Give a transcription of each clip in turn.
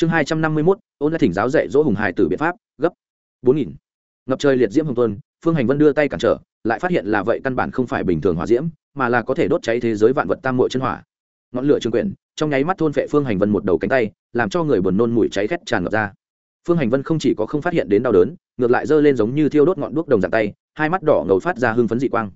chương hai trăm năm mươi mốt, ôn lại thỉnh giáo dạy dỗ hùng hải tử biện pháp, gấp bốn nghìn. Ngập trời liệt diễm hồng tuân phương hành vân đưa tay cản trở, lại phát hiện là vậy căn bản không phải bình thường hỏa diễm, mà là có thể đốt cháy thế giới vạn vật tam muội chân hỏa. Ngọn lửa trường quyển, trong nháy mắt thôn phệ phương hành vân một đầu cánh tay, làm cho người buồn nôn mùi cháy khét tràn ngập ra. Phương hành vân không chỉ có không phát hiện đến đau đớn, ngược lại giơ lên giống như thiêu đốt ngọn đuốc đồng dạng tay, hai mắt đỏ ngầu phát ra hương phấn dị quang.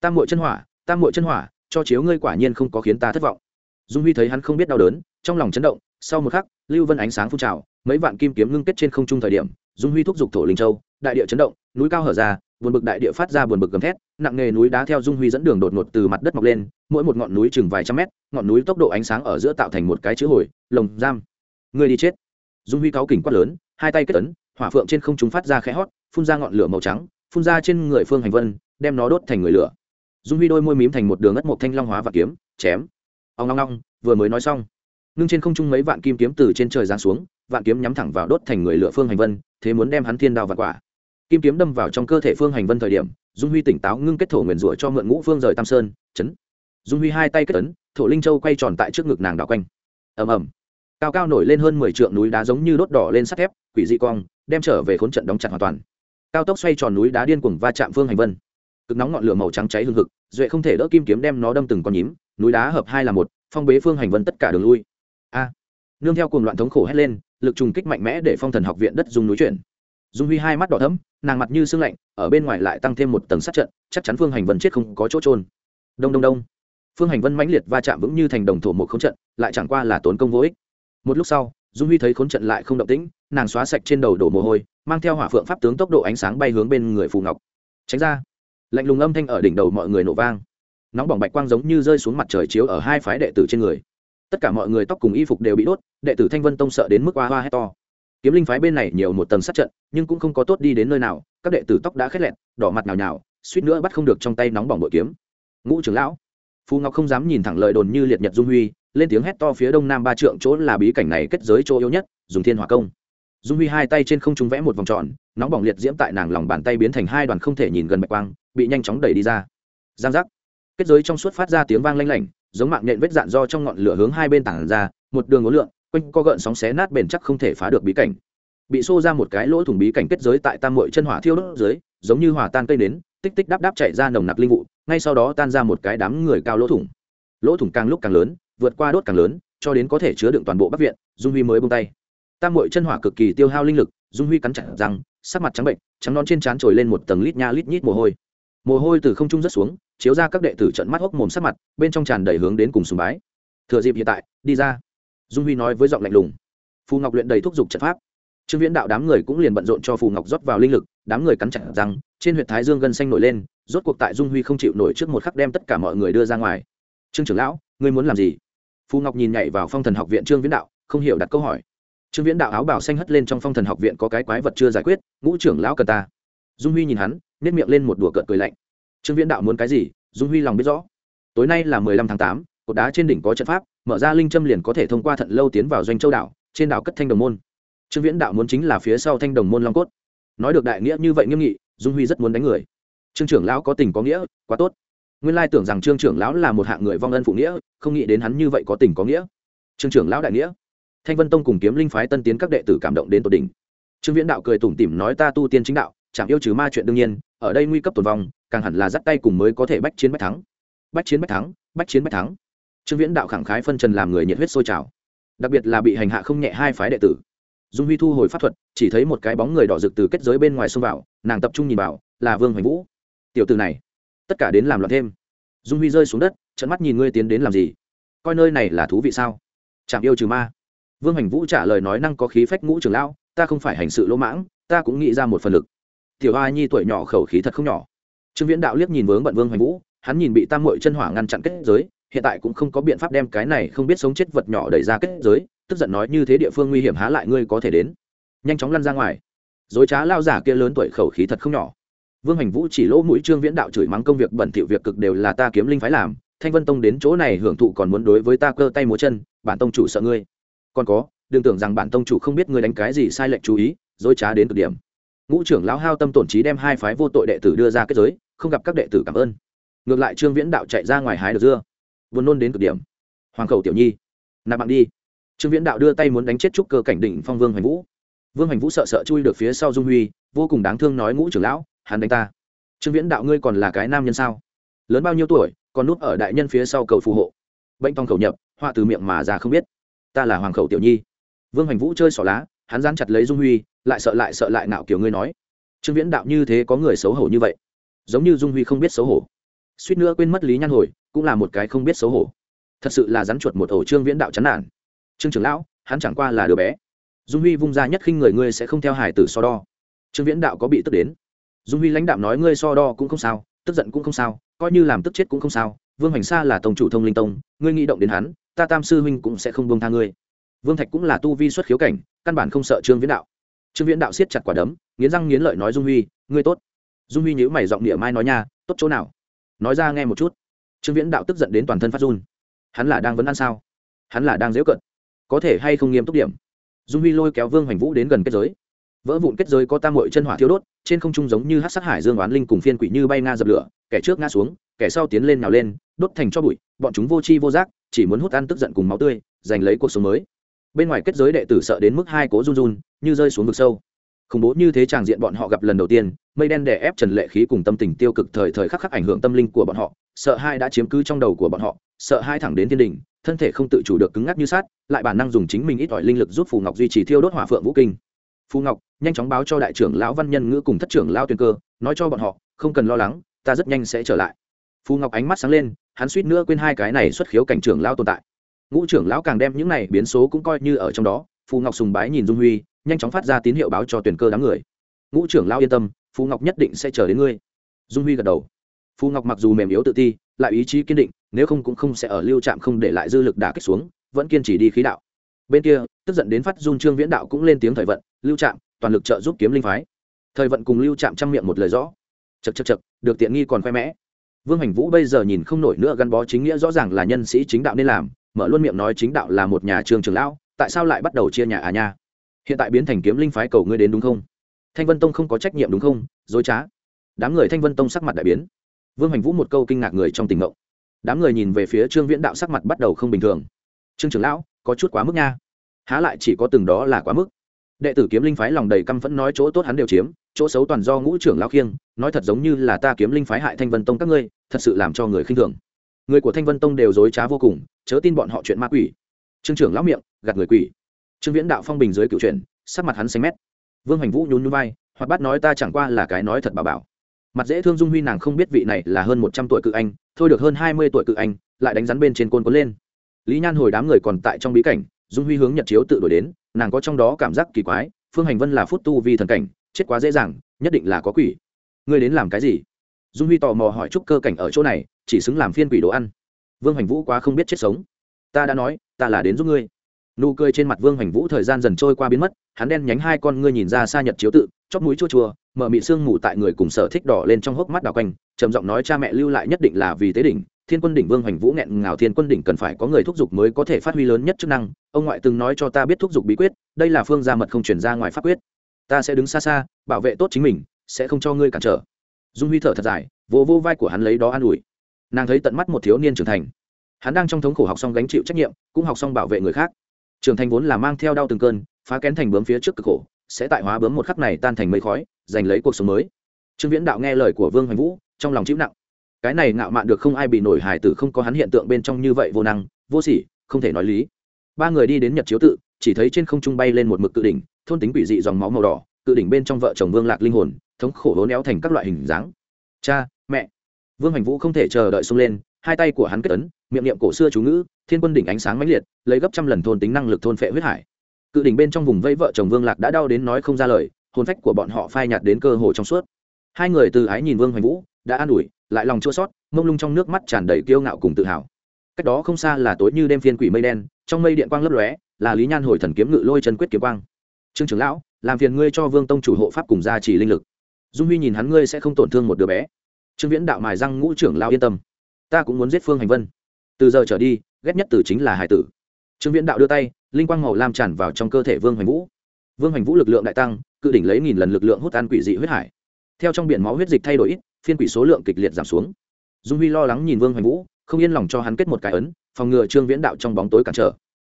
Tam muội chân hỏa, tam muội chân hỏa, cho chiếu ngươi quả nhiên không có khiến ta thất vọng. Dung huy thấy hắn không biết đau đớn, trong lòng chấn động sau một khắc, lưu vân ánh sáng phun trào, mấy vạn kim kiếm ngưng kết trên không trung thời điểm, dung huy thúc giục thổ linh châu, đại địa chấn động, núi cao hở ra, buồn bực đại địa phát ra buồn bực gầm thét, nặng nghề núi đá theo dung huy dẫn đường đột ngột từ mặt đất mọc lên, mỗi một ngọn núi chừng vài trăm mét, ngọn núi tốc độ ánh sáng ở giữa tạo thành một cái chữ hồi, lồng giam. Người đi chết. Dung huy cáo kỉnh quát lớn, hai tay kết ấn, hỏa phượng trên không trung phát ra khẽ hót, phun ra ngọn lửa màu trắng, phun ra trên người phương hành vân, đem nó đốt thành người lửa. Dung huy đôi môi mím thành một đường ất mộc thanh long hóa và kiếm, chém. Ông long long vừa mới nói xong nhưng trên không trung mấy vạn kim kiếm từ trên trời giáng xuống, vạn kiếm nhắm thẳng vào đốt thành người lửa phương hành vân, thế muốn đem hắn thiên đao vạn quả. Kim kiếm đâm vào trong cơ thể phương hành vân thời điểm, dung huy tỉnh táo ngưng kết thổ nguyền rủa cho mượn ngũ phương rời tam sơn, chấn. Dung huy hai tay kết ấn, thổ linh châu quay tròn tại trước ngực nàng đảo quanh. Ầm ầm. Cao cao nổi lên hơn mười trượng núi đá giống như đốt đỏ lên sắt thép, quỷ dị cong đem trở về khốn trận đóng chặt hoàn toàn. Cao tốc xoay tròn núi đá điên cuồng va chạm phương hành vân. Cực nóng ngọn lửa màu trắng cháy hương hực, duệ không thể đỡ kim kiếm đem nó đâm từng con nhím, núi đá hợp hai là một, phong bế phương hành vân tất cả đường lui a. Nương theo cùng loạn thống khổ hét lên, lực trùng kích mạnh mẽ để phong thần học viện đất dung núi chuyển. Dung huy hai mắt đỏ thấm nàng mặt như sương lạnh, ở bên ngoài lại tăng thêm một tầng sát trận, chắc chắn phương hành vân chết không có chỗ trôn đông đông đông. Phương hành vân mãnh liệt va chạm vững như thành đồng thổ một khống trận, lại chẳng qua là tốn công vô ích. Một lúc sau, dung huy thấy khốn trận lại không động tĩnh, nàng xóa sạch trên đầu đổ mồ hôi, mang theo hỏa phượng pháp tướng tốc độ ánh sáng bay hướng bên người phù ngọc. Tránh ra. Lạnh lùng âm thanh ở đỉnh đầu mọi người nổ vang. Nóng bỏng bạch quang giống như rơi xuống mặt trời chiếu ở hai phái đệ tử trên người tất cả mọi người tóc cùng y phục đều bị đốt, đệ tử thanh vân tông sợ đến mức hoa hoa hét to. Kiếm linh phái bên này nhiều một tầng sát trận, nhưng cũng không có tốt đi đến nơi nào, các đệ tử tóc đã khét lẹn đỏ mặt nào nhào, suýt nữa bắt không được trong tay nóng bỏng bội kiếm. Ngũ trưởng lão, phù ngọc không dám nhìn thẳng lời đồn như liệt nhật dung huy, lên tiếng hét to phía đông nam ba trượng chỗ là bí cảnh này kết giới chỗ yếu nhất, dùng thiên hỏa công. Dung huy hai tay trên không trung vẽ một vòng tròn, nóng bỏng liệt diễm tại nàng lòng bàn tay biến thành hai đoàn không thể nhìn gần bạch quang, bị nhanh chóng đẩy đi ra. Giang giác. Kết giới trong suốt phát ra tiếng vang lanh lảnh giống mạng nhện vết dạn do trong ngọn lửa hướng hai bên tảng ra, một đường ngố lượng quanh co gợn sóng xé nát bền chắc không thể phá được bí cảnh. Bị xô ra một cái lỗ thủng bí cảnh kết giới tại tam mội chân hỏa thiêu đốt dưới, giống như hỏa tan cây nến, tích tích đáp đáp chạy ra nồng nặc linh vụ, ngay sau đó tan ra một cái đám người cao lỗ thủng. Lỗ thủng càng lúc càng lớn, vượt qua đốt càng lớn, cho đến có thể chứa đựng toàn bộ bắc viện, dung huy mới bông tay. Tam mội chân hỏa cực kỳ tiêu hao linh lực, dung huy cắn chặt rằng sắc mặt trắng bệnh, trắng non trên trán trồi lên một tầng lít nha lít nhít mồ hôi mồ hôi từ không trung rất xuống, chiếu ra các đệ tử trận mắt hốc mồm sắc mặt, bên trong tràn đầy hướng đến cùng sùng bái. Thừa dịp hiện tại, đi ra. Dung huy nói với giọng lạnh lùng. Phù ngọc luyện đầy thúc giục trận pháp. Trương viễn đạo đám người cũng liền bận rộn cho phù ngọc rót vào linh lực, đám người cắn chặt rằng trên huyện thái dương gân xanh nổi lên, rốt cuộc tại dung huy không chịu nổi trước một khắc đem tất cả mọi người đưa ra ngoài. Trương trưởng lão, ngươi muốn làm gì? Phù ngọc nhìn nhảy vào phong thần học viện trương viễn đạo, không hiểu đặt câu hỏi. Trương viễn đạo áo bảo xanh hất lên trong phong thần học viện có cái quái vật chưa giải quyết, ngũ trưởng lão cần ta. Dung huy nhìn hắn nếp miệng lên một đùa cợt cười lạnh. Trương viễn đạo muốn cái gì, dung huy lòng biết rõ. Tối nay là mười lăm tháng tám, cột đá trên đỉnh có trận pháp, mở ra linh châm liền có thể thông qua thận lâu tiến vào doanh châu đảo, trên đảo cất thanh đồng môn. Trương viễn đạo muốn chính là phía sau thanh đồng môn long cốt. Nói được đại nghĩa như vậy nghiêm nghị, dung huy rất muốn đánh người. Trương trưởng lão có tình có nghĩa, quá tốt. Nguyên lai tưởng rằng trương trưởng lão là một hạng người vong ân phụ nghĩa, không nghĩ đến hắn như vậy có tình có nghĩa. Trương trưởng lão đại nghĩa. Thanh vân tông cùng kiếm linh phái tân tiến các đệ tử cảm động đến tột đỉnh. Trương viễn đạo cười tủm tỉm nói ta tu tiên chính đạo chạm yêu trừ ma chuyện đương nhiên, ở đây nguy cấp tồn vong, càng hẳn là dắt tay cùng mới có thể bách chiến bách thắng. Bách chiến bách thắng, bách chiến bách thắng. Trương viễn đạo khẳng khái phân trần làm người nhiệt huyết sôi trào. Đặc biệt là bị hành hạ không nhẹ hai phái đệ tử. Dung huy thu hồi pháp thuật, chỉ thấy một cái bóng người đỏ rực từ kết giới bên ngoài xông vào, nàng tập trung nhìn vào, là vương hoành vũ. Tiểu từ này, tất cả đến làm loạn thêm. Dung huy rơi xuống đất trận mắt nhìn ngươi tiến đến làm gì? Coi nơi này là thú vị sao? Chạm yêu trừ ma. Vương hoành vũ trả lời nói năng có khí phách ngũ trường lão, ta không phải hành sự lỗ mãng, ta cũng nghĩ ra một phần lực tiểu a nhi tuổi nhỏ khẩu khí thật không nhỏ. Trương viễn đạo liếc nhìn vướng bận vương hoành vũ, hắn nhìn bị tam mội chân hỏa ngăn chặn kết giới, hiện tại cũng không có biện pháp đem cái này không biết sống chết vật nhỏ đẩy ra kết giới, tức giận nói như thế địa phương nguy hiểm há lại ngươi có thể đến. Nhanh chóng lăn ra ngoài. Dối trá lao giả kia lớn tuổi khẩu khí thật không nhỏ. Vương hành vũ chỉ lỗ mũi trương viễn đạo chửi mắng công việc bẩn thỉu việc cực đều là ta kiếm linh phái làm, thanh vân tông đến chỗ này hưởng thụ còn muốn đối với ta cơ tay múa chân, bản tông chủ sợ ngươi. Còn có, đừng tưởng rằng bản tông chủ không biết ngươi đánh cái gì sai lệch chú ý, dối trá đến cực điểm ngũ trưởng lão hao tâm tổn trí đem hai phái vô tội đệ tử đưa ra kết giới, không gặp các đệ tử cảm ơn. Ngược lại trương viễn đạo chạy ra ngoài hái được dưa. Buồn nôn đến cực điểm. Hoàng khẩu tiểu nhi, nạp bạn đi. Trương viễn đạo đưa tay muốn đánh chết trúc cơ cảnh định phong vương hoành vũ. Vương hoành vũ sợ sợ chui được phía sau dung huy, vô cùng đáng thương nói ngũ trưởng lão, hắn đánh ta. Trương viễn đạo ngươi còn là cái nam nhân sao? Lớn bao nhiêu tuổi, còn núp ở đại nhân phía sau cầu phù hộ? Bệnh phong khẩu nhập, họa từ miệng mà ra không biết. Ta là hoàng khẩu tiểu nhi. Vương hoành vũ chơi xỏ lá hắn dán chặt lấy dung huy, lại sợ lại sợ lại nạo kiểu ngươi nói. Trương viễn đạo như thế có người xấu hổ như vậy? Giống như dung huy không biết xấu hổ. Suýt nữa quên mất lý nhan hồi, cũng là một cái không biết xấu hổ. Thật sự là rắn chuột một ổ trương viễn đạo chán nản. Trương trưởng lão, hắn chẳng qua là đứa bé. Dung huy vung ra nhất khinh người ngươi sẽ không theo hải tử so đo. Trương viễn đạo có bị tức đến. Dung huy lãnh đạo nói ngươi so đo cũng không sao, tức giận cũng không sao, coi như làm tức chết cũng không sao. Vương hoành sa là tổng chủ thông linh tông, ngươi nghĩ động đến hắn, ta tam sư huynh cũng sẽ không buông tha ngươi vương thạch cũng là tu vi xuất khiếu cảnh, căn bản không sợ trương viễn đạo. Trương viễn đạo siết chặt quả đấm, nghiến răng nghiến lợi nói dung huy, ngươi tốt. Dung huy nhữ mày giọng địa mai nói nha, tốt chỗ nào? Nói ra nghe một chút. Trương viễn đạo tức giận đến toàn thân phát run. Hắn là đang vấn ăn sao? Hắn là đang dễu cận có thể hay không nghiêm túc điểm? Dung huy lôi kéo vương hoành vũ đến gần kết giới. Vỡ vụn kết giới có tam mội chân hỏa thiếu đốt, trên không trung giống như hát sát hải dương oán linh cùng phiên quỷ như bay nga dập lửa, kẻ trước ngã xuống, kẻ sau tiến lên nào lên, đốt thành cho bụi, bọn chúng vô chi vô giác, chỉ muốn hút ăn tức giận cùng máu tươi, giành lấy cuộc sống mới bên ngoài kết giới đệ tử sợ đến mức hai cố run run, như rơi xuống vực sâu. Khủng bố như thế tràng diện bọn họ gặp lần đầu tiên, mây đen đè ép trần lệ khí cùng tâm tình tiêu cực thời thời khắc khắc ảnh hưởng tâm linh của bọn họ, sợ hai đã chiếm cứ trong đầu của bọn họ, sợ hai thẳng đến thiên đình, thân thể không tự chủ được cứng ngắc như sát lại bản năng dùng chính mình ít ỏi linh lực giúp phù ngọc duy trì thiêu đốt hỏa phượng vũ kinh. Phù ngọc, nhanh chóng báo cho đại trưởng lão văn nhân ngữ cùng thất trưởng lao tuyền cơ, nói cho bọn họ, không cần lo lắng, ta rất nhanh sẽ trở lại. Phù ngọc ánh mắt sáng lên, hắn suýt nữa quên hai cái này xuất khiếu cảnh trưởng lao tồn tại ngũ trưởng lão càng đem những này biến số cũng coi như ở trong đó, phù ngọc sùng bái nhìn dung huy, nhanh chóng phát ra tín hiệu báo cho tuyển cơ đám người. Ngũ trưởng lão yên tâm, phù ngọc nhất định sẽ chờ đến ngươi. Dung huy gật đầu. Phù ngọc mặc dù mềm yếu tự ti, lại ý chí kiên định, nếu không cũng không sẽ ở lưu trạm không để lại dư lực đả kích xuống, vẫn kiên trì đi khí đạo. Bên kia, tức giận đến phát dung trương viễn đạo cũng lên tiếng thời vận, lưu trạm, toàn lực trợ giúp kiếm linh phái. Thời vận cùng lưu trạm trang miệng một lời rõ. Chật chật chật được tiện nghi còn khoe mẽ. Vương hành vũ bây giờ nhìn không nổi nữa gắn bó chính nghĩa rõ ràng là nhân sĩ chính đạo nên làm mở luôn miệng nói chính đạo là một nhà trường trường lão, tại sao lại bắt đầu chia nhà à nha? Hiện tại biến thành kiếm linh phái cầu ngươi đến đúng không? Thanh vân tông không có trách nhiệm đúng không? Dối trá. Đám người thanh vân tông sắc mặt đại biến. Vương hành vũ một câu kinh ngạc người trong tình mộng đám người nhìn về phía trương viễn đạo sắc mặt bắt đầu không bình thường. Trương trưởng lão, có chút quá mức nha. Há lại chỉ có từng đó là quá mức. Đệ tử kiếm linh phái lòng đầy căm phẫn nói chỗ tốt hắn đều chiếm, chỗ xấu toàn do ngũ trưởng lão khiêng, nói thật giống như là ta kiếm linh phái hại thanh vân tông các ngươi, thật sự làm cho người khinh thường người của thanh vân tông đều dối trá vô cùng, chớ tin bọn họ chuyện ma quỷ. Trương trưởng lão miệng, gạt người quỷ. Trương viễn đạo phong bình dưới cựu chuyện sắc mặt hắn xanh mét. Vương hành vũ nhún nhún vai hoặc bắt nói ta chẳng qua là cái nói thật bà bảo. Mặt dễ thương dung huy nàng không biết vị này là hơn một trăm tuổi cự anh, thôi được hơn hai mươi tuổi cự anh, lại đánh rắn bên trên côn cuốn lên. Lý nhan hồi đám người còn tại trong bí cảnh, dung huy hướng nhật chiếu tự đổi đến, nàng có trong đó cảm giác kỳ quái, phương hành vân là phút tu vi thần cảnh, chết quá dễ dàng, nhất định là có quỷ. Ngươi đến làm cái gì? Dung huy tò mò hỏi trúc cơ cảnh ở chỗ này, chỉ xứng làm phiên quỷ đồ ăn. Vương Hoành vũ quá không biết chết sống. Ta đã nói, ta là đến giúp ngươi. Nụ cười trên mặt vương Hoành vũ thời gian dần trôi qua biến mất, hắn đen nhánh hai con ngươi nhìn ra xa nhật chiếu tự, chóp mũi chua chua, mở mị sương mù tại người cùng sở thích đỏ lên trong hốc mắt đào quanh, trầm giọng nói cha mẹ lưu lại nhất định là vì tế đỉnh, thiên quân đỉnh vương hoành vũ nghẹn ngào thiên quân đỉnh cần phải có người thúc giục mới có thể phát huy lớn nhất chức năng, ông ngoại từng nói cho ta biết thúc giục bí quyết, đây là phương gia mật không chuyển ra ngoài pháp quyết. Ta sẽ đứng xa xa, bảo vệ tốt chính mình, sẽ không cho ngươi cản trở dung huy thở thật dài vô vô vai của hắn lấy đó an ủi. Nàng thấy tận mắt một thiếu niên trưởng thành. Hắn đang trong thống khổ học xong gánh chịu trách nhiệm, cũng học xong bảo vệ người khác. Trưởng thành vốn là mang theo đau từng cơn, phá kén thành bướm phía trước cực khổ, sẽ tại hóa bướm một khắc này tan thành mây khói, giành lấy cuộc sống mới. Trương viễn đạo nghe lời của vương hoành vũ, trong lòng chịu nặng. Cái này ngạo mạn được không ai bị nổi hài tử không có hắn hiện tượng bên trong như vậy vô năng, vô sỉ, không thể nói lý. Ba người đi đến nhật chiếu tự, chỉ thấy trên không trung bay lên một mực cự đỉnh, thôn tính quỷ dị dòng máu màu đỏ, cự đỉnh bên trong vợ chồng vương lạc linh hồn thống khổ hố néo thành các loại hình dáng. Cha, mẹ. Vương hành vũ không thể chờ đợi xông lên, hai tay của hắn kết ấn, miệng niệm cổ xưa chú ngữ, thiên quân đỉnh ánh sáng mãnh liệt, lấy gấp trăm lần thôn tính năng lực thôn phệ huyết hải. Cự đỉnh bên trong vùng vây vợ chồng vương lạc đã đau đến nói không ra lời, hồn phách của bọn họ phai nhạt đến cơ hồ trong suốt. Hai người từ ái nhìn vương hoành vũ, đã an ủi, lại lòng chua sót mông lung trong nước mắt tràn đầy kiêu ngạo cùng tự hào. Cách đó không xa là tối như đêm phiên quỷ mây đen, trong mây điện quang lấp lóe, là lý nhan hồi thần kiếm ngự lôi chân quyết kiếm quang. Trương trưởng lão, làm phiền ngươi cho vương tông chủ hộ pháp cùng gia trì linh lực dung huy nhìn hắn ngươi sẽ không tổn thương một đứa bé. Trương viễn đạo mài răng ngũ trưởng lao yên tâm. Ta cũng muốn giết phương hành vân. Từ giờ trở đi, ghét nhất từ chính là hải tử. Trương viễn đạo đưa tay, linh quang màu lam tràn vào trong cơ thể vương hoành vũ. Vương hoành vũ lực lượng đại tăng, cự đỉnh lấy nghìn lần lực lượng hút ăn quỷ dị huyết hải. Theo trong biển máu huyết dịch thay đổi ít, phiên quỷ số lượng kịch liệt giảm xuống. Dung huy lo lắng nhìn vương hoành vũ, không yên lòng cho hắn kết một cái ấn, phòng ngừa trương viễn đạo trong bóng tối cản trở.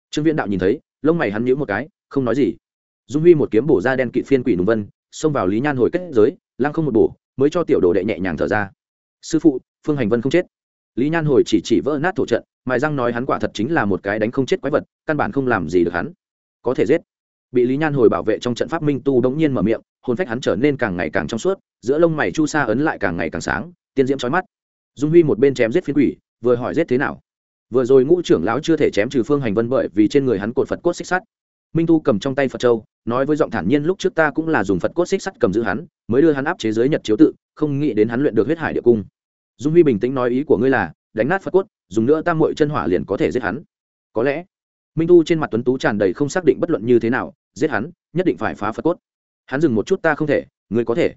Trương viễn đạo nhìn thấy, lông mày hắn nhíu một cái, không nói gì. Dung huy một kiếm bổ ra đen kỵ phiên quỷ nùng vân, xông vào lý nhan hồi kết giới lăng không một bổ, mới cho tiểu đồ đệ nhẹ nhàng thở ra. Sư phụ, phương hành vân không chết. Lý nhan hồi chỉ chỉ vỡ nát thổ trận mài răng nói hắn quả thật chính là một cái đánh không chết quái vật, căn bản không làm gì được hắn. Có thể giết. Bị lý nhan hồi bảo vệ trong trận pháp minh tu bỗng nhiên mở miệng, hồn phách hắn trở nên càng ngày càng trong suốt, giữa lông mày chu sa ấn lại càng ngày càng sáng, tiên diễm trói mắt. Dung huy một bên chém giết phiến quỷ, vừa hỏi giết thế nào? Vừa rồi ngũ trưởng lão chưa thể chém trừ phương hành vân bởi vì trên người hắn cột phật cốt xích sắt minh tu cầm trong tay phật châu, nói với giọng thản nhiên lúc trước ta cũng là dùng phật cốt xích sắt cầm giữ hắn, mới đưa hắn áp chế giới nhật chiếu tự, không nghĩ đến hắn luyện được huyết hải địa cung. Dung huy bình tĩnh nói ý của ngươi là, đánh nát phật cốt, dùng nữa tam mội chân hỏa liền có thể giết hắn. Có lẽ, minh tu trên mặt tuấn tú tràn đầy không xác định bất luận như thế nào, giết hắn, nhất định phải phá phật cốt. Hắn dừng một chút ta không thể, ngươi có thể.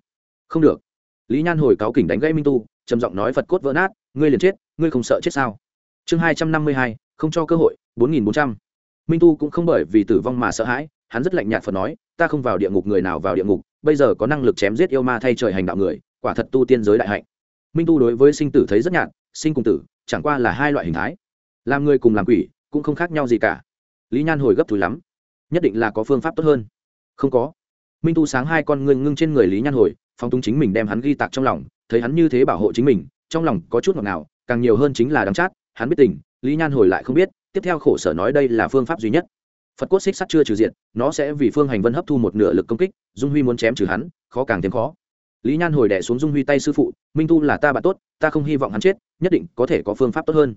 Không được. Lý nhan hồi cáo kỉnh đánh gãy minh tu trầm giọng nói phật cốt vỡ nát, ngươi liền chết, ngươi không sợ chết sao? Chương hai trăm năm mươi hai, không cho cơ hội, bốn nghìn bốn trăm minh tu cũng không bởi vì tử vong mà sợ hãi, hắn rất lạnh nhạt phật nói, ta không vào địa ngục, người nào vào địa ngục, bây giờ có năng lực chém giết yêu ma thay trời hành đạo người, quả thật tu tiên giới đại hạnh. Minh tu đối với sinh tử thấy rất nhạt, sinh cùng tử, chẳng qua là hai loại hình thái. Làm người cùng làm quỷ, cũng không khác nhau gì cả. Lý nhan hồi gấp thúi lắm. Nhất định là có phương pháp tốt hơn. Không có. Minh tu sáng hai con ngưng ngưng trên người lý nhan hồi phong túng chính mình đem hắn ghi tạc trong lòng, thấy hắn như thế bảo hộ chính mình, trong lòng có chút ngọt ngào, càng nhiều hơn chính là đắng chát, hắn biết tình lý nhan hồi lại không biết, tiếp theo khổ sở nói đây là phương pháp duy nhất. Phật cốt xích sắt chưa trừ diện nó sẽ vì phương hành vân hấp thu một nửa lực công kích, dung huy muốn chém trừ hắn, khó càng thêm khó. Lý nhan hồi đẻ xuống dung huy tay sư phụ, minh tu là ta bạn tốt, ta không hy vọng hắn chết, nhất định có thể có phương pháp tốt hơn.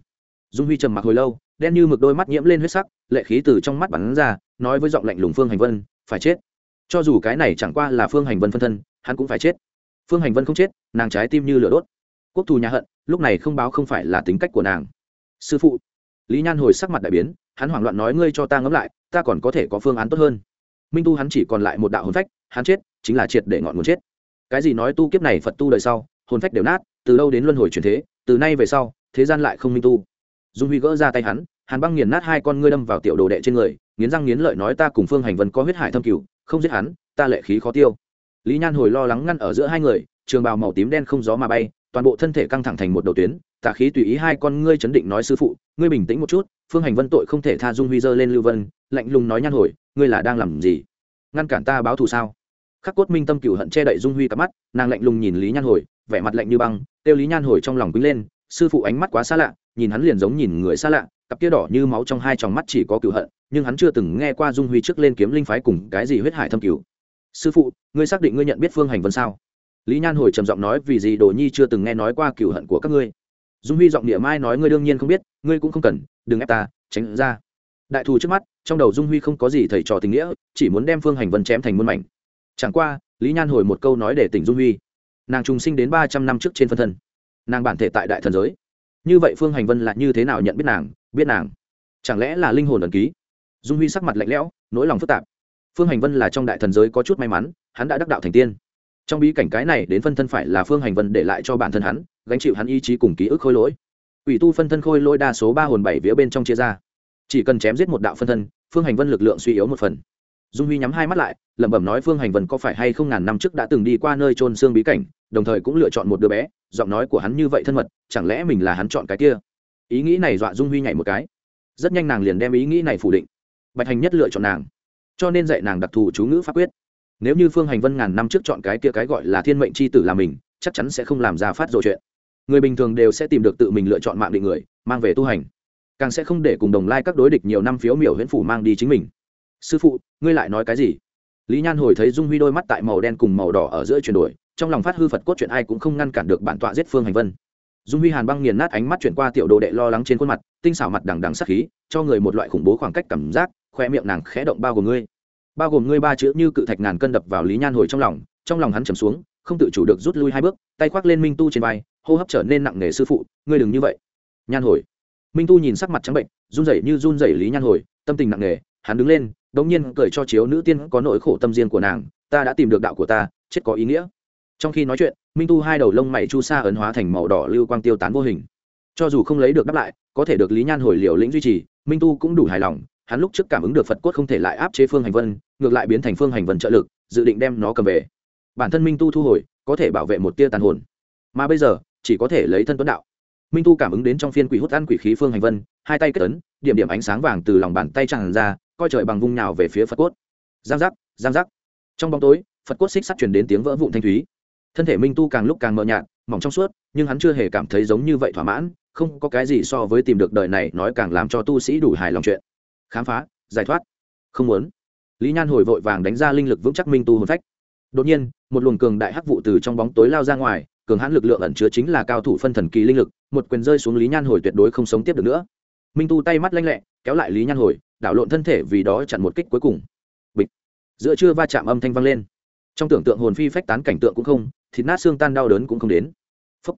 Dung huy trầm mặc hồi lâu, đen như mực đôi mắt nhiễm lên huyết sắc, lệ khí từ trong mắt bắn ra, nói với giọng lạnh lùng phương hành vân, phải chết. Cho dù cái này chẳng qua là phương hành vân phân thân, hắn cũng phải chết. Phương hành vân không chết, nàng trái tim như lửa đốt. Quốc thù nhà hận, lúc này không báo không phải là tính cách của nàng sư phụ. Lý nhan hồi sắc mặt đại biến, hắn hoảng loạn nói, ngươi cho ta ngẫm lại, ta còn có thể có phương án tốt hơn. Minh tu hắn chỉ còn lại một đạo hồn phách, hắn chết, chính là triệt để ngọn muốn chết. Cái gì nói tu kiếp này phật tu đời sau, hồn phách đều nát, từ đâu đến luân hồi truyền thế, từ nay về sau, thế gian lại không minh tu. Dung huy gỡ ra tay hắn, hàn băng nghiền nát hai con ngươi đâm vào tiểu đồ đệ trên người, nghiến răng nghiến lợi nói, ta cùng phương hành vân có huyết hải thâm cửu, không giết hắn, ta lệ khí khó tiêu. Lý nhan hồi lo lắng ngăn ở giữa hai người, trường bào màu tím đen không gió mà bay, toàn bộ thân thể căng thẳng thành một đầu tuyến tà khí tùy ý hai con ngươi chấn định nói sư phụ, ngươi bình tĩnh một chút, phương hành vân tội không thể tha dung huy dơ lên lưu vân, lạnh lùng nói nhan hồi, ngươi là đang làm gì? Ngăn cản ta báo thù sao? Khắc cốt minh tâm cựu hận che đậy dung huy cặp mắt, nàng lạnh lùng nhìn lý nhan hồi, vẻ mặt lạnh như băng, kêu lý nhan hồi trong lòng quý lên, sư phụ ánh mắt quá xa lạ, nhìn hắn liền giống nhìn người xa lạ, cặp kia đỏ như máu trong hai tròng mắt chỉ có cựu hận, nhưng hắn chưa từng nghe qua dung huy trước lên kiếm linh phái cùng cái gì huyết hải thâm cựu sư phụ, ngươi xác định ngươi nhận biết phương hành vân sao? Lý nhan hồi trầm giọng nói, vì gì đồ nhi chưa từng nghe nói qua cựu hận của các ngươi? Dung huy giọng địa mai nói ngươi đương nhiên không biết, ngươi cũng không cần, đừng ép ta, tránh ra. Đại thù trước mắt, trong đầu dung huy không có gì thầy trò tình nghĩa, chỉ muốn đem phương hành vân chém thành muôn mảnh. Chẳng qua, lý nhan hồi một câu nói để tỉnh dung huy. Nàng trùng sinh đến ba trăm năm trước trên phân thân. Nàng bản thể tại đại thần giới. Như vậy phương hành vân là như thế nào nhận biết nàng biết nàng? Chẳng lẽ là linh hồn ẩn ký? Dung huy sắc mặt lạnh lẽo, nỗi lòng phức tạp. Phương hành vân là trong đại thần giới có chút may mắn, hắn đã đắc đạo thành tiên trong bí cảnh cái này đến phân thân phải là phương hành vân để lại cho bản thân hắn, gánh chịu hắn ý chí cùng ký ức khôi lỗi. Ủy tu phân thân khôi lỗi đa số ba hồn bảy vía bên trong chia ra. Chỉ cần chém giết một đạo phân thân, phương hành vân lực lượng suy yếu một phần. Dung huy nhắm hai mắt lại, lẩm bẩm nói phương hành vân có phải hay không ngàn năm trước đã từng đi qua nơi trôn xương bí cảnh, đồng thời cũng lựa chọn một đứa bé, giọng nói của hắn như vậy thân mật, chẳng lẽ mình là hắn chọn cái kia? Ý nghĩ này dọa dung huy nhảy một cái. Rất nhanh nàng liền đem ý nghĩ này phủ định. Bạch hành nhất lựa chọn nàng. Cho nên dạy nàng đặc thù chú ngữ pháp quyết nếu như phương hành vân ngàn năm trước chọn cái kia cái gọi là thiên mệnh c h i tử là mình, chắc chắn sẽ không làm ra phát dội chuyện. Người bình thường đều sẽ tìm được tự mình lựa chọn mạng định người, mang về tu hành. Càng sẽ không để cùng đồng lai các đối địch nhiều năm phiếu miểu huyễn phủ mang đi chính mình. Sư phụ, ngươi lại nói cái gì? Lý nhan hồi thấy dung huy đôi mắt tại màu đen cùng màu đỏ ở giữa chuyển đổi, trong lòng phát hư phật cốt chuyện ai cũng không ngăn cản được bản tọa giết phương hành vân. Dung huy hàn băng nghiền nát ánh mắt chuyển qua tiểu đồ đệ lo lắng trên khuôn mặt, tinh xảo mặt đằng đằng sắc khí, cho người một loại khủng bố khoảng cách cảm giác, khoe miệng nàng khẽ động bao của ngươi bao gồm ngươi ba chữ như cự thạch ngàn cân đập vào lý nhan hồi trong lòng trong lòng hắn trầm xuống, không tự chủ được rút lui hai bước, tay khoác lên minh tu trên vai, hô hấp trở nên nặng nề sư phụ, ngươi đừng như vậy. Nhan hồi. Minh tu nhìn sắc mặt trắng bệnh, run rẩy như run rẩy lý nhan hồi, tâm tình nặng nề, hắn đứng lên, đống nhiên cười cho chiếu nữ tiên có nỗi khổ tâm riêng của nàng, ta đã tìm được đạo của ta, chết có ý nghĩa. Trong khi nói chuyện, minh tu hai đầu lông mày chu sa ấn hóa thành màu đỏ lưu quang tiêu tán vô hình. Cho dù không lấy được đáp lại, có thể được lý nhan hồi liều lĩnh duy trì, minh tu cũng đủ hài lòng hắn lúc trước cảm ứng được phật cốt không thể lại áp chế phương hành vân, ngược lại biến thành phương hành vân trợ lực, dự định đem nó cầm về. Bản thân minh tu thu hồi, có thể bảo vệ một tia tàn hồn. Mà bây giờ, chỉ có thể lấy thân tuấn đạo. Minh tu cảm ứng đến trong phiên quỷ hút ăn quỷ khí phương hành vân, hai tay kết ấn, điểm điểm ánh sáng vàng từ lòng bàn tay tràn ra, coi trời bằng vung nhào về phía phật cốt. Giang giác giang giác. Trong bóng tối, phật cốt xích sắt chuyển đến tiếng vỡ vụn thanh thúy. Thân thể minh tu càng lúc càng mờ nhạt, mỏng trong suốt, nhưng hắn chưa hề cảm thấy giống như vậy thỏa mãn, không có cái gì so với tìm được đời này nói càng làm cho tu sĩ đủ hài lòng chuyện khám phá, giải thoát. Không muốn. Lý nhan hồi vội vàng đánh ra linh lực vững chắc minh tu hồn phách. Đột nhiên, một luồng cường đại hắc vụ từ trong bóng tối lao ra ngoài, cường hãn lực lượng ẩn chứa chính là cao thủ phân thần kỳ linh lực, một quyền rơi xuống lý nhan hồi tuyệt đối không sống tiếp được nữa. Minh tu tay mắt lanh lẹ, kéo lại lý nhan hồi, đảo lộn thân thể vì đó chặn một kích cuối cùng. Bịch. Giữa chưa va chạm âm thanh vang lên. Trong tưởng tượng hồn phi phách tán cảnh tượng cũng không, thịt nát xương tan đau đớn cũng không đến. Phúc.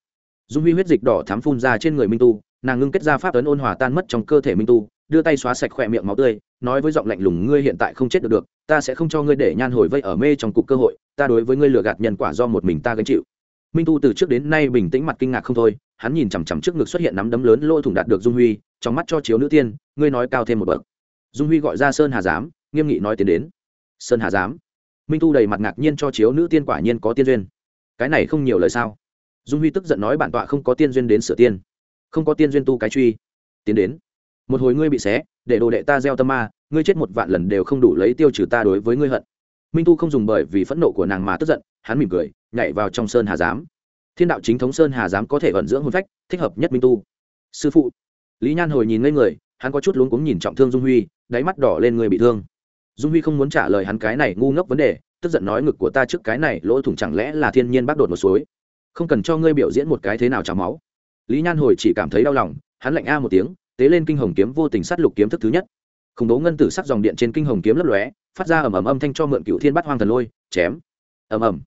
dung huy huyết dịch đỏ thám phun ra trên người minh tu, nàng ngưng kết ra pháp ấn ôn hòa tan mất trong cơ thể minh tu đưa tay xóa sạch khỏe miệng máu tươi, nói với giọng lạnh lùng, ngươi hiện tại không chết được được, ta sẽ không cho ngươi để nhan hồi vây ở mê trong cục cơ hội, ta đối với ngươi lừa gạt nhân quả do một mình ta gánh chịu. Minh tu từ trước đến nay bình tĩnh mặt kinh ngạc không thôi, hắn nhìn chằm chằm trước ngực xuất hiện nắm đấm lớn lôi thủng đạt được dung huy, trong mắt cho chiếu nữ tiên, ngươi nói cao thêm một bậc. Dung huy gọi ra sơn hà giám, nghiêm nghị nói tiến đến. Sơn hà giám? Minh tu đầy mặt ngạc nhiên cho chiếu nữ tiên quả nhiên có tiên duyên. Cái này không nhiều lời sao? Dung huy tức giận nói bản tọa không có tiên duyên đến sửa tiên. Không có tiên duyên tu cái truy. Tiến đến một hồi ngươi bị xé, để đồ đệ ta gieo tâm ma, ngươi chết một vạn lần đều không đủ lấy tiêu trừ ta đối với ngươi hận. Minh tu không dùng bởi vì phẫn nộ của nàng mà tức giận, hắn mỉm cười, nhảy vào trong sơn hà giám. Thiên đạo chính thống sơn hà giám có thể vận dưỡng hồn phách, thích hợp nhất minh tu. Sư phụ. Lý nhan hồi nhìn ngây người, hắn có chút luống cuống nhìn trọng thương dung huy, đáy mắt đỏ lên người bị thương. Dung huy không muốn trả lời hắn cái này ngu ngốc vấn đề, tức giận nói ngực của ta trước cái này lỗ thủng chẳng lẽ là thiên nhiên bác đột một suối? Không cần cho ngươi biểu diễn một cái thế nào trào máu. Lý nhan hồi chỉ cảm thấy đau lòng, hắn lạnh a một tiếng tế lên kinh hồng kiếm vô tình sát lục kiếm thức thứ nhất. Khủng bố ngân tử sắc dòng điện trên kinh hồng kiếm lấp lóe, phát ra ầm ầm âm thanh cho mượn cựu thiên bát hoang thần lôi, chém. Ầm ầm.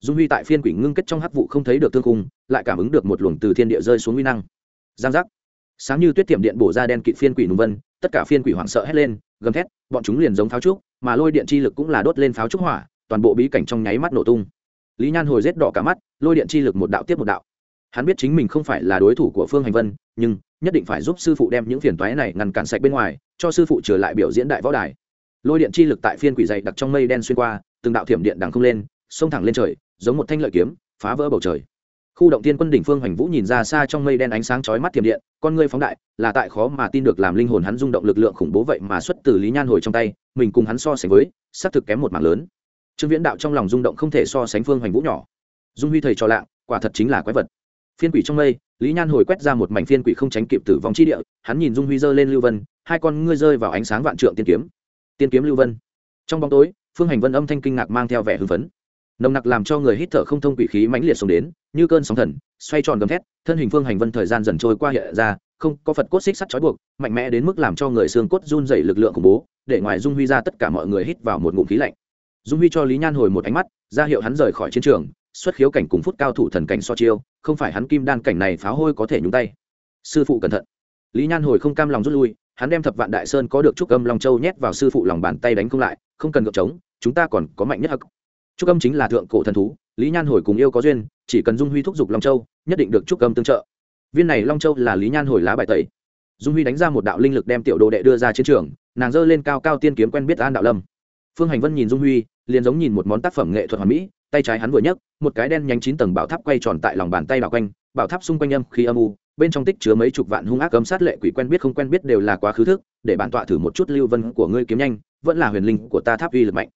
Dung huy tại phiên quỷ ngưng kết trong hắc vụ không thấy được tương cung lại cảm ứng được một luồng từ thiên địa rơi xuống uy năng. Giang giác. Sáng như tuyết tiệm điện bổ ra đen kịt phiên quỷ nùng vân, tất cả phiên quỷ hoảng sợ hét lên, gầm thét, bọn chúng liền giống pháo trúc, mà lôi điện chi lực cũng là đốt lên pháo trúc hỏa, toàn bộ bí cảnh trong nháy mắt nổ tung. Lý nhan hồi rết đỏ cả mắt, lôi điện chi lực một đạo tiếp một đạo. Hắn biết chính mình không phải là đối thủ của phương hành vân, nhưng nhất định phải giúp sư phụ đem những phiền toái này ngăn cản sạch bên ngoài, cho sư phụ trở lại biểu diễn đại võ đài. Lôi điện chi lực tại phiên quỷ dày đặc trong mây đen xuyên qua, từng đạo thiểm điện đằng không lên, xông thẳng lên trời, giống một thanh lợi kiếm, phá vỡ bầu trời. Khu động tiên quân đỉnh phương hoành vũ nhìn ra xa trong mây đen ánh sáng chói mắt thiểm điện, con ngươi phóng đại, là tại khó mà tin được làm linh hồn hắn rung động lực lượng khủng bố vậy mà xuất từ lý nhan hồi trong tay, mình cùng hắn so sánh với, xác thực kém một mảng lớn. Trương viễn đạo trong lòng rung động không thể so sánh phương hoành vũ nhỏ. Dung huy thầy cho lạng, quả thật chính là quái vật phiên quỷ trong mây, lý nhan hồi quét ra một mảnh phiên quỷ không tránh kịp tử vong chi địa, hắn nhìn dung huy dơ lên lưu vân, hai con ngươi rơi vào ánh sáng vạn trượng tiên kiếm. Tiên kiếm lưu vân? Trong bóng tối, phương hành vân âm thanh kinh ngạc mang theo vẻ hưng phấn. Nồng nặc làm cho người hít thở không thông quỷ khí mãnh liệt xuống đến, như cơn sóng thần, xoay tròn gầm thét, thân hình phương hành vân thời gian dần trôi qua hiện ra, không có phật cốt xích sắt trói buộc, mạnh mẽ đến mức làm cho người xương cốt run dày lực lượng khủng bố, để ngoài dung huy ra tất cả mọi người hít vào một ngụm khí lạnh. Dung huy cho lý nhan hồi một ánh mắt, ra hiệu hắn rời khỏi chiến trường xuất khiếu cảnh cùng phút cao thủ thần cảnh so chiêu, không phải hắn kim đan cảnh này pháo hôi có thể nhúng tay. Sư phụ cẩn thận. Lý nhan hồi không cam lòng rút lui, hắn đem thập vạn đại sơn có được trúc âm long châu nhét vào sư phụ lòng bàn tay đánh không lại, không cần ngược trống, chúng ta còn có mạnh nhất hắc. Trúc âm chính là thượng cổ thần thú, lý nhan hồi cùng yêu có duyên, chỉ cần dung huy thúc giục long châu, nhất định được trúc âm tương trợ. Viên này long châu là lý nhan hồi lá bài tẩy. Dung huy đánh ra một đạo linh lực đem tiểu đồ đệ đưa ra chiến trường, nàng giơ lên cao cao tiên kiếm quen biết an đạo lâm. Phương hành vân nhìn dung huy, liền giống nhìn một món tác phẩm nghệ thuật hoàn mỹ tay trái hắn vừa nhấc, một cái đen nhánh chín tầng bảo tháp quay tròn tại lòng bàn tay bảo quanh, bảo tháp xung quanh âm khi âm u, bên trong tích chứa mấy chục vạn hung ác cấm sát lệ quỷ quen biết không quen biết đều là quá khứ thức, để bản tọa thử một chút lưu vân của ngươi kiếm nhanh, vẫn là huyền linh của ta tháp uy lực mạnh.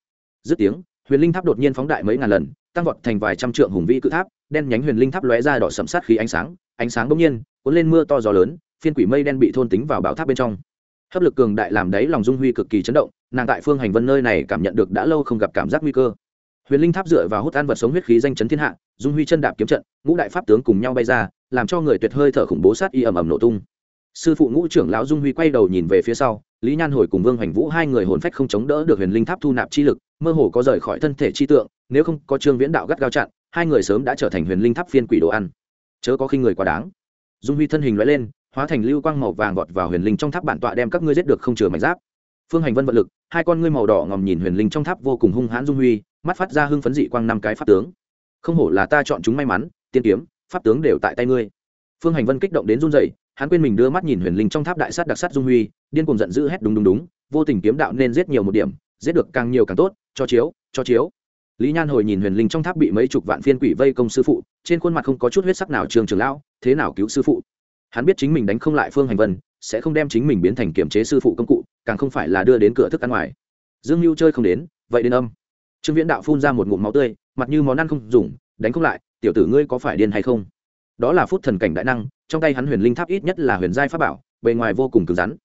Dứt tiếng, huyền linh tháp đột nhiên phóng đại mấy ngàn lần, tăng vọt thành vài trăm trượng hùng vĩ cự tháp, đen nhánh huyền linh tháp lóe ra đỏ sẫm sát khí ánh sáng ánh sáng bỗng nhiên, cuốn lên mưa to gió lớn, phiên quỷ mây đen bị thôn tính vào bảo tháp bên trong. Hấp lực cường đại làm đấy lòng dung huy cực kỳ chấn động, nàng tại phương hành vân nơi này cảm nhận được đã lâu không gặp cảm giác nguy cơ huyền linh tháp dựa vào hút ăn vật sống huyết khí danh chấn thiên hạ, dung huy chân đạp kiếm trận, ngũ đại pháp tướng cùng nhau bay ra, làm cho người tuyệt hơi thở khủng bố sát y ầm ầm nổ tung. Sư phụ ngũ trưởng lão dung huy quay đầu nhìn về phía sau, lý nhan hồi cùng vương hoành vũ hai người hồn phách không chống đỡ được huyền linh tháp thu nạp chi lực, mơ hồ có rời khỏi thân thể chi tượng, nếu không có trương viễn đạo gắt gao chặn, hai người sớm đã trở thành huyền linh tháp phiên quỷ đồ ăn. Chớ có khi người quá đáng. Dung huy thân hình loại lên, hóa thành lưu quang màu vàng vọt vào huyền linh trong tháp bản tọa đem các ngươi giết được không chừa mảnh giáp. Phương hành vân vận lực, hai con ngươi màu đỏ ngòm nhìn huyền linh trong tháp vô cùng hung hãn dung huy mắt phát ra hưng phấn dị quang năm cái pháp tướng. Không hổ là ta chọn chúng may mắn, tiên kiếm, pháp tướng đều tại tay ngươi. Phương hành vân kích động đến run dậy hắn quên mình đưa mắt nhìn huyền linh trong tháp đại sát đặc sắt dung huy, điên cùng giận dữ hét đúng đúng đúng, vô tình kiếm đạo nên giết nhiều một điểm, giết được càng nhiều càng tốt, cho chiếu cho chiếu. Lý nhan hồi nhìn huyền linh trong tháp bị mấy chục vạn phiên quỷ vây công sư phụ, trên khuôn mặt không có chút huyết sắc nào trường trường lão, thế nào cứu sư phụ? Hắn biết chính mình đánh không lại phương hành vân, sẽ không đem chính mình biến thành kiểm chế sư phụ công cụ, càng không phải là đưa đến cửa thức ăn ngoài. Dương mưu chơi không đến, vậy đến âm trương viễn đạo phun ra một ngụm máu tươi, mặt như món ăn không dùng, đánh không lại, tiểu tử ngươi có phải điên hay không? Đó là phút thần cảnh đại năng, trong tay hắn huyền linh tháp ít nhất là huyền giai pháp bảo, bề ngoài vô cùng cứng rắn.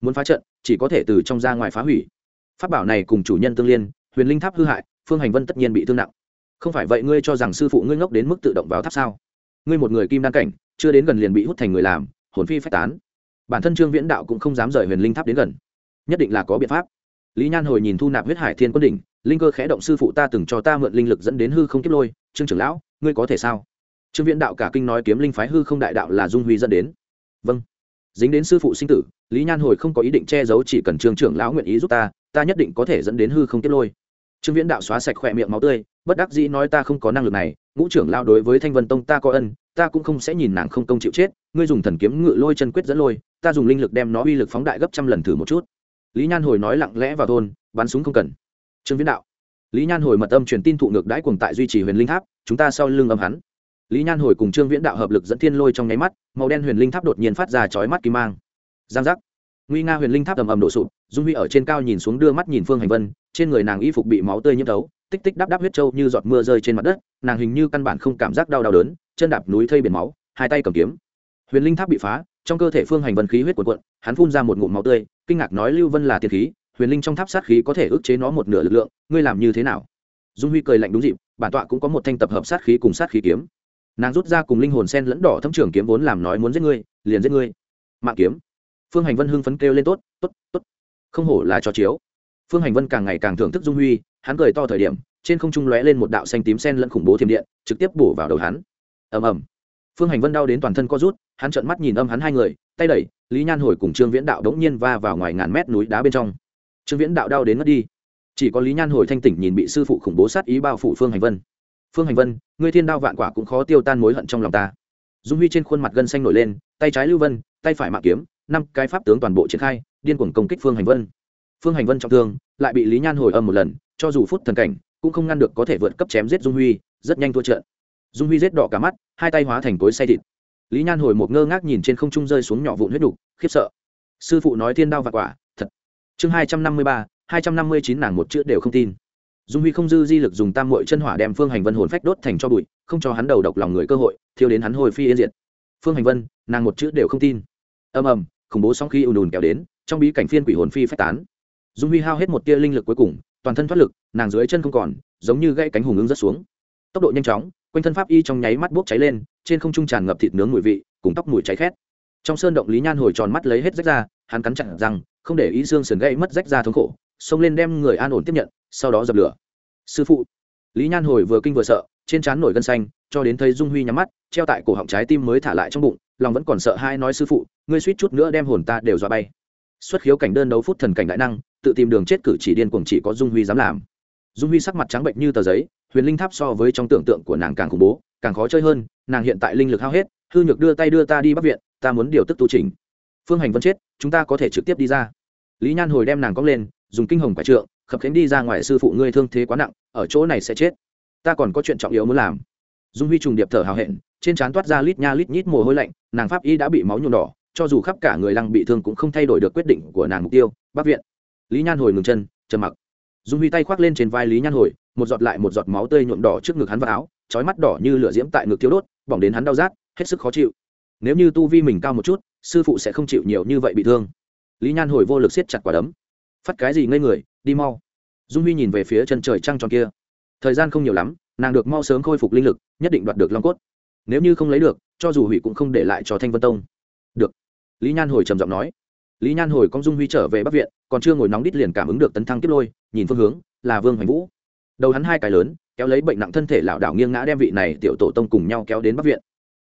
Muốn phá trận, chỉ có thể từ trong ra ngoài phá hủy. Pháp bảo này cùng chủ nhân tương liên, huyền linh tháp hư hại, phương hành vân tất nhiên bị thương nặng. Không phải vậy ngươi cho rằng sư phụ ngươi ngốc đến mức tự động vào tháp sao? Ngươi một người kim đan cảnh, chưa đến gần liền bị hút thành người làm, hồn phi phách tán. Bản thân trương viễn đạo cũng không dám rời huyền linh tháp đến gần. Nhất định là có biện pháp. Lý nhan hồi nhìn thu nạp huyết hải thiên quân đỉnh linh cơ khẽ động sư phụ ta từng cho ta mượn linh lực dẫn đến hư không kiếp lôi, trương trưởng lão, ngươi có thể sao? Trương viễn đạo cả kinh nói kiếm linh phái hư không đại đạo là dung huy dẫn đến. Vâng. Dính đến sư phụ sinh tử, lý nhan hồi không có ý định che giấu, chỉ cần trương trưởng lão nguyện ý giúp ta ta nhất định có thể dẫn đến hư không kiếp lôi. Trương viễn đạo xóa sạch khỏe miệng máu tươi, bất đắc dĩ nói ta không có năng lực này, ngũ trưởng lao đối với thanh vân tông ta có ân, ta cũng không sẽ nhìn nàng không công chịu chết, ngươi dùng thần kiếm ngự lôi chân quyết dẫn lôi, ta dùng linh lực đem nó uy lực phóng đại gấp trăm lần thử một chút. Lý nhan hồi nói lặng lẽ vào thôn, bắn súng không cần trương viễn đạo. Lý nhan hồi mật âm truyền tin thụ ngược đãi cuồng tại duy trì huyền linh tháp, chúng ta sau lưng âm hắn. Lý nhan hồi cùng trương viễn đạo hợp lực dẫn thiên lôi trong nháy mắt, màu đen huyền linh tháp đột nhiên phát ra chói mắt kim mang. Giang giác. Nguy nga huyền linh tháp ầm ầm đổ sụp, dung huy ở trên cao nhìn xuống đưa mắt nhìn phương hành vân, trên người nàng y phục bị máu tươi nhiễm tấu tích tích đắp đắp huyết trâu như giọt mưa rơi trên mặt đất, nàng hình như căn bản không cảm giác đau đau đớn, chân đạp núi thây biển máu, hai tay cầm kiếm. Huyền linh tháp bị phá, trong cơ thể phương hành vân khí huyết cuộn cuộn, hắn phun ra một ngụm máu tươi, kinh ngạc nói lưu vân là tiền khí huyền linh trong tháp sát khí có thể ức chế nó một nửa lực lượng, ngươi làm như thế nào? Dung huy cười lạnh đúng dịp, bản tọa cũng có một thanh tập hợp sát khí cùng sát khí kiếm. Nàng rút ra cùng linh hồn sen lẫn đỏ thâm trưởng kiếm vốn làm nói muốn giết ngươi, liền giết ngươi. Mạng kiếm. Phương hành vân hưng phấn kêu lên tốt tốt tốt. Không hổ là cho chiếu. Phương hành vân càng ngày càng thưởng thức dung huy, hắn cười to thời điểm, trên không trung lóe lên một đạo xanh tím sen lẫn khủng bố thiểm điện, trực tiếp bổ vào đầu hắn. Ầm ầm. Phương hành vân đau đến toàn thân co rút, hắn trợn mắt nhìn âm hắn hai người, tay đẩy, lý nhan hồi cùng trương viễn đạo đống nhiên va vào ngoài ngàn mét núi đá bên trong trương viễn đạo đau đến mất đi. Chỉ có lý nhan hồi thanh tỉnh nhìn bị sư phụ khủng bố sát ý bao phủ phương hành vân. Phương hành vân, ngươi thiên đao vạn quả cũng khó tiêu tan mối hận trong lòng ta. Dung huy trên khuôn mặt gân xanh nổi lên, tay trái lưu vân, tay phải mạng kiếm, năm cái pháp tướng toàn bộ triển khai, điên cuồng công kích phương hành vân. Phương hành vân trọng thương, lại bị lý nhan hồi âm một lần, cho dù phút thần cảnh, cũng không ngăn được có thể vượt cấp chém giết dung huy, rất nhanh thua trận. Dung huy rết đỏ cả mắt, hai tay hóa thành cối say thịt. Lý nhan hồi một ngơ ngác nhìn trên không trung rơi xuống nhỏ vụn huyết đục, khiếp sợ. Sư phụ nói thiên đao vạn quả chương hai trăm năm mươi ba, hai trăm năm mươi chín nàng một chữ đều không tin. Dung huy không dư di lực dùng tam mội chân hỏa đem phương hành vân hồn phách đốt thành cho bụi, không cho hắn đầu độc lòng người cơ hội, thiêu đến hắn hồi phi yên diệt. Phương hành vân, nàng một chữ đều không tin. Ầm ầm, khủng bố sóng khi ùn ùn kéo đến, trong bí cảnh phiên quỷ hồn phi phách tán. Dung huy hao hết một tia linh lực cuối cùng, toàn thân thoát lực, nàng dưới chân không còn, giống như gãy cánh hùng ứng rất xuống. Tốc độ nhanh chóng, quanh thân pháp y trong nháy mắt bốc cháy lên, trên không trung tràn ngập thịt nướng mùi vị, cùng tóc mùi cháy khét. Trong sơn động lý nhan hồi tròn mắt lấy hết rách ra, hắn cắn chặn rằng không để ý xương sườn gãy mất rách ra thống khổ, xông lên đem người an ổn tiếp nhận, sau đó dập lửa. Sư phụ, lý nhan hồi vừa kinh vừa sợ, trên trán nổi gân xanh, cho đến thấy dung huy nhắm mắt, treo tại cổ họng trái tim mới thả lại trong bụng, lòng vẫn còn sợ hai nói sư phụ, ngươi suýt chút nữa đem hồn ta đều dọa bay. Xuất khiếu cảnh đơn đấu phút thần cảnh đại năng, tự tìm đường chết cử chỉ điên cuồng chỉ có dung huy dám làm. Dung huy sắc mặt trắng bệnh như tờ giấy, huyền linh tháp so với trong tưởng tượng của nàng càng khủng bố, càng khó chơi hơn, nàng hiện tại linh lực hao hết, hư nhược đưa tay đưa ta đi bắc viện, ta muốn điều tức tu trình phương hành vẫn chết, chúng ta có thể trực tiếp đi ra. Lý nhan hồi đem nàng cong lên, dùng kinh hồng quả trượng, khập khiễng đi ra ngoài, sư phụ ngươi thương thế quá nặng, ở chỗ này sẽ chết. Ta còn có chuyện trọng yếu muốn làm. Dung huy trùng điệp thở hào hẹn, trên trán toát ra lít nha lít nhít mồ hôi lạnh, nàng pháp y đã bị máu nhuộm đỏ, cho dù khắp cả người lăng bị thương cũng không thay đổi được quyết định của nàng mục tiêu bắc viện. Lý nhan hồi ngừng chân, trầm mặc. Dung huy tay khoác lên trên vai lý nhan hồi, một giọt lại một giọt máu tươi nhuộm đỏ trước ngực hắn vào áo trói mắt đỏ như lửa diễm tại ngực thiếu đốt, bỏng đến hắn đau rát, hết sức khó chịu. Nếu như tu vi mình cao một chút sư phụ sẽ không chịu nhiều như vậy bị thương. Lý nhan hồi vô lực siết chặt quả đấm. Phát cái gì ngây người, đi mau. Dung huy nhìn về phía chân trời trăng tròn kia. Thời gian không nhiều lắm, nàng được mau sớm khôi phục linh lực, nhất định đoạt được long cốt. Nếu như không lấy được, cho dù hủy cũng không để lại cho thanh vân tông. Được. Lý nhan hồi trầm giọng nói. Lý nhan hồi con dung huy trở về bắc viện, còn chưa ngồi nóng đít liền cảm ứng được tấn thăng kiếp lôi, nhìn phương hướng, là vương hoành vũ. Đầu hắn hai cái lớn, kéo lấy bệnh nặng thân thể lảo đảo nghiêng ngã đem vị này tiểu tổ tông cùng nhau kéo đến bắc viện.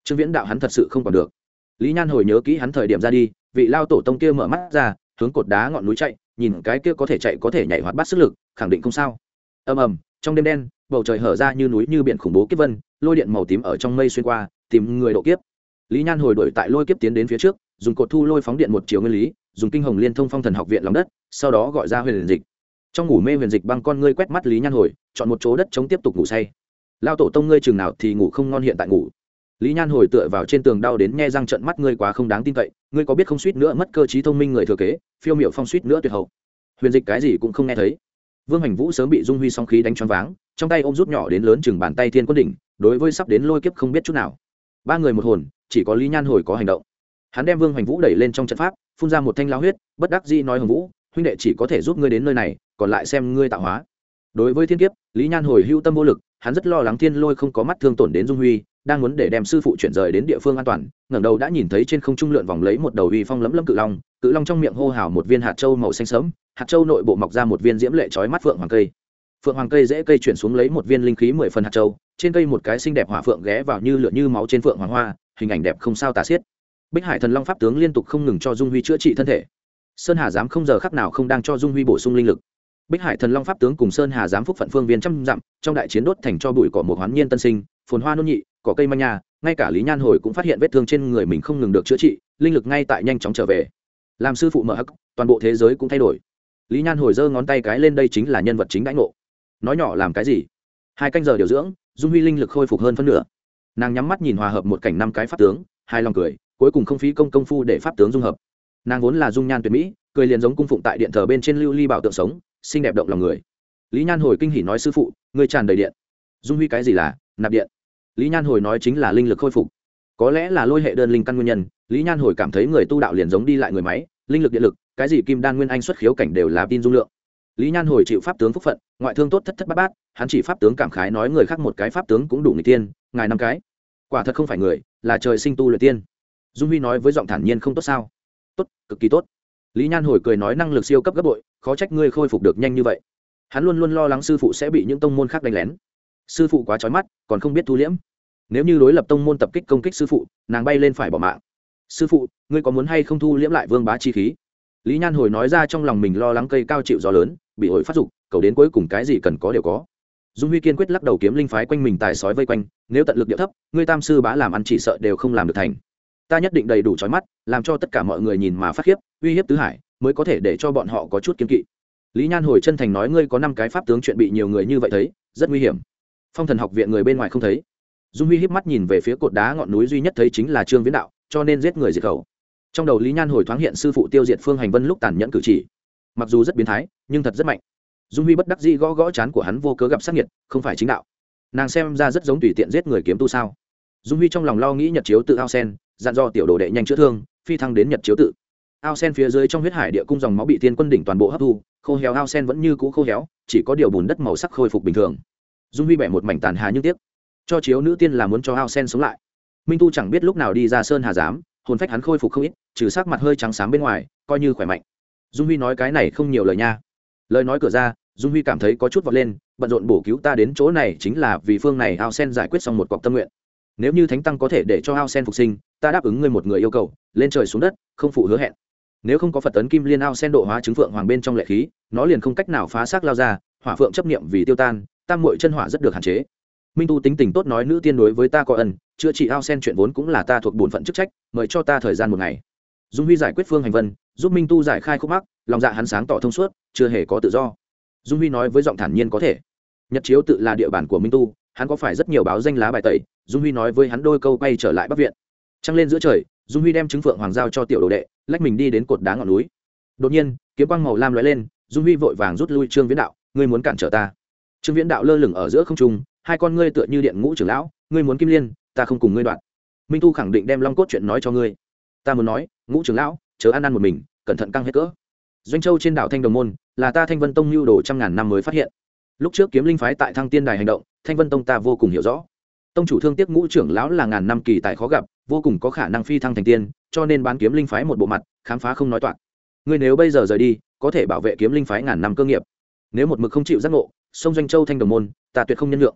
Trương viễn đạo hắn thật sự không còn được lý nhan hồi nhớ kỹ hắn thời điểm ra đi, vị lao tổ tông kia mở mắt ra, hướng cột đá ngọn núi chạy, nhìn cái kia có thể chạy có thể nhảy hoạt bát sức lực, khẳng định không sao. Ầm ầm, trong đêm đen, bầu trời hở ra như núi như biển khủng bố kiếp vân, lôi điện màu tím ở trong mây xuyên qua, tìm người độ kiếp. Lý nhan hồi đổi tại lôi kiếp tiến đến phía trước, dùng cột thu lôi phóng điện một chiều nguyên lý, dùng kinh hồng liên thông phong thần học viện lòng đất, sau đó gọi ra huyền dịch. Trong ngủ mê huyền dịch băng con ngươi quét mắt lý nhan hồi, chọn một chỗ đất chống tiếp tục ngủ say. Lao tổ tông ngươi chừng nào thì ngủ không ngon hiện tại ngủ lý nhan hồi tựa vào trên tường đau đến nghe răng trận mắt, ngươi quá không đáng tin cậy, ngươi có biết không suýt nữa mất cơ t thông minh người thừa kế, phiêu m i ệ u phong suýt nữa tuyệt hậu. Huyền dịch cái gì cũng không nghe thấy. Vương hành vũ sớm bị dung huy song khí đánh choáng váng, trong tay ôm rút nhỏ đến lớn chừng bàn tay thiên quân đỉnh, đối với sắp đến lôi kiếp không biết chút nào. Ba người một hồn, chỉ có lý nhan hồi có hành động. Hắn đem vương hành vũ đẩy lên trong trận pháp, phun ra một thanh lao huyết, bất đắc dĩ nói hồng vũ, huynh đệ chỉ có thể giúp ngươi đến nơi này, còn lại xem ngươi tạo hóa. Đối với thiên kiếp, lý nhan hồi hưu tâm vô lực, hắn rất lo lắng thiên lôi không có mắt thương tổn đến dung huy đang muốn để đem sư phụ chuyển rời đến địa phương an toàn, ngẩng đầu đã nhìn thấy trên không trung lượn vòng lấy một đầu uy phong lấm lấm cự long cự long trong miệng hô hào một viên hạt trâu màu xanh sẫm, hạt trâu nội bộ mọc ra một viên diễm lệ trói mắt phượng hoàng cây. Phượng hoàng cây dễ cây chuyển xuống lấy một viên linh khí mười phần hạt trâu trên cây một cái xinh đẹp hỏa phượng ghé vào như lượn như máu trên phượng hoàng hoa, hình ảnh đẹp không sao tả xiết. Bích hải thần long pháp tướng liên tục không ngừng cho dung huy chữa trị thân thể. Sơn hà dám không giờ khắc nào không đang cho dung huy bổ sung linh lực. Bích hải thần long pháp tướng cùng sơn hà giám phúc phận phương viên trăm dặm, trong đại chiến đốt thành cho bụi cỏ một hoán nhiên tân sinh, phồn hoa nôn nhị cỏ cây manh nhà ngay cả lý nhan hồi cũng phát hiện vết thương trên người mình không ngừng được chữa trị, linh lực ngay tại nhanh chóng trở về. Làm sư phụ mở hắc, toàn bộ thế giới cũng thay đổi. Lý nhan hồi giơ ngón tay cái lên đây chính là nhân vật chính đãi ngộ. Nói nhỏ làm cái gì? Hai canh giờ điều dưỡng, dung huy linh lực khôi phục hơn phân nửa. Nàng nhắm mắt nhìn hòa hợp một cảnh năm cái pháp tướng hai lòng cười, cuối cùng không phí công công phu để pháp tướng dung hợp. Nàng vốn là dung nhan tuyệt mỹ, cười liền giống cung phụng tại điện thờ bên trên lưu ly bảo tượng sống, xinh đẹp động lòng người. Lý nhan hồi kinh hỉ nói sư phụ, người tràn đầy điện. Dung huy cái gì là? Nạp điện lý nhan hồi nói chính là linh lực khôi phục. Có lẽ là lôi hệ đơn linh căn nguyên nhân, lý nhan hồi cảm thấy người tu đạo liền giống đi lại người máy, linh lực điện lực, cái gì kim đan nguyên anh xuất khiếu cảnh đều là tin dung lượng. Lý nhan hồi chịu pháp tướng phúc phận, ngoại thương tốt thất thất bát bát, hắn chỉ pháp tướng cảm khái nói người khác một cái pháp tướng cũng đủ người tiên ngài năm cái. Quả thật không phải người, là trời sinh tu luyện tiên. Dung huy nói với giọng thản nhiên không tốt sao? Tốt, cực kỳ tốt. Lý nhan hồi cười nói năng lực siêu cấp gấp bội, khó trách ngươi khôi phục được nhanh như vậy. Hắn luôn luôn lo lắng sư phụ sẽ bị những tông môn khác đánh lén sư phụ quá trói mắt, còn không biết thu liễm. Nếu như đối lập tông môn tập kích công kích sư phụ, nàng bay lên phải bỏ mạng. Sư phụ, ngươi có muốn hay không thu liễm lại vương bá chi khí? Lý nhan hồi nói ra trong lòng mình lo lắng cây cao chịu gió lớn, bị hội phát dục, cầu đến cuối cùng cái gì cần có đều có. Dung huy kiên quyết lắc đầu kiếm linh phái quanh mình tài sói vây quanh, nếu tận lực địa thấp, ngươi tam sư bá làm ăn chỉ sợ đều không làm được thành. Ta nhất định đầy đủ trói mắt, làm cho tất cả mọi người nhìn mà phát khiếp, uy hiếp tứ hải, mới có thể để cho bọn họ có chút kiên kỵ. Lý nhan hồi chân thành nói ngươi có năm cái pháp tướng chuyện bị nhiều người như vậy thấy, rất nguy hiểm phong thần học viện người bên ngoài không thấy. Dung huy hiếp mắt nhìn về phía cột đá ngọn núi duy nhất thấy chính là trương viễn đạo, cho nên giết người diệt khẩu. Trong đầu lý nhan hồi thoáng hiện sư phụ tiêu diệt phương hành vân lúc tàn nhẫn cử chỉ. Mặc dù rất biến thái, nhưng thật rất mạnh. Dung huy bất đắc dĩ gõ gõ chán của hắn vô cớ gặp sắc nhiệt không phải chính đạo. Nàng xem ra rất giống tùy tiện giết người kiếm tu sao? Dung huy trong lòng lo nghĩ nhật chiếu tự ao sen, dặn do tiểu đồ đệ nhanh chữa thương, phi thăng đến nhật chiếu tự. Ao sen phía dưới trong huyết hải địa cung dòng máu bị tiên quân đỉnh toàn bộ hấp thu, khô héo ao sen vẫn như cũ khô héo, chỉ có điều bùn đất màu sắc khôi phục bình thường dung huy bẻ một mảnh tàn hà nhưng tiếc. Cho chiếu nữ tiên là muốn cho ao sen sống lại. Minh tu chẳng biết lúc nào đi ra sơn hà giám, hồn phách hắn khôi phục không ít, trừ sắc mặt hơi trắng sáng bên ngoài, coi như khỏe mạnh. Dung huy nói cái này không nhiều lời nha. Lời nói cửa ra, dung huy cảm thấy có chút vọt lên, bận rộn bổ cứu ta đến chỗ này chính là vì phương này ao sen giải quyết xong một cọc tâm nguyện. Nếu như thánh tăng có thể để cho ao sen phục sinh, ta đáp ứng ngươi một người yêu cầu, lên trời xuống đất, không phụ hứa hẹn. Nếu không có phật tấn kim liên ao sen độ hóa chứng phượng hoàng bên trong lệ khí, nó liền không cách nào phá xác lao ra, hỏa phượng chấp niệm vì tiêu tan tam mội chân hỏa rất được hạn chế. Minh tu tính tình tốt nói, nữ tiên đối với ta có ân, chữa trị ao sen chuyện vốn cũng là ta thuộc bổn phận chức trách, mời cho ta thời gian một ngày. Dung huy giải quyết phương hành vân, giúp minh tu giải khai khúc mắc, lòng dạ hắn sáng tỏ thông suốt, chưa hề có tự do. Dung huy nói với giọng thản nhiên có thể. Nhật chiếu tự là địa bàn của minh tu, hắn có phải rất nhiều báo danh lá bài tẩy, dung huy nói với hắn đôi câu quay trở lại bắc viện. Trăng lên giữa trời, dung huy đem trứng phượng hoàng giao cho tiểu đồ đệ, lách mình đi đến cột đá ngọn núi. Đột nhiên, kiếm quang màu lam lóe lên, dung huy vội vàng rút lui trương viễn đạo, ngươi muốn cản trở ta? Trương viễn đạo lơ lửng ở giữa không trung, hai con ngươi tựa như điện ngũ trưởng lão, ngươi muốn kim liên, ta không cùng ngươi đoạn. Minh tu khẳng định đem long cốt chuyện nói cho ngươi. Ta muốn nói, ngũ trưởng lão, chớ ăn ăn một mình, cẩn thận căng hết cỡ. Doanh châu trên đảo thanh đồng môn, là ta thanh vân tông lưu đồ trăm ngàn năm mới phát hiện. Lúc trước kiếm linh phái tại thăng tiên đài hành động, thanh vân tông ta vô cùng hiểu rõ. Tông chủ thương tiếc ngũ trưởng lão là ngàn năm kỳ tài khó gặp, vô cùng có khả năng phi thăng thành tiên, cho nên bán kiếm linh phái một bộ mặt, khám phá không nói toạc. Ngươi nếu bây giờ rời đi, có thể bảo vệ kiếm linh phái ngàn năm cơ nghiệp. Nếu một mực không chịu giác ngộ sông doanh châu thanh đồng môn, ta tuyệt không nhân lượng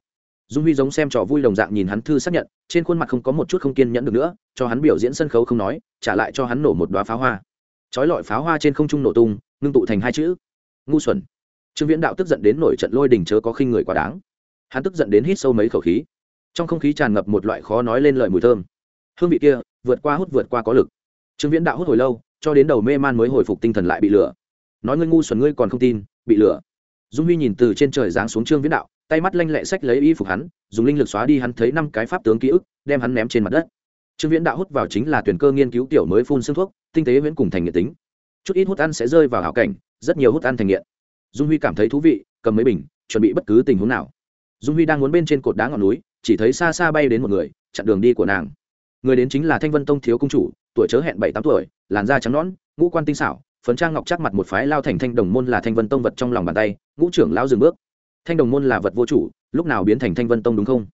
dung huy giống xem trò vui đồng dạng nhìn hắn thư xác nhận, trên khuôn mặt không có một chút không kiên nhẫn được nữa, cho hắn biểu diễn sân khấu không nói, trả lại cho hắn nổ một đoá pháo hoa. Trói lọi pháo hoa trên không trung nổ tung, ngưng tụ thành hai chữ, ngu xuẩn. Trương viễn đạo tức giận đến nổi trận lôi đình chớ có khinh người quá đáng. Hắn tức giận đến hít sâu mấy khẩu khí. Trong không khí tràn ngập một loại khó nói lên lời mùi thơm. Hương vị kia, vượt qua hút vượt qua có lực. Trương viễn đạo hút hồi lâu, cho đến đầu mê man mới hồi phục tinh thần lại bị lửa. Nói ngươi ngu xuẩn ngươi còn không tin, bị lửa dung huy nhìn từ trên trời giáng xuống trương viễn đạo, tay mắt lanh lẹ sách lấy y phục hắn, dùng linh lực xóa đi hắn thấy năm cái pháp tướng ký ức, đem hắn ném trên mặt đất. Trương viễn đạo hút vào chính là tuyển cơ nghiên cứu tiểu mới phun xương thuốc, tinh tế viễn cùng thành nghiện tính. Chút ít hút ăn sẽ rơi vào hảo cảnh, rất nhiều hút ăn thành nghiện. Dung huy cảm thấy thú vị, cầm mấy bình, chuẩn bị bất cứ tình huống nào. Dung huy đang muốn bên trên cột đá ngọn núi, chỉ thấy xa xa bay đến một người, chặn đường đi của nàng. Người đến chính là thanh vân tông thiếu công chủ, tuổi chớ hẹn bảy tám tuổi, làn da trắng nõn, ngũ quan tinh xảo phấn trang ngọc chắc mặt một phái lao thành thanh đồng môn là thanh vân tông vật trong lòng bàn tay, ngũ trưởng lao dừng bước. Thanh đồng môn là vật vô chủ, lúc nào biến thành thanh vân tông đúng không?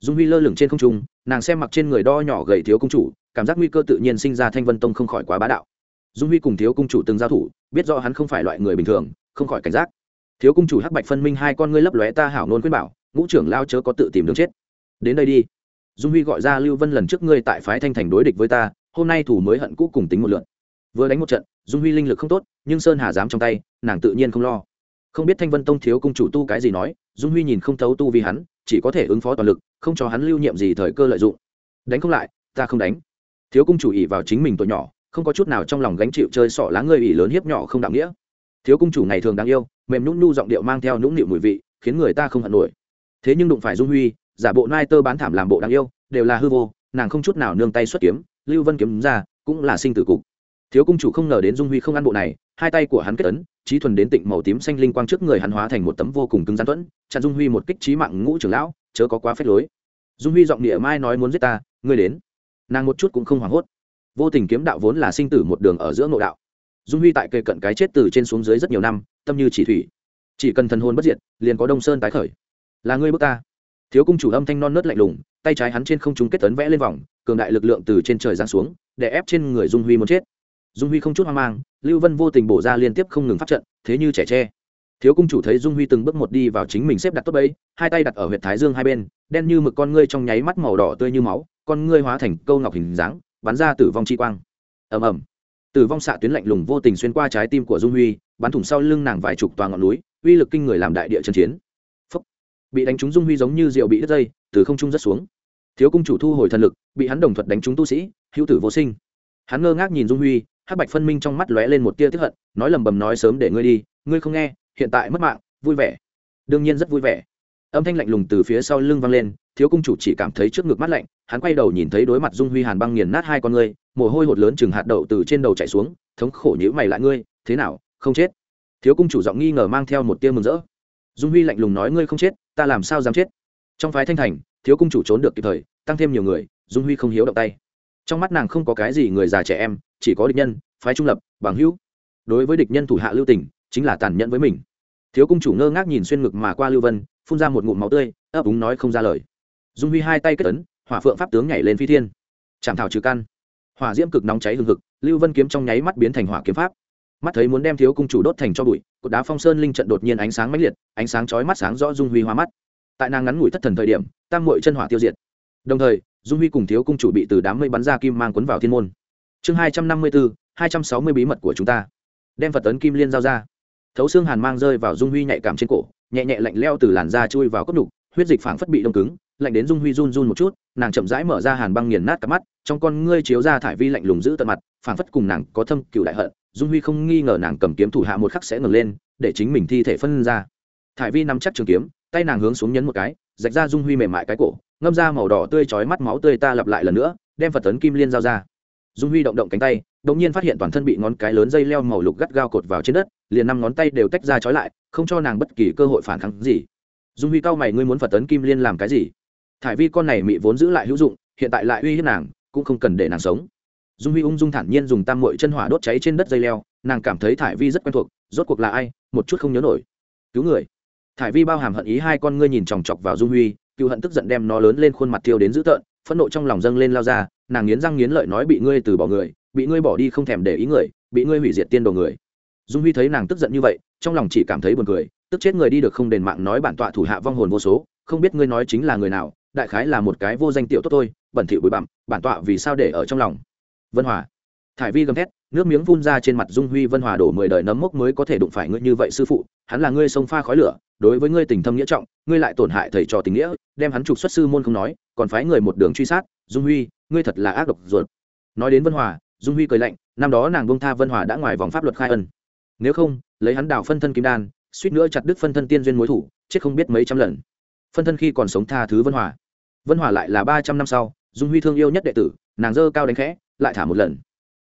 Dung huy lơ lửng trên không trung, nàng xem mặc trên người đo nhỏ gầy thiếu công chủ, cảm giác nguy cơ tự nhiên sinh ra thanh vân tông không khỏi quá bá đạo. Dung huy cùng thiếu công chủ từng giao thủ, biết rõ hắn không phải loại người bình thường, không khỏi cảnh giác. Thiếu công chủ hắc bạch phân minh hai con ngươi lấp lóe ta hảo nôn quyết bảo, ngũ trưởng lao chớ có tự tìm đường chết. Đến đây đi. Dung huy gọi ra lưu vân lần trước ngươi tại phái thanh thành đối địch với ta, hôm nay thủ mới hận cũ cùng tính một lượn vừa đánh một trận, dung huy linh lực không tốt, nhưng sơn hà dám trong tay, nàng tự nhiên không lo. Không biết thanh vân tông thiếu cung chủ tu cái gì nói, dung huy nhìn không thấu tu vì hắn, chỉ có thể ứng phó toàn lực, không cho hắn lưu nhiệm gì thời cơ lợi dụng. Đánh không lại, ta không đánh. Thiếu cung chủ ỉ vào chính mình tuổi nhỏ, không có chút nào trong lòng gánh chịu chơi sỏ lá người ỉ lớn hiếp nhỏ không đạo nghĩa. Thiếu cung chủ ngày thường đáng yêu, mềm nhũng nhu giọng điệu mang theo nũng nịu mùi vị, khiến người ta không hận nổi. Thế nhưng đụng phải dung huy, giả bộ nai tơ bán thảm làm bộ đáng yêu, đều là hư vô, nàng không chút nào nương tay xuất kiếm, lưu vân kiếm ra, cũng là sinh tử cục thiếu cung chủ không ngờ đến dung huy không ăn bộ này, hai tay của hắn kết ấn trí thuần đến tịnh màu tím xanh linh quang trước người hắn hóa thành một tấm vô cùng cứng rắn thuẫn, chặn dung huy một kích trí mạng ngũ trưởng lão, chớ có quá phép lối. Dung huy giọng địa mai nói muốn giết ta, ngươi đến. Nàng một chút cũng không hoảng hốt. Vô tình kiếm đạo vốn là sinh tử một đường ở giữa ngộ đạo. Dung huy tại kề cận cái chết từ trên xuống dưới rất nhiều năm, tâm như chỉ thủy. Chỉ cần thần hồn bất diệt, liền có đông sơn tái khởi. Là ngươi bước ta. Thiếu cung chủ âm thanh non nớt lạnh lùng, tay trái hắn trên không trung kết tấn vẽ lên vòng, cường đại lực lượng từ trên trời giáng xuống để ép trên người dung huy muốn chết dung huy không chút hoang mang, lưu vân vô tình bổ ra liên tiếp không ngừng phát trận, thế như trẻ tre. Thiếu cung chủ thấy dung huy từng bước một đi vào chính mình xếp đặt tốt ấy hai tay đặt ở huyện thái dương hai bên, đen như mực con ngươi trong nháy mắt màu đỏ tươi như máu, con ngươi hóa thành câu ngọc hình dáng, bắn ra tử vong chi quang. Ầm ầm. Tử vong xạ tuyến lạnh lùng vô tình xuyên qua trái tim của dung huy, bắn thủng sau lưng nàng vài chục toàn ngọn núi, uy lực kinh người làm đại địa trần chiến. Phúc. bị đánh trúng dung huy giống như rượu bị đứt dây, từ không trung rất xuống. Thiếu cung chủ thu hồi thần lực, bị hắn đồng thuật đánh trúng tu sĩ, hữu tử vô sinh. Hắn ngơ ngác nhìn dung huy hắc bạch phân minh trong mắt lóe lên một tia tức hận, nói lầm bầm nói sớm để ngươi đi, ngươi không nghe, hiện tại mất mạng, vui vẻ. Đương nhiên rất vui vẻ. Âm thanh lạnh lùng từ phía sau lưng vang lên, thiếu cung chủ chỉ cảm thấy trước ngực mắt lạnh, hắn quay đầu nhìn thấy đối mặt dung huy hàn băng nghiền nát hai con ngươi, mồ hôi hột lớn chừng hạt đậu từ trên đầu chảy xuống, thống khổ nhữ mày lại ngươi, thế nào, không chết. Thiếu cung chủ giọng nghi ngờ mang theo một tia mừng rỡ. Dung huy lạnh lùng nói ngươi không chết, ta làm sao dám chết. Trong phái thanh thành, thiếu cung chủ trốn được kịp thời, tăng thêm nhiều người, dung huy không hiếu động tay. Trong mắt nàng không có cái gì người già trẻ em chỉ có địch nhân, phái trung lập, bằng hữu. Đối với địch nhân thủ hạ lưu tình, chính là tàn nhẫn với mình. Thiếu cung chủ ngơ ngác nhìn xuyên ngực mà qua lưu vân, phun ra một ngụm máu tươi, ấp úng nói không ra lời. Dung huy hai tay kết ấn, hỏa phượng pháp tướng nhảy lên phi thiên. Chạm thảo trừ căn. Hỏa diễm cực nóng cháy hừng hực, lưu vân kiếm trong nháy mắt biến thành hỏa kiếm pháp. Mắt thấy muốn đem thiếu cung chủ đốt thành cho bụi, cột đá phong sơn linh trận đột nhiên ánh sáng mãnh liệt, ánh sáng chói mắt sáng rõ dung huy hoa mắt. Tại nàng ngắn ngủi thất thần thời điểm, tam mội chân hỏa tiêu diệt. Đồng thời, dung huy cùng thiếu cung chủ bị từ đám mây bắn ra kim mang quấn vào thiên môn chương hai trăm năm mươi bốn hai trăm sáu mươi bí mật của chúng ta. Đem phật tấn kim liên giao ra. Thấu xương hàn mang rơi vào dung huy nhạy cảm trên cổ, nhẹ nhẹ lạnh leo từ làn da chui vào cốt đục huyết dịch phảng phất bị đông cứng, lạnh đến dung huy run run một chút, nàng chậm rãi mở ra hàn băng nghiền nát cả mắt, trong con ngươi chiếu ra thải vi lạnh lùng giữ tận mặt, phảng phất cùng nàng có thâm cựu đại hận, dung huy không nghi ngờ nàng cầm kiếm thủ hạ một khắc sẽ ngừng lên, để chính mình thi thể phân ra. Thải vi nắm chắc trường kiếm, tay nàng hướng xuống nhấn một cái, rạch ra dung huy mềm mại cái cổ, ngâm ra màu đỏ tươi chói mắt máu tươi ta lặp lại lần nữa, đem phật tấn kim liên giao ra dung huy động động cánh tay, đột nhiên phát hiện toàn thân bị ngón cái lớn dây leo màu lục gắt gao cột vào trên đất, liền năm ngón tay đều tách ra trói lại, không cho nàng bất kỳ cơ hội phản kháng gì. Dung huy cao mày, ngươi muốn phật tấn kim liên làm cái gì? Thải vi con này mị vốn giữ lại hữu dụng, hiện tại lại uy hiếp nàng, cũng không cần để nàng sống. Dung huy ung dung thản nhiên dùng tam mội chân hỏa đốt cháy trên đất dây leo, nàng cảm thấy thải vi rất quen thuộc, rốt cuộc là ai, một chút không nhớ nổi. Cứu người. Thải vi bao hàm hận ý hai con ngươi nhìn chòng chọc vào dung huy, cựu hận tức giận đem nó lớn lên khuôn mặt thiêu đến dữ tợn, phẫn nộ trong lòng dâng lên lao ra nàng nghiến răng nghiến lợi nói bị ngươi từ bỏ người, bị ngươi bỏ đi không thèm để ý người, bị ngươi hủy diệt tiên đồ người. Dung huy thấy nàng tức giận như vậy, trong lòng chỉ cảm thấy buồn cười, tức chết người đi được không đền mạng nói bản tọa thủ hạ vong hồn vô số, không biết ngươi nói chính là người nào, đại khái là một cái vô danh tiểu tốt thôi, bẩn thỉu bụi bặm, bản tọa vì sao để ở trong lòng? Vân hòa. Thải vi gầm thét, nước miếng phun ra trên mặt dung huy vân hòa đổ mười đời nấm mốc mới có thể đụng phải ngươi như vậy sư phụ, hắn là ngươi sông pha khói lửa, đối với ngươi tình thâm nghĩa trọng, ngươi lại tổn hại thầy trò tình nghĩa, đem hắn trục xuất sư môn không nói, còn phái người một đường truy sát, dung huy ngươi thật là ác độc ruột. Nói đến vân hòa, dung huy cười lạnh, năm đó nàng bông tha vân hòa đã ngoài vòng pháp luật khai ân. Nếu không, lấy hắn đào phân thân kim đan, suýt nữa chặt đứt phân thân tiên duyên mối thủ, chết không biết mấy trăm lần. Phân thân khi còn sống tha thứ vân hòa. Vân hòa lại là ba trăm năm sau, dung huy thương yêu nhất đệ tử, nàng dơ cao đánh khẽ, lại thả một lần.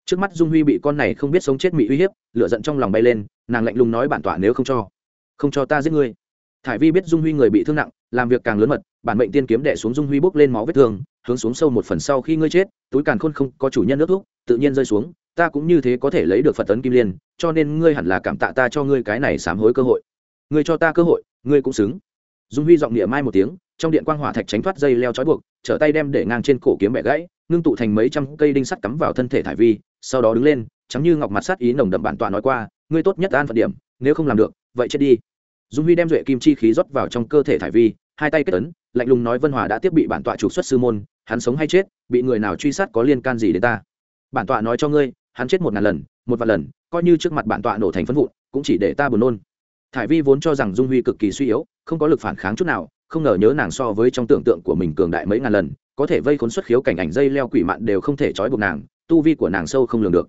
Trước mắt dung huy bị con này không biết sống chết mị uy hiếp lựa giận trong lòng bay lên, nàng lạnh lùng nói bản tỏa nếu không cho không cho ta giết ngươi. Thải vi biết dung huy người bị thương nặng, làm việc càng lớn mật bản mệnh tiên kiếm đệ xuống dung huy bốc lên máu vết thương, hướng xuống sâu một phần sau khi ngươi chết, túi càn khôn không có chủ nhân nước thuốc, tự nhiên rơi xuống, ta cũng như thế có thể lấy được phật tấn kim liên, cho nên ngươi hẳn là cảm tạ ta cho ngươi cái này sám hối cơ hội. Ngươi cho ta cơ hội, ngươi cũng xứng. Dung huy giọng địa mai một tiếng, trong điện quang hỏa thạch tránh thoát dây leo trói buộc, trở tay đem để ngang trên cổ kiếm bẻ gãy, ngưng tụ thành mấy trăm cây đinh sắt cắm vào thân thể thải vi, sau đó đứng lên chắm như ngọc mặt sát ý nồng đậm bản tọa nói qua, ngươi tốt nhất an phận điểm, nếu không làm được, vậy chết đi. Dung huy đem duệ kim chi khí rót vào trong cơ thể thải vi hai tay kết ấn, lạnh lùng nói vân hòa đã tiếp bị bản tọa trục xuất sư môn, hắn sống hay chết, bị người nào truy sát có liên can gì đến ta? Bản tọa nói cho ngươi, hắn chết một ngàn lần, một vạn lần, coi như trước mặt bản tọa nổ thành phân vụn, cũng chỉ để ta buồn nôn. Thải vi vốn cho rằng dung huy cực kỳ suy yếu, không có lực phản kháng chút nào, không ngờ nhớ nàng so với trong tưởng tượng của mình cường đại mấy ngàn lần, có thể vây khốn xuất khiếu cảnh ảnh dây leo quỷ mạn đều không thể trói buộc nàng, tu vi của nàng sâu không lường được.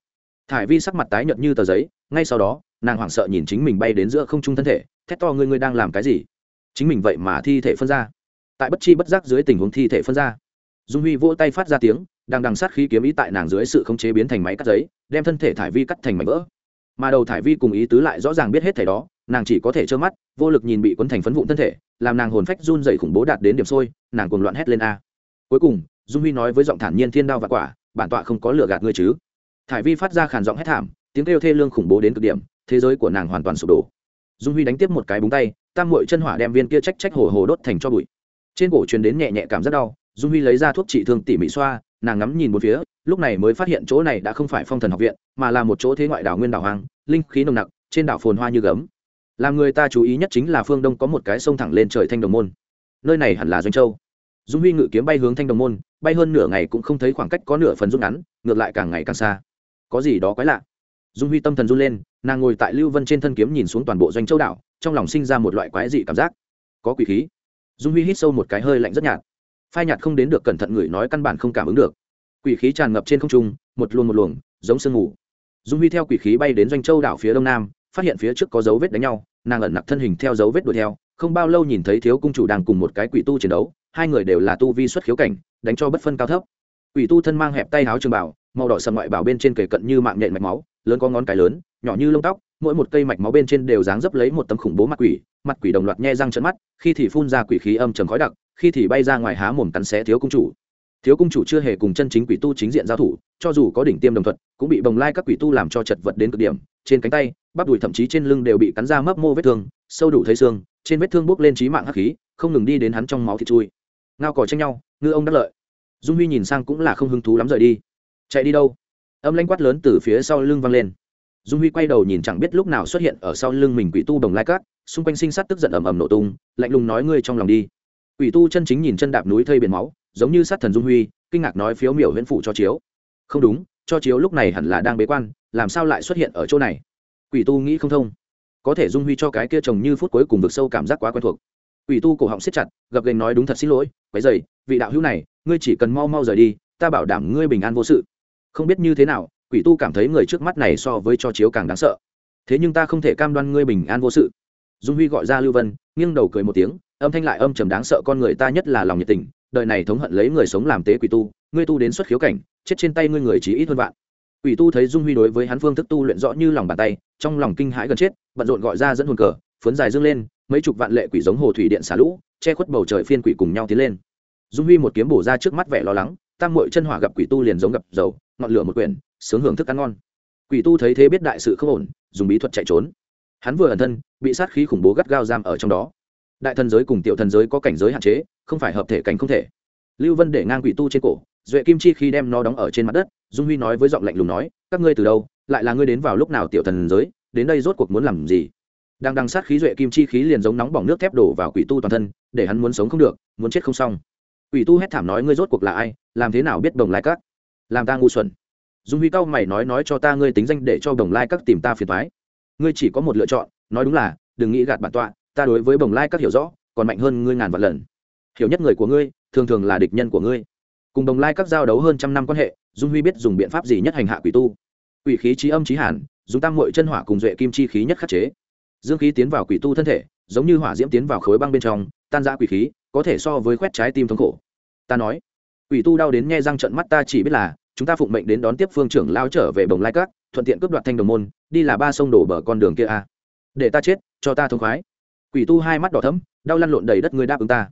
Thải vi sắc mặt tái nhợt như tờ giấy, ngay sau đó, nàng hoảng sợ nhìn chính mình bay đến giữa không trung thân thể, thét to ngươi ngươi đang làm cái gì? Chính mình vậy mà thi thể phân ra. Tại bất chi bất giác dưới tình huống thi thể phân ra, dung huy vỗ tay phát ra tiếng, đang đằng sát khí kiếm ý tại nàng dưới sự khống chế biến thành máy cắt giấy, đem thân thể thải vi cắt thành mảnh vỡ. Mà đầu thải vi cùng ý tứ lại rõ ràng biết hết thẻ đó, nàng chỉ có thể trơ mắt, vô lực nhìn bị cuốn thành phấn vụn thân thể, làm nàng hồn phách run dậy khủng bố đạt đến điểm sôi, nàng cùng loạn hét lên a. Cuối cùng, dung huy nói với giọng thản nhiên thiên đao và quả, bản tọa không có lừa gạt ngươi chứ. Thải vi phát ra khàn giọng hét thảm, tiếng kêu thê lương khủng bố đến cực điểm, thế giới của nàng hoàn toàn sụp đổ. Dung huy đánh tiếp một cái búng tay tam mội chân hỏa đem viên kia trách trách hồ hồ đốt thành cho bụi. Trên cổ truyền đến nhẹ nhẹ cảm rất đau, dung huy lấy ra thuốc trị thương tỉ mỉ xoa, nàng ngắm nhìn một phía, lúc này mới phát hiện chỗ này đã không phải phong thần học viện, mà là một chỗ thế ngoại đảo nguyên đảo hoang, linh khí nồng nặc, trên đảo phồn hoa như gấm. Làm người ta chú ý nhất chính là phương đông có một cái sông thẳng lên trời thanh đồng môn. Nơi này hẳn là doanh châu. Dung huy ngự kiếm bay hướng thanh đồng môn, bay hơn nửa ngày cũng không thấy khoảng cách có nửa phần rút ngắn, ngược lại càng ngày càng xa. Có gì đó quái lạ. Dung huy tâm thần run lên, nàng ngồi tại lưu vân trên thân kiếm nhìn xuống toàn bộ doanh châu đảo trong lòng sinh ra một loại quái dị cảm giác. Có quỷ khí. Dung huy hít sâu một cái hơi lạnh rất nhạt. Phai nhạt không đến được cẩn thận người nói căn bản không cảm ứng được. Quỷ khí tràn ngập trên không trung, một luồng một luồng, giống sương mù. Dung huy theo quỷ khí bay đến doanh châu đảo phía đông nam, phát hiện phía trước có dấu vết đánh nhau, nàng ẩn nặc thân hình theo dấu vết đuổi theo, không bao lâu nhìn thấy thiếu cung chủ đang cùng một cái quỷ tu chiến đấu, hai người đều là tu vi xuất khiếu cảnh, đánh cho bất phân cao thấp. Quỷ tu thân mang hẹp tay áo trường bảo, màu đỏ sầm ngoại bảo bên trên kề cận như mạng nhện mạch máu lớn có ngón cái lớn, nhỏ như lông tóc, mỗi một cây mạch máu bên trên đều dáng dấp lấy một tấm khủng bố mặt quỷ mặt quỷ đồng loạt nhe răng trận mắt, khi thì phun ra quỷ khí âm trầm khói đặc, khi thì bay ra ngoài há mồm cắn xé thiếu cung chủ. Thiếu cung chủ chưa hề cùng chân chính quỷ tu chính diện giao thủ, cho dù có đỉnh tiêm đồng thuận cũng bị bồng lai các quỷ tu làm cho chật vật đến cực điểm, trên cánh tay, bắp đùi thậm chí trên lưng đều bị cắn ra mấp mô vết thương, sâu đủ thấy xương, trên vết thương bốc lên trí mạng hắc khí, không ngừng đi đến hắn trong máu thịt chui. Ngao cò tranh nhau, ngư ông đắc lợi. Dung huy nhìn sang cũng là không hứng thú lắm rời đi. Chạy đi đâu? Âm lanh quát lớn từ phía sau lưng vang lên. Dung huy quay đầu nhìn chẳng biết lúc nào xuất hiện ở sau lưng mình quỷ tu đồng lai cát, xung quanh sinh sát tức giận ầm ầm nổ tung, lạnh lùng nói ngươi trong lòng đi. Quỷ tu chân chính nhìn chân đạp núi thây biển máu, giống như sát thần dung huy, kinh ngạc nói phiếu miểu huyễn phụ cho chiếu. Không đúng, cho chiếu lúc này hẳn là đang bế quan, làm sao lại xuất hiện ở chỗ này? Quỷ tu nghĩ không thông. Có thể dung huy cho cái kia chồng như phút cuối cùng vực sâu cảm giác quá quen thuộc. Quỷ tu cổ họng siết chặt, gập gành nói đúng thật xin lỗi, quấy dày vị đạo hữu này, ngươi chỉ cần mau mau rời đi, ta bảo đảm ngươi bình an vô sự không biết như thế nào, quỷ tu cảm thấy người trước mắt này so với cho chiếu càng đáng sợ. Thế nhưng ta không thể cam đoan ngươi bình an vô sự. Dung huy gọi ra lưu vân, nghiêng đầu cười một tiếng, âm thanh lại âm trầm đáng sợ con người ta nhất là lòng nhiệt tình, đời này thống hận lấy người sống làm tế quỷ tu, ngươi tu đến xuất khiếu cảnh, chết trên tay ngươi người chỉ ít hơn vạn. Quỷ tu thấy dung huy đối với hắn phương thức tu luyện rõ như lòng bàn tay, trong lòng kinh hãi gần chết, bận rộn gọi ra dẫn hồn cờ, phấn dài dâng lên, mấy chục vạn lệ quỷ giống hồ thủy điện xả lũ, che khuất bầu trời phiên quỷ cùng nhau tiến lên. Dung huy một kiếm bổ ra trước mắt vẻ lo lắng tam mội chân hỏa gặp quỷ tu liền giống gặp dầu, ngọn lửa một quyển, sướng hưởng thức ăn ngon. Quỷ tu thấy thế biết đại sự không ổn, dùng bí thuật chạy trốn. Hắn vừa ẩn thân, bị sát khí khủng bố gắt gao giam ở trong đó. Đại thần giới cùng tiểu thần giới có cảnh giới hạn chế, không phải hợp thể cảnh không thể. Lưu vân để ngang quỷ tu trên cổ, duệ kim chi khi đem nó đóng ở trên mặt đất, dung huy nói với giọng lạnh lùng nói, các ngươi từ đâu, lại là ngươi đến vào lúc nào tiểu thần giới, đến đây rốt cuộc muốn làm gì? Đang đằng sát khí duệ kim chi khí liền giống nóng bỏng nước thép đổ vào quỷ tu toàn thân, để hắn muốn sống không được, muốn chết không xong. Quỷ tu hét thảm nói, ngươi rốt cuộc là ai? Làm thế nào biết đồng lai các? Làm ta ngu xuẩn. Dung huy cao mày nói nói cho ta ngươi tính danh để cho đồng lai các tìm ta phiền thoái ngươi chỉ có một lựa chọn, nói đúng là, đừng nghĩ gạt bản tọa, ta đối với đồng lai các hiểu rõ, còn mạnh hơn ngươi ngàn vạn lần. Hiểu nhất người của ngươi, thường thường là địch nhân của ngươi. Cùng đồng lai các giao đấu hơn trăm năm quan hệ, dung huy biết dùng biện pháp gì nhất hành hạ quỷ tu. Quỷ khí trí âm trí hàn, dùng tam mội chân hỏa cùng duệ kim chi khí nhất khắc chế. Dương khí tiến vào quỷ tu thân thể, giống như hỏa diễm tiến vào khối băng bên trong, tan ra quỷ khí, có thể so với khoét trái tim thống khổ. Ta nói quỷ tu đau đến nghe răng trận mắt ta chỉ biết là, chúng ta phụng mệnh đến đón tiếp phương trưởng lao trở về bồng lai cát thuận tiện cướp đoạt thanh đồng môn, đi là ba sông đổ bờ con đường kia a à. để ta chết, cho ta thông khoái quỷ tu hai mắt đỏ thấm đau lăn lộn đầy đất người đáp ứng ta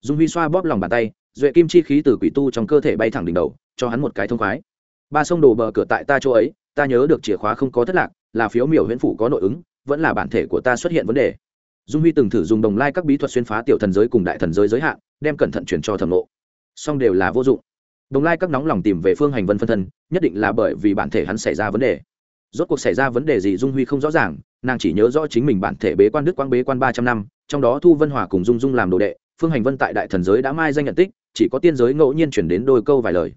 dung huy xoa bóp lòng bàn tay, duệ kim chi khí từ quỷ tu trong cơ thể bay thẳng đỉnh đầu, cho hắn một cái thông khoái ba sông đổ bờ cửa tại ta chỗ ấy, ta nhớ được chìa khóa không có thất lạc, là phiếu miểu huyễn phủ có nội ứng, vẫn là bản thể của ta xuất hiện vấn đề dung huy từng thử dùng đồng lai các bí thuật xuyên phá tiểu thần giới cùng đại thần giới giới hạn, đem cẩn thận chuyển cho thẩm Lộ song đều là vô dụng. Đồng lai các nóng lòng tìm về phương hành vân phân thân, nhất định là bởi vì bản thể hắn xảy ra vấn đề. Rốt cuộc xảy ra vấn đề gì dung huy không rõ ràng, nàng chỉ nhớ rõ chính mình bản thể bế quan đức quang bế quan ba trăm năm, trong đó thu vân hòa cùng dung dung làm đồ đệ, phương hành vân tại đại thần giới đã mai danh nhận tích, chỉ có tiên giới ngẫu nhiên chuyển đến đôi câu vài lời.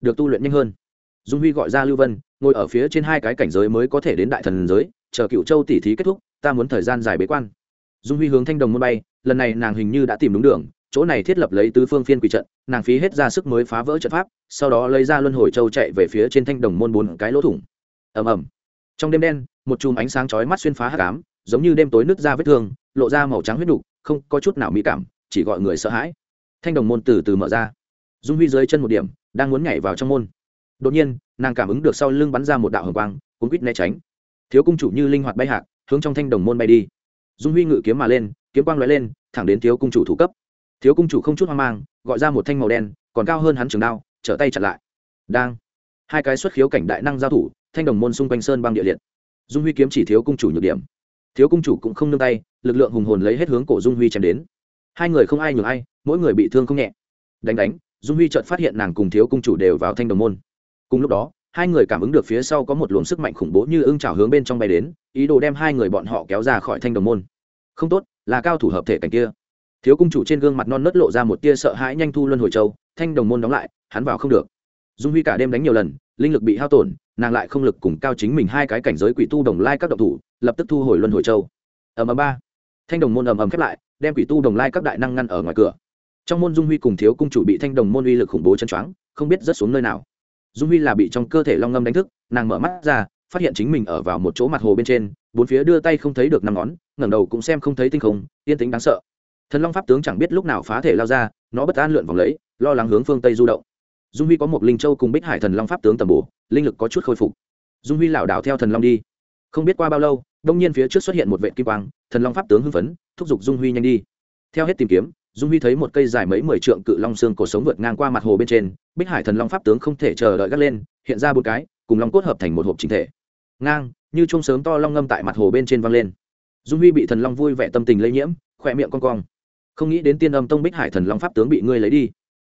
Được tu luyện nhanh hơn. Dung huy gọi ra lưu vân, ngồi ở phía trên hai cái cảnh giới mới có thể đến đại thần giới, chờ cựu châu tỉ thí kết thúc, ta muốn thời gian dài bế quan. Dung huy hướng thanh đồng môn bay, lần này nàng hình như đã tìm đúng đường chỗ này thiết lập lấy tứ phương phiên quỷ trận, nàng phí hết ra sức mới phá vỡ trận pháp, sau đó lấy ra luân hồi châu chạy về phía trên thanh đồng môn bốn cái lỗ thủng. Ầm ầm. Trong đêm đen, một chùm ánh sáng chói mắt xuyên phá hắc ám, giống như đêm tối nứt ra vết thương, lộ ra màu trắng huyết đục, không có chút nào mỹ cảm, chỉ gọi người sợ hãi. Thanh đồng môn từ từ mở ra. Dung huy dưới chân một điểm, đang muốn nhảy vào trong môn. Đột nhiên, nàng cảm ứng được sau lưng bắn ra một đạo hồng quang, cuốn quýt né tránh. Thiếu cung chủ như linh hoạt bay hạc, hướng trong thanh đồng môn bay đi. Dung huy ngự kiếm mà lên, kiếm quang lóe lên, thẳng đến thiếu cung chủ thủ cấp thiếu cung chủ không chút hoang mang, gọi ra một thanh màu đen, còn cao hơn hắn trường đao, trở tay chặt lại. Đang. Hai cái xuất khiếu cảnh đại năng giao thủ, thanh đồng môn xung quanh sơn băng địa liệt. Dung huy kiếm chỉ thiếu cung chủ nhược điểm. Thiếu cung chủ cũng không nương tay, lực lượng hùng hồn lấy hết hướng cổ dung huy chém đến. Hai người không ai nhường ai, mỗi người bị thương không nhẹ. Đánh đánh, dung huy chợt phát hiện nàng cùng thiếu cung chủ đều vào thanh đồng môn. Cùng lúc đó, hai người cảm ứng được phía sau có một luồng sức mạnh khủng bố như ưng trào hướng bên trong bay đến, ý đồ đem hai người bọn họ kéo ra khỏi thanh đồng môn. Không tốt, là cao thủ hợp thể cảnh kia thiếu cung chủ trên gương mặt non nớt lộ ra một tia sợ hãi nhanh thu luân hồi châu, thanh đồng môn đóng lại, hắn vào không được. Dung huy cả đêm đánh nhiều lần, linh lực bị hao tổn, nàng lại không lực cùng cao chính mình hai cái cảnh giới quỷ tu đồng lai các động thủ, lập tức thu hồi luân hồi châu. Ầm ầm ba. Thanh đồng môn ầm ầm khép lại, đem quỷ tu đồng lai các đại năng ngăn ở ngoài cửa. Trong môn dung huy cùng thiếu cung chủ bị thanh đồng môn uy lực khủng bố chân choáng, không biết rớt xuống nơi nào. Dung huy là bị trong cơ thể long ngâm đánh thức, nàng mở mắt ra, phát hiện chính mình ở vào một chỗ mặt hồ bên trên, bốn phía đưa tay không thấy được năm ngón, ngẩng đầu cũng xem không thấy tinh không, yên tĩnh đáng sợ thần long pháp tướng chẳng biết lúc nào phá thể lao ra, nó bất an lượn vòng lấy, lo lắng hướng phương tây du động. Dung huy có một linh châu cùng bích hải thần long pháp tướng tầm bổ, linh lực có chút khôi phục. Dung huy lảo đảo theo thần long đi. Không biết qua bao lâu, đông nhiên phía trước xuất hiện một vệ kim quang, thần long pháp tướng hưng phấn, thúc giục dung huy nhanh đi. Theo hết tìm kiếm, dung huy thấy một cây dài mấy mười trượng cự long xương cổ sống vượt ngang qua mặt hồ bên trên, bích hải thần long pháp tướng không thể chờ đợi gắt lên, hiện ra một cái, cùng long cốt hợp thành một hộp chính thể. Ngang, như chung sớm to long ngâm tại mặt hồ bên trên văng lên. Dung huy bị thần long vui vẻ tâm tình lây nhiễm, khỏe miệng con cong không nghĩ đến tiên âm tông bích hải thần long pháp tướng bị ngươi lấy đi.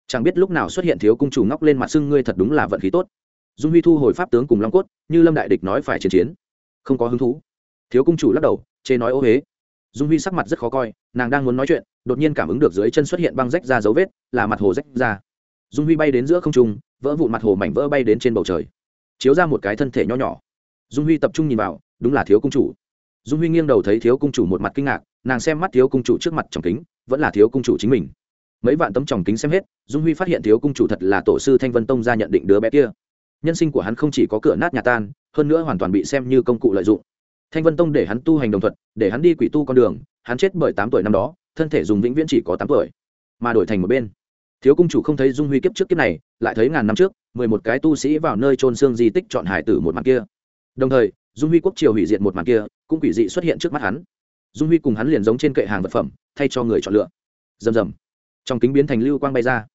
Chẳng biết lúc nào xuất hiện thiếu cung chủ ngóc lên mặt xưng ngươi thật đúng là vận khí tốt. Dung huy thu hồi pháp tướng cùng long cốt, như lâm đại địch nói phải chiến chiến. Không có hứng thú. Thiếu cung chủ lắc đầu, chê nói ô huế dung huy sắc mặt rất khó coi, nàng đang muốn nói chuyện, đột nhiên cảm ứng được dưới chân xuất hiện băng rách ra dấu vết, là mặt hồ rách ra. Dung huy bay đến giữa không trung, vỡ vụn mặt hồ mảnh vỡ bay đến trên bầu trời. Chiếu ra một cái thân thể nho nhỏ. Dung huy tập trung nhìn vào, đúng là thiếu cung chủ. Dung huy nghiêng đầu thấy thiếu cung chủ một mặt kinh ngạc nàng xem mắt thiếu cung chủ trước mặt tròng kính, vẫn là thiếu cung chủ chính mình. Mấy vạn tấm tròng kính xem hết, dung huy phát hiện thiếu cung chủ thật là tổ sư thanh vân tông ra nhận định đứa bé kia. Nhân sinh của hắn không chỉ có cửa nát nhà tan, hơn nữa hoàn toàn bị xem như công cụ lợi dụng. Thanh vân tông để hắn tu hành đồng thuật, để hắn đi quỷ tu con đường, hắn chết bởi tám tuổi năm đó, thân thể dùng vĩnh viễn chỉ có tám tuổi, mà đổi thành một bên. Thiếu cung chủ không thấy dung huy kiếp trước kiếp này, lại thấy ngàn năm trước, mười một cái tu sĩ vào nơi trôn xương di tích chọn hải tử một mặt kia. Đồng thời, dung huy quốc triều hủy diệt một mặt kia, cũng quỷ dị xuất hiện trước mắt hắn dung huy cùng hắn liền giống trên kệ hàng vật phẩm, thay cho người chọn lựa. Rầm rầm. Trong kính biến thành lưu quang bay ra.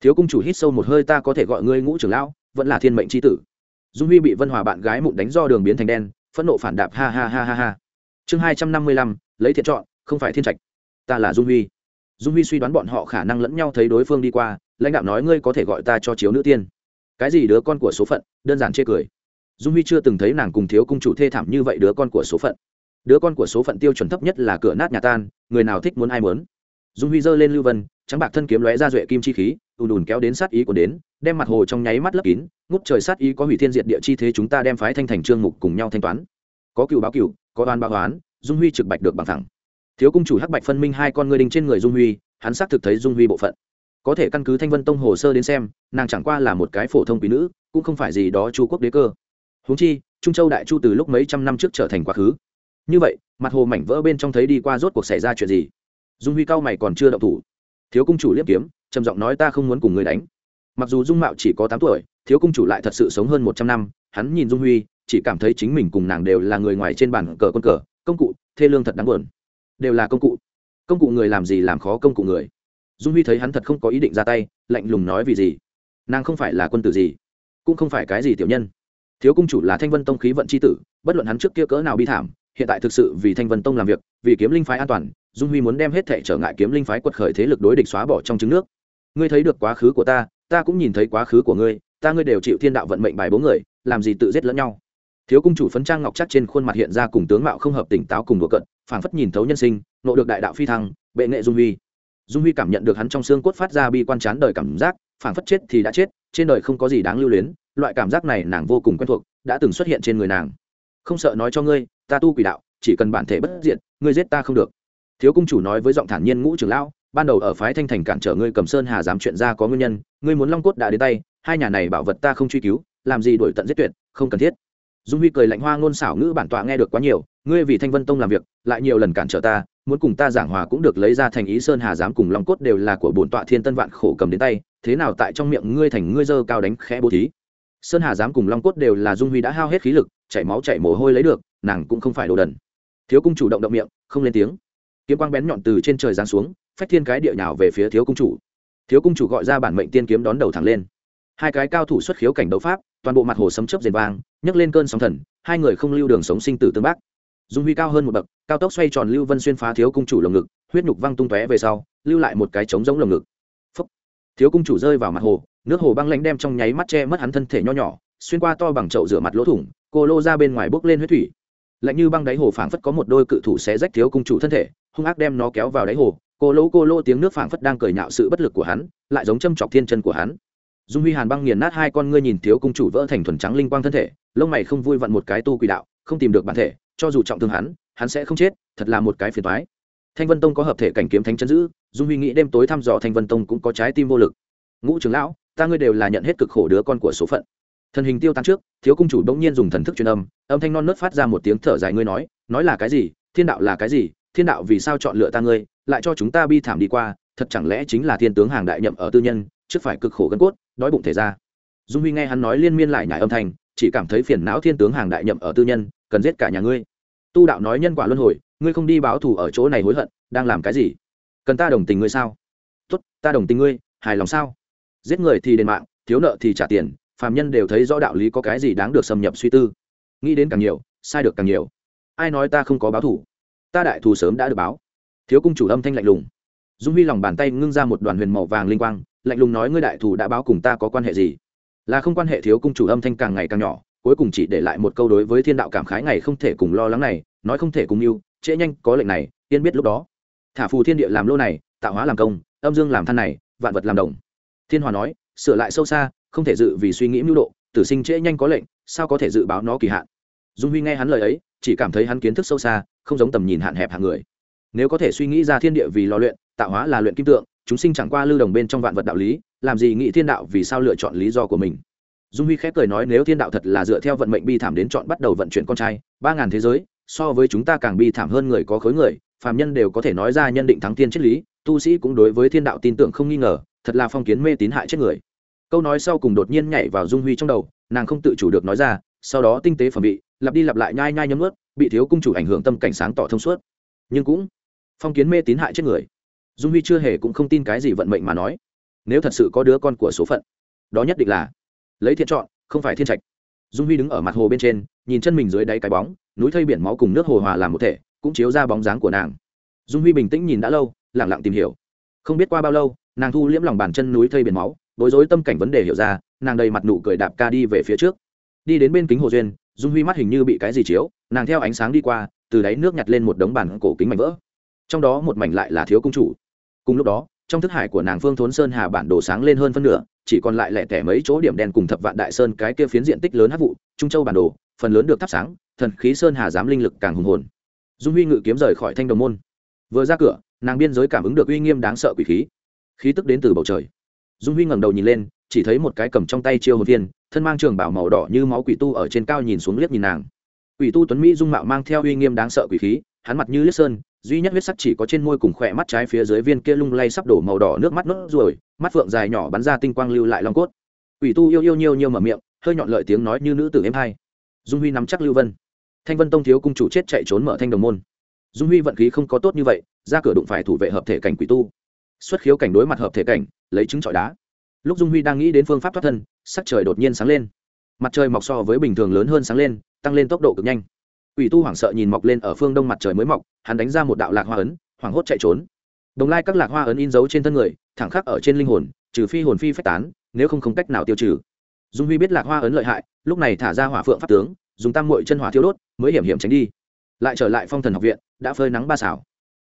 Thiếu cung chủ hít sâu một hơi, ta có thể gọi ngươi ngũ trưởng lão, vẫn là thiên mệnh c h i tử. Dung huy bị vân hòa bạn gái mụn đánh do đường biến thành đen, phẫn nộ phản đạp, ha ha ha ha ha. Chương hai trăm năm mươi lăm, lấy thiện chọn, không phải thiên trạch. Ta là dung huy. Dung huy suy đoán bọn họ khả năng lẫn nhau thấy đối phương đi qua, lãnh đạo nói, ngươi có thể gọi ta cho chiếu nữ tiên. Cái gì đứa con của số phận? đơn giản chê cười. Dung huy chưa từng thấy nàng cùng thiếu cung chủ thê thảm như vậy đứa con của số phận đứa con của số phận tiêu chuẩn thấp nhất là cửa nát nhà tan, người nào thích muốn ai muốn. Dung huy giơ lên lưu vân, trắng bạc thân kiếm lóe ra duệ kim chi khí, ùn ùn kéo đến sát ý của đến, đem mặt hồ trong nháy mắt lấp kín, ngút trời sát ý có hủy thiên diện địa chi thế chúng ta đem phái thanh thành trương mục cùng nhau thanh toán. Có cựu báo cựu có oan báo oán, dung huy trực bạch được bằng thẳng. Thiếu cung chủ hắc bạch phân minh hai con ngươi đinh trên người dung huy, hắn xác thực thấy dung huy bộ phận. Có thể căn cứ thanh vân tông hồ sơ đến xem, nàng chẳng qua là một cái phổ thông quý nữ, cũng không phải gì đó chu quốc đế cơ. Huống chi, trung châu đại chu từ lúc mấy trăm năm trước trở thành quá khứ như vậy, mặt hồ mảnh vỡ bên trong thấy đi qua rốt cuộc xảy ra chuyện gì? Dung huy cao mày còn chưa động thủ. Thiếu cung chủ liếp kiếm, trầm giọng nói ta không muốn cùng người đánh. Mặc dù dung mạo chỉ có tám tuổi, thiếu cung chủ lại thật sự sống hơn một trăm năm, hắn nhìn dung huy, chỉ cảm thấy chính mình cùng nàng đều là người ngoài trên bàn cờ quân cờ, công cụ, thê lương thật đáng buồn. Đều là công cụ. Công cụ người làm gì làm khó công cụ người. Dung huy thấy hắn thật không có ý định ra tay, lạnh lùng nói vì gì? Nàng không phải là quân tử gì, cũng không phải cái gì tiểu nhân. Thiếu cung chủ là thanh vân tông khí vận c h i tử, bất luận hắn trước kia cỡ nào bi thảm hiện tại thực sự vì thanh vân tông làm việc, vì kiếm linh phái an toàn, dung huy muốn đem hết thể trở ngại kiếm linh phái quật khởi thế lực đối địch xóa bỏ trong trứng nước. Ngươi thấy được quá khứ của ta ta cũng nhìn thấy quá khứ của ngươi, ta ngươi đều chịu thiên đạo vận mệnh bài bố người, làm gì tự giết lẫn nhau. Thiếu cung chủ phấn trang ngọc chắc trên khuôn mặt hiện ra cùng tướng mạo không hợp tỉnh táo cùng đùa cận phảng phất nhìn thấu nhân sinh, nộ được đại đạo phi thăng, bệ nghệ dung huy. Dung huy cảm nhận được hắn trong xương cốt phát ra bi quan chán đời cảm giác, phảng phất chết thì đã chết, trên đời không có gì đáng lưu luyến, loại cảm giác này nàng vô cùng quen thuộc, đã từng xuất hiện trên người nàng. Không sợ nói cho ngươi ta tu quỷ đạo, chỉ cần bản thể bất diện ngươi giết ta không được. Thiếu cung chủ nói với giọng thản nhiên ngũ trưởng lão, ban đầu ở phái thanh thành cản trở ngươi cầm sơn hà dám chuyện ra có nguyên nhân, ngươi muốn long cốt đã đến tay, hai nhà này bảo vật ta không truy cứu, làm gì đổi tận giết tuyệt, không cần thiết. Dung huy cười lạnh hoa ngôn xảo ngữ bản tọa nghe được quá nhiều, ngươi vì thanh vân tông làm việc, lại nhiều lần cản trở ta, muốn cùng ta giảng hòa cũng được lấy ra thành ý sơn hà dám cùng long cốt đều là của bổn tọa thiên tân vạn khổ cầm đến tay, thế nào tại trong miệng ngươi thành ngươi dơ cao đánh khẽ bố thí. Sơn hà dám cùng long cốt đều là dung huy đã hao hết khí lực, chảy máu chảy mồ hôi lấy được nàng cũng không phải đồ đần. Thiếu cung chủ động động miệng, không lên tiếng. Kiếm quang bén nhọn từ trên trời giáng xuống, phách thiên cái địa nhào về phía thiếu cung chủ. Thiếu cung chủ gọi ra bản mệnh tiên kiếm đón đầu thẳng lên. Hai cái cao thủ xuất khiếu cảnh đấu pháp, toàn bộ mặt hồ sấm chớp rền vang, nhấc lên cơn sóng thần, hai người không lưu đường sống sinh tử tương bác. Dung huy cao hơn một bậc, cao tốc xoay tròn lưu vân xuyên phá thiếu cung chủ lồng ngực, huyết nhục văng tung tóe về sau, lưu lại một cái trống giống lồng ngực. Phúc. thiếu cung chủ rơi vào mặt hồ, nước hồ băng lãnh đem trong nháy mắt che mất hắn thân thể nho nhỏ, xuyên qua to bằng chậu rửa mặt lỗ thủng, cô lô ra bên ngoài bốc lên huyết thủy lạnh như băng đáy hồ phảng phất có một đôi cự thủ xé rách thiếu cung chủ thân thể, hung ác đem nó kéo vào đáy hồ. Cô lỗ cô lỗ tiếng nước phảng phất đang cười nhạo sự bất lực của hắn, lại giống châm chọc thiên chân của hắn. Dung huy hàn băng nghiền nát hai con ngươi nhìn thiếu cung chủ vỡ thành thuần trắng linh quang thân thể, lông mày không vui vặn một cái tu quỷ đạo, không tìm được bản thể, cho dù trọng thương hắn hắn sẽ không chết, thật là một cái phiền toái. Thanh vân tông có hợp thể cảnh kiếm thánh chân giữ, dung huy nghĩ đêm tối thăm dò thanh vân tông cũng có trái tim vô lực. Ngũ trưởng lão, ta ngươi đều là nhận hết cực khổ đứa con của số phận thần hình tiêu tan trước, thiếu cung chủ bỗng nhiên dùng thần thức truyền âm âm thanh non nớt phát ra một tiếng thở dài, ngươi nói nói là cái gì, thiên đạo là cái gì, thiên đạo vì sao chọn lựa ta ngươi, lại cho chúng ta bi thảm đi qua, thật chẳng lẽ chính là thiên tướng hàng đại nhậm ở tư nhân, trước phải cực khổ gân cốt, đói bụng thể ra. Dung huy nghe hắn nói liên miên lại nhải âm thanh, chỉ cảm thấy phiền não thiên tướng hàng đại nhậm ở tư nhân, cần giết cả nhà ngươi. Tu đạo nói nhân quả luân hồi, ngươi không đi báo thù ở chỗ này hối hận, đang làm cái gì? Cần ta đồng tình ngươi sao? Tốt, ta đồng tình ngươi, hài lòng sao? Giết người thì đền mạng, thiếu nợ thì trả tiền phàm nhân đều thấy rõ đạo lý có cái gì đáng được xâm nhập suy tư. Nghĩ đến càng nhiều, sai được càng nhiều. Ai nói ta không có báo thủ? Ta đại thù sớm đã được báo. Thiếu cung chủ âm thanh lạnh lùng. Dung huy lòng bàn tay ngưng ra một đoàn huyền màu vàng linh quang, lạnh lùng nói ngươi đại thù đã báo cùng ta có quan hệ gì? Là không quan hệ thiếu cung chủ âm thanh càng ngày càng nhỏ, cuối cùng chỉ để lại một câu đối với thiên đạo cảm khái ngày không thể cùng lo lắng này, nói không thể cùng yêu, trễ nhanh, có lệnh này tiên biết lúc đó. Thả phù thiên địa làm lô này, tạo hóa làm công, âm dương làm than này, vạn vật làm đồng. Thiên hòa nói, sửa lại sâu xa không thể dự vì suy nghĩ mưu độ, tử sinh trễ nhanh có lệnh, sao có thể dự báo nó kỳ hạn? Dung huy nghe hắn lời ấy, chỉ cảm thấy hắn kiến thức sâu xa, không giống tầm nhìn hạn hẹp hạng người. Nếu có thể suy nghĩ ra thiên địa vì lò luyện, tạo hóa là luyện kim tượng, chúng sinh chẳng qua lưu đồng bên trong vạn vật đạo lý, làm gì nghĩ thiên đạo vì sao lựa chọn lý do của mình? Dung huy khép cười nói nếu thiên đạo thật là dựa theo vận mệnh bi thảm đến chọn bắt đầu vận chuyển con trai, ba ngàn thế giới, so với chúng ta càng bi thảm hơn người có khối người, phàm nhân đều có thể nói ra nhân định thắng thiên triết lý, tu sĩ cũng đối với thiên đạo tin tưởng không nghi ngờ, thật là phong kiến mê tín hại chết người câu nói sau cùng đột nhiên nhảy vào dung huy trong đầu, nàng không tự chủ được nói ra, sau đó tinh tế phẩm bị lặp đi lặp lại nhai nhai nhấm ướt bị thiếu cung chủ ảnh hưởng tâm cảnh sáng tỏ thông suốt. Nhưng cũng, phong kiến mê tín hại chết người. Dung huy chưa hề cũng không tin cái gì vận mệnh mà nói. Nếu thật sự có đứa con của số phận, đó nhất định là lấy thiện chọn, không phải thiên trạch. Dung huy đứng ở mặt hồ bên trên, nhìn chân mình dưới đáy cái bóng, núi thây biển máu cùng nước hồ hòa làm một thể, cũng chiếu ra bóng dáng của nàng. Dung huy bình tĩnh nhìn đã lâu lẳng lặng tìm hiểu. Không biết qua bao lâu, nàng thu liễm lòng bàn chân núi thây biển máu bối rối tâm cảnh vấn đề hiểu ra, nàng đầy mặt nụ cười đạp ca đi về phía trước. Đi đến bên kính hồ duyên, dung huy mắt hình như bị cái gì chiếu, nàng theo ánh sáng đi qua, từ đáy nước nhặt lên một đống bản cổ kính mảnh vỡ. Trong đó một mảnh lại là thiếu công chủ. Cùng lúc đó, trong thức hải của nàng phương thốn sơn hà bản đồ sáng lên hơn phân nửa, chỉ còn lại lẻ tẻ mấy chỗ điểm đen cùng thập vạn đại sơn cái kia phiến diện tích lớn hát vụ, trung châu bản đồ, phần lớn được thắp sáng, thần khí sơn hà dám linh lực càng hùng hồn. Dung huy ngự kiếm rời khỏi thanh đồng môn. Vừa ra cửa, nàng biên giới cảm ứng được uy nghiêm đáng sợ quỷ khí. Khí tức đến từ bầu trời dung huy ngẩng đầu nhìn lên, chỉ thấy một cái cầm trong tay chiêu hồn viên, thân mang trường bảo màu đỏ như máu quỷ tu ở trên cao nhìn xuống liếc nhìn nàng. Quỷ tu tuấn mỹ dung mạo mang theo uy nghiêm đáng sợ quỷ khí, hắn mặt như liếc sơn, duy nhất huyết sắc chỉ có trên môi cùng khỏe mắt trái phía dưới viên kia lung lay sắp đổ màu đỏ nước mắt nốt ruồi, mắt phượng dài nhỏ bắn ra tinh quang lưu lại long cốt. Quỷ tu yêu yêu nhiều nhiều mở miệng, hơi nhọn lợi tiếng nói như nữ tử êm hai dung huy nắm chắc lưu vân. Thanh vân tông thiếu cung chủ chết chạy trốn mở thanh đồng môn. Dung huy vận khí không có tốt như vậy, ra cửa đụng phải thủ vệ hợp thể cảnh quỷ tu xuất khiếu cảnh đối mặt hợp thể cảnh, lấy trứng trọi đá. Lúc dung huy đang nghĩ đến phương pháp thoát thân, sắc trời đột nhiên sáng lên. Mặt trời mọc so với bình thường lớn hơn sáng lên, tăng lên tốc độ cực nhanh. Ủy tu hoảng sợ nhìn mọc lên ở phương đông mặt trời mới mọc, hắn đánh ra một đạo lạc hoa ấn, hoảng hốt chạy trốn. Đồng lai các lạc hoa ấn in dấu trên thân người, thẳng khắc ở trên linh hồn, trừ phi hồn phi phách tán, nếu không không cách nào tiêu trừ. Dung huy biết lạc hoa ấn lợi hại, lúc này thả ra hỏa phượng pháp tướng, dùng tam mội chân hỏa thiêu đốt, mới hiểm hiểm tránh đi. Lại trở lại phong thần học viện, đã phơi nắng ba xảo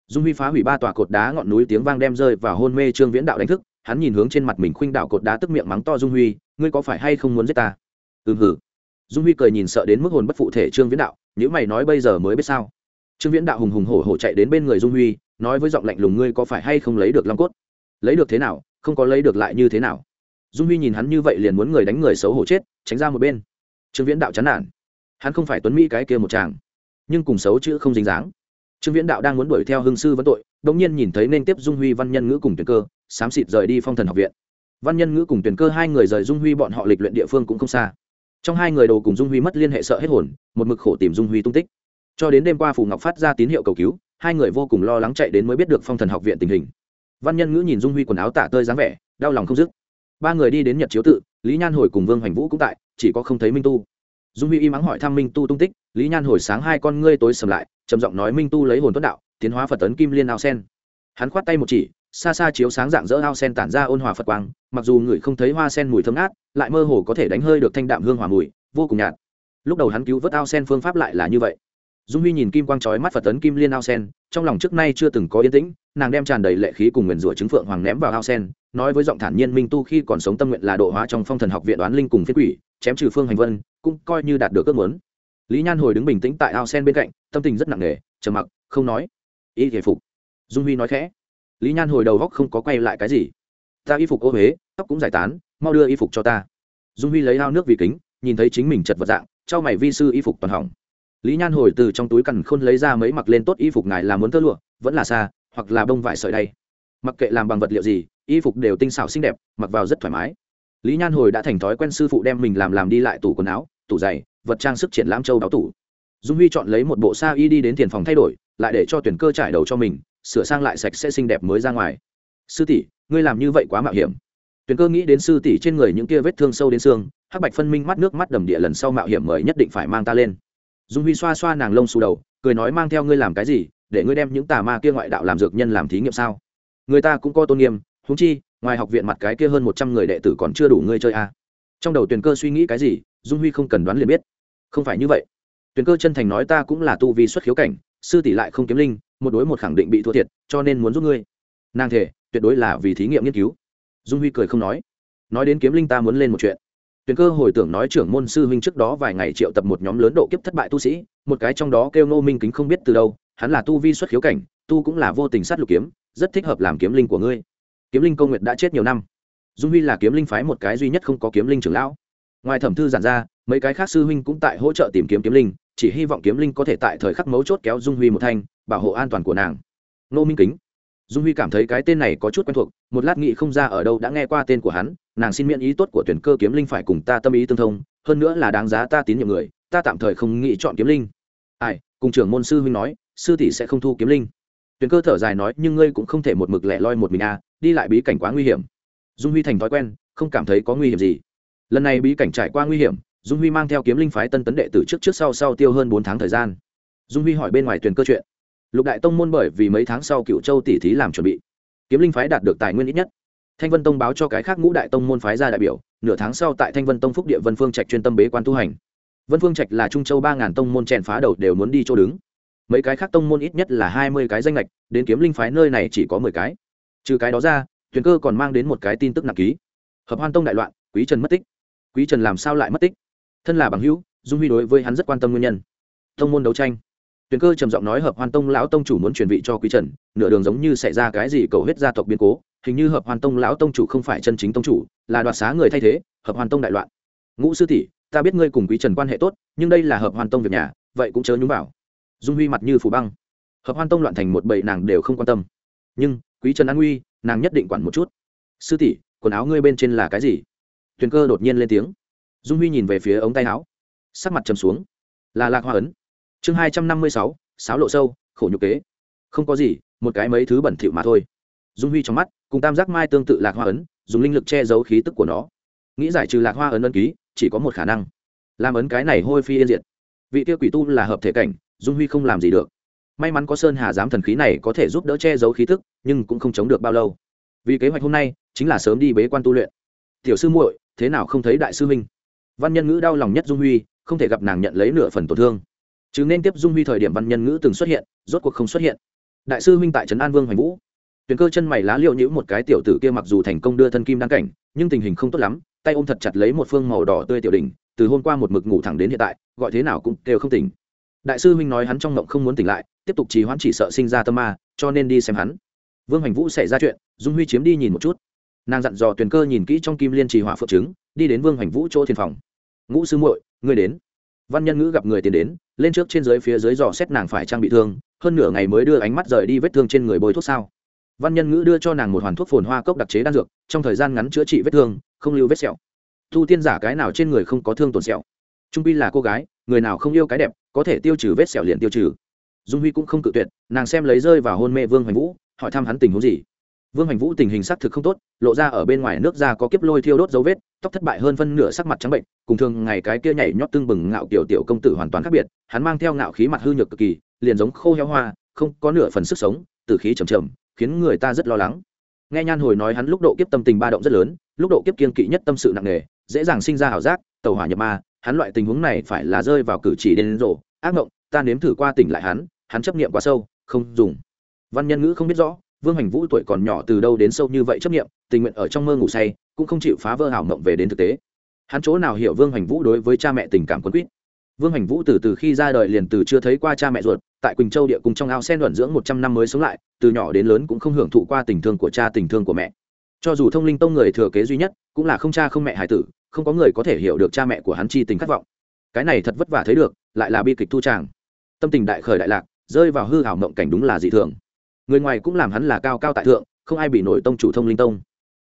dung huy phá hủy ba tòa cột đá ngọn núi tiếng vang đem rơi và hôn mê trương viễn đạo đánh thức, hắn nhìn hướng trên mặt mình khuynh đạo cột đá tức miệng mắng to dung huy, ngươi có phải hay không muốn giết ta? Ừm, hử. Dung huy cười nhìn sợ đến mức hồn bất phụ thể trương viễn đạo nếu mày nói bây giờ mới biết sao? Trương viễn đạo hùng hùng hổ hổ chạy đến bên người dung huy, nói với giọng lạnh lùng, ngươi có phải hay không lấy được long cốt? Lấy được thế nào? Không có lấy được lại như thế nào? Dung huy nhìn hắn như vậy liền muốn người đánh người xấu hổ chết, tránh ra một bên. Trương viễn đạo chán nản. Hắn không phải tuấn mỹ cái kia một chàng, nhưng cùng xấu chữ không dính dáng trương viễn đạo đang muốn đuổi theo Hưng sư vấn tội đ ỗ n g nhiên nhìn thấy nên tiếp dung huy, văn nhân ngữ cùng tuyển cơ xám xịt rời đi phong thần học viện. Văn nhân ngữ cùng tuyển cơ hai người rời dung huy, bọn họ lịch luyện địa phương cũng không xa. Trong hai người đồ cùng dung huy mất liên hệ sợ hết hồn, một mực khổ tìm dung huy tung tích. Cho đến đêm qua phù ngọc phát ra tín hiệu cầu cứu, hai người vô cùng lo lắng chạy đến mới biết được phong thần học viện tình hình. Văn nhân ngữ nhìn dung huy quần áo tả tơi dáng vẻ, đau lòng không dứt. Ba người đi đến nhật chiếu tự, lý nhan hồi cùng vương hoành vũ cũng tại, chỉ có không thấy minh tu dung huy y mắng hỏi thăm minh tu tung tích, lý nhan hồi sáng hai con ngươi tối sầm lại, trầm giọng nói minh tu lấy hồn tuấn đạo, tiến hóa phật tấn kim liên ao sen. Hắn khoát tay một chỉ, xa xa chiếu sáng dạng dỡ ao sen tản ra ôn hòa phật quang, mặc dù người không thấy hoa sen mùi thơm ngát, lại mơ hồ có thể đánh hơi được thanh đạm hương hòa mùi, vô cùng nhạt. Lúc đầu hắn cứu vớt ao sen phương pháp lại là như vậy dung huy nhìn kim quang trói mắt phật tấn kim liên ao sen, trong lòng trước nay chưa từng có yên tĩnh, nàng đem tràn đầy lệ khí cùng nguyền rủa trứng phượng hoàng ném vào ao sen, nói với giọng thản nhiên minh tu khi còn sống tâm nguyện là độ hóa trong phong thần học viện đoán linh cùng phiết quỷ, chém trừ phương hành vân, cũng coi như đạt được ước muốn. Lý nhan hồi đứng bình tĩnh tại ao sen bên cạnh, tâm tình rất nặng nề, trầm mặc, không nói. Y thể phục. Dung huy nói khẽ. Lý nhan hồi đầu góc không có quay lại cái gì. Ta y phục ô huế, tóc cũng giải tán, mau đưa y phục cho ta. Dung huy lấy ao nước vì kính, nhìn thấy chính mình chật vật dạng, trao mày vi sư y phục toàn hỏng lý nhan hồi từ trong túi cằn khôn lấy ra mấy mặc lên tốt y phục ngài là muốn tơ lụa, vẫn là xa, hoặc là bông vải sợi đây. Mặc kệ làm bằng vật liệu gì, y phục đều tinh xảo xinh đẹp, mặc vào rất thoải mái. Lý nhan hồi đã thành thói quen sư phụ đem mình làm làm đi lại tủ quần áo, tủ giày, vật trang sức triển lãm châu đáo tủ. Dung huy chọn lấy một bộ sa y đi đến tiền phòng thay đổi, lại để cho tuyển cơ trải đầu cho mình, sửa sang lại sạch sẽ xinh đẹp mới ra ngoài. Sư tỷ, ngươi làm như vậy quá mạo hiểm. Tuyển cơ nghĩ đến sư tỷ trên người những kia vết thương sâu đến xương, hắc bạch phân minh mắt nước mắt đầm địa lần sau mạo hiểm mời nhất định phải mang ta lên dung huy xoa xoa nàng lông xù đầu, cười nói mang theo ngươi làm cái gì, để ngươi đem những tà ma kia ngoại đạo làm dược nhân làm thí nghiệm sao? Người ta cũng có tôn nghiêm húng chi, ngoài học viện mặt cái kia hơn một trăm người đệ tử còn chưa đủ ngươi chơi à. trong đầu Tuyền cơ suy nghĩ cái gì, dung huy không cần đoán liền biết. Không phải như vậy. Tuyền cơ chân thành nói ta cũng là tu vi xuất khiếu cảnh, sư tỷ lại không kiếm linh, một đối một khẳng định bị thua thiệt, cho nên muốn giúp ngươi. Nàng thể tuyệt đối là vì thí nghiệm nghiên cứu. Dung huy cười không nói. Nói đến kiếm linh ta muốn lên một chuyện tuyển cơ hồi tưởng nói trưởng môn sư huynh trước đó vài ngày triệu tập một nhóm lớn độ kiếp thất bại tu sĩ, một cái trong đó kêu nô minh kính không biết từ đâu, hắn là tu vi xuất khiếu cảnh, tu cũng là vô tình sát lục kiếm, rất thích hợp làm kiếm linh của ngươi. Kiếm linh công nguyệt đã chết nhiều năm. Dung huy là kiếm linh phái một cái duy nhất không có kiếm linh trưởng lão. Ngoài thẩm thư giản ra, mấy cái khác sư huynh cũng tại hỗ trợ tìm kiếm kiếm linh, chỉ hy vọng kiếm linh có thể tại thời khắc mấu chốt kéo dung huy một thanh, bảo hộ an toàn của nàng. Nô minh kính dung huy cảm thấy cái tên này có chút quen thuộc, một lát nghị không ra ở đâu đã nghe qua tên của hắn, nàng xin miễn ý tốt của tuyển cơ kiếm linh phải cùng ta tâm ý tương thông, hơn nữa là đáng giá ta tín nhiệm người, ta tạm thời không nghĩ chọn kiếm linh. Ai, cùng trưởng môn sư huynh nói, sư tỷ sẽ không thu kiếm linh. Tuyển cơ thở dài nói, nhưng ngươi cũng không thể một mực lẻ loi một mình à đi lại bí cảnh quá nguy hiểm. Dung huy thành thói quen, không cảm thấy có nguy hiểm gì. Lần này bí cảnh trải qua nguy hiểm, dung huy mang theo kiếm linh phái tân tấn đệ từ trước trước sau sau tiêu hơn bốn tháng thời gian. Dung huy hỏi bên ngoài tuyển cơ chuyện lục đại tông môn bởi vì mấy tháng sau cựu châu tỷ thí làm chuẩn bị, kiếm linh phái đạt được tài nguyên ít nhất. Thanh vân tông báo cho cái khác ngũ đại tông môn phái ra đại biểu, nửa tháng sau tại thanh vân tông phúc địa vân phương trạch chuyên tâm bế quan tu hành. Vân phương trạch là trung châu ba ngàn tông môn chèn phá đầu đều muốn đi chỗ đứng. Mấy cái khác tông môn ít nhất là hai mươi cái danh lệch đến kiếm linh phái nơi này chỉ có mười cái. Trừ cái đó ra tuyển cơ còn mang đến một cái tin tức nặng ký. Hợp hoan tông đại loạn, quý trần mất tích. Quý trần làm sao lại mất tích? Thân là bằng hữu, dung huy đối với hắn rất quan tâm nguyên nhân. Tông môn đấu tranh tuyền cơ trầm giọng nói, hợp hoan tông lão tông chủ muốn truyền vị cho quý trần, nửa đường giống như xảy ra cái gì cầu hết gia tộc biến cố, hình như hợp hoan tông lão tông chủ không phải chân chính tông chủ, là đoạt xá người thay thế, hợp hoan tông đại loạn. Ngũ sư tỷ, ta biết ngươi cùng quý trần quan hệ tốt, nhưng đây là hợp hoan tông việc nhà, vậy cũng chớ nhúng vào. Dung huy mặt như phủ băng. Hợp hoan tông loạn thành một bầy nàng đều không quan tâm. Nhưng, quý trần an nguy, nàng nhất định quản một chút. Sư tỷ, quần áo ngươi bên trên là cái gì? Tuyền cơ đột nhiên lên tiếng. Dung huy nhìn về phía ống tay áo. Sắc mặt trầm xuống. Là lạc hoa ấn chương hai trăm năm mươi sáu, sáo lộ sâu, khổ nhục kế. Không có gì, một cái mấy thứ bẩn thỉu mà thôi. Dung huy trong mắt, cùng tam giác mai tương tự lạc hoa ấn, dùng linh lực che giấu khí tức của nó. Nghĩ giải trừ lạc hoa ấn ấn ký, chỉ có một khả năng. Làm ấn cái này hôi phi yên diệt. Vị kia quỷ tu là hợp thể cảnh, dung huy không làm gì được. May mắn có sơn hà giám thần khí này có thể giúp đỡ che giấu khí tức, nhưng cũng không chống được bao lâu. Vì kế hoạch hôm nay, chính là sớm đi bế quan tu luyện. Tiểu sư muội, thế nào không thấy đại sư minh? văn nhân ngữ đau lòng nhất dung huy, không thể gặp nàng nhận lấy nửa phần tổn thương chứ nên tiếp dung huy thời điểm văn nhân ngữ từng xuất hiện, rốt cuộc không xuất hiện. Đại sư huynh tại trấn an vương hoành vũ. Tuyền cơ chân mày lá liệu nhữ một cái tiểu tử kia mặc dù thành công đưa thân kim đăng cảnh, nhưng tình hình không tốt lắm, tay ôm thật chặt lấy một phương màu đỏ tươi tiểu đình từ hôm qua một mực ngủ thẳng đến hiện tại, gọi thế nào cũng đều không tỉnh. Đại sư huynh nói hắn trong mộng không muốn tỉnh lại, tiếp tục trì hoãn chỉ sợ sinh ra tâm ma, cho nên đi xem hắn. Vương hoành vũ xảy ra chuyện, dung huy chiếm đi nhìn một chút. Nàng dặn dò tuyền cơ nhìn kỹ trong kim liên trì hỏa phượng trứng, đi đến vương hoành vũ chỗ thiên phòng. Ngũ sư muội, ngươi đến. Văn nhân ngữ gặp người tiến đến lên trước trên dưới phía dưới dò xét nàng phải trang bị thương, hơn nửa ngày mới đưa ánh mắt rời đi vết thương trên người bôi thuốc sao. Văn nhân ngữ đưa cho nàng một hoàn thuốc phồn hoa cốc đặc chế đan dược, trong thời gian ngắn chữa trị vết thương, không lưu vết sẹo. Thu tiên giả cái nào trên người không có thương tổn sẹo. Trung pi là cô gái, người nào không yêu cái đẹp, có thể tiêu trừ vết sẹo liền tiêu trừ. Dung huy cũng không cự tuyệt, nàng xem lấy rơi vào hôn mê vương hoành vũ, hỏi thăm hắn tình huống gì. Vương hoành vũ tình hình xác thực không tốt, lộ ra ở bên ngoài nước ra có kiếp lôi thiêu đốt dấu vết tóc thất bại hơn phân nửa sắc mặt trắng bệnh, cùng thường ngày cái kia nhảy nhót tương bừng ngạo kiểu tiểu công tử hoàn toàn khác biệt, hắn mang theo ngạo khí mặt hư nhược cực kỳ, liền giống khô heo hoa, không có nửa phần sức sống từ khí trầm trầm, khiến người ta rất lo lắng. Nghe nhan hồi nói hắn lúc độ kiếp tâm tình ba động rất lớn, lúc độ kiếp kiên kỵ nhất tâm sự nặng nề, dễ dàng sinh ra ảo giác, tàu hỏa nhập ma, hắn loại tình huống này phải là rơi vào cử chỉ đến rộ ác mộng, ta nếm thử qua tỉnh lại hắn hắn chấp niệm quá sâu, không dùng. Văn nhân ngữ không biết rõ, vương hành vũ tuổi còn nhỏ từ đâu đến sâu như vậy chấp niệm, tình nguyện ở trong mơ ngủ say cũng không chịu phá vỡ hảo mộng về đến thực tế. Hắn chỗ nào hiểu vương hành vũ đối với cha mẹ tình cảm quân quýt? Vương hành vũ từ từ khi ra đời liền từ chưa thấy qua cha mẹ ruột, tại quỳnh châu địa cùng trong ao sen luận dưỡng một trăm năm mới sống lại, từ nhỏ đến lớn cũng không hưởng thụ qua tình thương của cha, tình thương của mẹ. Cho dù thông linh tông người thừa kế duy nhất, cũng là không cha không mẹ hải tử, không có người có thể hiểu được cha mẹ của hắn chi tình khát vọng. Cái này thật vất vả thấy được, lại là bi kịch thu tràng. Tâm tình đại khởi đại lạc, rơi vào hư hảo mộng cảnh đúng là dị thường. Người ngoài cũng làm hắn là cao cao tại thượng, không ai bị nổi tông chủ thông linh tông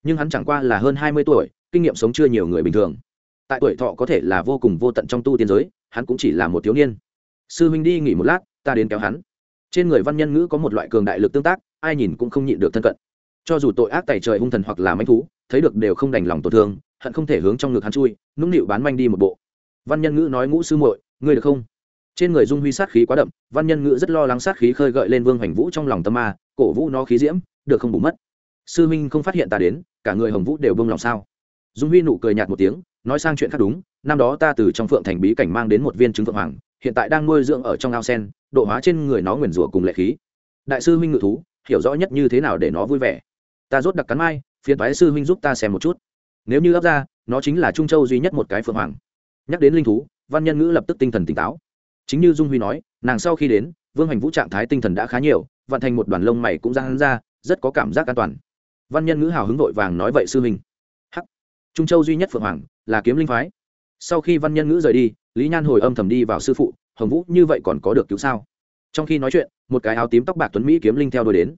nhưng hắn chẳng qua là hơn hai mươi tuổi, kinh nghiệm sống chưa nhiều người bình thường. Tại tuổi thọ có thể là vô cùng vô tận trong tu tiên giới, hắn cũng chỉ là một thiếu niên. Sư huynh đi nghỉ một lát, ta đến kéo hắn. Trên người văn nhân ngữ có một loại cường đại lực tương tác, ai nhìn cũng không nhịn được thân cận. Cho dù tội ác tài trời hung thần hoặc là manh thú, thấy được đều không đành lòng tổn thương, hận không thể hướng trong ngực hắn chui, nũng nịu bán manh đi một bộ. Văn nhân ngữ nói ngũ sư muội, ngươi được không? Trên người dung huy sát khí quá đậm, văn nhân ngữ rất lo lắng sát khí khơi gợi lên vương hoành vũ trong lòng tâm ma, cổ vũ nó khí diễm, được không bù mất sư minh không phát hiện ta đến, cả người hồng vũ đều bông lòng sao? Dung huy nụ cười nhạt một tiếng, nói sang chuyện khác đúng, năm đó ta từ trong phượng thành bí cảnh mang đến một viên trứng phượng hoàng, hiện tại đang nuôi dưỡng ở trong ao sen, độ hóa trên người nó nguyền rủa cùng lệ khí. Đại sư huynh ngự thú, hiểu rõ nhất như thế nào để nó vui vẻ? Ta rốt đặc cắn mai, phiền thoái sư huynh giúp ta xem một chút. Nếu như ấp ra, nó chính là trung châu duy nhất một cái phượng hoàng. Nhắc đến linh thú, văn nhân ngữ lập tức tinh thần tỉnh táo. Chính như dung huy nói, nàng sau khi đến, vương hành vũ trạng thái tinh thần đã khá nhiều, vận thành một đoàn lông mày cũng ra hắn ra, rất có cảm giác an toàn văn nhân ngữ hào hứng vội vàng nói vậy sư huynh. Hắc. Trung châu duy nhất phượng hoàng là kiếm linh phái. Sau khi văn nhân ngữ rời đi, lý nhan hồi âm thầm đi vào sư phụ, hồng vũ, như vậy còn có được cứu sao? Trong khi nói chuyện, một cái áo tím tóc bạc tuấn mỹ kiếm linh theo đuổi đến.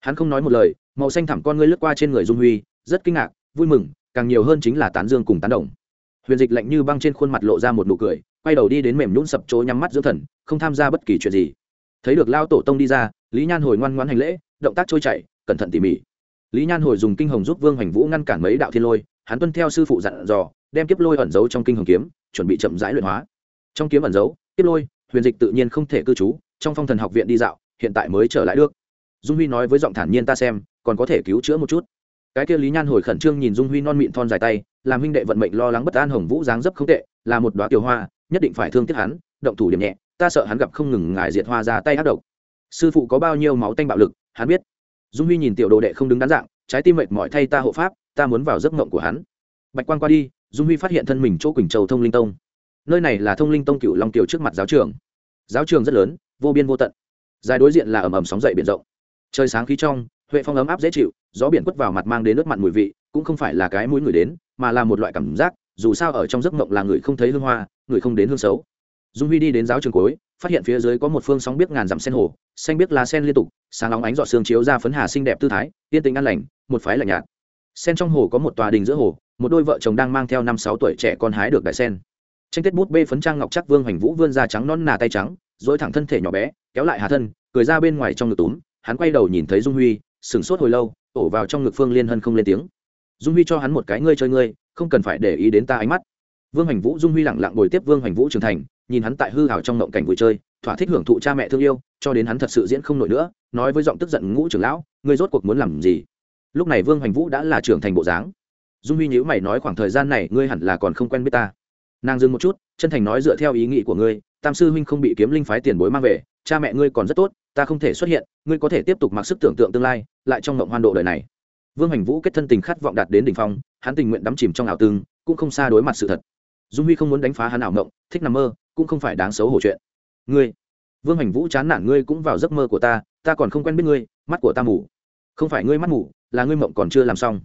Hắn không nói một lời, màu xanh thẳm con ngươi lướt qua trên người dung huy, rất kinh ngạc, vui mừng, càng nhiều hơn chính là tán dương cùng tán đồng. Huyền dịch lạnh như băng trên khuôn mặt lộ ra một nụ cười, quay đầu đi đến mềm nhún sập chỗ nhắm mắt dưỡng thần, không tham gia bất kỳ chuyện gì. Thấy được lao tổ tông đi ra, lý nhan hồi ngoan ngoãn hành lễ, động tác trôi chảy, cẩn thận tỉ mỉ lý nhan hồi dùng kinh hồng giúp vương hoành vũ ngăn cản mấy đạo thiên lôi, hắn tuân theo sư phụ dặn dò, đem kiếp lôi ẩn giấu trong kinh hồng kiếm, chuẩn bị chậm rãi luyện hóa. Trong kiếm ẩn giấu, kiếp lôi, huyền dịch tự nhiên không thể cư trú, trong phong thần học viện đi dạo, hiện tại mới trở lại được. Dung huy nói với giọng thản nhiên ta xem, còn có thể cứu chữa một chút. Cái kia lý nhan hồi khẩn trương nhìn dung huy non mịn thon dài tay, làm huynh đệ vận mệnh lo lắng bất an hồng vũ dáng dấp không tệ, là một đoá tiểu hoa, nhất định phải thương tiếc hắn, động thủ điểm nhẹ, ta sợ hắn gặp không ngừng ngài diệt hoa ra tay ác độc. Sư phụ có bao nhiêu máu tanh bạo lực, hắn biết dung huy nhìn tiểu đồ đệ không đứng đắn dạng, trái tim mệt mỏi thay ta hộ pháp, ta muốn vào giấc mộng của hắn. Bạch quan qua đi, dung huy phát hiện thân mình chỗ quỳnh châu thông linh tông. Nơi này là thông linh tông cựu long kiều trước mặt giáo trường. Giáo trường rất lớn, vô biên vô tận. Dài đối diện là ầm ầm sóng dậy biển rộng. Trời sáng khí trong, huệ phong ấm áp dễ chịu, gió biển quất vào mặt mang đến nước mặn mùi vị, cũng không phải là cái mũi người đến, mà là một loại cảm giác, dù sao ở trong giấc mộng là người không thấy hương hoa, người không đến hương xấu dung huy đi đến giáo trường cuối, phát hiện phía dưới có một phương sóng biết ngàn dặm sen hồ, xanh biết lá sen liên tục, sáng lóng ánh dọ xương chiếu ra phấn hà xinh đẹp tư thái, yên tĩnh an lành, một phái lạnh nhạt. Sen trong hồ có một tòa đình giữa hồ, một đôi vợ chồng đang mang theo năm sáu tuổi trẻ con hái được đại sen. Tranh tết bút bê phấn trang ngọc chắc vương hoành vũ vươn ra trắng non nà tay trắng, dỗi thẳng thân thể nhỏ bé, kéo lại hà thân, cười ra bên ngoài trong ngực túm, hắn quay đầu nhìn thấy dung huy, sửng sốt hồi lâu, ổ vào trong ngực phương liên hân không lên tiếng. Dung huy cho hắn một cái ngươi chơi ngươi, không cần phải để ý đến ta ánh mắt. Vương hoành vũ dung huy lẳng lặng bồi tiếp vương hoành vũ trưởng thành nhìn hắn tại hư hào trong ngộng cảnh vui chơi, thỏa thích hưởng thụ cha mẹ thương yêu, cho đến hắn thật sự diễn không nổi nữa, nói với giọng tức giận ngũ trưởng lão, ngươi rốt cuộc muốn làm gì? Lúc này vương hoành vũ đã là trưởng thành bộ dáng. Dung huy nhữ mày nói, khoảng thời gian này ngươi hẳn là còn không quen biết ta. Nàng dừng một chút, chân thành nói dựa theo ý nghĩ của ngươi, tam sư huynh không bị kiếm linh phái tiền bối mang về, cha mẹ ngươi còn rất tốt, ta không thể xuất hiện, ngươi có thể tiếp tục mặc sức tưởng tượng tương lai, lại trong ngộng hoan độ đời này. Vương Hoành vũ kết thân tình khát vọng đạt đến đ ỉ n h phong, hắn tình nguyện đắm chìm trong ảo tương, cũng không xa đối mặt sự thật dung huy không muốn đánh phá hắn ảo mộng, thích nằm mơ, cũng không phải đáng xấu hổ chuyện. Ngươi, vương hành vũ chán nản ngươi cũng vào giấc mơ của ta ta còn không quen biết ngươi, mắt của ta mù. Không phải ngươi mắt mù, là ngươi mộng còn chưa làm xong.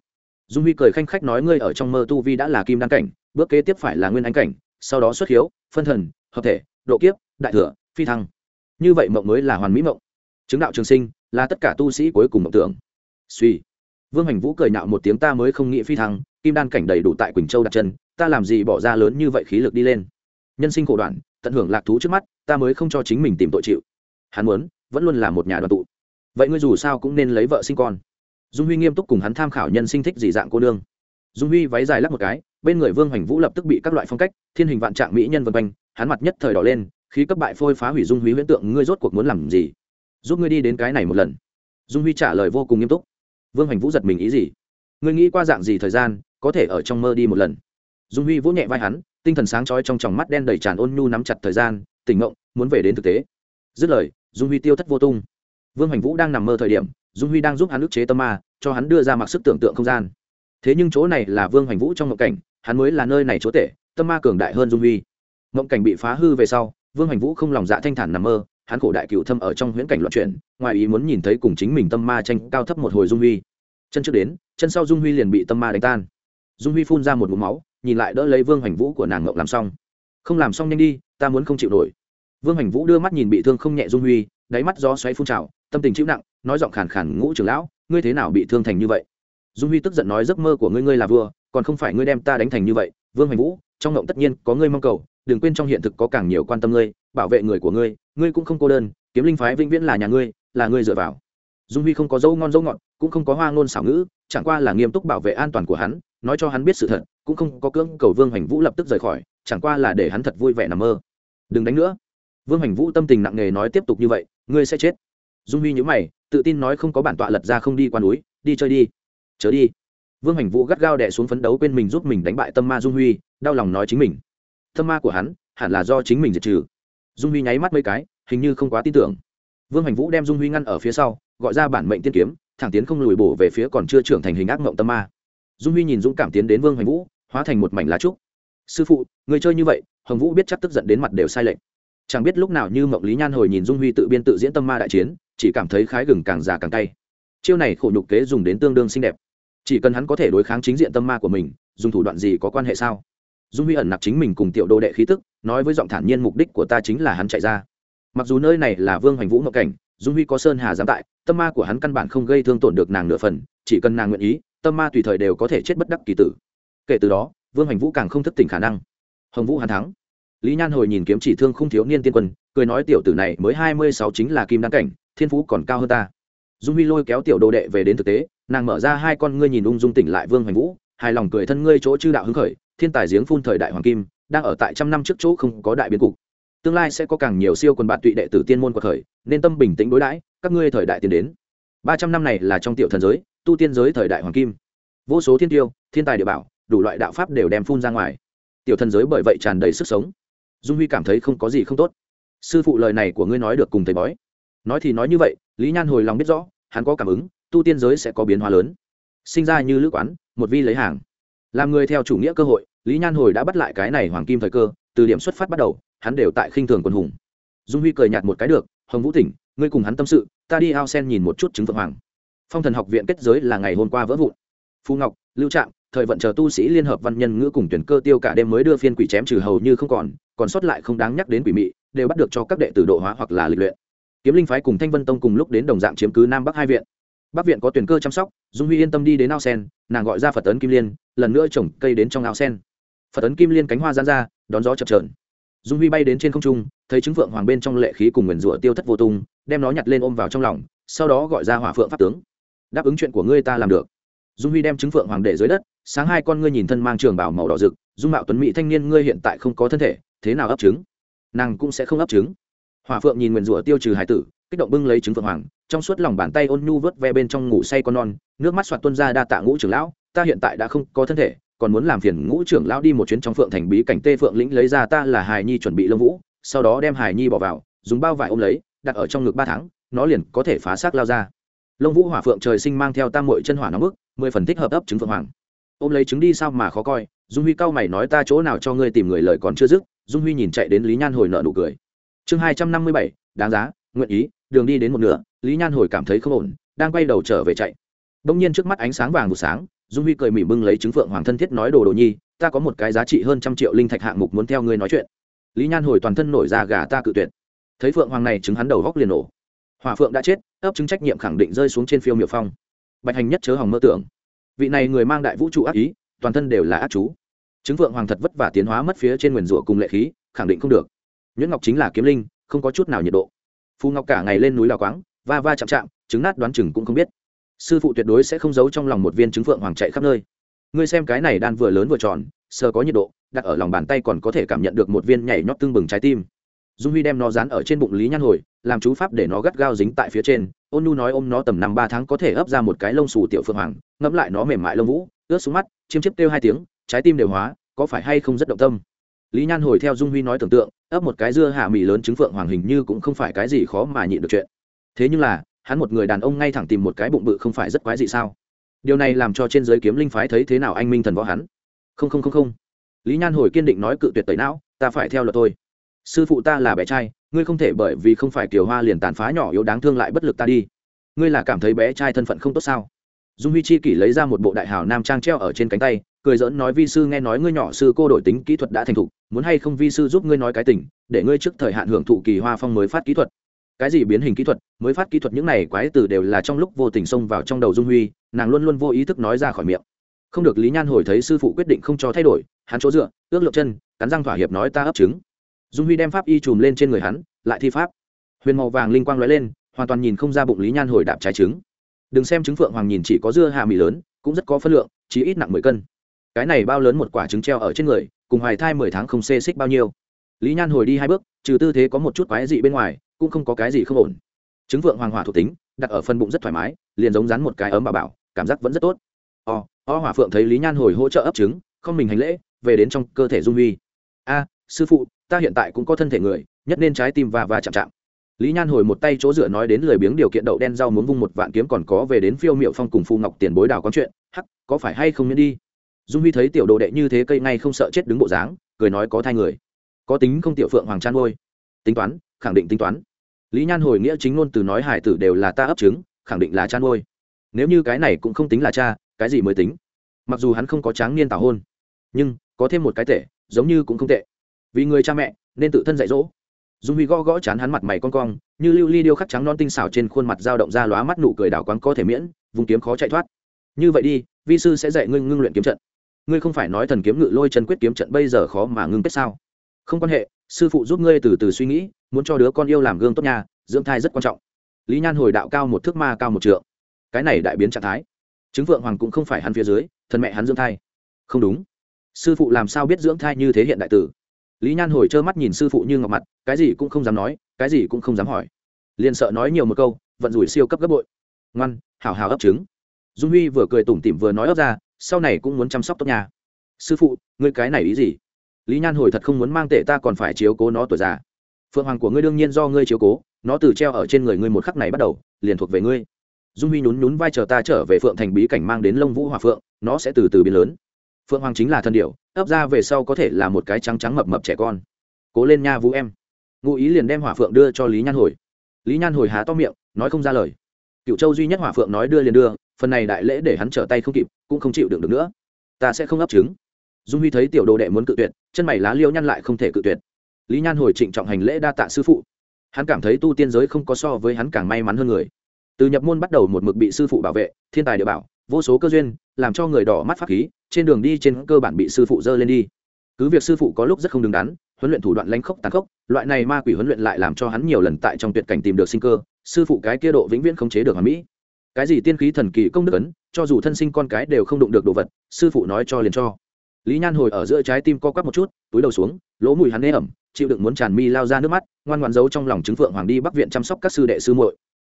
Dung huy cười khanh khách nói ngươi ở trong mơ tu vi đã là kim đăng cảnh, bước kế tiếp phải là nguyên ánh cảnh, sau đó xuất hiếu, phân thần, hợp thể, độ kiếp, đại thừa, phi thăng. Như vậy mộng mới là hoàn mỹ mộng. Chứng đạo trường sinh, là tất cả tu sĩ cuối cùng mộng tưởng. Suy vương hành vũ cười nạo một tiếng ta mới không nghĩ phi thăng, kim đan cảnh đầy đủ tại quỳnh châu đặt chân ta làm gì bỏ ra lớn như vậy khí lực đi lên? Nhân sinh khổ đoạn, tận hưởng lạc thú trước mắt, ta mới không cho chính mình tìm tội chịu. Hắn muốn, vẫn luôn là một nhà đoàn tụ. Vậy ngươi dù sao cũng nên lấy vợ sinh con. Dung huy nghiêm túc cùng hắn tham khảo nhân sinh thích gì dạng cô nương. Dung huy váy dài lắc một cái, bên người vương hoành vũ lập tức bị các loại phong cách, thiên hình vạn trạng mỹ nhân vân quanh, hắn mặt nhất thời đỏ lên, khí cấp bại phôi phá hủy dung huy huyễn tượng, ngươi rốt cuộc muốn làm gì? Giúp ngươi đi đến cái này một lần. Dung huy trả lời vô cùng nghiêm túc. Vương hoành vũ giật mình ý gì? Ngươi nghĩ qua dạng gì thời gian, có thể ở trong mơ đi một lần? Dung huy vỗ nhẹ vai hắn tinh thần sáng trói trong tròng mắt đen đầy tràn ôn nhu nắm chặt thời gian tỉnh ngộng muốn về đến thực tế. Dứt lời dung huy tiêu thất vô tung. Vương hoành vũ đang nằm mơ thời điểm dung huy đang giúp hắn ức chế tâm ma cho hắn đưa ra mặc sức tưởng tượng không gian. Thế nhưng chỗ này là vương hoành vũ trong ngộng cảnh hắn mới là nơi này chỗ tệ, tâm ma cường đại hơn dung huy. Ngộng cảnh bị phá hư về sau vương hoành vũ không lòng dạ thanh thản nằm mơ hắn khổ đại cựu thâm ở trong huyễn cảnh loạn chuyển ngoài ý muốn nhìn thấy cùng chính mình tâm ma tranh cao thấp một hồi dung huy. Chân trước đến chân sau dung huy liền bị tâm ma đánh tan. Dung huy phun ra một mũ máu nhìn lại đỡ lấy vương hoành vũ của nàng ngộng làm xong. Không làm xong nhanh đi, ta muốn không chịu nổi. Vương hoành vũ đưa mắt nhìn bị thương không nhẹ dung huy, đáy mắt gió xoáy phun trào, tâm tình chịu nặng, nói giọng khàn khàn, ngũ trưởng lão, ngươi thế nào bị thương thành như vậy? Dung huy tức giận nói, giấc mơ của ngươi ngươi là vua còn không phải ngươi đem ta đánh thành như vậy. Vương hoành vũ, trong ngộng tất nhiên có ngươi mong cầu, đừng quên trong hiện thực có càng nhiều quan tâm ngươi, bảo vệ người của ngươi ngươi cũng không cô đơn, kiếm linh phái vĩnh viễn là nhà ngươi, là ngươi dựa vào. Dung huy không có dấu ngon dấu ngọt, cũng không có hoa ngôn xảo ngữ, chẳng qua là nghiêm túc bảo vệ an toàn của hắn, nói cho hắn biết sự thật cũng không có cưỡng cầu vương hoành vũ lập tức rời khỏi, chẳng qua là để hắn thật vui vẻ nằm mơ. Đừng đánh nữa. Vương hoành vũ tâm tình nặng nề nói tiếp tục như vậy, ngươi sẽ chết. Dung huy nhữ mày, tự tin nói không có bản tọa lật ra không đi qua núi, đi chơi đi. Chớ đi. Vương hoành vũ gắt gao đẻ xuống phấn đấu quên mình giúp mình đánh bại tâm ma dung huy, đau lòng nói chính mình. Tâm ma của hắn, hẳn là do chính mình diệt trừ. Dung huy nháy mắt mấy cái, hình như không quá tin tưởng. Vương hoành vũ đem dung huy ngăn ở phía sau, gọi ra bản mệnh tiên kiếm, thẳng tiến không lùi bổ về phía còn chưa trưởng thành hình ác mộng tâm ma. Dung huy nhìn dũng cảm tiến đến vương hoành vũ hóa thành một mảnh lá trúc. Sư phụ, người chơi như vậy, hồng vũ biết chắc tức giận đến mặt đều sai lệch. Chẳng biết lúc nào như mộng lý nhan hồi nhìn dung huy tự biên tự diễn tâm ma đại chiến, chỉ cảm thấy khái gừng càng già càng tay chiêu này khổ nhục kế dùng đến tương đương xinh đẹp. Chỉ cần hắn có thể đối kháng chính diện tâm ma của mình, dùng thủ đoạn gì có quan hệ sao? Dung huy ẩn nạp chính mình cùng tiểu đô đệ khí tức, nói với giọng thản nhiên mục đích của ta chính là hắn chạy ra. Mặc dù nơi này là vương hoành vũ ngộ cảnh, dung huy có sơn hà giám tại, tâm ma của hắn căn bản không gây thương tổn được nàng nửa phần, chỉ cần nàng nguyện ý, tâm ma tùy thời đều có thể chết bất đắc kỳ tử kể từ đó, vương hoành vũ càng không thức tỉnh khả năng. Hồng vũ hàn thắng. Lý nhan hồi nhìn kiếm chỉ thương không thiếu niên tiên quân, cười nói tiểu tử này mới hai mươi sáu chính là kim đăng cảnh, thiên phú còn cao hơn ta. Dung huy lôi kéo tiểu đồ đệ về đến thực tế, nàng mở ra hai con ngươi nhìn ung dung tỉnh lại vương hoành vũ, hài lòng cười thân ngươi chỗ chư đạo hứng khởi, thiên tài giếng phun thời đại hoàng kim, đang ở tại trăm năm trước chỗ không có đại biến cục. Tương lai sẽ có càng nhiều siêu quần bạn tụy đệ tử tiên môn của khởi, nên tâm bình tĩnh đối đãi, các ngươi thời đại tiến đến. Ba trăm năm này là trong tiểu thần giới, tu tiên giới thời đại hoàng kim. Vô số thiên tiêu, thiên tài địa bảo đủ loại đạo pháp đều đem phun ra ngoài. Tiểu thần giới bởi vậy tràn đầy sức sống. Dung huy cảm thấy không có gì không tốt. Sư phụ lời này của ngươi nói được cùng thầy bói. Nói thì nói như vậy, lý nhan hồi lòng biết rõ, hắn có cảm ứng, tu tiên giới sẽ có biến hóa lớn. Sinh ra như lữ quán, một vi lấy hàng. Làm người theo chủ nghĩa cơ hội, lý nhan hồi đã bắt lại cái này hoàng kim thời cơ, từ điểm xuất phát bắt đầu, hắn đều tại khinh thường quân hùng. Dung huy cười nhạt một cái được, hồng vũ tỉnh ngươi cùng hắn tâm sự, ta đi ao sen nhìn một chút chứng phượng hoàng. Phong thần học viện kết giới là ngày hôm qua vỡ vụn. Phù ngọc, lưu trạm thời vận chờ tu sĩ liên hợp văn nhân ngữ cùng tuyển cơ tiêu cả đêm mới đưa phiên quỷ chém trừ hầu như không còn còn sót lại không đáng nhắc đến quỷ mị, đều bắt được cho các đệ tử độ hóa hoặc là lịch luyện. Kiếm linh phái cùng thanh vân tông cùng lúc đến đồng dạng chiếm cứ nam bắc hai viện. Bắc viện có tuyển cơ chăm sóc, dung huy yên tâm đi đến ao sen, nàng gọi ra phật tấn kim liên, lần nữa trồng cây đến trong ao sen. Phật tấn kim liên cánh hoa gian ra, đón gió chập trờn dung huy bay đến trên không trung, thấy chứng phượng hoàng bên trong lệ khí cùng nguyền rủa tiêu thất vô tung, đem nó nhặt lên ôm vào trong lòng, sau đó gọi ra hỏa phượng pháp tướng. Đáp ứng chuyện của ngươi ta làm được. Dung huy đem chứng phượng hoàng để dưới đất sáng hai con ngươi nhìn thân mang trường bảo màu đỏ rực, dung mạo tuấn mỹ thanh niên ngươi hiện tại không có thân thể, thế nào ấp trứng? Nàng cũng sẽ không ấp trứng. Hòa phượng nhìn nguyền rủa tiêu trừ hải tử, kích động bưng lấy trứng phượng hoàng, trong suốt lòng bàn tay ôn nhu vớt ve bên trong ngủ say con non, nước mắt soạt tuân ra đa tạ ngũ trưởng lão, ta hiện tại đã không có thân thể, còn muốn làm phiền ngũ trưởng lão đi một chuyến trong phượng thành bí cảnh tê phượng lĩnh lấy ra ta là hài nhi chuẩn bị lông vũ, sau đó đem hài nhi bỏ vào, dùng bao vải ôm lấy, đặt ở trong ngực ba tháng, nó liền có thể phá xác lao ra. Lông vũ hỏa phượng trời sinh mang theo tam mội chân hỏa nóng bức, mười phần thích hợp ấp trứng phượng hoàng ôm lấy trứng đi sao mà khó coi, dung huy cao mày nói ta chỗ nào cho ngươi tìm người lời còn chưa dứt, dung huy nhìn chạy đến lý nhan hồi nợ nụ cười. Chương hai trăm năm mươi bảy, đáng giá, nguyện ý, đường đi đến một nửa, lý nhan hồi cảm thấy không ổn, đang quay đầu trở về chạy. Đông nhiên trước mắt ánh sáng vàng một sáng, dung huy cười mỉm bưng lấy trứng phượng hoàng thân thiết nói đồ đồ nhi, ta có một cái giá trị hơn trăm triệu linh thạch hạng mục muốn theo ngươi nói chuyện. Lý nhan hồi toàn thân nổi ra gà ta cự tuyệt. Thấy phượng hoàng này trứng hắn đầu góc liền nổ. Hỏa phượng đã chết, ấp chứng trách nhiệm khẳng định rơi xuống trên phiêu miệu phong. Bạch hành nhất chớ hỏng mơ tưởng vị này người mang đại vũ trụ ác ý, toàn thân đều là ác chú. Chứng vượng hoàng thật vất vả tiến hóa mất phía trên nguyền rủa cùng lệ khí, khẳng định không được. Nhuyễn ngọc chính là kiếm linh, không có chút nào nhiệt độ. Phù ngọc cả ngày lên núi đào quáng, va va chạm chạm trứng nát đoán chừng cũng không biết. Sư phụ tuyệt đối sẽ không giấu trong lòng một viên trứng phượng hoàng chạy khắp nơi. Ngươi xem cái này đan vừa lớn vừa tròn, sờ có nhiệt độ, đặt ở lòng bàn tay còn có thể cảm nhận được một viên nhảy nhót tương bừng trái tim dung huy đem nó dán ở trên bụng lý nhan hồi, làm chú pháp để nó gắt gao dính tại phía trên. Ôn nu nói ôm nó tầm năm ba tháng có thể ấp ra một cái lông xù tiểu phượng hoàng, ngẫm lại nó mềm mại lông vũ, ướt xuống mắt, chiêm chiếp kêu hai tiếng, trái tim đều hóa, có phải hay không rất động tâm? Lý nhan hồi theo dung huy nói tưởng tượng, ấp một cái dưa hạ mì lớn trứng phượng hoàng hình như cũng không phải cái gì khó mà nhịn được chuyện. Thế nhưng là, hắn một người đàn ông ngay thẳng tìm một cái bụng bự không phải rất quái gì sao? Điều này làm cho trên giới kiếm linh phái thấy thế nào anh minh thần võ hắn? Không không không không. Lý nhan hồi kiên định nói cự tuyệt tẩy não, ta phải theo luật tôi sư phụ ta là bé trai, ngươi không thể bởi vì không phải kiều hoa liền tàn phá nhỏ yếu đáng thương lại bất lực ta đi. Ngươi là cảm thấy bé trai thân phận không tốt sao? Dung huy chi kỷ lấy ra một bộ đại hào nam trang treo ở trên cánh tay, cười dỡn nói, vi sư nghe nói ngươi nhỏ sư cô đổi tính kỹ thuật đã thành thục, muốn hay không vi sư giúp ngươi nói cái tình, để ngươi trước thời hạn hưởng thụ kỳ hoa phong mới phát kỹ thuật. Cái gì biến hình kỹ thuật, mới phát kỹ thuật những này quái từ đều là trong lúc vô tình xông vào trong đầu dung huy, nàng luôn luôn vô ý thức nói ra khỏi miệng. Không được lý nhan hồi thấy sư phụ quyết định không cho thay đổi, hắn chỗ dựa, ước lượng chân, cắn răng thỏa hiệp nói, ta ấp trứng dung huy đem pháp y chùm lên trên người hắn, lại thi pháp. Huyền màu vàng linh quang lóe lên, hoàn toàn nhìn không ra bụng lý nhan hồi đạp trái trứng. Đừng xem trứng phượng hoàng nhìn chỉ có dưa hạ mì lớn, cũng rất có phân lượng, chỉ ít nặng mười cân. Cái này bao lớn một quả trứng treo ở trên người, cùng hoài thai mười tháng không xê xích bao nhiêu. Lý nhan hồi đi hai bước, trừ tư thế có một chút quái dị bên ngoài, cũng không có cái gì không ổn. Trứng phượng hoàng hỏa thuộc tính, đặt ở phân bụng rất thoải mái, liền giống rắn một cái ấm bà bảo, cảm giác vẫn rất tốt. O o hỏa phượng thấy lý nhan hồi hỗ trợ ấp trứng, không mình hành lễ, về đến trong cơ thể dung huy. A sư phụ, ta hiện tại cũng có thân thể người, nhất nên trái tim và và chạm chạm. Lý nhan hồi một tay chỗ dựa nói đến lười biếng điều kiện đậu đen rau muốn vung một vạn kiếm còn có về đến phiêu miệu phong cùng phu ngọc tiền bối đào có chuyện, hắc, có phải hay không miễn đi? Dung huy thấy tiểu đồ đệ như thế cây ngay không sợ chết đứng bộ dáng, cười nói có thai người. Có tính không tiểu phượng hoàng chan ngôi. Tính toán, khẳng định tính toán. Lý nhan hồi nghĩa chính ngôn từ nói hải tử đều là ta ấp trứng, khẳng định là chan ngôi. Nếu như cái này cũng không tính là cha, cái gì mới tính? Mặc dù hắn không có tráng niên tảo hôn, nhưng có thêm một cái tệ, giống như cũng không tệ vì người cha mẹ, nên tự thân dạy dỗ. Dung huy gõ gõ chán hắn mặt mày con cong, như lưu ly điêu khắc trắng non tinh xảo trên khuôn mặt dao động ra lóa mắt nụ cười đảo quán có thể miễn, vùng kiếm khó chạy thoát. Như vậy đi, vi sư sẽ dạy ngươi ngưng luyện kiếm trận. Ngươi không phải nói thần kiếm ngự lôi chân quyết kiếm trận bây giờ khó mà ngưng kết sao? Không quan hệ, sư phụ giúp ngươi từ từ suy nghĩ, muốn cho đứa con yêu làm gương tốt nhà, dưỡng thai rất quan trọng. Lý nhan hồi đạo cao một thước ma cao một trượng. Cái này đại biến trạng thái. Chứng vượng hoàng cũng không phải hắn phía dưới, thần mẹ hắn dưỡng thai. Không đúng. Sư phụ làm sao biết dưỡng thai như thế hiện đại tử? Lý nhan hồi trơ mắt nhìn sư phụ như ngọc mặt, cái gì cũng không dám nói, cái gì cũng không dám hỏi. Liền sợ nói nhiều một câu, vận rủi siêu cấp gấp bội. Ngoan hào hào ấp trứng. Dung huy vừa cười tủm tỉm vừa nói ấp ra, sau này cũng muốn chăm sóc tốt nhà. Sư phụ, ngươi cái này ý gì? Lý nhan hồi thật không muốn mang tệ ta còn phải chiếu cố nó tuổi già. Phượng hoàng của ngươi đương nhiên do ngươi chiếu cố, nó từ treo ở trên người ngươi một khắc này bắt đầu, liền thuộc về ngươi. Dung huy nhún nhún vai chờ ta trở về phượng thành bí cảnh mang đến lông vũ hòa phượng, nó sẽ từ từ biến lớn phượng hoàng chính là thân điệu ấp ra về sau có thể là một cái trắng trắng mập mập trẻ con. Cố lên nha vũ em. Ngụ ý liền đem hỏa phượng đưa cho lý nhan hồi. Lý nhan hồi há to miệng, nói không ra lời. Cựu châu duy nhất hỏa phượng nói đưa liền đưa, phần này đại lễ để hắn trở tay không kịp, cũng không chịu đựng được nữa. Ta sẽ không ấp trứng. Dung huy thấy tiểu đồ đệ muốn cự tuyệt, chân mày lá liêu nhăn lại không thể cự tuyệt. Lý nhan hồi trịnh trọng hành lễ đa tạ sư phụ. Hắn cảm thấy tu tiên giới không có so với hắn càng may mắn hơn người. Từ nhập môn bắt đầu một mực bị sư phụ bảo vệ, thiên tài địa bảo vô số cơ duyên, làm cho người đỏ mắt pháp khí, trên đường đi trên cơ bản bị sư phụ dơ lên đi. Cứ việc sư phụ có lúc rất không đứng đắn, huấn luyện thủ đoạn lanh khốc tàn khốc, loại này ma quỷ huấn luyện lại làm cho hắn nhiều lần tại trong tuyệt cảnh tìm được sinh cơ, sư phụ cái kia độ vĩnh viễn không chế được hoàn mỹ. Cái gì tiên khí thần kỳ công đức ấn, cho dù thân sinh con cái đều không đụng được đồ vật, sư phụ nói cho liền cho. Lý nhan hồi ở giữa trái tim co quắp một chút, túi đầu xuống, lỗ mùi hắn ế ẩm, chịu đựng muốn tràn mi lao ra nước mắt, ngoan ngoan giấu trong lòng chứng phượng hoàng đi bắc viện chăm sóc các sư đệ sư muội.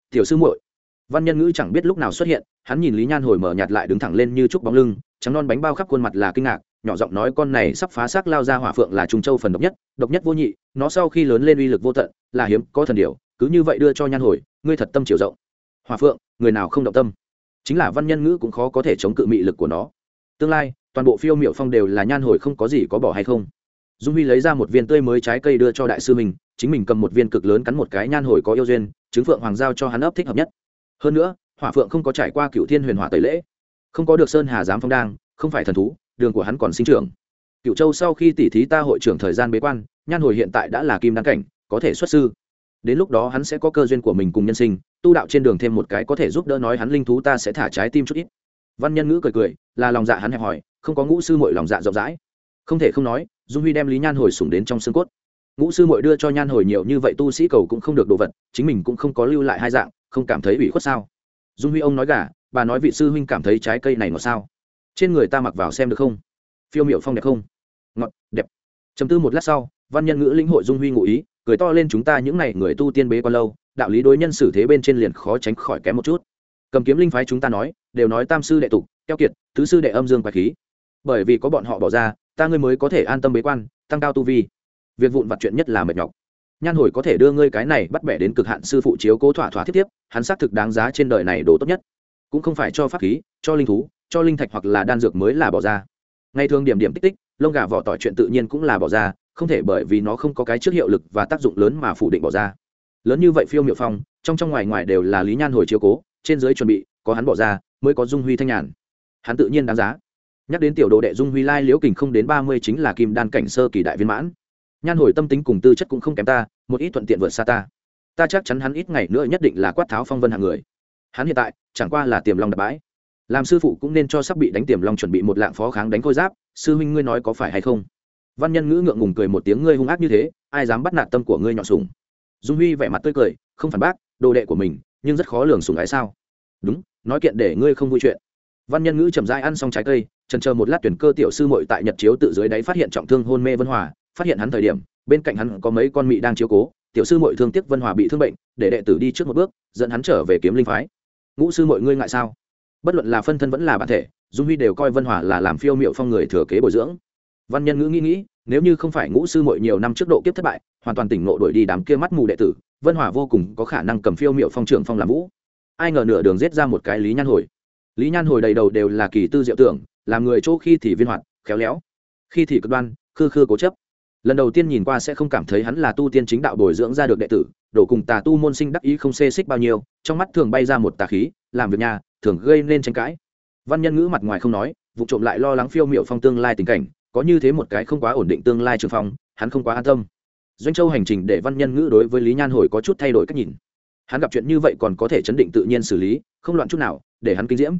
Tiểu sư muội văn nhân ngữ chẳng biết lúc nào xuất hiện, hắn nhìn lý nhan hồi mở nhạt lại đứng thẳng lên như trúc bóng lưng, trắng non bánh bao khắp khuôn mặt là kinh ngạc, nhỏ giọng nói con này sắp phá xác lao ra hỏa phượng là trung châu phần độc nhất độc nhất vô nhị, nó sau khi lớn lên uy lực vô tận, là hiếm, có thần điều cứ như vậy đưa cho nhan hồi, ngươi thật tâm chiều rộng. Hòa phượng, người nào không động tâm? Chính là văn nhân ngữ cũng khó có thể chống cự mị lực của nó. Tương lai, toàn bộ phiêu miệu phong đều là nhan hồi không có gì có bỏ hay không. Dung huy lấy ra một viên tươi mới trái cây đưa cho đại sư mình, chính mình cầm một viên cực lớn cắn một cái nhan hồi có yêu duyên, chứng phượng hoàng giao cho hắn ấp thích hợp nhất hơn nữa, hỏa phượng không có trải qua cựu thiên huyền hỏa tẩy lễ. Không có được sơn hà giám phong đang, không phải thần thú, đường của hắn còn sinh trưởng. Cựu châu sau khi tỉ thí ta hội trưởng thời gian bế quan, nhan hồi hiện tại đã là kim đăng cảnh, có thể xuất sư. Đến lúc đó hắn sẽ có cơ duyên của mình cùng nhân sinh, tu đạo trên đường thêm một cái có thể giúp đỡ nói hắn linh thú ta sẽ thả trái tim chút ít. Văn nhân ngữ cười cười, là lòng dạ hắn hẹp hỏi không có ngũ sư mội lòng dạ rộng rãi. Không thể không nói, dung huy đem lý nhan hồi sủng đến trong xương cốt. Ngũ sư mội đưa cho nhan hồi nhiều như vậy tu sĩ cầu cũng không được đồ vật, chính mình cũng không có lưu lại hai dạng không cảm thấy ủy khuất sao? Dung huy ông nói gà, bà nói vị sư huynh cảm thấy trái cây này ngọt sao? Trên người ta mặc vào xem được không? Phiêu miệu phong đẹp không? Ngọt, đẹp. Chấm tư một lát sau, văn nhân ngữ lĩnh hội dung huy ngụ ý, cười to lên chúng ta những n à y người tu tiên bế quá lâu, đạo lý đối nhân xử thế bên trên liền khó tránh khỏi kém một chút. Cầm kiếm linh phái chúng ta nói, đều nói tam sư đệ tục, keo kiệt, tứ sư đệ âm dương và khí. Bởi vì có bọn họ bỏ ra, ta ngươi mới có thể an tâm bế quan, tăng cao tu vi. Việc vụn vặt chuyện nhất là mệt nhọc nhan hồi có thể đưa ngươi cái này bắt bẻ đến cực hạn sư phụ chiếu cố thỏa thỏa thiết tiếp hắn xác thực đáng giá trên đời này đồ tốt nhất. Cũng không phải cho pháp khí, cho linh thú, cho linh thạch hoặc là đan dược mới là bỏ ra. Ngày thường điểm điểm tích tích, lông gà vỏ tỏi chuyện tự nhiên cũng là bỏ ra, không thể bởi vì nó không có cái trước hiệu lực và tác dụng lớn mà phủ định bỏ ra. Lớn như vậy phiêu miệu phong, trong trong ngoài ngoài đều là lý nhan hồi chiếu cố, trên dưới chuẩn bị, có hắn bỏ ra, mới có dung huy thanh nhàn. Hắn tự nhiên đáng giá. Nhắc đến tiểu đồ đệ dung huy lai liễu kình không đến ba mươi chính là kim đan cảnh sơ kỳ đại viên mãn nhan hồi tâm tính cùng tư chất cũng không kém ta, một ít thuận tiện vượt xa ta. Ta chắc chắn hắn ít ngày nữa nhất định là quát tháo phong vân hàng người. Hắn hiện tại, chẳng qua là tiềm long đập bãi. Làm sư phụ cũng nên cho sắp bị đánh tiềm long chuẩn bị một lạng phó kháng đánh khôi giáp, sư huynh ngươi nói có phải hay không? Văn nhân ngữ ngượng ngùng cười một tiếng ngươi hung ác như thế, ai dám bắt nạt tâm của ngươi nhọn sùng. Dung huy vẻ mặt tươi cười, không phản bác, đồ đệ của mình, nhưng rất khó lường sùng ái sao? Đúng, nói kiện để ngươi không vui chuyện. Văn nhân ngữ chậm rãi ăn xong trái cây trần chờ một lát tuyển cơ tiểu sư muội tại nhật chiếu tự dưới đáy phát hiện trọng thương hôn mê vân hòa phát hiện hắn thời điểm, bên cạnh hắn có mấy con mị đang chiếu cố, tiểu sư muội thương tiếc vân hòa bị thương bệnh, để đệ tử đi trước một bước, dẫn hắn trở về kiếm linh phái. Ngũ sư muội ngươi ngại sao? Bất luận là phân thân vẫn là bản thể, dung huy đều coi vân hòa là làm phiêu miệu phong người thừa kế bồi dưỡng. Văn nhân ngữ nghĩ nghĩ, nếu như không phải ngũ sư muội nhiều năm trước độ kiếp thất bại, hoàn toàn tỉnh ngộ đuổi đi đám kia mắt mù đệ tử, vân hòa vô cùng có khả năng cầm phiêu miệu phong trưởng phong làm vũ. Ai ngờ nửa đường giết ra một cái lý nhan hồi. Lý nhan hồi đầy đầu đều là kỳ tư diệu tưởng, làm người chỗ khi thì viên hoạt, khéo léo. Khi thì cực đoan, khư khư cố chấp lần đầu tiên nhìn qua sẽ không cảm thấy hắn là tu tiên chính đạo bồi dưỡng ra được đệ tử đổ cùng tà tu môn sinh đắc ý không xê xích bao nhiêu, trong mắt thường bay ra một tà khí, làm việc nhà, thường gây nên tranh cãi. Văn nhân ngữ mặt ngoài không nói, vụ trộm lại lo lắng phiêu m i ệ u phong tương lai tình cảnh, có như thế một cái không quá ổn định tương lai trường phong, hắn không quá an tâm. Doanh châu hành trình để văn nhân ngữ đối với lý nhan hồi có chút thay đổi cách nhìn. Hắn gặp chuyện như vậy còn có thể chấn định tự nhiên xử lý, không loạn chút nào, để hắn kinh diễm.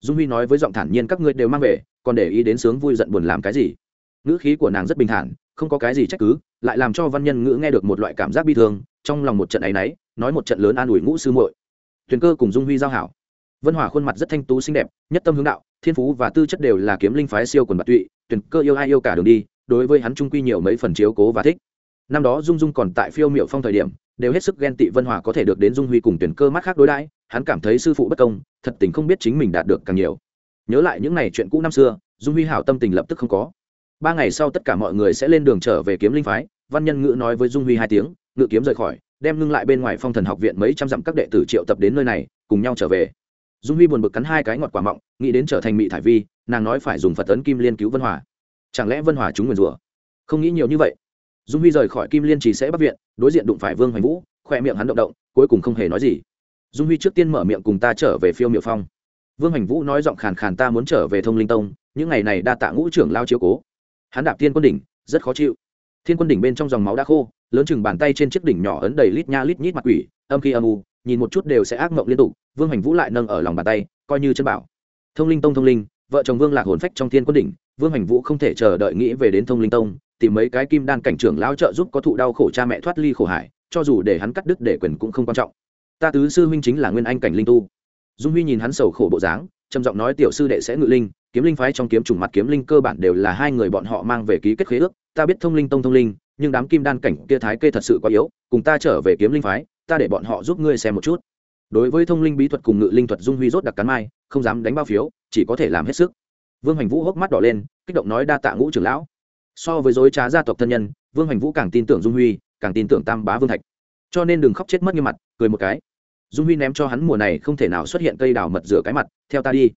Dung huy nói với giọng thản nhiên, các ngươi đều mang về, còn để ý đến sướng vui giận buồn làm cái gì? Ngữ khí của nàng rất bình thản không có cái gì trách cứ, lại làm cho văn nhân ngữ nghe được một loại cảm giác bi thương, trong lòng một trận áy náy, nói một trận lớn an ủi ngũ sư muội. Tuyền cơ cùng dung huy giao hảo. Vân hòa khuôn mặt rất thanh tú xinh đẹp, nhất tâm hướng đạo, thiên phú và tư chất đều là kiếm linh phái siêu quần bạc tụy tuyển cơ yêu ai yêu cả đường đi, đối với hắn trung quy nhiều mấy phần chiếu cố và thích. Năm đó dung dung còn tại phiêu miệu phong thời điểm, đều hết sức ghen tị vân hòa có thể được đến dung huy cùng tuyển cơ mắt khác đối đãi, hắn cảm thấy sư phụ bất công, thật tình không biết chính mình đạt được càng nhiều. Nhớ lại những ngày chuyện cũ năm xưa, dung huy hảo tâm tình lập tức không có ba ngày sau tất cả mọi người sẽ lên đường trở về kiếm linh phái, văn nhân ngữ nói với dung huy hai tiếng, ngự kiếm rời khỏi, đem ngưng lại bên ngoài phong thần học viện mấy trăm dặm các đệ tử triệu tập đến nơi này, cùng nhau trở về. Dung huy buồn bực cắn hai cái ngọt quả mọng, nghĩ đến trở thành mỹ thải vi, nàng nói phải dùng phật tấn kim liên cứu vân hòa. Chẳng lẽ vân hòa chúng nguyền rủa? Không nghĩ nhiều như vậy. Dung huy rời khỏi kim liên chỉ sẽ bắt viện, đối diện đụng phải vương hoành vũ, khoe miệng hắn động động, cuối cùng không hề nói gì. Dung huy trước tiên mở miệng cùng ta trở về phiêu miệu phong. Vương hoành vũ nói giọng khàn khàn ta muốn trở về thông linh tông, những ngày này đa tạ ngũ trưởng lao chiếu cố hắn đạp thiên quân đỉnh, rất khó chịu. Thiên quân đỉnh bên trong dòng máu đã khô, lớn chừng bàn tay trên chiếc đỉnh nhỏ ấn đầy lít nha lít nhít mặt quỷ, âm khi âm u, nhìn một chút đều sẽ ác mộng liên tục, vương hành vũ lại nâng ở lòng bàn tay, coi như chân bảo. Thông linh tông, thông linh, vợ chồng vương lạc hồn phách trong thiên quân đỉnh, vương hành vũ không thể chờ đợi nghĩ về đến thông linh tông, tìm mấy cái kim đan cảnh trưởng lao trợ giúp có thụ đau khổ cha mẹ thoát ly khổ hải, cho dù để hắn cắt đứt để quyền cũng không quan trọng. Ta tứ sư huynh chính là nguyên anh cảnh linh tu. Dung huy nhìn hắn sầu khổ bộ dáng, trầm giọng nói tiểu sư đệ sẽ ngự linh kiếm linh phái trong kiếm trùng mặt kiếm linh cơ bản đều là hai người bọn họ mang về ký kết khế ước. Ta biết thông linh tông thông linh, nhưng đám kim đan cảnh kia thái kê thật sự quá yếu, cùng ta trở về kiếm linh phái, ta để bọn họ giúp ngươi xem một chút. Đối với thông linh bí thuật cùng ngự linh thuật dung huy rốt đặc cắn mai, không dám đánh bao phiếu, chỉ có thể làm hết sức. Vương hành vũ hốc mắt đỏ lên, kích động nói đa tạ ngũ trưởng lão. So với dối trá gia tộc thân nhân, vương hành vũ càng tin tưởng dung huy, càng tin tưởng tam bá vương thạch. Cho nên đừng khóc chết mất như mặt, cười một cái. Dung huy ném cho hắn mùa này không thể nào xuất hiện cây đào mật rửa cái mặt, theo ta đi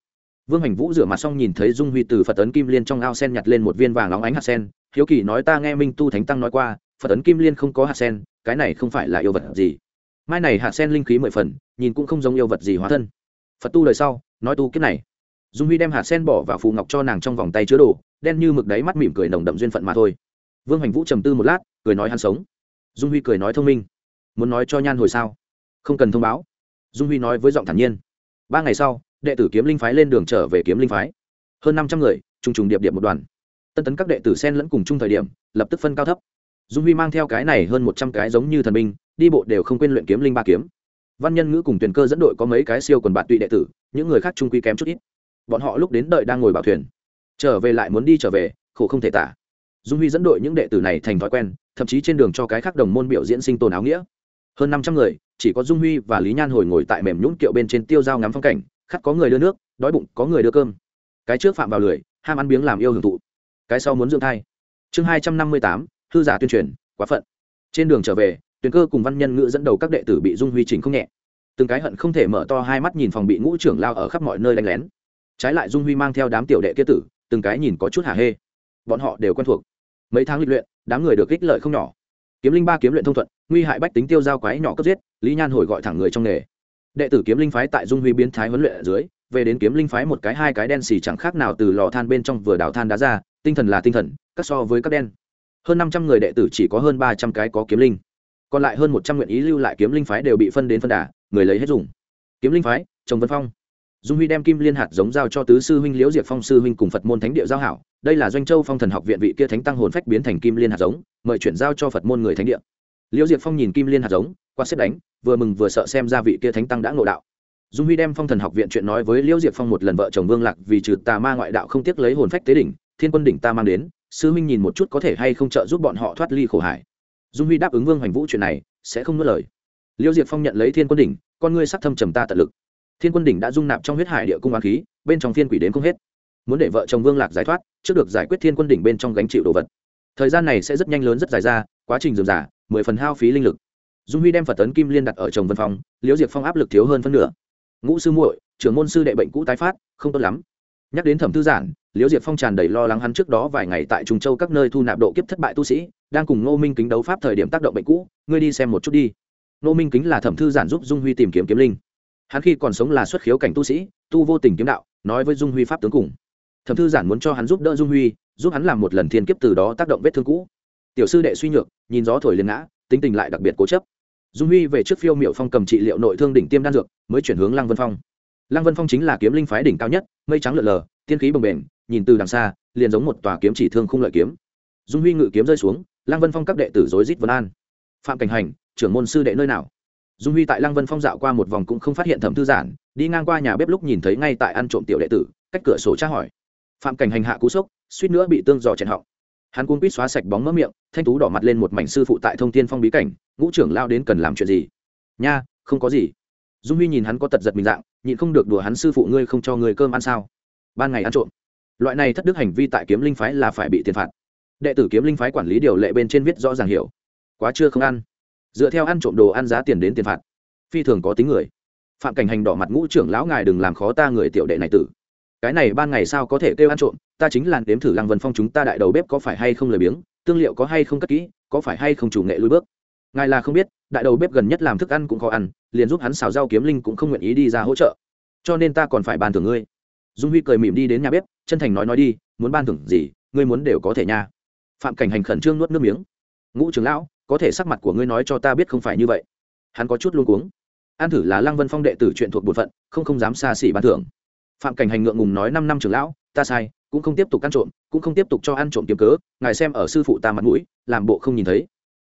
vương hành vũ rửa mặt xong nhìn thấy dung huy từ phật tấn kim liên trong ao sen nhặt lên một viên vàng óng ánh hạt sen. Hiếu kỳ nói ta nghe minh tu thánh tăng nói qua, phật tấn kim liên không có hạt sen, cái này không phải là yêu vật gì. Mai này hạt sen linh khí mười phần, nhìn cũng không giống yêu vật gì hóa thân. Phật tu lời sau, nói tu kiếp này. Dung huy đem hạt sen bỏ vào phù ngọc cho nàng trong vòng tay chứa đồ, đen như mực đáy mắt mỉm cười nồng đậm duyên phận mà thôi. Vương hành vũ trầm tư một lát, cười nói hắn sống. Dung huy cười nói thông minh. Muốn nói cho nhan hồi sao? Không cần thông báo. Dung huy nói với giọng thản nhiên. Ba ngày sau đệ tử kiếm linh phái lên đường trở về kiếm linh phái. Hơn năm trăm người, trùng trùng điệp điệp một đoàn. Tân tấn các đệ tử sen lẫn cùng chung thời điểm, lập tức phân cao thấp. Dung huy mang theo cái này hơn một trăm cái giống như thần binh, đi bộ đều không quên luyện kiếm linh ba kiếm. Văn nhân ngữ cùng tuyền cơ dẫn đội có mấy cái siêu quần bạn tụy đệ tử, những người khác trung quy kém chút ít. Bọn họ lúc đến đợi đang ngồi bảo thuyền. Trở về lại muốn đi trở về, khổ không thể tả. Dung huy dẫn đội những đệ tử này thành thói quen, thậm chí trên đường cho cái khác đồng môn biểu diễn sinh tồn áo nghĩa. Hơn năm trăm người, chỉ có dung huy và lý nhan hồi ngồi tại mềm nhũng kiệu bên trên tiêu dao ngắm phong cảnh khát có người đưa nước, đói bụng có người đưa cơm. Cái trước phạm vào lười, ham ăn biếng làm yêu hưởng thụ. Cái sau muốn dưỡng thai. Chương hai trăm năm mươi tám thư giả tuyên truyền, quá phận. Trên đường trở về, tuyển cơ cùng văn nhân ngữ dẫn đầu các đệ tử bị dung huy trình không nhẹ. Từng cái hận không thể mở to hai mắt nhìn phòng bị ngũ trưởng lao ở khắp mọi nơi đánh lén. Trái lại dung huy mang theo đám tiểu đệ kia tử, từng cái nhìn có chút hả hê. Bọn họ đều quen thuộc. Mấy tháng lịch luyện, đám người được ích lợi không nhỏ. Kiếm linh ba kiếm luyện thông thuận, nguy hại bách tính tiêu giao quái nhỏ cấp giết, lý nhan hồi gọi thẳng người trong nghề đệ tử kiếm linh phái tại dung huy biến thái huấn luyện ở dưới, về đến kiếm linh phái một cái hai cái đen xì chẳng khác nào từ lò than bên trong vừa đào than đá ra, tinh thần là tinh thần, các so với các đen. Hơn năm trăm người đệ tử chỉ có hơn ba trăm cái có kiếm linh. Còn lại hơn một trăm nguyện ý lưu lại kiếm linh phái đều bị phân đến phân đà, người lấy hết dùng. Kiếm linh phái, trồng vân phong. Dung huy đem kim liên hạt giống giao cho tứ sư huynh, liễu diệp phong sư huynh cùng phật môn thánh địa giao hảo. Đây là doanh châu phong thần học viện vị kia thánh tăng hồn phách biến thành kim liên hạt giống, mời chuyển giao cho phật môn người thánh địa. Liễu diệp phong nhìn kim liên hạt giống qua xếp đánh, vừa mừng vừa sợ xem ra vị kia thánh tăng đã ngộ đạo. Dung huy đem phong thần học viện chuyện nói với liễu diệp phong một lần vợ chồng vương lạc vì trừ tà ma ngoại đạo không tiếc lấy hồn phách tế đỉnh, thiên quân đỉnh ta mang đến, sư Minh nhìn một chút có thể hay không trợ giúp bọn họ thoát ly khổ hải. Dung huy đáp ứng vương hoành vũ chuyện này, sẽ không nuốt lời. Liễu diệp phong nhận lấy thiên quân đỉnh, con ngươi sắc thâm trầm ta tận lực. Thiên quân đỉnh đã dung nạp trong huyết hải địa cung á khí, bên trong thiên quỷ đến không hết. Muốn để vợ chồng vương lạc giải thoát, trước được giải quyết thiên quân đỉnh bên trong gánh chịu đồ vật. Thời gian này sẽ rất nhanh lớn rất dài ra, quá trình dườm giả mười phần hao phí linh lực dung huy đem phật tấn kim liên đặt ở chồng vân phong, liễu diệp phong áp lực thiếu hơn phân nửa. Ngũ sư muội, trưởng môn sư đệ bệnh cũ tái phát, không tốt lắm. Nhắc đến thẩm thư giản, liễu diệp phong tràn đầy lo lắng hắn trước đó vài ngày tại trung châu các nơi thu nạp độ kiếp thất bại tu sĩ, đang cùng ngô minh kính đấu pháp thời điểm tác động bệnh cũ, ngươi đi xem một chút đi. Ngô minh kính là thẩm thư giản giúp dung huy tìm kiếm kiếm linh. Hắn khi còn sống là xuất khiếu cảnh tu sĩ, tu vô tình kiếm đạo, nói với dung huy pháp tướng cùng. Thẩm thư giản muốn cho hắn giúp đỡ dung huy, giúp hắn làm một lần thiên kiếp từ đó tác động vết thương cũ. Tiểu sư đệ suy nhược, nhìn gió thổi liền ngã, tính tình lại đặc biệt cố chấp dung huy về trước phiêu miệu phong cầm trị liệu nội thương đỉnh tiêm đan dược, mới chuyển hướng lăng vân phong. Lăng vân phong chính là kiếm linh phái đỉnh cao nhất, mây trắng lượn lờ, tiên khí bồng bềnh, nhìn từ đằng xa, liền giống một tòa kiếm chỉ thương không lợi kiếm. Dung huy ngự kiếm rơi xuống, lăng vân phong các đệ tử rối rít vân an. Phạm cảnh hành, trưởng môn sư đệ nơi nào? Dung huy tại lăng vân phong dạo qua một vòng cũng không phát hiện thẩm thư giản, đi ngang qua nhà bếp lúc nhìn thấy ngay tại ăn trộm tiểu đệ tử, cách cửa sổ tra hỏi. Phạm cảnh hành hạ cú sốc, suýt nữa bị tương giò chèn họng. Hắn cuốn quýt xóa sạch bóng mỡ miệng, thanh tú đỏ mặt lên một mảnh sư phụ tại thông tiên phong bí cảnh ngũ trưởng lao đến cần làm chuyện gì? Nha, không có gì. Dung huy nhìn hắn có tật giật mình dạng, nhịn không được đùa hắn, sư phụ ngươi không cho người cơm ăn sao? Ban ngày ăn trộm. Loại này thất đức hành vi tại kiếm linh phái là phải bị tiền phạt. Đệ tử kiếm linh phái quản lý điều lệ bên trên viết rõ ràng hiểu. Quá chưa không ăn. Dựa theo ăn trộm đồ ăn giá tiền đến tiền phạt. Phi thường có tính người. Phạm cảnh hành đỏ mặt, ngũ trưởng lão ngài đừng làm khó ta người tiểu đệ này tử. Cái này ban ngày sao có thể kêu ăn trộm? Ta chính là đếm thử lăng vân phong chúng ta đại đầu bếp có phải hay không lười biếng? Tương liệu có hay không cất kỹ? Có phải hay không chủ nghệ lui bước? Ngài là không biết, đại đầu bếp gần nhất làm thức ăn cũng khó ăn, liền giúp hắn xào rau kiếm linh cũng không nguyện ý đi ra hỗ trợ. Cho nên ta còn phải ban thưởng ngươi. Dung huy cười mỉm đi đến nhà bếp, chân thành nói nói đi, muốn ban thưởng gì, ngươi muốn đều có thể nha. Phạm cảnh hành khẩn trương nuốt nước miếng. Ngũ trưởng lão, có thể sắc mặt của ngươi nói cho ta biết không phải như vậy. Hắn có chút luôn cuống. An thử là lăng vân phong đệ tử chuyện thuộc bột phận, không không dám xa xỉ ban thưởng. Phạm cảnh hành ngượng ngùng nói, năm năm trưởng lão, ta sai, cũng không tiếp tục ăn trộm, cũng không tiếp tục cho ăn trộm kiếm cớ, ngài xem ở sư phụ ta mặt mũi, làm bộ không nhìn thấy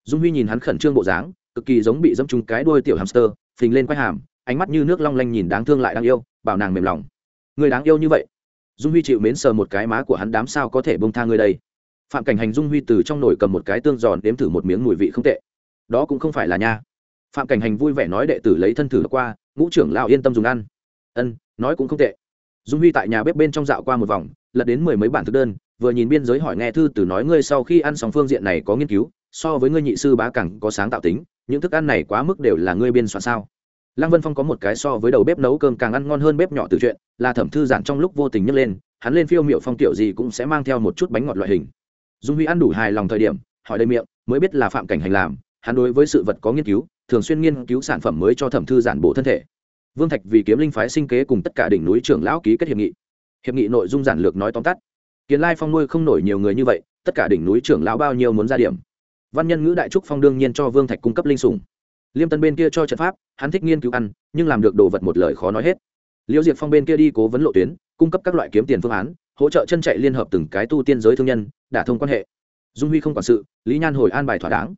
dung huy nhìn hắn khẩn trương bộ dáng, cực kỳ giống bị dẫm trúng cái đuôi tiểu hamster, phình lên quay hàm, ánh mắt như nước long lanh nhìn đáng thương lại đáng yêu, bảo nàng mềm lòng. Người đáng yêu như vậy? Dung huy chịu mến sờ một cái má của hắn đám sao có thể bông tha người đây? Phạm cảnh hành dung huy từ trong nồi cầm một cái tương giòn đếm thử một miếng mùi vị không tệ. Đó cũng không phải là nha. Phạm cảnh hành vui vẻ nói đệ tử lấy thân thử qua, ngũ trưởng lão yên tâm dùng ăn. Ân, nói cũng không tệ. Dung huy tại nhà bếp bên trong dạo qua một vòng, lật đến mười mấy bản thực đơn, vừa nhìn biên giới hỏi nghe thư từ nói ngươi sau khi ăn xong phương diện này có nghiên cứu so với ngươi nhị sư bá cẳng có sáng tạo tính, những thức ăn này quá mức đều là ngươi biên soạn sao? Lăng vân phong có một cái so với đầu bếp nấu cơm càng ăn ngon hơn bếp nhỏ từ chuyện, là thẩm thư giản trong lúc vô tình nhấc lên, hắn lên phiêu miệu phong tiểu gì cũng sẽ mang theo một chút bánh ngọt loại hình. Dung huy ăn đủ hài lòng thời điểm, hỏi đầy miệng, mới biết là phạm cảnh hành làm, hắn đối với sự vật có nghiên cứu, thường xuyên nghiên cứu sản phẩm mới cho thẩm thư giản bộ thân thể. Vương thạch vì kiếm linh phái sinh kế cùng tất cả đỉnh núi trưởng lão ký kết hiệp nghị. Hiệp nghị nội dung giản lược nói tóm tắt. Kiến lai phong nuôi không nổi nhiều người như vậy, tất cả đỉnh núi trưởng lão bao nhiêu muốn ra điểm? Văn nhân ngữ đại trúc phong đương nhiên cho vương thạch cung cấp linh sủng. Liêm tân bên kia cho trận pháp, hắn thích nghiên cứu ăn, nhưng làm được đồ vật một lời khó nói hết. Liễu diệp phong bên kia đi cố vấn lộ tuyến, cung cấp các loại kiếm tiền phương án, hỗ trợ chân chạy liên hợp từng cái tu tiên giới thương nhân, đả thông quan hệ. Dung huy không quản sự, lý nhan hồi an bài thỏa đáng.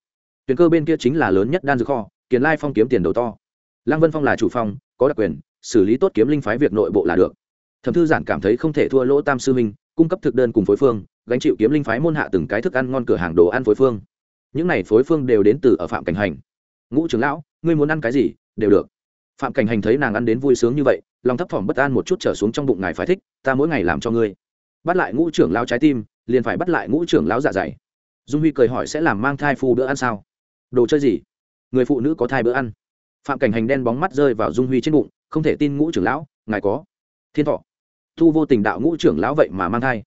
Tuyển cơ bên kia chính là lớn nhất đan dược kho kiến lai phong kiếm tiền đầu to. Lăng vân phong là chủ phong, có đặc quyền, xử lý tốt kiếm linh phái việc nội bộ là được. Thẩm thư giản cảm thấy không thể thua lỗ tam sư minh cung cấp thực đơn cùng phối phương, gánh chịu kiếm linh phái môn hạ từng cái thức ăn ngon cửa hàng đồ ăn phối phương những này phối phương đều đến từ ở phạm cảnh hành. Ngũ trưởng lão, ngươi muốn ăn cái gì? Đều được. Phạm cảnh hành thấy nàng ăn đến vui sướng như vậy, lòng thấp thỏm bất an một chút trở xuống trong bụng ngài phải thích, ta mỗi ngày làm cho ngươi. Bắt lại ngũ trưởng lão trái tim, liền phải bắt lại ngũ trưởng lão dạ dày. Dung huy cười hỏi sẽ làm mang thai phu bữa ăn sao? Đồ chơi gì? Người phụ nữ có thai bữa ăn. Phạm cảnh hành đen bóng mắt rơi vào dung huy trên bụng, không thể tin ngũ trưởng lão, ngài có. Thiên thọ. Thu vô tình đạo ngũ trưởng lão vậy mà mang thai.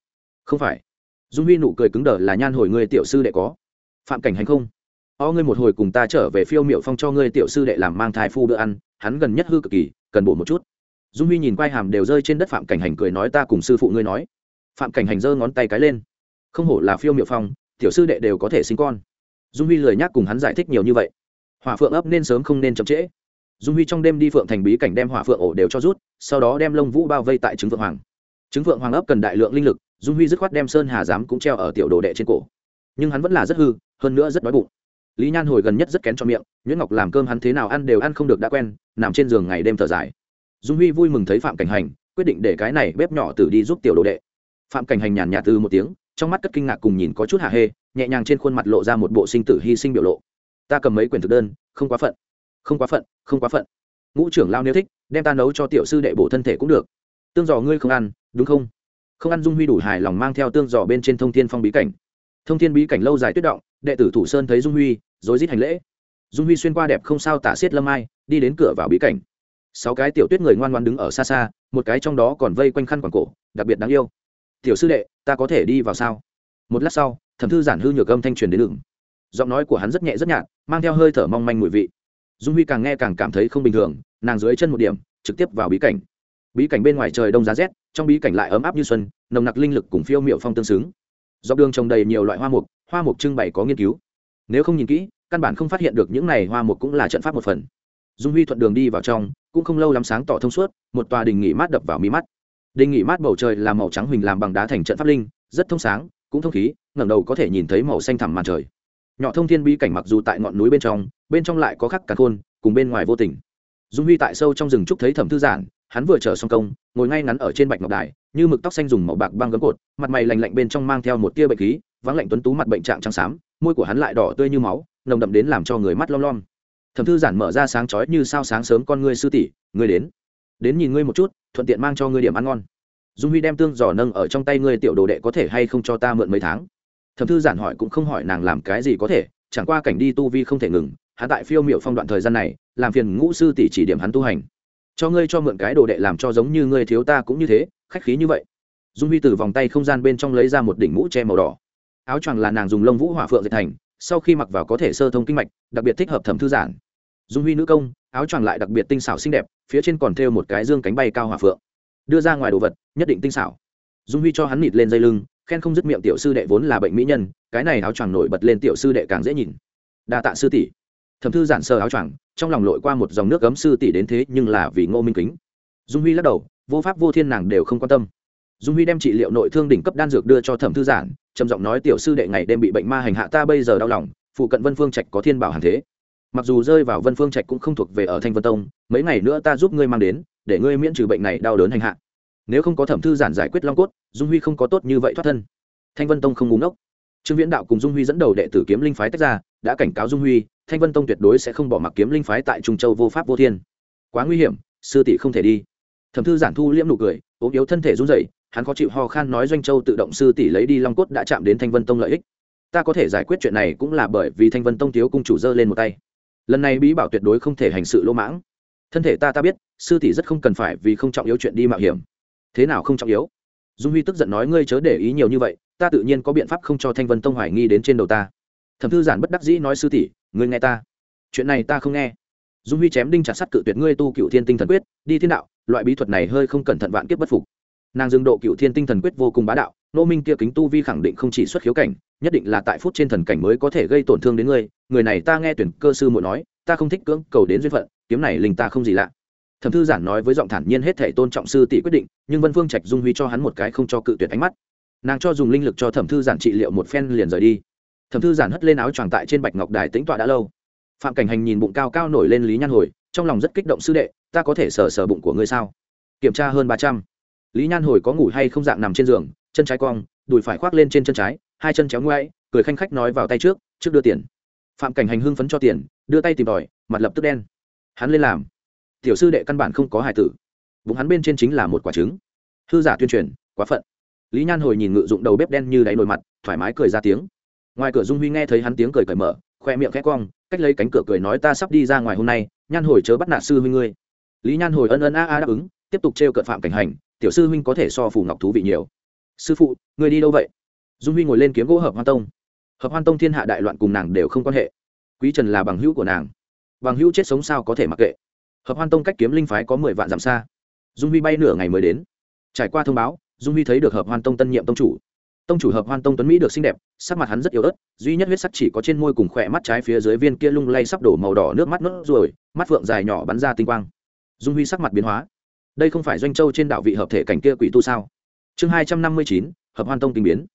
Không phải. Dung huy nụ cười cứng đờ là nhan hồi người tiểu sư đệ có phạm cảnh hành không? O ngươi một hồi cùng ta trở về phiêu miệu phong cho ngươi tiểu sư đệ làm mang thai phu bữa ăn, hắn gần nhất hư cực kỳ, cần bổ một chút. Dung huy nhìn quai hàm đều rơi trên đất phạm cảnh hành cười nói ta cùng sư phụ ngươi nói. Phạm cảnh hành giơ ngón tay cái lên. Không hổ là phiêu miệu phong, tiểu sư đệ đều có thể sinh con. Dung huy lời nhắc cùng hắn giải thích nhiều như vậy. Hỏa phượng ấp nên sớm không nên chậm trễ. Dung huy trong đêm đi phượng thành bí cảnh đem hỏa phượng ổ đều cho rút, sau đó đem lông vũ bao vây tại trứng phượng hoàng. Trứng phượng hoàng ấp cần đại lượng linh lực, dung huy dứt khoát đem sơn hà giám cũng treo ở tiểu đồ đệ trên cổ. Nhưng hắn vẫn là rất hư hơn nữa rất đói bụng. Lý nhan hồi gần nhất rất kén cho miệng, nguyễn ngọc làm cơm hắn thế nào ăn đều ăn không được đã quen, nằm trên giường ngày đêm thở dài. Dung huy vui mừng thấy phạm cảnh hành, quyết định để cái này bếp nhỏ tử đi giúp tiểu đồ đệ. Phạm cảnh hành nhàn nhạt từ một tiếng, trong mắt cất kinh ngạc cùng nhìn có chút hạ hê, nhẹ nhàng trên khuôn mặt lộ ra một bộ sinh tử hy sinh biểu lộ. Ta cầm mấy quyển thực đơn, không quá phận, không quá phận, không quá phận. Ngũ trưởng lao nếu thích, đem ta nấu cho tiểu sư đệ bổ thân thể cũng được. Tương giò ngươi không ăn, đúng không? Không ăn dung huy đủ hài lòng mang theo tương giò bên trên thông thiên phong bí cảnh. Thông thiên bí cảnh lâu dài tuyết động đệ tử thủ sơn thấy dung huy rồi rít hành lễ. Dung huy xuyên qua đẹp không sao tả xiết lâm ai, đi đến cửa vào bí cảnh. Sáu cái tiểu tuyết người ngoan ngoan đứng ở xa xa, một cái trong đó còn vây quanh khăn quảng cổ, đặc biệt đáng yêu. Tiểu sư đệ, ta có thể đi vào sao? Một lát sau, thẩm thư giản hư nhược âm thanh truyền đến đường giọng nói của hắn rất nhẹ rất nhạt, mang theo hơi thở mong manh mùi vị. Dung huy càng nghe càng cảm thấy không bình thường, nàng dưới chân một điểm, trực tiếp vào bí cảnh. Bí cảnh bên ngoài trời đông giá rét, trong bí cảnh lại ấm áp như xuân, nồng nặc linh lực cùng phiêu miệu phong tương xứng. Dọc đường trồng đầy nhiều loại hoa mục hoa mục trưng bày có nghiên cứu. Nếu không nhìn kỹ, căn bản không phát hiện được những này hoa mục cũng là trận pháp một phần. Dung huy thuận đường đi vào trong, cũng không lâu lắm sáng tỏ thông suốt, một tòa đình nghỉ mát đập vào mí mắt. Đình nghỉ mát bầu trời làm màu trắng huỳnh làm bằng đá thành trận pháp linh, rất thông sáng, cũng thông khí, ngẩng đầu có thể nhìn thấy màu xanh thẳm màn trời. Nhỏ thông thiên bi cảnh mặc dù tại ngọn núi bên trong bên trong lại có khắc cả khôn, cùng bên ngoài vô tình. Dung huy tại sâu trong rừng trúc thấy thẩm thư giản, hắn vừa trở xong công, ngồi ngay ngắn ở trên bạch ngọc đài, như mực tóc xanh dùng màu bạc băng gấm cột, mặt mày lành lạnh bên trong mang theo một tia bệnh khí vắng lạnh tuấn tú mặt bệnh trạng trắng xám, môi của hắn lại đỏ tươi như máu, nồng đậm đến làm cho người mắt lom lom. Thẩm thư giản mở ra sáng chói như sao sáng sớm con ngươi sư tỷ, ngươi đến. Đến nhìn ngươi một chút, thuận tiện mang cho ngươi điểm ăn ngon. Dung huy đem tương giò nâng ở trong tay ngươi tiểu đồ đệ có thể hay không cho ta mượn mấy tháng? Thẩm thư giản hỏi cũng không hỏi nàng làm cái gì có thể, chẳng qua cảnh đi tu vi không thể ngừng, hắn tại phiêu miệu phong đoạn thời gian này, làm phiền ngũ sư tỷ chỉ điểm hắn tu hành. Cho ngươi cho mượn cái đồ đệ làm cho giống như ngươi thiếu ta cũng như thế, khách khí như vậy. Dung huy từ vòng tay không gian bên trong lấy ra một đỉnh mũ che màu đỏ áo choàng là nàng dùng lông vũ hỏa phượng dệt thành, sau khi mặc vào có thể sơ thông kinh mạch, đặc biệt thích hợp thẩm thư giản. Dung huy nữ công, áo choàng lại đặc biệt tinh xảo xinh đẹp, phía trên còn thêu một cái dương cánh bay cao hỏa phượng. Đưa ra ngoài đồ vật, nhất định tinh xảo. Dung huy cho hắn nịt lên dây lưng, khen không dứt miệng tiểu sư đệ vốn là bệnh mỹ nhân, cái này áo choàng nổi bật lên tiểu sư đệ càng dễ nhìn. Đa tạ sư tỷ. Thẩm thư giản sơ áo choàng, trong lòng lội qua một dòng nước cấm sư tỷ đến thế nhưng là vì ngô minh kính. Dung huy lắc đầu, vô pháp vô thiên nàng đều không quan tâm. Dung huy đem trị liệu nội thương đỉnh cấp đan dược đưa cho thẩm thư giản trầm giọng nói, tiểu sư đệ, ngày đêm bị bệnh ma hành hạ ta bây giờ đau lòng, phụ cận vân phương trạch có thiên bảo hàng thế. Mặc dù rơi vào vân phương trạch cũng không thuộc về ở thanh vân tông, mấy ngày nữa ta giúp ngươi mang đến, để ngươi miễn trừ bệnh này đau đớn hành hạ. Nếu không có thẩm thư giản giải quyết long cốt, dung huy không có tốt như vậy thoát thân. Thanh vân tông không ngúng ốc trương viễn đạo cùng dung huy dẫn đầu đệ tử kiếm linh phái tách ra, đã cảnh cáo dung huy, thanh vân tông tuyệt đối sẽ không bỏ mặc kiếm linh phái tại trung châu vô pháp vô thiên. Quá nguy hiểm, sư tỷ không thể đi. Thẩm thư giản thu liễm nụ cười, ốm yếu thân thể run rẩy hắn có chịu ho khan nói doanh châu tự động sư tỷ lấy đi long cốt đã chạm đến thanh vân tông lợi ích. Ta có thể giải quyết chuyện này cũng là bởi vì thanh vân tông thiếu cung chủ dơ lên một tay. Lần này bí bảo tuyệt đối không thể hành sự lỗ mãng. Thân thể ta ta biết, sư tỷ rất không cần phải vì không trọng yếu chuyện đi mạo hiểm. Thế nào không trọng yếu? Dung huy tức giận nói, ngươi chớ để ý nhiều như vậy, ta tự nhiên có biện pháp không cho thanh vân tông hoài nghi đến trên đầu ta. Thẩm thư giản bất đắc dĩ nói, sư tỷ, ngươi nghe ta. Chuyện này ta không nghe. Dung huy chém đinh chặt sắt cự tuyệt ngươi tu cựu thiên tinh thần quyết, đi thiên đạo, loại bí thuật này hơi không cẩn thận vạn kiếp bất phục nàng dương độ cựu thiên tinh thần quyết vô cùng bá đạo nô minh kia kính tu vi khẳng định không chỉ xuất khiếu cảnh, nhất định là tại phút trên thần cảnh mới có thể gây tổn thương đến ngươi. Người này ta nghe tuyển cơ sư muội nói, ta không thích cưỡng cầu đến duyên phận, kiếm này linh ta không gì lạ. Thẩm thư giản nói với giọng thản nhiên hết thể tôn trọng sư tỷ quyết định, nhưng vân phương trạch dung huy cho hắn một cái không cho cự tuyệt ánh mắt. Nàng cho dùng linh lực cho thẩm thư giản trị liệu một phen liền rời đi. Thẩm thư giản hất lên áo choàng tại trên bạch ngọc đài tĩnh tọa đã lâu. Phạm cảnh hành nhìn bụng cao cao nổi lên lý nhan hồi, trong lòng rất kích động sư đệ, ta có thể sờ sờ bụng của ngươi sao? Kiểm tra hơn ba trăm lý nhan hồi có ngủ hay không dạng nằm trên giường, chân trái cong, đùi phải khoác lên trên chân trái, hai chân chéo ngoáy cười khanh khách nói vào tay trước trước đưa tiền. Phạm cảnh hành hưng phấn cho tiền, đưa tay tìm tòi mặt lập tức đen. Hắn lên làm. Tiểu sư đệ căn bản không có hài tử. Bụng hắn bên trên chính là một quả trứng. Hư giả tuyên truyền, quá phận. Lý nhan hồi nhìn ngự dụng đầu bếp đen như đáy nồi mặt, thoải mái cười ra tiếng. Ngoài cửa dung huy nghe thấy hắn tiếng cười cởi mở, khoe miệng khẽ cong, cách lấy cánh cửa cười nói ta sắp đi ra ngoài hôm nay, nhan hồi chớ bắt nạt sư huynh ngươi. Lý nhan hồi ân ân a a đáp ứng, tiếp tục trêu cợt phạm cảnh hành tiểu sư huynh có thể so phù ngọc thú vị nhiều. Sư phụ người đi đâu vậy? Dung huy ngồi lên kiếm gỗ hợp hoan tông. Hợp hoan tông thiên hạ đại loạn cùng nàng đều không quan hệ. Quý trần là bằng hữu của nàng. Bằng hữu chết sống sao có thể mặc kệ. Hợp hoan tông cách kiếm linh phái có mười vạn dặm xa. Dung huy bay nửa ngày mới đến. Trải qua thông báo, dung huy thấy được hợp hoan tông tân nhiệm tông chủ. Tông chủ hợp hoan tông tuấn mỹ được xinh đẹp, sắc mặt hắn rất yếu ớt, duy nhất huyết sắc chỉ có trên môi cùng khỏe mắt trái phía dưới viên kia lung lay sắp đổ màu đỏ nước mắt nốt ruồi, mắt phượng dài nhỏ bắn ra tinh quang. Dung huy sắc mặt biến hóa đây không phải doanh châu trên đạo vị hợp thể cảnh kia quỷ tu sao? Chương hai trăm năm mươi chín, hợp hoan tông tình biến.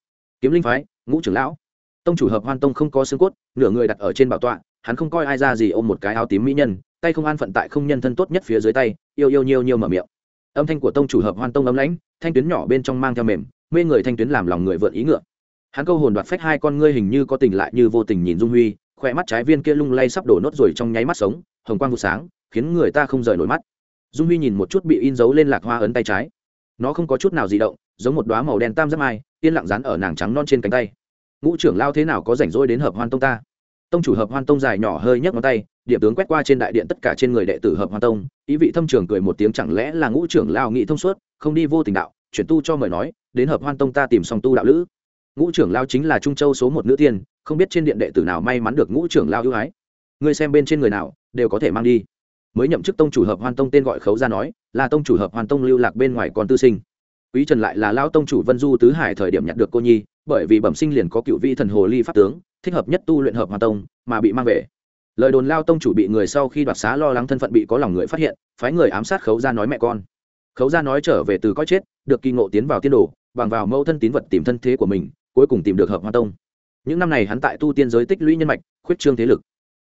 Kiếm linh phái, ngũ trưởng lão. Tông chủ hợp hoan tông không có xương cốt, nửa người đặt ở trên bảo tọa, hắn không coi ai ra gì ôm một cái áo tím mỹ nhân, tay không an phận tại không nhân thân tốt nhất phía dưới tay, yêu yêu nhiều nhiều mở miệng. Âm thanh của tông chủ hợp hoan tông ấm lãnh, thanh tuyến nhỏ bên trong mang theo mềm, mê người thanh tuyến làm lòng người vượn ý ngựa. Hắn câu hồn đoạt phách hai con ngươi hình như có tình lại như vô tình nhìn dung huy khỏe mắt trái viên kia lung lay sắp đổ nốt rồi trong nháy mắt sống, hồng quang vụ sáng, khiến người ta không rời nổi mắt dung huy nhìn một chút bị in dấu lên lạc hoa ấn tay trái. Nó không có chút nào di động, giống một đoá màu đen tam giác mai, yên lặng rán ở nàng trắng non trên cánh tay. Ngũ trưởng lao thế nào có rảnh rỗi đến hợp hoan tông ta? Tông chủ hợp hoan tông dài nhỏ hơi nhấc ngón tay điểm tướng quét qua trên đại điện tất cả trên người đệ tử hợp hoan tông, ý vị thâm trường cười một tiếng chẳng lẽ là ngũ trưởng lao nghị thông suốt, không đi vô tình đạo, chuyển tu cho mời nói, đến hợp hoan tông ta tìm xong tu đạo lữ. Ngũ trưởng lao chính là trung châu số một nữ tiên, không biết trên điện đệ tử nào may mắn được ngũ trưởng lao ưu ái. Người xem bên trên người nào, đều có thể mang đi mới nhậm chức tông chủ hợp hoan tông tên gọi khấu ra nói, là tông chủ hợp hoan tông lưu lạc bên ngoài còn tư sinh. Quý trần lại là lao tông chủ vân du tứ hải thời điểm nhặt được cô nhi, bởi vì bẩm sinh liền có cựu vị thần hồ ly pháp tướng, thích hợp nhất tu luyện hợp hoan tông, mà bị mang về. Lời đồn lao tông chủ bị người sau khi đoạt xá lo lắng thân phận bị có lòng người phát hiện, phái người ám sát khấu ra nói mẹ con. Khấu ra nói trở về từ coi chết, được kỳ ngộ tiến vào tiên đồ, bằng vào mẫu thân tín vật tìm thân thế của mình, cuối cùng tìm được hợp hoàn tông. Những năm này hắn tại tu tiên giới tích lũy nhân mạch, khuyết trương thế lực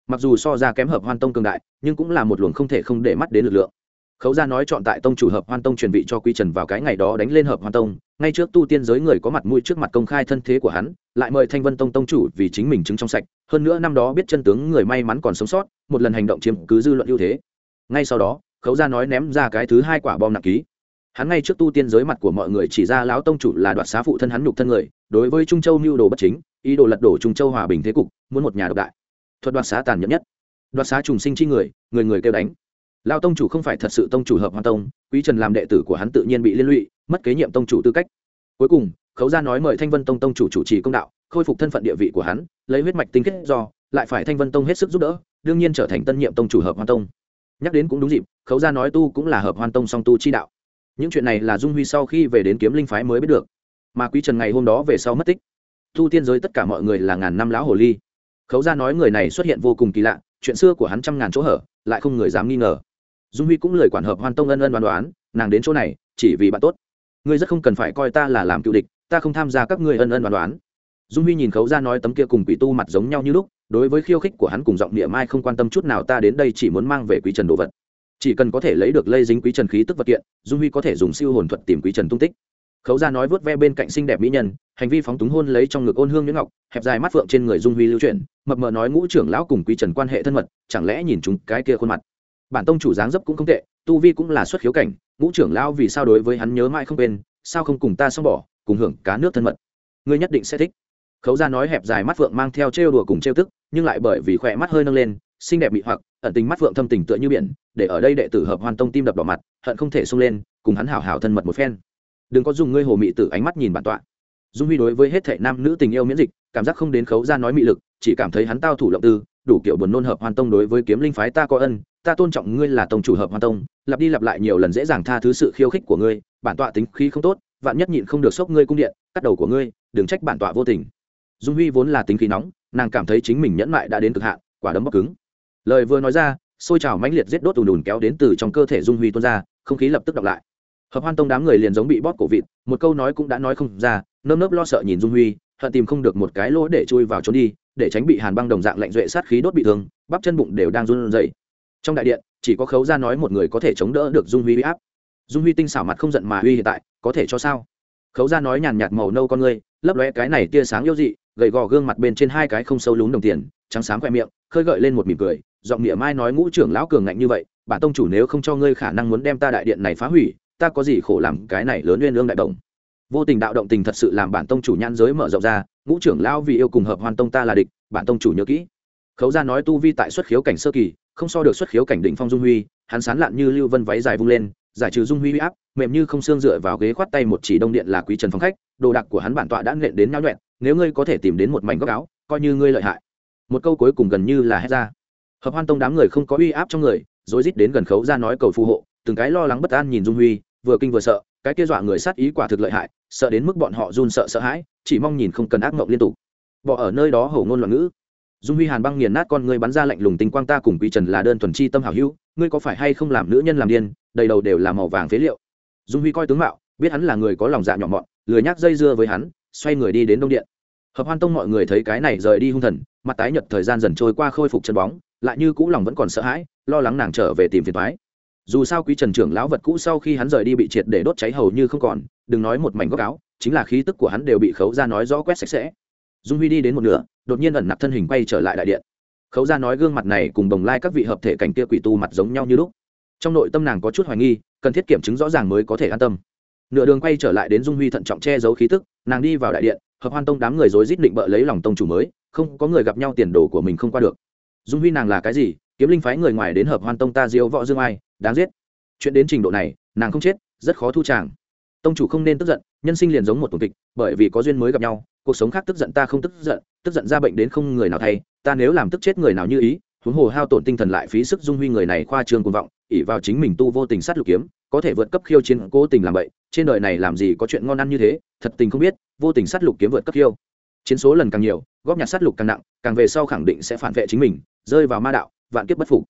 mặc dù so ra kém hợp hoan tông cường đại, nhưng cũng là một luồng không thể không để mắt đến lực lượng. Khấu gia nói chọn tại tông chủ hợp hoan tông truyền vị cho quy trần vào cái ngày đó đánh lên hợp hoan tông, ngay trước tu tiên giới người có mặt mũi trước mặt công khai thân thế của hắn, lại mời thanh vân tông tông chủ vì chính mình chứng trong sạch, hơn nữa năm đó biết chân tướng người may mắn còn sống sót, một lần hành động chiếm cứ dư luận ưu thế. Ngay sau đó, khấu gia nói ném ra cái thứ hai quả bom nặng ký. Hắn ngay trước tu tiên giới mặt của mọi người chỉ ra lão tông chủ là đoạt xá phụ thân hắn nhục thân người, đối với trung châu mưu đồ bất chính, ý đồ lật đổ trung châu hòa bình thế cục, muốn một nhà độc đại thuật đoạt xá tàn nhẫn nhất. Đoạt xá trùng sinh chi người người người kêu đánh. Lao tông chủ không phải thật sự tông chủ hợp hoa tông, quý trần làm đệ tử của hắn tự nhiên bị liên lụy, mất kế nhiệm tông chủ tư cách. Cuối cùng, khấu gia nói mời thanh vân tông tông chủ chủ trì công đạo, khôi phục thân phận địa vị của hắn, lấy huyết mạch tinh kết do, lại phải thanh vân tông hết sức giúp đỡ, đương nhiên trở thành tân nhiệm tông chủ hợp hoan tông. Nhắc đến cũng đúng dịp, khấu gia nói tu cũng là hợp hoan tông song tu chi đạo. Những chuyện này là dung huy sau khi về đến kiếm linh phái mới biết được. Mà quý trần ngày hôm đó về sau mất tích. Tu tiên giới tất cả mọi người là ngàn năm lão hồ ly khấu ra nói người này xuất hiện vô cùng kỳ lạ, chuyện xưa của hắn trăm ngàn chỗ hở, lại không người dám nghi ngờ. Dung huy cũng lời quản hợp hoan tông ân ân đoán đoán, nàng đến chỗ này, chỉ vì bạn tốt. Ngươi rất không cần phải coi ta là làm cựu địch, ta không tham gia các ngươi ân ân đoán đoán. Dung huy nhìn khấu ra nói tấm kia cùng quỷ tu mặt giống nhau như lúc, đối với khiêu khích của hắn cùng giọng địa mai không quan tâm chút nào ta đến đây chỉ muốn mang về quý trần đồ vật. Chỉ cần có thể lấy được lây dính quý trần khí tức vật kiện, dung huy có thể dùng siêu hồn thuật tìm quý trần tung tích khấu ra nói vớt ve bên cạnh xinh đẹp mỹ nhân, hành vi phóng túng hôn lấy trong ngực ôn hương nhuyễn ngọc, hẹp dài mắt phượng trên người dung huy lưu chuyển, mập mờ nói ngũ trưởng lão cùng quý trần quan hệ thân mật, chẳng lẽ nhìn chúng cái kia khuôn mặt. Bản tông chủ dáng dấp cũng không tệ, tu vi cũng là xuất khiếu cảnh, ngũ trưởng lão vì sao đối với hắn nhớ mãi không quên, sao không cùng ta xong bỏ, cùng hưởng cá nước thân mật. Ngươi nhất định sẽ thích. Khấu ra nói hẹp dài mắt phượng mang theo trêu đùa cùng trêu tức, nhưng lại bởi vì khỏe mắt hơi nâng lên, xinh đẹp bị hoặc, ẩn tình mắt phượng thâm tình tựa như biển, để ở đây đệ tử hợp hoàn tông tim đập đỏ mặt, hận không thể sung lên, cùng hắn hảo hảo thân mật một phen đừng có dùng ngươi hồ mị tử ánh mắt nhìn bản tọa. Dung huy đối với hết thể nam nữ tình yêu miễn dịch, cảm giác không đến khấu ra nói mị lực, chỉ cảm thấy hắn tao thủ lộng tư, đủ kiểu buồn nôn hợp hoàn tông đối với kiếm linh phái ta có ân, ta tôn trọng ngươi là tông chủ hợp hoàn tông, lặp đi lặp lại nhiều lần dễ dàng tha thứ sự khiêu khích của ngươi, bản tọa tính khí không tốt, vạn nhất nhịn không được sốc ngươi cung điện, cắt đầu của ngươi, đừng trách bản tọa vô tình. Dung huy vốn là tính khí nóng, nàng cảm thấy chính mình nhẫn mại đã đến cực hạn, quả đấm bóc cứng. Lời vừa nói ra, xôi trào mãnh liệt giết đốt ùn ùn kéo đến từ trong cơ thể dung huy tuôn ra, không khí lập tức đọc lại hợp hoan tông đám người liền giống bị bóp cổ vịt, một câu nói cũng đã nói không ra, nơm nớp lo sợ nhìn dung huy, hận tìm không được một cái lỗ để chui vào trốn đi, để tránh bị hàn băng đồng dạng lạnh duệ sát khí đốt bị thương, bắp chân bụng đều đang run rẩy. Trong đại điện, chỉ có khấu ra nói một người có thể chống đỡ được dung huy uy áp. Dung huy tinh xảo mặt không giận mà huy hiện tại, có thể cho sao? Khấu ra nói nhàn nhạt màu nâu con ngươi, lấp lóe cái này tia sáng yêu dị, gầy gò gương mặt bên trên hai cái không sâu lún đồng tiền, trắng sáng khoe miệng, khơi gợi lên một mỉm cười, giọng nghĩa mai nói ngũ trưởng lão cường ngạnh như vậy, bản tông chủ nếu không cho ngươi khả năng muốn đem ta đại điện này phá hủy ta có gì khổ làm cái này lớn uyên ương đại đồng vô tình đạo động tình thật sự làm bản tông chủ nhãn giới mở rộng ra, ngũ trưởng lão vì yêu cùng hợp hoàn tông ta là địch, bản tông chủ nhớ kỹ. Khấu gia nói tu vi tại xuất khiếu cảnh sơ kỳ, không so được xuất khiếu cảnh đỉnh phong dung huy, hắn sán lạn như lưu vân váy dài vung lên, giải trừ dung huy huy áp, mềm như không xương dựa vào ghế khoát tay một chỉ đông điện là quý trần phong khách, đồ đạc của hắn bản tọa đã nện đến nhau nhuẹn, nếu ngươi có thể tìm đến một mảnh góc áo, coi như ngươi lợi hại. Một câu cuối cùng gần như là hét ra. Hợp hoan tông đám người không có uy áp trong người, rối rít đến gần khấu ra nói cầu phù hộ, từng cái lo lắng bất an nhìn dung huy vừa kinh vừa sợ, cái kia dọa người sát ý quả thực lợi hại, sợ đến mức bọn họ run sợ sợ hãi, chỉ mong nhìn không cần ác mộng liên tục. Bỏ ở nơi đó hầu ngôn loạn ngữ. Dung huy hàn băng nghiền nát con ngươi bắn ra lạnh lùng tinh quang, ta cùng quý trần là đơn thuần chi tâm hảo hữu, ngươi có phải hay không làm nữ nhân làm điên, đầy đầu đều là màu vàng phế liệu. Dung huy coi tướng mạo, biết hắn là người có lòng dạ nhỏ mọn, lười nhác dây dưa với hắn, xoay người đi đến đông điện. Hợp hoan tông mọi người thấy cái này rời đi hung thần, mặt tái nhợt thời gian dần trôi qua khôi phục chân bóng, lại như cũ lòng vẫn còn sợ hãi, lo lắng nàng trở về tìm phiền thoái dù sao quý trần trưởng lão vật cũ sau khi hắn rời đi bị triệt để đốt cháy hầu như không còn, đừng nói một mảnh góc áo, chính là khí tức của hắn đều bị khấu ra nói rõ quét sạch sẽ. Dung huy đi đến một nửa, đột nhiên ẩn nặc thân hình quay trở lại đại điện. Khấu ra nói gương mặt này cùng đồng lai các vị hợp thể cảnh kia quỷ tu mặt giống nhau như lúc. Trong nội tâm nàng có chút hoài nghi, cần thiết kiểm chứng rõ ràng mới có thể an tâm. Nửa đường quay trở lại đến dung huy thận trọng che giấu khí tức, nàng đi vào đại điện, hợp hoan tông đám người dối rít định bợ lấy lòng tông chủ mới, không có người gặp nhau tiền đồ của mình không qua được. Dung huy nàng là cái gì? Kiếm linh phái người ngoài đến hợp hoan tông ta diễu võ dương ai đáng giết. Chuyện đến trình độ này, nàng không chết, rất khó thu tràng tông chủ không nên tức giận, nhân sinh liền giống một tuần kịch, bởi vì có duyên mới gặp nhau, cuộc sống khác tức giận ta không tức giận tức giận ra bệnh đến không người nào thay, ta nếu làm tức chết người nào như ý, huống hồ hao tổn tinh thần lại phí sức dung huy người này khoa trương cuồng vọng ỉ vào chính mình tu vô tình sát lục kiếm, có thể vượt cấp khiêu chiến, cố tình làm vậy trên đời này làm gì có chuyện ngon ăn như thế, thật tình không biết, vô tình sát lục kiếm vượt cấp khiêu. Chiến số lần càng nhiều, góp nhặt sát lục càng nặng, càng về sau khẳng định sẽ phản vệ chính mình, rơi vào ma đạo, vạn kiếp bất phục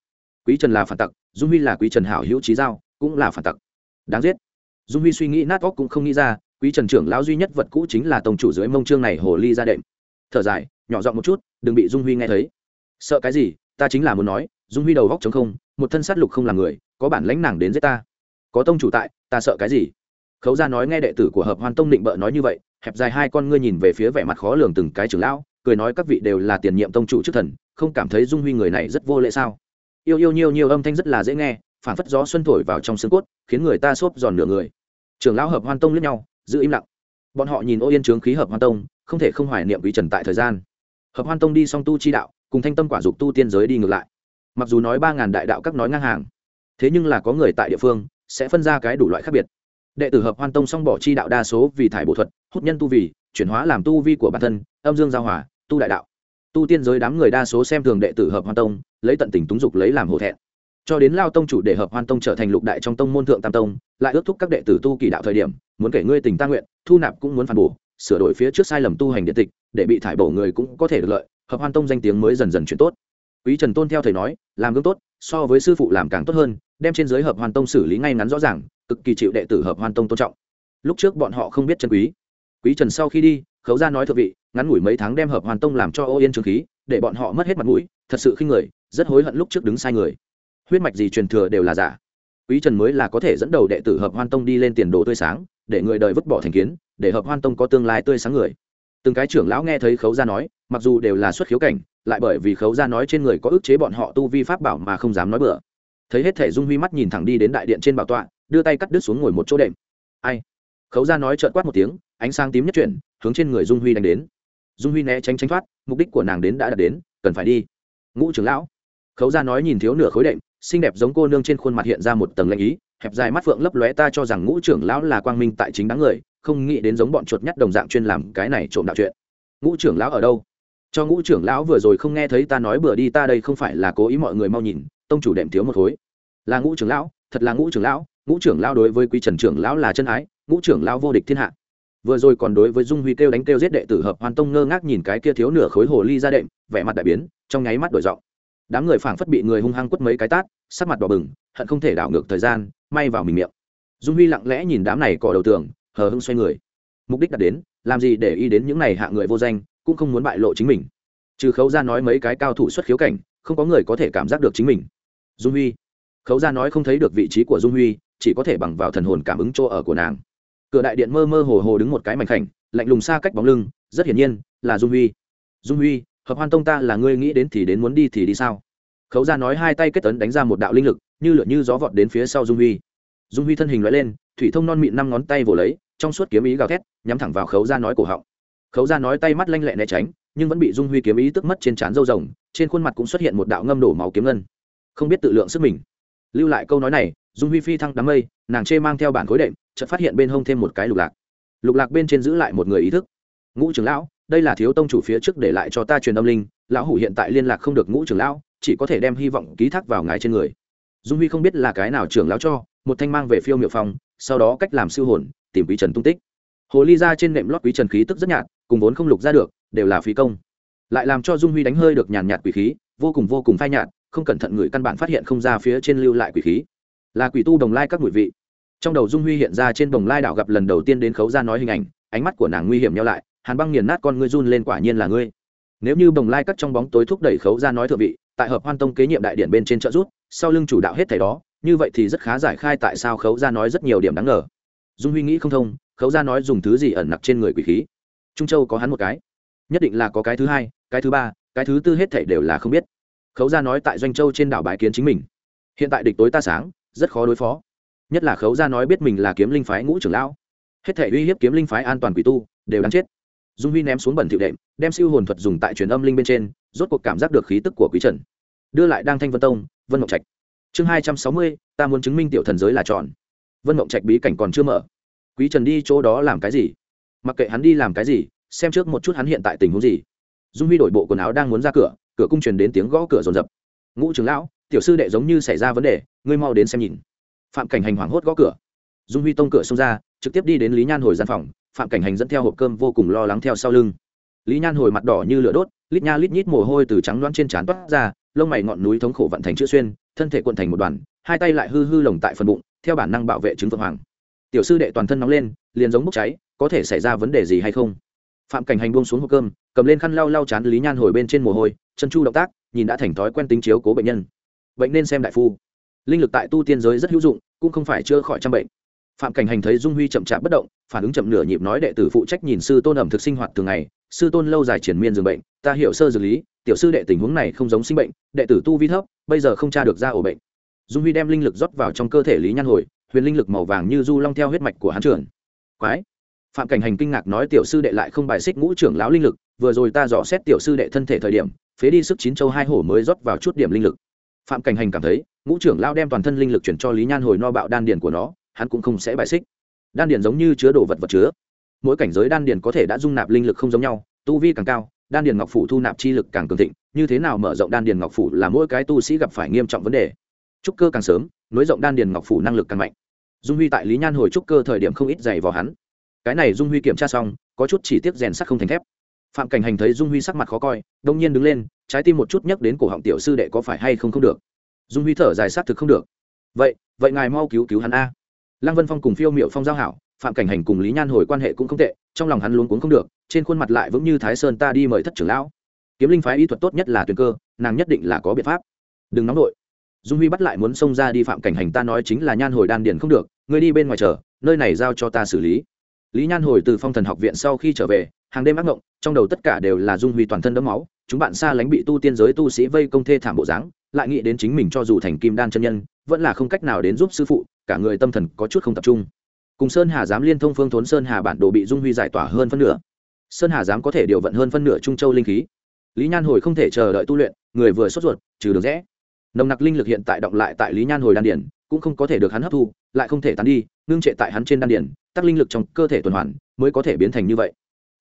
quý trần là phản tặc, dung huy là quý trần hảo hữu trí giao, cũng là phản tặc. Đáng giết. Dung huy suy nghĩ nát óc cũng không nghĩ ra, quý trần trưởng lão duy nhất vật cũ chính là tổng chủ dưới mông trương này hồ ly ra đệm. Thở dài, nhỏ giọng một chút, đừng bị dung huy nghe thấy. Sợ cái gì, ta chính là muốn nói, dung huy đầu góc chống không, một thân sát lục không là người, có bản lãnh nàng đến giết ta. Có tông chủ tại, ta sợ cái gì? Khấu gia nói nghe đệ tử của hợp hoan tông định bợ nói như vậy, hẹp dài hai con ngươi nhìn về phía vẻ mặt khó lường từng cái trưởng lão, cười nói các vị đều là tiền nhiệm tông chủ trước thần, không cảm thấy dung huy người này rất vô lễ sao? Yêu yêu nhiều nhiều âm thanh rất là dễ nghe phản phất gió xuân thổi vào trong xương cốt, khiến người ta xốp giòn nửa người. Trưởng lão hợp hoan tông lướt nhau, giữ im lặng. Bọn họ nhìn ô yên trướng khí hợp hoan tông, không thể không hoài niệm quý trần tại thời gian. Hợp hoan tông đi song tu chi đạo, cùng thanh tâm quả dục tu tiên giới đi ngược lại. Mặc dù nói ba ngàn đại đạo các nói ngang hàng, thế nhưng là có người tại địa phương, sẽ phân ra cái đủ loại khác biệt. Đệ tử hợp hoan tông song bỏ chi đạo đa số vì thải bộ thuật, hút nhân tu vì, chuyển hóa làm tu vi của bản thân, âm dương giao hòa, tu đại đạo tu tiên giới đám người đa số xem thường đệ tử hợp hoan tông, lấy tận tình túng dục lấy làm hổ thẹn. Cho đến lao tông chủ để hợp hoan tông trở thành lục đại trong tông môn thượng tam tông, lại ước thúc các đệ tử tu kỳ đạo thời điểm, muốn kể ngươi tình ta nguyện, thu nạp cũng muốn phản bổ, sửa đổi phía trước sai lầm tu hành điện tịch, để bị thải bổ người cũng có thể được lợi, hợp hoan tông danh tiếng mới dần dần chuyển tốt. Quý trần tôn theo thầy nói, làm gương tốt, so với sư phụ làm càng tốt hơn, đem trên giới hợp hoan tông xử lý ngay ngắn rõ ràng, cực kỳ chịu đệ tử hợp hoan tông tôn trọng. Lúc trước bọn họ không biết chân quý. Quý trần sau khi đi khấu ra nói thượng vị, ngắn ngủi mấy tháng đem hợp hoàn tông làm cho ô yên trường khí, để bọn họ mất hết mặt mũi, thật sự khinh người, rất hối hận lúc trước đứng sai người. Huyết mạch gì truyền thừa đều là giả. Quý trần mới là có thể dẫn đầu đệ tử hợp hoan tông đi lên tiền đồ tươi sáng, để người đời vứt bỏ thành kiến, để hợp hoan tông có tương lai tươi sáng người. Từng cái trưởng lão nghe thấy khấu gia nói, mặc dù đều là xuất khiếu cảnh, lại bởi vì khấu gia nói trên người có ức chế bọn họ tu vi pháp bảo mà không dám nói bừa. Thấy hết thể dung huy mắt nhìn thẳng đi đến đại điện trên bảo tọa, đưa tay cắt đứt xuống ngồi một chỗ đệm. Ai? Khấu gia nói trợn quát một tiếng ánh sáng tím nhất chuyển, hướng trên người dung huy đánh đến. Dung huy né tránh tránh thoát, mục đích của nàng đến đã đạt đến, cần phải đi. Ngũ trưởng lão. Khấu gia nói nhìn thiếu nửa khối đệm, xinh đẹp giống cô nương trên khuôn mặt hiện ra một tầng lanh ý, hẹp dài mắt phượng lấp lóe ta cho rằng ngũ trưởng lão là quang minh tại chính đáng người, không nghĩ đến giống bọn chuột nhắt đồng dạng chuyên làm cái này trộm đạo chuyện. Ngũ trưởng lão ở đâu? Cho ngũ trưởng lão vừa rồi không nghe thấy ta nói bừa đi ta đây không phải là cố ý mọi người mau nhìn, tông chủ đệm thiếu một khối. Là ngũ trưởng lão, thật là ngũ trưởng lão, ngũ trưởng lão đối với quý trần trưởng lão là chân ái, ngũ trưởng lão vô địch thiên hạ vừa rồi còn đối với dung huy kêu đánh kêu giết đệ tử hợp hoàn tông ngơ ngác nhìn cái kia thiếu nửa khối hồ ly ra đệm, vẻ mặt đại biến, trong nháy mắt đổi giọng. Đám người phảng phất bị người hung hăng quất mấy cái tát, sắc mặt đỏ bừng, hận không thể đảo ngược thời gian, may vào mình miệng. Dung huy lặng lẽ nhìn đám này cỏ đầu tường, hờ hưng xoay người. Mục đích đặt đến, làm gì để ý đến những này hạ người vô danh, cũng không muốn bại lộ chính mình. Trừ khấu ra nói mấy cái cao thủ xuất khiếu cảnh, không có người có thể cảm giác được chính mình. Dung huy. Khấu ra nói không thấy được vị trí của dung huy, chỉ có thể bằng vào thần hồn cảm ứng chỗ ở của nàng cửa đại điện mơ mơ hồ hồ đứng một cái mảnh khảnh, lạnh lùng xa cách bóng lưng, rất hiển nhiên, là dung huy. Dung huy, hợp hoan tông ta là ngươi nghĩ đến thì đến muốn đi thì đi sao? Khấu ra nói hai tay kết tấn đánh ra một đạo linh lực, như lửa như gió vọt đến phía sau dung huy. Dung huy thân hình loại lên, thủy thông non mịn năm ngón tay vồ lấy, trong suốt kiếm ý gào thét, nhắm thẳng vào khấu ra nói cổ họng. Khấu ra nói tay mắt lanh lẹ né tránh, nhưng vẫn bị dung huy kiếm ý tức mất trên trán râu rồng, trên khuôn mặt cũng xuất hiện một đạo ngâm đổ máu kiếm ngân. Không biết tự lượng sức mình. Lưu lại câu nói này dung huy phi thăng đám mây, nàng chê mang theo bản khối đệm, chợt phát hiện bên hông thêm một cái lục lạc. Lục lạc bên trên giữ lại một người ý thức. Ngũ trưởng lão, đây là thiếu tông chủ phía trước để lại cho ta truyền âm linh, lão hủ hiện tại liên lạc không được ngũ trưởng lão, chỉ có thể đem hy vọng ký thác vào ngài trên người. Dung huy không biết là cái nào trưởng lão cho, một thanh mang về phiêu miệu phong, sau đó cách làm siêu hồn, tìm quý trần tung tích. Hồ ly ra trên nệm lót quý trần khí tức rất nhạt, cùng vốn không lục ra được, đều là phí công. Lại làm cho dung huy đánh hơi được nhàn nhạt quỷ khí, vô cùng vô cùng phai nhạt, không cẩn thận người căn bản phát hiện không ra phía trên lưu lại quỷ khí là quỷ tu đồng lai các mùi vị. Trong đầu dung huy hiện ra trên đồng lai đảo gặp lần đầu tiên đến khấu ra nói hình ảnh, ánh mắt của nàng nguy hiểm nhau lại, hàn băng nghiền nát con ngươi run lên quả nhiên là ngươi. Nếu như đồng lai cắt trong bóng tối thúc đẩy khấu ra nói thượng vị, tại hợp hoan tông kế nhiệm đại điện bên trên trợ rút sau lưng chủ đạo hết thảy đó, như vậy thì rất khá giải khai tại sao khấu ra nói rất nhiều điểm đáng ngờ. Dung huy nghĩ không thông, khấu ra nói dùng thứ gì ẩn nặc trên người quỷ khí. Trung châu có hắn một cái. Nhất định là có cái thứ hai, cái thứ ba, cái thứ tư hết thảy đều là không biết. Khấu ra nói tại doanh châu trên đảo bãi kiến chính mình. Hiện tại địch tối ta sáng rất khó đối phó. Nhất là khấu gia nói biết mình là kiếm linh phái ngũ trưởng lão. Hết thể uy hiếp kiếm linh phái an toàn quỷ tu, đều đáng chết. Dung huy ném xuống bẩn thiệu đệm, đem siêu hồn thuật dùng tại truyền âm linh bên trên, rốt cuộc cảm giác được khí tức của quý trần. Đưa lại đang thanh vân tông, vân mộng trạch. Chương hai trăm sáu mươi, ta muốn chứng minh tiểu thần giới là tròn. Vân mộng trạch bí cảnh còn chưa mở. Quý trần đi chỗ đó làm cái gì? Mặc kệ hắn đi làm cái gì, xem trước một chút hắn hiện tại tình huống gì. Dung huy đổi bộ quần áo đang muốn ra cửa cửa cung truyền đến tiếng gõ cửa rồn rập. Ngũ trưởng lão, tiểu sư đệ giống như xảy ra vấn đề ngươi mau đến xem nhìn. Phạm cảnh hành hoảng hốt gõ cửa. Dung huy tông cửa xông ra, trực tiếp đi đến lý nhan hồi gian phòng, phạm cảnh hành dẫn theo hộp cơm vô cùng lo lắng theo sau lưng. Lý nhan hồi mặt đỏ như lửa đốt, lít nha lít nhít mồ hôi từ trắng loãng trên trán toát ra, lông mày ngọn núi thống khổ vận thành chữ xuyên, thân thể cuộn thành một đoàn, hai tay lại hư hư lồng tại phần bụng, theo bản năng bảo vệ chứng phượng hoàng. Tiểu sư đệ toàn thân nóng lên, liền giống bốc cháy, có thể xảy ra vấn đề gì hay không? Phạm cảnh hành buông xuống hộp cơm, cầm lên khăn lau lau chán lý nhan hồi bên trên mồ hôi, chân chu động tác, nhìn đã thành thói quen tính chiếu cố bệnh nhân. Bệnh nên xem đại phu linh lực tại tu tiên giới rất hữu dụng, cũng không phải chữa khỏi trăm bệnh. Phạm cảnh hành thấy dung huy chậm chạp bất động, phản ứng chậm nửa nhịp nói đệ tử phụ trách nhìn sư tôn ẩm thực sinh hoạt thường ngày, sư tôn lâu dài triển miên dường bệnh, ta hiểu sơ dược lý, tiểu sư đệ tình huống này không giống sinh bệnh, đệ tử tu vi thấp, bây giờ không tra được ra ổ bệnh. Dung huy đem linh lực rót vào trong cơ thể lý nhan hồi, huyền linh lực màu vàng như du long theo huyết mạch của hán trưởng quái! Phạm cảnh hành kinh ngạc nói tiểu sư đệ lại không bài xích ngũ trưởng lão linh lực, vừa rồi ta dò xét tiểu sư đệ thân thể thời điểm, phế đi sức chín châu hai hổ mới rót vào chút điểm linh lực. Phạm cảnh hành cảm thấy ngũ trưởng lao đem toàn thân linh lực chuyển cho lý nhan hồi no bạo đan điền của nó, hắn cũng không sẽ bài xích. Đan điền giống như chứa đồ vật vật chứa. Mỗi cảnh giới đan điền có thể đã dung nạp linh lực không giống nhau, tu vi càng cao, đan điền ngọc phủ thu nạp chi lực càng cường thịnh, như thế nào mở rộng đan điền ngọc phủ là mỗi cái tu sĩ gặp phải nghiêm trọng vấn đề. Trúc cơ càng sớm, nối rộng đan điền ngọc phủ năng lực càng mạnh. Dung huy tại lý nhan hồi trúc cơ thời điểm không ít dày vào hắn. Cái này dung huy kiểm tra xong, có chút chỉ tiết rèn sắt không thành thép. Phạm cảnh hành thấy dung huy sắc mặt khó coi, đông nhiên đứng lên, trái tim một chút nhắc đến cổ họng tiểu sư đệ có phải hay không không được dung huy thở dài sát thực không được. Vậy vậy ngài mau cứu cứu hắn a. Lăng vân phong cùng phiêu miệu phong giao hảo, phạm cảnh hành cùng lý nhan hồi quan hệ cũng không tệ, trong lòng hắn luống cuống không được, trên khuôn mặt lại vững như thái sơn ta đi mời thất trưởng lão. Kiếm linh phái y thuật tốt nhất là tuyền cơ, nàng nhất định là có biện pháp. Đừng nóng đội dung huy bắt lại muốn xông ra đi, phạm cảnh hành ta nói chính là nhan hồi đan điền không được, ngươi đi bên ngoài chờ, nơi này giao cho ta xử lý. Lý nhan hồi từ phong thần học viện sau khi trở về, hàng đêm ác ngộng, trong đầu tất cả đều là dung huy toàn thân đẫm máu, chúng bạn xa lánh bị tu tiên giới tu sĩ vây công thê thảm bộ dáng lại nghĩ đến chính mình cho dù thành kim đan chân nhân, vẫn là không cách nào đến giúp sư phụ, cả người tâm thần có chút không tập trung. Cùng sơn hà giám liên thông phương thốn sơn hà bản đồ bị dung huy giải tỏa hơn phân nửa. Sơn hà giám có thể điều vận hơn phân nửa trung châu linh khí. Lý nhan hồi không thể chờ đợi tu luyện, người vừa sốt ruột, trừ được rẽ. Nồng nặc linh lực hiện tại động lại tại lý nhan hồi đan điển cũng không có thể được hắn hấp thu, lại không thể tán đi, ngưng trệ tại hắn trên đan điển tắc linh lực trong cơ thể tuần hoàn mới có thể biến thành như vậy.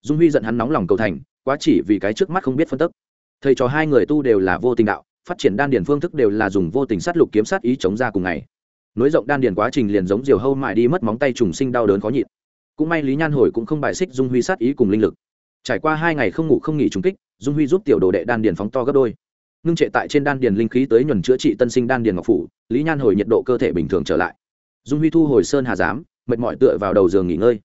Dung huy giận hắn nóng lòng cầu thành, quá chỉ vì cái trước mắt không biết phân tức. Thầy trò hai người tu đều là vô tình đạo phát triển đan điển phương thức đều là dùng vô tình sát lục kiếm sát ý chống ra cùng ngày. Nối rộng đan điển quá trình liền giống diều hâu mại đi mất móng tay trùng sinh đau đớn khó nhịn. Cũng may lý nhan hồi cũng không bài xích dung huy sát ý cùng linh lực. Trải qua hai ngày không ngủ không nghỉ trùng kích, dung huy giúp tiểu đồ đệ đan điền phóng to gấp đôi. Ngưng trệ tại trên đan điền linh khí tới nhuần chữa trị tân sinh đan điền ngọc phủ, lý nhan hồi nhiệt độ cơ thể bình thường trở lại. Dung huy thu hồi sơn hà giám, mệt mỏi tựa vào đầu giường nghỉ ngơi.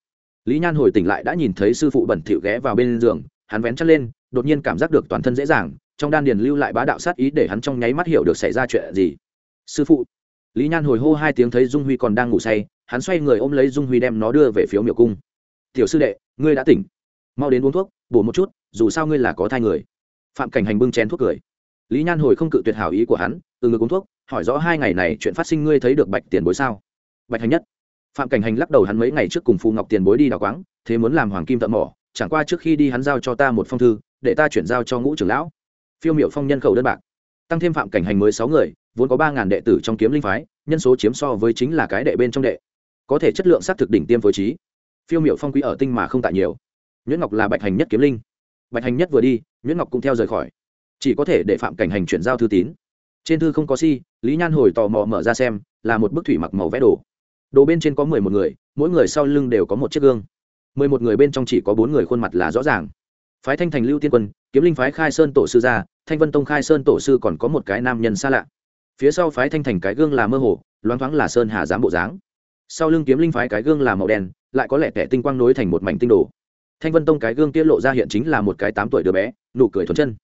Lý nhan hồi tỉnh lại đã nhìn thấy sư phụ bẩn thỉu ghé vào bên giường, hắn vén chăn lên, đột nhiên cảm giác được toàn thân dễ dàng trong đan điền lưu lại bá đạo sát ý để hắn trong nháy mắt hiểu được xảy ra chuyện gì. Sư phụ, lý nhan hồi hô hai tiếng thấy dung huy còn đang ngủ say, hắn xoay người ôm lấy dung huy đem nó đưa về phía miểu cung. Tiểu sư đệ, ngươi đã tỉnh. Mau đến uống thuốc, bổ một chút, dù sao ngươi là có thai người. Phạm cảnh hành bưng chén thuốc cười. Lý nhan hồi không cự tuyệt hảo ý của hắn, từ người uống thuốc, hỏi rõ hai ngày này chuyện phát sinh ngươi thấy được bạch tiền bối sao? Bạch hành nhất. Phạm cảnh hành lắc đầu hắn mấy ngày trước cùng phù ngọc tiền bối đi đào quáng, thế muốn làm hoàng kim tận mỏ, chẳng qua trước khi đi hắn giao cho ta một phong thư, để ta chuyển giao cho ngũ trưởng lão phiêu miệu phong nhân khẩu đơn bạc. Tăng thêm phạm cảnh hành mới sáu người, vốn có ba ngàn đệ tử trong kiếm linh phái, nhân số chiếm so với chính là cái đệ bên trong đệ. Có thể chất lượng xác thực đỉnh tiêm phối trí. Phiêu miệu phong quý ở tinh mà không tại nhiều. Nguyễn ngọc là bạch hành nhất kiếm linh. Bạch hành nhất vừa đi nguyễn ngọc cũng theo rời khỏi. Chỉ có thể để phạm cảnh hành chuyển giao thư tín. Trên thư không có si, lý nhan hồi tò mò mở ra xem, là một bức thủy mặc màu vẽ đồ. Đồ bên trên có mười một người, mỗi người sau lưng đều có một chiếc gương. Mười một người bên trong chỉ có bốn người khuôn mặt là rõ ràng phái thanh thành lưu tiên quân, kiếm linh phái khai sơn tổ sư gia thanh vân tông khai sơn tổ sư còn có một cái nam nhân xa lạ. Phía sau phái thanh thành cái gương là mơ hồ, loáng thoáng là sơn hà giám bộ dáng. Sau lưng kiếm linh phái cái gương là màu đen, lại có lẽ kẻ tinh quang nối thành một mảnh tinh đồ. Thanh vân tông cái gương tiết lộ ra hiện chính là một cái tám tuổi đứa bé, nụ cười thuần chân.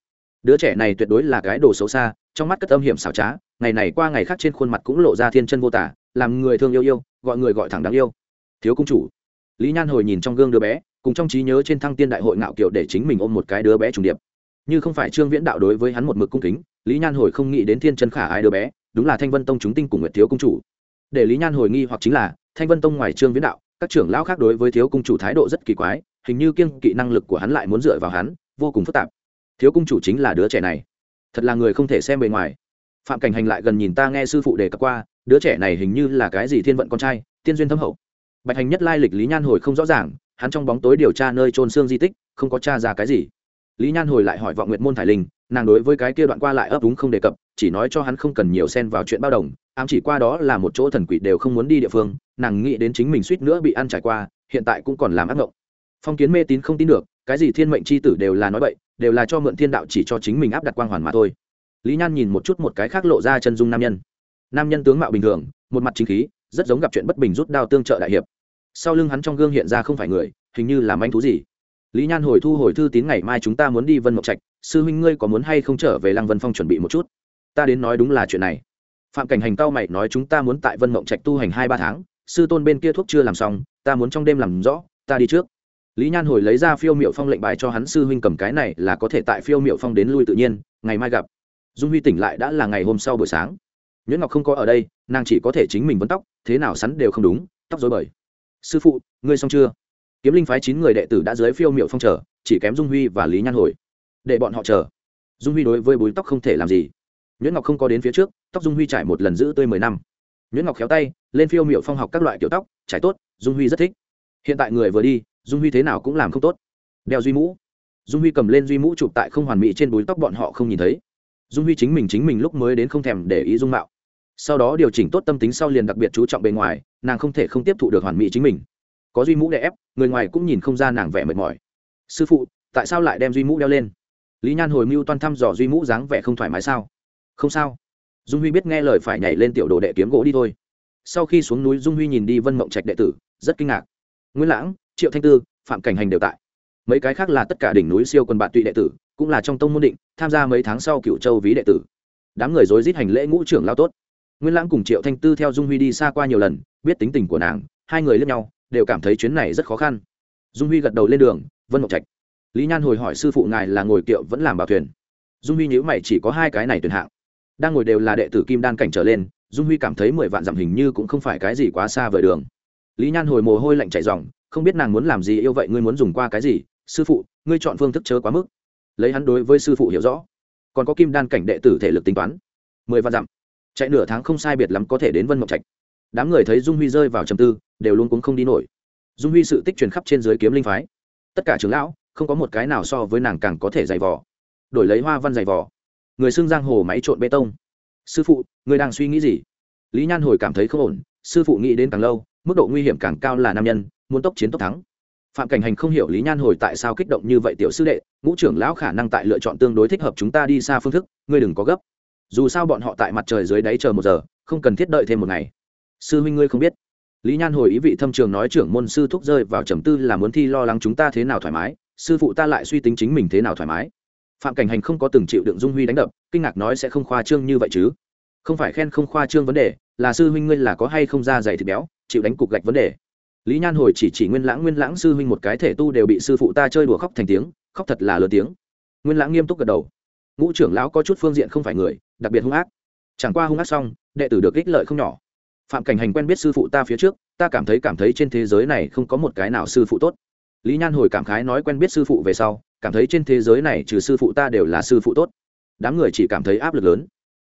Đứa trẻ này tuyệt đối là cái đồ xấu xa, trong mắt cất âm hiểm xảo trá, ngày này qua ngày khác trên khuôn mặt cũng lộ ra thiên chân vô tả, làm người thương yêu yêu, gọi người gọi thẳng đáng yêu. Thiếu công chủ. Lý nhan hồi nhìn trong gương đứa bé cùng trong trí nhớ trên thăng tiên đại hội ngạo kiểu để chính mình ôm một cái đứa bé trùng điệp. Như không phải trương viễn đạo đối với hắn một mực cung kính, lý nhan hồi không nghĩ đến thiên chân khả ai đứa bé, đúng là thanh vân tông chúng tinh cùng nguyệt thiếu công chủ. Để lý nhan hồi nghi hoặc chính là, thanh vân tông ngoài trương viễn đạo, các trưởng lão khác đối với thiếu công chủ thái độ rất kỳ quái, hình như kiêng kỵ năng lực của hắn lại muốn dựa vào hắn, vô cùng phức tạp. Thiếu cung chủ chính là đứa trẻ này. Thật là người không thể xem bề ngoài. Phạm cảnh hành lại gần nhìn ta nghe sư phụ đề cập qua, đứa trẻ này hình như là cái gì thiên vận con trai, tiên duyên thâm hậu. Bạch hành nhất lai lịch lý nhan hồi không rõ ràng hắn trong bóng tối điều tra nơi trôn xương di tích, không có t r a ra cái gì. Lý nhan hồi lại hỏi vọng nguyệt môn thải linh, nàng đối với cái kia đoạn qua lại ấp úng không đề cập, chỉ nói cho hắn không cần nhiều xen vào chuyện bao đồng, ám chỉ qua đó là một chỗ thần quỷ đều không muốn đi địa phương, nàng nghĩ đến chính mình suýt nữa bị ăn trải qua, hiện tại cũng còn làm ác mộng phong kiến mê tín không tin được, cái gì thiên mệnh c h i tử đều là nói vậy đều là cho mượn thiên đạo chỉ cho chính mình áp đặt quang hoàn mà thôi. Lý nhan nhìn một chút một cái khác lộ ra chân dung nam nhân. Nam nhân tướng mạo bình thường, một mặt chính khí, rất giống gặp chuyện bất bình rút đao tương trợ đại hiệp sau lưng hắn trong gương hiện ra không phải người, hình như là anh thú gì. Lý nhan hồi thu hồi thư tín ngày mai chúng ta muốn đi vân mộc trạch, sư huynh ngươi có muốn hay không trở về lăng vân phong chuẩn bị một chút? Ta đến nói đúng là chuyện này. Phạm cảnh hành cao mày nói chúng ta muốn tại vân mộng trạch tu hành hai ba tháng, sư tôn bên kia thuốc chưa làm xong, ta muốn trong đêm làm rõ, ta đi trước. Lý nhan hồi lấy ra phiêu m i ệ u phong lệnh bài cho hắn sư huynh cầm cái này là có thể tại phiêu m i ệ u phong đến lui tự nhiên, ngày mai gặp. Dung huy tỉnh lại đã là ngày hôm sau buổi sáng. Nhuyễn ngọc không có ở đây, nàng chỉ có thể chính mình vấn tóc, thế nào sắn đều không đúng, tóc dối bời sư phụ, ngươi xong chưa? Kiếm linh phái chín người đệ tử đã dưới phiêu m i ệ u phong chờ, chỉ kém dung huy và lý nhan hồi. Để bọn họ chờ. Dung huy đối với búi tóc không thể làm gì. Nhuyễn ngọc không có đến phía trước, tóc dung huy trải một lần giữ tươi mười năm. Nhuyễn ngọc khéo tay, lên phiêu m i ệ u phong học các loại kiểu tóc, trải tốt, dung huy rất thích. Hiện tại người vừa đi, dung huy thế nào cũng làm không tốt. Đeo duy mũ. Dung huy cầm lên duy mũ chụp tại không hoàn mỹ trên búi tóc bọn họ không nhìn thấy. Dung huy chính mình chính mình lúc mới đến không thèm để ý dung mạo. Sau đó điều chỉnh tốt tâm tính sau liền đặc biệt chú trọng bề ngoài nàng không thể không tiếp thụ được hoàn mỹ chính mình. Có duy mũ đè ép, người ngoài cũng nhìn không ra nàng vẻ mệt mỏi. Sư phụ, tại sao lại đem duy mũ đeo lên? Lý nhan hồi mưu toan thăm dò duy mũ dáng vẻ không thoải mái sao? Không sao. Dung huy biết nghe lời phải nhảy lên tiểu đồ đệ kiếm gỗ đi thôi. Sau khi xuống núi, dung huy nhìn đi vân mộng trạch đệ tử, rất kinh ngạc. Nguyễn lãng, triệu thanh tư, phạm cảnh hành đều tại. Mấy cái khác là tất cả đỉnh núi siêu quần bạn tụy đệ tử, cũng là trong tông môn định, tham gia mấy tháng sau cựu châu ví đệ tử. Đám người dối rít hành lễ ngũ trưởng lao tốt nguyên lãng cùng triệu thanh tư theo dung huy đi xa qua nhiều lần, biết tính tình của nàng, hai người lẫn nhau, đều cảm thấy chuyến này rất khó khăn. Dung huy gật đầu lên đường, vân mộng trạch. Lý nhan hồi hỏi sư phụ ngài là ngồi kiệu vẫn làm bảo thuyền. Dung huy nhữ mày, chỉ có hai cái này tuyển hạng. Đang ngồi đều là đệ tử kim đan cảnh trở lên, dung huy cảm thấy mười vạn dặm hình như cũng không phải cái gì quá xa vời đường. Lý nhan hồi mồ hôi lạnh chảy dòng không biết nàng muốn làm gì yêu vậy, ngươi muốn dùng qua cái gì? Sư phụ, ngươi chọn phương thức chớ quá mức. Lấy hắn đối với sư phụ hiểu rõ. Còn có kim đan cảnh đệ tử thể lực tính toán. Mười vạn dặm chạy nửa tháng không sai biệt lắm có thể đến vân mộng trạch. Đám người thấy dung huy rơi vào trầm tư, đều luôn cũng không đi nổi. Dung huy sự tích truyền khắp trên dưới kiếm linh phái. Tất cả trưởng lão, không có một cái nào so với nàng càng có thể giày vò. Đổi lấy hoa văn giày vò. Người xưng giang hồ máy trộn bê tông. Sư phụ, người đang suy nghĩ gì? Lý nhan hồi cảm thấy không ổn, sư phụ nghĩ đến càng lâu, mức độ nguy hiểm càng cao là nam nhân, muốn tốc chiến tốc thắng. Phạm cảnh hành không hiểu lý nhan hồi tại sao kích động như vậy tiểu sư đệ, ngũ trưởng lão khả năng tại lựa chọn tương đối thích hợp chúng ta đi xa phương thức, ngươi đừng có gấp dù sao bọn họ tại mặt trời dưới đáy chờ một giờ, không cần thiết đợi thêm một ngày. Sư huynh ngươi không biết. Lý nhan hồi ý vị thâm trường nói, trưởng môn sư thúc rơi vào trầm tư là muốn thi lo lắng chúng ta thế nào thoải mái, sư phụ ta lại suy tính chính mình thế nào thoải mái. Phạm cảnh hành không có từng chịu đựng dung huy đánh đập, kinh ngạc nói, sẽ không khoa trương như vậy chứ? Không phải khen không khoa trương vấn đề, là sư huynh ngươi là có hay không ra dày thịt béo, chịu đánh cục gạch vấn đề. Lý nhan hồi chỉ chỉ nguyên lãng nguyên lãng sư huynh một cái thể tu đều bị sư phụ ta chơi đùa khóc thành tiếng, khóc thật là lớn tiếng. Nguyên lãng nghiêm túc gật đầu ngũ trưởng lão có chút phương diện không phải người, đặc biệt hung ác. Chẳng qua hung ác xong, đệ tử được ích lợi không nhỏ. Phạm cảnh hành quen biết sư phụ ta phía trước, ta cảm thấy cảm thấy trên thế giới này không có một cái nào sư phụ tốt. Lý nhan hồi cảm khái nói quen biết sư phụ về sau, cảm thấy trên thế giới này trừ sư phụ ta đều là sư phụ tốt. Đám người chỉ cảm thấy áp lực lớn.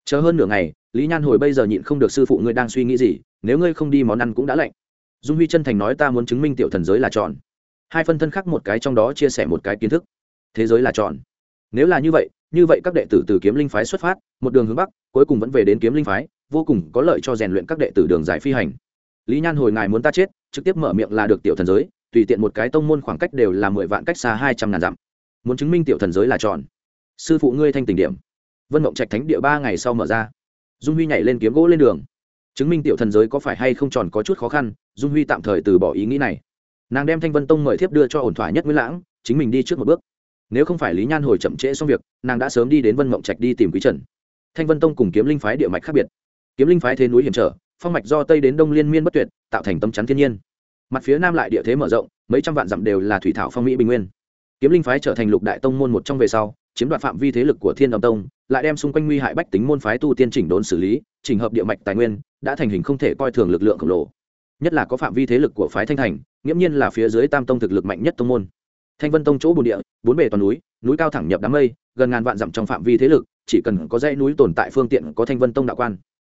Chờ hơn nửa ngày, lý nhan hồi bây giờ nhịn không được sư phụ ngươi đang suy nghĩ gì, nếu ngươi không đi món ăn cũng đã lạnh. Dung huy chân thành nói ta muốn chứng minh tiểu thần giới là tròn. Hai phân thân khác một cái trong đó chia sẻ một cái kiến thức. Thế giới là tròn nếu là như vậy như vậy các đệ tử từ kiếm linh phái xuất phát, một đường hướng bắc, cuối cùng vẫn về đến kiếm linh phái, vô cùng có lợi cho rèn luyện các đệ tử đường giải phi hành. Lý nhan hồi ngài muốn ta chết, trực tiếp mở miệng là được tiểu thần giới, tùy tiện một cái tông môn khoảng cách đều là mười vạn cách xa hai trăm ngàn dặm. Muốn chứng minh tiểu thần giới là tròn. Sư phụ ngươi thanh tình điểm. Vân mộng trạch thánh địa ba ngày sau mở ra. Dung huy nhảy lên kiếm gỗ lên đường. Chứng minh tiểu thần giới có phải hay không tròn có chút khó khăn, dung huy tạm thời từ bỏ ý nghĩ này. Nàng đem thanh vân tông mời thiếp đưa cho ổn thỏa nhất nguyễn lãng, chính mình đi trước một bước nếu không phải lý nhan hồi chậm trễ xong việc, nàng đã sớm đi đến vân mộng trạch đi tìm quý trần. Thanh vân tông cùng kiếm linh phái địa mạch khác biệt. Kiếm linh phái thế núi hiểm trở, phong mạch do tây đến đông liên miên bất tuyệt, tạo thành tâm chắn thiên nhiên. Mặt phía nam lại địa thế mở rộng, mấy trăm vạn dặm đều là thủy thảo phong mỹ bình nguyên. Kiếm linh phái trở thành lục đại tông môn một trong về sau, chiếm đoạt phạm vi thế lực của thiên đồng tông, lại đem xung quanh nguy hại bách tính môn phái tu tiên chỉnh đốn xử lý, chỉnh hợp địa mạch tài nguyên, đã thành hình không thể coi thường lực lượng khổng lồ. Nhất là có phạm vi thế lực của phái thanh thành, nghiễm nhiên là phía dưới tam tông thực lực mạnh nhất tông môn thanh vân tông chỗ bồn địa, bốn bề toàn núi núi cao thẳng nhập đám mây, gần ngàn vạn dặm trong phạm vi thế lực, chỉ cần có dãy núi tồn tại phương tiện có thanh vân tông đạo quan.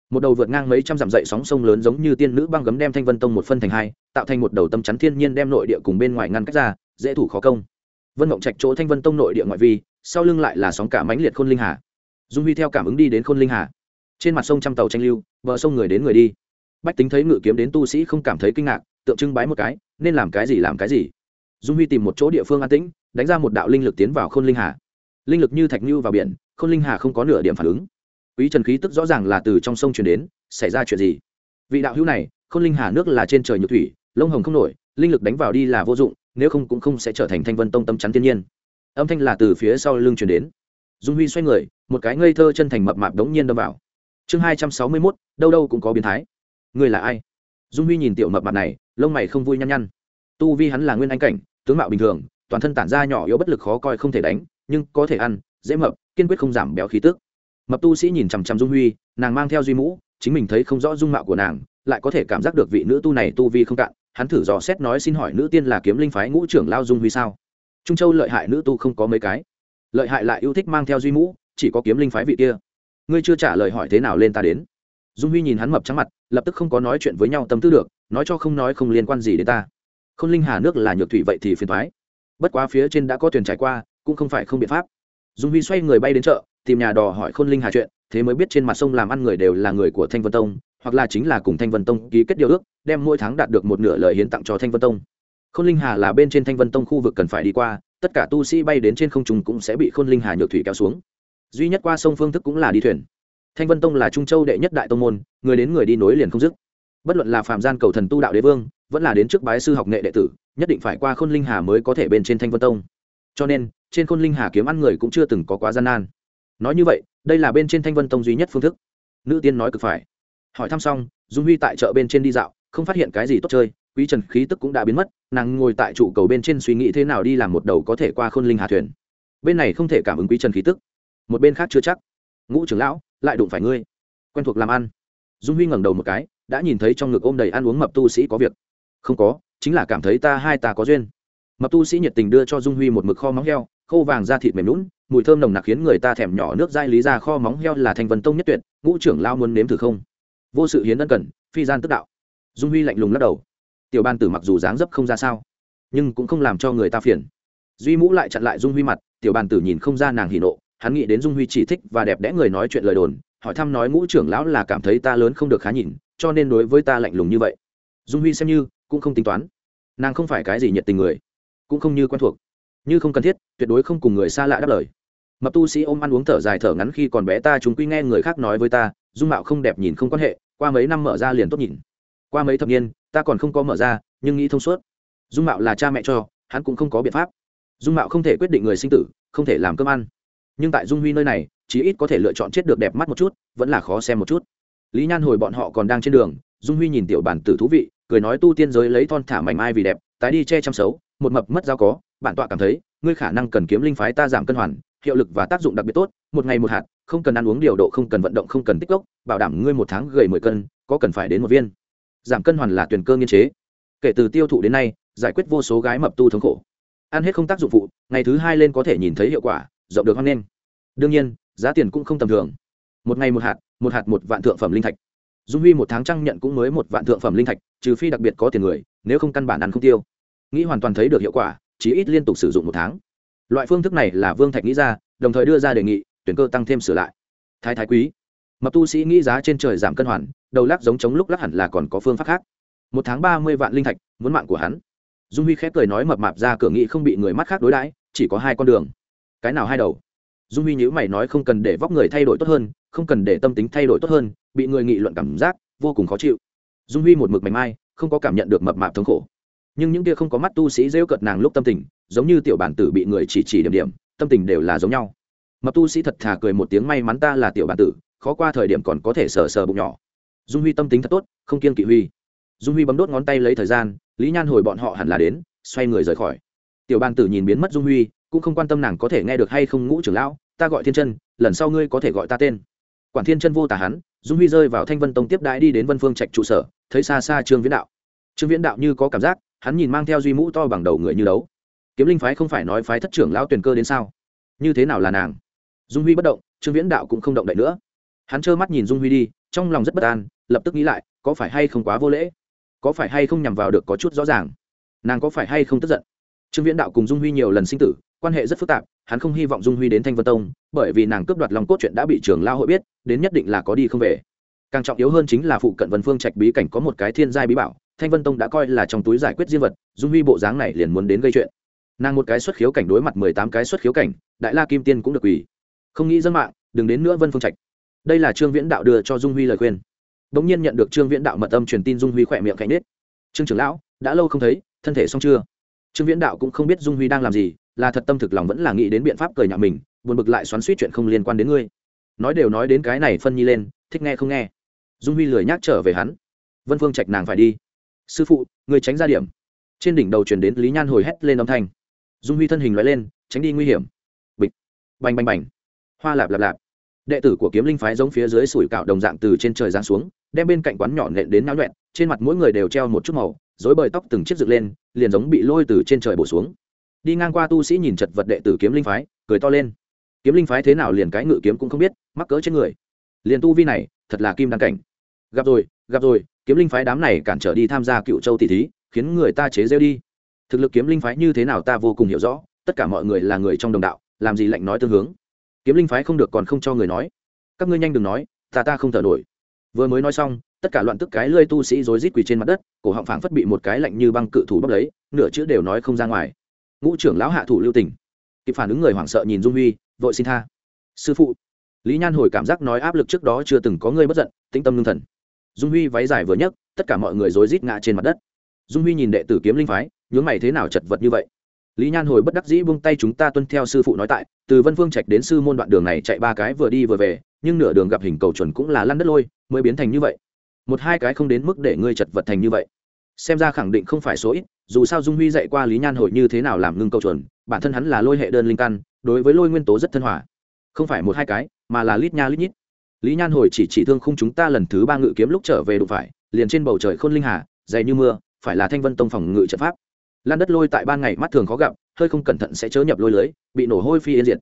Một đầu vượt ngang mấy trăm dặm dậy sóng sông lớn giống như tiên nữ băng gấm đem thanh vân tông một phân thành hai, tạo thành một đầu tâm chắn thiên nhiên đem nội địa cùng bên ngoài ngăn cách ra, dễ thủ khó công. Vân mộng trạch chỗ thanh vân tông nội địa ngoại vi, sau lưng lại là sóng cả mãnh liệt khôn linh hà. Dung huy theo cảm ứng đi đến khôn linh hà. Trên mặt sông trăm tàu tranh lưu, bờ sông người đến người đi. Bách tính thấy ngự kiếm đến tu sĩ không cảm thấy kinh ngạc, tượng trưng bái một cái, nên làm cái gì làm cái gì dung huy tìm một chỗ địa phương an tĩnh, đánh ra một đạo linh lực tiến vào khôn linh hà. Linh lực như thạch như vào biển, khôn linh hà không có nửa điểm phản ứng. Quý trần khí tức rõ ràng là từ trong sông truyền đến, xảy ra chuyện gì? Vị đạo hữu này, khôn linh hà nước là trên trời nhược thủy, lông hồng không nổi, linh lực đánh vào đi là vô dụng, nếu không cũng không sẽ trở thành thanh vân tông tâm chắn thiên nhiên. Âm thanh là từ phía sau lưng truyền đến. Dung huy xoay người, một cái ngây thơ chân thành mập mạp đống nhiên đâm vào. Chương hai trăm sáu mươi mốt, đâu đâu cũng có biến thái. Người là ai? Dung huy nhìn tiểu mập mạp này, lông mày không vui nhăn nhăn. Tu vi hắn là nguyên anh cảnh tướng mạo bình thường, toàn thân tản ra nhỏ yếu bất lực khó coi không thể đánh, nhưng có thể ăn, dễ mập, kiên quyết không giảm béo khí tức. Mập tu sĩ nhìn chằm chằm dung huy, nàng mang theo duy mũ, chính mình thấy không rõ dung mạo của nàng, lại có thể cảm giác được vị nữ tu này tu vi không cạn, hắn thử dò xét nói xin hỏi nữ tiên là kiếm linh phái ngũ trưởng lao dung huy sao? Trung châu lợi hại nữ tu không có mấy cái. Lợi hại lại yêu thích mang theo duy mũ, chỉ có kiếm linh phái vị kia. Ngươi chưa trả lời hỏi thế nào lên ta đến. Dung huy nhìn hắn mập trắng mặt, lập tức không có nói chuyện với nhau tâm tư được, nói cho không nói không liên quan gì đến ta không linh hà nước là nhược thủy vậy thì phiền thoái bất quá phía trên đã có thuyền trải qua, cũng không phải không biện pháp. Dung huy xoay người bay đến chợ, tìm nhà đò hỏi khôn linh hà chuyện, thế mới biết trên mặt sông làm ăn người đều là người của thanh vân tông, hoặc là chính là cùng thanh vân tông ký kết điều ước, đem mỗi tháng đạt được một nửa lời hiến tặng cho thanh vân tông. Khôn linh hà là bên trên thanh vân tông khu vực cần phải đi qua, tất cả tu sĩ bay đến trên không trung cũng sẽ bị khôn linh hà nhược thủy kéo xuống. Duy nhất qua sông phương thức cũng là đi thuyền. Thanh vân tông là trung châu đệ nhất đại tông môn, người đến người đi nối liền không dứt. Bất luận là phạm gian cầu thần tu đạo đế vương vẫn là đến trước bái sư học nghệ đệ tử, nhất định phải qua khôn linh hà mới có thể bên trên thanh vân tông. Cho nên, trên khôn linh hà kiếm ăn người cũng chưa từng có quá gian nan. Nói như vậy, đây là bên trên thanh vân tông duy nhất phương thức. Nữ tiên nói cực phải. Hỏi thăm xong, dung huy tại chợ bên trên đi dạo, không phát hiện cái gì tốt chơi, quý trần khí tức cũng đã biến mất, nàng ngồi tại trụ cầu bên trên suy nghĩ thế nào đi làm một đầu có thể qua khôn linh hà thuyền. Bên này không thể cảm ứng quý trần khí tức. Một bên khác chưa chắc. Ngũ trưởng lão, lại đụng phải ngươi. Quen thuộc làm ăn. Dung huy ngẩng đầu một cái, đã nhìn thấy trong ngực ôm đầy ăn uống mập tu sĩ có việc không có, chính là cảm thấy ta hai ta có duyên. Mập tu sĩ nhiệt tình đưa cho dung huy một mực kho móng heo, khô vàng da thịt mềm lún mùi thơm nồng nặc khiến người ta thèm nhỏ nước dai lý ra kho móng heo là thành vân tông nhất tuyệt, ngũ trưởng lao muốn nếm thử không? Vô sự hiến ân cần, phi gian tức đạo. Dung huy lạnh lùng lắc đầu. Tiểu ban tử mặc dù dáng dấp không ra sao, nhưng cũng không làm cho người ta phiền. Duy mũ lại chặn lại dung huy mặt, tiểu ban tử nhìn không ra nàng hỉ nộ, hắn nghĩ đến dung huy chỉ thích và đẹp đẽ người nói chuyện lời đồn, hỏi thăm nói ngũ trưởng lão là cảm thấy ta lớn không được khá nhìn, cho nên đối với ta lạnh lùng như vậy. Dung huy xem như cũng không tính toán. Nàng không phải cái gì nhiệt tình người, cũng không như quen thuộc. Như không cần thiết, tuyệt đối không cùng người xa lạ đáp lời. Mập tu sĩ ôm ăn uống thở dài thở ngắn khi còn bé ta chúng quy nghe người khác nói với ta, dung mạo không đẹp nhìn không quan hệ, qua mấy năm mở ra liền tốt nhìn. Qua mấy thập niên, ta còn không có mở ra, nhưng nghĩ thông suốt. Dung mạo là cha mẹ cho, hắn cũng không có biện pháp. Dung mạo không thể quyết định người sinh tử, không thể làm cơm ăn. Nhưng tại dung huy nơi này, chí ít có thể lựa chọn chết được đẹp mắt một chút, vẫn là khó xem một chút. Lý nhan hồi bọn họ còn đang trên đường, dung huy nhìn tiểu bản tử thú vị cười nói tu tiên giới lấy thon thả mảnh mai vì đẹp, tái đi che chăm xấu một mập mất giao có, bản tọa cảm thấy, ngươi khả năng cần kiếm linh phái ta giảm cân hoàn, hiệu lực và tác dụng đặc biệt tốt, một ngày một hạt, không cần ăn uống điều độ, không cần vận động, không cần tích lốc, bảo đảm ngươi một tháng gầy mười cân, có cần phải đến một viên. Giảm cân hoàn là tuyển cơ nghiên chế. Kể từ tiêu thụ đến nay, giải quyết vô số gái mập tu thống khổ. Ăn hết không tác dụng phụ, ngày thứ hai lên có thể nhìn thấy hiệu quả, rộng được hoan nghênh. Đương nhiên, giá tiền cũng không tầm thường. Một ngày một hạt một hạt một vạn thượng phẩm linh thạch. Dung huy một tháng trăng nhận cũng mới một vạn thượng phẩm linh thạch trừ phi đặc biệt có tiền người, nếu không căn bản ăn không tiêu. Nghĩ hoàn toàn thấy được hiệu quả chỉ ít liên tục sử dụng một tháng. Loại phương thức này là vương thạch nghĩ ra, đồng thời đưa ra đề nghị, tuyển cơ tăng thêm sửa lại. Thái thái quý. Mập tu sĩ nghĩ giá trên trời giảm cân hoàn, đầu lắc giống chống lúc lắc hẳn là còn có phương pháp khác. Một tháng ba mươi vạn linh thạch, muốn mạng của hắn. Dung huy khép cười nói mập mạp ra cửa nghị không bị người mắt khác đối đãi, chỉ có hai con đường. Cái nào hai đầu? Dung huy nhữ mày nói không cần để vóc người thay đổi tốt hơn, không cần để tâm tính thay đổi tốt hơn, bị người nghị luận cảm giác vô cùng khó chịu dung huy một mực mảnh mai, không có cảm nhận được mập mạp thống khổ. Nhưng những kia không có mắt tu sĩ rêu cợt nàng lúc tâm tình, giống như tiểu bản tử bị người chỉ chỉ điểm điểm, tâm tình đều là giống nhau. Mập tu sĩ thật thà cười một tiếng, may mắn ta là tiểu bản tử, khó qua thời điểm còn có thể sờ sờ bụng nhỏ. Dung huy tâm tính thật tốt, không kiên kỵ huy. Dung huy bấm đốt ngón tay lấy thời gian, lý nhan hồi bọn họ hẳn là đến, xoay người rời khỏi. Tiểu ban tử nhìn biến mất dung huy, cũng không quan tâm nàng có thể nghe được hay không ngũ trưởng lão, ta gọi thiên chân, lần sau ngươi có thể gọi ta tên. Quản thiên chân vô tả hắn, dung huy rơi vào thanh vân tông tiếp đãi đi đến vân phương trạch trụ sở thấy xa xa trương viễn đạo. Trương viễn đạo như có cảm giác, hắn nhìn mang theo duy mũ to bằng đầu người như đấu. Kiếm linh phái không phải nói phái thất trưởng lão tuyển cơ đến sao? Như thế nào là nàng? Dung huy bất động, trương viễn đạo cũng không động đậy nữa. Hắn trơ mắt nhìn dung huy đi, trong lòng rất bất an, lập tức nghĩ lại, có phải hay không quá vô lễ? Có phải hay không nhằm vào được có chút rõ ràng? Nàng có phải hay không tức giận? Trương viễn đạo cùng dung huy nhiều lần sinh tử, quan hệ rất phức tạp, hắn không hy vọng dung huy đến thanh vân tông, bởi vì nàng cướp đoạt lòng cốt chuyện đã bị trường lao hội biết, đến nhất định là có đi không về càng trọng yếu hơn chính là phụ cận vân phương trạch bí cảnh có một cái thiên giai bí bảo, thanh vân tông đã coi là trong túi giải quyết diên vật, dung huy bộ dáng này liền muốn đến gây chuyện. Nàng một cái xuất khiếu cảnh đối mặt mười tám cái xuất khiếu cảnh, đại la kim tiên cũng được quỳ. Không nghĩ dân mạng, đừng đến nữa vân phương trạch. Đây là trương viễn đạo đưa cho dung huy lời khuyên. Đ ỗ n g nhiên nhận được trương viễn đạo mật âm truyền tin dung huy khỏe miệng cạnh nết. Trương trưởng lão, đã lâu không thấy, thân thể xong chưa? Trương viễn đạo cũng không biết dung huy đang làm gì, là thật tâm thực lòng vẫn là nghĩ đến biện pháp cười nhạo mình, buồn bực lại xoắn suýt chuyện không liên quan đến ngươi. Nói đều nói đến cái này phân nhi lên, thích nghe không nghe dung huy lười nhác trở về hắn. Vân phương trạch nàng phải đi. Sư phụ, người tránh ra điểm. Trên đỉnh đầu chuyển đến lý nhan hồi hét lên âm thanh. Dung huy thân hình loại lên, tránh đi nguy hiểm. Bịch. Bành bành bành. Hoa lạp lạp lạp. Đệ tử của kiếm linh phái giống phía dưới sủi cạo đồng dạng từ trên trời giáng xuống, đem bên cạnh quán nhỏ nện đến náo nhuẹn, trên mặt mỗi người đều treo một chút màu dối bời tóc từng chiếc dựng lên, liền giống bị lôi từ trên trời bổ xuống. Đi ngang qua tu sĩ nhìn chật vật đệ tử kiếm linh phái, cười to lên. Kiếm linh phái thế nào liền cái ngự kiếm cũng không biết, mắc cỡ trên người. Liền tu vi này, thật là kim đăng cảnh gặp rồi gặp rồi, kiếm linh phái đám này cản trở đi tham gia cựu châu tỷ thí, khiến người ta chế rêu đi. Thực lực kiếm linh phái như thế nào ta vô cùng hiểu rõ, tất cả mọi người là người trong đồng đạo, làm gì lạnh nói tương hướng. Kiếm linh phái không được còn không cho người nói. Các ngươi nhanh đừng nói, ta ta không thở nổi. Vừa mới nói xong, tất cả loạn tức cái lơi tu sĩ rối rít quỳ trên mặt đất, cổ họng phảng phất bị một cái lạnh như băng cự thủ bốc lấy, nửa chữ đều nói không ra ngoài. Ngũ trưởng lão hạ thủ lưu tình. Kịp phản ứng người hoảng sợ nhìn dung huy, vội xin tha. Sư phụ. Lý nhan hồi cảm giác nói áp lực trước đó chưa từng có người bất giận, tĩnh tâm lương thần dung huy váy dài vừa nhấc, tất cả mọi người rối rít ngã trên mặt đất. Dung huy nhìn đệ tử kiếm linh phái, nhướng mày thế nào chật vật như vậy? Lý nhan hồi bất đắc dĩ buông tay chúng ta tuân theo sư phụ nói tại, từ vân phương trạch đến sư môn đoạn đường này chạy ba cái vừa đi vừa về, nhưng nửa đường gặp hình cầu chuẩn cũng là lăn đất lôi, mới biến thành như vậy. Một hai cái không đến mức để ngươi chật vật thành như vậy. Xem ra khẳng định không phải số ít, dù sao dung huy dạy qua lý nhan hồi như thế nào làm ngưng cầu chuẩn, bản thân hắn là lôi hệ đơn linh căn, đối với lôi nguyên tố rất thân hòa. Không phải một hai cái, mà là lít nha lít nhít lý nhan hồi chỉ chỉ thương khung chúng ta lần thứ ba ngự kiếm lúc trở về đụng phải, liền trên bầu trời khôn linh hà, dày như mưa, phải là thanh vân tông phòng ngự trận pháp. Lan đất lôi tại ban ngày mắt thường khó gặp, hơi không cẩn thận sẽ chớ nhập lôi lưới, bị nổ hôi phi yên diệt.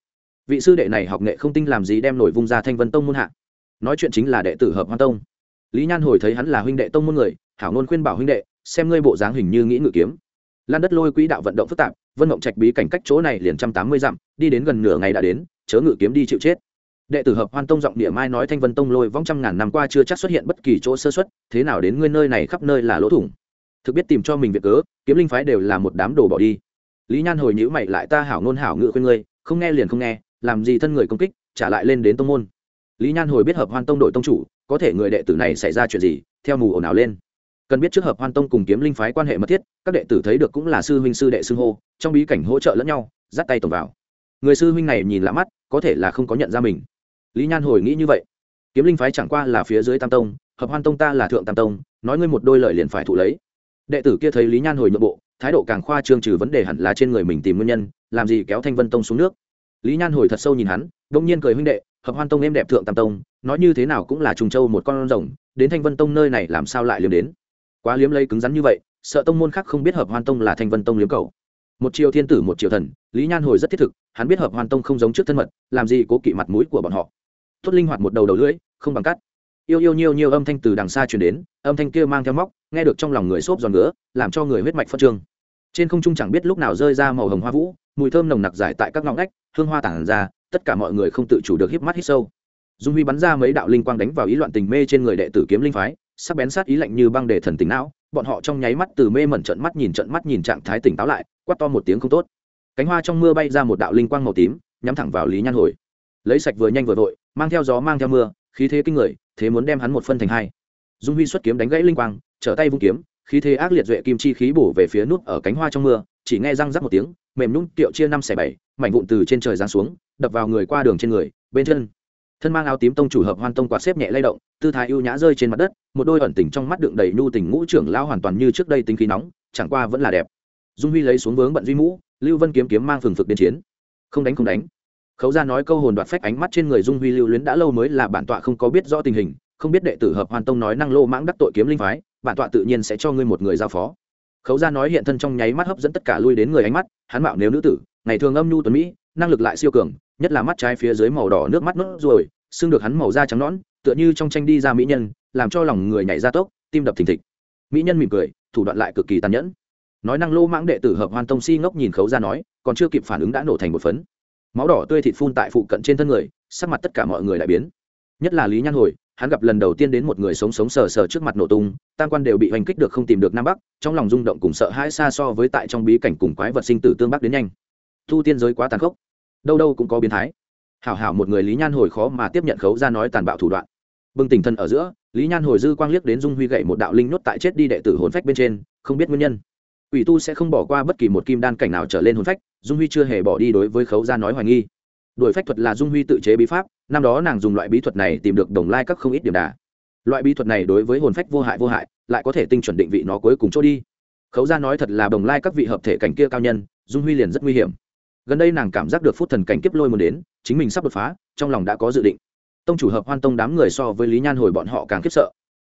Vị sư đệ này học nghệ không tinh làm gì đem nổi vung ra thanh vân tông môn hạ. Nói chuyện chính là đệ tử hợp hoa tông. Lý nhan hồi thấy hắn là huynh đệ tông môn người, hảo ngôn khuyên bảo huynh đệ, xem ngươi bộ dáng hình như nghĩ ngự kiếm. Lan đất lôi quỹ đạo vận động phức tạp, vân mộng trạch bí cảnh cách chỗ này liền trăm tám mươi dặm, đi đến gần nửa ngày đã đến, chớ ngự kiếm đi chịu chết đệ tử hợp hoan tông giọng địa mai nói thanh vân tông lôi vong trăm ngàn năm qua chưa chắc xuất hiện bất kỳ chỗ sơ xuất thế nào đến ngươi nơi này khắp nơi là lỗ thủng. Thực biết tìm cho mình việc cớ, kiếm linh phái đều là một đám đồ bỏ đi. Lý nhan hồi nhữ mày lại ta hảo ngôn hảo ngự khuyên ngươi, không nghe liền không nghe, làm gì thân người công kích, trả lại lên đến tông môn. Lý nhan hồi biết hợp hoan tông đội tông chủ, có thể người đệ tử này xảy ra chuyện gì, theo mù ồn ào lên. Cần biết trước hợp hoan tông cùng kiếm linh phái quan hệ mật thiết, các đệ tử thấy được cũng là sư huynh sư đệ xưng hô, trong bí cảnh hỗ trợ lẫn nhau, dắt tay tổng vào. Người sư huynh này nhìn lạ mắt, có thể là không có nhận ra mình lý nhan hồi nghĩ như vậy. Kiếm linh phái chẳng qua là phía dưới tam tông, hợp hoan tông ta là thượng tam tông, nói ngươi một đôi lời liền phải thụ lấy. Đệ tử kia thấy lý nhan hồi nhượng bộ, thái độ càng khoa trương trừ vấn đề hẳn là trên người mình tìm nguyên nhân, làm gì kéo thanh vân tông xuống nước. Lý nhan hồi thật sâu nhìn hắn, đông nhiên cười huynh đệ, hợp hoan tông em đẹp thượng tam tông, nói như thế nào cũng là trùng châu một con rồng, đến thanh vân tông nơi này làm sao lại liếm đến. Quá liếm lấy cứng rắn như vậy, sợ tông môn khác không biết hợp hoan tông là thanh vân tông liếm cầu. Một triệu thiên tử một triệu thần, lý nhan hồi rất thiết thực, hắn biết hợp hoan tông không giống trước thân mật, làm gì cố kỵ mặt mũi của bọn họ tốt linh hoạt một đầu đầu lưỡi, không bằng cắt. Yêu yêu nhiều nhiều âm thanh từ đằng xa truyền đến, âm thanh kia mang theo móc, nghe được trong lòng người xốp giòn ngứa, làm cho người huyết mạch phân trương. Trên không trung chẳng biết lúc nào rơi ra màu hồng hoa vũ, mùi thơm nồng nặc giải tại các ngõ ngách, hương hoa tản ra, tất cả mọi người không tự chủ được híp mắt hít sâu. Dung huy bắn ra mấy đạo linh quang đánh vào ý loạn tình mê trên người đệ tử kiếm linh phái, sắc bén sát ý lạnh như băng để thần tình não, bọn họ trong nháy mắt từ mê mẩn trận mắt nhìn trận mắt nhìn trạng thái tỉnh táo lại, quát to một tiếng không tốt. Cánh hoa trong mưa bay ra một đạo linh quang màu tím, nhắm thẳng vào lý nhan hồi lấy sạch vừa nhanh vừa vội, mang theo gió mang theo mưa, khí thế kinh người, thế muốn đem hắn một phân thành hai. Dung huy xuất kiếm đánh gãy linh quang, trở tay vung kiếm, khí thế ác liệt duệ kim chi khí bổ về phía nút ở cánh hoa trong mưa, chỉ nghe răng rắc một tiếng, mềm nhún tiệu chia năm xẻ bảy, mảnh vụn từ trên trời giáng xuống, đập vào người qua đường trên người, bên chân. Thân mang áo tím tông chủ hợp hoan tông quạt xếp nhẹ lay động, tư thái ưu nhã rơi trên mặt đất, một đôi ẩn tình trong mắt đựng đầy nhu tình ngũ trưởng lao hoàn toàn như trước đây tính khí nóng, chẳng qua vẫn là đẹp. Dung huy lấy xuống vướng bận duy mũ, lưu vân kiếm kiếm mang phừng phực đến chiến. Không đánh không đánh khấu ra nói câu hồn đoạt phách ánh mắt trên người dung huy lưu luyến đã lâu mới là bản tọa không có biết rõ tình hình, không biết đệ tử hợp hoàn tông nói năng lô mãng đắc tội kiếm linh phái, bản tọa tự nhiên sẽ cho ngươi một người giao phó. Khấu ra nói hiện thân trong nháy mắt hấp dẫn tất cả lui đến người ánh mắt, hắn mạo nếu nữ tử, ngày thường âm nhu tuấn mỹ, năng lực lại siêu cường, nhất là mắt trái phía dưới màu đỏ nước mắt nốt ruồi xương được hắn màu da trắng nõn, tựa như trong tranh đi ra mỹ nhân, làm cho lòng người nhảy ra tốc, tim đập thình thịch. Mỹ nhân mỉm cười, thủ đoạn lại cực kỳ tàn nhẫn. Nói năng lô mãng đệ tử hợp hoàn tông si ngốc nhìn khấu ra nói, còn chưa kịp phản ứng đã nổ thành một phấn máu đỏ tươi thịt phun tại phụ cận trên thân người, sắc mặt tất cả mọi người lại biến. Nhất là lý nhan hồi, hắn gặp lần đầu tiên đến một người sống sống sờ sờ trước mặt nổ tung, tam quan đều bị hoành kích được không tìm được nam bắc, trong lòng rung động cùng sợ hãi xa so với tại trong bí cảnh cùng quái vật sinh tử tương bắc đến nhanh. Thu tiên giới quá tàn khốc, đâu đâu cũng có biến thái. Hảo hảo một người lý nhan hồi khó mà tiếp nhận khấu ra nói tàn bạo thủ đoạn. Bừng tỉnh thân ở giữa, lý nhan hồi dư quang liếc đến dung huy gậy một đạo linh nhốt tại chết đi đệ tử hồn phách bên trên, không biết nguyên nhân quỷ tu sẽ không bỏ qua bất kỳ một kim đan cảnh nào trở lên hồn phách, dung huy chưa hề bỏ đi đối với khấu gia nói hoài nghi. Đổi phách thuật là dung huy tự chế bí pháp, năm đó nàng dùng loại bí thuật này tìm được đồng lai các không ít điểm đà. Loại bí thuật này đối với hồn phách vô hại vô hại, lại có thể tinh chuẩn định vị nó cuối cùng chỗ đi. Khấu gia nói thật là đồng lai các vị hợp thể cảnh kia cao nhân, dung huy liền rất nguy hiểm. Gần đây nàng cảm giác được phút thần cảnh kiếp lôi muốn đến, chính mình sắp đột phá, trong lòng đã có dự định. Tông chủ hợp hoan tông đám người so với lý nhan hồi bọn họ càng khiếp sợ.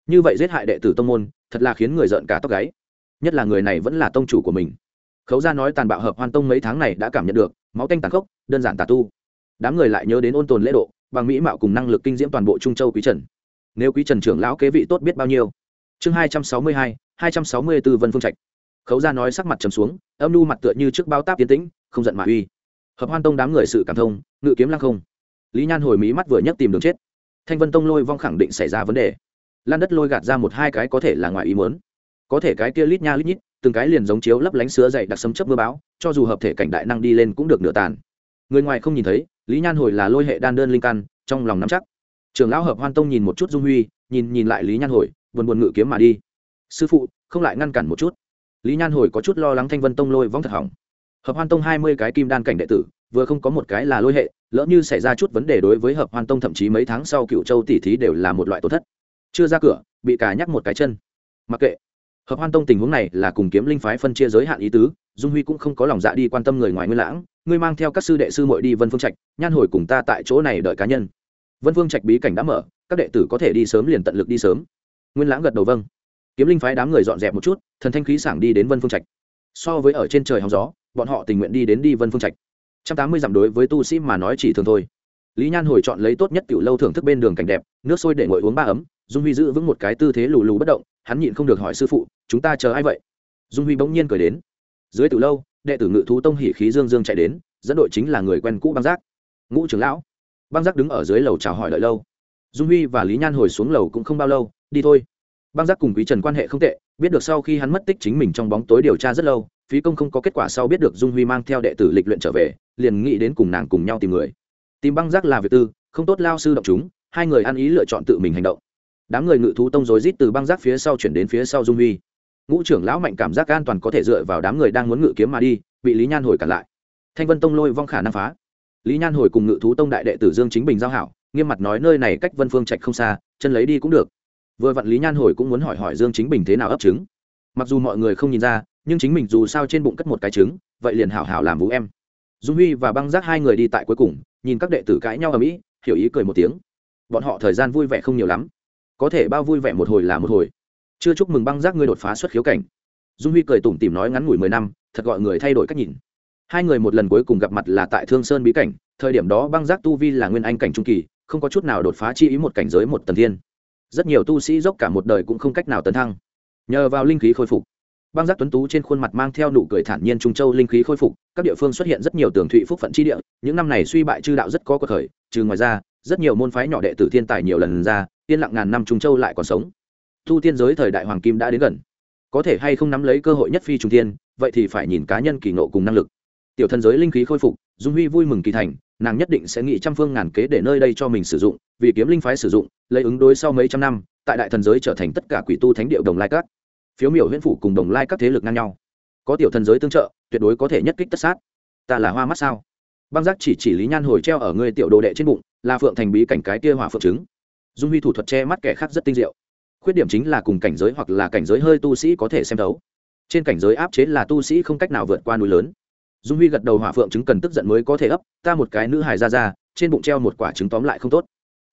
Như vậy giết hại đệ tử tông môn, thật là khiến người giận cả tóc gáy nhất là người này vẫn là tông chủ của mình. Khấu gia nói tàn bạo hợp hoan tông mấy tháng này đã cảm nhận được, máu tanh tàn khốc, đơn giản tà tu. Đám người lại nhớ đến ôn tồn lễ độ, bằng mỹ mạo cùng năng lực kinh diễm toàn bộ trung châu quý trần. Nếu quý trần trưởng lão kế vị tốt biết bao nhiêu? Chương hai trăm sáu mươi hai hai trăm sáu mươi b ố vân phương trạch. Khấu gia nói sắc mặt trầm xuống, âm nu mặt tựa như trước bao táp tiến tĩnh, không giận mà uy. Hợp hoan tông đám người sự cảm thông, ngự kiếm lăng không. Lý nhan hồi mí mắt vừa nhấc tìm đường chết. Thanh vân tông lôi vong khẳng định xảy ra vấn đề. Lan đất lôi gạt ra một hai cái có thể là ngoài ý muốn có thể cái kia lít nha lít nhít từng cái liền giống chiếu lấp lánh sứa dậy đặc sấm chấp mưa bão, cho dù hợp thể cảnh đại năng đi lên cũng được nửa tàn. Người ngoài không nhìn thấy lý nhan hồi là lôi hệ đan đơn linh căn trong lòng nắm chắc. Trường lão hợp hoan tông nhìn một chút dung huy nhìn nhìn lại lý nhan hồi buồn buồn ngự kiếm mà đi. Sư phụ không lại ngăn cản một chút. Lý nhan hồi có chút lo lắng thanh vân tông lôi vong thật hỏng. Hợp hoan tông hai mươi cái kim đan cảnh đệ tử vừa không có một cái là lôi hệ lỡ như xảy ra chút vấn đề đối với hợp hoan tông thậm chí mấy tháng sau cựu châu tỷ thí đều là một loại tổn thất. Chưa ra cửa bị cả nhắc một cái chân. Mặc kệ hợp hoan tông tình huống này là cùng kiếm linh phái phân chia giới hạn ý tứ, dung huy cũng không có lòng dạ đi quan tâm người ngoài nguyên lãng, ngươi mang theo các sư đệ sư muội đi vân phương trạch, nhan hồi cùng ta tại chỗ này đợi cá nhân. Vân phương trạch bí cảnh đã mở, các đệ tử có thể đi sớm liền tận lực đi sớm. Nguyên lãng gật đầu vâng. Kiếm linh phái đám người dọn dẹp một chút, thần thanh khí sảng đi đến vân phương trạch. So với ở trên trời hóng gió, bọn họ tình nguyện đi đến đi vân phương trạch. Trăm tám mươi dặm đối với tu sĩ mà nói chỉ thường thôi. Lý nhan hồi chọn lấy tốt nhất cựu lâu thưởng thức bên đường cảnh đẹp, nước sôi để ngồi uống ba ấm, dung huy giữ vững một cái tư thế lù lù bất động hắn nhịn không được hỏi sư phụ, chúng ta chờ ai vậy? Dung huy bỗng nhiên cười đến. Dưới từ lâu, đệ tử ngự thú tông hỉ khí dương dương chạy đến, dẫn đội chính là người quen cũ băng giác. Ngũ trưởng lão. Băng giác đứng ở dưới lầu chào hỏi đợi lâu. Dung huy và lý nhan hồi xuống lầu cũng không bao lâu, đi thôi. Băng giác cùng quý trần quan hệ không tệ, biết được sau khi hắn mất tích chính mình trong bóng tối điều tra rất lâu, phí công không có kết quả sau biết được dung huy mang theo đệ tử lịch luyện trở về, liền nghĩ đến cùng nàng cùng nhau tìm người. Tìm băng giác là việc tư, không tốt lao sư động chúng, hai người ăn ý lựa chọn tự mình hành động đám người ngự thú tông rối rít từ băng giác phía sau chuyển đến phía sau dung huy. Ngũ trưởng lão mạnh cảm giác an toàn có thể dựa vào đám người đang muốn ngự kiếm mà đi, bị lý nhan hồi cản lại. Thanh vân tông lôi vong khả năng phá. Lý nhan hồi cùng ngự thú tông đại đệ tử dương chính bình giao hảo, nghiêm mặt nói nơi này cách vân phương trạch không xa, chân lấy đi cũng được. Vừa vặn lý nhan hồi cũng muốn hỏi hỏi dương chính bình thế nào ấp trứng. Mặc dù mọi người không nhìn ra, nhưng chính mình dù sao trên bụng cất một cái trứng, vậy liền hảo hảo làm vũ em. Dung huy và băng giác hai người đi tại cuối cùng, nhìn các đệ tử cãi nhau ở mỹ hiểu ý cười một tiếng. Bọn họ thời gian vui vẻ không nhiều lắm có thể bao vui vẻ một hồi là một hồi. Chưa chúc mừng băng giác ngươi đột phá xuất khiếu cảnh. Dung huy cười tủm tìm nói ngắn ngủi mười năm, thật gọi người thay đổi cách nhìn. Hai người một lần cuối cùng gặp mặt là tại thương sơn bí cảnh, thời điểm đó băng giác tu vi là nguyên anh cảnh trung kỳ, không có chút nào đột phá chi ý một cảnh giới một tần thiên. Rất nhiều tu sĩ dốc cả một đời cũng không cách nào tấn thăng. Nhờ vào linh khí khôi phục, băng giác tuấn tú trên khuôn mặt mang theo nụ cười thản nhiên trung châu linh khí khôi phục, các địa phương xuất hiện rất nhiều tường thụy phúc phận chi địa những năm này suy bại chư đạo rất có cơ khởi, trừ ngoài ra, rất nhiều môn phái nhỏ đệ tử thiên tài nhiều lần ra, yên lặng ngàn năm trung châu lại còn sống. Thu tiên giới thời đại hoàng kim đã đến gần. Có thể hay không nắm lấy cơ hội nhất phi trung tiên vậy thì phải nhìn cá nhân kỳ nộ cùng năng lực. Tiểu thần giới linh khí khôi phục, dung huy vui mừng kỳ thành, nàng nhất định sẽ nghĩ trăm phương ngàn kế để nơi đây cho mình sử dụng, vì kiếm linh phái sử dụng, lấy ứng đối sau mấy trăm năm, tại đại thần giới trở thành tất cả quỷ tu thánh điệu đồng lai các. Phiếu miểu huyễn phủ cùng đồng lai các thế lực ngang nhau. Có tiểu thần giới tương trợ, tuyệt đối có thể nhất kích tất sát. Ta là hoa mắt sao? Băng giác chỉ chỉ lý nhan hồi treo ở người tiểu đồ đệ trên bụng, là phượng thành bí cảnh cái tia hỏa phượng trứng. Dung huy thủ thuật che mắt kẻ khác rất tinh diệu. Khuyết điểm chính là cùng cảnh giới hoặc là cảnh giới hơi tu sĩ có thể xem thấu. Trên cảnh giới áp chế là tu sĩ không cách nào vượt qua núi lớn. Dung huy gật đầu hỏa phượng trứng cần tức giận mới có thể ấp, ta một cái nữ hài ra ra, trên bụng treo một quả trứng tóm lại không tốt.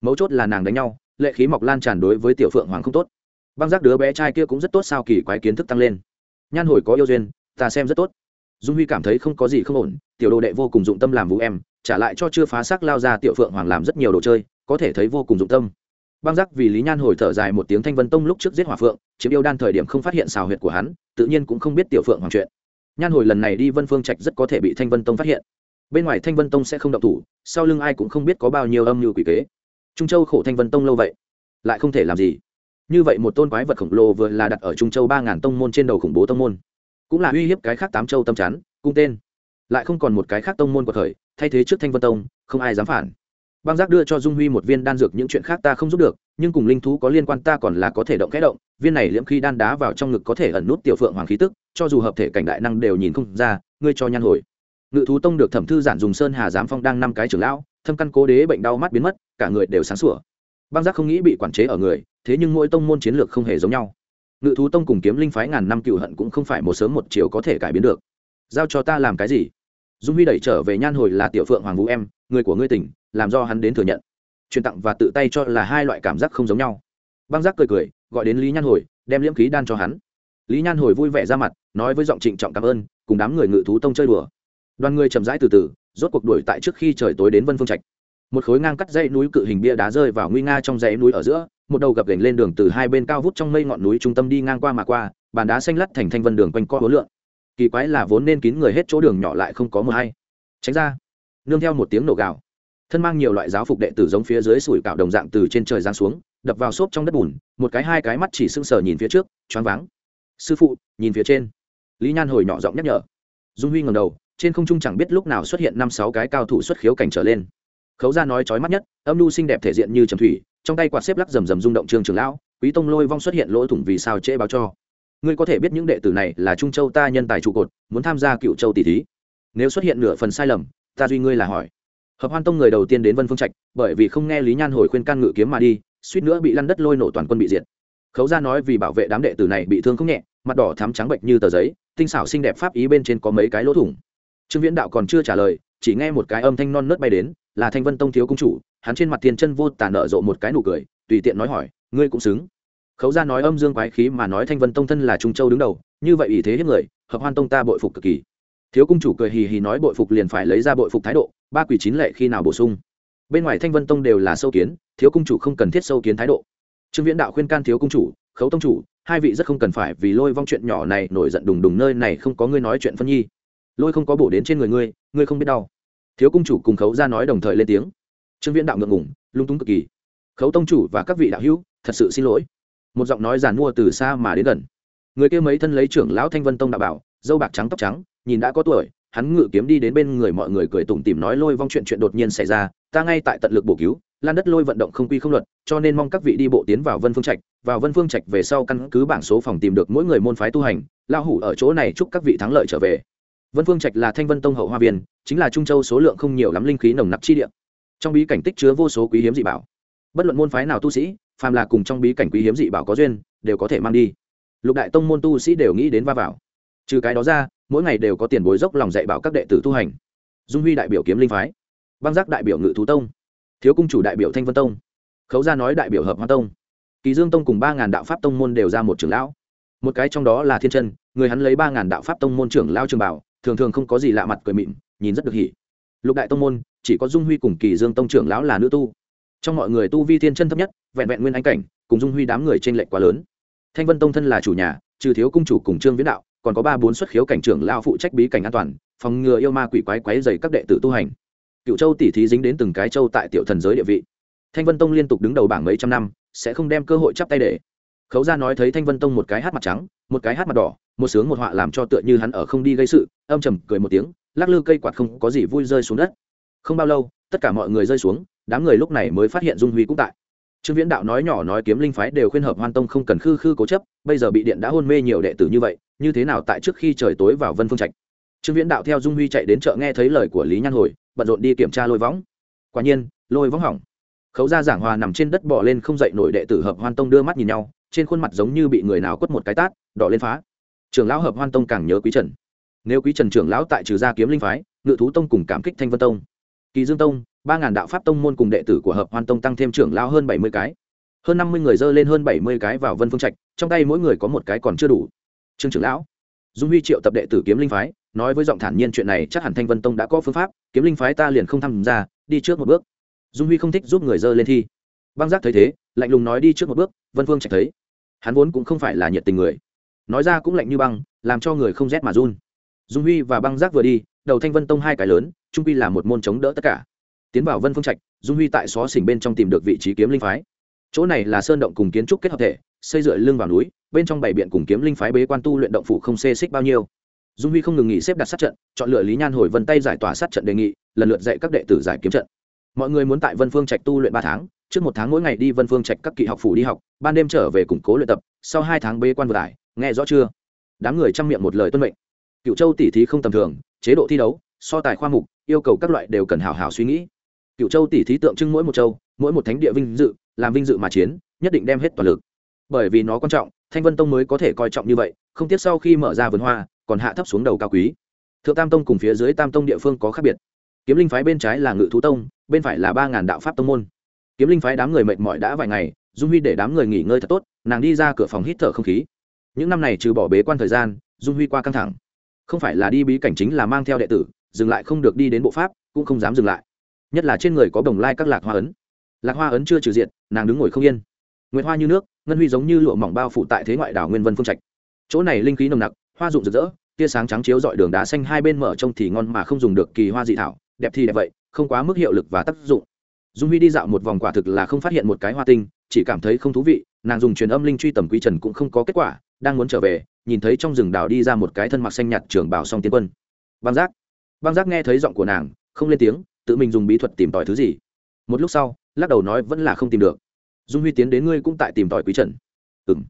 Mấu chốt là nàng đánh nhau, lệ khí mọc lan tràn đối với tiểu phượng hoàng không tốt. Băng giác đứa bé trai kia cũng rất tốt sao kỳ quái kiến thức tăng lên. Nhan hồi có yêu duyên, ta xem rất tốt. Dung huy cảm thấy không có gì không ổn tiểu đồ đệ vô cùng dụng tâm làm vũ em, trả lại cho chưa phá xác lao ra tiểu phượng hoàng làm rất nhiều đồ chơi, có thể thấy vô cùng dụng tâm. Băng giác vì lý nhan hồi thở dài một tiếng thanh vân tông lúc trước giết hỏa phượng, chiếm yêu đan thời điểm không phát hiện xào huyệt của hắn, tự nhiên cũng không biết tiểu phượng hoàng chuyện. Nhan hồi lần này đi vân phương trạch rất có thể bị thanh vân tông phát hiện. Bên ngoài thanh vân tông sẽ không động thủ, sau lưng ai cũng không biết có bao nhiêu âm mưu quỷ kế. Trung châu khổ thanh vân tông lâu vậy, lại không thể làm gì. Như vậy một tôn quái vật khổng lồ vừa là đặt ở trung châu ba ngàn tông môn trên đầu khủng bố tông môn. Cũng là uy hiếp cái khác tám châu tâm chắn, cung tên lại không còn một cái khác tông môn của thời, thay thế trước thanh vân tông, không ai dám phản. Băng giác đưa cho dung huy một viên đan dược, những chuyện khác ta không giúp được, nhưng cùng linh thú có liên quan ta còn là có thể động kẽ động, viên này liễm khi đan đá vào trong ngực có thể ẩn nút tiểu phượng hoàng khí tức, cho dù hợp thể cảnh đại năng đều nhìn không ra, ngươi cho nhan hồi. Ngự thú tông được thẩm thư giản dùng sơn hà giám phong đang năm cái trưởng lão, thâm căn cố đế bệnh đau mắt biến mất, cả người đều sáng sủa. Băng giác không nghĩ bị quản chế ở người, thế nhưng mỗi tông môn chiến lược không hề giống nhau. Ngự thú tông cùng kiếm linh phái ngàn năm cựu hận cũng không phải một sớm một chiều có thể cải biến được giao cho ta làm cái gì? Dung huy đẩy trở về nhan hồi là tiểu phượng hoàng vũ em, người của ngươi tỉnh, làm do hắn đến thừa nhận. Truyền tặng và tự tay cho là hai loại cảm giác không giống nhau. Băng giác cười cười, gọi đến lý nhan hồi, đem liễm khí đan cho hắn. Lý nhan hồi vui vẻ ra mặt, nói với giọng trịnh trọng cảm ơn, cùng đám người ngự thú tông chơi đùa. Đoàn người chậm rãi từ từ, rốt cuộc đuổi tại trước khi trời tối đến vân phương trạch. Một khối ngang cắt dãy núi cự hình bia đá rơi vào nguy nga trong dãy núi ở giữa, một đầu gập gành lên đường từ hai bên cao vút trong mây ngọn núi trung tâm đi ngang qua mà qua, bàn đá xanh lắt thành thanh vân đường quanh co hối lượng kỳ quái là vốn nên kín người hết chỗ đường nhỏ lại không có mờ hay. Tránh ra. Nương theo một tiếng nổ gạo thân mang nhiều loại giáo phục đệ tử giống phía dưới sủi cạo đồng dạng từ trên trời giáng xuống, đập vào xốp trong đất bùn, một cái hai cái mắt chỉ sưng sờ nhìn phía trước, choáng váng. Sư phụ, nhìn phía trên. Lý nhan hồi nhỏ giọng nhắc nhở. Dung huy ngầm đầu, trên không trung chẳng biết lúc nào xuất hiện năm sáu cái cao thủ xuất khiếu cảnh trở lên. Khấu ra nói trói mắt nhất, âm nu xinh đẹp thể diện như trầm thủy, trong tay quạt xếp lắc rầm rầm rung động trường trường lão, quý tông lôi vong xuất hiện lỗ thủng vì sao trễ báo cho ngươi có thể biết những đệ tử này là trung châu ta nhân tài trụ cột, muốn tham gia cựu châu tỷ thí. Nếu xuất hiện nửa phần sai lầm, ta duy ngươi là hỏi. Hợp hoan tông người đầu tiên đến vân phương trạch, bởi vì không nghe lý nhan hồi khuyên can ngự kiếm mà đi, suýt nữa bị lăn đất lôi nổ toàn quân bị diệt. Khấu ra nói vì bảo vệ đám đệ tử này bị thương không nhẹ, mặt đỏ thắm trắng bệnh như tờ giấy, tinh xảo xinh đẹp pháp ý bên trên có mấy cái lỗ thủng. Trương viễn đạo còn chưa trả lời, chỉ nghe một cái âm thanh non nớt bay đến, là thanh vân tông thiếu công chủ, hắn trên mặt tiền chân vô tàn nợ rộ một cái nụ cười, tùy tiện nói hỏi, ngươi cũng xứng khấu ra nói âm dương quái khí mà nói thanh vân tông thân là trung châu đứng đầu, như vậy ý thế hiếp người, hợp hoan tông ta bội phục cực kỳ. Thiếu cung chủ cười hì hì nói bội phục liền phải lấy ra bội phục thái độ, ba quỷ chín lệ khi nào bổ sung. Bên ngoài thanh vân tông đều là sâu kiến, thiếu cung chủ không cần thiết sâu kiến thái độ. Trương viễn đạo khuyên can thiếu cung chủ, khấu tông chủ, hai vị rất không cần phải vì lôi vong chuyện nhỏ này nổi giận đùng đùng nơi này không có ngươi nói chuyện phân nhi. Lôi không có bổ đến trên người ngươi ngươi không biết đau. Thiếu cung chủ cùng khấu ra nói đồng thời lên tiếng. Trương viễn đạo ngượng ngủng lung túng cực kỳ. Khấu tông chủ và các vị đạo hữu, thật sự xin lỗi một giọng nói giàn mua từ xa mà đến gần. Người kia mấy thân lấy trưởng lão thanh vân tông đạo bảo, dâu bạc trắng tóc trắng, nhìn đã có tuổi, hắn ngự kiếm đi đến bên người mọi người cười tủm tỉm nói lôi vong chuyện chuyện đột nhiên xảy ra, ta ngay tại tận lực bổ cứu, lan đất lôi vận động không quy không luật, cho nên mong các vị đi bộ tiến vào vân phương trạch, vào vân phương trạch về sau căn cứ bảng số phòng tìm được mỗi người môn phái tu hành lao hủ ở chỗ này chúc các vị thắng lợi trở về. Vân phương trạch là thanh vân tông hậu hoa viên, chính là trung châu số lượng không nhiều lắm linh khí nồng nặc chi địa. Trong bí cảnh tích chứa vô số quý hiếm dị bảo. Bất luận môn phái nào tu sĩ phàm là cùng trong bí cảnh quý hiếm dị bảo có duyên, đều có thể mang đi. Lục đại tông môn tu sĩ đều nghĩ đến va vào. Trừ cái đó ra, mỗi ngày đều có tiền bối dốc lòng dạy bảo các đệ tử tu hành. Dung huy đại biểu kiếm linh phái, băng giác đại biểu ngự thú tông, thiếu cung chủ đại biểu thanh vân tông, khấu gia nói đại biểu hợp hoa tông. Kỳ dương tông cùng ba ngàn đạo pháp tông môn đều ra một trưởng lão. Một cái trong đó là thiên chân, người hắn lấy ba ngàn đạo pháp tông môn trưởng lao trường bảo, thường thường không có gì lạ mặt cười mịn, nhìn rất được hỉ. Lục đại tông môn, chỉ có dung huy cùng kỳ dương tông trưởng lão là nữ tu trong mọi người tu vi thiên chân thấp nhất, vẹn vẹn nguyên anh cảnh, cùng dung huy đám người trên lệnh quá lớn. Thanh vân tông thân là chủ nhà, trừ thiếu cung chủ cùng trương viễn đạo, còn có ba bốn xuất khiếu cảnh trưởng lao phụ trách bí cảnh an toàn, phòng ngừa yêu ma quỷ quái quái dày các đệ tử tu hành. Cựu châu tỷ thí dính đến từng cái châu tại tiểu thần giới địa vị. Thanh vân tông liên tục đứng đầu bảng mấy trăm năm, sẽ không đem cơ hội chắp tay để. Khấu ra nói thấy thanh vân tông một cái hát mặt trắng, một cái hát mặt đỏ, một sướng một họa làm cho tựa như hắn ở không đi gây sự, âm trầm cười một tiếng, lắc lư cây quạt không có gì vui rơi xuống đất. Không bao lâu, tất cả mọi người rơi xuống đám người lúc này mới phát hiện dung huy cũng tại. Trương viễn đạo nói nhỏ nói kiếm linh phái đều khuyên hợp hoan tông không cần khư khư cố chấp, bây giờ bị điện đã hôn mê nhiều đệ tử như vậy, như thế nào tại trước khi trời tối vào vân phương trạch? Trương viễn đạo theo dung huy chạy đến chợ nghe thấy lời của lý nhan hồi, bận rộn đi kiểm tra lôi võng. Quả nhiên, lôi võng hỏng. Khấu ra giảng hòa nằm trên đất bỏ lên không dậy nổi đệ tử hợp hoan tông đưa mắt nhìn nhau, trên khuôn mặt giống như bị người nào quất một cái tát, đỏ lên phá. Trưởng lão hợp hoan tông càng nhớ quý trần. Nếu quý trần trưởng lão tại trừ gia kiếm linh phái, ngự thú tông cùng cảm kích thanh vân tông kỳ dương tông, ba ngàn đạo pháp tông môn cùng đệ tử của hợp hoan tông tăng thêm trưởng lão hơn bảy mươi cái. Hơn năm mươi người dơ lên hơn bảy mươi cái vào vân phương trạch, trong tay mỗi người có một cái còn chưa đủ. Trương trưởng lão, dung huy triệu tập đệ tử kiếm linh phái, nói với giọng thản nhiên chuyện này chắc hẳn thanh vân tông đã có phương pháp, kiếm linh phái ta liền không tham gia, đi trước một bước. Dung huy không thích giúp người dơ lên thi. Băng giác thấy thế, lạnh lùng nói đi trước một bước, vân phương trạch thấy. Hắn vốn cũng không phải là nhiệt tình người. Nói ra cũng lạnh như băng, làm cho người không rét mà run. Dung huy và băng giác vừa đi, đầu thanh vân tông hai cái lớn trung quy là một môn chống đỡ tất cả. Tiến vào vân phương trạch, dung huy tại xó xỉnh bên trong tìm được vị trí kiếm linh phái. Chỗ này là sơn động cùng kiến trúc kết hợp thể, xây dựa lưng vào núi, bên trong bảy biện cùng kiếm linh phái bế quan tu luyện động phủ không xê xích bao nhiêu. Dung huy không ngừng nghỉ xếp đặt sát trận, chọn lựa lý nhan hồi vân tay giải tỏa sát trận đề nghị, lần lượt dạy các đệ tử giải kiếm trận. Mọi người muốn tại vân phương trạch tu luyện ba tháng, trước một tháng mỗi ngày đi vân phương trạch các kỵ học phủ đi học, ban đêm trở về củng cố luyện tập, sau hai tháng bế quan vừa tải nghe rõ chưa? Đám người chăm miệng một lời tuân mệnh. Cựu châu tỷ thí không tầm thường, chế độ thi đấu, so tài khoa mục yêu cầu các loại đều cần hào hào suy nghĩ. Cựu châu tỷ thí tượng trưng mỗi một châu, mỗi một thánh địa vinh dự, làm vinh dự mà chiến, nhất định đem hết toàn lực. Bởi vì nó quan trọng, thanh vân tông mới có thể coi trọng như vậy, không tiếc sau khi mở ra vườn hoa, còn hạ thấp xuống đầu cao quý. Thượng tam tông cùng phía dưới tam tông địa phương có khác biệt. Kiếm linh phái bên trái là ngự thú tông, bên phải là ba ngàn đạo pháp tông môn. Kiếm linh phái đám người mệt mỏi đã vài ngày, dung huy để đám người nghỉ ngơi thật tốt, nàng đi ra cửa phòng hít thở không khí. Những năm này trừ bỏ bế quan thời gian, dung huy qua căng thẳng. Không phải là đi bí cảnh chính là mang theo đệ tử dừng lại không được đi đến bộ pháp, cũng không dám dừng lại. Nhất là trên người có đồng lai các lạc hoa ấn. Lạc hoa ấn chưa trừ diện nàng đứng ngồi không yên. Nguyệt hoa như nước, ngân huy giống như lụa mỏng bao phủ tại thế ngoại đảo nguyên vân phương trạch. Chỗ này linh khí nồng nặc, hoa rụng rực rỡ, tia sáng trắng chiếu dọi đường đá xanh hai bên mở trông thì ngon mà không dùng được kỳ hoa dị thảo, đẹp thì đẹp vậy, không quá mức hiệu lực và tác dụng. Dung huy đi dạo một vòng quả thực là không phát hiện một cái hoa tinh, chỉ cảm thấy không thú vị, nàng dùng truyền âm linh truy tầm quý trần cũng không có kết quả, đang muốn trở về, nhìn thấy trong rừng đào đi ra một cái thân mặc xanh nhạt trưởng bảo song tiến quân. Băng giác băng giác nghe thấy giọng của nàng, không lên tiếng, tự mình dùng bí thuật tìm tòi thứ gì. Một lúc sau, lắc đầu nói vẫn là không tìm được. Dung huy tiến đến ngươi cũng tại tìm tòi quý trần. Ừng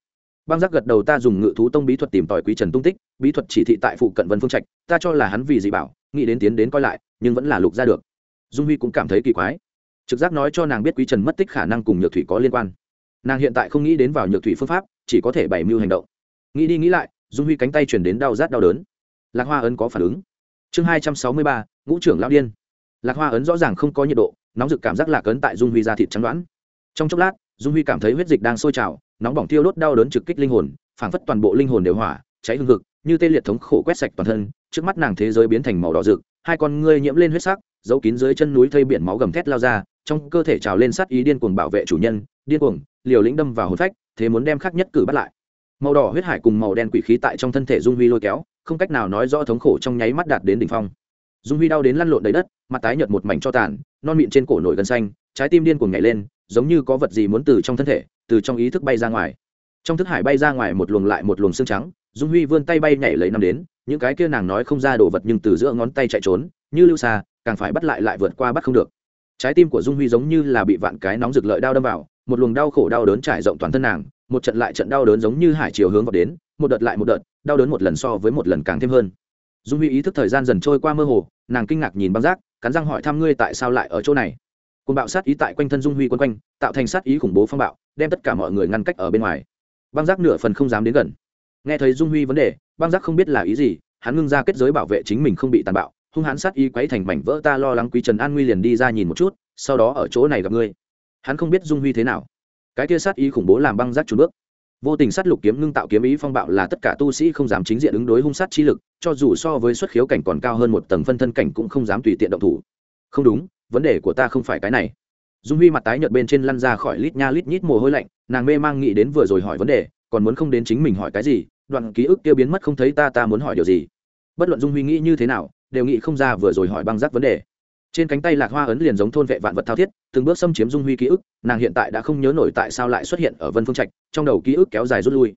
băng giác gật đầu ta dùng ngự thú tông bí thuật tìm tòi quý trần tung tích, bí thuật chỉ thị tại phụ cận vân phương trạch, ta cho là hắn vì gì bảo, nghĩ đến tiến đến coi lại, nhưng vẫn là lục ra được. Dung huy cũng cảm thấy kỳ quái. Trực giác nói cho nàng biết quý trần mất tích khả năng cùng nhược thủy có liên quan. Nàng hiện tại không nghĩ đến vào nhược thủy phương pháp, chỉ có thể bày mưu hành động. Nghĩ đi nghĩ lại, dung huy cánh tay chuyển đến đau rát đau đớn. Lạc hoa ấn có phản ứng chương hai trăm sáu mươi ba, ngũ trưởng lão điên. Lạc hoa ấn rõ ràng không có nhiệt độ, nóng rực cảm giác lạc ấn tại dung huy ra thịt trắng đoán. Trong chốc lát, dung huy cảm thấy huyết dịch đang sôi trào, nóng bỏng tiêu đốt đau đớn trực kích linh hồn, phảng phất toàn bộ linh hồn đều hỏa, cháy hương thực như tê liệt thống khổ quét sạch toàn thân, trước mắt nàng thế giới biến thành màu đỏ rực, hai con ngươi nhiễm lên huyết sắc, giấu kín dưới chân núi thây biển máu gầm thét lao ra, trong cơ thể trào lên sát ý điên cuồng bảo vệ chủ nhân, điên cuồng, liều lĩnh đâm vào hồn phách, thế muốn đem khắc nhất cử bắt lại. Màu đỏ huyết hải cùng màu đen quỷ khí tại trong thân thể dung huy lôi kéo không cách nào nói rõ thống khổ trong nháy mắt đạt đến đỉnh phong. Dung huy đau đến lăn lộn đầy đất, mặt tái nhợt một mảnh cho tàn, non mịn trên cổ nổi gân xanh, trái tim điên cuồng nhảy lên, giống như có vật gì muốn từ trong thân thể, từ trong ý thức bay ra ngoài. Trong thức hải bay ra ngoài một luồng lại một luồng xương trắng, dung huy vươn tay bay nhảy lấy năm đến, những cái kia nàng nói không ra đồ vật nhưng từ giữa ngón tay chạy trốn, như lưu xa, càng phải bắt lại lại vượt qua bắt không được. Trái tim của dung huy giống như là bị vạn cái nóng rực lợi đau đâm vào, một luồng đau khổ đau đớn trải rộng toàn thân nàng, một trận lại trận đau đớn giống như hải chiều hướng vào đến, một đợt lại một đợt đau đớn một lần so với một lần càng thêm hơn. Dung huy ý thức thời gian dần trôi qua mơ hồ, nàng kinh ngạc nhìn băng giác, cắn răng hỏi thăm ngươi tại sao lại ở chỗ này. Côn bạo sát ý tại quanh thân dung huy quân quanh, tạo thành sát ý khủng bố phong bạo, đem tất cả mọi người ngăn cách ở bên ngoài. Băng giác nửa phần không dám đến gần. Nghe thấy dung huy vấn đề, băng giác không biết là ý gì, hắn ngưng ra kết giới bảo vệ chính mình không bị tàn bạo, hung hãn sát ý quấy thành mảnh vỡ ta lo lắng quý trần an nguy liền đi ra nhìn một chút, sau đó ở chỗ này gặp ngươi. Hắn không biết dung huy thế nào. Cái kia sát ý khủng bố làm băng giác trùn bước vô tình sát lục kiếm ngưng tạo kiếm ý phong bạo là tất cả tu sĩ không dám chính diện ứng đối hung sát chi lực, cho dù so với xuất khiếu cảnh còn cao hơn một tầng phân thân cảnh cũng không dám tùy tiện động thủ. Không đúng, vấn đề của ta không phải cái này. Dung huy mặt tái nhợt bên trên lăn ra khỏi lít nha lít nhít mồ hôi lạnh, nàng mê mang nghĩ đến vừa rồi hỏi vấn đề, còn muốn không đến chính mình hỏi cái gì, đoạn ký ức kia biến mất không thấy ta ta muốn hỏi điều gì. Bất luận dung huy nghĩ như thế nào, đều nghĩ không ra vừa rồi hỏi băng giác vấn đề trên cánh tay lạc hoa ấn liền giống thôn vệ vạn vật thao thiết, từng bước xâm chiếm dung huy ký ức, nàng hiện tại đã không nhớ nổi tại sao lại xuất hiện ở vân phương trạch, trong đầu ký ức kéo dài rút lui.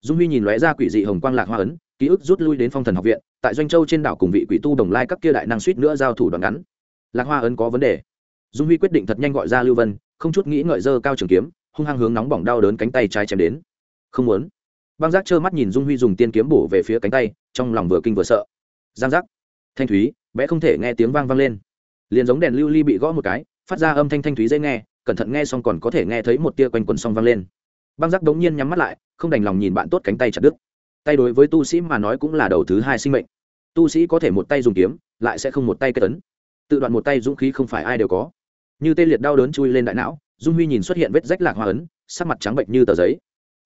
Dung huy nhìn lóe ra quỷ dị hồng quang lạc hoa ấn, ký ức rút lui đến phong thần học viện, tại doanh châu trên đảo cùng vị quỷ tu đồng lai các kia đại năng suýt nữa giao thủ đoạn ngắn. Lạc hoa ấn có vấn đề. Dung huy quyết định thật nhanh gọi ra lưu vân, không chút nghĩ ngợi dơ cao trường kiếm, hung hăng hướng nóng bỏng đau đớn cánh tay trái chém đến. Không muốn. Băng giác trơ mắt nhìn dung huy dùng tiên kiếm bổ về phía cánh tay, trong lòng vừa kinh vừa sợ. Giang giác. Thanh thúy vẽ không thể nghe tiếng vang vang lên liền giống đèn lưu ly bị gõ một cái, phát ra âm thanh thanh thúy dễ nghe, cẩn thận nghe xong còn có thể nghe thấy một tia quanh quần song vang lên. Băng giác đống nhiên nhắm mắt lại, không đành lòng nhìn bạn tốt cánh tay chặt đứt. Tay đối với tu sĩ mà nói cũng là đầu thứ hai sinh mệnh. Tu sĩ có thể một tay dùng kiếm, lại sẽ không một tay kết tấn tự đoạn một tay dũng khí không phải ai đều có. Như tê liệt đau đớn chui lên đại não, dung huy nhìn xuất hiện vết rách lạc hoa ấn, sắc mặt trắng bệnh như tờ giấy.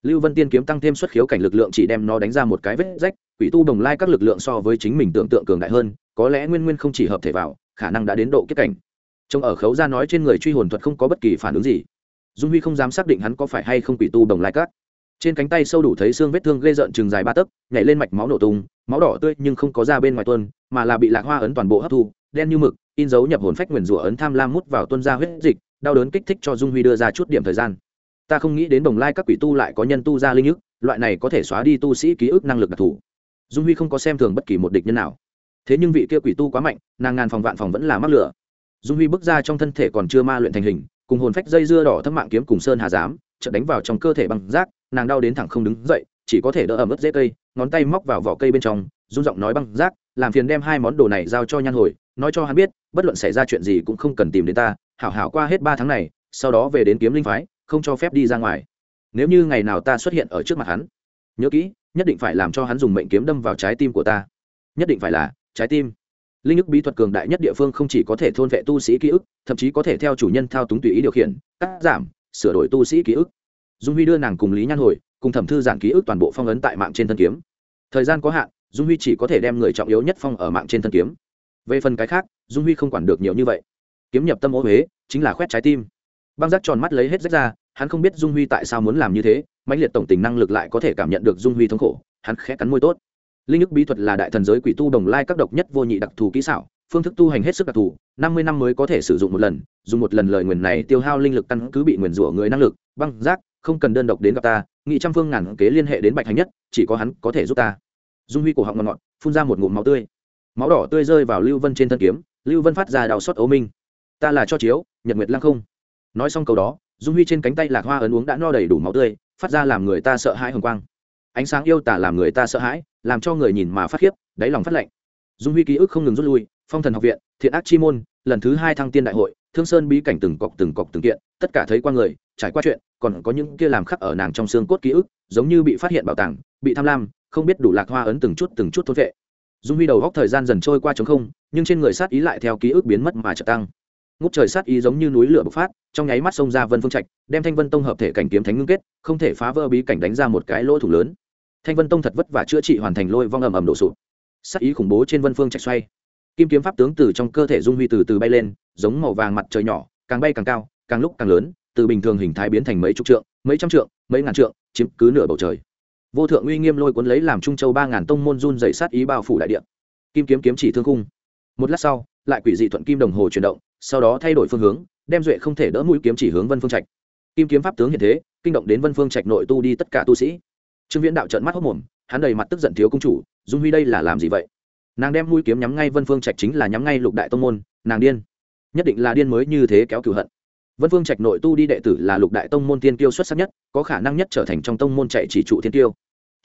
Lưu vân tiên kiếm tăng thêm xuất khiếu cảnh lực lượng chỉ đem nó đánh ra một cái vết rách, quỷ tu đồng lai các lực lượng so với chính mình tưởng tượng cường đại hơn, có lẽ nguyên nguyên không chỉ hợp thể vào khả năng đã đến độ kiếp cảnh. Trông ở khấu ra nói trên người truy hồn thuật không có bất kỳ phản ứng gì. Dung huy không dám xác định hắn có phải hay không quỷ tu đồng lai cát. trên cánh tay sâu đủ thấy xương vết thương gây rợn chừng dài ba tấc, nhảy lên mạch máu nổ tung, máu đỏ tươi nhưng không có ra bên ngoài tuân mà là bị lạc hoa ấn toàn bộ hấp thu, đen như mực, in dấu nhập hồn phách nguyền rủa ấn tham lam mút vào tuân ra huyết dịch, đau đớn kích thích cho dung huy đưa ra chút điểm thời gian. Ta không nghĩ đến đồng lai các quỷ tu lại có nhân tu ra linh ức loại này có thể xóa đi tu sĩ ký ức năng lực đặc thù. Dung huy không có xem thường bất kỳ một địch nhân nào thế nhưng vị kia quỷ tu quá mạnh, nàng ngàn phòng vạn phòng vẫn là mắc lửa. Dung huy bước ra trong thân thể còn chưa ma luyện thành hình, cùng hồn phách dây dưa đỏ thâm mạng kiếm cùng sơn hà giám, chợt đánh vào trong cơ thể bằng rác, nàng đau đến thẳng không đứng dậy, chỉ có thể đỡ ẩm ướt dễ cây, ngón tay móc vào vỏ cây bên trong, run giọng nói băng rác, làm phiền đem hai món đồ này giao cho nhan hồi, nói cho hắn biết, bất luận xảy ra chuyện gì cũng không cần tìm đến ta, hảo hảo qua hết ba tháng này, sau đó về đến kiếm linh phái, không cho phép đi ra ngoài. Nếu như ngày nào ta xuất hiện ở trước mặt hắn, nhớ kỹ, nhất định phải làm cho hắn dùng mệnh kiếm đâm vào trái tim của ta. Nhất định phải là trái tim. Linh ức bí thuật cường đại nhất địa phương không chỉ có thể thôn vệ tu sĩ ký ức, thậm chí có thể theo chủ nhân thao túng tùy ý điều khiển, cắt, giảm, sửa đổi tu sĩ ký ức. Dung huy đưa nàng cùng lý nhan hồi, cùng thẩm thư giản ký ức toàn bộ phong ấn tại mạng trên thân kiếm. Thời gian có hạn, dung huy chỉ có thể đem người trọng yếu nhất phong ở mạng trên thân kiếm. Về phần cái khác, dung huy không quản được nhiều như vậy. Kiếm nhập tâm ô huế, chính là khoét trái tim. Băng giác tròn mắt lấy hết rách ra, hắn không biết dung huy tại sao muốn làm như thế, mãnh liệt tổng tình năng lực lại có thể cảm nhận được dung huy thống khổ, hắn khẽ cắn môi tốt linh ức bí thuật là đại thần giới quỷ tu đồng lai các độc nhất vô nhị đặc thù kỹ xảo, phương thức tu hành hết sức đặc thù, năm mươi năm mới có thể sử dụng một lần, dùng một lần lời nguyền này tiêu hao linh lực căn cứ bị nguyền rủa người năng lực, băng giác, không cần đơn độc đến gặp ta nghị trăm phương ngàn kế liên hệ đến bạch hành nhất, chỉ có hắn có thể giúp ta. Dung huy cổ họng ngọt ngọt, phun ra một ngụm máu tươi. Máu đỏ tươi rơi vào lưu vân trên thân kiếm, lưu vân phát ra đào xót ấu minh. Ta là cho chiếu, nhật nguyệt lăng không. Nói xong câu đó, dung huy trên cánh tay lạc hoa ấn uống đã no đầy đủ máu tươi, phát ra làm người ta sợ hãi hồng quang ánh sáng yêu tả làm người ta sợ hãi, làm cho người nhìn mà phát khiếp, đáy lòng phát lạnh. Dung huy ký ức không ngừng rút lui, phong thần học viện, thiện ác chi môn, lần thứ hai thăng tiên đại hội, thương sơn bí cảnh từng cọc từng cọc từng kiện, tất cả thấy qua người, trải qua chuyện, còn có những kia làm khắc ở nàng trong xương cốt ký ức, giống như bị phát hiện bảo tàng, bị tham lam, không biết đủ lạc hoa ấn từng chút từng chút thốt vệ. Dung huy đầu góc thời gian dần trôi qua chống không, nhưng trên người sát ý lại theo ký ức biến mất mà trợ tăng. Ngút trời sát ý giống như núi lửa bộc phát, trong nháy mắt xông ra vân phương trạch, đem thanh vân tông hợp thể cảnh kiếm thánh ngưng kết, không thể phá vỡ bí cảnh đánh ra một cái lỗ thủ lớn thanh vân tông thật vất vả chữa trị hoàn thành lôi vong ầm ầm đổ sụp. Sát ý khủng bố trên vân phương chạy xoay. Kim kiếm pháp tướng từ trong cơ thể dung huy từ từ bay lên, giống màu vàng mặt trời nhỏ, càng bay càng cao, càng lúc càng lớn, từ bình thường hình thái biến thành mấy chục trượng, mấy trăm trượng, mấy ngàn trượng, chiếm cứ nửa bầu trời. Vô thượng uy nghiêm lôi cuốn lấy làm trung châu ba ngàn tông môn run dày sát ý bao phủ đại địa. Kim kiếm kiếm chỉ thương cung một lát sau, lại quỷ dị thuận kim đồng hồ chuyển động, sau đó thay đổi phương hướng, đem duệ không thể đỡ mũi kiếm chỉ hướng vân phương trạch. Kim kiếm pháp tướng hiện thế, kinh động đến vân phương trạch nội tu đi tất cả tu sĩ trương viễn đạo trợn mắt hốc mồm, hắn đầy mặt tức giận thiếu công chủ, dung huy đây là làm gì vậy? Nàng đem mũi kiếm nhắm ngay vân phương trạch chính là nhắm ngay lục đại tông môn, nàng điên. Nhất định là điên mới như thế kéo cửu hận. Vân phương trạch nội tu đi đệ tử là lục đại tông môn tiên tiêu xuất sắc nhất, có khả năng nhất trở thành trong tông môn chạy chỉ trụ thiên tiêu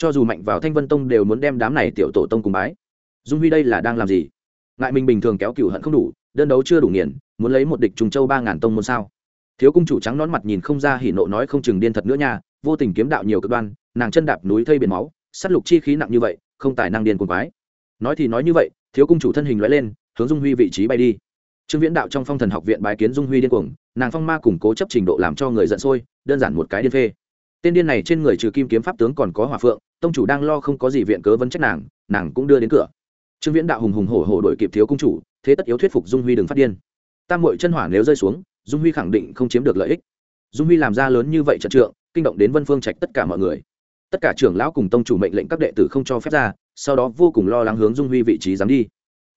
cho dù mạnh vào thanh vân tông đều muốn đem đám này tiểu tổ tông cùng bái. Dung huy đây là đang làm gì? Ngại mình bình thường kéo cửu hận không đủ, đơn đấu chưa đủ nghiền, muốn lấy một địch trùng châu ba ngàn tông môn sao? Thiếu cung chủ trắng nón mặt nhìn không ra hỉ nộ nói không chừng điên thật nữa nha, vô tình kiếm đạo nhiều cực đoan nàng chân đạp núi thây biển máu sắt lục chi khí nặng như vậy, không tài năng điên cuồng quái. Nói thì nói như vậy, thiếu cung chủ thân hình lóe lên, hướng dung huy vị trí bay đi. Trương viễn đạo trong phong thần học viện bái kiến dung huy điên cuồng, nàng phong ma củng cố chấp trình độ làm cho người giận sôi, đơn giản một cái điên phê. Tên điên này trên người trừ kim kiếm pháp tướng còn có hỏa phượng, tông chủ đang lo không có gì viện cớ vấn trách nàng nàng cũng đưa đến cửa. Trương viễn đạo hùng hùng hổ hổ đội kịp thiếu cung chủ, thế tất yếu thuyết phục dung huy đừng phát điên. Tam mội chân hỏa nếu rơi xuống, dung huy khẳng định không chiếm được lợi ích. Dung huy làm ra lớn như vậy trận trượng, kinh động đến vân phương trạch tất cả mọi người tất cả trưởng lão cùng tông chủ mệnh lệnh các đệ tử không cho phép ra, sau đó vô cùng lo lắng hướng dung huy vị trí dám đi.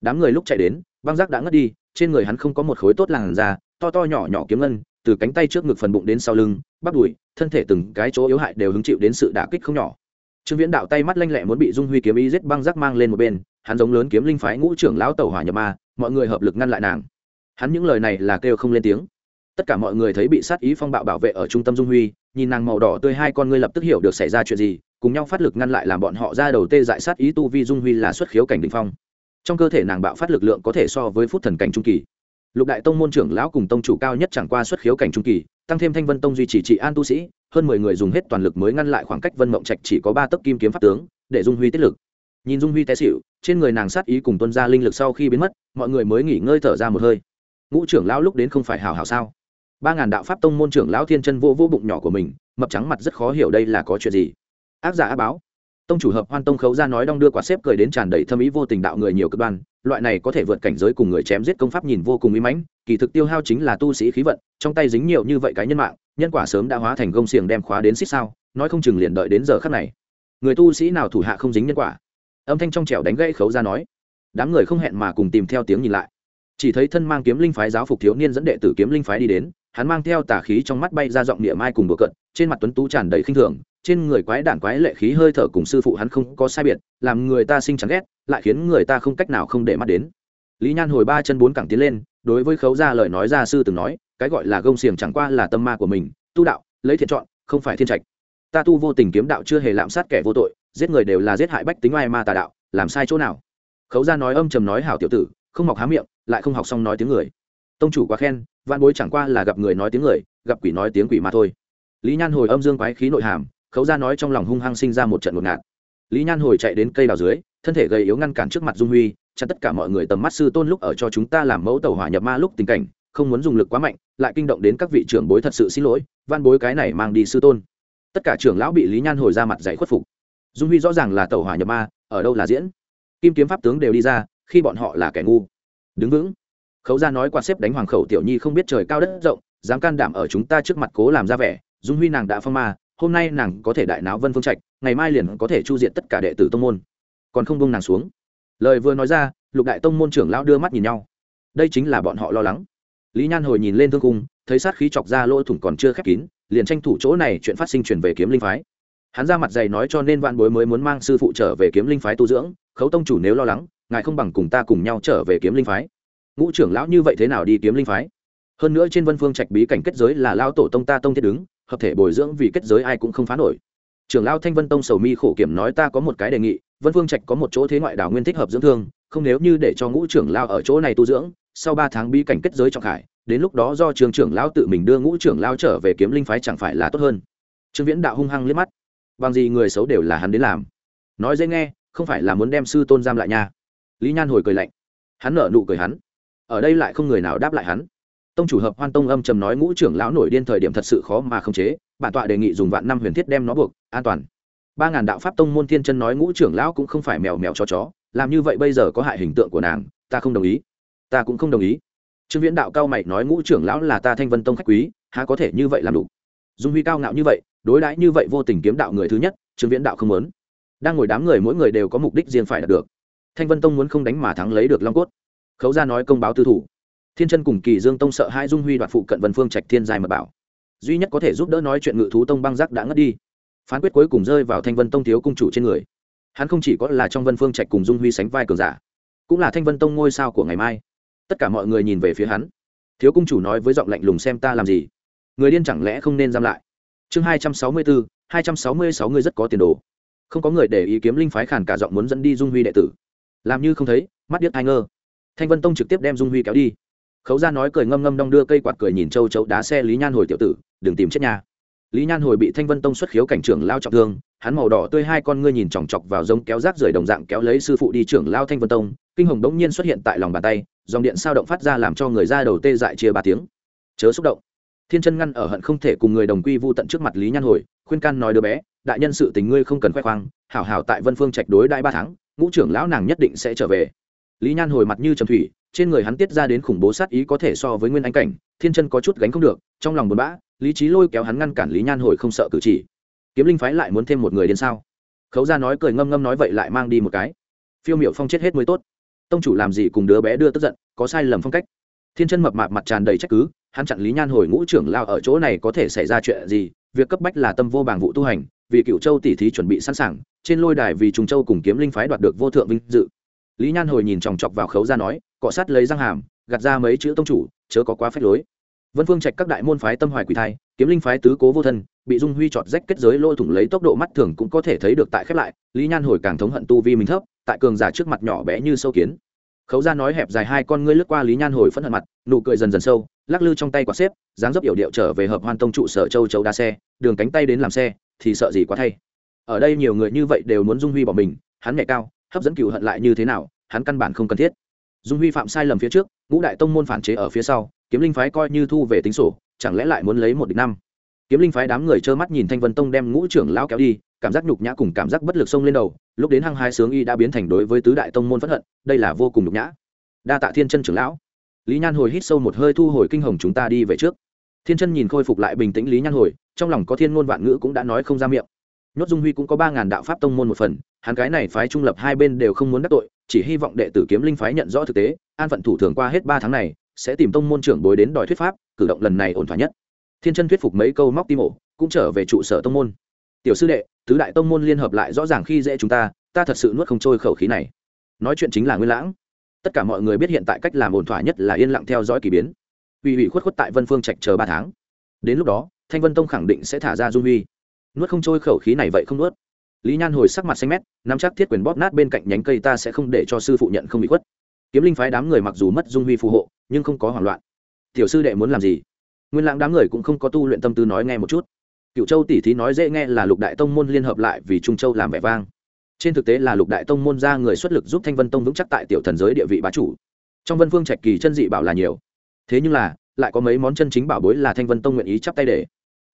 Đám người lúc chạy đến, băng giác đã ngất đi, trên người hắn không có một khối tốt làn da, to to nhỏ nhỏ kiếm ngân, từ cánh tay trước ngực phần bụng đến sau lưng, bắp đùi, thân thể từng cái chỗ yếu hại đều hứng chịu đến sự đả kích không nhỏ. Trương viễn đạo tay mắt lanh lẹ muốn bị dung huy kiếm ý giết, băng giác mang lên một bên, hắn giống lớn kiếm linh phái ngũ trưởng lão tẩu hỏa nhập ma, mọi người hợp lực ngăn lại nàng. Hắn những lời này là kêu không lên tiếng tất cả mọi người thấy bị sát ý phong bạo bảo vệ ở trung tâm dung huy, nhìn nàng màu đỏ tươi hai con ngươi lập tức hiểu được xảy ra chuyện gì, cùng nhau phát lực ngăn lại làm bọn họ ra đầu tê dại sát ý tu vi dung huy là xuất khiếu cảnh đ ỉ n h phong. Trong cơ thể nàng bạo phát lực lượng có thể so với phút thần cảnh trung kỳ. Lục đại tông môn trưởng lão cùng tông chủ cao nhất chẳng qua xuất khiếu cảnh trung kỳ, tăng thêm thanh vân tông duy trì trị an tu sĩ, hơn mười người dùng hết toàn lực mới ngăn lại khoảng cách vân mộng trạch chỉ có ba tấc kim kiếm pháp tướng, để dung huy tiết lực. Nhìn dung huy té xịu trên người nàng sát ý cùng tuân ra linh lực sau khi biến mất, mọi người mới nghỉ ngơi thở ra một hơi. Ngũ trưởng lão lúc đến không phải hào hào sao? Ba ngàn đạo pháp tông môn trưởng lão thiên chân vô vô bụng nhỏ của mình, mập trắng mặt rất khó hiểu đây là có chuyện gì. Ác giả á báo. Tông chủ hợp hoan tông khấu ra nói đong đưa quả xếp cười đến tràn đầy thâm ý vô tình đạo người nhiều cực đoan, loại này có thể vượt cảnh giới cùng người chém giết công pháp nhìn vô cùng ý mãnh, kỳ thực tiêu hao chính là tu sĩ khí vận, trong tay dính nhiều như vậy cái nhân mạng, nhân quả sớm đã hóa thành gông xiềng đem khóa đến xích sao, nói không chừng liền đợi đến giờ khắc này. Người tu sĩ nào thủ hạ không dính nhân quả? Âm thanh trong trẻo đánh gãy khấu ra nói. Đám người không hẹn mà cùng tìm theo tiếng nhìn lại. Chỉ thấy thân mang kiếm linh phái giáo phục thiếu niên dẫn đệ tử kiếm linh phái đi đến hắn mang theo tà khí trong mắt bay ra giọng địa mai cùng bừa cận trên mặt tuấn tú tràn đầy khinh thường, trên người quái đản quái lệ khí hơi thở cùng sư phụ hắn không có sai biệt, làm người ta sinh chán ghét, lại khiến người ta không cách nào không để mắt đến. Lý nhan hồi ba chân bốn cẳng tiến lên, đối với khấu gia lời nói, gia sư từng nói, cái gọi là gông xiềng chẳng qua là tâm ma của mình, tu đạo, lấy thiện chọn, không phải thiên trạch. Ta tu vô tình kiếm đạo chưa hề lạm sát kẻ vô tội, giết người đều là giết hại bách tính oai ma tà đạo, làm sai chỗ nào? Khấu gia nói âm trầm nói hảo tiểu tử, không mọc há miệng, lại không học xong nói tiếng người tông chủ quá khen văn bối chẳng qua là gặp người nói tiếng người, gặp quỷ nói tiếng quỷ mà thôi. Lý nhan hồi âm dương quái khí nội hàm, khấu ra nói trong lòng hung hăng sinh ra một trận ngột ngạt. Lý nhan hồi chạy đến cây đào dưới, thân thể gầy yếu ngăn cản trước mặt dung huy, chặn tất cả mọi người tầm mắt sư tôn lúc ở cho chúng ta làm mẫu tàu hỏa nhập ma lúc tình cảnh, không muốn dùng lực quá mạnh, lại kinh động đến các vị trưởng bối thật sự xin lỗi van bối cái này mang đi sư tôn. Tất cả trưởng lão bị lý nhan hồi ra mặt dạy khuất phục. Dung huy rõ ràng là tàu hỏa nhập ma, ở đâu là diễn? Kim kiếm pháp tướng đều đi ra, khi bọn họ là kẻ ngu. Đứng vững khấu ra nói quạt xếp đánh hoàng khẩu tiểu nhi không biết trời cao đất rộng, dám can đảm ở chúng ta trước mặt cố làm ra vẻ, dung huy nàng đã phong ma, hôm nay nàng có thể đại náo vân phương trạch, ngày mai liền có thể chu diện tất cả đệ tử tông môn. Còn không bông nàng xuống. Lời vừa nói ra, lục đại tông môn trưởng lão đưa mắt nhìn nhau. Đây chính là bọn họ lo lắng. Lý nhan hồi nhìn lên thương cung, thấy sát khí chọc ra lỗ thủng còn chưa khép kín, liền tranh thủ chỗ này chuyện phát sinh chuyển về kiếm linh phái. Hắn ra mặt dày nói cho nên vạn bối mới muốn mang sư phụ trở về kiếm linh phái tu dưỡng, khấu tông chủ nếu lo lắng, ngài không bằng cùng ta cùng nhau trở về kiếm linh phái ngũ trưởng lão như vậy thế nào đi kiếm linh phái? Hơn nữa trên vân phương trạch bí cảnh kết giới là lao tổ tông ta tông thiết đứng, hợp thể bồi dưỡng vì kết giới ai cũng không phá nổi. Trưởng lao thanh vân tông sầu mi khổ kiểm nói ta có một cái đề nghị, vân phương trạch có một chỗ thế ngoại đảo nguyên thích hợp dưỡng thương, không nếu như để cho ngũ trưởng lao ở chỗ này tu dưỡng, sau ba tháng bí cảnh kết giới trọng khải, đến lúc đó do trường trưởng lao tự mình đưa ngũ trưởng lao trở về kiếm linh phái chẳng phải là tốt hơn? Trương viễn đạo hung hăng liếc mắt. Bằng gì người xấu đều là hắn đến làm? Nói dễ nghe, không phải là muốn đem sư tôn giam lại nha. Lý nhan hồi cười lạnh. Hắn nở nụ cười hắn ở đây lại không người nào đáp lại hắn. Tông chủ hợp hoan tông âm trầm nói ngũ trưởng lão nổi điên thời điểm thật sự khó mà khống chế, bản tọa đề nghị dùng vạn năm huyền thiết đem nó buộc, an toàn. Ba ngàn đạo pháp tông môn thiên chân nói ngũ trưởng lão cũng không phải mèo mèo cho chó, làm như vậy bây giờ có hại hình tượng của nàng, ta không đồng ý. Ta cũng không đồng ý. Trương viễn đạo cao mày nói ngũ trưởng lão là ta thanh vân tông khách quý, há có thể như vậy làm đủ? Dung huy cao ngạo như vậy, đối đãi như vậy vô tình kiếm đạo người thứ nhất, trương viễn đạo không muốn. Đang ngồi đám người mỗi người đều có mục đích riêng phải đạt được. Thanh vân tông muốn không đánh mà thắng lấy được long cốt khấu ra nói công báo tư thủ. Thiên chân cùng kỳ dương tông sợ hai dung huy đoạt phụ cận vân phương trạch thiên dài mà bảo. Duy nhất có thể giúp đỡ nói chuyện ngự thú tông băng giác đã ngất đi. Phán quyết cuối cùng rơi vào thanh vân tông thiếu cung chủ trên người. Hắn không chỉ có là trong vân phương trạch cùng dung huy sánh vai cường giả, cũng là thanh vân tông ngôi sao của ngày mai. Tất cả mọi người nhìn về phía hắn. Thiếu cung chủ nói với giọng lạnh lùng xem ta làm gì? Người điên chẳng lẽ không nên giam lại? Chương hai trăm sáu mươi bốn hai trăm sáu mươi sáu người rất có tiền đồ. Không có người để ý kiếm linh phái khản cả giọng muốn dẫn đi dung huy đệ tử. Làm như không thấy, mắt điếc ai ngơ thanh vân tông trực tiếp đem dung huy kéo đi. Khấu ra nói cười ngâm ngâm đong đưa cây quạt cười nhìn châu chấu đá xe lý nhan hồi tiểu tử, đừng tìm chết nhà lý nhan hồi bị thanh vân tông xuất khiếu cảnh trưởng lao trọng thương, hắn màu đỏ tươi hai con ngươi nhìn chòng chọc vào giống kéo rác rời đồng dạng kéo lấy sư phụ đi trưởng lao thanh vân tông, kinh hồng đống nhiên xuất hiện tại lòng bàn tay, dòng điện sao động phát ra làm cho người ra đầu tê dại chia ba tiếng. Chớ xúc động. Thiên chân ngăn ở hận không thể cùng người đồng quy vu tận trước mặt lý nhan hồi, khuyên can nói đứa bé, đại nhân sự tình ngươi không cần khoe khoang, hảo hảo tại vân phương trạch đối đại ba tháng, ngũ trưởng lão nàng nhất định sẽ trở về lý nhan hồi mặt như trầm thủy, trên người hắn tiết ra đến khủng bố sát ý có thể so với nguyên anh cảnh, thiên chân có chút gánh không được, trong lòng buồn bã, lý trí lôi kéo hắn ngăn cản lý nhan hồi không sợ cử chỉ. Kiếm linh phái lại muốn thêm một người đến sao? Khấu ra nói cười ngâm ngâm nói vậy lại mang đi một cái. Phiêu miệu phong chết hết mới tốt. Tông chủ làm gì cùng đứa bé đưa tức giận, có sai lầm phong cách. Thiên chân mập mạp mặt tràn đầy trách cứ, hắn chặn lý nhan hồi ngũ trưởng lao ở chỗ này có thể xảy ra chuyện gì, việc cấp bách là tâm vô bảng vụ tu hành, vì cựu châu tỷ thí chuẩn bị sẵn sàng, trên lôi đài vì trùng châu cùng kiếm linh phái đoạt được vô thượng vinh dự lý nhan hồi nhìn chòng chọc vào khấu ra nói, cọ sát lấy răng hàm, gạt ra mấy chữ tông chủ, chớ có quá phép lối. Vân phương trạch các đại môn phái tâm hoài quỷ thai, kiếm linh phái tứ cố vô thân, bị dung huy chọt rách kết giới lôi thủng lấy tốc độ mắt thường cũng có thể thấy được tại khép lại, lý nhan hồi càng thống hận tu vi mình thấp, tại cường giả trước mặt nhỏ bé như sâu kiến. Khấu ra nói hẹp dài hai con ngươi lướt qua lý nhan hồi phẫn hận mặt, nụ cười dần dần sâu, lắc lư trong tay quả xếp, dáng dấp yểu điệu trở về hợp hoan tông trụ sở châu châu đa xe, đường cánh tay đến làm xe, thì sợ gì quá thay. Ở đây nhiều người như vậy đều muốn dung huy bỏ mình, hắn mẹ cao hấp dẫn cựu hận lại như thế nào, hắn căn bản không cần thiết. Dung huy phạm sai lầm phía trước, ngũ đại tông môn phản chế ở phía sau, kiếm linh phái coi như thu về tính sổ, chẳng lẽ lại muốn lấy một địch năm? Kiếm linh phái đám người trơ mắt nhìn thanh vân tông đem ngũ trưởng lao kéo đi, cảm giác nhục nhã cùng cảm giác bất lực xông lên đầu, lúc đến hăng hai sướng y đã biến thành đối với tứ đại tông môn phất hận, đây là vô cùng nhục nhã. Đa tạ thiên chân trưởng lão. Lý nhan hồi hít sâu một hơi thu hồi kinh hồng chúng ta đi về trước. Thiên chân nhìn khôi phục lại bình tĩnh lý nhan hồi, trong lòng có thiên ngôn vạn ngữ cũng đã nói không ra miệng. Nhốt dung huy cũng có ba ngàn đạo pháp tông môn một phần hắn cái này phái trung lập hai bên đều không muốn đắc tội, chỉ hy vọng đệ tử kiếm linh phái nhận rõ thực tế, an phận thủ thường qua hết ba tháng này, sẽ tìm tông môn trưởng bối đến đòi thuyết pháp, cử động lần này ổn thỏa nhất. Thiên chân thuyết phục mấy câu móc tim ổ, cũng trở về trụ sở tông môn. Tiểu sư đệ, tứ đại tông môn liên hợp lại rõ ràng khi dễ chúng ta ta thật sự nuốt không trôi khẩu khí này. Nói chuyện chính là nguyên lãng. Tất cả mọi người biết hiện tại cách làm ổn thỏa nhất là yên lặng theo dõi k ỳ biến. Uy ủy khuất khuất tại vân phương trạch chờ ba tháng. Đến lúc đó, thanh vân tông khẳng định sẽ thả ra dung huy. Nuốt không trôi khẩu khí này vậy không nuốt lý nhan hồi sắc mặt xanh mét, nắm chắc thiết quyền bóp nát bên cạnh nhánh cây ta sẽ không để cho sư phụ nhận không bị khuất. Kiếm linh phái đám người mặc dù mất dung huy phù hộ, nhưng không có hoảng loạn. Tiểu sư đệ muốn làm gì? Nguyên lãng đám người cũng không có tu luyện tâm tư nói nghe một chút. Cựu châu tỷ thí nói dễ nghe là lục đại tông môn liên hợp lại vì trung châu làm vẻ vang. Trên thực tế là lục đại tông môn ra người xuất lực giúp thanh vân tông vững chắc tại tiểu thần giới địa vị bá chủ. Trong vân phương trạch kỳ chân dị bảo là nhiều. Thế nhưng là, lại có mấy món chân chính bảo bối là thanh vân tông nguyện ý chắp tay để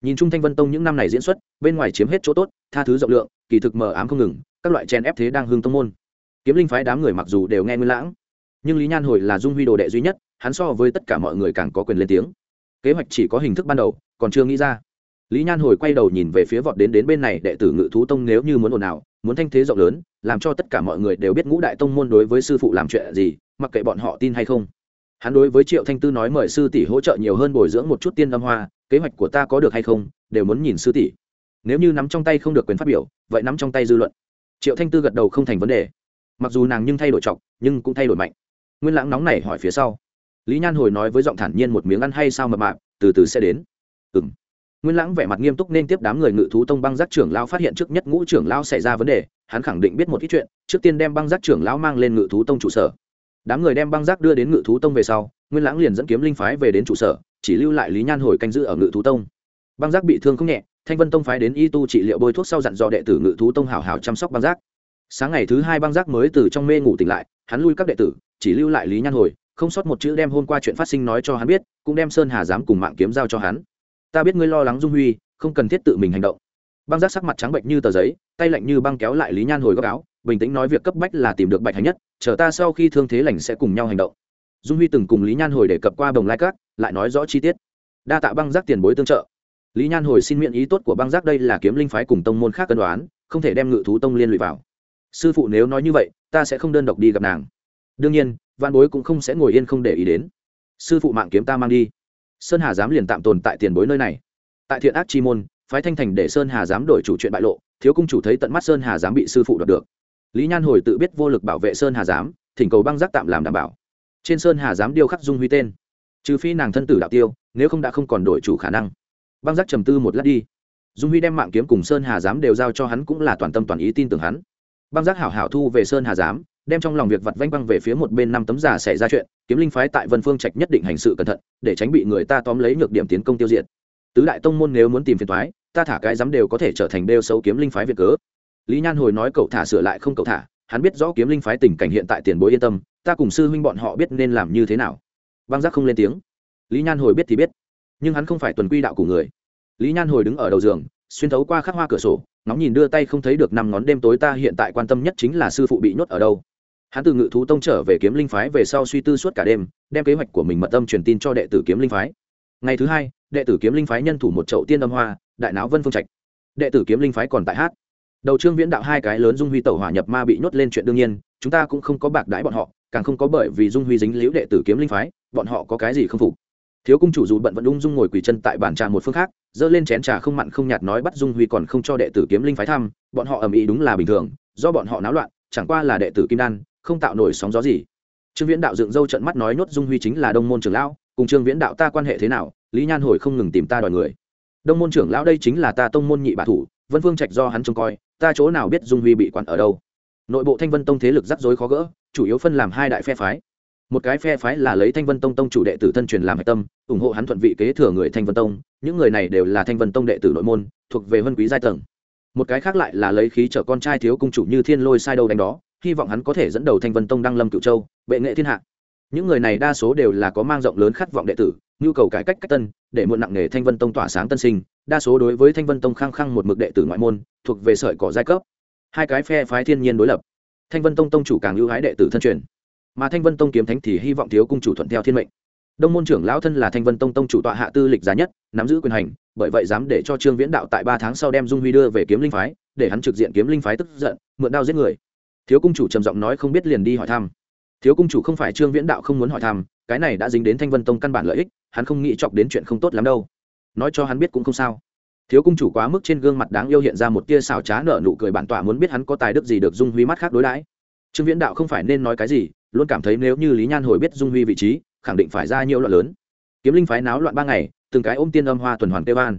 nhìn chung thanh vân tông những năm này diễn xuất, bên ngoài chiếm hết chỗ tốt, tha thứ rộng lượng, kỳ thực mờ ám không ngừng, các loại chen ép thế đang hương tông môn. Kiếm linh phái đám người mặc dù đều nghe nguyên lãng, nhưng lý nhan hồi là dung huy đồ đệ duy nhất, hắn so với tất cả mọi người càng có quyền lên tiếng. Kế hoạch chỉ có hình thức ban đầu, còn chưa nghĩ ra. Lý nhan hồi quay đầu nhìn về phía vọt đến đến bên này đệ tử ngự thú tông nếu như muốn ồn ào, muốn thanh thế rộng lớn, làm cho tất cả mọi người đều biết ngũ đại tông môn đối với sư phụ làm chuyện gì, mặc kệ bọn họ tin hay không. Hắn đối với triệu thanh tư nói mời sư tỷ hỗ trợ nhiều hơn bồi dưỡng một chút tiên âm hoa kế hoạch của ta có được hay không, đều muốn nhìn sư tỷ. Nếu như nắm trong tay không được quyền phát biểu, vậy nắm trong tay dư luận. Triệu thanh tư gật đầu không thành vấn đề. Mặc dù nàng nhưng thay đổi trọng nhưng cũng thay đổi mạnh. Nguyên lãng nóng này hỏi phía sau. Lý nhan hồi nói với giọng thản nhiên một miếng ăn hay sao mập mạp, từ từ sẽ đến. Ừ m nguyên lãng vẻ mặt nghiêm túc nên tiếp đám người ngự thú tông băng giác trưởng lao phát hiện trước nhất ngũ trưởng lao xảy ra vấn đề, hắn khẳng định biết một ít chuyện, trước tiên đem băng giác trưởng lao mang lên ngự thú tông trụ sở đám người đem băng giác đưa đến ngự thú tông về sau, nguyên lãng liền dẫn kiếm linh phái về đến trụ sở, chỉ lưu lại lý nhan hồi canh giữ ở ngự thú tông. Băng giác bị thương không nhẹ, thanh vân tông phái đến y tu trị liệu bôi thuốc sau dặn dò đệ tử ngự thú tông hảo hảo chăm sóc băng giác. Sáng ngày thứ hai băng giác mới từ trong mê ngủ tỉnh lại, hắn lui các đệ tử, chỉ lưu lại lý nhan hồi, không sót một chữ đem hôm qua chuyện phát sinh nói cho hắn biết, cũng đem sơn hà dám cùng mạng kiếm giao cho hắn. Ta biết ngươi lo lắng dung huy, không cần thiết tự mình hành động. Băng giác sắc mặt trắng bệnh như tờ giấy, tay lạnh như băng kéo lại lý nhan hồi góc áo bình tĩnh nói việc cấp bách là tìm được bạch hành nhất, chờ ta sau khi thương thế lành sẽ cùng nhau hành động. Dung huy từng cùng lý nhan hồi đề cập qua bồng lai cát lại nói rõ chi tiết. Đa tạ băng giác tiền bối tương trợ. Lý nhan hồi xin miễn ý tốt của băng giác đây là kiếm linh phái cùng tông môn khác cân đoán, không thể đem ngự thú tông liên lụy vào. Sư phụ nếu nói như vậy, ta sẽ không đơn độc đi gặp nàng. Đương nhiên, văn bối cũng không sẽ ngồi yên không để ý đến. Sư phụ mạng kiếm ta mang đi. Sơn hà dám liền tạm tồn tại tiền bối nơi này. Tại thiện ác chi môn, phái thanh thành để sơn hà dám đổi chủ chuyện bại lộ, thiếu cung chủ thấy tận mắt sơn hà dám bị sư phụ đoạt được lý nhan hồi tự biết vô lực bảo vệ sơn hà dám thỉnh cầu băng giác tạm làm đảm bảo. Trên sơn hà dám điêu khắc dung huy tên. Trừ phi nàng thân tử đạo tiêu, nếu không đã không còn đổi chủ khả năng. Băng giác trầm tư một lát đi. Dung huy đem mạng kiếm cùng sơn hà giám đều giao cho hắn cũng là toàn tâm toàn ý tin tưởng hắn. Băng giác hảo hảo thu về sơn hà giám, đem trong lòng việc vặt vanh băng về phía một bên năm tấm giả xảy ra chuyện, kiếm linh phái tại vân phương trạch nhất định hành sự cẩn thận, để tránh bị người ta tóm lấy nhược điểm tiến công tiêu diệt. Tứ đại tông môn nếu muốn tìm phiền thoái ta thả cái dám đều có thể trở thành đeo xấu kiếm linh phái việt cớ lý nhan hồi nói cậu thả sửa lại không cậu thả, hắn biết rõ kiếm linh phái tình cảnh hiện tại tiền bối yên tâm, ta cùng sư huynh bọn họ biết nên làm như thế nào. Băng giác không lên tiếng. Lý nhan hồi biết thì biết, nhưng hắn không phải tuần quy đạo của người. Lý nhan hồi đứng ở đầu giường, xuyên thấu qua khắc hoa cửa sổ, ngóng nhìn đưa tay không thấy được năm ngón đêm tối ta hiện tại quan tâm nhất chính là sư phụ bị nhốt ở đâu. Hắn từ ngự thú tông trở về kiếm linh phái về sau suy tư suốt cả đêm, đem kế hoạch của mình mật tâm truyền tin cho đệ tử kiếm linh phái. Ngày thứ hai, đệ tử kiếm linh phái nhân thủ một chậu tiên âm hoa, đại não vân phương trạch. Đệ tử kiếm linh phái còn tại hát đầu trương viễn đạo hai cái lớn dung huy tẩu hỏa nhập ma bị nhốt lên chuyện đương nhiên, chúng ta cũng không có bạc đãi bọn họ, càng không có bởi vì dung huy dính liễu đệ tử kiếm linh phái, bọn họ có cái gì không phục. Thiếu cung chủ dù bận vẫn ung dung ngồi quỳ chân tại bàn trà một phương khác dơ lên chén trà không mặn không nhạt nói bắt dung huy còn không cho đệ tử kiếm linh phái thăm, bọn họ ầm ĩ đúng là bình thường, do bọn họ náo loạn, chẳng qua là đệ tử kim đan, không tạo nổi sóng gió gì. Trương viễn đạo dựng râu trận mắt nói nhốt dung huy chính là đông môn trưởng lão, cùng trương viễn đạo ta quan hệ thế nào, lý nhan hồi không ngừng tìm ta đòi người. Đông môn trưởng lão đây chính là ta tông môn nhị bà thủ, vân phương trạch do hắn trông coi ta chỗ nào biết dung huy bị quản ở đâu? Nội bộ thanh vân tông thế lực rắc rối khó gỡ, chủ yếu phân làm hai đại phe phái. Một cái phe phái là lấy thanh vân tông tông chủ đệ tử thân truyền làm hạch tâm, ủng hộ hắn thuận vị kế thừa người thanh vân tông, những người này đều là thanh vân tông đệ tử nội môn, thuộc về vân quý giai tầng. Một cái khác lại là lấy khí chở con trai thiếu cung chủ như thiên lôi sai đâu đánh đó, hy vọng hắn có thể dẫn đầu thanh vân tông đăng lâm cựu châu, bệ nghệ thiên hạ. Những người này đa số đều là có mang rộng lớn khát vọng đệ tử, nhu cầu cải cách cách tân, để muộn nặng nghề thanh vân tông tỏa sáng tân sinh đa số đối với thanh vân tông khăng khăng một mực đệ tử ngoại môn, thuộc về sợi cỏ giai cấp. Hai cái phe phái thiên nhiên đối lập. Thanh vân tông tông chủ càng ưu hái đệ tử thân truyền. Mà thanh vân tông kiếm thánh thì hy vọng thiếu cung chủ thuận theo thiên mệnh. Đông môn trưởng lão thân là thanh vân tông tông chủ tọa hạ tư lịch giá nhất, nắm giữ quyền hành, bởi vậy dám để cho trương viễn đạo tại ba tháng sau đem dung huy đưa về kiếm linh phái, để hắn trực diện kiếm linh phái tức giận, mượn đao giết người. Thiếu cung chủ trầm giọng nói không biết liền đi hỏi thăm. Thiếu cung chủ không phải trương viễn đạo không muốn hỏi thăm, cái này đã dính đến thanh vân tông căn bản lợi ích, hắn không nghĩ chọc đến chuyện không tốt lắm đâu nói cho hắn biết cũng không sao. Thiếu cung chủ quá mức trên gương mặt đáng yêu hiện ra một tia xào trá nở nụ cười bản tỏa muốn biết hắn có tài đức gì được dung huy mắt khác đối đãi. Trương viễn đạo không phải nên nói cái gì, luôn cảm thấy nếu như lý nhan hồi biết dung huy vị trí, khẳng định phải ra nhiều loạn lớn. Kiếm linh phái náo loạn ba ngày, từng cái ôm tiên âm hoa tuần hoàn tê van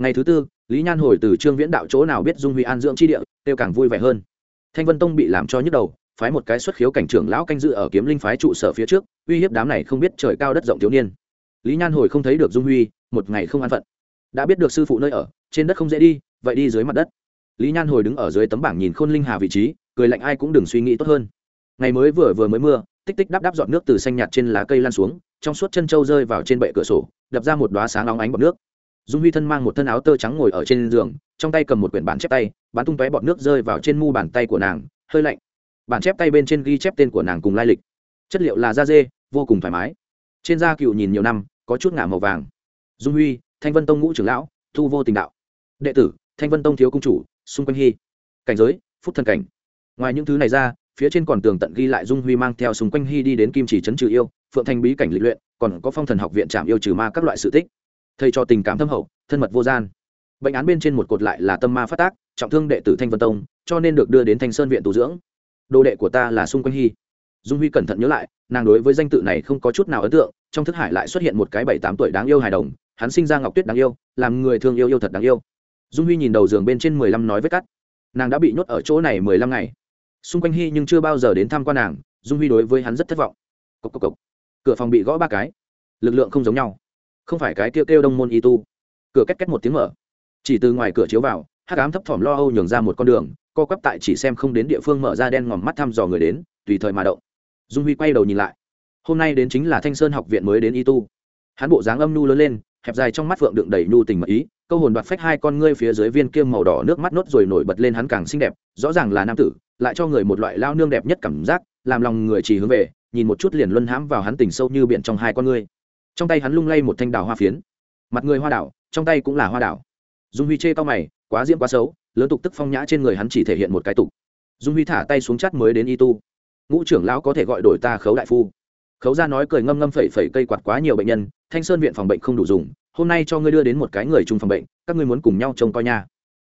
ngày thứ tư, lý nhan hồi từ trương viễn đạo chỗ nào biết dung huy an dưỡng chi địa tiêu càng vui vẻ hơn. Thanh vân tông bị làm cho nhức đầu, phái một cái xuất khiếu cảnh trưởng lão canh dự ở kiếm linh phái trụ sở phía trước, uy hiếp đám này không biết trời cao đất rộng thiếu niên lý nhan hồi không thấy được dung huy, một ngày không an phận. Đã biết được sư phụ nơi ở, trên đất không dễ đi, vậy đi dưới mặt đất. Lý nhan hồi đứng ở dưới tấm bảng nhìn khôn linh hà vị trí, cười lạnh ai cũng đừng suy nghĩ tốt hơn. Ngày mới vừa vừa mới mưa, tích tích đắp đắp dọn nước từ xanh nhạt trên lá cây lan xuống, trong suốt chân trâu rơi vào trên bệ cửa sổ, đập ra một đoá sáng óng ánh bọt nước. Dung huy thân mang một thân áo tơ trắng ngồi ở trên giường, trong tay cầm một quyển bản chép tay, bắn tung tóe bọt nước rơi vào trên mu bàn tay của nàng, hơi lạnh. Bản chép tay bên trên ghi chép tên của nàng cùng lai lịch. Chất liệu là da dê, vô cùng thoải mái. Trên da cựu nhìn nhiều năm có chút ngả màu vàng. Dung huy, thanh vân tông ngũ trưởng lão, thu vô tình đạo. Đệ tử, thanh vân tông thiếu công chủ, xung quanh hy. Cảnh giới, phúc thần cảnh. Ngoài những thứ này ra, phía trên còn tường tận ghi lại dung huy mang theo xung quanh hy đi đến kim chỉ trấn trừ yêu, phượng thành bí cảnh lịch luyện, còn có phong thần học viện trạm yêu trừ ma các loại sự tích. Thầy cho tình cảm thâm hậu, thân mật vô gian. Bệnh án bên trên một cột lại là tâm ma phát tác, trọng thương đệ tử thanh vân tông, cho nên được đưa đến thanh sơn viện tu dưỡng. Đồ đệ của ta là xung quanh hy dung huy cẩn thận nhớ lại, nàng đối với danh tự này không có chút nào ấn tượng, trong thức hải lại xuất hiện một cái bảy tám tuổi đáng yêu hài đồng, hắn sinh ra ngọc tuyết đáng yêu, làm người thương yêu yêu thật đáng yêu. Dung huy nhìn đầu giường bên trên mười lăm nói vết cắt. Nàng đã bị nhốt ở chỗ này mười lăm ngày. Xung quanh hy nhưng chưa bao giờ đến thăm quan nàng, dung huy đối với hắn rất thất vọng. Cộc cộc cộc. cửa phòng bị gõ ba cái. Lực lượng không giống nhau. Không phải cái kêu kêu đông môn y tu. Cửa két két một tiếng mở. Chỉ từ ngoài cửa chiếu vào, hắc ám thấp thỏm lo âu nhường ra một con đường, co quắp tại chỉ xem không đến địa phương mở ra đen ngòm mắt thăm dò người đến, tùy thời mà động dung huy quay đầu nhìn lại. Hôm nay đến chính là thanh sơn học viện mới đến y tu. Hắn bộ dáng âm nhu lớn lên, hẹp dài trong mắt phượng đựng đầy nhu tình mật ý, câu hồn đoạt phách hai con ngươi phía dưới viên kiêm màu đỏ nước mắt nốt rồi nổi bật lên hắn càng xinh đẹp, rõ ràng là nam tử, lại cho người một loại lao nương đẹp nhất cảm giác, làm lòng người chỉ hướng về, nhìn một chút liền luân hãm vào hắn tình sâu như biển trong hai con ngươi. Trong tay hắn lung lay một thanh đào hoa phiến. Mặt người hoa đảo, trong tay cũng là hoa đảo. Dung huy chê cao mày, quá diễm quá xấu, lớn tục tức phong nhã trên người hắn chỉ thể hiện một cái tục. Dung huy thả tay xuống chắt mới đến y tu ngũ trưởng lão có thể gọi đổi ta khấu đại phu. Khấu ra nói cười ngâm ngâm phẩy phẩy cây quạt quá nhiều bệnh nhân, thanh sơn viện phòng bệnh không đủ dùng, hôm nay cho ngươi đưa đến một cái người chung phòng bệnh, các ngươi muốn cùng nhau trông coi nha.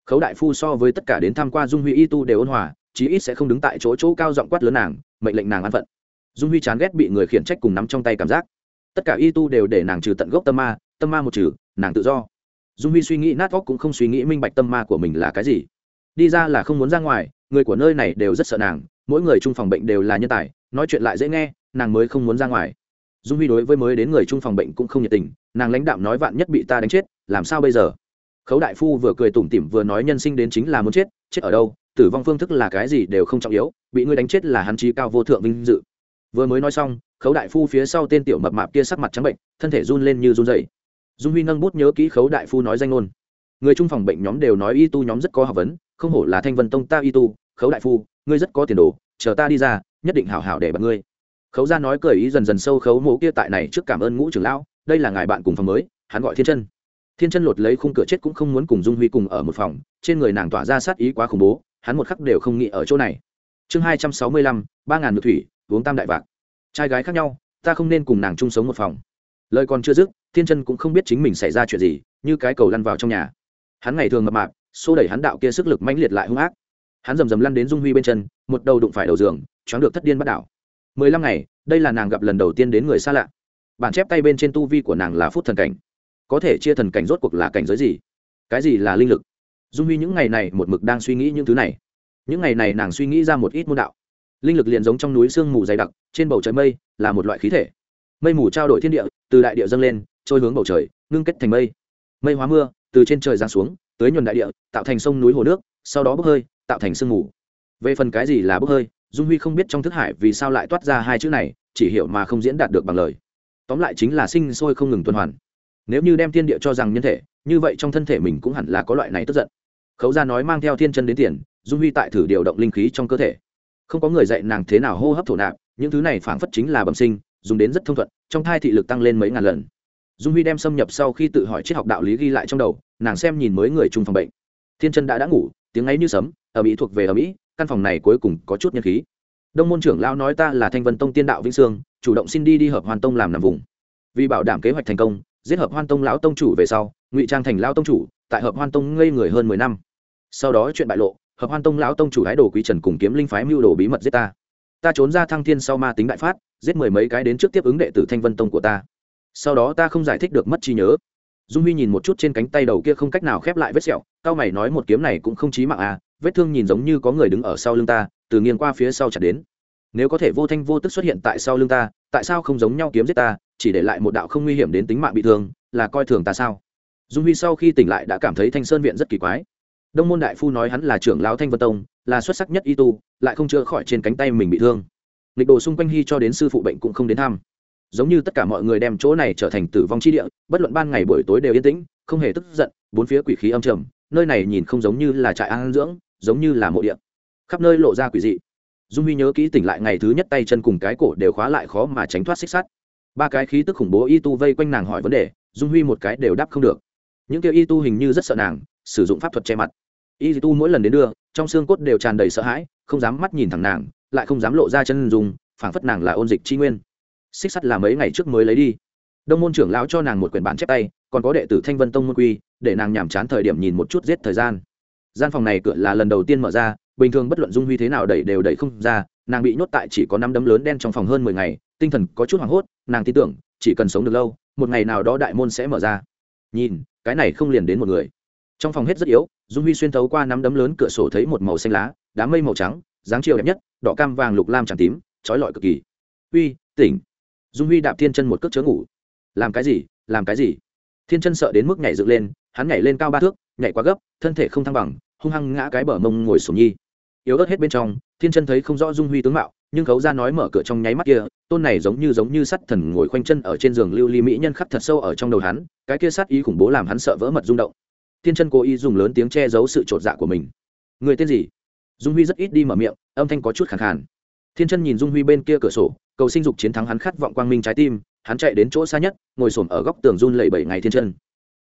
Khấu đại phu so với tất cả đến tham qua dung huy y tu đều ôn hòa, chí ít sẽ không đứng tại chỗ chỗ cao giọng quát lớn nàng, mệnh lệnh nàng an phận. Dung huy chán ghét bị người khiển trách cùng nắm trong tay cảm giác. Tất cả y tu đều để nàng trừ tận gốc tâm ma tâm ma một trừ, nàng tự do. Dung huy suy nghĩ nát óc cũng không suy nghĩ minh bạch tâm ma của mình là cái gì. Đi ra là không muốn ra ngoài, người của nơi này đều rất sợ nàng mỗi người chung phòng bệnh đều là nhân tài, nói chuyện lại dễ nghe, nàng mới không muốn ra ngoài. Dung huy đối với mới đến người chung phòng bệnh cũng không nhiệt tình, nàng lãnh đạm nói vạn nhất bị ta đánh chết, làm sao bây giờ? Khấu đại phu vừa cười tủm tỉm vừa nói nhân sinh đến chính là muốn chết chết ở đâu, tử vong phương thức là cái gì đều không trọng yếu, bị ngươi đánh chết là hắn trí cao vô thượng vinh dự. Vừa mới nói xong, khấu đại phu phía sau tên tiểu mập mạp kia sắc mặt trắng bệnh, thân thể run lên như run dày dung huy nâng bút nhớ kỹ khấu đại phu nói danh ngôn. Người chung phòng bệnh nhóm đều nói y tu nhóm rất có học vấn, không hổ là thanh vân tông ta y tu khấu đại phu, ngươi rất có tiền đồ, chờ ta đi ra, nhất định hảo hảo để bật ngươi. Khấu ra nói cười ý dần dần sâu khấu mộ kia tại này trước cảm ơn ngũ trưởng lão, đây là ngài bạn cùng phòng mới, hắn gọi thiên chân. Thiên chân lột lấy khung cửa chết cũng không muốn cùng dung huy cùng ở một phòng, trên người nàng tỏa ra sát ý quá khủng bố, hắn một khắc đều không nghĩ ở chỗ này. Chương hai trăm sáu mươi lăm, ba ngàn ngược thủy, uống tam đại vạc. Trai gái khác nhau, ta không nên cùng nàng chung sống một phòng. Lời còn chưa dứt, thiên chân cũng không biết chính mình xảy ra chuyện gì, như cái cầu lăn vào trong nhà. Hắn ngày thường mập mạp, xô đẩy hắn đạo kia sức lực mãnh liệt lại hung ác hắn rầm rầm lăn đến dung huy bên chân, một đầu đụng phải đầu giường, choáng được thất điên bắt đảo. Mười lăm ngày, đây là nàng gặp lần đầu tiên đến người xa lạ. Bản chép tay bên trên tu vi của nàng là phút thần cảnh. Có thể chia thần cảnh rốt cuộc là cảnh giới gì? Cái gì là linh lực? Dung huy những ngày này một mực đang suy nghĩ những thứ này. Những ngày này nàng suy nghĩ ra một ít môn đạo. Linh lực liền giống trong núi sương mù dày đặc, trên bầu trời mây là một loại khí thể. Mây mù trao đổi thiên địa, từ đại địa dâng lên, trôi hướng bầu trời, ngưng kết thành mây. Mây hóa mưa, từ trên trời giáng xuống tới nhuần đại địa, tạo thành sông núi hồ nước, sau đó bốc hơi tạo thành sương mù. Về phần cái gì là bốc hơi, dung huy không biết trong thức hải vì sao lại toát ra hai chữ này, chỉ hiểu mà không diễn đạt được bằng lời. Tóm lại chính là sinh sôi không ngừng tuần hoàn. Nếu như đem thiên địa cho rằng nhân thể, như vậy trong thân thể mình cũng hẳn là có loại này tức giận. Khấu gia nói mang theo thiên chân đến tiền, dung huy tại thử điều động linh khí trong cơ thể. Không có người dạy nàng thế nào hô hấp thổ nạp, những thứ này phảng phất chính là bẩm sinh, dùng đến rất thông thuận, trong thai thị lực tăng lên mấy ngàn lần. Dung huy đem xâm nhập sau khi tự hỏi triết học đạo lý ghi lại trong đầu, nàng xem nhìn mới người chung phòng bệnh. Thiên chân đã đã ngủ, tiếng ấy như sấm ở mỹ thuộc về ở mỹ căn phòng này cuối cùng có chút nhân khí đông môn trưởng lão nói ta là thanh vân tông tiên đạo vĩnh sương, chủ động xin đi đi hợp hoàn tông làm nằm vùng. vì bảo đảm kế hoạch thành công, giết hợp hoan tông lão tông chủ về sau, ngụy trang thành lão tông chủ, tại hợp hoan tông ngây người hơn mười năm. sau đó chuyện bại lộ, hợp hoan tông lão tông chủ hái đồ quý trần cùng kiếm linh phái mưu đồ bí mật giết ta. ta trốn ra thăng thiên sau ma tính đại phát, giết mười mấy cái đến trước tiếp ứng đệ tử thanh vân tông của ta. sau đó ta không giải thích được mất trí nhớ. dung huy nhìn một chút trên cánh tay đầu kia không cách nào khép lại vết sẹo, cao mày nói một kiếm này cũng không chí mạng à vết thương nhìn giống như có người đứng ở sau lưng ta, từ nghiêng qua phía sau chặt đến. Nếu có thể vô thanh vô tức xuất hiện tại sau lưng ta, tại sao không giống nhau kiếm giết ta, chỉ để lại một đạo không nguy hiểm đến tính mạng bị thương, là coi thường ta sao? Dung huy sau khi tỉnh lại đã cảm thấy thanh sơn viện rất kỳ quái. Đông môn đại phu nói hắn là trưởng lão thanh vân tông, là xuất sắc nhất y tu, lại không chữa khỏi trên cánh tay mình bị thương. Lịch đồ xung quanh hy cho đến sư phụ bệnh cũng không đến thăm. Giống như tất cả mọi người đem chỗ này trở thành tử vong chi địa, bất luận ban ngày buổi tối đều yên tĩnh, không hề tức giận, bốn phía quỷ khí âm trầm, nơi này nhìn không giống như là trại an dưỡng giống như là mộ địa khắp nơi lộ ra quỷ dị. Dung huy nhớ kỹ tỉnh lại ngày thứ nhất tay chân cùng cái cổ đều khóa lại khó mà tránh thoát xích sắt. Ba cái khí tức khủng bố y tu vây quanh nàng hỏi vấn đề, dung huy một cái đều đáp không được. Những kiểu y tu hình như rất sợ nàng, sử dụng pháp thuật che mặt. Y tu mỗi lần đến đưa, trong xương cốt đều tràn đầy sợ hãi, không dám mắt nhìn thẳng nàng, lại không dám lộ ra chân dùng phảng phất nàng là ôn dịch chi nguyên. Xích sắt là mấy ngày trước mới lấy đi. Đông môn trưởng lão cho nàng một quyển bản chép tay, còn có đệ tử thanh vân tông môn quy, để nàng nhàm chán thời điểm nhìn một chút giết thời gian gian phòng này cửa là lần đầu tiên mở ra, bình thường bất luận dung huy thế nào đẩy đều đẩy không ra, nàng bị nhốt tại chỉ có năm đấm lớn đen trong phòng hơn mười ngày, tinh thần có chút hoảng hốt, nàng tin tưởng, chỉ cần sống được lâu, một ngày nào đó đại môn sẽ mở ra. Nhìn, cái này không liền đến một người. Trong phòng hết rất yếu, dung huy xuyên thấu qua năm đấm lớn cửa sổ thấy một màu xanh lá, đám mây màu trắng, dáng chiều đẹp nhất, đỏ cam vàng lục lam trắng tím, trói lọi cực kỳ. Uy, tỉnh. Dung huy đạp thiên chân một cước chớ ngủ. Làm cái gì, làm cái gì? Thiên chân sợ đến mức nhảy dựng lên hắn nhảy lên cao ba thước, nhảy quá gấp, thân thể không thăng bằng, hung hăng ngã cái bờ mông ngồi sổm nhi. Yếu ớt hết bên trong, thiên chân thấy không rõ dung huy tướng mạo, nhưng khấu ra nói mở cửa trong nháy mắt kia, tôn này giống như giống như sắt thần ngồi khoanh chân ở trên giường lưu ly mỹ nhân khắc thật sâu ở trong đầu hắn, cái kia sát ý khủng bố làm hắn sợ vỡ mật rung động. Thiên chân cố ý dùng lớn tiếng che giấu sự trột dạ của mình. Người tên gì? Dung huy rất ít đi mở miệng, âm thanh có chút khẳng khàn. Thiên chân nhìn dung huy bên kia cửa sổ, cầu sinh dục chiến thắng hắn khát vọng quang minh trái tim, hắn chạy đến chỗ xa nhất, ngồi s ở góc tường run lẩy bảy ngày thiên chân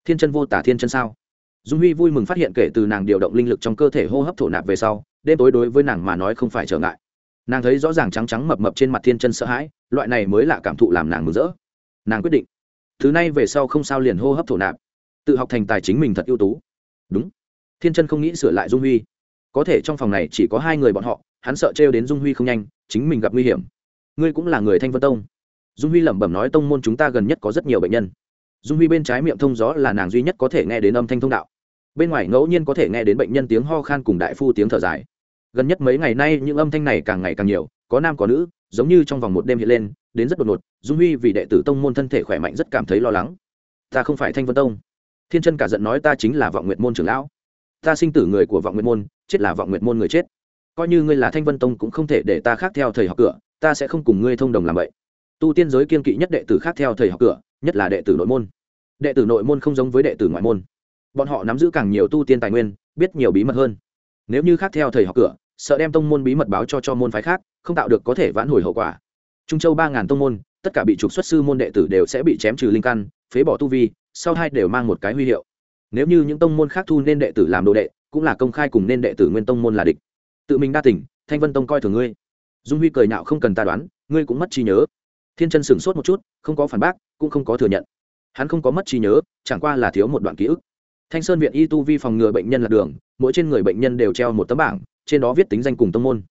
thiên chân vô tả thiên chân sao? Dung huy vui mừng phát hiện kể từ nàng điều động linh lực trong cơ thể hô hấp thổ nạp về sau, đêm tối đối với nàng mà nói không phải trở ngại. Nàng thấy rõ ràng trắng trắng mập mập trên mặt thiên chân sợ hãi, loại này mới là cảm thụ làm nàng mừng rỡ. Nàng quyết định, thứ này về sau không sao liền hô hấp thổ nạp, tự học thành tài chính mình thật ưu tú. Đúng. Thiên chân không nghĩ sửa lại dung huy. Có thể trong phòng này chỉ có hai người bọn họ, hắn sợ trêu đến dung huy không nhanh, chính mình gặp nguy hiểm. Ngươi cũng là người thanh vân tông. Dung huy lẩm bẩm nói tông môn chúng ta gần nhất có rất nhiều bệnh nhân dung huy bên trái miệng thông gió là nàng duy nhất có thể nghe đến âm thanh thông đạo. Bên ngoài ngẫu nhiên có thể nghe đến bệnh nhân tiếng ho khan cùng đại phu tiếng thở dài. Gần nhất mấy ngày nay những âm thanh này càng ngày càng nhiều, có nam có nữ, giống như trong vòng một đêm hiện lên, đến rất đột ngột, dung huy vì đệ tử tông môn thân thể khỏe mạnh rất cảm thấy lo lắng. Ta không phải thanh vân tông. Thiên chân cả giận nói ta chính là vọng nguyện môn trưởng lão. Ta sinh tử người của vọng nguyện môn, chết là vọng nguyện môn người chết. Coi như ngươi là thanh vân tông cũng không thể để ta khác theo thầy học cửa, ta sẽ không cùng ngươi thông đồng làm vậy tu tiên giới kiên kỵ nhất đệ tử khác theo thầy học cửa, nhất là đệ tử nội môn. Đệ tử nội môn không giống với đệ tử ngoại môn. Bọn họ nắm giữ càng nhiều tu tiên tài nguyên, biết nhiều bí mật hơn. Nếu như khác theo thầy học cửa, sợ đem tông môn bí mật báo cho cho môn phái khác, không tạo được có thể vãn hồi hậu quả. Trung châu ba ngàn tông môn, tất cả bị trục xuất sư môn đệ tử đều sẽ bị chém trừ linh căn, phế bỏ tu vi, sau hai đều mang một cái huy hiệu. Nếu như những tông môn khác thu nên đệ tử làm đồ đệ, cũng là công khai cùng nên đệ tử nguyên tông môn là địch. Tự mình đa tỉnh thanh vân tông coi thường ngươi. Dung huy cười nhạo không cần ta đoán, ngươi cũng mất trí nhớ thiên chân sửng sốt một chút, không có phản bác, cũng không có thừa nhận. Hắn không có mất trí nhớ, chẳng qua là thiếu một đoạn ký ức. Thanh sơn viện y tu vi phòng ngừa bệnh nhân lạc đường, mỗi trên người bệnh nhân đều treo một tấm bảng, trên đó viết tính danh cùng tông môn.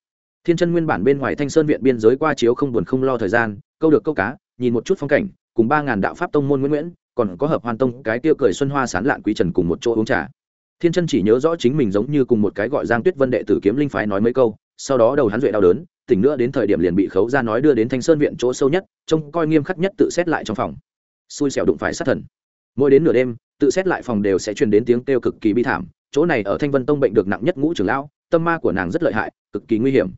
Thiên chân nguyên bản bên ngoài thanh sơn viện biên giới qua chiếu không buồn không lo thời gian, câu được câu cá, nhìn một chút phong cảnh, cùng ba ngàn đạo pháp tông môn nguyễn nguyễn còn có hợp hoàn tông, cái tiêu cười xuân hoa sán lạn quý trần cùng một chỗ uống trà. Thiên chân chỉ nhớ rõ chính mình giống như cùng một cái gọi giang tuyết vân đệ tử kiếm linh phái nói mấy câu, sau đó đầu hắn duệ đau đớn tỉnh nữa đến thời điểm liền bị khấu ra nói đưa đến thanh sơn viện chỗ sâu nhất, trông coi nghiêm khắc nhất tự xét lại trong phòng. Xui xẻo đụng phải sát thần. Mỗi đến nửa đêm, tự xét lại phòng đều sẽ truyền đến tiếng kêu cực kỳ bi thảm, chỗ này ở thanh vân tông bệnh được nặng nhất ngũ trưởng lão, tâm ma của nàng rất lợi hại, cực kỳ nguy hiểm.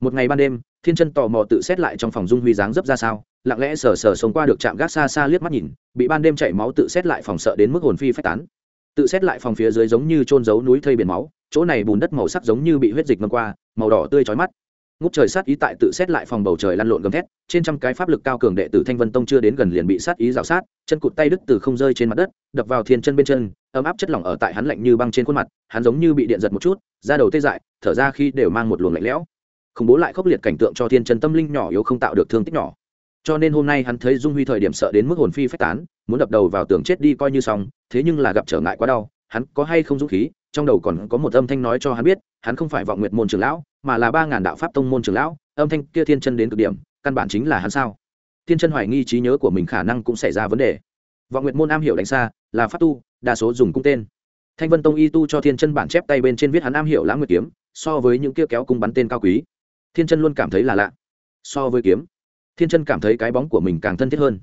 Một ngày ban đêm, thiên chân tò mò tự xét lại trong phòng dung huy dáng dấp ra sao, lặng lẽ sờ sờ sống qua được chạm gác xa xa liếc mắt nhìn, bị ban đêm chảy máu tự xét lại phòng sợ đến mức hồn phi phách tán. Tự xét lại phòng phía dưới giống như trôn giấu núi thây biển máu, chỗ này bùn đất màu sắc giống như bị huyết dịch ngâm qua, màu đỏ tươi chói mắt ngút trời sát ý tại tự xét lại phòng bầu trời lăn lộn gầm thét, trên trăm cái pháp lực cao cường đệ tử thanh vân tông chưa đến gần liền bị sát ý rào sát, chân cụt tay đứt từ không rơi trên mặt đất, đập vào thiên chân bên chân, ấm áp chất lỏng ở tại hắn lạnh như băng trên khuôn mặt, hắn giống như bị điện giật một chút, da đầu tê dại, thở ra khi đều mang một luồng lạnh lẽo. Khủng bố lại khốc liệt cảnh tượng cho thiên chân tâm linh nhỏ yếu không tạo được thương tích nhỏ. Cho nên hôm nay hắn thấy dung huy thời điểm sợ đến mức hồn phi phách tán, muốn đập đầu vào tường chết đi coi như xong, thế nhưng là gặp trở ngại quá đau, hắn có hay không dũng khí trong đầu còn có một âm thanh nói cho hắn biết, hắn không phải vọng nguyệt môn trường lão, mà là ba ngàn đạo pháp tông môn trường lão, âm thanh kia thiên chân đến cực điểm, căn bản chính là hắn sao? Thiên chân hoài nghi trí nhớ của mình khả năng cũng xảy ra vấn đề. Vọng nguyệt môn am hiểu đánh xa, là pháp tu, đa số dùng cung tên. Thanh vân tông y tu cho thiên chân bản chép tay bên trên viết hắn am hiểu lãng nguyệt kiếm, so với những kia kéo cung bắn tên cao quý. Thiên chân luôn cảm thấy là lạ. So với kiếm, thiên chân cảm thấy cái bóng của mình càng thân thiết hơn.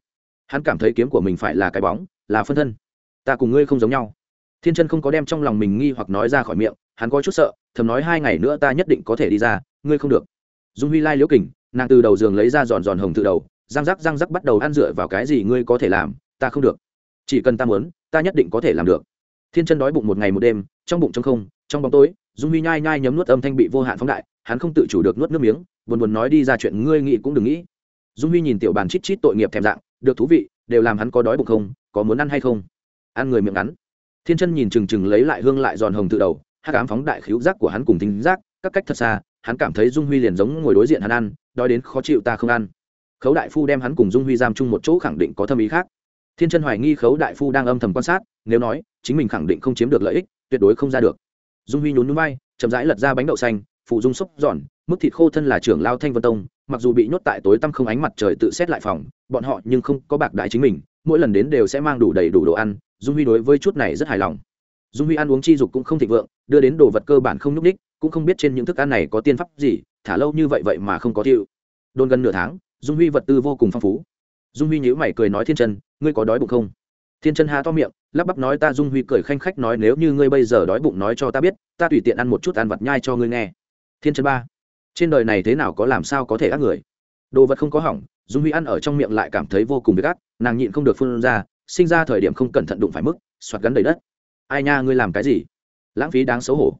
Hắn cảm thấy kiếm của mình phải là cái bóng, là phân thân. Ta cùng ngươi không giống nhau thiên chân không có đem trong lòng mình nghi hoặc nói ra khỏi miệng, hắn có chút sợ, thầm nói hai ngày nữa ta nhất định có thể đi ra, ngươi không được. Dung huy lai liễu kình, nàng từ đầu giường lấy ra giòn giòn hồng từ đầu, răng rắc răng rắc bắt đầu ăn dựa vào cái gì ngươi có thể làm, ta không được. Chỉ cần ta muốn, ta nhất định có thể làm được. Thiên chân đói bụng một ngày một đêm, trong bụng trong không, trong bóng tối, dung huy nhai nhai nhấm nuốt âm thanh bị vô hạn phóng đại, hắn không tự chủ được nuốt nước miếng, buồn buồn nói đi ra chuyện ngươi nghĩ cũng đừng nghĩ. Dung huy nhìn tiểu bàn chít chít tội nghiệp thèm dạng, được thú vị, đều làm hắn có đói bụng không, có muốn ăn hay không? Ăn người miệng ngắn thiên chân nhìn chừng chừng lấy lại hương lại giòn hồng tự đầu hát cám phóng đại khíu giác của hắn cùng tính giác, các cách thật xa, hắn cảm thấy dung huy liền giống ngồi đối diện hắn ăn, đói đến khó chịu ta không ăn. Khấu đại phu đem hắn cùng dung huy giam chung một chỗ khẳng định có thâm ý khác. Thiên chân hoài nghi khấu đại phu đang âm thầm quan sát, nếu nói, chính mình khẳng định không chiếm được lợi ích, tuyệt đối không ra được. Dung huy nhún núi bay chậm rãi lật ra bánh đậu xanh, phụ dung xúc giòn, mức thịt khô thân là trưởng lao thanh vân tông, mặc dù bị nhốt tại tối tăm không ánh mặt trời tự xét lại phòng, bọn họ nhưng không có bạc đại chính mình, mỗi lần đến đều sẽ mang đủ đầy đủ đồ ăn dung huy đối với chút này rất hài lòng. Dung huy ăn uống chi dục cũng không thịnh vượng, đưa đến đồ vật cơ bản không nhúc ních cũng không biết trên những thức ăn này có tiên pháp gì, thả lâu như vậy vậy mà không có tiêu đôn gần nửa tháng, dung huy vật tư vô cùng phong phú. Dung huy nhữ mày cười nói thiên chân, ngươi có đói bụng không? Thiên chân ha to miệng, lắp bắp nói ta dung huy cười khanh khách nói nếu như ngươi bây giờ đói bụng nói cho ta biết, ta tùy tiện ăn một chút ăn vặt nhai cho ngươi nghe. Thiên chân ba, trên đời này thế nào có làm sao có thể ác người? Đồ vật không có hỏng, dung huy ăn ở trong miệng lại cảm thấy vô cùng bị ác, nàng nhịn không được phun ra sinh ra thời điểm không cẩn thận đụng phải mức, soạt gắn đầy đất. Ai nha, ngươi làm cái gì? Lãng phí đáng xấu hổ.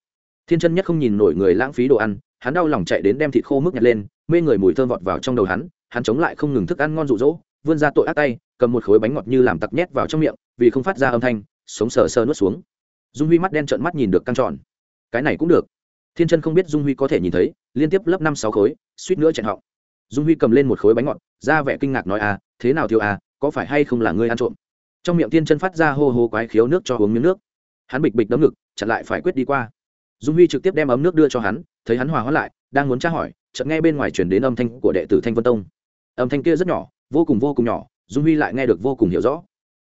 Thiên chân nhất không nhìn nổi người lãng phí đồ ăn, hắn đau lòng chạy đến đem thịt khô mức nhặt lên, mê người mùi thơm vọt vào trong đầu hắn hắn chống lại không ngừng thức ăn ngon rụ rỗ vươn ra tội ác tay, cầm một khối bánh ngọt như làm tặc nhét vào trong miệng, vì không phát ra âm thanh, sống sờ sờ nuốt xuống. Dung huy mắt đen trợn mắt nhìn được căng tròn. Cái này cũng được. Thiên chân không biết dung huy có thể nhìn thấy, liên tiếp lấp năm sáu khối, suýt nữa chẹn họng. Dung huy cầm lên một khối bánh ngọt, ra vẻ kinh ngạc nói à thế nào thiếu à có phải hay không là ngươi ăn trộm? Trong miệng thiên chân phát ra hô hô quái khiếu nước cho uống miếng nước. Hắn bịch bịch đấm ngực, chặn lại phải quyết đi qua. Dung huy trực tiếp đem ấm nước đưa cho hắn, thấy hắn hòa hóa lại, đang muốn tra hỏi, chợt nghe bên ngoài chuyển đến âm thanh của đệ tử thanh vân tông. Âm thanh kia rất nhỏ, vô cùng vô cùng nhỏ, dung huy lại nghe được vô cùng hiểu rõ.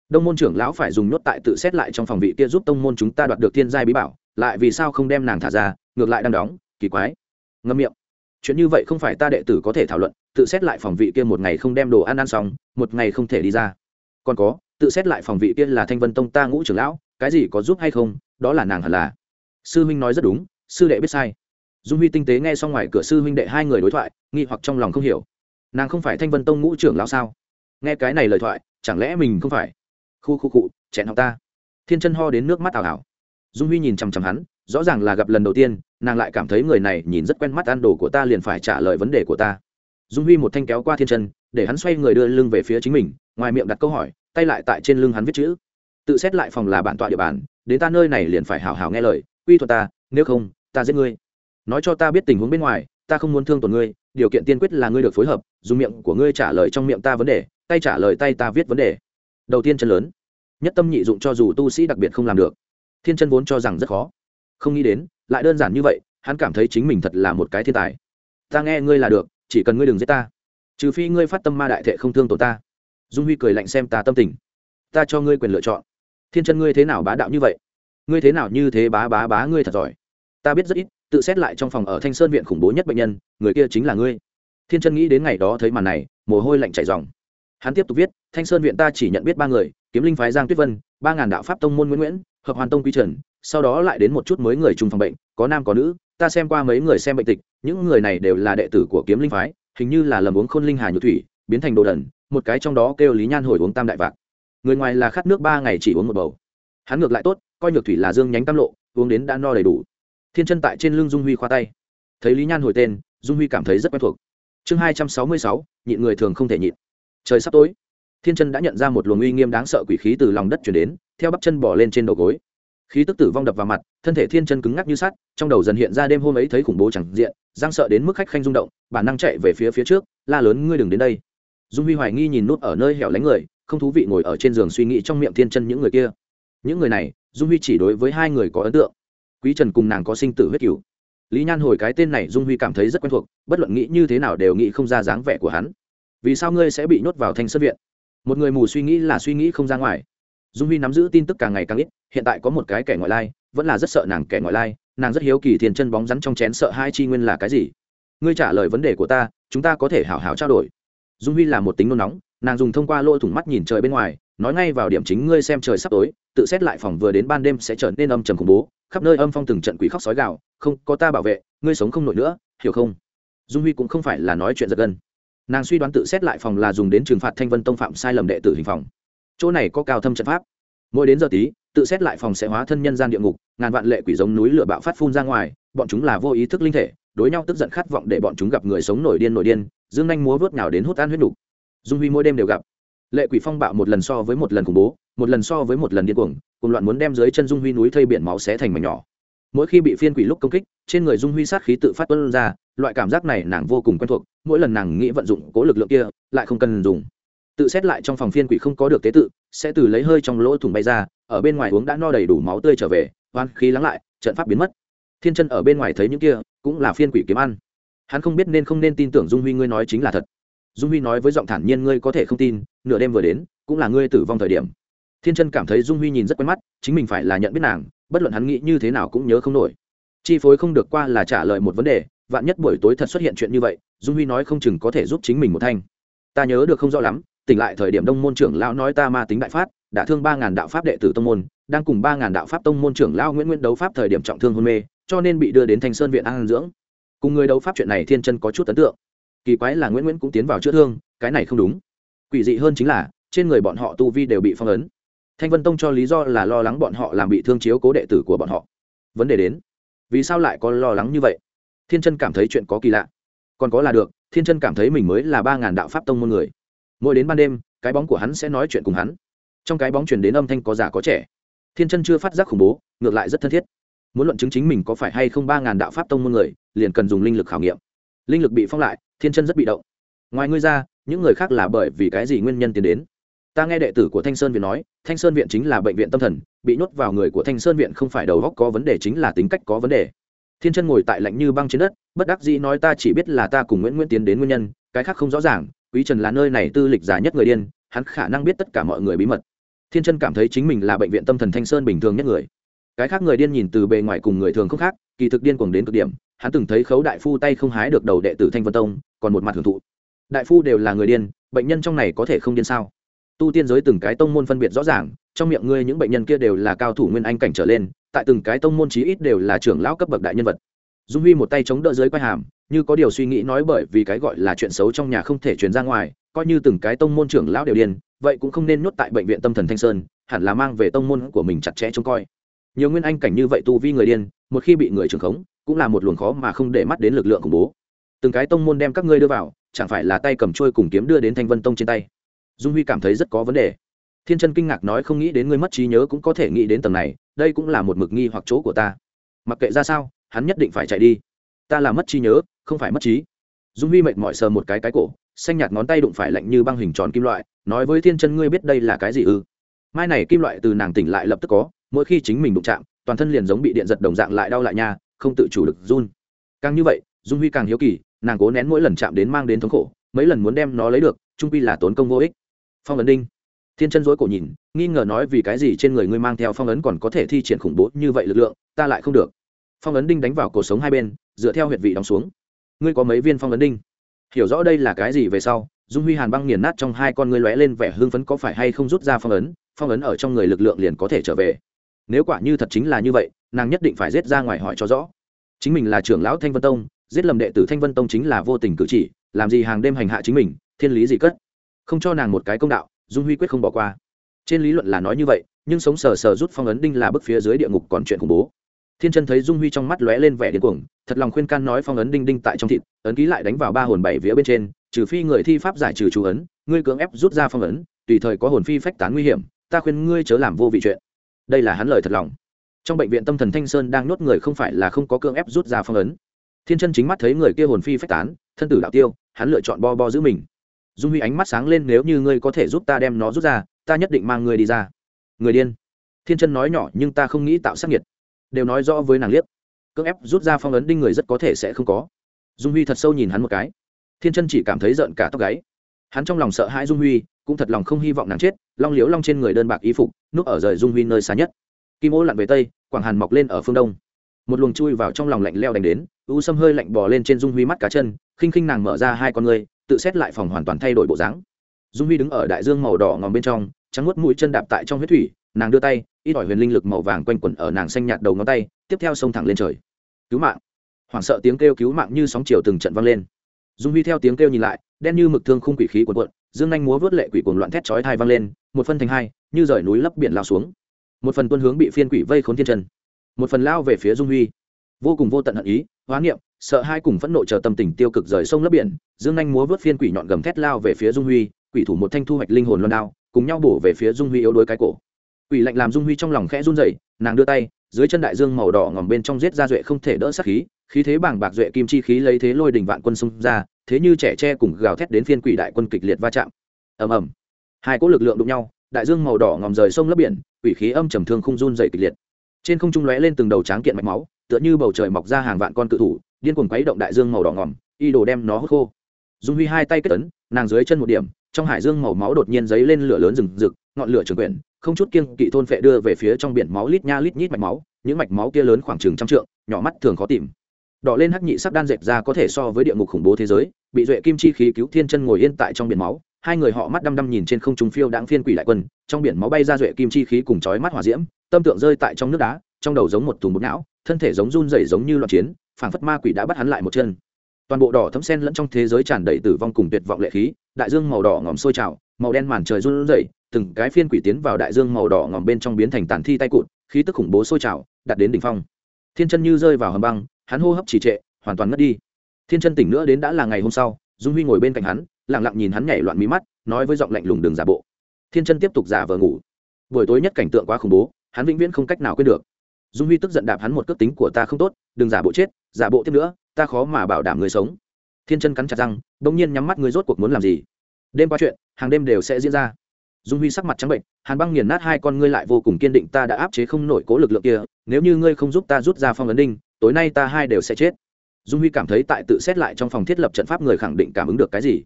Đông môn trưởng lão phải dùng nhốt tại tự xét lại trong phòng vị kia giúp tông môn chúng ta đoạt được thiên giai bí bảo, lại vì sao không đem nàng thả ra, ngược lại đang đóng, kỳ quái. Ngâm miệng. Chuyện như vậy không phải ta đệ tử có thể thảo luận, tự xét lại phòng vị kia một ngày không đem đồ ăn ăn xong, một ngày không thể đi ra. Còn có tự xét lại phòng vị kia là thanh vân tông ta ngũ trưởng lão, cái gì có giúp hay không, đó là nàng hẳn là. Sư huynh nói rất đúng, sư đệ biết sai. Dung huy tinh tế nghe xong ngoài cửa sư huynh đệ hai người đối thoại, nghi hoặc trong lòng không hiểu. Nàng không phải thanh vân tông ngũ trưởng lão sao? Nghe cái này lời thoại, chẳng lẽ mình không phải? Khu khu cụ chẹn học ta. Thiên chân ho đến nước mắt ảo ảo. Dung huy nhìn chằm chằm hắn, rõ ràng là gặp lần đầu tiên, nàng lại cảm thấy người này nhìn rất quen mắt ăn đồ của ta liền phải trả lời vấn đề của ta. Dung huy một thanh kéo qua thiên chân, để hắn xoay người đưa lưng về phía chính mình, ngoài miệng đặt câu hỏi tay lại tại trên lưng hắn viết chữ. Tự xét lại phòng là bản tọa địa bàn, đến ta nơi này liền phải hào hào nghe lời, quy thuật ta, nếu không, ta giết ngươi. Nói cho ta biết tình huống bên ngoài, ta không muốn thương tổn ngươi, điều kiện tiên quyết là ngươi được phối hợp, dùng miệng của ngươi trả lời trong miệng ta vấn đề, tay trả lời tay ta viết vấn đề. Đầu tiên chân lớn, nhất tâm nhị dụng cho dù tu sĩ đặc biệt không làm được. Thiên chân vốn cho rằng rất khó. Không nghĩ đến, lại đơn giản như vậy, hắn cảm thấy chính mình thật là một cái thiên tài. Ta nghe ngươi là được, chỉ cần ngươi đừng giết ta. Trừ phi ngươi phát tâm ma đại thệ không thương tổ ta dung huy cười lạnh xem ta tâm tình. Ta cho ngươi quyền lựa chọn. Thiên chân ngươi thế nào bá đạo như vậy? Ngươi thế nào như thế bá bá bá ngươi thật giỏi? Ta biết rất ít, tự xét lại trong phòng ở thanh sơn viện khủng bố nhất bệnh nhân, người kia chính là ngươi. Thiên chân nghĩ đến ngày đó thấy màn này, mồ hôi lạnh chảy dòng hắn tiếp tục viết, thanh sơn viện ta chỉ nhận biết ba người, kiếm linh phái giang tuyết vân, ba ngàn đạo pháp tông môn nguyễn nguyễn, hợp hoàn tông quy trần, sau đó lại đến một chút mới người chung phòng bệnh, có nam có nữ, ta xem qua mấy người xem bệnh tịch, những người này đều là đệ tử của kiếm linh phái, hình như là lầm uống khôn linh hà nhược thủy, biến thành đồ đần một cái trong đó kêu lý nhan hồi uống tam đại vạc người ngoài là khát nước ba ngày chỉ uống một bầu hắn ngược lại tốt coi nhược thủy là dương nhánh tam lộ uống đến đã no đầy đủ thiên chân tại trên lưng dung huy khoa tay thấy lý nhan hồi tên dung huy cảm thấy rất quen thuộc chương hai trăm sáu mươi sáu nhịn người thường không thể nhịn trời sắp tối thiên chân đã nhận ra một luồng uy nghiêm đáng sợ quỷ khí từ lòng đất chuyển đến theo bắp chân bỏ lên trên đầu gối khí tức tử vong đập vào mặt thân thể thiên chân cứng ngắc như sắt trong đầu dần hiện ra đêm hôm ấy thấy khủng bố chẳng diện giang sợ đến mức khách khanh rung động bản năng chạy về phía phía trước la lớn ngươi đừng đến đây dung huy hoài nghi nhìn nút ở nơi hẻo lánh người, không thú vị ngồi ở trên giường suy nghĩ trong miệng thiên chân những người kia. Những người này, dung huy chỉ đối với hai người có ấn tượng. Quý trần cùng nàng có sinh tử huyết cửu. Lý nhan hồi cái tên này dung huy cảm thấy rất quen thuộc, bất luận nghĩ như thế nào đều nghĩ không ra dáng vẻ của hắn. Vì sao ngươi sẽ bị nhốt vào thanh sân viện? Một người mù suy nghĩ là suy nghĩ không ra ngoài. Dung huy nắm giữ tin tức càng ngày càng ít, hiện tại có một cái kẻ ngoại lai, vẫn là rất sợ nàng kẻ ngoại lai, nàng rất hiếu kỳ thiền chân bóng rắn trong chén sợ hai chi nguyên là cái gì. Ngươi trả lời vấn đề của ta, chúng ta có thể hảo hảo trao đổi dung huy là một tính nôn nóng, nàng dùng thông qua lỗ thủng mắt nhìn trời bên ngoài, nói ngay vào điểm chính ngươi xem trời sắp tối, tự xét lại phòng vừa đến ban đêm sẽ trở nên âm trầm khủng bố, khắp nơi âm phong từng trận quỷ khóc sói gạo không, có ta bảo vệ, ngươi sống không nổi nữa, hiểu không? Dung huy cũng không phải là nói chuyện giật gân. Nàng suy đoán tự xét lại phòng là dùng đến trừng phạt thanh vân tông phạm sai lầm đệ tử hình phòng. Chỗ này có cao thâm trận pháp. Mỗi đến giờ tí, tự xét lại phòng sẽ hóa thân nhân gian địa ngục, ngàn vạn lệ quỷ giống núi lửa bạo phát phun ra ngoài, bọn chúng là vô ý thức linh thể, đối nhau tức giận khát vọng để bọn chúng gặp người sống nổi điên nổi điên dương nhanh múa vớt nào đến hút an huyết đủ. dung huy mỗi đêm đều gặp. Lệ quỷ phong bạo một lần so với một lần khủng bố, một lần so với một lần điên cuồng, cùng loạn muốn đem dưới chân dung huy núi thây biển máu xé thành mảnh nhỏ. Mỗi khi bị phiên quỷ lúc công kích, trên người dung huy sát khí tự phát tuân ra, loại cảm giác này nàng vô cùng quen thuộc, mỗi lần nàng nghĩ vận dụng cố lực lượng kia, lại không cần dùng. Tự xét lại trong phòng phiên quỷ không có được tế tự, sẽ từ lấy hơi trong lỗ thủng bay ra, ở bên ngoài uống đã no đầy đủ máu tươi trở về, oan khí lắng lại, trận pháp biến mất. Thiên chân ở bên ngoài thấy những kia, cũng là phiên quỷ kiếm ăn hắn không biết nên không nên tin tưởng dung huy ngươi nói chính là thật. Dung huy nói với giọng thản nhiên ngươi có thể không tin, nửa đêm vừa đến, cũng là ngươi tử vong thời điểm. Thiên chân cảm thấy dung huy nhìn rất quen mắt, chính mình phải là nhận biết nàng, bất luận hắn nghĩ như thế nào cũng nhớ không nổi. Chi phối không được qua là trả lời một vấn đề, vạn nhất buổi tối thật xuất hiện chuyện như vậy, dung huy nói không chừng có thể giúp chính mình một thanh. Ta nhớ được không rõ lắm, tỉnh lại thời điểm đông môn trưởng lão nói ta ma tính đại phát, đã thương ba ngàn đạo pháp đệ tử tông môn, đang cùng ba ngàn đạo pháp tông môn trưởng lão nguyễn nguyễn đấu pháp thời điểm trọng thương hôn mê, cho nên bị đưa đến thanh sơn viện an dưỡng cùng người đấu pháp chuyện này thiên chân có chút ấn tượng. Kỳ quái là nguyễn nguyễn cũng tiến vào chữa thương, cái này không đúng. Quỷ dị hơn chính là, trên người bọn họ tu vi đều bị phong ấn. Thanh vân tông cho lý do là lo lắng bọn họ làm bị thương chiếu cố đệ tử của bọn họ. Vấn đề đến, vì sao lại có lo lắng như vậy? Thiên chân cảm thấy chuyện có kỳ lạ. Còn có là được, thiên chân cảm thấy mình mới là ba ngàn đạo pháp tông môn người. Mỗi đến ban đêm, cái bóng của hắn sẽ nói chuyện cùng hắn. Trong cái bóng truyền đến âm thanh có già có trẻ. Thiên chân chưa phát giác khủng bố, ngược lại rất thân thiết muốn luận chứng chính mình có phải hay không ba ngàn đạo pháp tông môn người, liền cần dùng linh lực khảo nghiệm. Linh lực bị phong lại, thiên chân rất bị động. Ngoài ngươi ra, những người khác là bởi vì cái gì nguyên nhân tiến đến? Ta nghe đệ tử của thanh sơn viện nói, thanh sơn viện chính là bệnh viện tâm thần, bị nhốt vào người của thanh sơn viện không phải đầu góc có vấn đề chính là tính cách có vấn đề. Thiên chân ngồi tại lạnh như băng trên đất, bất đắc dĩ nói ta chỉ biết là ta cùng nguyễn nguyễn tiến đến nguyên nhân, cái khác không rõ ràng, quý trần là nơi này tư lịch giả nhất người điên, hắn khả năng biết tất cả mọi người bí mật. Thiên chân cảm thấy chính mình là bệnh viện tâm thần thanh sơn bình thường nhất người cái khác người điên nhìn từ bề ngoài cùng người thường không khác, kỳ thực điên cuồng đến cực điểm. Hắn từng thấy khấu đại phu tay không hái được đầu đệ tử thanh vân tông, còn một mặt hưởng thụ. Đại phu đều là người điên, bệnh nhân trong này có thể không điên sao? Tu tiên giới từng cái tông môn phân biệt rõ ràng, trong miệng ngươi những bệnh nhân kia đều là cao thủ nguyên anh cảnh trở lên, tại từng cái tông môn chí ít đều là trưởng lão cấp bậc đại nhân vật. Dung huy một tay chống đỡ dưới quai hàm, như có điều suy nghĩ nói bởi vì cái gọi là chuyện xấu trong nhà không thể truyền ra ngoài, coi như từng cái tông môn trưởng lão đều điên, vậy cũng không nên nhốt tại bệnh viện tâm thần thanh sơn, hẳn là mang về tông môn của mình chặt chẽ trông coi nhiều nguyên anh cảnh như vậy tu vi người điên, một khi bị người trưởng khống, cũng là một luồng khó mà không để mắt đến lực lượng khủng bố. Từng cái tông môn đem các ngươi đưa vào, chẳng phải là tay cầm trôi cùng kiếm đưa đến thanh vân tông trên tay? Dung huy cảm thấy rất có vấn đề. Thiên chân kinh ngạc nói không nghĩ đến ngươi mất trí nhớ cũng có thể nghĩ đến tầng này, đây cũng là một mực nghi hoặc chỗ của ta. Mặc kệ ra sao, hắn nhất định phải chạy đi. Ta là mất trí nhớ, không phải mất trí. Dung huy mệt mỏi sờ một cái cái cổ, xanh nhạt ngón tay đụng phải lạnh như băng hình tròn kim loại, nói với thiên chân, ngươi biết đây là cái gì ư? Mai này kim loại từ nàng tỉnh lại lập tức có mỗi khi chính mình đụng chạm, toàn thân liền giống bị điện giật đồng dạng lại đau lại nha, không tự chủ được run. Càng như vậy, dung huy càng hiếu kỳ, nàng cố nén mỗi lần chạm đến mang đến thống khổ, mấy lần muốn đem nó lấy được, trung pi là tốn công vô ích. Phong ấn đinh. Thiên chân dối cổ nhìn, nghi ngờ nói vì cái gì trên người ngươi mang theo phong ấn còn có thể thi triển khủng bố như vậy lực lượng, ta lại không được. Phong ấn đinh đánh vào cuộc sống hai bên, dựa theo huyệt vị đóng xuống. Ngươi có mấy viên phong ấn đinh? Hiểu rõ đây là cái gì về sau, dung huy hàn băng nghiền nát trong hai con ngươi lóe lên vẻ hưng phấn có phải hay không rút ra phong ấn phong ấn ở trong người lực lượng liền có thể trở về nếu quả như thật chính là như vậy, nàng nhất định phải giết ra ngoài hỏi cho rõ. Chính mình là trưởng lão thanh vân tông, giết lầm đệ tử thanh vân tông chính là vô tình cử chỉ, làm gì hàng đêm hành hạ chính mình, thiên lý gì cất? Không cho nàng một cái công đạo, dung huy quyết không bỏ qua. Trên lý luận là nói như vậy, nhưng sống sờ sờ rút phong ấn đinh là bức phía dưới địa ngục còn chuyện khủng bố. Thiên chân thấy dung huy trong mắt lóe lên vẻ điên cuồng, thật lòng khuyên can nói phong ấn đinh đinh tại trong thịt, ấn ký lại đánh vào ba hồn bảy vía bên trên, trừ phi người thi pháp giải trừ chú ấn, ngươi cưỡng ép rút ra phong ấn, tùy thời có hồn phi phách tán nguy hiểm, ta khuyên ngươi chớ làm vô vị chuyện đây là hắn lời thật lòng. Trong bệnh viện tâm thần thanh sơn đang nhốt người không phải là không có cương ép rút ra phong ấn. Thiên chân chính mắt thấy người kia hồn phi phách tán, thân tử đạo tiêu, hắn lựa chọn bo bo giữ mình. Dung huy ánh mắt sáng lên nếu như ngươi có thể giúp ta đem nó rút ra, ta nhất định mang ngươi đi ra. Người điên. Thiên chân nói nhỏ nhưng ta không nghĩ tạo sắc nhiệt. Đều nói rõ với nàng liếc. Cưỡng ép rút ra phong ấn đinh người rất có thể sẽ không có. Dung huy thật sâu nhìn hắn một cái. Thiên chân chỉ cảm thấy giận cả tóc gáy hắn trong lòng sợ hãi dung huy, cũng thật lòng không hy vọng nàng chết, long liếu long trên người đơn bạc y phục, núp ở rời dung huy nơi xa nhất. Kim ô lặn về tây, quảng hàn mọc lên ở phương đông. Một luồng chui vào trong lòng lạnh leo đánh đến, u sâm hơi lạnh bò lên trên dung huy mắt cá chân, khinh khinh nàng mở ra hai con người tự xét lại phòng hoàn toàn thay đổi bộ dáng. Dung huy đứng ở đại dương màu đỏ ngòm bên trong, trắng nuốt mũi chân đạp tại trong huyết thủy, nàng đưa tay, ít ỏi huyền linh lực màu vàng quanh quẩn ở nàng xanh nhạt đầu ngón tay, tiếp theo xông thẳng lên trời. Cứu mạng. Hoảng sợ tiếng kêu cứu mạng như sóng chiều từng trận vang lên. Dung huy theo tiếng kêu nhìn lại đen như mực thương khung quỷ khí cuộn cuộn dương anh múa vớt lệ quỷ cuồng loạn thét chói thai vang lên một phân thành hai như rời núi lấp biển lao xuống. Một phần tuân hướng bị phiên quỷ vây khốn thiên trần, một phần lao về phía dung huy. Vô cùng vô tận hận ý hóa niệm sợ hai cùng phẫn nộ chờ tâm tình tiêu cực rời sông lấp biển dương anh múa vớt phiên quỷ nhọn gầm thét lao về phía dung huy quỷ thủ một thanh thu hoạch linh hồn loan đao cùng nhau bổ về phía dung huy yếu đuối cái cổ. Quỷ lạnh làm dung huy trong lòng khẽ run rẩy nàng đưa tay dưới chân đại dương màu đỏ ngòm bên trong giết ra duệ không thể đỡ sát khí khí thế bảng bạc duệ kim chi khí lấy thế lôi đình vạn quân xung ra thế như trẻ tre cùng gào thét đến phiên quỷ đại quân kịch liệt va chạm. Ầm ầm. Hai cỗ lực lượng đụng nhau, đại dương màu đỏ ngòm rời sông lấp biển, quỷ khí âm trầm thương không run dày kịch liệt. Trên không trung lóe lên từng đầu tráng kiện mạch máu, tựa như bầu trời mọc ra hàng vạn con cự thủ, điên cuồng quấy động đại dương màu đỏ ngòm, y đồ đem nó hút khô. Dung huy hai tay kết ấn, nàng dưới chân một điểm, trong hải dương màu máu đột nhiên dấy lên lửa lớn rừng rực, ngọn lửa trường quyển, không chút kiêng kỵ thôn phệ đưa về phía trong biển máu lít nha lít nhít mạch máu, những mạch máu kia lớn khoảng chừng trăm trượng, nhỏ mắt thường khó tìm đỏ lên hắc nhị sắc đan dệt ra có thể so với địa ngục khủng bố thế giới, bị duệ kim chi khí cứu thiên chân ngồi yên tại trong biển máu, hai người họ mắt đăm đăm nhìn trên không trung phiêu đáng phiên quỷ đại quân, trong biển máu bay ra duệ kim chi khí cùng chói mắt hỏa diễm, tâm tượng rơi tại trong nước đá, trong đầu giống một thùng bột não, thân thể giống run rẩy giống như loạn chiến, phảng phất ma quỷ đã bắt hắn lại một chân. Toàn bộ đỏ thấm sen lẫn trong thế giới tràn đầy tử vong cùng tuyệt vọng lệ khí, đại dương màu đỏ ngòm sôi trào, màu đen màn trời run rẩy, từng cái phiên quỷ tiến vào đại dương màu đỏ ngòm bên trong biến thành tàn thi tay cụt, khí tức khủng bố sôi trào đặt đến đỉnh phong. Thiên chân như rơi vào hầm băng hắn hô hấp trì trệ, hoàn toàn ngất đi. Thiên chân tỉnh nữa đến đã là ngày hôm sau, dung huy ngồi bên cạnh hắn, lặng lặng nhìn hắn nhảy loạn mí mắt, nói với giọng lạnh lùng đường giả bộ. Thiên chân tiếp tục giả vờ ngủ. Buổi tối nhất cảnh tượng quá khủng bố, hắn vĩnh viễn không cách nào quên được. Dung huy tức giận đạp hắn một cước tính của ta không tốt, đừng giả bộ chết, giả bộ tiếp nữa, ta khó mà bảo đảm người sống. Thiên chân cắn chặt răng, bỗng nhiên nhắm mắt người rốt cuộc muốn làm gì. Đêm qua chuyện, hàng đêm đều sẽ diễn ra dung huy sắc mặt trắng bệnh, hàn băng nghiền nát hai con ngươi lại vô cùng kiên định, ta đã áp chế không nổi cố lực lượng kia, nếu như ngươi không giúp ta rút ra phong ấn đinh, tối nay ta hai đều sẽ chết. Dung huy cảm thấy tại tự xét lại trong phòng thiết lập trận pháp người khẳng định cảm ứng được cái gì.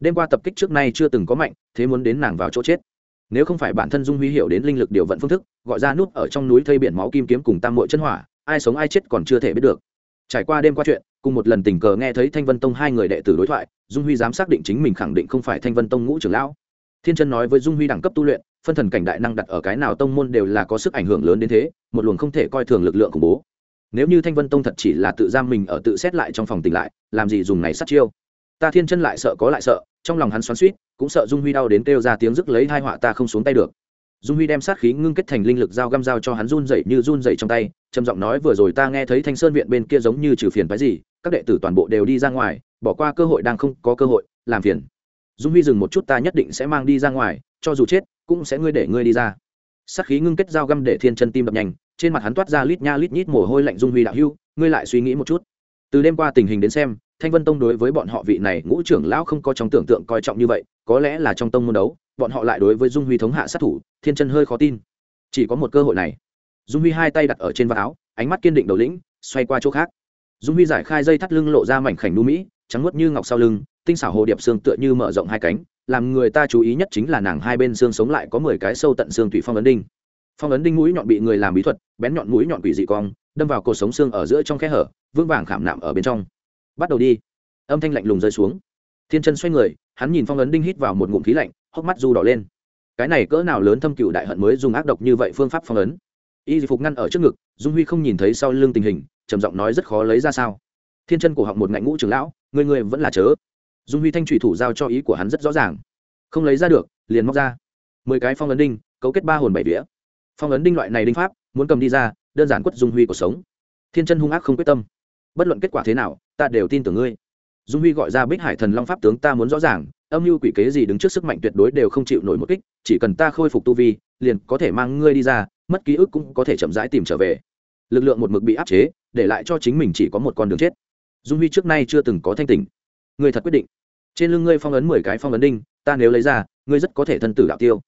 Đêm qua tập kích trước nay chưa từng có mạnh, thế muốn đến nàng vào chỗ chết. Nếu không phải bản thân dung huy hiểu đến linh lực điều vận phương thức, gọi ra nút ở trong núi thây biển máu kim kiếm cùng tam mội chân hỏa, ai sống ai chết còn chưa thể biết được. Trải qua đêm qua chuyện, cùng một lần tình cờ nghe thấy thanh vân tông hai người đệ tử đối thoại, dung huy dám xác định chính mình khẳng định không phải thanh vân tông ngũ trưởng lão thiên chân nói với dung huy đẳng cấp tu luyện, phân thần cảnh đại năng đặt ở cái nào tông môn đều là có sức ảnh hưởng lớn đến thế, một luồng không thể coi thường lực lượng khủng bố. Nếu như thanh vân tông thật chỉ là tự giam mình ở tự xét lại trong phòng tỉnh lại, làm gì dùng này sát chiêu? Ta thiên chân lại sợ có lại sợ, trong lòng hắn xoắn suýt cũng sợ dung huy đau đến kêu ra tiếng rức lấy hai họa ta không xuống tay được. Dung huy đem sát khí ngưng kết thành linh lực dao găm dao cho hắn run dậy như run dậy trong tay, trầm giọng nói vừa rồi ta nghe thấy thanh sơn viện bên kia giống như trừ phiền phái gì, các đệ tử toàn bộ đều đi ra ngoài, bỏ qua cơ hội đang không có cơ hội, làm phiền dung huy dừng một chút ta nhất định sẽ mang đi ra ngoài, cho dù chết, cũng sẽ ngươi để ngươi đi ra. Sắc khí ngưng kết dao găm để thiên chân tim đập nhanh, trên mặt hắn toát ra lít nha lít nhít mồ hôi lạnh dung huy đạo hưu, ngươi lại suy nghĩ một chút. Từ đêm qua tình hình đến xem, thanh vân tông đối với bọn họ vị này ngũ trưởng lão không có trong tưởng tượng coi trọng như vậy, có lẽ là trong tông môn đấu, bọn họ lại đối với dung huy thống hạ sát thủ, thiên chân hơi khó tin. Chỉ có một cơ hội này. Dung huy hai tay đặt ở trên vạt áo, ánh mắt kiên định đầu lĩnh, xoay qua chỗ khác. Dung huy giải khai dây thắt lưng lộ ra mảnh khảnh nu mỹ trắng nuốt như ngọc sau lưng, tinh xảo hồ điệp xương tựa như mở rộng hai cánh, làm người ta chú ý nhất chính là nàng hai bên xương sống lại có mười cái sâu tận xương tùy phong ấn đinh. Phong ấn đinh mũi nhọn bị người làm bí thuật, bén nhọn mũi nhọn quỷ dị cong, đâm vào cột sống xương ở giữa trong khe hở, vững vàng khảm nạm ở bên trong. Bắt đầu đi. Âm thanh lạnh lùng rơi xuống. Thiên chân xoay người, hắn nhìn phong ấn đinh hít vào một ngụm khí lạnh, hốc mắt du đỏ lên. Cái này cỡ nào lớn thâm cựu đại hận mới dùng ác độc như vậy phương pháp phong ấn? Y phục ngăn ở trước ngực, dung huy không nhìn thấy sau lưng tình hình, trầm giọng nói rất khó lấy ra sao? Thiên chân cổ họng một ngạnh ngũ trưởng lão, người người vẫn là chớ. Dung huy thanh thủy thủ giao cho ý của hắn rất rõ ràng. Không lấy ra được, liền móc ra. Mười cái phong ấn đinh, cấu kết ba hồn bảy vía. Phong ấn đinh loại này đinh pháp, muốn cầm đi ra, đơn giản quất dung huy cuộc sống. Thiên chân hung ác không quyết tâm. Bất luận kết quả thế nào, ta đều tin tưởng ngươi. Dung huy gọi ra bích hải thần long pháp tướng ta muốn rõ ràng, âm mưu quỷ kế gì đứng trước sức mạnh tuyệt đối đều không chịu nổi một kích, chỉ cần ta khôi phục tu vi, liền có thể mang ngươi đi ra, mất ký ức cũng có thể chậm rãi tìm trở về. Lực lượng một mực bị áp chế, để lại cho chính mình chỉ có một con đường chết dung huy trước nay chưa từng có thanh tỉnh. ngươi thật quyết định. Trên lưng ngươi phong ấn mười cái phong ấn đinh, ta nếu lấy ra, ngươi rất có thể thân tử đạo tiêu.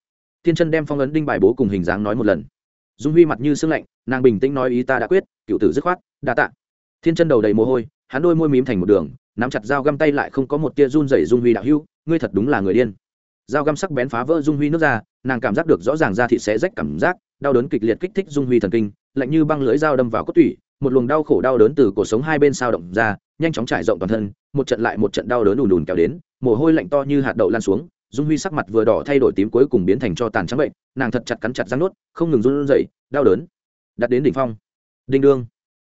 Thiên chân đem phong ấn đinh bài bố cùng hình dáng nói một lần. Dung huy mặt như sưng lạnh, nàng bình tĩnh nói ý ta đã quyết, cựu tử dứt khoát, đa tạ. Thiên chân đầu đầy mồ hôi, hắn đôi môi mím thành một đường, nắm chặt dao găm tay lại không có một tia run rẩy dung huy đạo hưu ngươi thật đúng là người điên. Dao găm sắc bén phá vỡ dung huy nước ra, nàng cảm giác được rõ ràng da thịt sẽ rách cảm giác, đau đớn kịch liệt kích thích dung huy thần kinh, lạnh như băng lưỡi dao đâm vào cốt tủy một luồng đau khổ đau đớn từ cổ sống hai bên sao động ra, nhanh chóng trải rộng toàn thân, một trận lại một trận đau đớn ùn ùn kéo đến, mồ hôi lạnh to như hạt đậu lan xuống, dung huy sắc mặt vừa đỏ thay đổi tím cuối cùng biến thành cho tàn trắng bệnh, nàng thật chặt cắn chặt răng nuốt không ngừng run rẩy, đau đớn. Đặt đến đỉnh phong. Đinh đương.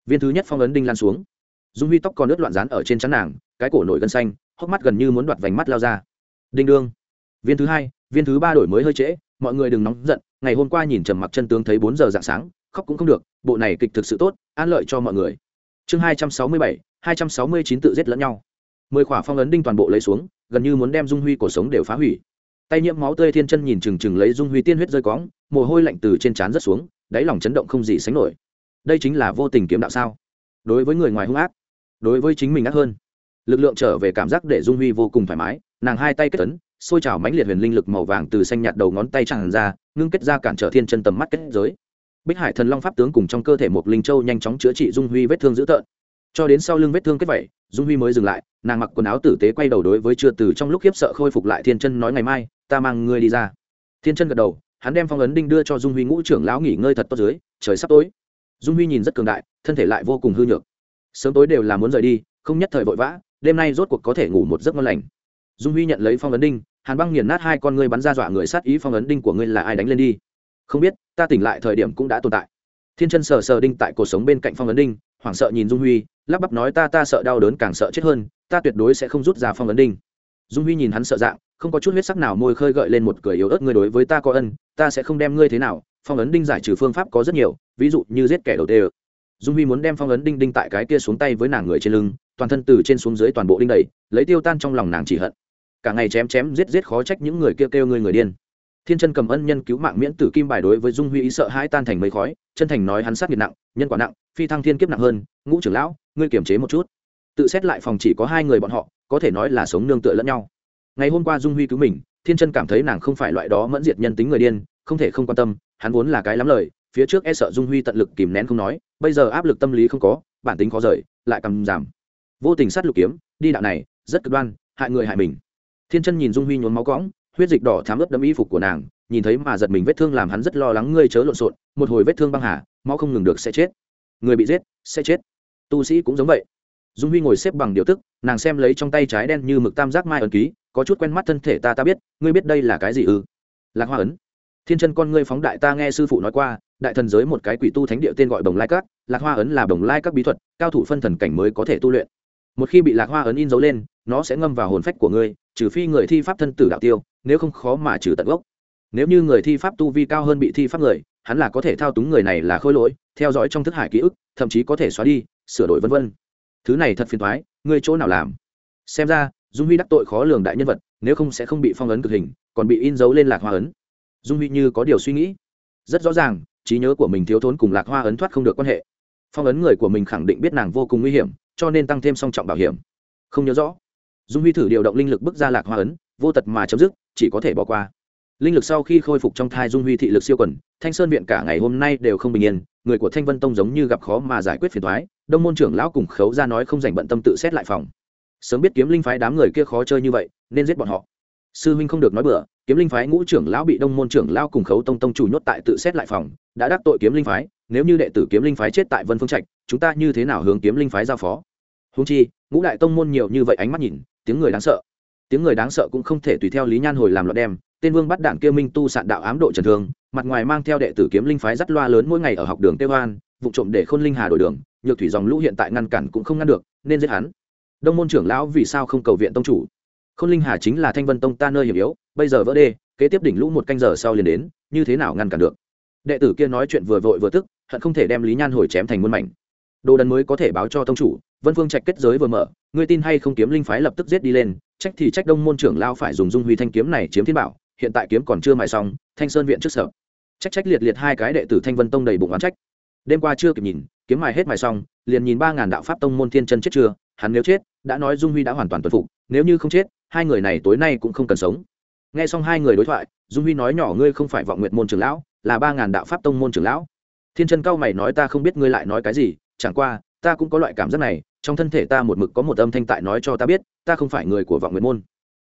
Viên thứ nhất phong ấn đinh lan xuống. Dung huy tóc còn ướt loạn rán ở trên chắn nàng, cái cổ nổi gân xanh, hốc mắt gần như muốn đoạt vành mắt lao ra. Đinh đương. Viên thứ hai, viên thứ ba đổi mới hơi trễ, mọi người đừng nóng giận, ngày hôm qua nhìn trầm mặc chân tướng thấy bốn giờ dạng sáng khóc cũng không được, bộ này kịch thực sự tốt, an lợi cho mọi người. Chương hai trăm sáu mươi bảy, hai trăm sáu mươi chín tự giết lẫn nhau. Mười khỏa phong ấn đinh toàn bộ lấy xuống, gần như muốn đem dung huy cổ sống đều phá hủy. Tay nhiễm máu tươi thiên chân nhìn chừng chừng lấy dung huy tiên huyết rơi cóng mồ hôi lạnh từ trên trán rớt xuống, đáy lòng chấn động không gì sánh nổi. Đây chính là vô tình kiếm đạo sao? Đối với người ngoài hung ác, đối với chính mình ác hơn. Lực lượng trở về cảm giác để dung huy vô cùng thoải mái, nàng hai tay kết tấn xôi trào mãnh liệt huyền linh lực màu vàng từ xanh nhạt đầu ngón tay tràn ra, ngưng kết ra cản trở thiên chân tầm mắt kết giới bích hải thần long pháp tướng cùng trong cơ thể một linh châu nhanh chóng chữa trị dung huy vết thương dữ tợn. Cho đến sau lưng vết thương kết vẩy, dung huy mới dừng lại, nàng mặc quần áo tử tế quay đầu đối với chưa từ trong lúc khiếp sợ khôi phục lại thiên chân nói ngày mai, ta mang ngươi đi ra. Thiên chân gật đầu, hắn đem phong ấn đinh đưa cho dung huy ngũ trưởng lão nghỉ ngơi thật tốt dưới, trời sắp tối. Dung huy nhìn rất cường đại, thân thể lại vô cùng hư nhược. Sớm tối đều là muốn rời đi, không nhất thời vội vã, đêm nay rốt cuộc có thể ngủ một giấc ngon lành. Dung huy nhận lấy phong ấn đinh, hàn băng nghiền nát hai con ngươi bắn ra dọa người sát ý phong ấn đinh của ngươi là ai đánh lên đi? Không biết ta tỉnh lại thời điểm cũng đã tồn tại. Thiên chân sờ sờ đinh tại cuộc sống bên cạnh phong ấn đinh hoảng sợ nhìn dung huy lắp bắp nói ta ta sợ đau đớn càng sợ chết hơn ta tuyệt đối sẽ không rút ra phong ấn đinh. Dung huy nhìn hắn sợ dạng không có chút huyết sắc nào môi khơi gợi lên một cười yếu ớt ngươi đối với ta có ân ta sẽ không đem ngươi thế nào phong ấn đinh giải trừ phương pháp có rất nhiều ví dụ như giết kẻ đầu tê dung huy muốn đem phong ấn đinh đinh tại cái kia xuống tay với nàng người trên lưng toàn thân từ trên xuống dưới toàn bộ đinh đầy lấy tiêu tan trong lòng nàng chỉ hận. Cả ngày chém chém giết giết khó trách những người kia kêu, kêu người người điên thiên chân cầm ân nhân cứu mạng miễn tử kim bài đối với dung huy ý sợ hãi tan thành mấy khói, chân thành nói hắn sát nghiệt nặng, nhân quả nặng, phi thăng thiên kiếp nặng hơn, ngũ trưởng lão, ngươi kiềm chế một chút. Tự xét lại phòng chỉ có hai người bọn họ, có thể nói là sống nương tựa lẫn nhau. Ngày hôm qua dung huy cứu mình, thiên chân cảm thấy nàng không phải loại đó mẫn diệt nhân tính người điên, không thể không quan tâm, hắn vốn là cái lắm lời, phía trước e sợ dung huy tận lực kìm nén không nói, bây giờ áp lực tâm lý không có, bản tính khó rời, lại cầm giảm. Vô tình sát lục kiếm, đi đạo này, rất cực đoan, hại người hại mình. Thiên chân nhìn dung huy nhốn máu cõng huyết dịch đỏ thám ướt đẫm y phục của nàng, nhìn thấy mà giật mình vết thương làm hắn rất lo lắng ngươi chớ lộn xộn, một hồi vết thương băng hà máu không ngừng được sẽ chết. Người bị giết, sẽ chết. Tu sĩ cũng giống vậy. Dung huy ngồi xếp bằng điều tức, nàng xem lấy trong tay trái đen như mực tam giác mai ẩn ký, có chút quen mắt thân thể ta ta biết, ngươi biết đây là cái gì ư? Lạc hoa ấn. Thiên chân con ngươi phóng đại ta nghe sư phụ nói qua, đại thần giới một cái quỷ tu thánh địa tên gọi đồng lai các, lạc hoa ấn là đồng lai các bí thuật, cao thủ phân thần cảnh mới có thể tu luyện. Một khi bị lạc hoa ấn in dấu lên, nó sẽ ngâm vào hồn phách của ngươi trừ phi người thi pháp thân tử đạo tiêu, nếu không khó mà trừ tận gốc. Nếu như người thi pháp tu vi cao hơn bị thi pháp người, hắn là có thể thao túng người này là khôi lỗi, theo dõi trong thức hải ký ức, thậm chí có thể xóa đi, sửa đổi vân vân. Thứ này thật phiền thoái ngươi chỗ nào làm? Xem ra, dung huy đắc tội khó lường đại nhân vật, nếu không sẽ không bị phong ấn cực hình, còn bị in dấu lên lạc hoa ấn. Dung huy như có điều suy nghĩ. Rất rõ ràng, trí nhớ của mình thiếu thốn cùng lạc hoa ấn thoát không được quan hệ. Phong ấn người của mình khẳng định biết nàng vô cùng nguy hiểm, cho nên tăng thêm song trọng bảo hiểm. Không nhớ rõ dung huy thử điều động linh lực bước ra lạc hoa ấn, vô tật mà chấm dứt, chỉ có thể bỏ qua. Linh lực sau khi khôi phục trong thai dung huy thị lực siêu quần, thanh sơn viện cả ngày hôm nay đều không bình yên, người của thanh vân tông giống như gặp khó mà giải quyết phiền thoái đông môn trưởng lão cùng khấu ra nói không dành bận tâm tự xét lại phòng. Sớm biết kiếm linh phái đám người kia khó chơi như vậy, nên giết bọn họ. Sư huynh không được nói bừa, kiếm linh phái ngũ trưởng lão bị đông môn trưởng lão cùng khấu tông tông chủ nhốt tại tự xét lại phòng, đã đắc tội kiếm linh phái, nếu như đệ tử kiếm linh phái chết tại vân phương trạch, chúng ta như thế nào hướng kiếm linh phái giao phó? Húng chi, ngũ đại tông môn nhiều như vậy ánh mắt nhìn tiếng người đáng sợ. Tiếng người đáng sợ cũng không thể tùy theo lý nhan hồi làm loạt đem, tên vương bắt đạn kia minh tu sạn đạo ám độ trần thương, mặt ngoài mang theo đệ tử kiếm linh phái dắt loa lớn mỗi ngày ở học đường tê hoan, vụ trộm để khôn linh hà đổi đường, nhược thủy dòng lũ hiện tại ngăn cản cũng không ngăn được, nên giết hắn. Đông môn trưởng lão vì sao không cầu viện tông chủ? Khôn linh hà chính là thanh vân tông ta nơi hiểm yếu, bây giờ vỡ đê, kế tiếp đỉnh lũ một canh giờ sau liền đến, như thế nào ngăn cản được? Đệ tử kia nói chuyện vừa vội vừa tức, hận không thể đem lý nhan hồi chém thành muôn mảnh. Đồ đần mới có thể báo cho tông chủ vân phương trạch kết giới vừa mở, ngươi tin hay không kiếm linh phái lập tức giết đi lên, trách thì trách đông môn trưởng lao phải dùng dung huy thanh kiếm này chiếm thiên bảo, hiện tại kiếm còn chưa mài xong, thanh sơn viện trước sở. Trách trách liệt liệt hai cái đệ tử thanh vân tông đầy bụng oán trách. Đêm qua chưa kịp nhìn, kiếm mài hết mài xong, liền nhìn ba ngàn đạo pháp tông môn thiên chân chết chưa, hắn nếu chết, đã nói dung huy đã hoàn toàn tuần phục, nếu như không chết, hai người này tối nay cũng không cần sống. Nghe xong hai người đối thoại, dung huy nói nhỏ ngươi không phải vọng nguyện môn trưởng lão, là ba ngàn đạo pháp tông môn trưởng lão. Thiên chân cao mày nói ta không biết ngươi lại nói cái gì, chẳng qua ta cũng có loại cảm giác này, trong thân thể ta một mực có một âm thanh tại nói cho ta biết, ta không phải người của vọng nguyện môn.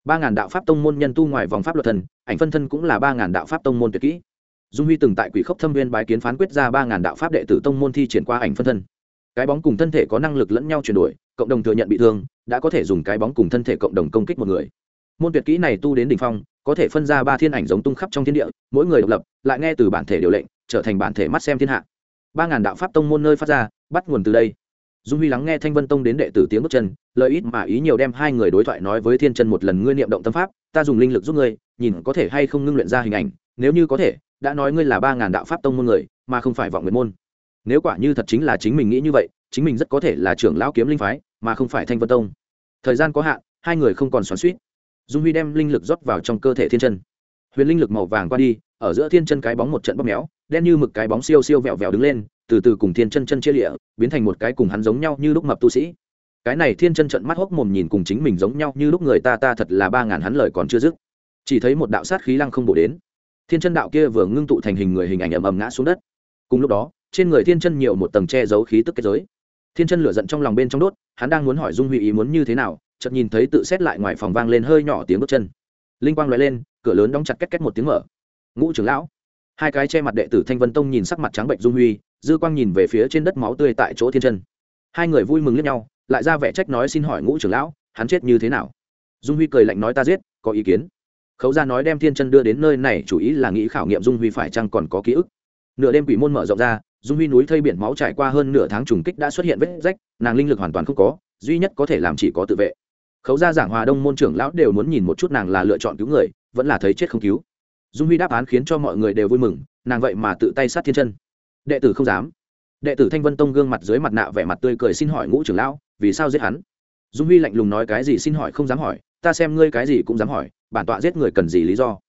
Ba ngàn đạo pháp tông môn nhân tu ngoài vòng pháp luật thần, ảnh phân thân cũng là ba ngàn đạo pháp tông môn tuyệt kỹ. Dung huy từng tại quỷ khốc thâm viên bái kiến phán quyết ra ba ngàn đạo pháp đệ tử tông môn thi triển qua ảnh phân thân. Cái bóng cùng thân thể có năng lực lẫn nhau chuyển đổi, cộng đồng thừa nhận bị thương, đã có thể dùng cái bóng cùng thân thể cộng đồng công kích một người. Môn tuyệt kỹ này tu đến đ ỉ n h phong, có thể phân ra ba thiên ảnh giống tung khắp trong thiên địa, mỗi người độc lập, lại nghe từ bản thể điều lệnh, trở thành bản thể mắt xem thiên hạ. Ba ngàn đạo pháp tông môn nơi phát ra bắt nguồn từ đây. Dung huy lắng nghe thanh vân tông đến đệ tử tiếng bước chân lợi ít mà ý nhiều đem hai người đối thoại nói với thiên chân một lần ngươi niệm động tâm pháp, ta dùng linh lực giúp ngươi, nhìn có thể hay không ngưng luyện ra hình ảnh, nếu như có thể, đã nói ngươi là ba ngàn đạo pháp tông môn người, mà không phải vọng nguyện môn. Nếu quả như thật chính là chính mình nghĩ như vậy, chính mình rất có thể là trưởng lão kiếm linh phái, mà không phải thanh vân tông. Thời gian có hạn, hai người không còn xoắn suýt dung huy đem linh lực rót vào trong cơ thể thiên chân. Huyền linh lực màu vàng qua đi, ở giữa thiên chân cái bóng một trận bóp méo, đen như mực cái bóng siêu siêu vẹo vẹo đứng lên từ từ cùng thiên chân chân chia lịa, biến thành một cái cùng hắn giống nhau như lúc mập tu sĩ. Cái này thiên chân trận mắt hốc mồm nhìn cùng chính mình giống nhau như lúc người ta ta thật là ba ngàn hắn lời còn chưa dứt. Chỉ thấy một đạo sát khí lăng không bổ đến. Thiên chân đạo kia vừa ngưng tụ thành hình người hình ảnh ầm ầm ngã xuống đất. Cùng lúc đó, trên người thiên chân nhiều một tầng che giấu khí tức kết giới. Thiên chân lửa giận trong lòng bên trong đốt, hắn đang muốn hỏi dung huy ý muốn như thế nào, chợt nhìn thấy tự xét lại ngoài phòng vang lên hơi nhỏ tiếng bước chân. Linh quang loại lên, cửa lớn đóng chặt két két một tiếng mở. Ngũ trưởng lão. Hai cái che mặt đệ tử thanh vân tông nhìn sắc mặt trắng bệnh dung huy dư quang nhìn về phía trên đất máu tươi tại chỗ thiên chân. Hai người vui mừng lẫn nhau, lại ra vẻ trách nói xin hỏi ngũ trưởng lão, hắn chết như thế nào? Dung huy cười lạnh nói ta giết, có ý kiến. Khấu ra nói đem thiên chân đưa đến nơi này, chủ ý là nghĩ khảo nghiệm dung huy phải chăng còn có ký ức. Nửa đêm quỷ môn mở rộng ra, dung huy núi thây biển máu trải qua hơn nửa tháng trùng kích đã xuất hiện vết rách, nàng linh lực hoàn toàn không có, duy nhất có thể làm chỉ có tự vệ. Khấu Gia giảng hòa đông môn trưởng lão đều muốn nhìn một chút nàng là lựa chọn cứu người, vẫn là thấy chết không cứu. Dung huy đáp án khiến cho mọi người đều vui mừng, nàng vậy mà tự tay sát thiên chân đệ tử không dám. Đệ tử thanh vân tông gương mặt dưới mặt nạ vẻ mặt tươi cười xin hỏi ngũ trưởng lão, vì sao giết hắn? Dung huy lạnh lùng nói cái gì xin hỏi không dám hỏi, ta xem ngươi cái gì cũng dám hỏi, bản tọa giết người cần gì lý do?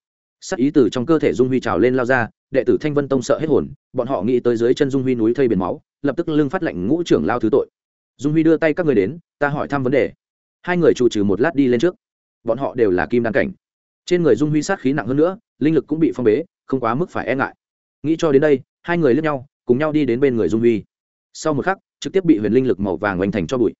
Sắc ý từ trong cơ thể dung huy trào lên lao ra, đệ tử thanh vân tông sợ hết hồn, bọn họ nghĩ tới dưới chân dung huy núi thây biển máu, lập tức lưng phát lệnh ngũ trưởng lao thứ tội. Dung huy đưa tay các người đến, ta hỏi thăm vấn đề. Hai người trụ trừ một lát đi lên trước. Bọn họ đều là kim đan cảnh. Trên người dung huy sát khí nặng hơn nữa, linh lực cũng bị phong bế, không quá mức phải e ngại. Nghĩ cho đến đây hai người lướt nhau, cùng nhau đi đến bên người dung huy. Sau một khắc, trực tiếp bị huyền linh lực màu vàng oanh thành cho bụi.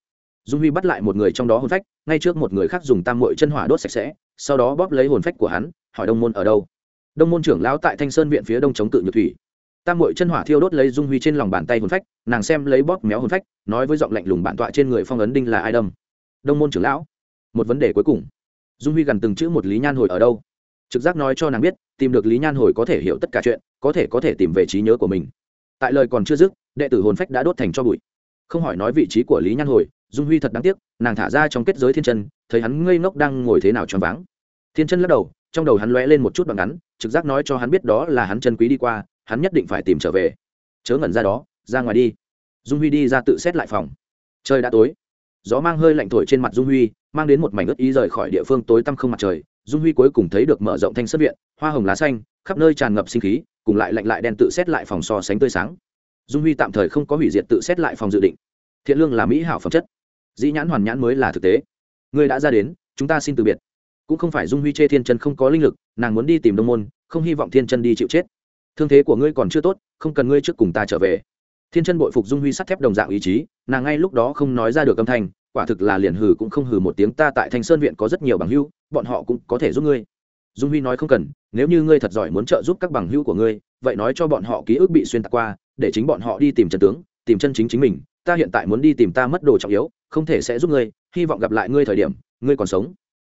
Dung huy bắt lại một người trong đó hồn phách, ngay trước một người khác dùng tam mội chân hỏa đốt sạch sẽ, sau đó bóp lấy hồn phách của hắn, hỏi đông môn ở đâu. Đông môn trưởng lão tại thanh sơn viện phía đông chống cự nhược thủy. Tam mội chân hỏa thiêu đốt lấy dung huy trên lòng bàn tay hồn phách, nàng xem lấy bóp méo hồn phách, nói với giọng lạnh lùng bản tọa trên người phong ấn đinh là ai đâm. Đông môn trưởng lão, một vấn đề cuối cùng. Dung huy gần từng chữ một lý nhan hồi ở đâu? Trực giác nói cho nàng biết, tìm được lý nhan hồi có thể hiểu tất cả chuyện, có thể có thể tìm về trí nhớ của mình. Tại lời còn chưa dứt, đệ tử hồn phách đã đốt thành cho bụi. Không hỏi nói vị trí của lý nhan hồi, dung huy thật đáng tiếc, nàng thả ra trong kết giới thiên chân, thấy hắn ngây ngốc đang ngồi thế nào choáng váng. Thiên chân lắc đầu, trong đầu hắn lóe lên một chút đoạn ngắn, trực giác nói cho hắn biết đó là hắn chân quý đi qua, hắn nhất định phải tìm trở về. Chớ ngẩn ra đó, ra ngoài đi. Dung huy đi ra tự xét lại phòng. Trời đã tối. Gió mang hơi lạnh thổi trên mặt dung huy, mang đến một mảnh ướt ý rời khỏi địa phương tối tăm không mặt trời dung huy cuối cùng thấy được mở rộng thanh sân viện, hoa hồng lá xanh, khắp nơi tràn ngập sinh khí, cùng lại lạnh lại đen tự xét lại phòng so sánh tươi sáng. Dung huy tạm thời không có hủy diệt tự xét lại phòng dự định. Thiện lương là mỹ hảo phẩm chất. Dĩ nhãn hoàn nhãn mới là thực tế. Người đã ra đến, chúng ta xin từ biệt. Cũng không phải dung huy chê thiên chân không có linh lực, nàng muốn đi tìm đông môn, không hy vọng thiên chân đi chịu chết. Thương thế của ngươi còn chưa tốt, không cần ngươi trước cùng ta trở về. Thiên chân bội phục dung huy sắt thép đồng dạng ý chí, nàng ngay lúc đó không nói ra được âm thanh quả thực là liền hừ cũng không hừ một tiếng, ta tại thanh sơn viện có rất nhiều bằng hữu, bọn họ cũng có thể giúp ngươi. Dung huy nói không cần, nếu như ngươi thật giỏi muốn trợ giúp các bằng hữu của ngươi, vậy nói cho bọn họ ký ức bị xuyên tạc qua, để chính bọn họ đi tìm chân tướng, tìm chân chính chính mình, ta hiện tại muốn đi tìm ta mất đồ trọng yếu, không thể sẽ giúp ngươi, hy vọng gặp lại ngươi thời điểm, ngươi còn sống.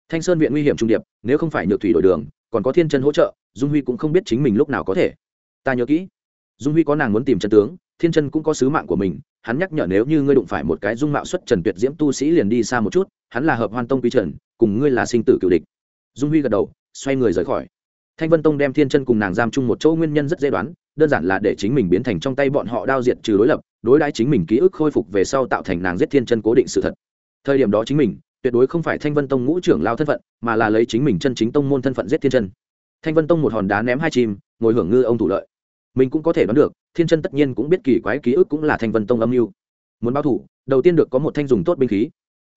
Thanh sơn viện nguy hiểm trung điệp, nếu không phải nhược thủy đổi đường, còn có thiên chân hỗ trợ, dung huy cũng không biết chính mình lúc nào có thể. Ta nhớ kỹ, dung huy có nàng muốn tìm chân tướng thiên chân cũng có sứ mạng của mình, hắn nhắc nhở nếu như ngươi đụng phải một cái dung mạo xuất trần tuyệt diễm tu sĩ liền đi xa một chút, hắn là hợp hoan tông quý trần, cùng ngươi là sinh tử cựu địch. Dung huy gật đầu, xoay người rời khỏi. Thanh vân tông đem thiên chân cùng nàng giam chung một chỗ nguyên nhân rất dễ đoán, đơn giản là để chính mình biến thành trong tay bọn họ đao diệt trừ đối lập, đối đãi chính mình ký ức khôi phục về sau tạo thành nàng giết thiên chân cố định sự thật. Thời điểm đó chính mình, tuyệt đối không phải thanh vân tông ngũ trưởng lao thân phận, mà là lấy chính mình chân chính tông môn thân phận giết thiên chân. Thanh vân tông một hòn đá ném hai chim, ngồi hưởng ngư ông thủ lợi. Mình cũng có thể đoán được thiên chân tất nhiên cũng biết kỳ quái ký ức cũng là thanh vân tông âm mưu. Muốn báo thủ, đầu tiên được có một thanh dùng tốt binh khí.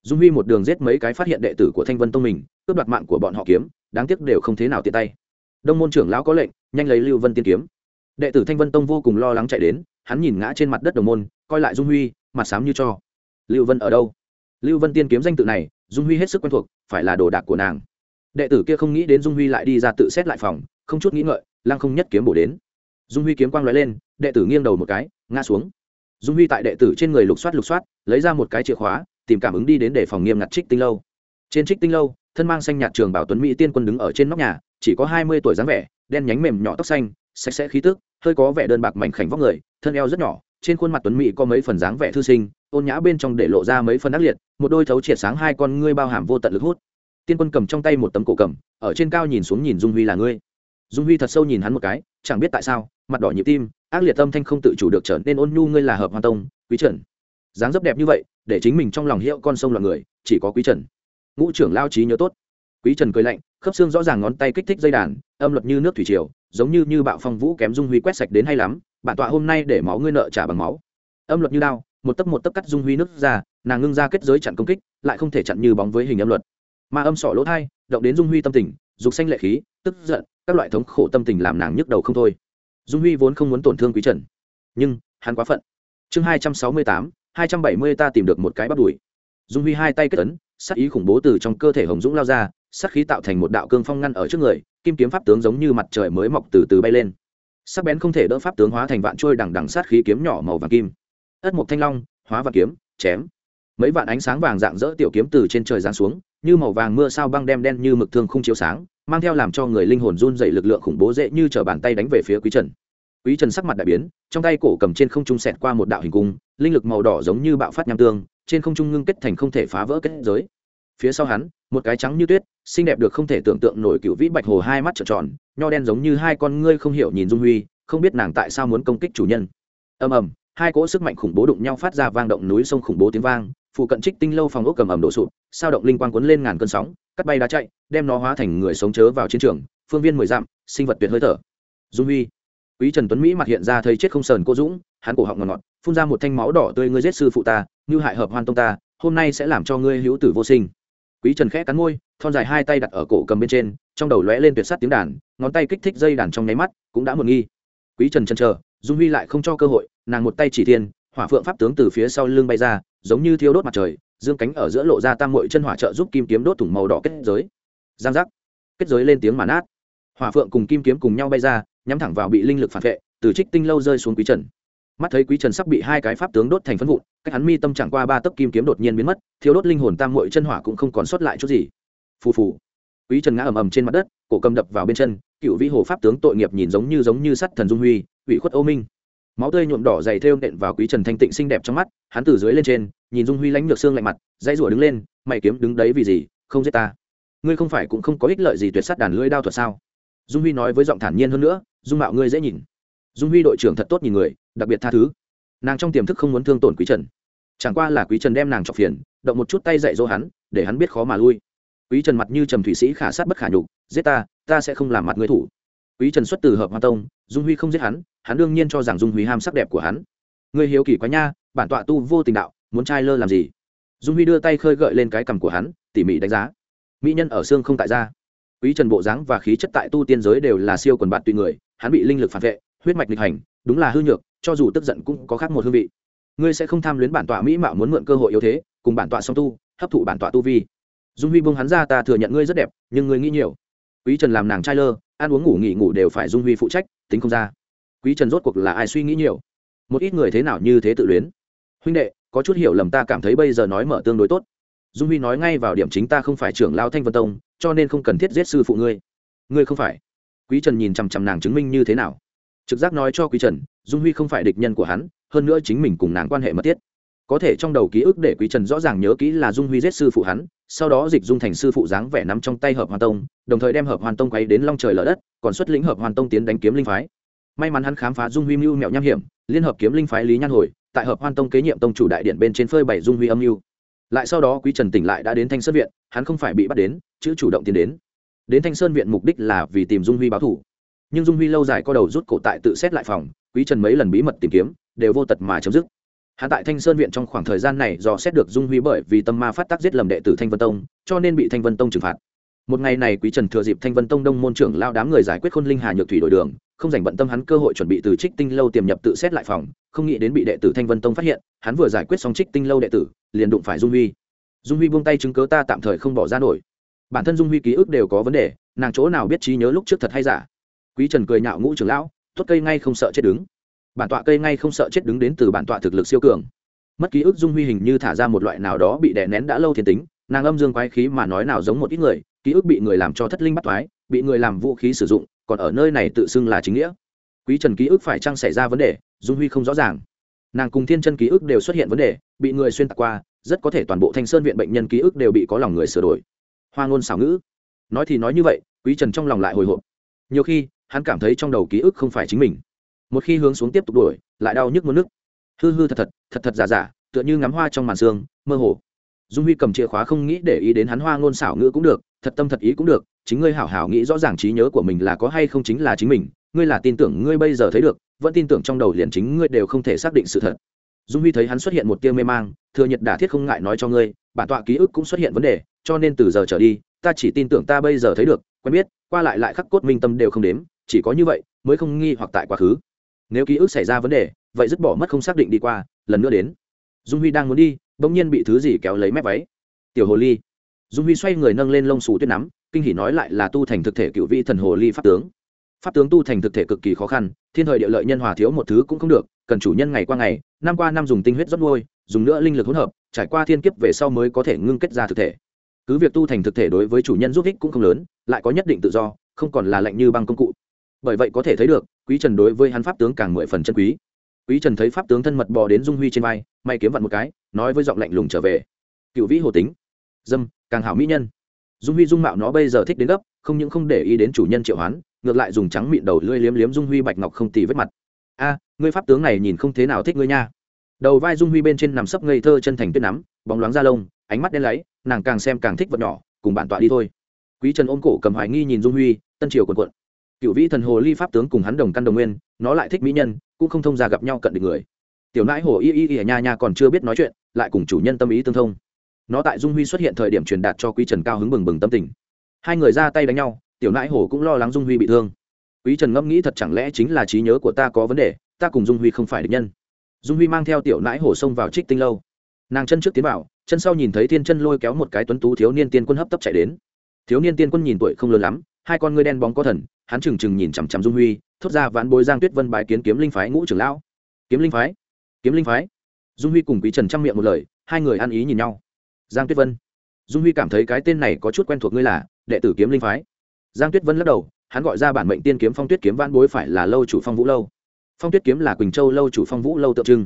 Dung huy một đường giết mấy cái phát hiện đệ tử của thanh vân tông mình, cướp đoạt mạng của bọn họ kiếm, đáng tiếc đều không thế nào tiện tay. Đông môn trưởng lão có lệnh, nhanh lấy lưu vân tiên kiếm. Đệ tử thanh vân tông vô cùng lo lắng chạy đến, hắn nhìn ngã trên mặt đất đồng môn, coi lại dung huy, mặt sám như cho. Lưu vân ở đâu? Lưu vân tiên kiếm danh tự này, dung huy hết sức quen thuộc, phải là đồ đạc của nàng. Đệ tử kia không nghĩ đến dung huy lại đi ra tự xét lại phòng, không chút nghĩ ngợi, lăng không nhất kiếm bổ đến. Dung huy kiếm quang l lên đệ tử nghiêng đầu một cái, ngã xuống. Dung huy tại đệ tử trên người lục soát lục soát, lấy ra một cái chìa khóa, tìm cảm ứng đi đến để phòng nghiêm ngặt trích tinh lâu. Trên trích tinh lâu, thân mang xanh nhạt trường bảo tuấn mỹ tiên quân đứng ở trên nóc nhà, chỉ có hai mươi tuổi dáng vẻ, đen nhánh mềm nhỏ tóc xanh, sạch sẽ khí tức, hơi có vẻ đơn bạc mảnh khảnh vóc người, thân eo rất nhỏ, trên khuôn mặt tuấn mỹ có mấy phần dáng vẻ thư sinh, ôn nhã bên trong để lộ ra mấy phần ác liệt, một đôi thấu triệt sáng hai con ngươi bao hàm vô tận lực hút. Tiên quân cầm trong tay một tấm cổ cầm, ở trên cao nhìn xuống nhìn dung huy là ngươi. Dung huy thật sâu nhìn hắn một cái, chẳng biết tại sao, mặt đỏ nhịp tim ác liệt tâm thanh không tự chủ được trở nên ôn nhu, ngươi là hợp hoàn tông, quý trần. Dáng dấp đẹp như vậy, để chính mình trong lòng hiệu con sông là người, chỉ có quý trần. Ngũ trưởng lao trí nhớ tốt. Quý trần cười lạnh, khớp xương rõ ràng ngón tay kích thích dây đàn, âm luật như nước thủy triều, giống như như bạo phong vũ kém dung huy quét sạch đến hay lắm, bản tọa hôm nay để máu ngươi nợ trả bằng máu. Âm luật như đao, một tấc một tấc cắt dung huy nước ra, nàng ngưng ra kết giới chặn công kích, lại không thể chặn như bóng với hình âm luật. Mà âm sọ lỗ thai, động đến dung huy tâm tình, dục xanh lệ khí, tức giận, các loại thống khổ tâm tình làm nàng nhức đầu không thôi dung huy vốn không muốn tổn thương quý trần, nhưng hắn quá phận. Chương hai trăm sáu mươi tám, hai trăm bảy mươi ta tìm được một cái bắt đùi. Dung huy hai tay kết ấn sắc ý khủng bố từ trong cơ thể hồng dũng lao ra sắc khí tạo thành một đạo cương phong ngăn ở trước người, kim kiếm pháp tướng giống như mặt trời mới mọc từ từ bay lên. Sắc bén không thể đỡ pháp tướng hóa thành vạn trôi đằng đằng sát khí kiếm nhỏ màu vàng kim. Ất mộc thanh long, hóa vạn kiếm, chém. Mấy vạn ánh sáng vàng dạng dỡ tiểu kiếm từ trên trời giáng xuống như màu vàng mưa sao băng đem đen như mực thương không chiếu sáng, mang theo làm cho người linh hồn run dậy lực lượng khủng bố dễ như t bàn tay đánh về phía quý trần. Quý trần sắc mặt đại biến, trong tay cổ cầm trên không trung xẹt qua một đạo hình cung, linh lực màu đỏ giống như bạo phát nham tương, trên không trung ngưng kết thành không thể phá vỡ kết giới. Phía sau hắn, một cái trắng như tuyết, xinh đẹp được không thể tưởng tượng nổi cựu vĩ bạch hồ hai mắt trợn tròn, nho đen giống như hai con ngươi không hiểu nhìn dung huy, không biết nàng tại sao muốn công kích chủ nhân. Ầm ầm, hai cỗ sức mạnh khủng bố đụng nhau phát ra vang động núi sông khủng bố tiếng vang phụ cận trích tinh lâu phòng ốc cầm ẩm đổ sụp, sao động linh quang cuốn lên ngàn cơn sóng, cắt bay đá chạy, đem nó hóa thành người sống chớ vào chiến trường, phương viên mười dặm, sinh vật tuyệt hơi thở. Dung huy. Quý trần tuấn mỹ mặt hiện ra thấy chết không sờn cô dũng, hắn cổ họng ngọt ngọt, phun ra một thanh máu đỏ tươi, ngươi giết sư phụ ta, như hại hợp hoan tông ta, hôm nay sẽ làm cho ngươi hữu tử vô sinh. Quý trần khẽ cắn môi, thon dài hai tay đặt ở cổ cầm bên trên, trong đầu lóe lên tuyệt sắt tiếng đàn, ngón tay kích thích dây đàn trong nháy mắt, cũng đã một nghi. Quý trần chần chờ, dung huy lại không cho cơ hội, nàng một tay chỉ thiên, hỏa phượng pháp tướng từ phía sau lưng bay ra giống như thiêu đốt mặt trời, dương cánh ở giữa lộ ra tam mội chân hỏa trợ giúp kim kiếm đốt thủng màu đỏ kết giới. Giang giác. Kết giới lên tiếng mà nát. Hỏa phượng cùng kim kiếm cùng nhau bay ra, nhắm thẳng vào bị linh lực phản vệ, từ trích tinh lâu rơi xuống quý trần. Mắt thấy quý trần sắp bị hai cái pháp tướng đốt thành phân vụn, cách hắn mi tâm chẳng qua ba tấc kim kiếm đột nhiên biến mất thiếu đốt linh hồn tam mội chân hỏa cũng không còn sót lại chút gì. Phù phù. Quý trần ngã ầm ầm trên mặt đất, cổ cầm đập vào bên chân, cựu vĩ hồ pháp tướng tội nghiệp nhìn giống như giống như sắt thần dung huy, ủy khuất ô minh. Máu tươi nhuộm đỏ dày thêu nện vào quý trần thanh tịnh xinh đẹp trong mắt, hắn từ dưới lên trên nhìn dung huy lãnh nhược xương lạnh mặt, dãy rủa đứng lên, mày kiếm đứng đấy vì gì? Không giết ta. Ngươi không phải cũng không có ích lợi gì tuyệt sát đàn lưỡi đao thuật sao? Dung huy nói với giọng thản nhiên hơn nữa, dung mạo ngươi dễ nhìn. Dung huy đội trưởng thật tốt nhìn người, đặc biệt tha thứ. Nàng trong tiềm thức không muốn thương tổn quý trần. Chẳng qua là quý trần đem nàng trọc phiền, động một chút tay dạy dỗ hắn, để hắn biết khó mà lui. Quý trần mặt như trầm thủy sĩ khả sát bất khả nhục, giết ta ta sẽ không làm mặt ngươi thủ. Quý trần xuất từ hợp hoa tông, dung huy không giết hắn hắn đương nhiên cho rằng dung huy ham sắc đẹp của hắn. Ngươi hiếu kỳ quá nha, bản tọa tu vô tình đạo muốn trai lơ làm gì? Dung huy đưa tay khơi gợi lên cái cằm của hắn, tỉ mỉ đánh giá. Mỹ nhân ở xương không tại ra quý trần bộ dáng và khí chất tại tu tiên giới đều là siêu quần bạn tùy người, hắn bị linh lực phản vệ, huyết mạch lịch hành, đúng là hư nhược, cho dù tức giận cũng có khác một hương vị. Ngươi sẽ không tham luyến bản tọa mỹ mạo muốn mượn cơ hội yếu thế, cùng bản tọa song tu, hấp thụ bản tọa tu vi. Dung huy buông hắn ra, ta thừa nhận ngươi rất đẹp, nhưng ngươi nghĩ nhiều. Quý trần làm nàng trai lơ, ăn uống ngủ nghỉ ngủ đều phải dung huy phụ trách, tính không ra. Quý trần rốt cuộc là ai suy nghĩ nhiều? Một ít người thế nào như thế tự luyến? Huynh đệ có chút hiểu lầm ta cảm thấy bây giờ nói mở tương đối tốt. Dung huy nói ngay vào điểm chính ta không phải trưởng lao thanh vân tông, cho nên không cần thiết giết sư phụ ngươi. Ngươi không phải. Quý trần nhìn chằm chằm nàng chứng minh như thế nào. Trực giác nói cho quý trần, dung huy không phải địch nhân của hắn, hơn nữa chính mình cùng nàng quan hệ mật thiết. Có thể trong đầu ký ức để quý trần rõ ràng nhớ kỹ là dung huy giết sư phụ hắn, sau đó dịch dung thành sư phụ dáng vẻ nắm trong tay hợp hoàn tông, đồng thời đem hợp hoàn tông quay đến long trời lở đất, còn xuất lĩnh hợp hoàn tông tiến đánh kiếm linh phái. May mắn hắn khám phá dung huy mưu mẹo nham hiểm, liên hợp kiếm linh phái lý nhan hồi tại hợp hoan tông kế nhiệm tông chủ đại điện bên trên phơi bảy dung huy âm mưu. Lại sau đó quý trần tỉnh lại đã đến thanh sơn viện, hắn không phải bị bắt đến chứ chủ động tiến đến. Đến thanh sơn viện mục đích là vì tìm dung huy báo thủ. Nhưng dung huy lâu dài co đầu rút cổ tại tự xét lại phòng, quý trần mấy lần bí mật tìm kiếm, đều vô tật mà chấm dứt. Hạ tại thanh sơn viện trong khoảng thời gian này do xét được dung huy bởi vì tâm ma phát tác giết lầm đệ tử thanh vân tông, cho nên bị thanh vân tông trừng phạt một ngày này quý trần thừa dịp thanh vân tông đông môn trưởng lao đám người giải quyết khôn linh hà nhược thủy đổi đường, không dành bận tâm hắn cơ hội chuẩn bị từ trích tinh lâu tiềm nhập tự xét lại phòng, không nghĩ đến bị đệ tử thanh vân tông phát hiện, hắn vừa giải quyết xong trích tinh lâu đệ tử, liền đụng phải dung huy. Dung huy buông tay chứng cớ ta tạm thời không bỏ ra nổi. Bản thân dung huy ký ức đều có vấn đề, nàng chỗ nào biết trí nhớ lúc trước thật hay giả? Quý trần cười nhạo ngũ trưởng lão tuất cây ngay không sợ chết đứng. Bản tọa cây ngay không sợ chết đứng đến từ bản tọa thực lực siêu cường. Mất ký ức dung huy hình như thả ra một loại nào đó bị đè nén đã lâu thiên tính, nàng âm dương quái khí mà nói nào giống một ít người ký ức bị người làm cho thất linh bắt thoái, bị người làm vũ khí sử dụng, còn ở nơi này tự xưng là chính nghĩa. Quý trần ký ức phải chăng xảy ra vấn đề? Dung huy không rõ ràng. Nàng cùng thiên chân ký ức đều xuất hiện vấn đề, bị người xuyên tạc qua, rất có thể toàn bộ thanh sơn viện bệnh nhân ký ức đều bị có lòng người sửa đổi. Hoa ngôn xảo ngữ. Nói thì nói như vậy, quý trần trong lòng lại hồi hộp. Nhiều khi, hắn cảm thấy trong đầu ký ức không phải chính mình. Một khi hướng xuống tiếp tục đuổi, lại đau nhức muốn nước hư hư thật thật thật thật giả giả, tựa như ngắm hoa trong màn sương, mơ hồ dung huy cầm chìa khóa không nghĩ để ý đến hắn hoa ngôn xảo ngữ cũng được, thật tâm thật ý cũng được, chính ngươi hảo hảo nghĩ rõ ràng trí nhớ của mình là có hay không chính là chính mình, ngươi là tin tưởng ngươi bây giờ thấy được, vẫn tin tưởng trong đầu liền chính ngươi đều không thể xác định sự thật. Dung huy thấy hắn xuất hiện một tia mê mang, thừa nhật đả thiết không ngại nói cho ngươi, bản tọa ký ức cũng xuất hiện vấn đề, cho nên từ giờ trở đi, ta chỉ tin tưởng ta bây giờ thấy được, quen biết, qua lại lại khắc cốt minh tâm đều không đếm, chỉ có như vậy mới không nghi hoặc tại quá khứ. Nếu ký ức xảy ra vấn đề, vậy dứt bỏ mất không xác định đi qua, lần nữa đến. Dung huy đang muốn đi bỗng nhiên bị thứ gì kéo lấy mép váy. Tiểu hồ ly. Dung huy xoay người nâng lên lông xù tuyết nắm, kinh hỉ nói lại là tu thành thực thể cựu vị thần hồ ly pháp tướng. Pháp tướng tu thành thực thể cực kỳ khó khăn, thiên thời địa lợi nhân hòa thiếu một thứ cũng không được, cần chủ nhân ngày qua ngày, năm qua năm dùng tinh huyết rót nuôi, dùng nữa linh lực hỗn hợp, trải qua thiên kiếp về sau mới có thể ngưng kết ra thực thể. Cứ việc tu thành thực thể đối với chủ nhân giúp ích cũng không lớn, lại có nhất định tự do, không còn là lạnh như băng công cụ. Bởi vậy có thể thấy được, quý trần đối với hắn pháp tướng càng mười phần chân quý. Quý trần thấy pháp tướng thân mật bò đến dung huy trên vai, may kiếm vặn một cái nói với giọng lạnh lùng trở về. Cựu vĩ hồ tính. Dâm, càng hảo mỹ nhân. Dung huy dung mạo nó bây giờ thích đến gấp, không những không để ý đến chủ nhân triệu hoán, ngược lại dùng trắng mịn đầu lưỡi liếm liếm dung huy bạch ngọc không tì vết mặt. A, ngươi pháp tướng này nhìn không thế nào thích ngươi nha. Đầu vai dung huy bên trên nằm sấp ngây thơ chân thành tuyết nắm, bóng loáng da lông, ánh mắt đen láy, nàng càng xem càng thích vật nhỏ, cùng bạn tọa đi thôi. Quý trần ôm cổ cầm hoài nghi nhìn dung huy, tân triều quần quận cựu vĩ thần hồ ly pháp tướng cùng hắn đồng căn đồng nguyên, nó lại thích mỹ nhân, cũng không thông ra gặp nhau cận được người tiểu nãi hồ y y y nha nha còn chưa biết nói chuyện, lại cùng chủ nhân tâm ý tương thông. Nó tại dung huy xuất hiện thời điểm truyền đạt cho quý trần cao hứng bừng bừng tâm tình. Hai người ra tay đánh nhau, tiểu nãi hồ cũng lo lắng dung huy bị thương. Quý trần ngẫm nghĩ thật chẳng lẽ chính là trí nhớ của ta có vấn đề, ta cùng dung huy không phải địch nhân. Dung huy mang theo tiểu nãi hồ xông vào trích tinh lâu. Nàng chân trước tiến vào, chân sau nhìn thấy thiên chân lôi kéo một cái tuấn tú thiếu niên tiên quân hấp tấp chạy đến. Thiếu niên tiên quân nhìn tuổi không lớn lắm, hai con ngươi đen bóng có thần, hắn trừng trừng nhìn chằm chằm dung huy, thốt ra vãn bối giang tuyết vân bài kiến kiếm linh phái ngũ trưởng lão. Kiếm linh phái? Kiếm linh phái. Dung huy cùng quý trần trang miệng một lời, hai người ăn ý nhìn nhau. Giang tuyết vân. Dung huy cảm thấy cái tên này có chút quen thuộc ngươi là, đệ tử kiếm linh phái. Giang tuyết vân lắc đầu, hắn gọi ra bản mệnh tiên kiếm phong tuyết kiếm van bối phải là lâu chủ phong vũ lâu. Phong tuyết kiếm là quỳnh châu lâu chủ phong vũ lâu tượng trưng.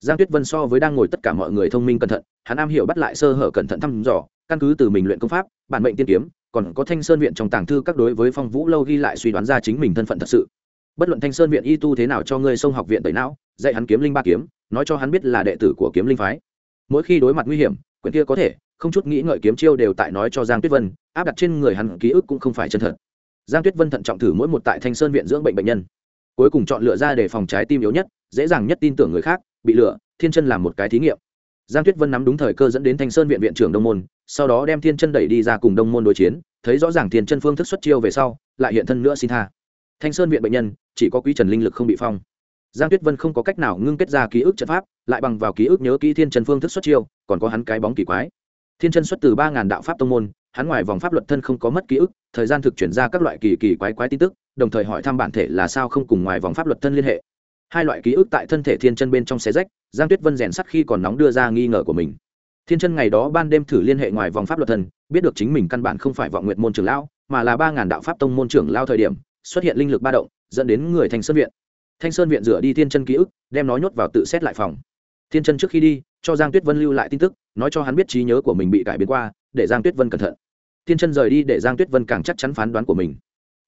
Giang tuyết vân so với đang ngồi tất cả mọi người thông minh cẩn thận, hắn am hiểu bắt lại sơ hở cẩn thận thăm dò, căn cứ từ mình luyện công pháp, bản mệnh tiên kiếm, còn có thanh sơn viện trong tàng thư các đối với phong vũ lâu ghi lại suy đoán ra chính mình thân phận thật sự bất luận thanh sơn viện y tu thế nào cho ngươi sông học viện tẩy não, dạy hắn kiếm linh ba kiếm, nói cho hắn biết là đệ tử của kiếm linh phái. Mỗi khi đối mặt nguy hiểm, quyển kia có thể, không chút nghĩ ngợi kiếm chiêu đều tại nói cho giang tuyết vân, áp đặt trên người hắn ký ức cũng không phải chân thật. Giang tuyết vân thận trọng thử mỗi một tại thanh sơn viện dưỡng bệnh bệnh nhân. Cuối cùng chọn lựa ra để phòng trái tim yếu nhất, dễ dàng nhất tin tưởng người khác, bị lựa thiên chân làm một cái thí nghiệm. Giang tuyết vân nắm đúng thời cơ dẫn đến thanh sơn viện viện trưởng đông môn, sau đó đem thiên chân đẩy đi ra cùng đông môn đối chiến, thấy rõ ràng thiên chân phương thức xuất chiêu về sau, lại hiện thân nữa xin tha thanh sơn viện bệnh nhân, chỉ có quý trần linh lực không bị phong. Giang tuyết vân không có cách nào ngưng kết ra ký ức trận pháp, lại bằng vào ký ức nhớ kỹ thiên trần phương thức xuất chiêu, còn có hắn cái bóng kỳ quái. Thiên chân xuất từ ba ngàn đạo pháp tông môn, hắn ngoài vòng pháp luật thân không có mất ký ức, thời gian thực chuyển ra các loại kỳ kỳ quái quái tin tức, đồng thời hỏi thăm bản thể là sao không cùng ngoài vòng pháp luật thân liên hệ. Hai loại ký ức tại thân thể thiên chân bên trong xé rách, giang tuyết vân rèn sắt khi còn nóng đưa ra nghi ngờ của mình. Thiên chân ngày đó ban đêm thử liên hệ ngoài vòng pháp luật thân, biết được chính mình căn bản không phải vọng nguyện môn trưởng lão, mà là ba ngàn đạo pháp tông môn trưởng lao thời điểm xuất hiện linh lực ba động, dẫn đến người thanh sơn viện. Thanh sơn viện rửa đi thiên chân ký ức, đem nó nhốt vào tự xét lại phòng. Thiên chân trước khi đi, cho giang tuyết vân lưu lại tin tức, nói cho hắn biết trí nhớ của mình bị cải biến qua, để giang tuyết vân cẩn thận. Thiên chân rời đi để giang tuyết vân càng chắc chắn phán đoán của mình.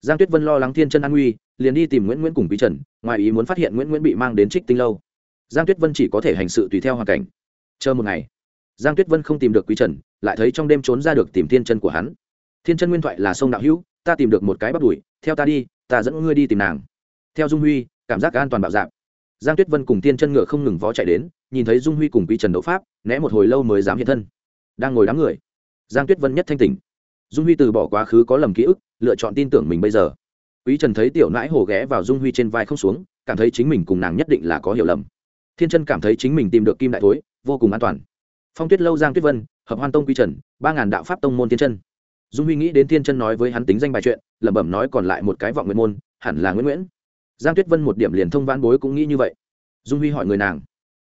Giang tuyết vân lo lắng thiên chân an nguy, liền đi tìm nguyễn nguyễn cùng quý trần, ngoài ý muốn phát hiện nguyễn nguyễn bị mang đến trích tinh lâu. Giang tuyết vân chỉ có thể hành sự tùy theo hoàn cảnh. Chờ một ngày, giang tuyết vân không tìm được quý trần, lại thấy trong đêm trốn ra được tìm thiên chân của hắn. Thiên chân nguyên thoại là sông đạo hữu, ta tìm được một cái bắt đuổi theo ta đi, ta dẫn ngươi đi tìm nàng. Theo dung huy, cảm giác an toàn bạo dạp giang tuyết vân cùng tiên chân ngựa không ngừng vó chạy đến, nhìn thấy dung huy cùng quy trần đấu pháp, né một hồi lâu mới dám hiện thân. Đang ngồi đám người, giang tuyết vân nhất thanh tỉnh. Dung huy từ bỏ quá khứ có lầm ký ức, lựa chọn tin tưởng mình bây giờ. Quý trần thấy tiểu nãi hồ ghé vào dung huy trên vai không xuống, cảm thấy chính mình cùng nàng nhất định là có hiểu lầm. Thiên chân cảm thấy chính mình tìm được kim đại thối, vô cùng an toàn. Phong tuyết lâu, giang tuyết vân, hợp hoan tông quý trần, ba ngàn đạo pháp tông môn thiên chân dung huy nghĩ đến thiên chân nói với hắn tính danh bài chuyện, lẩm bẩm nói còn lại một cái vọng nguyện môn, hẳn là nguyễn nguyễn. Giang tuyết vân một điểm liền thông vãn bối cũng nghĩ như vậy. Dung huy hỏi người nàng,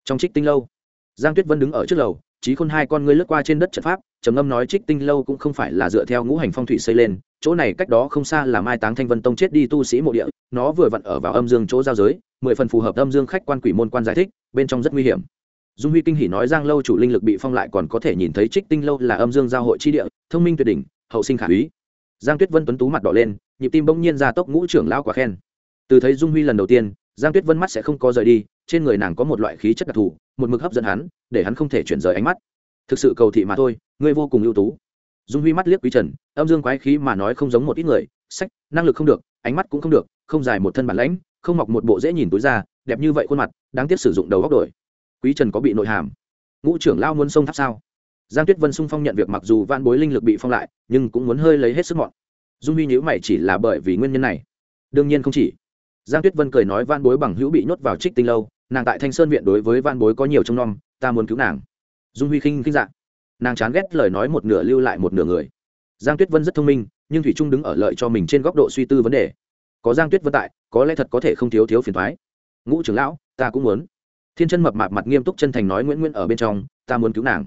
trong trích tinh lâu? Giang tuyết vân đứng ở trước lầu trí khôn hai con ngươi lướt qua trên đất trận pháp, trầm ngâm nói trích tinh lâu cũng không phải là dựa theo ngũ hành phong thủy xây lên, chỗ này cách đó không xa là mai táng thanh vân tông chết đi tu sĩ mộ địa, nó vừa vặn ở vào âm dương chỗ giao giới, mười phần phù hợp âm dương khách quan quỷ môn quan giải thích, bên trong rất nguy hiểm. Dung huy kinh hỉ nói giang lâu chủ linh lực bị phong lại còn có thể nhìn thấy trích tinh lâu là âm dương giao hội chi địa, thông minh tuyệt đỉnh hậu sinh khả úy. Giang tuyết vân tuấn tú mặt đỏ lên, nhịp tim bỗng nhiên ra tốc ngũ trưởng lão quả khen. Từ thấy dung huy lần đầu tiên, giang tuyết vân mắt sẽ không có rời đi, trên người nàng có một loại khí chất đặc thù, một mực hấp dẫn hắn, để hắn không thể chuyển rời ánh mắt. Thực sự cầu thị mà thôi, ngươi vô cùng ưu tú. Dung huy mắt liếc quý trần, âm dương quái khí mà nói không giống một ít người, sách, năng lực không được, ánh mắt cũng không được, không dài một thân bản lãnh, không mọc một bộ dễ nhìn túi ra đẹp như vậy khuôn mặt, đáng tiếc sử dụng đầu góc đổi. Quý trần có bị nội hàm. Ngũ trưởng lao muốn sông tháp sao? Giang tuyết vân sung phong nhận việc mặc dù van bối linh lực bị phong lại, nhưng cũng muốn hơi lấy hết sức mọn. Dung huy nhữ mày chỉ là bởi vì nguyên nhân này. Đương nhiên không chỉ. Giang tuyết vân cười nói van bối bằng hữu bị nhốt vào trích tinh lâu, nàng tại thanh sơn viện đối với van bối có nhiều trông nom, ta muốn cứu nàng. Dung huy khinh khinh dạng nàng chán ghét lời nói một nửa lưu lại một nửa người. Giang tuyết vân rất thông minh, nhưng thủy trung đứng ở lợi cho mình trên góc độ suy tư vấn đề. Có giang tuyết vân tại, có lẽ thật có thể không thiếu thiếu phiền thoái ngũ trưởng lão, ta cũng muốn. Thiên chân mập mạp mặt nghiêm túc chân thành nói nguyễn nguyễn ở bên trong, ta muốn cứu nàng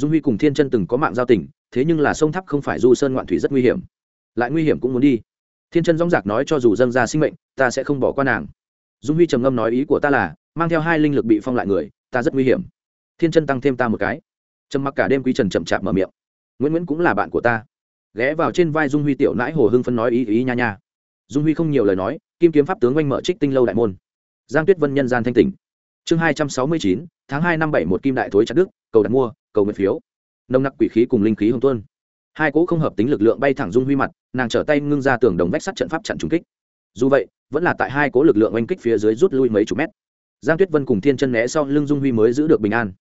dung huy cùng thiên chân từng có mạng giao tình, thế nhưng là sông tháp không phải du sơn ngoạn thủy rất nguy hiểm. Lại nguy hiểm cũng muốn đi. Thiên chân dóng dạc nói cho dù dâng ra sinh mệnh, ta sẽ không bỏ qua nàng. Dung huy trầm ngâm nói ý của ta là, mang theo hai linh lực bị phong lại người, ta rất nguy hiểm. Thiên chân tăng thêm ta một cái. Trầm mặc cả đêm quý trần chậm chạp mở miệng. Nguyễn nguyễn cũng là bạn của ta. Ghé vào trên vai dung huy tiểu nãi hồ hưng phân nói ý ý nha nha. Dung huy không nhiều lời nói, kim kiếm pháp tướng oanh mở trích tinh lâu đại môn. Giang tuyết vân nhân gian thanh tỉnh. Chương hai trăm sáu mươi chín, tháng hai năm bảy một kim đại thối chặt đức, cầu đặt mua cầu nguyện phiếu. Nồng nặc quỷ khí cùng linh khí hồng tuân hai cỗ không hợp tính lực lượng bay thẳng dung huy mặt, nàng trở tay ngưng ra tường đồng vách sắt trận pháp chặn trúng kích. Dù vậy, vẫn là tại hai cỗ lực lượng oanh kích phía dưới rút lui mấy chục mét. Giang tuyết vân cùng thiên chân né sau lưng dung huy mới giữ được bình an.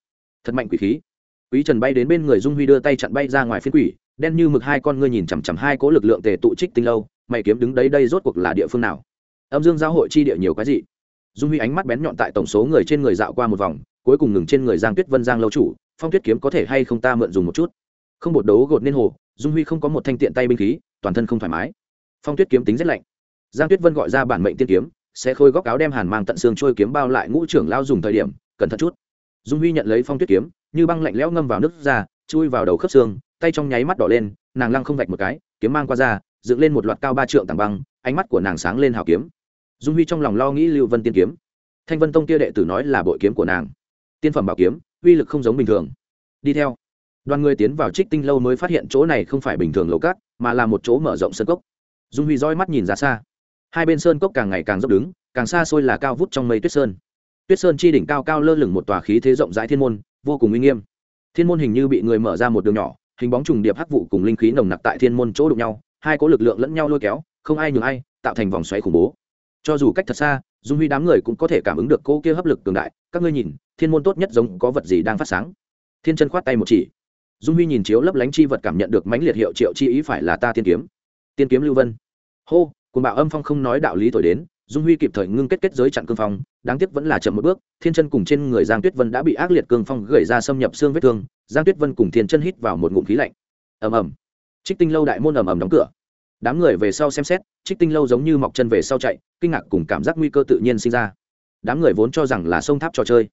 Thật mạnh quỷ khí. Quý trần bay đến bên người dung huy đưa tay chặn bay ra ngoài phiên quỷ, đen như mực hai con ngươi nhìn chằm chằm hai cỗ lực lượng tề tụ trích tinh lâu, mày kiếm đứng đấy, đây rốt cuộc là địa phương nào? Âm dương giáo hội chi địa nhiều cái gì dung huy ánh mắt bén nhọn tại tổng số người trên người dạo qua một vòng, cuối cùng ngừng trên người giang tuyết vân giang lâu chủ phong tuyết kiếm có thể hay không ta mượn dùng một chút. Không bột đấu gột nên hồ, dung huy không có một thanh tiện tay binh khí, toàn thân không thoải mái. Phong tuyết kiếm tính rất lạnh. Giang tuyết vân gọi ra bản mệnh tiên kiếm, sẽ khôi góc áo đem hàn mang tận xương trôi kiếm bao lại ngũ trưởng lao dùng thời điểm, cẩn thận chút. Dung huy nhận lấy phong tuyết kiếm, như băng lạnh lẽo ngâm vào nước ra, chui vào đầu khớp xương, tay trong nháy mắt đỏ lên, nàng lăng không vạch một cái, kiếm mang qua ra, dựng lên một loạt cao ba trượng tảng băng, ánh mắt của nàng sáng lên hào kiếm. Dung huy trong lòng lo nghĩ lưu vân tiên kiếm. Thanh vân tông kia đệ tử nói là bội kiếm của nàng. Tiên phẩm bảo kiếm uy lực không giống bình thường. Đi theo. Đoàn người tiến vào trích tinh lâu mới phát hiện chỗ này không phải bình thường lầu cát, mà là một chỗ mở rộng sân cốc. Dung huy roi mắt nhìn ra xa. Hai bên sơn cốc càng ngày càng dốc đứng, càng xa xôi là cao vút trong mây tuyết sơn. Tuyết sơn chi đỉnh cao cao lơ lửng một tòa khí thế rộng rãi thiên môn, vô cùng uy nghiêm. Thiên môn hình như bị người mở ra một đường nhỏ, hình bóng trùng điệp hắc vụ cùng linh khí nồng nặc tại thiên môn chỗ đụng nhau, hai có lực lượng lẫn nhau lôi kéo, không ai nhường ai, tạo thành vòng xoáy khủng bố. Cho dù cách thật xa dung huy đám người cũng có thể cảm ứng được cô kia hấp lực cường đại, các ngươi nhìn, thiên môn tốt nhất giống có vật gì đang phát sáng? Thiên chân khoát tay một chỉ. Dung huy nhìn chiếu lấp lánh chi vật cảm nhận được mãnh liệt hiệu triệu chi ý phải là ta tiên kiếm. Tiên kiếm lưu vân. Hô cùng bạo âm phong không nói đạo lý thổi đến, dung huy kịp thời ngưng kết kết giới chặn cương phong, đáng tiếc vẫn là chậm một bước, thiên chân cùng trên người giang tuyết vân đã bị ác liệt cương phong gửi ra xâm nhập xương vết thương, giang tuyết vân cùng thiên chân hít vào một ngụm khí lạnh. Ầm ầm. Trích tinh lâu đại môn ầm ầm đóng cửa đám người về sau xem xét, trích tinh lâu giống như mọc chân về sau chạy, kinh ngạc cùng cảm giác nguy cơ tự nhiên sinh ra. Đám người vốn cho rằng là sông tháp trò chơi.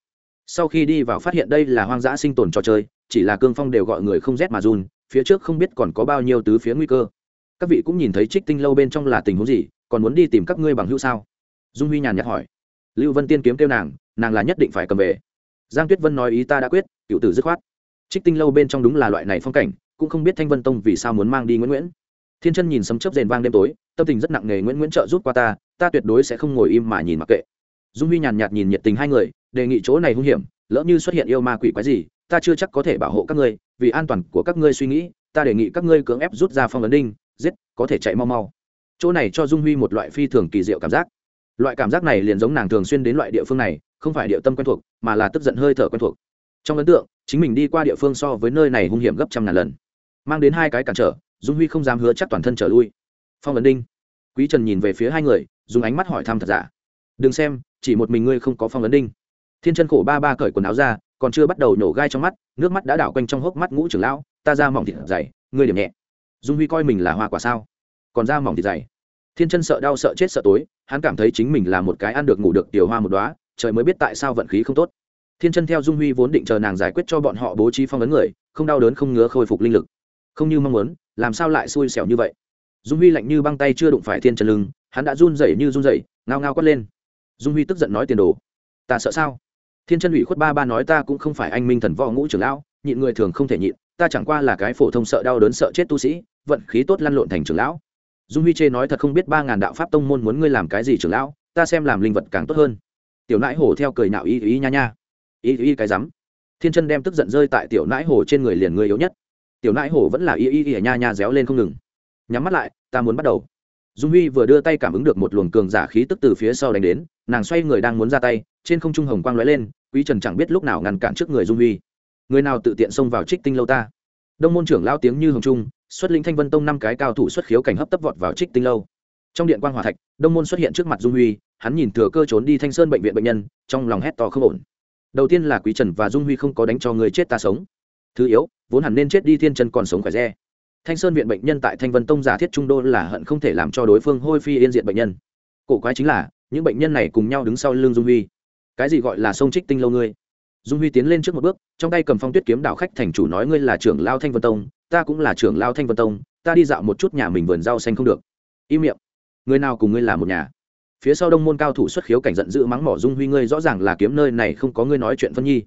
Sau khi đi vào phát hiện đây là hoang dã sinh tồn trò chơi, chỉ là cương phong đều gọi người không rét mà run, phía trước không biết còn có bao nhiêu tứ phía nguy cơ. Các vị cũng nhìn thấy trích tinh lâu bên trong là tình huống gì, còn muốn đi tìm các ngươi bằng hữu sao? Dung huy nhàn nhạt hỏi. Lưu vân tiên kiếm kêu nàng nàng là nhất định phải cầm về. Giang tuyết vân nói ý ta đã quyết cựu tử dứt khoát. Trích tinh lâu bên trong đúng là loại này phong cảnh, cũng không biết thanh vân tông vì sao muốn mang đi nguyễn nguyễn thiên chân nhìn sấm chớp rền vang đêm tối, tâm tình rất nặng nề nguyễn nguyễn trợ rút qua ta ta tuyệt đối sẽ không ngồi im mà nhìn mặc kệ. Dung huy nhàn nhạt nhìn nhiệt tình hai người, đề nghị chỗ này hung hiểm, lỡ như xuất hiện yêu ma quỷ quái gì, ta chưa chắc có thể bảo hộ các ngươi, vì an toàn của các ngươi suy nghĩ, ta đề nghị các ngươi cưỡng ép rút ra phong ấn đinh, giết, có thể chạy mau mau. Chỗ này cho dung huy một loại phi thường kỳ diệu cảm giác. Loại cảm giác này liền giống nàng thường xuyên đến loại địa phương này, không phải địa tâm quen thuộc, mà là tức giận hơi thở quen thuộc. Trong ấn tượng, chính mình đi qua địa phương so với nơi này hung hiểm gấp trăm ngàn lần mang đến hai cái cản trở dung huy không dám hứa chắc toàn thân trở lui. Phong ấn đinh quý trần nhìn về phía hai người dùng ánh mắt hỏi thăm thật giả. Đừng xem chỉ một mình ngươi không có phong ấn đinh. Thiên chân khổ ba ba cởi quần áo ra còn chưa bắt đầu nổ gai trong mắt nước mắt đã đảo quanh trong hốc mắt ngũ trưởng lão ta ra mỏng thịt dày ngươi điểm nhẹ. Dung huy coi mình là hoa quả sao? Còn da mỏng thịt dày. Thiên chân sợ đau sợ chết sợ tối hắn cảm thấy chính mình là một cái ăn được ngủ được tiểu hoa một đóa, trời mới biết tại sao vận khí không tốt. Thiên chân theo dung huy vốn định chờ nàng giải quyết cho bọn họ bố trí phong ấn người không đau đớn không ngứa khôi phục linh lực không như mong muốn, làm sao lại xui xẻo như vậy? Dung huy lạnh như băng tay chưa đụng phải thiên trần lưng, hắn đã run rẩy như run rẩy, ngao ngao quát lên. Dung huy tức giận nói tiền đồ. Ta sợ sao? Thiên chân ủy khuất ba ba nói ta cũng không phải anh minh thần võ ngũ trưởng lão, nhịn người thường không thể nhịn, ta chẳng qua là cái phổ thông sợ đau đớn sợ chết tu sĩ, vận khí tốt lăn lộn thành trưởng lão. Dung huy chê nói thật không biết ba ngàn đạo pháp tông môn muốn ngươi làm cái gì trưởng lão, ta xem làm linh vật càng tốt hơn. Tiểu nãi hổ theo cười nạo ý ý nha nha. Ý ý cái rắm. Thiên chân đem tức giận rơi tại tiểu nãi hổ trên người liền người yếu nhất tiểu nãi hổ vẫn là y y y nha nha réo lên không ngừng. Nhắm mắt lại, ta muốn bắt đầu. Dung huy vừa đưa tay cảm ứng được một luồng cường giả khí tức từ phía sau đánh đến, nàng xoay người đang muốn ra tay, trên không trung hồng quang lóe lên, quý trần chẳng biết lúc nào ngăn cản trước người dung huy. Người nào tự tiện xông vào trích tinh lâu ta? Đông môn trưởng lao tiếng như hồng trung, xuất linh thanh vân tông năm cái cao thủ xuất khiếu cảnh hấp tấp vọt vào trích tinh lâu. Trong điện quan hòa thạch, đông môn xuất hiện trước mặt dung huy, hắn nhìn thừa cơ trốn đi thanh sơn bệnh viện bệnh nhân, trong lòng hét to không ổn. Đầu tiên là quý trần và dung huy không có đánh cho người chết ta sống. Thứ yếu vốn hẳn nên chết đi thiên chân còn sống khỏe re. Thanh sơn viện bệnh nhân tại thanh vân tông giả thiết trung đô là hận không thể làm cho đối phương hôi phi yên diện bệnh nhân. Cổ quái chính là, những bệnh nhân này cùng nhau đứng sau lưng dung huy. Cái gì gọi là sông trích tinh lâu ngươi? Dung huy tiến lên trước một bước, trong tay cầm phong tuyết kiếm đạo khách thành chủ nói ngươi là trưởng lao thanh vân tông, ta cũng là trưởng lao thanh vân tông, ta đi dạo một chút nhà mình vườn rau xanh không được. Im miệng. Người nào cùng ngươi là một nhà? Phía sau đông môn cao thủ xuất khiếu cảnh giận dữ mắng mỏ dung huy ngươi rõ ràng là kiếm nơi này không có ngươi nói chuyện phân nhi.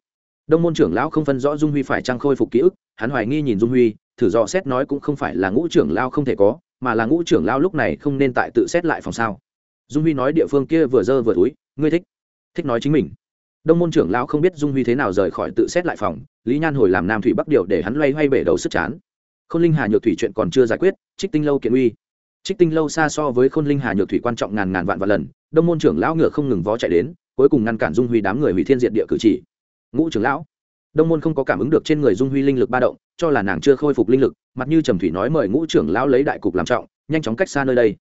Đông môn trưởng lão không phân rõ dung huy phải trăng khôi phục ký ức hắn hoài nghi nhìn dung huy, thử dò xét nói cũng không phải là ngũ trưởng lao không thể có, mà là ngũ trưởng lao lúc này không nên tại tự xét lại phòng sao. Dung huy nói địa phương kia vừa dơ vừa túi, ngươi thích thích nói chính mình. Đông môn trưởng lão không biết dung huy thế nào rời khỏi tự xét lại phòng, lý nhan hồi làm nam thủy bắc điều để hắn loay hoay bể đầu sức chán. Khôn linh hà nhược thủy chuyện còn chưa giải quyết, trích tinh lâu kiện uy. Trích tinh lâu xa so với khôn linh hà nhược thủy quan trọng ngàn ngàn vạn vạn lần, đông môn trưởng lão ngựa không ngừng vó chạy đến, cuối cùng ngăn cản dung huy đám người hủy thiên diện địa cử chỉ. Ngũ trưởng lão đông môn không có cảm ứng được trên người dung huy linh lực ba động, cho là nàng chưa khôi phục linh lực, mặt như trầm thủy nói mời ngũ trưởng lão lấy đại cục làm trọng, nhanh chóng cách xa nơi đây.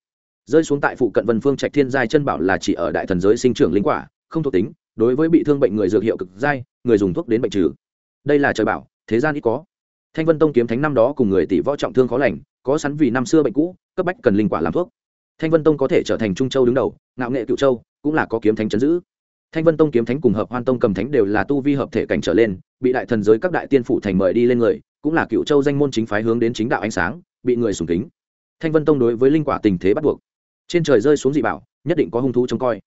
Rơi xuống tại phụ cận vân phương trạch thiên giai chân bảo là chỉ ở đại thần giới sinh trưởng linh quả, không thuộc tính, đối với bị thương bệnh người dược hiệu cực giai, người dùng thuốc đến bệnh trừ. Đây là trời bảo, thế gian ít có. Thanh vân tông kiếm thánh năm đó cùng người tỷ võ trọng thương khó lành, có sẵn vì năm xưa bệnh cũ, cấp bách cần linh quả làm thuốc. Thanh vân tông có thể trở thành trung châu đứng đầu, ngạo nghệ cựu châu cũng là có kiếm thánh chấn giữ. Thanh vân tông kiếm thánh cùng hợp hoan tông cầm thánh đều là tu vi hợp thể cảnh trở lên bị đại thần giới các đại tiên phủ thành mời đi lên người, cũng là cựu châu danh môn chính phái hướng đến chính đạo ánh sáng, bị người sùng kính. Thanh vân tông đối với linh quả tình thế bắt buộc. Trên trời rơi xuống dị bảo, nhất định có hung thú trông coi.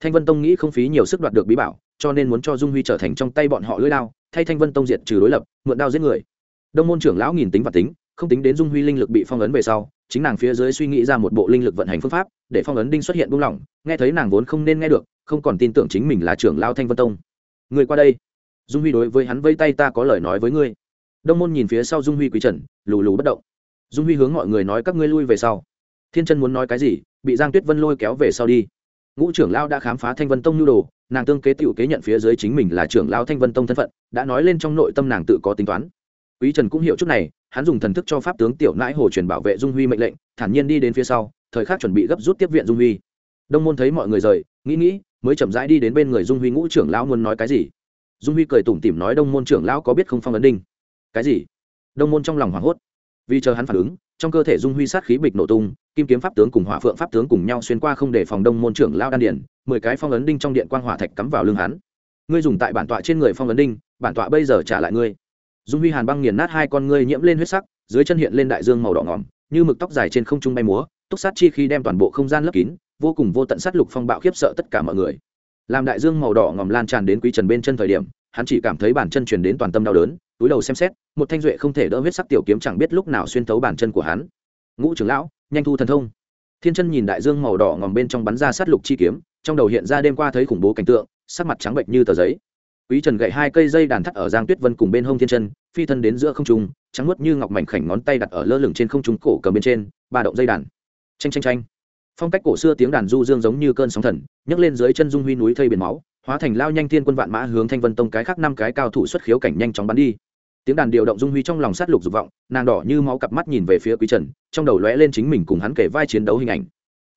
Thanh vân tông nghĩ không phí nhiều sức đoạt được bí bảo, cho nên muốn cho dung huy trở thành trong tay bọn họ lưỡi lao thay thanh vân tông diệt trừ đối lập, mượn đao giết người. Đông môn trưởng lão nghìn tính và tính, không tính đến dung huy linh lực bị phong ấn về sau, chính nàng phía dưới suy nghĩ ra một bộ linh lực vận hành phương pháp, để phong ấn đinh xuất hiện buông lỏng, nghe thấy nàng vốn không nên nghe được, không còn tin tưởng chính mình là trưởng lao thanh vân tông. Người qua đây dung huy đối với hắn vây tay ta có lời nói với ngươi. Đông môn nhìn phía sau dung huy quý trần, lù lù bất động. Dung huy hướng mọi người nói các ngươi lui về sau. Thiên chân muốn nói cái gì, bị giang tuyết vân lôi kéo về sau đi. Ngũ trưởng lao đã khám phá thanh vân tông nhu đồ, nàng tương kế t kế nhận phía dưới chính mình là trưởng lao thanh vân tông thân phận, đã nói lên trong nội tâm nàng tự có tính toán. Quý trần cũng hiểu chút này, hắn dùng thần thức cho pháp tướng tiểu nãi hồ truyền bảo vệ dung huy mệnh lệnh, thản nhiên đi đến phía sau, thời khắc chuẩn bị gấp rút tiếp viện dung huy. Đông môn thấy mọi người rời, nghĩ nghĩ, mới chậm rãi đi đến bên người dung huy. Ngũ trưởng lão muốn nói cái gì? Dung huy cười tủm tỉm nói đông môn trưởng lão có biết không phong ấn đinh? Cái gì? Đông môn trong lòng hoảng hốt. Vì chờ hắn phản ứng, trong cơ thể dung huy sát khí bịch nổ tung, kim kiếm pháp tướng cùng hỏa phượng pháp tướng cùng nhau xuyên qua không để phòng đông môn trưởng lao đan điển mười cái phong ấn đinh trong điện quang hỏa thạch cắm vào lưng hắn. Ngươi dùng tại bản tọa trên người phong ấn đinh, bản tọa bây giờ trả lại ngươi. Dung huy hàn băng nghiền nát hai con ngươi nhiễm lên huyết sắc, dưới chân hiện lên đại dương màu đỏ ngỏm, như mực tóc dài trên không trung bay múa, túc sát chi khi đem toàn bộ không gian lấp kín, vô cùng vô tận sát lục phong bạo khiếp sợ tất cả mọi người làm đại dương màu đỏ ngòm lan tràn đến quý trần bên chân thời điểm, hắn chỉ cảm thấy bàn chân truyền đến toàn tâm đau đớn, túi đầu xem xét, một thanh duệ không thể đỡ huyết sắc tiểu kiếm chẳng biết lúc nào xuyên thấu bàn chân của hắn. Ngũ trưởng lão, nhanh thu thần thông. Thiên chân nhìn đại dương màu đỏ ngòm bên trong bắn ra sát lục chi kiếm, trong đầu hiện ra đêm qua thấy khủng bố cảnh tượng, sắc mặt trắng bệnh như tờ giấy. Quý trần gậy hai cây dây đàn thắt ở giang tuyết vân cùng bên hông thiên chân, phi thân đến giữa không trung, trắng nuốt như ngọc mảnh khảnh ngón tay đặt ở lơ lửng trên không trung cổ cầm bên trên, ba động dây đàn. Tranh tranh tranh phong cách cổ xưa tiếng đàn du dương giống như cơn sóng thần, nhấc lên dưới chân dung huy núi thây biển máu, hóa thành lao nhanh thiên quân vạn mã hướng thanh vân tông cái khác năm cái cao thủ xuất khiếu cảnh nhanh chóng bắn đi. Tiếng đàn điều động dung huy trong lòng sát lục dục vọng, nàng đỏ như máu cặp mắt nhìn về phía quý trần, trong đầu lóe lên chính mình cùng hắn kể vai chiến đấu hình ảnh.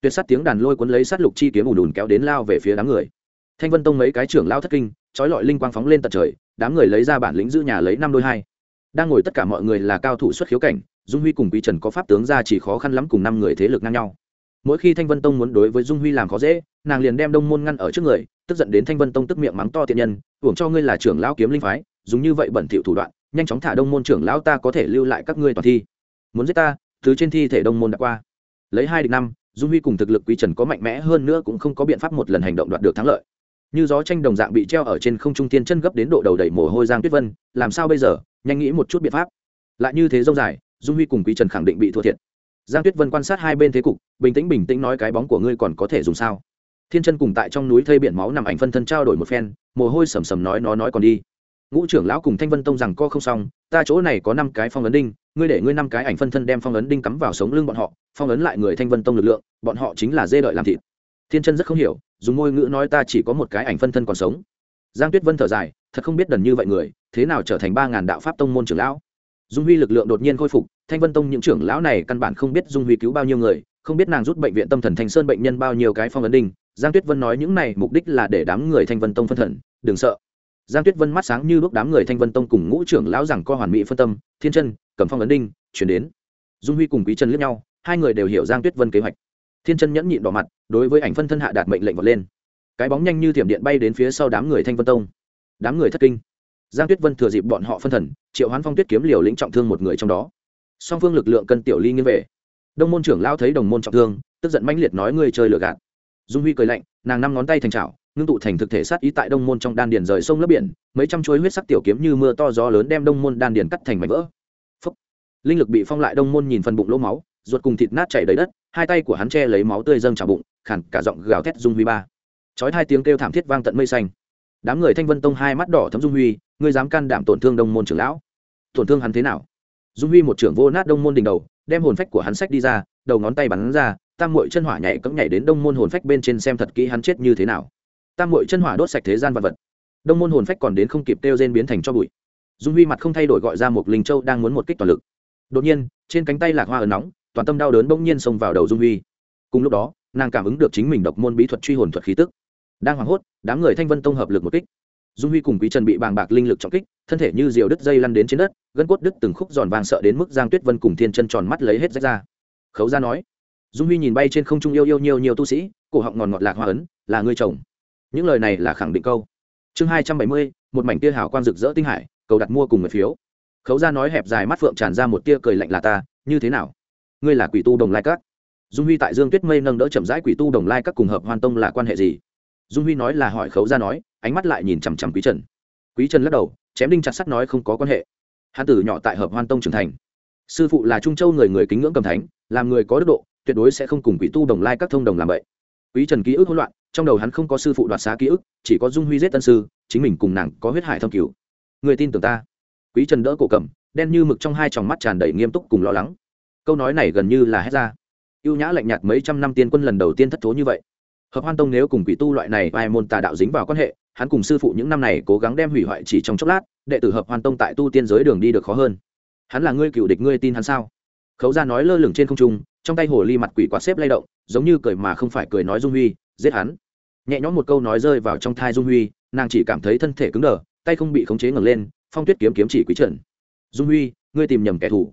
Tuyệt sát tiếng đàn lôi cuốn lấy sát lục chi kiếm ùn ùn kéo đến lao về phía đám người. Thanh vân tông mấy cái trưởng lao thất kinh, trói lọi linh quang phóng lên tận trời, đám người lấy ra bản lĩnh giữ nhà lấy năm đôi hai. Đang ngồi tất cả mọi người là cao thủ xuất khiếu cảnh, dung huy cùng quý trần có pháp tướng ra chỉ khó khăn lắm cùng năm người thế lực ngang nhau mỗi khi thanh vân tông muốn đối với dung huy làm khó dễ nàng liền đem đông môn ngăn ở trước người tức giận đến thanh vân tông tức miệng mắng to thiện nhân hưởng cho ngươi là trưởng lão kiếm linh phái dùng như vậy bẩn thỉu thủ đoạn nhanh chóng thả đông môn trưởng lão ta có thể lưu lại các ngươi toàn thi muốn giết ta thứ trên thi thể đông môn đã qua lấy hai địch năm dung huy cùng thực lực quý trần có mạnh mẽ hơn nữa cũng không có biện pháp một lần hành động đoạt được thắng lợi như gió tranh đồng dạng bị treo ở trên không trung tiên chân gấp đến độ đầu đầy mồ hôi giang tuyết vân làm sao bây giờ nhanh nghĩ một chút biện pháp lại như thế dâu dài dung huy cùng quý trần khẳng định bị thua thiệt giang tuyết vân quan sát hai bên thế cục, bình tĩnh bình tĩnh nói cái bóng của ngươi còn có thể dùng sao? Thiên chân cùng tại trong núi thây biển máu nằm ảnh phân thân trao đổi một phen, mồ hôi sầm sầm nói nó nói còn đi. Ngũ trưởng lão cùng thanh vân tông rằng co không xong, ta chỗ này có năm cái phong ấn đinh, ngươi để ngươi năm cái ảnh phân thân đem phong ấn đinh cắm vào sống lưng bọn họ, phong ấn lại người thanh vân tông lực lượng, bọn họ chính là dê đợi làm thịt. Thiên chân rất không hiểu, dùng môi ngữ nói ta chỉ có một cái ảnh phân thân còn sống. Giang tuyết vân thở dài, thật không biết đần như vậy người, thế nào trở thành ba ngàn đạo pháp tông môn trưởng lão? Dung huy lực lượng đột nhiên khôi phục thanh vân tông những trưởng lão này căn bản không biết dung huy cứu bao nhiêu người, không biết nàng rút bệnh viện tâm thần thanh sơn bệnh nhân bao nhiêu cái phong ấn đinh giang tuyết vân nói những này mục đích là để đám người thanh vân tông phân thần, đừng sợ. Giang tuyết vân mắt sáng như lúc đám người thanh vân tông cùng ngũ trưởng lão rằng co hoàn mỹ phân tâm, thiên chân, cầm phong ấn đinh chuyển đến. Dung huy cùng quý trần liếc nhau, hai người đều hiểu giang tuyết vân kế hoạch. Thiên chân nhẫn nhịn đỏ mặt, đối với ảnh phân thân hạ đạt mệnh lệnh vọt lên. Cái bóng nhanh như thiểm điện bay đến phía sau đám người thanh vân tông. Đám người thất kinh. Giang tuyết vân thừa dịp bọn họ phân thần, triệu hoán phong tuyết kiếm liều lĩnh trọng thương một người trong đó song phương lực lượng cân tiểu ly nghiêng về. Đông môn trưởng lao thấy đồng môn trọng thương, tức giận mãnh liệt nói ngươi chơi lừa gạt. Dung huy cười lạnh, nàng năm ngón tay thành trào ngưng tụ thành thực thể sát ý tại đông môn trong đan điền rời sông lấp biển, mấy trăm chuối huyết sắc tiểu kiếm như mưa to gió lớn đem đông môn đan điền cắt thành mảnh vỡ. Phúc. linh lực bị phong lại, đông môn nhìn phần bụng lỗ máu, ruột cùng thịt nát chảy đầy đất, hai tay của hắn che lấy máu tươi dâng trào bụng khản cả giọng gào thét dung huy ba. Chói hai tiếng kêu thảm thiết vang tận mây xanh. Đám người thanh vân tông hai mắt đỏ thấm dung huy, ngươi dám can đảm tổn thương đông môn trưởng lão? Tổn thương hắn thế nào? Dung huy một trưởng vô nát đông môn đỉnh đầu, đem hồn phách của hắn sách đi ra, đầu ngón tay bắn ra, tam mội chân hỏa nhảy cẫng nhảy đến đông môn hồn phách bên trên xem thật kỹ hắn chết như thế nào. Tam mội chân hỏa đốt sạch thế gian vật vật. Đông môn hồn phách còn đến không kịp kêu rên biến thành cho bụi. Dung huy mặt không thay đổi gọi ra một linh châu đang muốn một kích toàn lực. Đột nhiên, trên cánh tay lạc hoa ấn nóng, toàn tâm đau đớn bỗng nhiên xông vào đầu dung huy. Cùng lúc đó, nàng cảm ứng được chính mình độc môn bí thuật truy hồn thuật khí tức. Đang hoảng hốt, đám người thanh vân tông hợp lực một kích dung huy cùng quý trần bị bàng bạc linh lực trọng kích, thân thể như diều đứt dây lăn đến trên đất, gân cốt đứt từng khúc giòn vàng sợ đến mức giang tuyết vân cùng thiên chân tròn mắt lấy hết rách ra. Khấu ra nói, dung huy nhìn bay trên không trung yêu yêu nhiều nhiều tu sĩ, cổ họng ngòn ngọt lạc hoa ấn, là ngươi chồng. Những lời này là khẳng định câu. Chương hai trăm bảy mươi, một mảnh tia hào quang rực rỡ tinh hải, cầu đặt mua cùng người phiếu. Khấu ra nói hẹp dài mắt phượng tràn ra một tia cười lạnh là ta, như thế nào? Ngươi là quỷ tu đồng lai các? Dung huy tại dương tuyết mây nâng đỡ chậm rãi quỷ tu đồng lai các cùng hợp hoan tông là quan hệ gì? Dung huy nói là hỏi khấu ra nói, ánh mắt lại nhìn chằm chằm quý trần. Quý trần lắc đầu, chém đinh chặt sắt nói không có quan hệ. Hán tử nhỏ tại hợp hoan tông trưởng thành. Sư phụ là trung châu người người kính ngưỡng cầm thánh, làm người có đức độ, tuyệt đối sẽ không cùng quỷ tu đồng lai các thông đồng làm vậy quý trần ký ức hỗn loạn, trong đầu hắn không có sư phụ đoạt xá ký ức, chỉ có dung huy giết tân sư, chính mình cùng nàng có huyết hải thâm cứu người tin tưởng ta. Quý trần đỡ cổ cầm, đen như mực trong hai tròng mắt tràn đầy nghiêm túc cùng lo lắng. Câu nói này gần như là hết ra. Ưu nhã lạnh nhạt mấy trăm năm tiên quân lần đầu tiên thất thố như vậy hợp hoan tông nếu cùng quỷ tu loại này ai môn tà đạo dính vào quan hệ, hắn cùng sư phụ những năm này cố gắng đem hủy hoại chỉ trong chốc lát, đệ tử hợp hoan tông tại tu tiên giới đường đi được khó hơn. Hắn là ngươi cựu địch, ngươi tin hắn sao? Khấu ra nói lơ lửng trên không trung, trong tay hồ ly mặt quỷ quạt xếp lay động, giống như cười mà không phải cười nói dung huy, giết hắn. Nhẹ nhõm một câu nói rơi vào trong thai dung huy, nàng chỉ cảm thấy thân thể cứng đờ, tay không bị khống chế ngẩng lên, phong tuyết kiếm kiếm chỉ quý trần dung huy, ngươi tìm nhầm kẻ thù.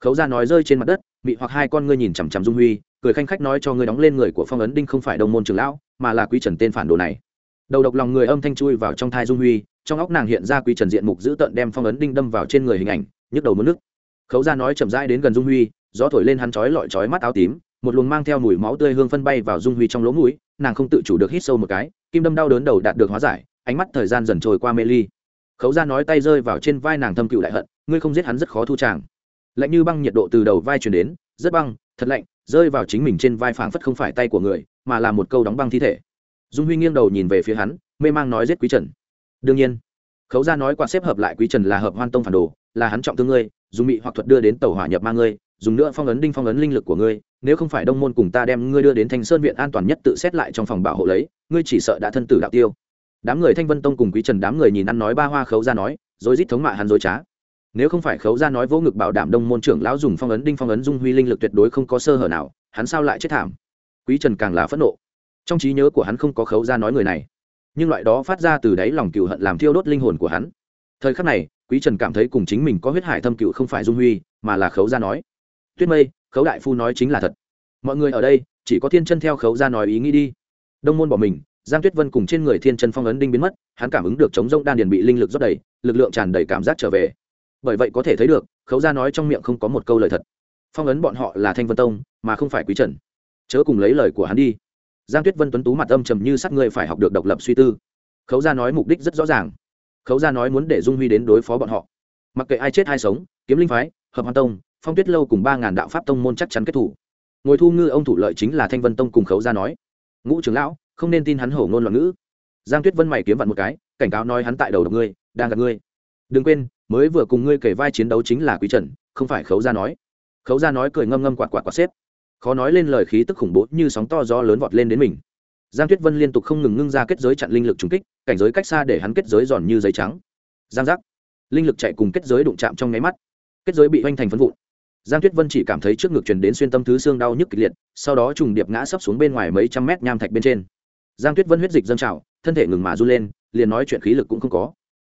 Khấu ra nói rơi trên mặt đất mị hoặc hai con ngươi nhìn chằm chằm dung huy, cười khanh khách nói cho ngươi đóng lên người của phong ấn đinh không phải đồng môn trường lão, mà là quý trần tên phản đồ này. Đầu độc lòng người âm thanh chui vào trong thai dung huy, trong óc nàng hiện ra quý trần diện mục giữ tận đem phong ấn đinh đâm vào trên người hình ảnh, nhức đầu mất nước. Khấu ra nói chậm rãi đến gần dung huy, gió thổi lên hắn chói lọi chói mắt áo tím, một luồng mang theo mùi máu tươi hương phân bay vào dung huy trong lỗ mũi, nàng không tự chủ được hít sâu một cái, kim đâm đau đớn đầu đạt được hóa giải, ánh mắt thời gian dần trôi qua mê ly. Khấu ra nói tay rơi vào trên vai nàng thâm cựu đại hận, ngươi không giết hắn rất khó thu tràng lạnh như băng nhiệt độ từ đầu vai truyền đến, rất băng, thật lạnh, rơi vào chính mình trên vai phảng phất không phải tay của người, mà là một câu đóng băng thi thể. Dung huy nghiêng đầu nhìn về phía hắn, mê mang nói giết quý trần. Đương nhiên, khấu gia nói qua xếp hợp lại quý trần là hợp hoan tông phản đồ, là hắn trọng thương ngươi, dùng mị hoặc thuật đưa đến tàu hỏa nhập ma ngươi, dùng nữa phong ấn đinh phong ấn linh lực của ngươi, nếu không phải đông môn cùng ta đem ngươi đưa đến thanh sơn viện an toàn nhất tự xét lại trong phòng bảo hộ lấy, ngươi chỉ sợ đã thân tử đạo tiêu. Đám người thanh vân tông cùng quý trần đám người nhìn ăn nói ba hoa khấu gia nói, rồi rít thống mạ hắn dối trá nếu không phải khấu gia nói vỗ ngực bảo đảm đông môn trưởng lão dùng phong ấn đinh phong ấn dung huy linh lực tuyệt đối không có sơ hở nào, hắn sao lại chết thảm? Quý trần càng là phẫn nộ. Trong trí nhớ của hắn không có khấu gia nói người này, nhưng loại đó phát ra từ đáy lòng cựu hận làm thiêu đốt linh hồn của hắn. Thời khắc này, quý trần cảm thấy cùng chính mình có huyết hải thâm cựu không phải dung huy, mà là khấu gia nói, tuyết mây, khấu đại phu nói chính là thật. Mọi người ở đây, chỉ có thiên chân theo khấu gia nói ý nghĩ đi. Đông môn bỏ mình, giang tuyết vân cùng trên người thiên chân phong ấn đinh biến mất, hắn cảm ứng được chống rông đan điền bị linh lực rót đầy, lực lượng tràn đầy cảm giác trở về bởi vậy có thể thấy được, khấu gia nói trong miệng không có một câu lời thật. Phong ấn bọn họ là thanh vân tông, mà không phải quý trần. Chớ cùng lấy lời của hắn đi. Giang tuyết vân tuấn tú mặt âm trầm như sát người phải học được độc lập suy tư. Khấu gia nói mục đích rất rõ ràng. Khấu gia nói muốn để dung huy đến đối phó bọn họ. Mặc kệ ai chết ai sống, kiếm linh phái, hợp hoàn tông, phong tuyết lâu cùng ba ngàn đạo pháp tông môn chắc chắn kết thủ. Ngồi thu ngư ông thủ lợi chính là thanh vân tông cùng khấu gia nói. Ngũ trưởng lão, không nên tin hắn hổ ngôn loạn ngữ. Giang tuyết vân mày kiếm vặn một cái, cảnh cáo nói hắn tại đầu độc ngươi, đang gặp ngươi. Đừng quên mới vừa cùng ngươi kể vai chiến đấu chính là quý trần, không phải khấu gia nói. Khấu gia nói cười ngâm ngâm quạt quạt quạt xếp. Khó nói lên lời khí tức khủng bố như sóng to gió lớn vọt lên đến mình. Giang tuyết vân liên tục không ngừng ngưng ra kết giới chặn linh lực trùng kích, cảnh giới cách xa để hắn kết giới giòn như giấy trắng. Giang giác. Linh lực chạy cùng kết giới đụng chạm trong nháy mắt. Kết giới bị hoành thành phân vụn. Giang tuyết vân chỉ cảm thấy trước ngực truyền đến xuyên tâm thứ xương đau nhức kịch liệt, sau đó trùng điệp ngã sấp xuống bên ngoài mấy trăm mét nham thạch bên trên. Giang tuyết vân huyết dịch dâng trào, thân thể ngừng mà run lên, liền nói chuyện khí lực cũng không có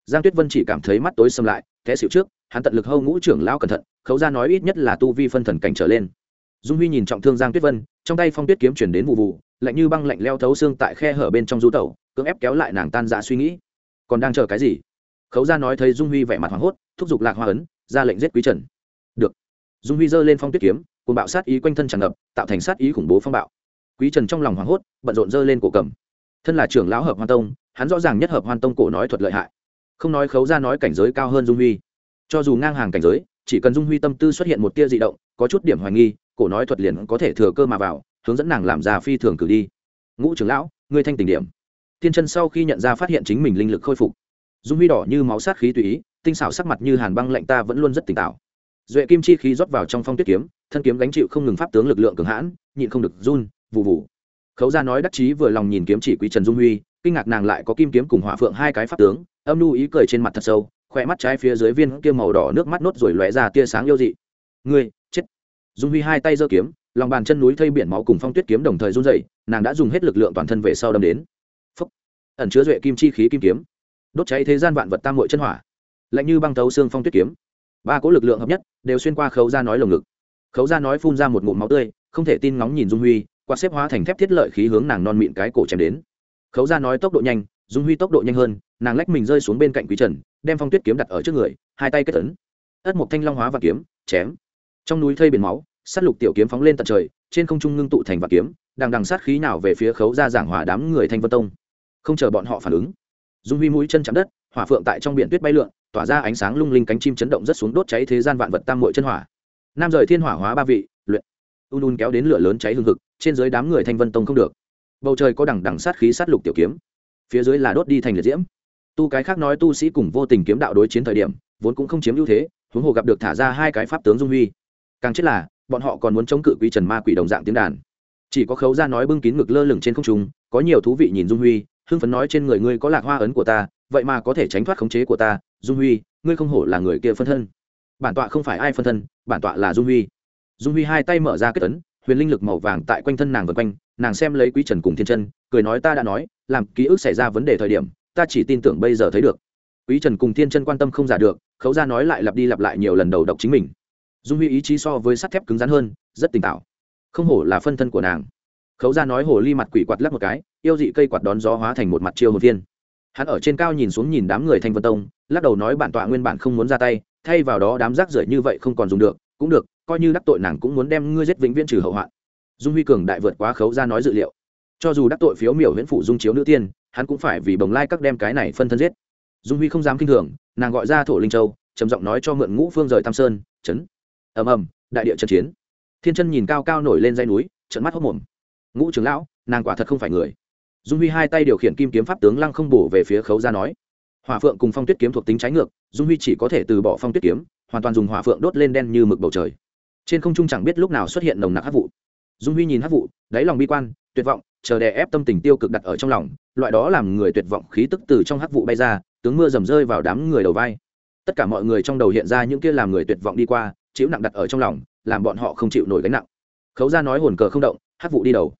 giang tuyết vân chỉ cảm thấy mắt tối xâm lại, té xịu trước, hắn tận lực hâu ngũ trưởng lão cẩn thận, khấu ra nói ít nhất là tu vi phân thần cảnh trở lên. Dung huy nhìn trọng thương giang tuyết vân, trong tay phong tuyết kiếm chuyển đến vụ vụ, lạnh như băng lạnh leo thấu xương tại khe hở bên trong du tẩu, cưỡng ép kéo lại nàng tan dạ suy nghĩ. Còn đang chờ cái gì? Khấu ra nói thấy dung huy vẻ mặt hoảng hốt, thúc giục lạc hoa ấn, ra lệnh giết quý trần. Được. Dung huy giơ lên phong tuyết kiếm cùng bạo sát ý quanh thân tràn ngập, tạo thành sát ý khủng bố phong bạo. Quý trần trong lòng hoảng hốt, bận rộn giơ lên cổ cầm. Thân là trưởng lão hợp hoan tông, hắn rõ ràng nhất hợp hoan tông cổ nói thuật lợi hại không nói khấu ra nói cảnh giới cao hơn dung huy. Cho dù ngang hàng cảnh giới, chỉ cần dung huy tâm tư xuất hiện một tia dị động, có chút điểm hoài nghi, cổ nói thuật liền có thể thừa cơ mà vào, hướng dẫn nàng làm ra phi thường cử đi. Ngũ trưởng lão, ngươi thanh tình điểm. Thiên chân sau khi nhận ra phát hiện chính mình linh lực khôi phục, dung huy đỏ như máu sát khí tùy ý, tinh xảo sắc mặt như hàn băng lạnh ta vẫn luôn rất tỉnh táo. Duệ kim chi khí rót vào trong phong tuyết kiếm, thân kiếm gánh chịu không ngừng pháp tướng lực lượng cường hãn, nhịn không được run vụ vụ khấu ra nói đắc chí vừa lòng nhìn kiếm chỉ quý trần dung huy kinh ngạc nàng lại có kim kiếm cùng hỏa phượng hai cái pháp tướng, âm lưu ý cười trên mặt thật sâu, khỏe mắt trái phía dưới viên kia màu đỏ nước mắt nốt rồi lóe ra tia sáng yêu dị. Ngươi, chết. Dung huy hai tay giơ kiếm, lòng bàn chân núi thây biển máu cùng phong tuyết kiếm đồng thời run dậy nàng đã dùng hết lực lượng toàn thân về sau đâm đến. Phúc. ẩn chứa duệ kim chi khí kim kiếm. Đốt cháy thế gian vạn vật tam mội chân hỏa. Lạnh như băng thấu xương phong tuyết kiếm. Ba cỗ lực lượng hợp nhất, đều xuyên qua khấu ra nói lồng ngực. Khấu ra nói phun ra một ngụm máu tươi, không thể tin ngóng nhìn dung huy, quạt xếp hóa thành thép thiết lợi khí hướng nàng non mịn cái cổ chém đến khấu ra nói tốc độ nhanh, dung huy tốc độ nhanh hơn, nàng lách mình rơi xuống bên cạnh quý trần, đem phong tuyết kiếm đặt ở trước người, hai tay kết tấn ất một thanh long hóa và kiếm, chém. Trong núi thây biển máu, sát lục tiểu kiếm phóng lên tận trời, trên không trung ngưng tụ thành và kiếm, đang đằng sát khí nào về phía khấu ra giảng hòa đám người thanh vân tông. Không chờ bọn họ phản ứng, dung huy mũi chân chạm đất, hỏa phượng tại trong biển tuyết bay lượn, tỏa ra ánh sáng lung linh cánh chim chấn động rất xuống đốt cháy thế gian vạn vật tam mội chân hỏa. Nam rời thiên hỏa hóa ba vị, luyện. Un un kéo đến lửa lớn cháy hương thực trên dưới đám người thanh vân tông không được bầu trời có đằng đằng sát khí sát lục tiểu kiếm, phía dưới là đốt đi thành liệt diễm. Tu cái khác nói tu sĩ cùng vô tình kiếm đạo đối chiến thời điểm, vốn cũng không chiếm ưu thế, huống hồ gặp được thả ra hai cái pháp tướng dung huy. Càng chết là, bọn họ còn muốn chống cự quý trần ma quỷ đồng dạng tiếng đàn. Chỉ có khấu ra nói bưng kín ngực lơ lửng trên không trung, có nhiều thú vị nhìn dung huy, hưng phấn nói trên người ngươi có lạc hoa ấn của ta, vậy mà có thể tránh thoát khống chế của ta, dung huy, ngươi không hổ là người kia phân thân. Bản tọa không phải ai phân thân, bản tọa là dung huy. Dung huy hai tay mở ra kết ấn, huyền linh lực màu vàng tại quanh thân nàng vượt quanh nàng xem lấy quý trần cùng thiên chân, cười nói ta đã nói, làm ký ức xảy ra vấn đề thời điểm, ta chỉ tin tưởng bây giờ thấy được. Quý trần cùng thiên chân quan tâm không giả được, khấu ra nói lại lặp đi lặp lại nhiều lần đầu độc chính mình. Dung huy ý chí so với sắt thép cứng rắn hơn, rất tỉnh táo. Không hổ là phân thân của nàng. Khấu ra nói hồ ly mặt quỷ quạt lắc một cái, yêu dị cây quạt đón gió hóa thành một mặt chiêu hồn viên. Hắn ở trên cao nhìn xuống nhìn đám người thanh vân tông, lắc đầu nói bản tọa nguyên bản không muốn ra tay, thay vào đó đám rác rưởi như vậy không còn dùng được, cũng được, coi như đắc tội nàng cũng muốn đem ngươi giết vĩnh viễn trừ hậu hoạn dung huy cường đại vượt quá khấu ra nói dự liệu. Cho dù đắc tội phiếu miểu huyễn phụ dung chiếu nữ tiên, hắn cũng phải vì bồng lai các đem cái này phân thân giết. Dung huy không dám kinh thường, nàng gọi ra thổ linh châu, trầm giọng nói cho mượn ngũ phương rời tam sơn chấn ầm ầm, đại địa trận chiến. Thiên chân nhìn cao cao nổi lên dây núi trận mắt hốc mồm. Ngũ trưởng lão, nàng quả thật không phải người. Dung huy hai tay điều khiển kim kiếm pháp tướng lăng không bổ về phía khấu ra nói. Hòa phượng cùng phong tuyết kiếm thuộc tính trái ngược, dung huy chỉ có thể từ bỏ phong tuyết kiếm, hoàn toàn dùng hòa phượng đốt lên đen như mực bầu trời. Trên không trung chẳng biết lúc nào xuất hiện nồng nặc hát vụ dung huy nhìn hát vụ đáy lòng bi quan, tuyệt vọng, chờ đè ép tâm tình tiêu cực đặt ở trong lòng, loại đó làm người tuyệt vọng khí tức từ trong hát vụ bay ra, tướng mưa dầm rơi vào đám người đầu vai. Tất cả mọi người trong đầu hiện ra những kia làm người tuyệt vọng đi qua, chịu nặng đặt ở trong lòng, làm bọn họ không chịu nổi gánh nặng. Khấu ra nói hồn cờ không động hát vụ đi đầu.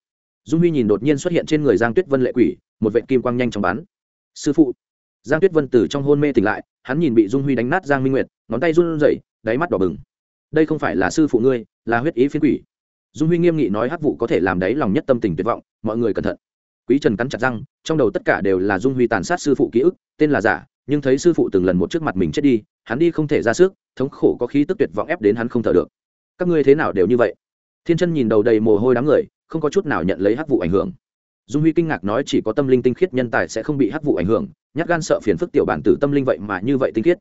Dung huy nhìn đột nhiên xuất hiện trên người giang tuyết vân lệ quỷ, một vệ kim quang nhanh chóng bắn. Sư phụ! Giang tuyết vân từ trong hôn mê tỉnh lại, hắn nhìn bị dung huy đánh nát giang minh nguyệt, ngón tay run rẩy, đáy mắt đỏ bừng. Đây không phải là sư phụ ngươi, là huyết ý phiến quỷ dung huy nghiêm nghị nói hát vụ có thể làm đáy lòng nhất tâm tình tuyệt vọng, mọi người cẩn thận. Quý trần cắn chặt răng, trong đầu tất cả đều là dung huy tàn sát sư phụ ký ức, tên là giả, nhưng thấy sư phụ từng lần một trước mặt mình chết đi, hắn đi không thể ra sức, thống khổ có khí tức tuyệt vọng ép đến hắn không thở được. Các ngươi thế nào đều như vậy? Thiên chân nhìn đầu đầy mồ hôi đám người, không có chút nào nhận lấy hắc vụ ảnh hưởng. Dung huy kinh ngạc nói chỉ có tâm linh tinh khiết nhân tài sẽ không bị hắc vụ ảnh hưởng, nhát gan sợ phiền phức tiểu bản tử tâm linh vậy mà như vậy tinh khiết.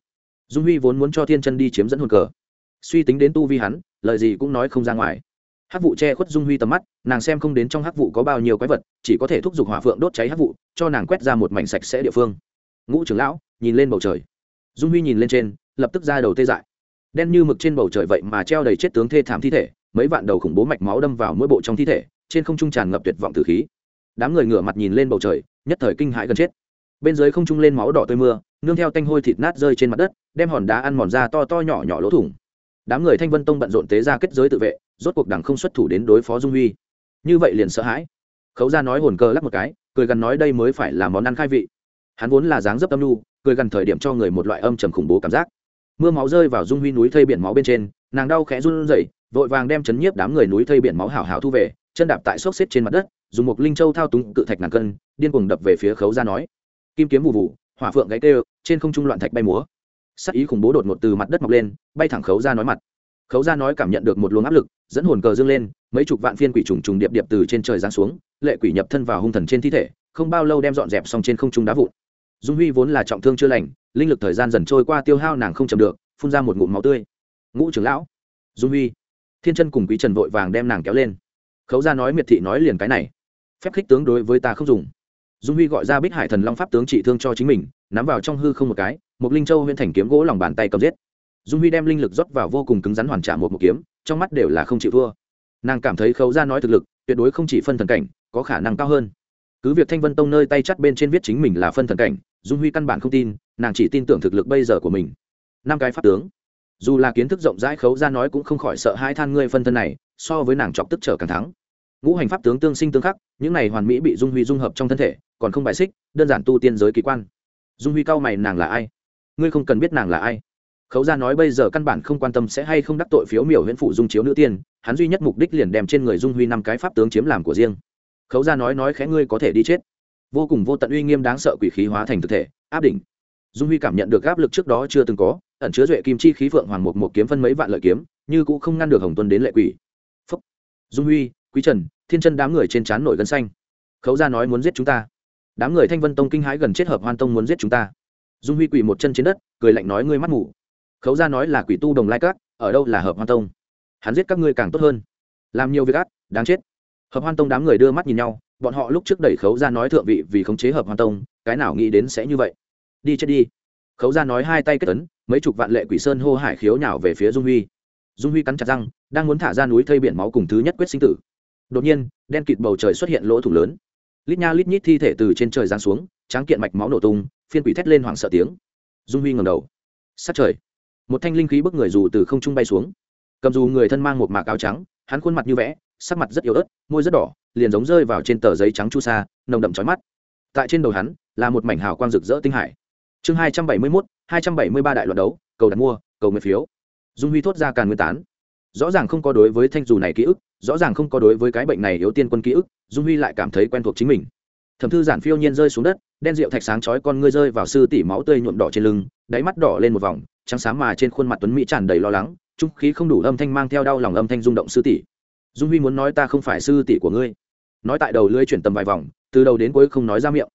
Dung huy vốn muốn cho thiên chân đi chiếm dẫn hồn cờ. Suy tính đến tu vi hắn, lời gì cũng nói không ra ngoài hắc vụ che khuất dung huy tầm mắt, nàng xem không đến trong hắc vụ có bao nhiêu quái vật, chỉ có thể thúc giục hỏa phượng đốt cháy hắc vụ, cho nàng quét ra một mảnh sạch sẽ địa phương. Ngũ trưởng lão, nhìn lên bầu trời. Dung huy nhìn lên trên, lập tức ra đầu tê dại. Đen như mực trên bầu trời vậy mà treo đầy chết tướng thê thảm thi thể, mấy vạn đầu khủng bố mạch máu đâm vào mỗi bộ trong thi thể, trên không trung tràn ngập tuyệt vọng tử khí. Đám người ngửa mặt nhìn lên bầu trời, nhất thời kinh hãi gần chết. Bên dưới không trung lên máu đỏ tươi mưa, nương theo tanh hôi thịt nát rơi trên mặt đất, đem hòn đá ăn mòn ra to to nhỏ nhỏ lỗ thủng đám người thanh vân tông bận rộn tế ra kết giới tự vệ, rốt cuộc đảng không xuất thủ đến đối phó dung huy. Như vậy liền sợ hãi. Khấu ra nói hồn cơ lắc một cái, cười gần nói đây mới phải là món ăn khai vị. Hắn vốn là dáng dấp âm lu cười gần thời điểm cho người một loại âm trầm khủng bố cảm giác. Mưa máu rơi vào dung huy núi thây biển máu bên trên, nàng đau khẽ run rẩy, vội vàng đem chấn nhiếp đám người núi thây biển máu hảo hảo thu về, chân đạp tại xốc xếp trên mặt đất, dùng một linh châu thao túng cự thạch ngàn cân, điên cuồng đập về phía khấu ra nói. Kim kiếm vụ vụ hỏa phượng gáy kêu trên không trung loạn thạch bay múa sắc ý khủng bố đột ngột từ mặt đất mọc lên, bay thẳng khấu ra nói mặt. Khấu ra nói cảm nhận được một luồng áp lực, dẫn hồn cờ dâng lên, mấy chục vạn phiên quỷ trùng trùng điệp điệp từ trên trời giáng xuống, lệ quỷ nhập thân vào hung thần trên thi thể, không bao lâu đem dọn dẹp xong trên không trung đá vụn. Dung huy vốn là trọng thương chưa lành, linh lực thời gian dần trôi qua tiêu hao nàng không chầm được, phun ra một ngụm máu tươi. Ngũ trưởng lão, dung huy, thiên chân cùng quý trần vội vàng đem nàng kéo lên. Khấu ra nói miệt thị nói liền cái này, phép khích tướng đối với ta không dùng. Dung huy gọi ra bích hải thần long pháp tướng trị thương cho chính mình, nắm vào trong hư không một cái một linh châu huyên thành kiếm gỗ lòng bàn tay cầm giết. Dung huy đem linh lực rót vào vô cùng cứng rắn hoàn trả một một kiếm, trong mắt đều là không chịu thua. Nàng cảm thấy khấu ra nói thực lực, tuyệt đối không chỉ phân thần cảnh, có khả năng cao hơn. Cứ việc thanh vân tông nơi tay chắt bên trên viết chính mình là phân thần cảnh, dung huy căn bản không tin, nàng chỉ tin tưởng thực lực bây giờ của mình. Năm cái pháp tướng. Dù là kiến thức rộng rãi, khấu ra nói cũng không khỏi sợ hai than ngươi phân thân này, so với nàng chọc tức trở càng thắng. Ngũ hành pháp tướng tương sinh tương khắc, những này hoàn mỹ bị dung huy dung hợp trong thân thể, còn không bài xích, đơn giản tu tiên giới kỳ quan. Dung huy cao mày, nàng là ai? Ngươi không cần biết nàng là ai. Khấu gia nói bây giờ căn bản không quan tâm sẽ hay không đắc tội phiếu miểu huyện phụ dung chiếu nữ tiên, hắn duy nhất mục đích liền đem trên người dung huy năm cái pháp tướng chiếm làm của riêng. Khấu gia nói nói khẽ ngươi có thể đi chết. Vô cùng vô tận uy nghiêm đáng sợ quỷ khí hóa thành thực thể, áp đỉnh. Dung huy cảm nhận được áp lực trước đó chưa từng có, ẩn chứa duệ kim chi khí phượng hoàng một một kiếm phân mấy vạn lợi kiếm, như cũng không ngăn được hồng tuân đến lệ quỷ. Phúc. dung huy, quý trần, thiên chân đám người trên trán nổi gân xanh. Khấu gia nói muốn giết chúng ta. Đám người thanh vân tông kinh hãi gần chết hợp hoan tông muốn giết chúng ta dung huy quỳ một chân trên đất, cười lạnh nói, ngươi mắt mù. Khấu gia nói là quỷ tu đồng lai các, ở đâu là hợp hoan tông? Hắn giết các ngươi càng tốt hơn. Làm nhiều việc ác, đáng chết. Hợp hoan tông đám người đưa mắt nhìn nhau, bọn họ lúc trước đẩy khấu gia nói thượng vị vì khống chế hợp hoan tông, cái nào nghĩ đến sẽ như vậy? Đi chết đi. Khấu gia nói hai tay kết tấn mấy chục vạn lệ quỷ sơn hô hải khiếu nhào về phía dung huy. Dung huy cắn chặt răng, đang muốn thả ra núi thây biển máu cùng thứ nhất quyết sinh tử. Đột nhiên, đen kịt bầu trời xuất hiện lỗ thủ lớn lít nha lít nhít thi thể từ trên trời giáng xuống, tráng kiện mạch máu nổ tung, phiên quỷ thét lên hoảng sợ tiếng. Dung huy ngầm đầu. Sát trời. Một thanh linh khí bức người dù từ không trung bay xuống. Cầm dù người thân mang một mạc áo trắng, hắn khuôn mặt như vẽ, sắc mặt rất yếu ớt, môi rất đỏ, liền giống rơi vào trên tờ giấy trắng chu sa, nồng đậm trói mắt. Tại trên đầu hắn, là một mảnh hào quang rực rỡ tinh hải. Chương hai trăm bảy mươi mốt, hai trăm bảy mươi ba đại loạt đấu, cầu đặt mua, cầu nguyện phiếu. Dung huy thốt ra càn nguyên tán rõ ràng không có đối với thanh dù này ký ức, rõ ràng không có đối với cái bệnh này yếu tiên quân ký ức, dung huy lại cảm thấy quen thuộc chính mình. Thẩm thư giản phiêu nhiên rơi xuống đất, đen rượu thạch sáng chói con ngươi rơi vào sư tỷ máu tươi nhuộm đỏ trên lưng, đáy mắt đỏ lên một vòng, trắng sáng mà trên khuôn mặt tuấn mỹ tràn đầy lo lắng, trung khí không đủ âm thanh mang theo đau lòng âm thanh rung động sư tỷ. Dung huy muốn nói ta không phải sư tỷ của ngươi. Nói tại đầu lưới chuyển tầm vài vòng, từ đầu đến cuối không nói ra miệng.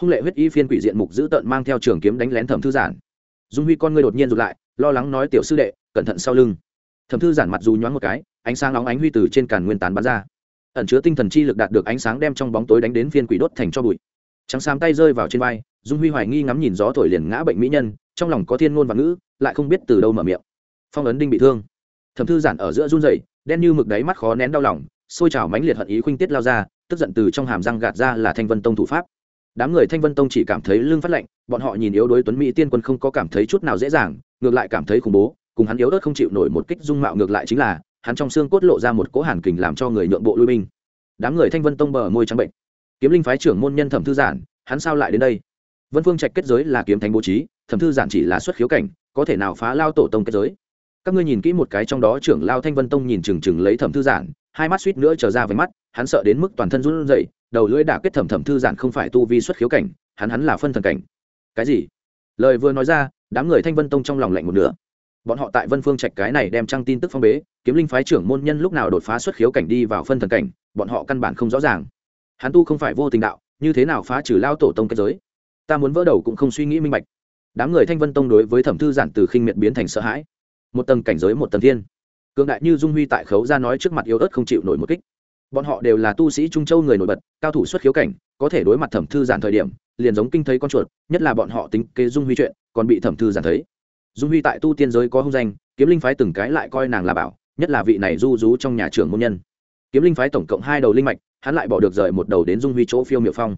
Hung lệ huyết y phiên quỷ diện mục dữ tợn mang theo trường kiếm đánh lén thẩm thư giản. Dung huy con ngươi đột nhiên rụt lại, lo lắng nói tiểu sư đệ, cẩn thận sau lưng thẩm thư giản mặt dù nhoáng một cái, ánh sáng nóng ánh huy từ trên càn nguyên tán bắn ra. Ẩn chứa tinh thần chi lực đạt được ánh sáng đem trong bóng tối đánh đến phiên quỷ đốt thành cho bụi. Trắng xám tay rơi vào trên vai, dung huy hoài nghi ngắm nhìn gió thổi liền ngã bệnh mỹ nhân, trong lòng có thiên ngôn và ngữ, lại không biết từ đâu mở miệng. Phong ấn đinh bị thương. Thẩm thư giản ở giữa run rẩy, đen như mực đáy mắt khó nén đau lòng, xôi trào mãnh liệt hận ý khuynh tiết lao ra, tức giận từ trong hàm răng gạt ra là thanh vân tông thủ pháp. Đám người thanh vân tông chỉ cảm thấy lưng phát lạnh, bọn họ nhìn yếu đối tuấn mỹ tiên quân không có cảm thấy chút nào dễ dàng, ngược lại cảm thấy khủng bố cùng hắn yếu ớt không chịu nổi một kích dung mạo ngược lại chính là, hắn trong xương cốt lộ ra một cỗ hàn kình làm cho người nhượng bộ lui binh. Đám người thanh vân tông bờ môi trắng bệnh. Kiếm linh phái trưởng môn nhân thẩm thư giản, hắn sao lại đến đây? Vân phương trạch kết giới là kiếm thánh bố trí, thẩm thư giản chỉ là xuất khiếu cảnh, có thể nào phá lao tổ tông kết giới? Các ngươi nhìn kỹ một cái trong đó trưởng lao thanh vân tông nhìn chừng chừng lấy thẩm thư giản, hai mắt suýt nữa trở ra với mắt, hắn sợ đến mức toàn thân run rẩy, đầu lưỡi đả kết thẩm thẩm thư giản không phải tu vi xuất khiếu cảnh, hắn hắn là phân thần cảnh. Cái gì? Lời vừa nói ra, đám người thanh vân tông trong lòng lạnh một nửa bọn họ tại vân phương trạch cái này đem trăng tin tức phong bế, kiếm linh phái trưởng môn nhân lúc nào đột phá xuất khiếu cảnh đi vào phân thần cảnh, bọn họ căn bản không rõ ràng. Hắn tu không phải vô tình đạo, như thế nào phá trừ lao tổ tông kết giới? Ta muốn vỡ đầu cũng không suy nghĩ minh bạch. Đám người thanh vân tông đối với thẩm thư giản từ khinh miệt biến thành sợ hãi. Một tầng cảnh giới, một tầng thiên. Cường đại như dung huy tại khấu ra nói trước mặt yếu ớt không chịu nổi một kích. Bọn họ đều là tu sĩ trung châu người nổi bật, cao thủ xuất khiếu cảnh, có thể đối mặt thẩm thư giản thời điểm, liền giống kinh thấy con chuột, nhất là bọn họ tính kế dung huy chuyện, còn bị thẩm thư giản thấy dung huy tại tu tiên giới có hung danh, kiếm linh phái từng cái lại coi nàng là bảo, nhất là vị này du rú trong nhà trưởng môn nhân. Kiếm linh phái tổng cộng hai đầu linh mạch, hắn lại bỏ được rời một đầu đến dung huy chỗ phiêu miệu phong.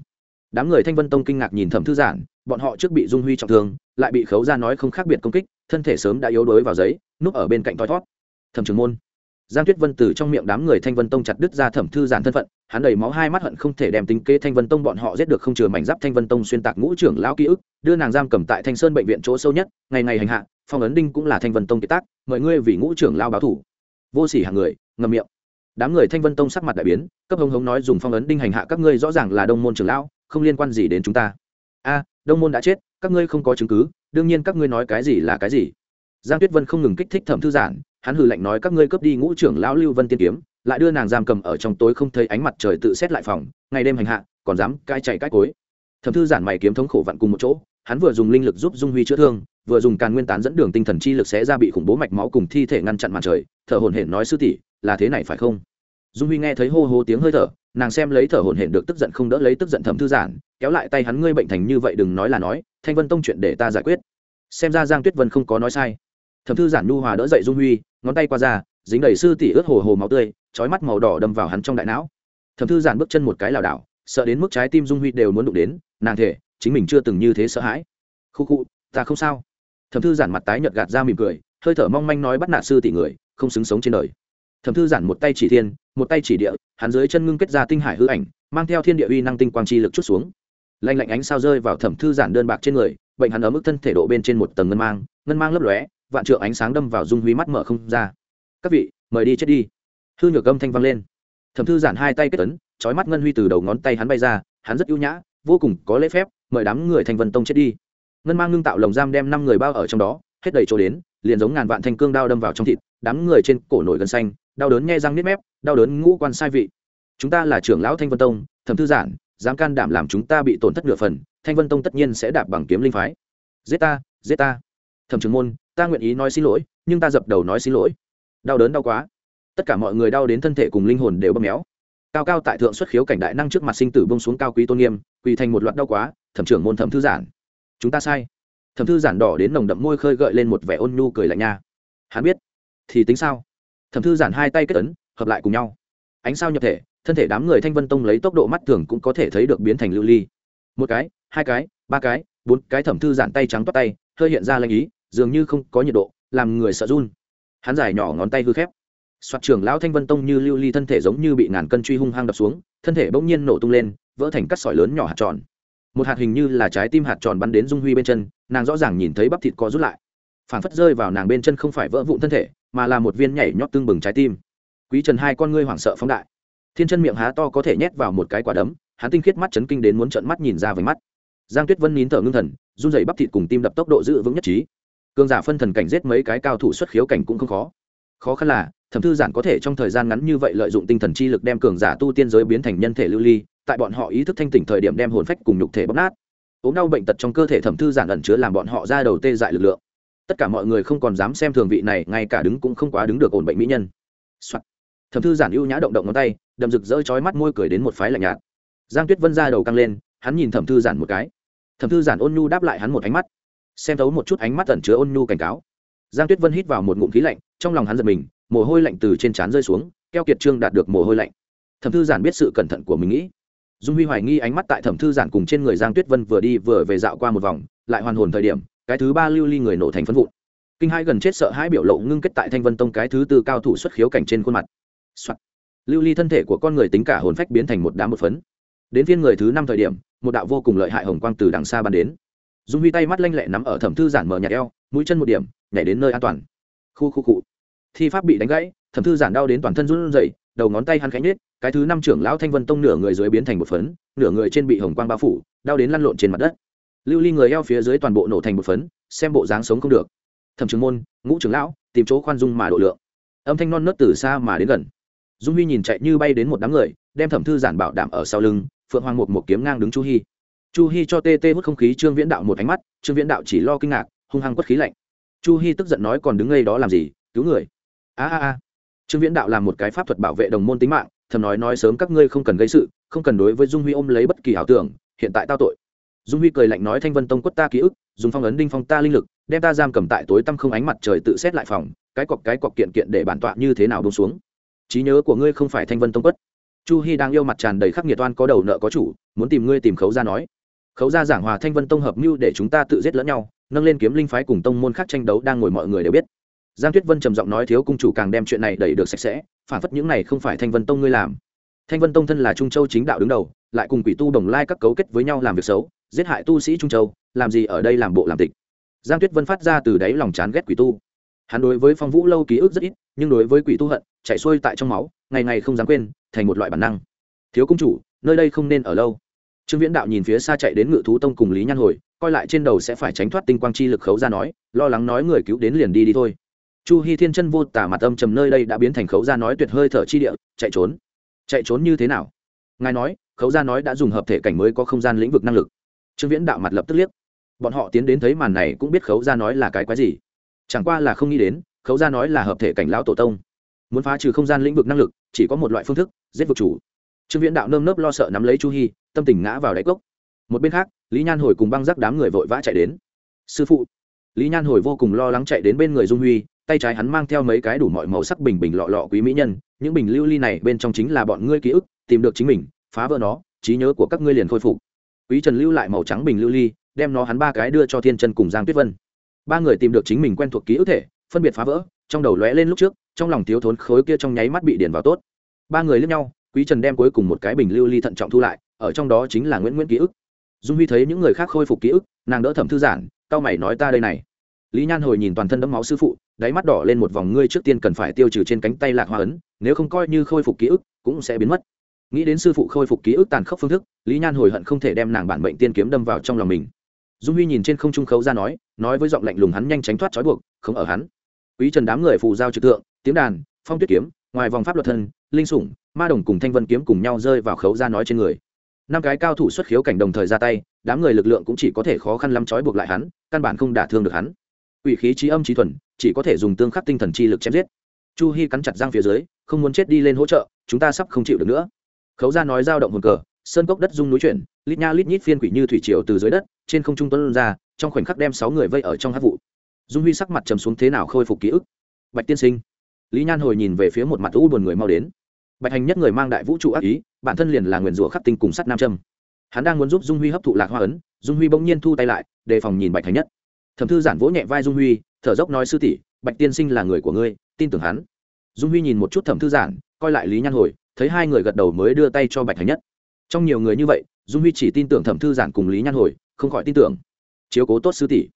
Đám người thanh vân tông kinh ngạc nhìn thẩm thư giản, bọn họ trước bị dung huy trọng thương, lại bị khấu ra nói không khác biệt công kích, thân thể sớm đã yếu đuối vào giấy, núp ở bên cạnh thoi thót. Thẩm trưởng môn giang tuyết vân từ trong miệng đám người thanh vân tông chặt đứt ra thẩm thư giản thân phận, hắn đầy máu hai mắt hận không thể đem tính kế thanh vân tông bọn họ giết được không chừa mảnh giáp thanh vân tông xuyên tạc ngũ trưởng lão ký ức, đưa nàng giam cầm tại thanh sơn bệnh viện chỗ sâu nhất, ngày ngày hành hạ, phong ấn đinh cũng là thanh vân tông kiệt tác, mời ngươi vì ngũ trưởng lao báo thủ. Vô sỉ hàng người ngầm miệng. Đám người thanh vân tông sắc mặt đại biến, cấp hống hống nói dùng phong ấn đinh hành hạ các ngươi rõ ràng là đông môn trưởng lão, không liên quan gì đến chúng ta. A, đông môn đã chết, các ngươi không có chứng cứ, đương nhiên các ngươi nói cái gì là cái gì. Giang tuyết vân không ngừng kích thích thẩm thư giản hắn hừ lạnh nói, các ngươi cướp đi ngũ trưởng lão lưu vân tiên kiếm, lại đưa nàng giam cầm ở trong tối không thấy ánh mặt trời tự xét lại phòng, ngày đêm hành hạ, còn dám cai chạy cai cối. Thẩm thư giản mày kiếm thống khổ vặn cùng một chỗ, hắn vừa dùng linh lực giúp dung huy chữa thương, vừa dùng càn nguyên tán dẫn đường tinh thần chi lực sẽ ra bị khủng bố mạch máu cùng thi thể ngăn chặn màn trời, thở hổn hển nói, sư tỷ, là thế này phải không? Dung huy nghe thấy hô hô tiếng hơi thở, nàng xem lấy thở hổn hển được tức giận không đỡ lấy tức giận thẩm thư giản, kéo lại tay hắn, ngươi bệnh thành như vậy đừng nói là nói, thanh vân tông chuyện để ta giải quyết. Xem ra giang tuyết vân không có nói sai thẩm thư giản nhu hòa đỡ dậy dung huy, ngón tay qua ra, dính đầy sư tỷ ướt hồ hồ máu tươi, trói mắt màu đỏ đâm vào hắn trong đại não. Thẩm thư giản bước chân một cái lảo đảo, sợ đến mức trái tim dung huy đều muốn đụng đến, nàng thể, chính mình chưa từng như thế sợ hãi. Khu khu, ta không sao. Thẩm thư giản mặt tái nhợt gạt ra mỉm cười, hơi thở mong manh nói bắt nạt sư tỷ người, không xứng sống trên đời. Thẩm thư giản một tay chỉ thiên, một tay chỉ địa, hắn dưới chân ngưng kết ra tinh hải hư ảnh, mang theo thiên địa uy năng tinh quang chi lực chút xuống. Lạnh lạnh ánh sao rơi vào thẩm thư giản đơn bạc trên người, bệnh hắn ở mức thân thể độ bên trên một tầng ngân mang ngân mang lấp lóe vạn trượng ánh sáng đâm vào dung huy mắt mở không ra. Các vị, mời đi chết đi. Hư nhược âm thanh vang lên. Thẩm thư giản hai tay kết tấn trói mắt ngân huy từ đầu ngón tay hắn bay ra, hắn rất ưu nhã, vô cùng có lễ phép, mời đám người thành vân tông chết đi. Ngân mang ngưng tạo lồng giam đem năm người bao ở trong đó, hết đầy chỗ đến, liền giống ngàn vạn thanh cương đao đâm vào trong thịt, đám người trên cổ nổi gần xanh, đau đớn nghe răng nếp mép, đau đớn ngũ quan sai vị. Chúng ta là trưởng lão thanh vân tông, thẩm thư giản, dám can đảm làm chúng ta bị tổn thất nửa phần, thanh vân tông tất nhiên sẽ đạp bằng kiếm linh phái. Giết ta giết ta. Thẩm trưởng môn ta nguyện ý nói xin lỗi, nhưng ta dập đầu nói xin lỗi. Đau đớn đau quá. Tất cả mọi người đau đến thân thể cùng linh hồn đều bấm méo. Cao cao tại thượng xuất khiếu cảnh đại năng trước mặt sinh tử bông xuống cao quý tôn nghiêm, quỳ thành một loạt đau quá, thẩm trưởng môn thẩm thư giản. Chúng ta sai. Thẩm thư giản đỏ đến nồng đậm môi khơi gợi lên một vẻ ôn nhu cười lạnh nha. Hắn biết. Thì tính sao? Thẩm thư giản hai tay kết ấn, hợp lại cùng nhau. Ánh sao nhập thể, thân thể đám người thanh vân tông lấy tốc độ mắt thường cũng có thể thấy được biến thành lưu ly. Một cái, hai cái, ba cái, bốn cái thẩm thư giản tay trắng toát tay, hơi hiện ra lanh ý dường như không có nhiệt độ, làm người sợ run. Hắn dài nhỏ ngón tay hư khép. Soạt trưởng lão thanh vân tông như lưu ly thân thể giống như bị ngàn cân truy hung hăng đập xuống, thân thể bỗng nhiên nổ tung lên, vỡ thành cắt sỏi lớn nhỏ hạt tròn. Một hạt hình như là trái tim hạt tròn bắn đến dung huy bên chân, nàng rõ ràng nhìn thấy bắp thịt có rút lại. Phản phất rơi vào nàng bên chân không phải vỡ vụn thân thể, mà là một viên nhảy nhót tương bừng trái tim. Quý trần hai con ngươi hoảng sợ phóng đại. Thiên chân miệng há to có thể nhét vào một cái quả đấm, hắn tinh khiết mắt chấn kinh đến muốn trợn mắt nhìn ra với mắt. Giang tuyết vân nín thở ngưng thần, run rẩy bắp thịt cùng tim đập tốc độ giữ vững nhất trí cường giả phân thần cảnh giết mấy cái cao thủ xuất khiếu cảnh cũng không khó. Khó khăn là, thẩm thư giản có thể trong thời gian ngắn như vậy lợi dụng tinh thần chi lực đem cường giả tu tiên giới biến thành nhân thể lưu ly, tại bọn họ ý thức thanh tỉnh thời điểm đem hồn phách cùng nhục thể bóc nát. Ốm đau bệnh tật trong cơ thể thẩm thư giản ẩn chứa làm bọn họ ra đầu tê dại lực lượng. Tất cả mọi người không còn dám xem thường vị này, ngay cả đứng cũng không quá đứng được ổn bệnh mỹ nhân、Soạn. thẩm thư giản ưu nhã động động ngón tay đầm rực rỡ chói mắt môi cười đến một phái lạnh nhạt. Giang tuyết vân ra đầu căng lên, hắn nhìn thẩm thư giản một cái. Thẩm thư giản ôn nhu đáp lại hắn một ánh mắt xem thấu một chút ánh mắt ẩn chứa ôn nhu cảnh cáo. Giang tuyết vân hít vào một ngụm khí lạnh, trong lòng hắn giật mình, mồ hôi lạnh từ trên trán rơi xuống, keo kiệt trương đạt được mồ hôi lạnh. Thẩm thư giản biết sự cẩn thận của mình nghĩ. Dung huy hoài nghi ánh mắt tại thẩm thư giản cùng trên người giang tuyết vân vừa đi vừa về dạo qua một vòng, lại hoàn hồn thời điểm, cái thứ ba lưu ly người nổ thành phân vụn. Kinh hai gần chết sợ hai biểu lộ ngưng kết tại thanh vân tông cái thứ tư cao thủ xuất khiếu cảnh trên khuôn mặt、Soạn. lưu ly thân thể của con người tính cả hồn phách biến thành một đám một phấn. Đến phiên người thứ năm thời điểm, một đạo vô cùng lợi hại hồng quang từ đằng xa ban đến dung huy tay mắt lanh lẹ nắm ở thẩm thư giản mở nhạt eo, mũi chân một điểm, nhảy đến nơi an toàn. Khu khu cụ thi pháp bị đánh gãy, thẩm thư giản đau đến toàn thân run rẩy, đầu ngón tay hắn khánh nết cái thứ năm trưởng lão thanh vân tông nửa người dưới biến thành một phấn, nửa người trên bị hồng quang bao phủ, đau đến lăn lộn trên mặt đất. Lưu ly người eo phía dưới toàn bộ nổ thành một phấn, xem bộ dáng sống không được. Thẩm trưởng môn, ngũ trưởng lão, tìm chỗ khoan dung mà độ lượng. Âm thanh non nớt từ xa mà đến gần. Dung huy nhìn chạy như bay đến một đám người, đem thẩm thư giản bảo đảm ở sau lưng, phượng hoàng một một kiếm ngang đứng chu hy chu Hi cho tê tê hút không khí trương viễn đạo một ánh mắt, trương viễn đạo chỉ lo kinh ngạc, hung hăng quất khí lạnh. Chu Hi tức giận nói còn đứng ngay đó làm gì, cứu người. A a a. Trương viễn đạo làm một cái pháp thuật bảo vệ đồng môn tính mạng, thầm nói nói sớm các ngươi không cần gây sự, không cần đối với dung huy ôm lấy bất kỳ ảo tưởng, hiện tại tao tội. Dung huy cười lạnh nói thanh vân tông quất ta ký ức, dùng phong ấn đinh phong ta linh lực, đem ta giam cầm tại tối tăm không ánh mặt trời tự xét lại phòng, cái cọc cái cọc kiện kiện để bản tọa như thế nào bông xuống. Trí nhớ của ngươi không phải thanh vân tông quất. Chu hy đang yêu mặt tràn đầy khắc nghiệt oan có đầu nợ có chủ, muốn tìm ngươi tìm khấu ra nói khấu ra giảng hòa thanh vân tông hợp mưu để chúng ta tự giết lẫn nhau, nâng lên kiếm linh phái cùng tông môn khác tranh đấu đang ngồi mọi người đều biết. Giang tuyết vân trầm giọng nói thiếu cung chủ càng đem chuyện này đẩy được sạch sẽ, phản phất những này không phải thanh vân tông ngươi làm. Thanh vân tông thân là trung châu chính đạo đứng đầu, lại cùng quỷ tu đồng lai các cấu kết với nhau làm việc xấu, giết hại tu sĩ trung châu, làm gì ở đây làm bộ làm tịch. Giang tuyết vân phát ra từ đáy lòng chán ghét quỷ tu. Hắn đối với phong vũ lâu ký ức rất ít, nhưng đối với quỷ tu hận chạy xuôi tại trong máu, ngày ngày không dám quên, thành một loại bản năng. Thiếu công chủ, nơi đây không nên ở lâu trương viễn đạo nhìn phía xa chạy đến ngự thú tông cùng lý nhan hồi, coi lại trên đầu sẽ phải tránh thoát tinh quang chi lực khấu ra nói, lo lắng nói người cứu đến liền đi đi thôi. Chu hi thiên chân vô tả mặt âm trầm nơi đây đã biến thành khấu ra nói tuyệt hơi thở chi địa, chạy trốn. Chạy trốn như thế nào? Ngài nói, khấu ra nói đã dùng hợp thể cảnh mới có không gian lĩnh vực năng lực. Trương viễn đạo mặt lập tức liếc. Bọn họ tiến đến thấy màn này cũng biết khấu ra nói là cái quái gì. Chẳng qua là không nghĩ đến, khấu ra nói là hợp thể cảnh lão tổ tông. Muốn phá trừ không gian lĩnh vực năng lực, chỉ có một loại phương thức, giết vực chủ. Trương viễn đạo nơm nớp lo sợ nắm lấy chu Hi tâm tình ngã vào đáy cốc. Một bên khác, lý nhan hồi cùng băng rắc đám người vội vã chạy đến. Sư phụ. Lý nhan hồi vô cùng lo lắng chạy đến bên người dung huy, tay trái hắn mang theo mấy cái đủ mọi màu sắc bình bình lọ lọ quý mỹ nhân, những bình lưu ly này bên trong chính là bọn ngươi ký ức, tìm được chính mình, phá vỡ nó, trí nhớ của các ngươi liền khôi phục. Quý trần lưu lại màu trắng bình lưu ly, đem nó hắn ba cái đưa cho thiên chân cùng giang tuyết vân. Ba người tìm được chính mình quen thuộc ký ức thể, phân biệt phá vỡ, trong đầu lóe lên lúc trước, trong lòng thiếu thốn khối kia trong nháy mắt bị điền vào tốt. Ba người lướt nhau, quý trần đem cuối cùng một cái bình lưu ly thận trọng thu lại ở trong đó chính là nguyễn nguyễn ký ức. Dung huy thấy những người khác khôi phục ký ức, nàng đỡ thẩm thư giản, cao mày nói ta đây này. Lý nhan hồi nhìn toàn thân đẫm máu sư phụ, đáy mắt đỏ lên một vòng ngươi trước tiên cần phải tiêu trừ trên cánh tay lạc hoa ấn, nếu không coi như khôi phục ký ức, cũng sẽ biến mất. Nghĩ đến sư phụ khôi phục ký ức tàn khốc phương thức, lý nhan hồi hận không thể đem nàng bản bệnh tiên kiếm đâm vào trong lòng mình. Dung huy nhìn trên không trung khấu ra nói nói với giọng lạnh lùng hắn nhanh tránh thoát trói buộc, không ở hắn. Quý trần đám người phù giao trực tượng tiếng đàn, phong tuyết kiếm, ngoài vòng pháp luật thân, linh sủng, ma đồng cùng thanh vân kiếm cùng nhau rơi vào khấu ra nói trên người năm cái cao thủ xuất khiếu cảnh đồng thời ra tay, đám người lực lượng cũng chỉ có thể khó khăn lắm trói buộc lại hắn, căn bản không đả thương được hắn. Ủy khí trí âm trí thuần, chỉ có thể dùng tương khắc tinh thần chi lực chém giết. Chu hy cắn chặt răng phía dưới, không muốn chết đi lên hỗ trợ, chúng ta sắp không chịu được nữa. Khấu ra nói dao động hồn cờ, sơn cốc đất rung núi chuyển, lít nha lít nhít phiên quỷ như thủy triều từ dưới đất, trên không trung tuấn ra, trong khoảnh khắc đem sáu người vây ở trong hát vụ. Dung huy sắc mặt trầm xuống thế nào khôi phục ký ức? Bạch tiên sinh. Lý nhan hồi nhìn về phía một mặt u buồn người mau đến bạch hành nhất người mang đại vũ trụ ác ý, bản thân liền là nguyền rủa khắc tinh cùng sắt nam châm. Hắn đang muốn giúp dung huy hấp thụ lạc hoa ấn, dung huy bỗng nhiên thu tay lại, đề phòng nhìn bạch hành nhất. Thẩm thư giản vỗ nhẹ vai dung huy, thở dốc nói sư tỷ, bạch tiên sinh là người của ngươi, tin tưởng hắn. Dung huy nhìn một chút thẩm thư giản, coi lại lý nhan hồi, thấy hai người gật đầu mới đưa tay cho bạch hành nhất. Trong nhiều người như vậy, dung huy chỉ tin tưởng thẩm thư giản cùng lý nhan hồi, không khỏi tin tưởng. Chiếu cố tốt sư tỷ.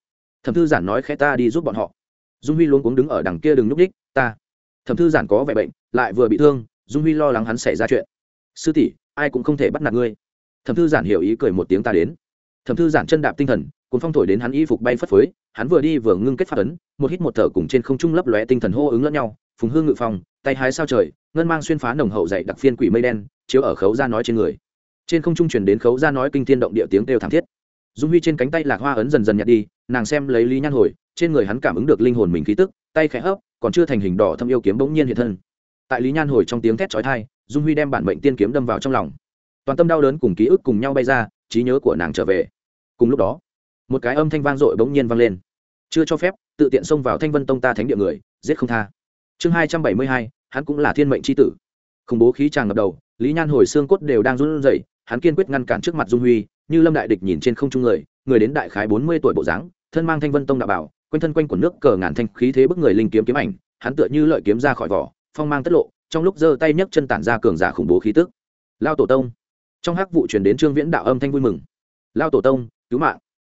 Thẩm thư giản nói, khẽ ta đi giúp bọn họ. Dung huy luôn cuống đứng ở đằng kia đừng núp đích, ta. Thẩm thư giản có vẻ bệnh, lại vừa bị thương dung huy lo lắng hắn xảy ra chuyện. Sư tỷ, ai cũng không thể bắt nạt ngươi. Thẩm thư giản hiểu ý cười một tiếng ta đến. Thẩm thư giản chân đạp tinh thần, cuốn phong thổi đến hắn y phục bay phất phới, hắn vừa đi vừa ngưng kết phát ấn, một hít một thở cùng trên không trung lấp lóe tinh thần hô ứng lẫn nhau, phùng hương ngự phòng tay hái sao trời, ngân mang xuyên phá nồng hậu dậy đặc phiên quỷ mây đen, chiếu ở khấu ra nói trên người. Trên không trung truyền đến khấu ra nói kinh thiên động địa tiếng kêu thảm thiết. Dung huy trên cánh tay lạc hoa ấn dần dần nhạt đi, nàng xem lấy lý nhan hồi, trên người hắn cảm ứng được linh hồn mình khí tức, tay khẽ hấp, còn chưa thành hình đỏ thâm yêu kiếm bỗng nhiên hiện thân tại lý nhan hồi trong tiếng thét trói thai dung huy đem bản mệnh tiên kiếm đâm vào trong lòng. Toàn tâm đau đớn cùng ký ức cùng nhau bay ra, trí nhớ của nàng trở về. Cùng lúc đó, một cái âm thanh vang dội bỗng nhiên vang lên. Chưa cho phép, tự tiện xông vào thanh vân tông ta thánh địa người, giết không tha. Chương hai trăm bảy mươi hai, hắn cũng là thiên mệnh c h i tử. Khủng bố khí tràng ngập đầu, lý nhan hồi xương cốt đều đang run rẩy, hắn kiên quyết ngăn cản trước mặt dung huy, như lâm đại địch nhìn trên không trung người người đến đại khái bốn mươi tuổi bộ dáng, thân mang thanh vân tông đạo bảo, quanh thân quanh của nước cờ ngàn thanh khí thế bức người linh kiếm kiếm ảnh, hắn tựa như lợi kiếm ra khỏi vỏ phong mang tất lộ, trong lúc giơ tay nhấc chân tản ra cường giả khủng bố khí tức. Lao tổ tông. Trong hắc vụ chuyển đến trương viễn đạo âm thanh vui mừng. Lao tổ tông, cứu mạng.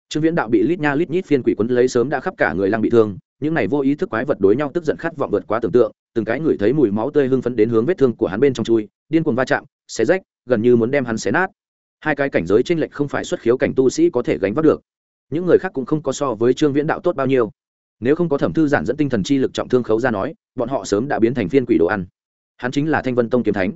Trương viễn đạo bị lít nha lít nhít phiên quỷ quấn lấy sớm đã khắp cả người lăng bị thương, những này vô ý thức quái vật đối nhau tức giận khát vọng vượt quá tưởng tượng, từng cái người thấy mùi máu tươi hưng phấn đến hướng vết thương của hắn bên trong chui, điên cuồng va chạm, xé rách, gần như muốn đem hắn xé nát. Hai cái cảnh giới trên lệch không phải xuất khiếu cảnh tu sĩ có thể gánh vác được. Những người khác cũng không có so với trương viễn đạo tốt bao nhiêu nếu không có thẩm thư giản dẫn tinh thần chi lực trọng thương khấu ra nói, bọn họ sớm đã biến thành phiên quỷ đồ ăn. Hắn chính là thanh vân tông kiếm thánh.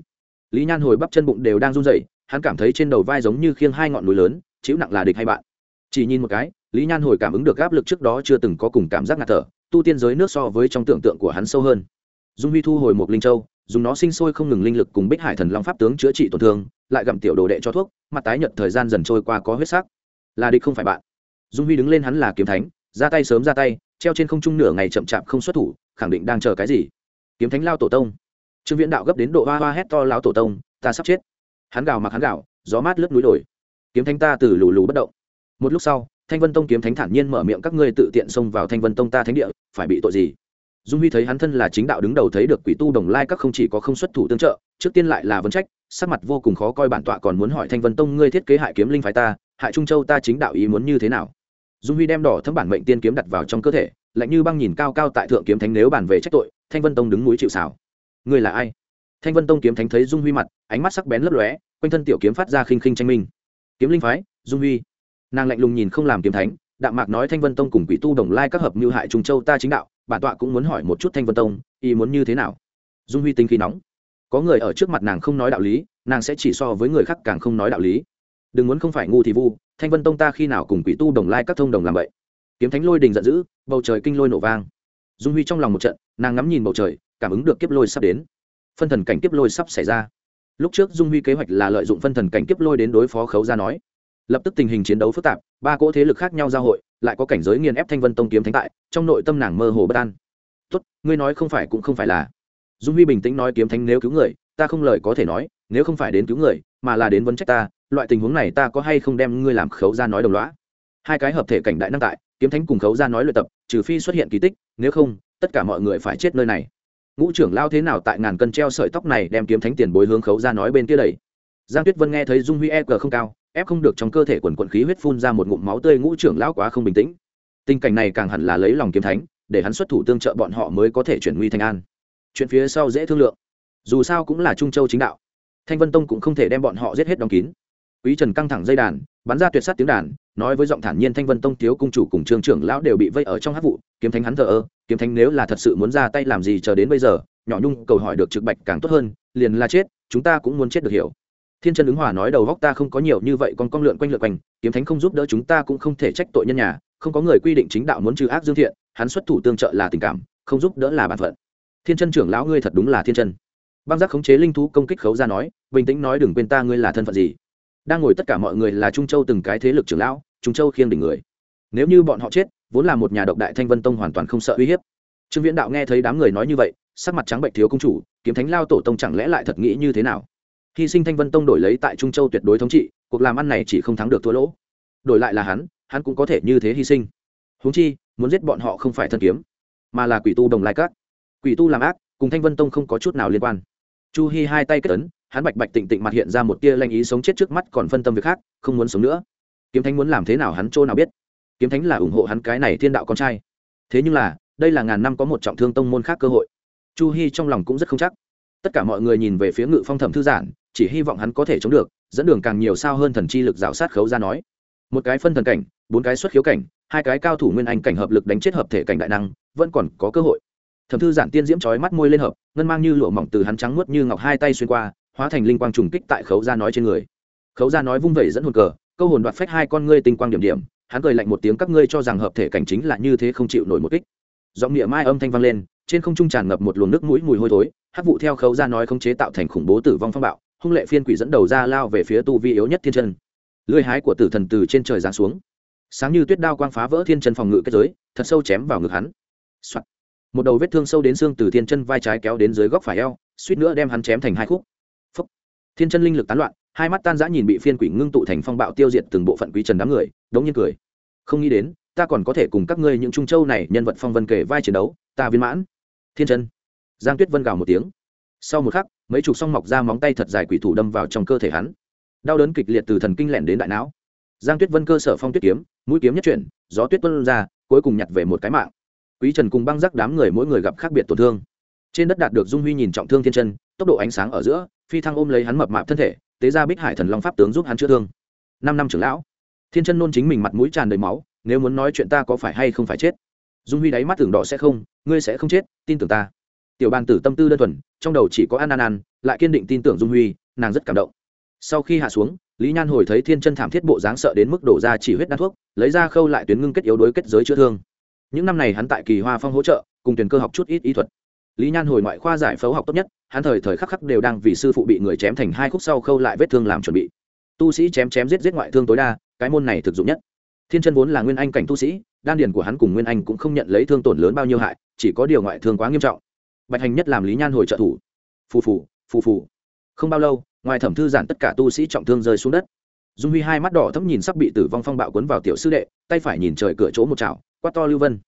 Lý nhan hồi bắp chân bụng đều đang run rẩy, hắn cảm thấy trên đầu vai giống như khiêng hai ngọn núi lớn, chịu nặng là địch hay bạn. Chỉ nhìn một cái, lý nhan hồi cảm ứng được áp lực trước đó chưa từng có cùng cảm giác ngạt thở, tu tiên giới nước so với trong tưởng tượng của hắn sâu hơn. Dung huy thu hồi một linh châu, dùng nó sinh sôi không ngừng linh lực cùng bích hải thần long pháp tướng chữa trị tổn thương, lại gặm tiểu đồ đệ cho thuốc, mặt tái nhợt thời gian dần trôi qua có huyết sắc. Là địch không phải bạn. Dung huy đứng lên hắn là kiếm thánh, ra tay sớm ra tay treo trên không trung nửa ngày chậm chạp không xuất thủ, khẳng định đang chờ cái gì? Kiếm thánh lao tổ tông. Trương viễn đạo gấp đến độ hoa hoa hét to lao tổ tông, ta sắp chết. Hắn gào mặc hắn gào, gió mát lướt núi đồi. Kiếm thánh ta từ lù lù bất động. Một lúc sau, thanh vân tông kiếm thánh thản nhiên mở miệng, các ngươi tự tiện xông vào thanh vân tông ta thánh địa, phải bị tội gì? Dung huy thấy hắn thân là chính đạo đứng đầu thấy được quỷ tu đồng lai, các không chỉ có không xuất thủ tương trợ, trước tiên lại là vấn trách, sắc mặt vô cùng khó coi bản tọa còn muốn hỏi thanh vân tông, ngươi thiết kế hại kiếm linh phái ta, hại trung châu ta chính đạo ý muốn như thế nào? Dung huy đem đỏ thấm bản mệnh tiên kiếm đặt vào trong cơ thể, lạnh như băng nhìn cao cao tại thượng kiếm thánh nếu bàn về trách tội, thanh vân tông đứng núi chịu xảo Người là ai? Thanh vân tông kiếm thánh thấy dung huy mặt, ánh mắt sắc bén lấp lóe, quanh thân tiểu kiếm phát ra khinh khinh tranh minh. Kiếm linh phái, dung huy. Nàng lạnh lùng nhìn không làm kiếm thánh, đạm mạc nói thanh vân tông cùng quỷ tu đồng lai các hợp mưu hại trung châu ta chính đạo, bản tọa cũng muốn hỏi một chút thanh vân tông, ý muốn như thế nào? Dung huy tinh khí nóng. Có người ở trước mặt nàng không nói đạo lý, nàng sẽ chỉ so với người khác càng không nói đạo lý đừng muốn không phải ngu thì vu, thanh vân tông ta khi nào cùng quỷ tu đồng lai các thông đồng làm vậy? Kiếm thánh lôi đình giận dữ, bầu trời kinh lôi nổ vang. Dung huy trong lòng một trận, nàng ngắm nhìn bầu trời, cảm ứng được kiếp lôi sắp đến. Phân thần cảnh kiếp lôi sắp xảy ra. Lúc trước dung huy kế hoạch là lợi dụng phân thần cảnh kiếp lôi đến đối phó khấu gia nói. Lập tức tình hình chiến đấu phức tạp, ba cỗ thế lực khác nhau giao hội, lại có cảnh giới nghiền ép thanh vân tông kiếm thánh tại, trong nội tâm nàng mơ hồ bất an. Tốt, ngươi nói không phải cũng không phải là. Dung huy bình tĩnh nói, kiếm thánh nếu cứu người, ta không lời có thể nói, nếu không phải đến cứu người, mà là đến vấn trách ta loại tình huống này ta có hay không đem ngươi làm khấu ra nói đồng lõa. hai cái hợp thể cảnh đại năng tại, kiếm thánh cùng khấu ra nói luyện tập, trừ phi xuất hiện kỳ tích, nếu không, tất cả mọi người phải chết nơi này. Ngũ trưởng lao thế nào tại ngàn cân treo sợi tóc này đem kiếm thánh tiền bối hướng khấu ra nói bên kia đầy giang tuyết vân nghe thấy dung huy e g không cao, ép không được trong cơ thể quần quận khí huyết phun ra một ngụm máu tươi, ngũ trưởng lão quá không bình tĩnh. Tình cảnh này càng hẳn là lấy lòng kiếm thánh, để hắn xuất thủ tương trợ bọn họ mới có thể chuyển nguy thành an. Chuyện phía sau dễ thương lượng. Dù sao cũng là trung châu chính đạo. Thanh vân tông cũng không thể đem bọn họ giết hết đóng kín quý trần căng thẳng dây đàn, bắn ra tuyệt sát tiếng đàn, nói với giọng thản nhiên thanh vân tông thiếu cung chủ cùng trương trưởng lão đều bị vây ở trong hát vụ, kiếm thánh hắn thờ ơ, kiếm thánh nếu là thật sự muốn ra tay làm gì chờ đến bây giờ, nhỏ nhung cầu hỏi được trực bạch càng tốt hơn, liền là chết, chúng ta cũng muốn chết được hiểu. Thiên chân ứng hòa nói đầu góc ta không có nhiều như vậy còn con lượn quanh lượn quanh, kiếm thánh không giúp đỡ chúng ta cũng không thể trách tội nhân nhà, không có người quy định chính đạo muốn trừ ác dương thiện, hắn xuất thủ tương trợ là tình cảm, không giúp đỡ là bản phận. Thiên chân trưởng lão ngươi thật đúng là thiên chân. Băng giác khống chế linh thú công kích khấu ra nói, bình tĩnh nói đừng quên ta ngươi là thân phận gì đang ngồi tất cả mọi người là trung châu từng cái thế lực trưởng lão, trung châu khiêng đỉnh người. Nếu như bọn họ chết, vốn là một nhà độc đại thanh vân tông hoàn toàn không sợ uy hiếp. Trương viễn đạo nghe thấy đám người nói như vậy, sắc mặt trắng bệnh thiếu công chủ, kiếm thánh lao tổ tông chẳng lẽ lại thật nghĩ như thế nào? Hy sinh thanh vân tông đổi lấy tại trung châu tuyệt đối thống trị, cuộc làm ăn này chỉ không thắng được thua lỗ. Đổi lại là hắn hắn cũng có thể như thế hy sinh. Húng chi, muốn giết bọn họ không phải thân kiếm, mà là quỷ tu đồng lai cát quỷ tu làm ác, cùng thanh vân tông không có chút nào liên quan. Chu hy hai tay kết ấn hắn bạch bạch tịnh tịnh mặt hiện ra một tia lanh ý sống chết trước mắt còn phân tâm việc khác, không muốn sống nữa. Kiếm thánh muốn làm thế nào hắn chỗ nào biết? Kiếm thánh là ủng hộ hắn cái này thiên đạo con trai. Thế nhưng là, đây là ngàn năm có một trọng thương tông môn khác cơ hội. Chu hy trong lòng cũng rất không chắc. Tất cả mọi người nhìn về phía ngự phong thẩm thư giản, chỉ hy vọng hắn có thể chống được, dẫn đường càng nhiều sao hơn thần chi lực rào sát khấu ra nói. Một cái phân thần cảnh, bốn cái xuất khiếu cảnh, hai cái cao thủ nguyên anh cảnh hợp lực đánh chết hợp thể cảnh đại năng, vẫn còn có cơ hội. Thẩm thư giản tiên diễm trói mắt môi lên hợp, ngân mang như lụa mỏng từ hắn trắng nuốt như ngọc hai tay xuyên qua hóa thành linh quang trùng kích tại khấu ra nói trên người. Khấu ra nói vung vẩy dẫn hồn cờ, câu hồn đoạt phách hai con ngươi tinh quang điểm điểm, hắn cười lạnh một tiếng, các ngươi cho rằng hợp thể cảnh chính là như thế không chịu nổi một kích. Giọng địa mai âm thanh vang lên, trên không trung tràn ngập một luồng nước mũi mùi hôi thối, hắc vụ theo khấu ra nói không chế tạo thành khủng bố tử vong phong bạo, hung lệ phiên quỷ dẫn đầu ra lao về phía tu vi yếu nhất thiên chân. Lưỡi hái của tử thần từ trên trời giáng xuống. Sáng như tuyết đao quang phá vỡ thiên chân phòng ngự kết giới, thật sâu chém vào ngực hắn、Soạn. một đầu vết thương sâu đến xương từ thiên chân vai trái kéo đến dưới góc phải eo, suýt nữa đem hắn chém thành hai khúc thiên chân linh lực tán loạn, hai mắt tan rã nhìn bị phiên quỷ ngưng tụ thành phong bạo tiêu diệt từng bộ phận quý trần đám người, đống nhiên cười. Không nghĩ đến, ta còn có thể cùng các ngươi những trung châu này nhân vật phong vân kể vai chiến đấu, ta viên mãn. Thiên chân. Giang tuyết vân gào một tiếng. Sau một khắc, mấy chục song mọc ra móng tay thật dài quỷ thủ đâm vào trong cơ thể hắn. Đau đớn kịch liệt từ thần kinh lẻn đến đại não. Giang tuyết vân cơ sở phong tuyết kiếm, mũi kiếm nhất chuyển, gió tuyết tuân ra, cuối cùng nhặt về một cái mạng. Quý trần cùng băng rắc đám người mỗi người gặp khác biệt tổn thương. Trên đất đạt được dung huy nhìn trọng thương thiên chân, tốc độ ánh sáng ở giữa phi thăng ôm lấy hắn mập mạp thân thể, tế ra bích hải thần long pháp tướng giúp hắn chữa thương. Năm năm trưởng lão, thiên chân nôn chính mình mặt mũi tràn đầy máu, nếu muốn nói chuyện ta có phải hay không phải chết? Dung huy đáy mắt tưởng đỏ sẽ không, ngươi sẽ không chết, tin tưởng ta. Tiểu bàn tử tâm tư đơn thuần, trong đầu chỉ có ăn ăn ăn lại kiên định tin tưởng dung huy, nàng rất cảm động. Sau khi hạ xuống, lý nhan hồi thấy thiên chân thảm thiết bộ dáng sợ đến mức đổ ra chỉ huyết đan thuốc, lấy ra khâu lại tuyến ngưng kết yếu đối kết giới chữa thương. Những năm này hắn tại kỳ hoa phong hỗ trợ, cùng tuyển cơ học chút ít ý thuật lý nhan hồi ngoại khoa giải phẫu học tốt nhất, hắn thời thời khắc khắc đều đang vì sư phụ bị người chém thành hai khúc sau khâu lại vết thương làm chuẩn bị. Tu sĩ chém chém giết giết ngoại thương tối đa, cái môn này thực dụng nhất. Thiên chân vốn là nguyên anh cảnh tu sĩ, đan điền của hắn cùng nguyên anh cũng không nhận lấy thương tổn lớn bao nhiêu hại, chỉ có điều ngoại thương quá nghiêm trọng. Bạch hành nhất làm lý nhan hồi trợ thủ. Phù phù phù phù. Không bao lâu, ngoài thẩm thư giản tất cả tu sĩ trọng thương rơi xuống đất. Dung huy hai mắt đỏ thấp nhìn sắp bị tử vong phong bạo cuốn vào tiểu sư đệ, tay phải nhìn trời cửa chỗ một chảo, quát to lưu vân.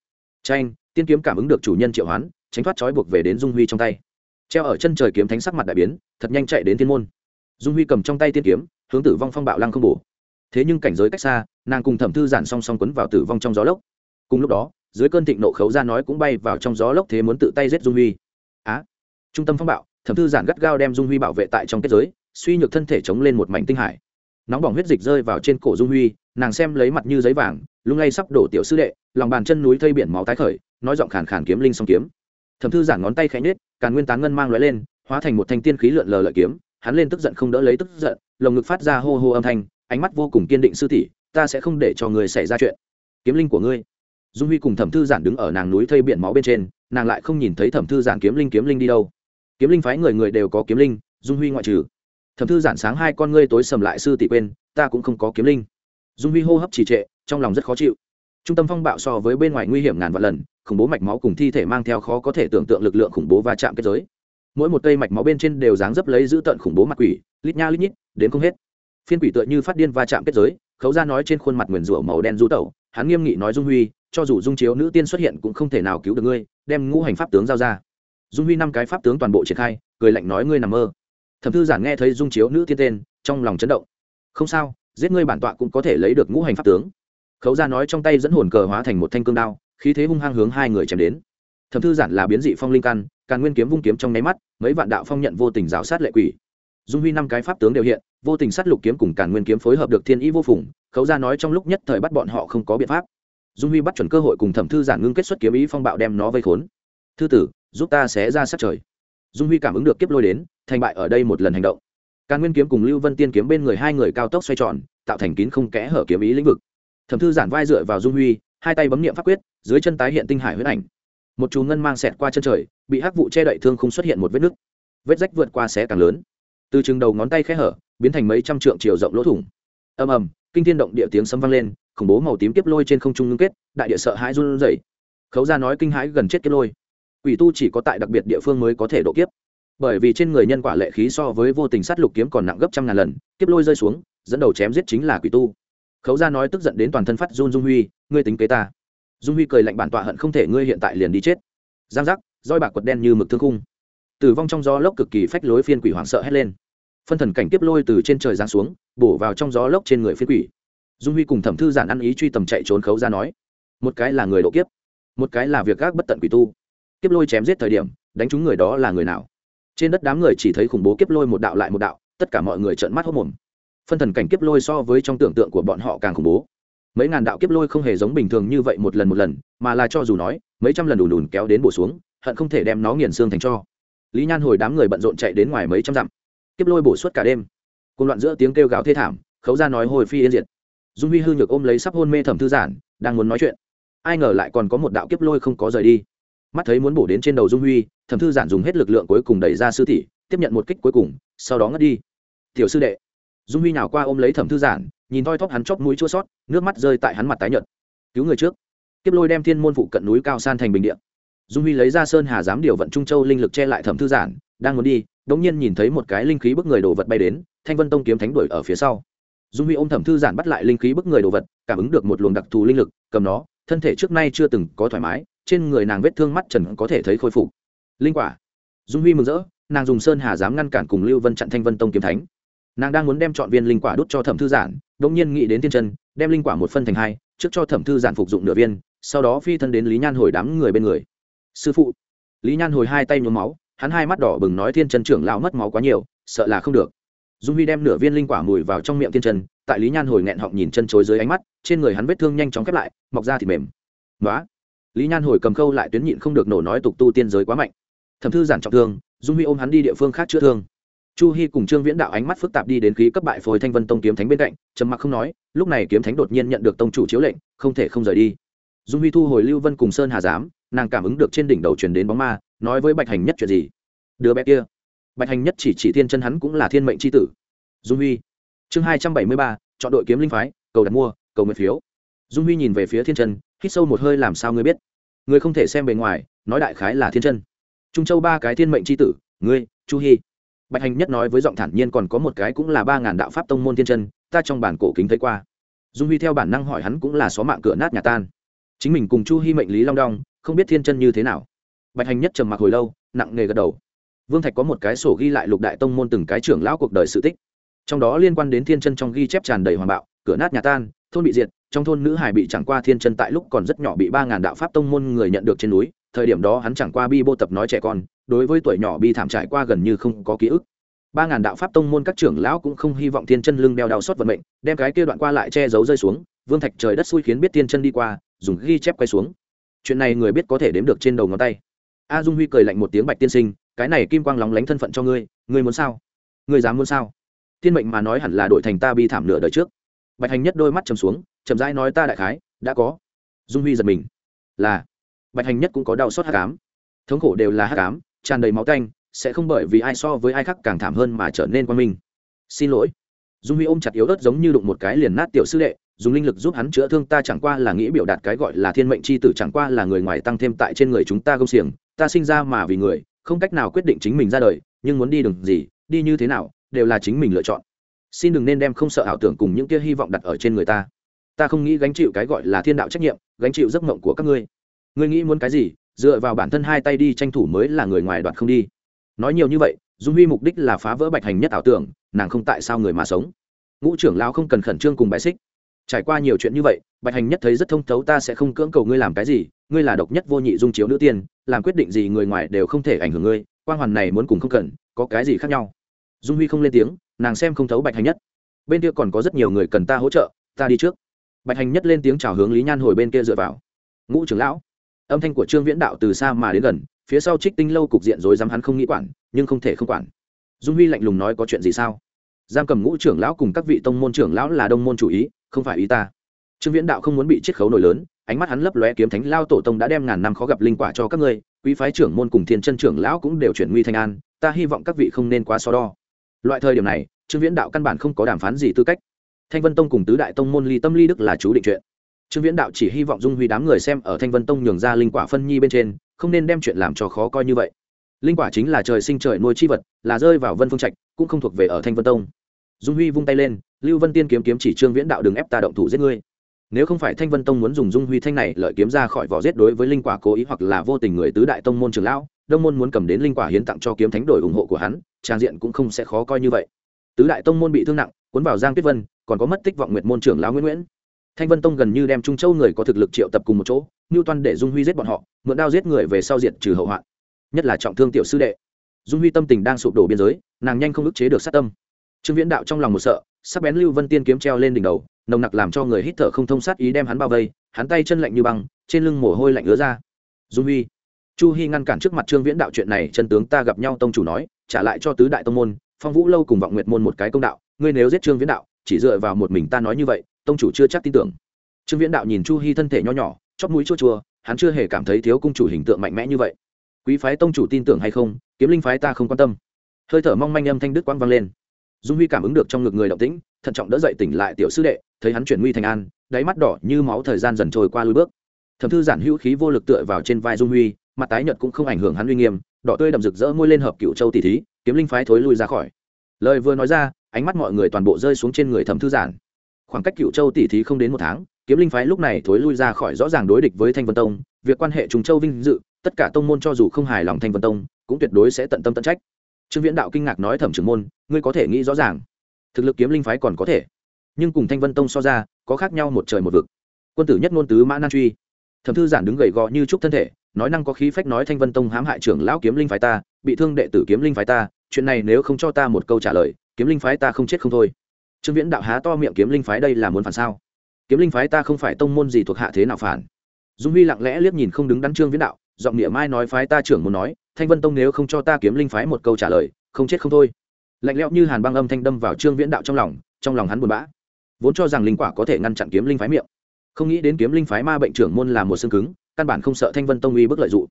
Tranh tiên kiếm cảm ứng được chủ nhân triệu hoán tránh thoát trói buộc về đến dung huy trong tay. Treo ở chân trời kiếm thánh sắc mặt đại biến, thật nhanh chạy đến thiên môn. Dung huy cầm trong tay tiên kiếm, hướng tử vong phong bạo lăng không bổ. Thế nhưng cảnh giới cách xa, nàng cùng thẩm thư giản song song quấn vào tử vong trong gió lốc. Cùng lúc đó, dưới cơn thịnh nộ khấu ra nói cũng bay vào trong gió lốc thế muốn tự tay giết dung huy. Á! Trung tâm phong bạo, thẩm thư giản gắt gao đem dung huy bảo vệ tại trong kết giới, suy nhược thân thể chống lên một mảnh tinh hải. Nóng bỏng huyết dịch rơi vào trên cổ dung huy, nàng xem lấy mặt như giấy vàng, lung lay sắp đổ tiểu sư đệ, lòng bàn chân núi thây biển máu tái khởi, nói giọng khàn khàn kiếm linh song kiếm thẩm thư giản ngón tay khẽ nhết càn nguyên tán ngân mang lóe lên, hóa thành một thanh tiên khí lượn lờ lợi kiếm, hắn lên tức giận không đỡ lấy tức giận, lồng ngực phát ra hô hô âm thanh, ánh mắt vô cùng kiên định sư tỷ, ta sẽ không để cho người xảy ra chuyện. Kiếm linh của ngươi. Dung huy cùng thẩm thư giản đứng ở nàng núi thây biển máu bên trên, nàng lại không nhìn thấy thẩm thư giản kiếm linh kiếm linh đi đâu. Kiếm linh phái người người đều có kiếm linh, dung huy ngoại trừ. Thẩm thư giản sáng hai con ngươi tối sầm lại sư tỷ quên, ta cũng không có kiếm linh. Dung huy hô hấp trì trệ, trong lòng rất khó chịu. Trung tâm phong bạo so với bên ngoài nguy hiểm ngàn vạn lần khủng bố mạch máu cùng thi thể mang theo khó có thể tưởng tượng lực lượng khủng bố va chạm kết giới. Mỗi một cây mạch máu bên trên đều dáng dấp lấy giữ tận khủng bố mặt quỷ, lít nha lít nhít, đến không hết. Phiên quỷ tựa như phát điên va chạm kết giới, khấu ra nói trên khuôn mặt nguyền rủa màu đen rú tẩu, hắn nghiêm nghị nói dung huy, cho dù dung chiếu nữ tiên xuất hiện cũng không thể nào cứu được ngươi, đem ngũ hành pháp tướng giao ra. Dung huy năm cái pháp tướng toàn bộ triển khai, cười lạnh nói ngươi nằm mơ. Thẩm thư giản nghe thấy dung chiếu nữ tiên tên, trong lòng chấn động. Không sao, giết ngươi bản tọa cũng có thể lấy được ngũ hành pháp tướng. Khấu ra nói trong tay dẫn hồn cờ hóa thành một thanh cương đao khí thế hung hăng hướng hai người chém đến. Thẩm thư giản là biến dị phong linh căn, càn nguyên kiếm vung kiếm trong nháy mắt, mấy vạn đạo phong nhận vô tình rào sát lệ quỷ. Dung huy năm cái pháp tướng đều hiện, vô tình sát lục kiếm cùng càn nguyên kiếm phối hợp được thiên ý vô phùng, khấu ra nói trong lúc nhất thời bắt bọn họ không có biện pháp. Dung huy bắt chuẩn cơ hội cùng thẩm thư giản ngưng kết xuất kiếm ý phong bạo đem nó vây khốn. Thư tử, giúp ta xé ra sát trời. Dung huy cảm ứng được kiếp lôi đến, thành bại ở đây một lần hành động. Càn nguyên kiếm cùng lưu vân tiên kiếm bên người hai người cao tốc xoay tròn, tạo thành kín không kẽ hở kiếm ý lĩnh vực. Thẩm thư giản vai dựa vào dung huy hai tay bấm niệm pháp quyết, dưới chân tái hiện tinh hải huyết ảnh. Một chú ngân mang xẹt qua chân trời, bị hắc vụ che đậy thương không xuất hiện một vết nứt. Vết rách vượt qua xé càng lớn. Từ chừng đầu ngón tay khẽ hở, biến thành mấy trăm trượng chiều rộng lỗ thủng. Ầm ầm, kinh thiên động địa tiếng sấm vang lên, khủng bố màu tím tiếp lôi trên không trung ngưng kết, đại địa sợ hãi run rẩy. Khấu ra nói kinh hãi gần chết kiếp lôi. Quỷ tu chỉ có tại đặc biệt địa phương mới có thể độ kiếp. Bởi vì trên người nhân quả lệ khí so với vô tình sát lục kiếm còn nặng gấp trăm ngàn lần, kiếp lôi rơi xuống, dẫn đầu chém giết chính là quỷ tu khấu ra nói tức giận đến toàn thân phát run dung huy, ngươi tính kế ta. Dung huy cười lạnh bản tọa hận không thể ngươi hiện tại liền đi chết. Giang giác, roi bạc quật đen như mực thương khung. Tử vong trong gió lốc cực kỳ phách lối phiên quỷ hoảng sợ hét lên. Phân thần cảnh tiếp lôi từ trên trời giáng xuống, bổ vào trong gió lốc trên người phiên quỷ. Dung huy cùng thẩm thư giản ăn ý truy tầm chạy trốn khấu ra nói, một cái là người độ kiếp, một cái là việc gác bất tận quỷ tu. Kiếp lôi chém giết thời điểm, đánh trúng người đó là người nào? Trên đất đám người chỉ thấy khủng bố kiếp lôi một đạo lại một đạo, tất cả mọi người trợn mắt hốc mồm phân thần cảnh kiếp lôi so với trong tưởng tượng của bọn họ càng khủng bố. Mấy ngàn đạo kiếp lôi không hề giống bình thường như vậy một lần một lần, mà là cho dù nói, mấy trăm lần đùn đùn kéo đến bổ xuống, hận không thể đem nó nghiền xương thành cho. Lý nhan hồi đám người bận rộn chạy đến ngoài mấy trăm dặm. Kiếp lôi bổ suốt cả đêm. Cùng loạn giữa tiếng kêu gào thê thảm, khấu ra nói hồi phi yên diệt. Dung huy hư nhược ôm lấy sắp hôn mê thẩm thư giản, đang muốn nói chuyện. Ai ngờ lại còn có một đạo kiếp lôi không có rời đi. Mắt thấy muốn bổ đến trên đầu dung huy, thẩm thư giản dùng hết lực lượng cuối cùng đẩy ra sư tỷ, tiếp nhận một kích cuối cùng, sau đó ngất đi. Tiểu sư đệ dung huy nào qua ôm lấy thẩm thư giản, nhìn thoi thóp hắn chóp mũi chua sót, nước mắt rơi tại hắn mặt tái nhợt. Cứu người trước. Kiếp lôi đem thiên môn phụ cận núi cao san thành bình điện dung huy lấy ra sơn hà giám điều vận trung châu linh lực che lại thẩm thư giản, đang muốn đi, đống nhiên nhìn thấy một cái linh khí bức người đồ vật bay đến, thanh vân tông kiếm thánh đuổi ở phía sau. Dung huy ôm thẩm thư giản bắt lại linh khí bức người đồ vật, cảm ứng được một luồng đặc thù linh lực, cầm nó, thân thể trước nay chưa từng có thoải mái, trên người nàng vết thương mắt trần có thể thấy khôi phục. Linh quả. Dung huy mừng rỡ, nàng dùng sơn hà dám ngăn cản cùng lưu vân chặn thanh vân tông kiếm thánh nàng đang muốn đem chọn viên linh quả đút cho thẩm thư giản đống nhiên nghĩ đến tiên chân, đem linh quả một phân thành hai, trước cho thẩm thư giản phục dụng nửa viên, sau đó phi thân đến lý nhan hồi đám người bên người. Sư phụ. Lý nhan hồi hai tay nhuốm máu, hắn hai mắt đỏ bừng nói thiên chân trưởng lão mất máu quá nhiều, sợ là không được. Dung huy đem nửa viên linh quả mùi vào trong miệng thiên chân, tại lý nhan hồi nghẹn họng nhìn chân chối dưới ánh mắt, trên người hắn vết thương nhanh chóng khép lại, mọc ra thì mềm. Nói lý nhan hồi cầm khâu lại tuyến nhịn không được nổ nói tục tu tiên giới quá mạnh. Thẩm thư giản trọng thương, dung huy ôm hắn đi địa phương khác chữa thương chu hy cùng trương viễn đạo ánh mắt phức tạp đi đến khí cấp bại phối thanh vân tông kiếm thánh bên cạnh, trầm mặc không nói, lúc này kiếm thánh đột nhiên nhận được tông chủ chiếu lệnh, không thể không rời đi. Dung huy thu hồi lưu vân cùng sơn hà giám, nàng cảm ứng được trên đỉnh đầu truyền đến bóng ma, nói với bạch hành nhất chuyện gì? Đứa bé kia. Bạch hành nhất chỉ chỉ thiên chân hắn cũng là thiên mệnh c h i tử. Dung huy. Chương hai trăm bảy mươi ba, chọn đội kiếm linh phái, cầu đặt mua, cầu nguyện phiếu. Dung huy nhìn về phía thiên chân, hít sâu một hơi làm sao ngươi biết? Ngươi không thể xem bề ngoài, nói đại khái là thiên chân. Trung châu ba cái thiên mệnh c h i tử, ngươi, chu hy bạch hành nhất nói với giọng thản nhiên còn có một cái cũng là ba ngàn đạo pháp tông môn thiên chân, ta trong bản cổ kính thấy qua. Dung huy theo bản năng hỏi hắn cũng là xó mạng cửa nát nhà tan. Chính mình cùng chu hy mệnh lý long đong, không biết thiên chân như thế nào. Bạch hành nhất trầm mặc hồi lâu, nặng nề gật đầu. Vương thạch có một cái sổ ghi lại lục đại tông môn từng cái trưởng lão cuộc đời sự tích. Trong đó liên quan đến thiên chân trong ghi chép tràn đầy hoàng bạo, cửa nát nhà tan, thôn bị diệt, trong thôn nữ hải bị chẳng qua thiên chân tại lúc còn rất nhỏ bị ba ngàn đạo pháp tông môn người nhận được trên núi thời điểm đó hắn chẳng qua bi bô tập nói trẻ con, đối với tuổi nhỏ bi thảm trải qua gần như không có ký ức. Ba ngàn đạo pháp tông môn các trưởng lão cũng không hy vọng thiên chân lưng đeo đau xót vận mệnh, đem cái kia đoạn qua lại che giấu rơi xuống, vương thạch trời đất xui khiến biết thiên chân đi qua, dùng ghi chép quay xuống. Chuyện này người biết có thể đếm được trên đầu ngón tay. A dung huy cười lạnh một tiếng bạch tiên sinh, cái này kim quang lóng lánh thân phận cho ngươi ngươi muốn sao? Ngươi dám muốn sao? Thiên mệnh mà nói hẳn là đổi thành ta bi thảm nửa đời trước. Bạch hành nhất đôi mắt chầm xuống, chậm rãi nói ta đại khái, đã có. Dung huy giật mình. Là bạch hành nhất cũng có đau xót hát cám. Thống khổ đều là hát cám, tràn đầy máu canh sẽ không bởi vì ai so với ai khác càng thảm hơn mà trở nên quan minh. Xin lỗi. Dung huy ôm chặt yếu ớt giống như đụng một cái liền nát tiểu sư đệ, dùng linh lực giúp hắn chữa thương ta chẳng qua là nghĩ biểu đạt cái gọi là thiên mệnh c h i tử, chẳng qua là người ngoài tăng thêm tại trên người chúng ta công xiềng, ta sinh ra mà vì người, không cách nào quyết định chính mình ra đời, nhưng muốn đi đường gì, đi như thế nào, đều là chính mình lựa chọn. Xin đừng nên đem không sợ ảo tưởng cùng những kia hy vọng đặt ở trên người ta. Ta không nghĩ gánh chịu cái gọi là thiên đạo trách nhiệm, gánh chịu giấc mộng của các ngươi ngươi nghĩ muốn cái gì, dựa vào bản thân hai tay đi, tranh thủ mới là người ngoài đoạt không đi. Nói nhiều như vậy, dung huy mục đích là phá vỡ bạch hành nhất ảo tưởng, nàng không tại sao người mà sống. Ngũ trưởng lao không cần khẩn trương cùng bài xích. Trải qua nhiều chuyện như vậy, bạch hành nhất thấy rất thông thấu ta sẽ không cưỡng cầu ngươi làm cái gì, ngươi là độc nhất vô nhị dung chiếu nữ tiên, làm quyết định gì người ngoài đều không thể ảnh hưởng ngươi quan hoàn này muốn cùng không cần, có cái gì khác nhau? Dung huy không lên tiếng, nàng xem không thấu bạch hành nhất. Bên kia còn có rất nhiều người cần ta hỗ trợ, ta đi trước. Bạch hành nhất lên tiếng chào hướng lý nhan hồi bên kia dựa vào. Ngũ trưởng lão âm thanh của trương viễn đạo từ xa mà đến gần, phía sau trích tinh lâu cục diện rồi dám hắn không nghĩ quản, nhưng không thể không quản. Dung huy lạnh lùng nói có chuyện gì sao? Giam cầm ngũ trưởng lão cùng các vị tông môn trưởng lão là đông môn chủ ý, không phải ý ta. Trương viễn đạo không muốn bị chiết khấu nổi lớn, ánh mắt hắn lấp lóe kiếm thánh lao tổ tông đã đem ngàn năm khó gặp linh quả cho các ngươi, quý phái trưởng môn cùng thiên chân trưởng lão cũng đều chuyển nguy thành an, ta hy vọng các vị không nên quá so đo. Loại thời điểm này, trương viễn đạo căn bản không có đàm phán gì tư cách. Thanh vân tông cùng tứ đại tông môn ly tâm ly đức là chú định chuyện trương viễn đạo chỉ hy vọng dung huy đám người xem ở thanh vân tông nhường ra linh quả phân nhi bên trên, không nên đem chuyện làm cho khó coi như vậy. Linh quả chính là trời sinh trời nuôi chi vật, là rơi vào vân phương trạch, cũng không thuộc về ở thanh vân tông. Dung huy vung tay lên, lưu vân tiên kiếm kiếm chỉ trương viễn đạo đừng ép ta động thủ giết ngươi. Nếu không phải thanh vân tông muốn dùng dung huy thanh này lợi kiếm ra khỏi vỏ giết đối với linh quả cố ý hoặc là vô tình người tứ đại tông môn trường lão, đông môn muốn cầm đến linh quả hiến tặng cho kiếm thánh đổi ủng hộ của hắn, trang diện cũng không sẽ khó coi như vậy. Tứ đại tông môn bị thương nặng, cuốn vào giang tuyết vân, còn có mất tích vọng nguyệt môn trưởng lão nguyễn nguyễn thanh vân tông gần như đem trung châu người có thực lực triệu tập cùng một chỗ, ngưu toan để dung huy giết bọn họ, mượn đao giết người về sau diệt trừ hậu hoạn. Nhất là trọng thương tiểu sư đệ. Dung huy tâm tình đang sụp đổ biên giới, nàng nhanh không ức chế được sát tâm. Trương viễn đạo trong lòng một sợ, sắc bén lưu vân tiên kiếm treo lên đỉnh đầu, nồng nặc làm cho người hít thở không thông sát ý đem hắn bao vây, hắn tay chân lạnh như băng, trên lưng mồ hôi lạnh ứa ra. Dung huy, chu hy ngăn cản trước mặt trương viễn đạo chuyện này, chân tướng ta gặp nhau tông chủ nói, trả lại cho tứ đại tông môn, phong vũ lâu cùng vọng nguyệt môn một cái công đạo, ngươi nếu giết trương viễn đạo, chỉ dựa vào một mình ta nói như vậy tông chủ chưa chắc tin tưởng. Trương viễn đạo nhìn chu hy thân thể nho nhỏ, chóp mũi chua chua, hắn chưa hề cảm thấy thiếu cung chủ hình tượng mạnh mẽ như vậy. Quý phái tông chủ tin tưởng hay không, kiếm linh phái ta không quan tâm. Hơi thở mong manh âm thanh đức quang vang lên. Dung huy cảm ứng được trong ngực người động tĩnh, thận trọng đỡ dậy tỉnh lại tiểu sư đệ, thấy hắn chuyển nguy thành an, đáy mắt đỏ như máu thời gian dần trôi qua lùi bước. Thẩm thư giản hữu khí vô lực tựa vào trên vai dung huy, mặt tái nhợt cũng không ảnh hưởng hắn uy nghiêm, đỏ tươi đậm rực rỡ môi lên hợp cựu châu tỷ thí, kiếm linh phái thối lui ra khỏi. Lời vừa nói ra, ánh mắt mọi người toàn bộ rơi xuống trên người thẩm thư giản khoảng cách cựu châu tỷ thí không đến một tháng, kiếm linh phái lúc này thối lui ra khỏi rõ ràng đối địch với thanh vân tông, việc quan hệ trùng châu vinh dự, tất cả tông môn cho dù không hài lòng thanh vân tông, cũng tuyệt đối sẽ tận tâm tận trách. Trương viễn đạo kinh ngạc nói thẩm trưởng môn, ngươi có thể nghĩ rõ ràng, thực lực kiếm linh phái còn có thể, nhưng cùng thanh vân tông so ra, có khác nhau một trời một vực. Quân tử nhất ngôn tứ mã nan truy. Thẩm thư giản đứng gầy gò như trúc thân thể, nói năng có khí phách nói thanh vân tông hãm hại trưởng lão kiếm linh phái ta, bị thương đệ tử kiếm linh phái ta, chuyện này nếu không cho ta một câu trả lời, kiếm linh phái ta không chết không thôi trương viễn đạo há to miệng kiếm linh phái đây là muốn phản sao? Kiếm linh phái ta không phải tông môn gì thuộc hạ thế nào phản? Dung huy lặng lẽ liếc nhìn không đứng đắn trương viễn đạo, giọng nghĩa mai nói phái ta trưởng muốn nói, thanh vân tông nếu không cho ta kiếm linh phái một câu trả lời, không chết không thôi. Lạnh lẽo như hàn băng âm thanh đâm vào trương viễn đạo trong lòng trong lòng hắn buồn bã. Vốn cho rằng linh quả có thể ngăn chặn kiếm linh phái miệng. Không nghĩ đến kiếm linh phái ma bệnh trưởng môn là một xương cứng, căn bản không sợ thanh vân tông uy bức lợi dụng.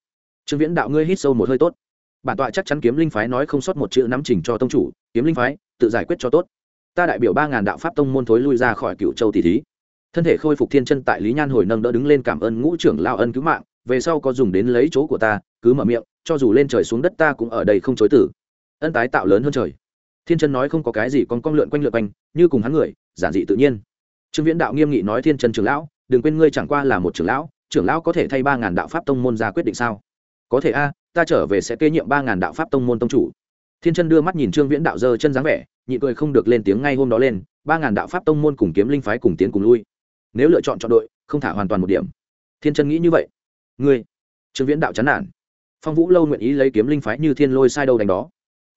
Trương viễn đạo ngươi hít sâu một hơi tốt. Bản tọa chắc chắn kiếm linh phái nói không sót một chữ nắm chỉnh cho tông chủ, kiếm linh phái, tự giải quyết cho tốt ta đại biểu ba ngàn đạo pháp tông môn thối lui ra khỏi cựu châu tỷ thí. Thân thể khôi phục thiên chân tại lý nhan hồi nâng đỡ đứng lên cảm ơn ngũ trưởng lao ân cứu mạng, về sau có dùng đến lấy chỗ của ta, cứ mở miệng, cho dù lên trời xuống đất ta cũng ở đây không chối tử. Ân tái tạo lớn hơn trời. Thiên chân nói không có cái gì còn con lượn quanh lượn quanh, như cùng hắn người, giản dị tự nhiên. Trương viễn đạo nghiêm nghị nói thiên chân trưởng lão, đừng quên ngươi chẳng qua là một trưởng lão trưởng lão có thể thay ba ngàn đạo pháp tông môn ra quyết định sao? Có thể a, ta trở về sẽ kế nhiệm ba ngàn đạo pháp tông môn tông chủ thiên chân đưa mắt nhìn trương viễn đạo dơ chân dáng vẻ, nhị cười không được lên tiếng ngay hôm đó lên, ba ngàn đạo pháp tông môn cùng kiếm linh phái cùng tiến cùng lui. Nếu lựa chọn chọn đội, không thả hoàn toàn một điểm. Thiên chân nghĩ như vậy. Ngươi, trương viễn đạo chán nản. Phong vũ lâu nguyện ý lấy kiếm linh phái như thiên lôi sai đâu đánh đó.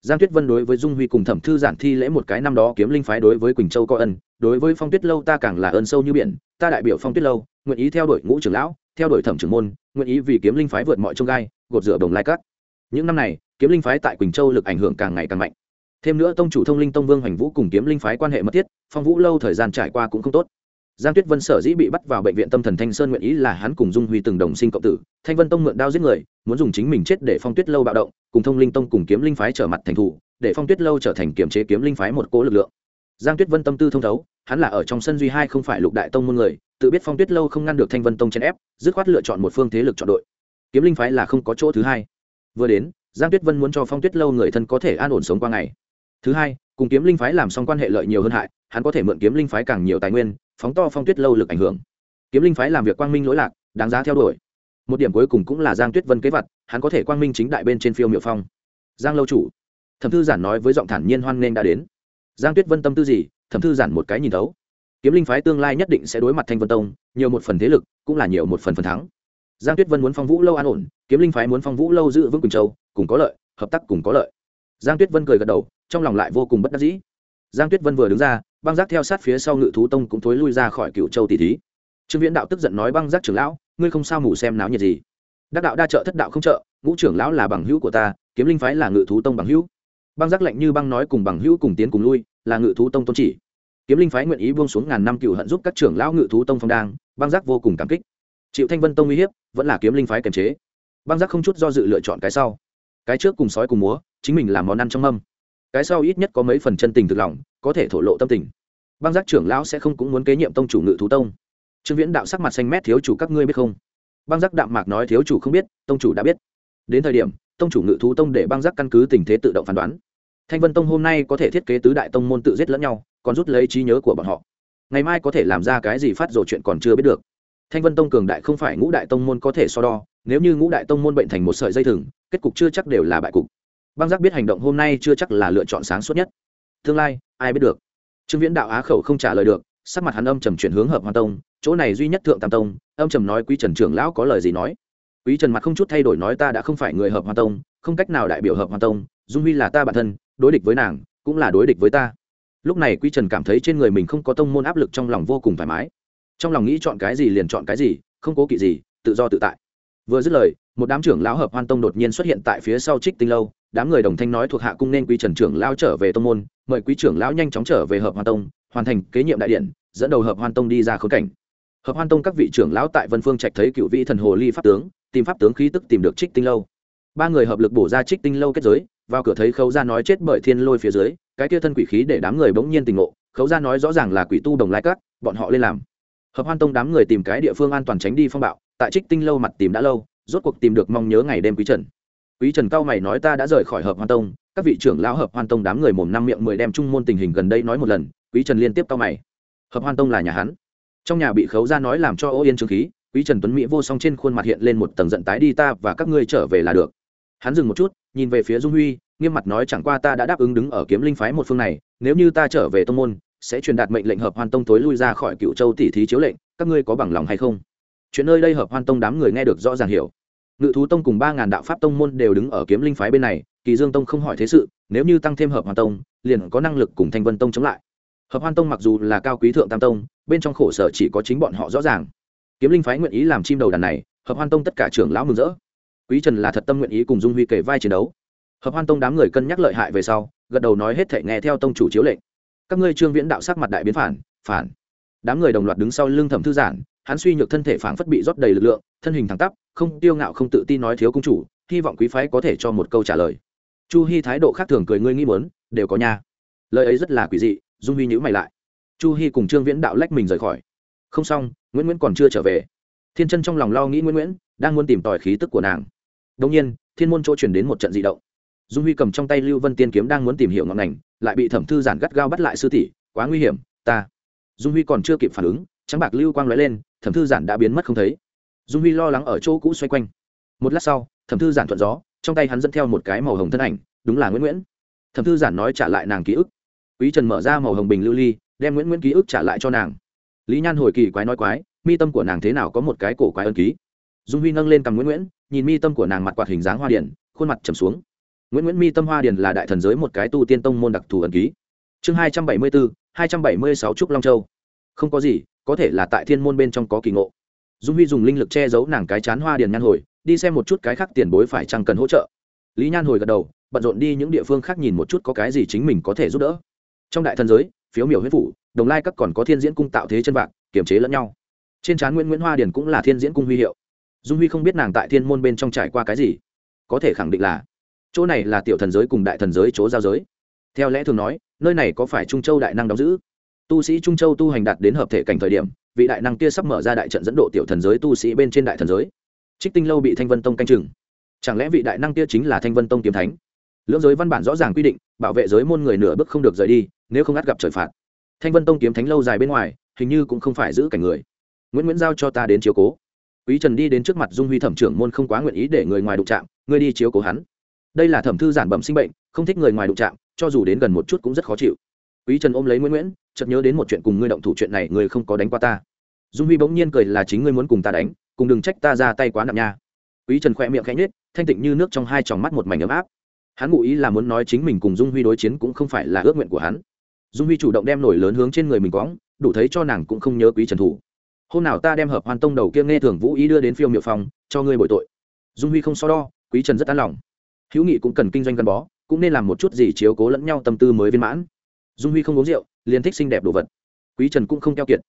Giang tuyết vân đối với dung huy cùng thẩm thư giản thi lễ một cái năm đó, kiếm linh phái đối với quỳnh châu có ân, đối với phong tuyết lâu ta càng là ơn sâu như biển, ta đại biểu phong tuyết lâu, nguyện ý theo đuổi ngũ trưởng lão, theo đuổi thẩm trưởng môn, nguyện ý vì kiếm linh phái vượt mọi trông gai, gột rửa đồng lai cắt những năm này kiếm linh phái tại quỳnh châu lực ảnh hưởng càng ngày càng mạnh. Thêm nữa tông chủ thông linh tông vương hoành vũ cùng kiếm linh phái quan hệ mật thiết, phong vũ lâu thời gian trải qua cũng không tốt. Giang tuyết vân sở dĩ bị bắt vào bệnh viện tâm thần thanh sơn nguyện ý là hắn cùng dung huy từng đồng sinh cộng tử, thanh vân tông mượn đao giết người, muốn dùng chính mình chết để phong tuyết lâu bạo động, cùng thông linh tông cùng kiếm linh phái trở mặt thành thủ, để phong tuyết lâu trở thành kiểm chế kiếm linh phái một cỗ lực lượng. Giang tuyết vân tâm tư thông thấu, hắn là ở trong sân duy hai không phải lục đại tông môn người, tự biết phong tuyết lâu không ngăn được thanh vân tông chèn ép, dứt khoát lựa chọn một phương thế lực chọn đội. Kiếm linh phái là không có chỗ thứ hai. Vừa đến giang tuyết vân muốn cho phong tuyết lâu người thân có thể an ổn sống qua ngày. Thứ hai, cùng kiếm linh phái làm xong quan hệ lợi nhiều hơn hại, hắn có thể mượn kiếm linh phái càng nhiều tài nguyên, phóng to phong tuyết lâu lực ảnh hưởng. Kiếm linh phái làm việc quang minh lỗi lạc, đáng giá theo đuổi. Một điểm cuối cùng cũng là giang tuyết vân kế vật, hắn có thể quang minh chính đại bên trên phiêu miệu phong. Giang lâu chủ, thẩm thư giản nói với giọng thản nhiên hoan nghênh đã đến. Giang tuyết vân tâm tư gì, thẩm thư giản một cái nhìn thấu. Kiếm linh phái tương lai nhất định sẽ đối mặt thanh vân tông, nhiều một phần thế lực, cũng là nhiều một phần phần thắng. Giang tuyết vân muốn phong vũ lâu an ổn, kiếm linh phái muốn phong vũ lâu giữ vững quỳnh châu cùng có lợi, hợp tác cùng có lợi. Giang tuyết vân cười gật đầu, trong lòng lại vô cùng bất đắc dĩ. Giang tuyết vân vừa đứng ra, băng giác theo sát phía sau ngự thú tông cũng thối lui ra khỏi cựu châu tỷ thí. Trương viễn đạo tức giận nói băng giác trưởng lão, ngươi không sao ngủ xem náo nhiệt gì. Đắc đạo đa trợ thất đạo không trợ, ngũ trưởng lão là bằng hữu của ta, kiếm linh phái là ngự thú tông bằng hữu. Băng giác lạnh như băng nói cùng bằng hữu cùng tiến cùng lui, là ngự thú tông tôn chỉ. Kiếm linh phái nguyện ý buông xuống ngàn năm cựu hận giúp các trưởng lão ngự thú tông phong đang băng giác vô cùng cảm kích. Chịu thanh vân tông uy hiếp, vẫn là kiếm linh phái kiềm chế. Băng giác không chút do dự lựa chọn cái sau cái trước cùng sói cùng múa, chính mình làm món ăn trong mâm. Cái sau ít nhất có mấy phần chân tình thực lòng, có thể thổ lộ tâm tình. Băng giác trưởng lão sẽ không cũng muốn kế nhiệm tông chủ ngự thú tông. Trương viễn đạo sắc mặt xanh mét thiếu chủ các ngươi biết không? Băng giác đạm mạc nói thiếu chủ không biết, tông chủ đã biết. Đến thời điểm, tông chủ ngự thú tông để băng giác căn cứ tình thế tự động phán đoán. Thanh vân tông hôm nay có thể thiết kế tứ đại tông môn tự giết lẫn nhau, còn rút lấy trí nhớ của bọn họ. Ngày mai có thể làm ra cái gì phát rồi chuyện còn chưa biết được. Thanh vân tông cường đại không phải ngũ đại tông môn có thể so đo nếu như ngũ đại tông môn bệnh thành một sợi dây thừng, kết cục chưa chắc đều là bại cục. Băng giác biết hành động hôm nay chưa chắc là lựa chọn sáng suốt nhất. Tương lai, ai biết được? Trương viễn đạo á khẩu không trả lời được, sắc mặt hắn âm trầm chuyển hướng hợp hoa tông, chỗ này duy nhất thượng tam tông, âm trầm nói quý trần trưởng lão có lời gì nói? Quý trần mặt không chút thay đổi nói ta đã không phải người hợp hoa tông, không cách nào đại biểu hợp hoa tông, dung huy là ta bản thân, đối địch với nàng, cũng là đối địch với ta. Lúc này quý trần cảm thấy trên người mình không có tông môn áp lực trong lòng vô cùng thoải mái. Trong lòng nghĩ chọn cái gì liền chọn cái gì, không cố kỵ gì, tự do tự tại vừa dứt lời, một đám trưởng lão hợp hoan tông đột nhiên xuất hiện tại phía sau trích tinh lâu. Đám người đồng thanh nói thuộc hạ cung nên quý trần trưởng lão trở về tông môn, mời quý trưởng lão nhanh chóng trở về hợp hoan tông, hoàn thành kế nhiệm đại điện, dẫn đầu hợp hoan tông đi ra khốn cảnh. Hợp hoan tông các vị trưởng lão tại vân phương trạch thấy cựu vị thần hồ ly pháp tướng, tìm pháp tướng khí tức tìm được trích tinh lâu. Ba người hợp lực bổ ra trích tinh lâu kết giới, vào cửa thấy khấu ra nói chết bởi thiên lôi phía dưới, cái kia thân quỷ khí để đám người bỗng nhiên tình ngộ. Khấu ra nói rõ ràng là quỷ tu đồng lai cát bọn họ lên làm. Hợp hoan tông đám người tìm cái địa phương an toàn tránh đi phong bạo tại trích tinh lâu mặt tìm đã lâu, rốt cuộc tìm được mong nhớ ngày đêm quý trần. Quý trần cao mày nói ta đã rời khỏi hợp hoan tông, các vị trưởng lão hợp hoan tông đám người mồm năm miệng mười đem chung môn tình hình gần đây nói một lần, quý trần liên tiếp cao mày. Hợp hoan tông là nhà hắn. Trong nhà bị khấu ra nói làm cho ô yên trương khí, quý trần tuấn mỹ vô song trên khuôn mặt hiện lên một tầng giận tái đi ta và các ngươi trở về là được. Hắn dừng một chút, nhìn về phía dung huy, nghiêm mặt nói chẳng qua ta đã đáp ứng đứng ở kiếm linh phái một phương này, nếu như ta trở về tông môn, sẽ truyền đạt mệnh lệnh hợp hoan tông tối lui ra khỏi cựu châu tỷ thí chiếu lệnh, các ngươi có bằng lòng hay không? Chuyện nơi đây hợp hoan tông đám người nghe được rõ ràng hiểu. Ngự thú tông cùng ba ngàn đạo pháp tông môn đều đứng ở kiếm linh phái bên này, kỳ dương tông không hỏi thế sự, nếu như tăng thêm hợp hoan tông, liền có năng lực cùng thanh vân tông chống lại. Hợp hoan tông mặc dù là cao quý thượng tam tông, bên trong khổ sở chỉ có chính bọn họ rõ ràng. Kiếm linh phái nguyện ý làm chim đầu đàn này, hợp hoan tông tất cả trưởng lão mừng rỡ. Quý trần là thật tâm nguyện ý cùng dung huy kể vai chiến đấu. Hợp hoan tông đám người cân nhắc lợi hại về sau, gật đầu nói hết thể nghe theo tông chủ chiếu lệnh. Các ngươi trương viễn đạo sắc mặt đại biến phản phản. Đám người đồng loạt đứng sau lưng thẩm thư giản hắn suy nhược thân thể phảng phất bị rót đầy lực lượng, thân hình thẳng tắp, không tiêu ngạo không tự tin nói thiếu công chủ, hy vọng quý phái có thể cho một câu trả lời. Chu hy thái độ khác thường cười ngươi nghĩ muốn, đều có nha. Lời ấy rất là quỷ dị, dung huy nhữ mày lại. Chu hy cùng trương viễn đạo lách mình rời khỏi. Không xong, nguyễn nguyễn còn chưa trở về. Thiên chân trong lòng lo nghĩ nguyễn nguyễn, đang muốn tìm tòi khí tức của nàng. Đông nhiên, thiên môn chỗ chuyển đến một trận dị động. Dung huy cầm trong tay lưu vân tiên kiếm đang muốn tìm hiểu ngọn ngành, lại bị thẩm thư giản gắt gao bắt lại sư tỷ, quá nguy hiểm, ta. Dung huy còn chưa kịp phản ứng trắng bạc lưu quang lóe lên, thẩm thư giản đã biến mất không thấy. Dung huy lo lắng ở chỗ cũ xoay quanh. Một lát sau, thẩm thư giản thuận gió, trong tay hắn dẫn theo một cái màu hồng thân ảnh, đúng là nguyễn nguyễn. Thẩm thư giản nói trả lại nàng ký ức. Quý trần mở ra màu hồng bình lưu ly, đem nguyễn nguyễn ký ức trả lại cho nàng. Lý nhan hồi kỳ quái nói quái, mi tâm của nàng thế nào có một cái cổ quái ân ký? Dung huy nâng lên cầm nguyễn nguyễn, nhìn mi tâm của nàng mặt quạt hình dáng hoa điển, khuôn mặt trầm xuống. Nguyễn nguyễn mi tâm hoa điển là đại thần giới một cái tu tiên tông môn đặc thù ân ký. Chương hai trăm bảy mươi bốn hai trăm bảy mươi sáu trúc long châu không có gì, có thể là tại thiên môn bên trong có kỳ ngộ. Dung huy dùng linh lực che giấu nàng cái chán hoa điền nhan hồi, đi xem một chút cái khác tiền bối phải chăng cần hỗ trợ. Lý nhan hồi gật đầu, bận rộn đi những địa phương khác nhìn một chút có cái gì chính mình có thể giúp đỡ. Trong đại thần giới, phiếu miểu huyết phủ, đồng lai các còn có thiên diễn cung tạo thế chân vạc, kiềm chế lẫn nhau. Trên trán nguyễn nguyễn hoa điền cũng là thiên diễn cung huy hiệu. Dung huy không biết nàng tại thiên môn bên trong trải qua cái gì. Có thể khẳng định là, chỗ này là tiểu thần giới cùng đại thần giới chỗ giao giới. Theo lẽ thường nói, nơi này có phải trung châu đại năng đóng giữ? Tu sĩ trung châu tu hành đạt đến hợp thể cảnh thời điểm, vị đại năng kia sắp mở ra đại trận dẫn độ tiểu thần giới tu sĩ bên trên đại thần giới. Trích tinh lâu bị thanh vân tông canh chừng. Chẳng lẽ vị đại năng kia chính là thanh vân tông kiếm thánh? Lưỡng giới văn bản rõ ràng quy định, bảo vệ giới môn người nửa bước không được rời đi, nếu không ắt gặp trời phạt. Thanh vân tông kiếm thánh lâu dài bên ngoài, hình như cũng không phải giữ cảnh người. Nguyễn nguyễn giao cho ta đến chiếu cố. Quý trần đi đến trước mặt dung huy thẩm trưởng môn không quá nguyện ý để người ngoài đụng chạm, ngươi đi chiếu cố hắn. Đây là thẩm thư giản bẩm sinh bệnh, không thích người ngoài đụng chạm, cho dù đến gần một chút cũng rất khó chịu quý trần ôm lấy nguyễn nguyễn, chợt nhớ đến một chuyện cùng ngươi động thủ chuyện này, ngươi không có đánh qua ta. Dung huy bỗng nhiên cười là chính ngươi muốn cùng ta đánh, cùng đừng trách ta ra tay quá nặng nha. Quý trần khỏe miệng khẽ nhếch, thanh tịnh như nước trong hai tròng mắt một mảnh ấm áp. Hắn ngụ ý là muốn nói chính mình cùng dung huy đối chiến cũng không phải là ước nguyện của hắn. Dung huy chủ động đem nổi lớn hướng trên người mình quõng đủ thấy cho nàng cũng không nhớ quý trần thủ. Hôm nào ta đem hợp hoan tông đầu kia nghe thường vũ ý đưa đến phiêu miệu phòng, cho ngươi bội tội. Dung huy không so đo, quý trần rất an lòng. Hữu nghị cũng cần kinh doanh gắn bó, cũng nên làm một chút gì chiếu cố lẫn nhau tâm tư mới viên mãn dung huy không uống rượu, liền thích xinh đẹp đồ vật. Quý trần cũng không keo kiệt.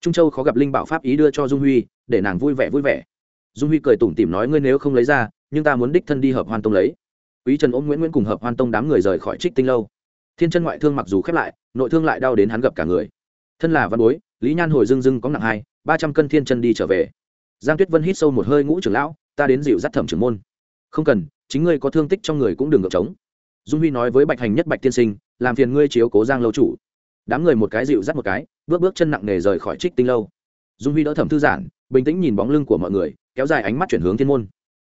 Trung châu khó gặp linh bảo pháp ý đưa cho dung huy, để nàng vui vẻ vui vẻ. Dung huy cười tủm tỉm nói, ngươi nếu không lấy ra, nhưng ta muốn đích thân đi hợp hoan tông lấy. Quý trần ôm nguyễn nguyễn cùng hợp hoan tông đám người rời khỏi trích tinh lâu. Thiên chân ngoại thương mặc dù khép lại, nội thương lại đau đến hắn gặp cả người. Thân là văn bối, lý nhan hồi dưng dưng có nặng hai, ba trăm cân thiên chân đi trở về. Giang tuyết vân hít sâu một hơi, ngũ trưởng lão, ta đến dịu dắt thẩm trưởng môn. Không cần, chính ngươi có thương tích trong người cũng đừng ngược trống. Dung huy nói với bạch hành nhất bạch tiên sinh làm phiền ngươi chiếu cố giang lâu chủ. Đám người một cái dịu dắt một cái, bước bước chân nặng nề rời khỏi trích tinh lâu. Dung huy đỡ thẩm thư giản, bình tĩnh nhìn bóng lưng của mọi người, kéo dài ánh mắt chuyển hướng thiên môn.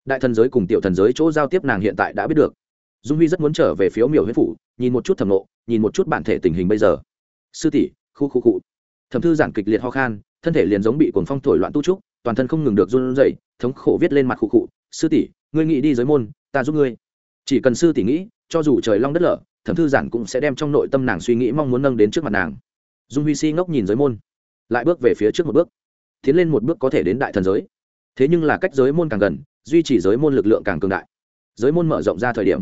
Đại thần giới cùng tiểu thần giới chỗ giao tiếp nàng hiện tại đã biết được. Dung huy rất muốn trở về phiếu miểu huyết phủ, nhìn một chút thẩm nộ nhìn một chút bản thể tình hình bây giờ. Sư tỷ, khu khu cụ thẩm thư giản kịch liệt ho khan, thân thể liền giống bị cuồng phong thổi loạn tu trúc, toàn thân không ngừng được run rẩy, thống khổ viết lên mặt khu cụ sư tỷ, ngươi nghĩ đi giới môn, ta giúp ngươi. Chỉ cần sư tỷ nghĩ, cho dù trời long đất lở thẩm thư giản cũng sẽ đem trong nội tâm nàng suy nghĩ mong muốn nâng đến trước mặt nàng. Dung huy si ngốc nhìn giới môn, lại bước về phía trước một bước, tiến lên một bước có thể đến đại thần giới. Thế nhưng là cách giới môn càng gần, duy trì giới môn lực lượng càng cường đại. Giới môn mở rộng ra thời điểm,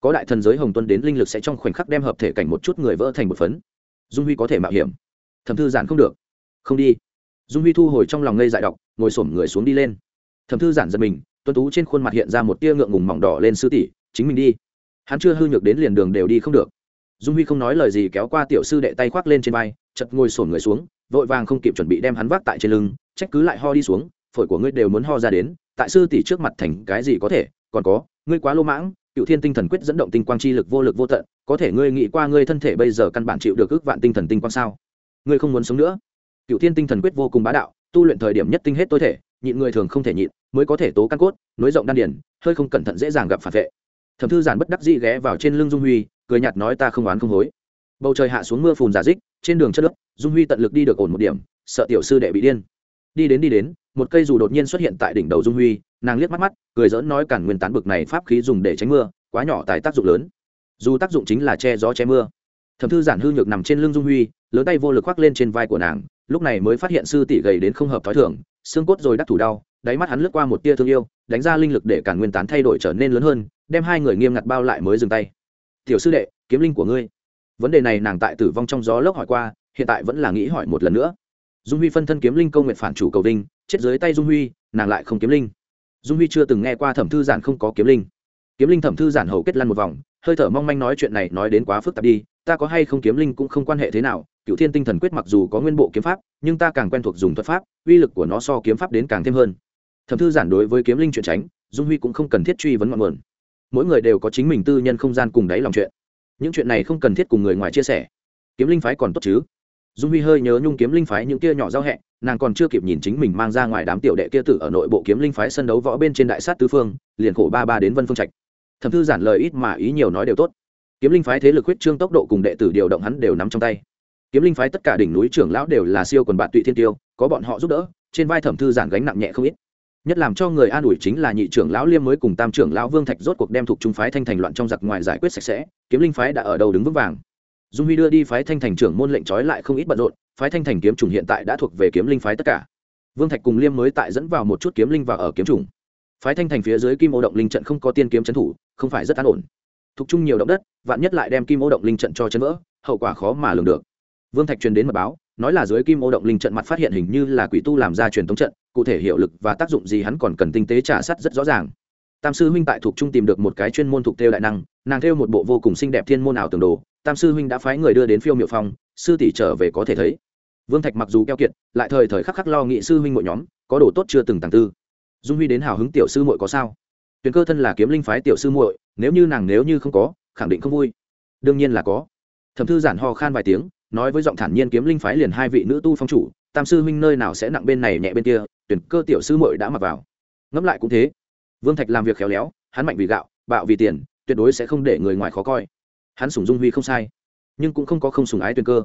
có đại thần giới hồng tuân đến linh lực sẽ trong khoảnh khắc đem hợp thể cảnh một chút người vỡ thành một phấn. Dung huy có thể mạo hiểm. Thẩm thư giản không được. Không đi. Dung huy thu hồi trong lòng ngây dại đọc, ngồi s người xuống đi lên. Thẩm thư giản giật mình tuân tú trên khuôn mặt hiện ra một tia ngượng ngùng mỏng đỏ lên sư tỷ, chính mình đi hắn chưa hư nhược đến liền đường đều đi không được. Dung huy không nói lời gì, kéo qua tiểu sư đệ tay khoác lên trên vai chật ngồi sổn người xuống, vội vàng không kịp chuẩn bị đem hắn vác tại trên lưng, trách cứ lại ho đi xuống, phổi của ngươi đều muốn ho ra đến, tại sư tỷ trước mặt thành cái gì có thể, còn có, ngươi quá lô mãng, cựu thiên tinh thần quyết dẫn động tinh quang chi lực vô lực vô tận, có thể ngươi nghĩ qua ngươi thân thể bây giờ căn bản chịu được ước vạn tinh thần tinh quang sao? Ngươi không muốn sống nữa. Cựu thiên tinh thần quyết vô cùng bá đạo, tu luyện thời điểm nhất tinh hết tôi thể, nhịn người thường không thể nhịn, mới có thể tố căn cốt, nối rộng đan điển hơi không cẩn thận dễ dàng gặp phản vệ thẩm thư giản bất đắc dĩ ghé vào trên lưng dung huy cười nhạt nói ta không oán không hối. Bầu trời hạ xuống mưa phùn giả dích trên đường chất nước, dung huy tận lực đi được ổn một điểm sợ tiểu sư đệ bị điên. Đi đến đi đến một cây dù đột nhiên xuất hiện tại đỉnh đầu dung huy nàng liếc mắt mắt cười dỡn nói cản nguyên tán bực này pháp khí dùng để tránh mưa quá nhỏ tại tác dụng lớn. Dù tác dụng chính là che gió che mưa. Thẩm thư giản hư nhược nằm trên lưng dung huy lớn tay vô lực khoác lên trên vai của nàng lúc này mới phát hiện sư tỷ gầy đến không hợp t h ó i thường xương cốt rồi đắc thủ đau đáy mắt hắn lướt qua một tia thương yêu, đánh ra linh lực để cản nguyên tán thay đổi trở nên lớn hơn, đem hai người nghiêm ngặt bao lại mới dừng tay. Tiểu sư đệ, kiếm linh của ngươi. Vấn đề này nàng tại tử vong trong gió lốc hỏi qua, hiện tại vẫn là nghĩ hỏi một lần nữa. Dung huy phân thân kiếm linh công nguyện phản chủ cầu đinh chết dưới tay dung huy, nàng lại không kiếm linh. Dung huy chưa từng nghe qua thẩm thư giản không có kiếm linh. Kiếm linh thẩm thư giản hầu kết lăn một vòng, hơi thở mong manh nói chuyện này nói đến quá phức tạp đi, ta có hay không kiếm linh cũng không quan hệ thế nào cựu thiên tinh thần quyết mặc dù có nguyên bộ kiếm pháp, nhưng ta càng quen thuộc dùng thuật pháp, uy lực của nó so kiếm pháp đến càng thêm hơn thẩm thư giản đối với kiếm linh chuyện tránh, dung huy cũng không cần thiết truy vấn ngọn nguồn. Mỗi người đều có chính mình tư nhân không gian cùng đáy lòng chuyện. Những chuyện này không cần thiết cùng người ngoài chia sẻ. Kiếm linh phái còn tốt chứ? Dung huy hơi nhớ nhung kiếm linh phái những kia nhỏ giao hẹ, nàng còn chưa kịp nhìn chính mình mang ra ngoài đám tiểu đệ kia tử ở nội bộ kiếm linh phái sân đấu võ bên trên đại sát tứ phương, liền khổ ba ba đến vân phương trạch. Thẩm thư giản lời ít mà ý nhiều nói đều tốt. Kiếm linh phái thế lực huyết trương tốc độ cùng đệ tử điều động hắn đều nắm trong tay. Kiếm linh phái tất cả đỉnh núi trưởng lão đều là siêu quần bạn tụy thiên tiêu, có bọn họ giúp đỡ, trên vai thẩm thư giản gánh nặng nhẹ không ít nhất làm cho người an ủi chính là nhị trưởng lão liêm mới cùng tam trưởng lão vương thạch rốt cuộc đem thuộc trung phái thanh thành loạn trong giặc ngoài giải quyết sạch sẽ, kiếm linh phái đã ở đầu đứng vững vàng. Dung huy đưa đi phái thanh thành trưởng môn lệnh trói lại không ít bận rộn, phái thanh thành kiếm trùng hiện tại đã thuộc về kiếm linh phái tất cả. Vương thạch cùng liêm mới tại dẫn vào một chút kiếm linh và ở kiếm trùng phái thanh thành phía dưới kim ô động linh trận không có tiên kiếm trấn thủ, không phải rất an ổn. Thuộc chung nhiều động đất, vạn nhất lại đem kim ô động linh trận cho chấn vỡ, hậu quả khó mà lường được. Vương thạch truyền đến mật báo nói là dưới kim ô động linh trận mặt phát hiện hình như là quỷ tu làm ra truyền thống trận, cụ thể hiệu lực và tác dụng gì hắn còn cần tinh tế trả sắt rất rõ ràng. Tam sư huynh tại thuộc trung tìm được một cái chuyên môn thuộc theo đại năng, nàng theo một bộ vô cùng xinh đẹp thiên môn ảo tường đồ, tam sư huynh đã phái người đưa đến phiêu miệu phong sư tỷ trở về có thể thấy. Vương thạch mặc dù keo kiệt, lại thời thời khắc khắc lo nghị sư huynh mỗi nhóm, có đồ tốt chưa từng tàng tư. Dung huy đến hào hứng tiểu sư muội có sao? Tuyền cơ thân là kiếm linh phái tiểu sư muội, nếu như nàng nếu như không có, khẳng định không vui. Đương nhiên là có. Thẩm thư giản ho khan vài tiếng nói với giọng thản nhiên kiếm linh phái liền hai vị nữ tu phong chủ, tam sư huynh nơi nào sẽ nặng bên này nhẹ bên kia, tuyển cơ tiểu sư muội đã mặc vào. Ngẫm lại cũng thế. Vương thạch làm việc khéo léo, hắn mạnh vì gạo, bạo vì tiền, tuyệt đối sẽ không để người ngoài khó coi. Hắn sùng dung huy không sai, nhưng cũng không có không sùng ái tuyển cơ.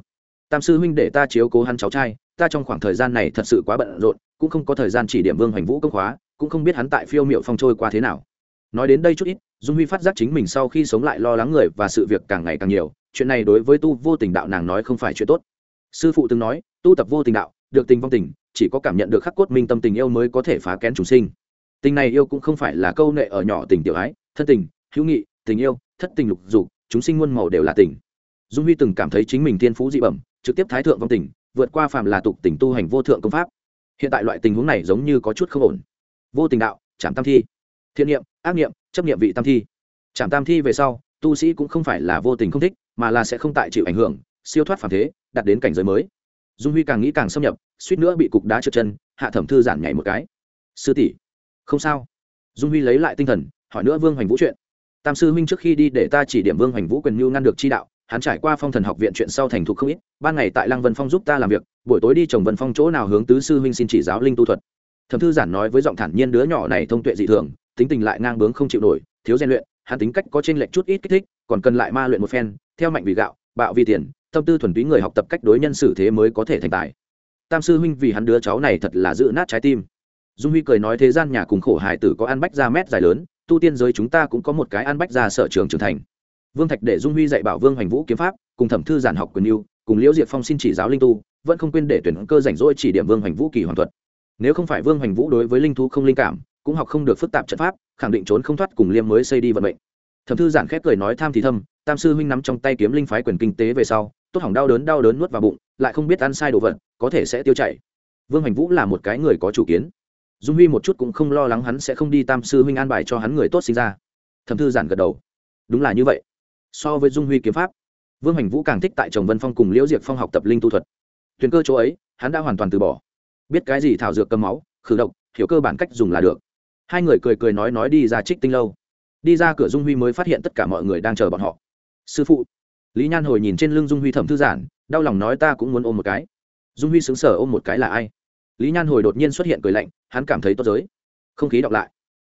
Tam sư huynh để ta chiếu cố hắn cháu trai, ta trong khoảng thời gian này thật sự quá bận rộn, cũng không có thời gian chỉ điểm vương hoành vũ công khóa, cũng không biết hắn tại phiêu miệu phong trôi qua thế nào. Nói đến đây chút ít, dung huy phát giác chính mình sau khi sống lại lo lắng người và sự việc càng ngày càng nhiều chuyện này đối với tu vô tình đạo nàng nói không phải chuyện tốt. Sư phụ từng nói, tu tập vô tình đạo, được tình vong tình, chỉ có cảm nhận được khắc cốt minh tâm tình yêu mới có thể phá kén chúng sinh. Tình này yêu cũng không phải là câu nệ ở nhỏ tình tiểu ái, thân tình, hữu nghị, tình yêu, thất tình lục dục, chúng sinh muôn màu đều là tình. Dung huy từng cảm thấy chính mình thiên phú dị bẩm, trực tiếp thái thượng vong tình, vượt qua phàm là tục tình tu hành vô thượng công pháp. Hiện tại loại tình huống này giống như có chút không ổn. Vô tình đạo, chạm tam thi. Thiện niệm, ác niệm, chấp niệm vị tam thi. Chạm tam thi về sau, tu sĩ cũng không phải là vô tình không thích mà là sẽ không tại chịu ảnh hưởng, siêu thoát phản thế đặt đến cảnh giới mới. Dung huy càng nghĩ càng xâm nhập, suýt nữa bị cục đá trượt chân, hạ thẩm thư giản nhảy một cái. Sư tỷ, không sao. Dung huy lấy lại tinh thần, hỏi nữa vương hoành vũ chuyện. Tam sư huynh trước khi đi để ta chỉ điểm vương hoành vũ quyền mưu ngăn được chi đạo, hắn trải qua phong thần học viện chuyện sau thành thục không ít, ban ngày tại lăng vân phong giúp ta làm việc, buổi tối đi trồng vân phong chỗ nào hướng tứ sư huynh xin chỉ giáo linh tu thuật. Thẩm thư giản nói với giọng thản nhiên đứa nhỏ này thông tuệ dị thường, tính tình lại ngang bướng không chịu nổi, thiếu rèn luyện hắn tính cách có trên lệch chút ít kích thích, còn cần lại ma luyện một phen, theo mạnh vì gạo, bạo vì tiền, tâm tư thuần túy người học tập cách đối nhân xử thế mới có thể thành tài. Tam sư huynh vì hắn đứa cháu này thật là giữ nát trái tim. Dung huy cười nói thế gian nhà cùng khổ hải tử có ăn bách ra mét dài lớn, tu tiên giới chúng ta cũng có một cái ăn bách ra sở trường trưởng thành. Vương thạch để dung huy dạy bảo vương hoành vũ kiếm pháp, cùng thẩm thư giản học quyền yêu cùng liễu diệp phong xin chỉ giáo linh tu, vẫn không quên để tuyển cơ rảnh rỗi chỉ điểm vương hoành vũ kỳ hoàn thuật. Nếu không phải vương hoành vũ đối với linh thú không linh cảm cũng học không được phức tạp trận pháp, khẳng định trốn không thoát cùng liêm mới xây đi vận mệnh. Thẩm thư giản khép cười nói tham thì thâm, tam sư huynh nắm trong tay kiếm linh phái quyền kinh tế về sau, tốt hỏng đau đớn đau đớn nuốt vào bụng, lại không biết ăn sai đồ vật, có thể sẽ tiêu chảy. Vương hành vũ là một cái người có chủ kiến. Dung huy một chút cũng không lo lắng hắn sẽ không đi tam sư huynh an bài cho hắn người tốt sinh ra. Thẩm thư giản gật đầu. Đúng là như vậy. So với dung huy kiếm pháp, vương hành vũ càng thích tại chồng vân phong cùng liễu diệp phong học tập linh tu thuật. Tuyền cơ chỗ ấy, hắn đã hoàn toàn từ bỏ. Biết cái gì thảo dược cầm máu, khử độc, hiểu cơ bản cách dùng là được hai người cười cười nói nói đi ra trích tinh lâu. Đi ra cửa dung huy mới phát hiện tất cả mọi người đang chờ bọn họ. Sư phụ. Lý nhan hồi nhìn trên lưng dung huy thẩm thư giản, đau lòng nói ta cũng muốn ôm một cái. Dung huy xứng sở ôm một cái là ai? Lý nhan hồi đột nhiên xuất hiện cười lạnh, hắn cảm thấy tốt giới. Không khí đọc lại.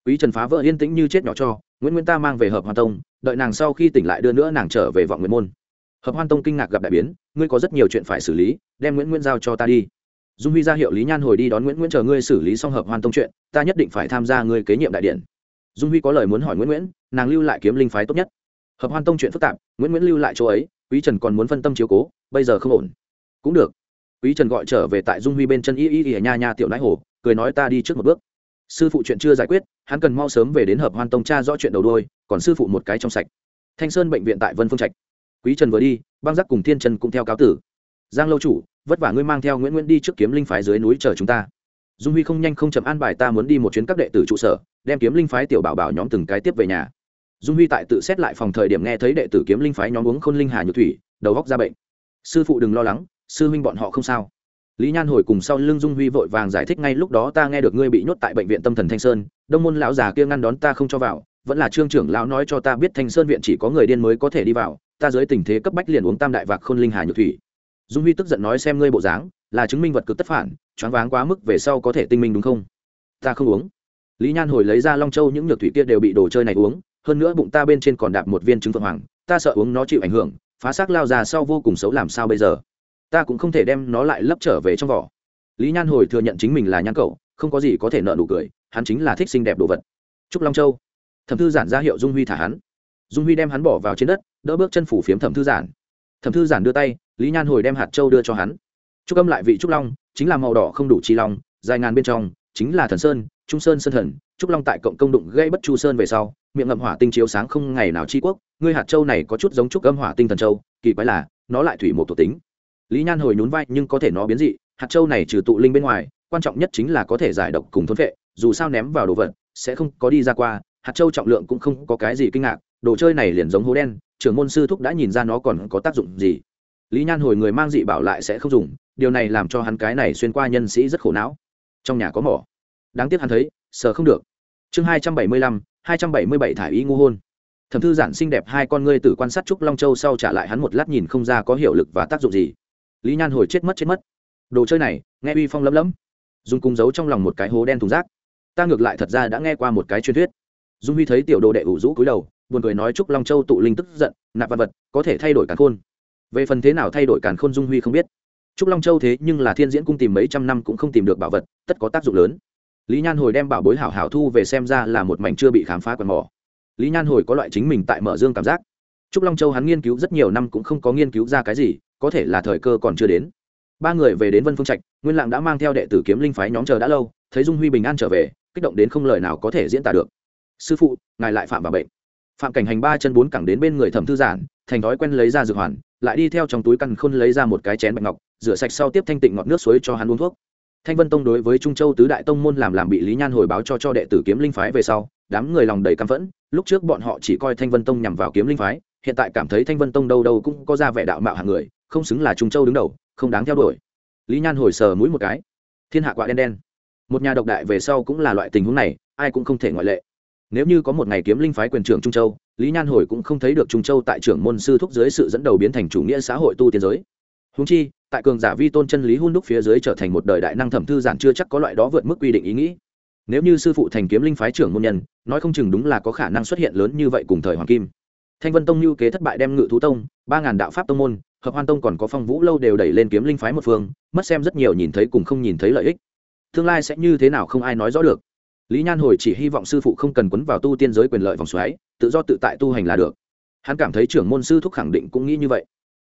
Quý trần phá vỡ yên tĩnh như chết nhỏ cho, nguyễn nguyễn ta mang về hợp hoa tông, đợi nàng sau khi tỉnh lại đưa nữa nàng trở về vọng nguyện môn. Hợp hoan tông kinh ngạc gặp đại biến, ngươi có rất nhiều chuyện phải xử lý, đem nguyễn nguyễn giao cho ta đi dung huy ra hiệu lý nhan hồi đi đón nguyễn nguyễn chờ ngươi xử lý xong hợp hoan tông chuyện, ta nhất định phải tham gia ngươi kế nhiệm đại điện. Dung huy có lời muốn hỏi nguyễn nguyễn, nàng lưu lại kiếm linh phái tốt nhất. Hợp hoan tông chuyện phức tạp, nguyễn nguyễn lưu lại chỗ ấy, quý trần còn muốn phân tâm chiếu cố, bây giờ không ổn. Cũng được. Quý trần gọi trở về tại dung huy bên chân y y y nha nha tiểu nãi hồ, cười nói ta đi trước một bước. Sư phụ chuyện chưa giải quyết, hắn cần mau sớm về đến hợp hoan tông cha rõ chuyện đầu đôi còn sư phụ một cái trong sạch. Thanh sơn bệnh viện tại vân phương trạch. Quý trần vừa đi, băng giác cùng thiên trần cũng theo cáo tử giang lâu chủ, vất vả ngươi mang theo nguyễn nguyễn đi trước kiếm linh phái dưới núi chờ chúng ta. Dung huy không nhanh không chậm an bài ta muốn đi một chuyến các đệ tử trụ sở, đem kiếm linh phái tiểu bảo bảo nhóm từng cái tiếp về nhà. Dung huy tại tự xét lại phòng thời điểm nghe thấy đệ tử kiếm linh phái nhóm uống khôn linh hà nhược thủy, đầu góc ra bệnh. Sư phụ đừng lo lắng, sư huynh bọn họ không sao. Lý nhan hồi cùng sau lưng dung huy vội vàng giải thích ngay lúc đó ta nghe được ngươi bị nhốt tại bệnh viện tâm thần thanh sơn, đông môn lão già kia ngăn đón ta không cho vào, vẫn là trương trưởng lão nói cho ta biết thanh sơn viện chỉ có người điên mới có thể đi vào, ta dưới tình thế cấp bách liền uống tam đại vạc khôn linh hà nhược thủy dung huy tức giận nói xem ngươi bộ dáng, là chứng minh vật cực tất phản, choáng váng quá mức về sau có thể tinh minh đúng không? Ta không uống. Lý nhan hồi lấy ra long châu những nhược thủy kia đều bị đồ chơi này uống, hơn nữa bụng ta bên trên còn đạp một viên trứng phượng hoàng, ta sợ uống nó chịu ảnh hưởng, phá xác lao ra sau vô cùng xấu làm sao bây giờ? Ta cũng không thể đem nó lại lấp trở về trong vỏ. Lý nhan hồi thừa nhận chính mình là nhan cậu, không có gì có thể nợ nụ cười, hắn chính là thích xinh đẹp đồ vật. Trúc long châu. Thẩm thư giản ra hiệu dung huy thả hắn. Dung huy đem hắn bỏ vào trên đất, đỡ bước chân phủ phiếm thẩm thư giản. Thẩm thư giản đưa tay lý nhan hồi đem hạt châu đưa cho hắn. Trúc âm lại vị trúc long, chính là màu đỏ không đủ chi long, dài ngàn bên trong, chính là thần sơn, trung sơn sơn thần. Trúc long tại cộng công đụng gây bất chu sơn về sau, miệng ngậm hỏa tinh chiếu sáng không ngày nào chi quốc. Ngươi hạt châu này có chút giống trúc âm hỏa tinh thần châu, kỳ quái là, nó lại thủy một thuộc tính. Lý nhan hồi nhún vai, nhưng có thể nó biến dị. Hạt châu này trừ tụ linh bên ngoài, quan trọng nhất chính là có thể giải độc cùng thôn vệ dù sao ném vào đồ vật, sẽ không có đi ra qua. Hạt châu trọng lượng cũng không có cái gì kinh ngạc. Đồ chơi này liền giống hố đen. Trưởng môn sư thúc đã nhìn ra nó còn có tác dụng gì lý nhan hồi người mang dị bảo lại sẽ không dùng, điều này làm cho hắn cái này xuyên qua nhân sĩ rất khổ não. Trong nhà có mỏ. Đáng tiếc hắn thấy, sờ không được. Chương hai trăm bảy mươi lăm, hai trăm bảy mươi bảy thả ý ngu hôn. Thẩm thư giản xinh đẹp hai con ngươi từ quan sát trúc long châu sau trả lại hắn một lát nhìn không ra có hiệu lực và tác dụng gì. Lý nhan hồi chết mất chết mất. Đồ chơi này, nghe uy phong lấm lấm. Dùng cung giấu trong lòng một cái hố đen thùng rác. Ta ngược lại thật ra đã nghe qua một cái truyền thuyết. Dung huy thấy tiểu đồ đệ ủ rũ cúi đầu, buồn cười nói trúc long châu tụ linh tức giận, nạp vật vật, có thể thay đổi càn khôn về phần thế nào thay đổi càn khôn dung huy không biết. Trúc long châu thế nhưng là thiên diễn cung tìm mấy trăm năm cũng không tìm được bảo vật, tất có tác dụng lớn. Lý nhan hồi đem bảo bối hảo hảo thu về xem ra là một mảnh chưa bị khám phá quần mỏ. Lý nhan hồi có loại chính mình tại mở dương cảm giác. Trúc long châu hắn nghiên cứu rất nhiều năm cũng không có nghiên cứu ra cái gì, có thể là thời cơ còn chưa đến. Ba người về đến vân phương trạch, nguyên lạng đã mang theo đệ tử kiếm linh phái nhóm chờ đã lâu, thấy dung huy bình an trở về, kích động đến không lời nào có thể diễn tả được. Sư phụ, ngài lại phạm vào bệnh. Phạm cảnh hành ba chân bốn cẳng đến bên người thẩm thư giản, thành thói quen lấy ra dược hoàn lại đi theo trong túi căn khôn lấy ra một cái chén bạch ngọc, rửa sạch sau tiếp thanh tịnh ngọt nước suối cho hắn uống thuốc. Thanh vân tông đối với trung châu tứ đại tông môn làm làm bị lý nhan hồi báo cho cho đệ tử kiếm linh phái về sau, đám người lòng đầy căm phẫn. Lúc trước bọn họ chỉ coi thanh vân tông nhằm vào kiếm linh phái, hiện tại cảm thấy thanh vân tông đâu đâu cũng có ra vẻ đạo mạo hàng người, không xứng là trung châu đứng đầu, không đáng theo đuổi. Lý nhan hồi sờ mũi một cái. Thiên hạ quạ đen đen. Một nhà độc đại về sau cũng là loại tình huống này, ai cũng không thể ngoại lệ. Nếu như có một ngày kiếm linh phái quyền trưởng trung châu lý nhan hồi cũng không thấy được trung châu tại trưởng môn sư thúc dưới sự dẫn đầu biến thành chủ nghĩa xã hội tu tiến giới. Húng chi, tại cường giả vi tôn chân lý hôn đúc phía dưới trở thành một đời đại năng thẩm thư giản chưa chắc có loại đó vượt mức quy định ý nghĩ. Nếu như sư phụ thành kiếm linh phái trưởng môn nhân, nói không chừng đúng là có khả năng xuất hiện lớn như vậy cùng thời hoàng kim. Thanh vân tông lưu kế thất bại đem ngự thú tông, ba ngàn đạo pháp tông môn, hợp hoan tông còn có phong vũ lâu đều đẩy lên kiếm linh phái một phương, mất xem rất nhiều nhìn thấy cùng không nhìn thấy lợi ích. Tương lai sẽ như thế nào không ai nói rõ được lý nhan hồi chỉ hy vọng sư phụ không cần quấn vào tu tiên giới quyền lợi vòng xoáy, tự do tự tại tu hành là được. Hắn cảm thấy trưởng môn sư thúc khẳng định cũng nghĩ như vậy.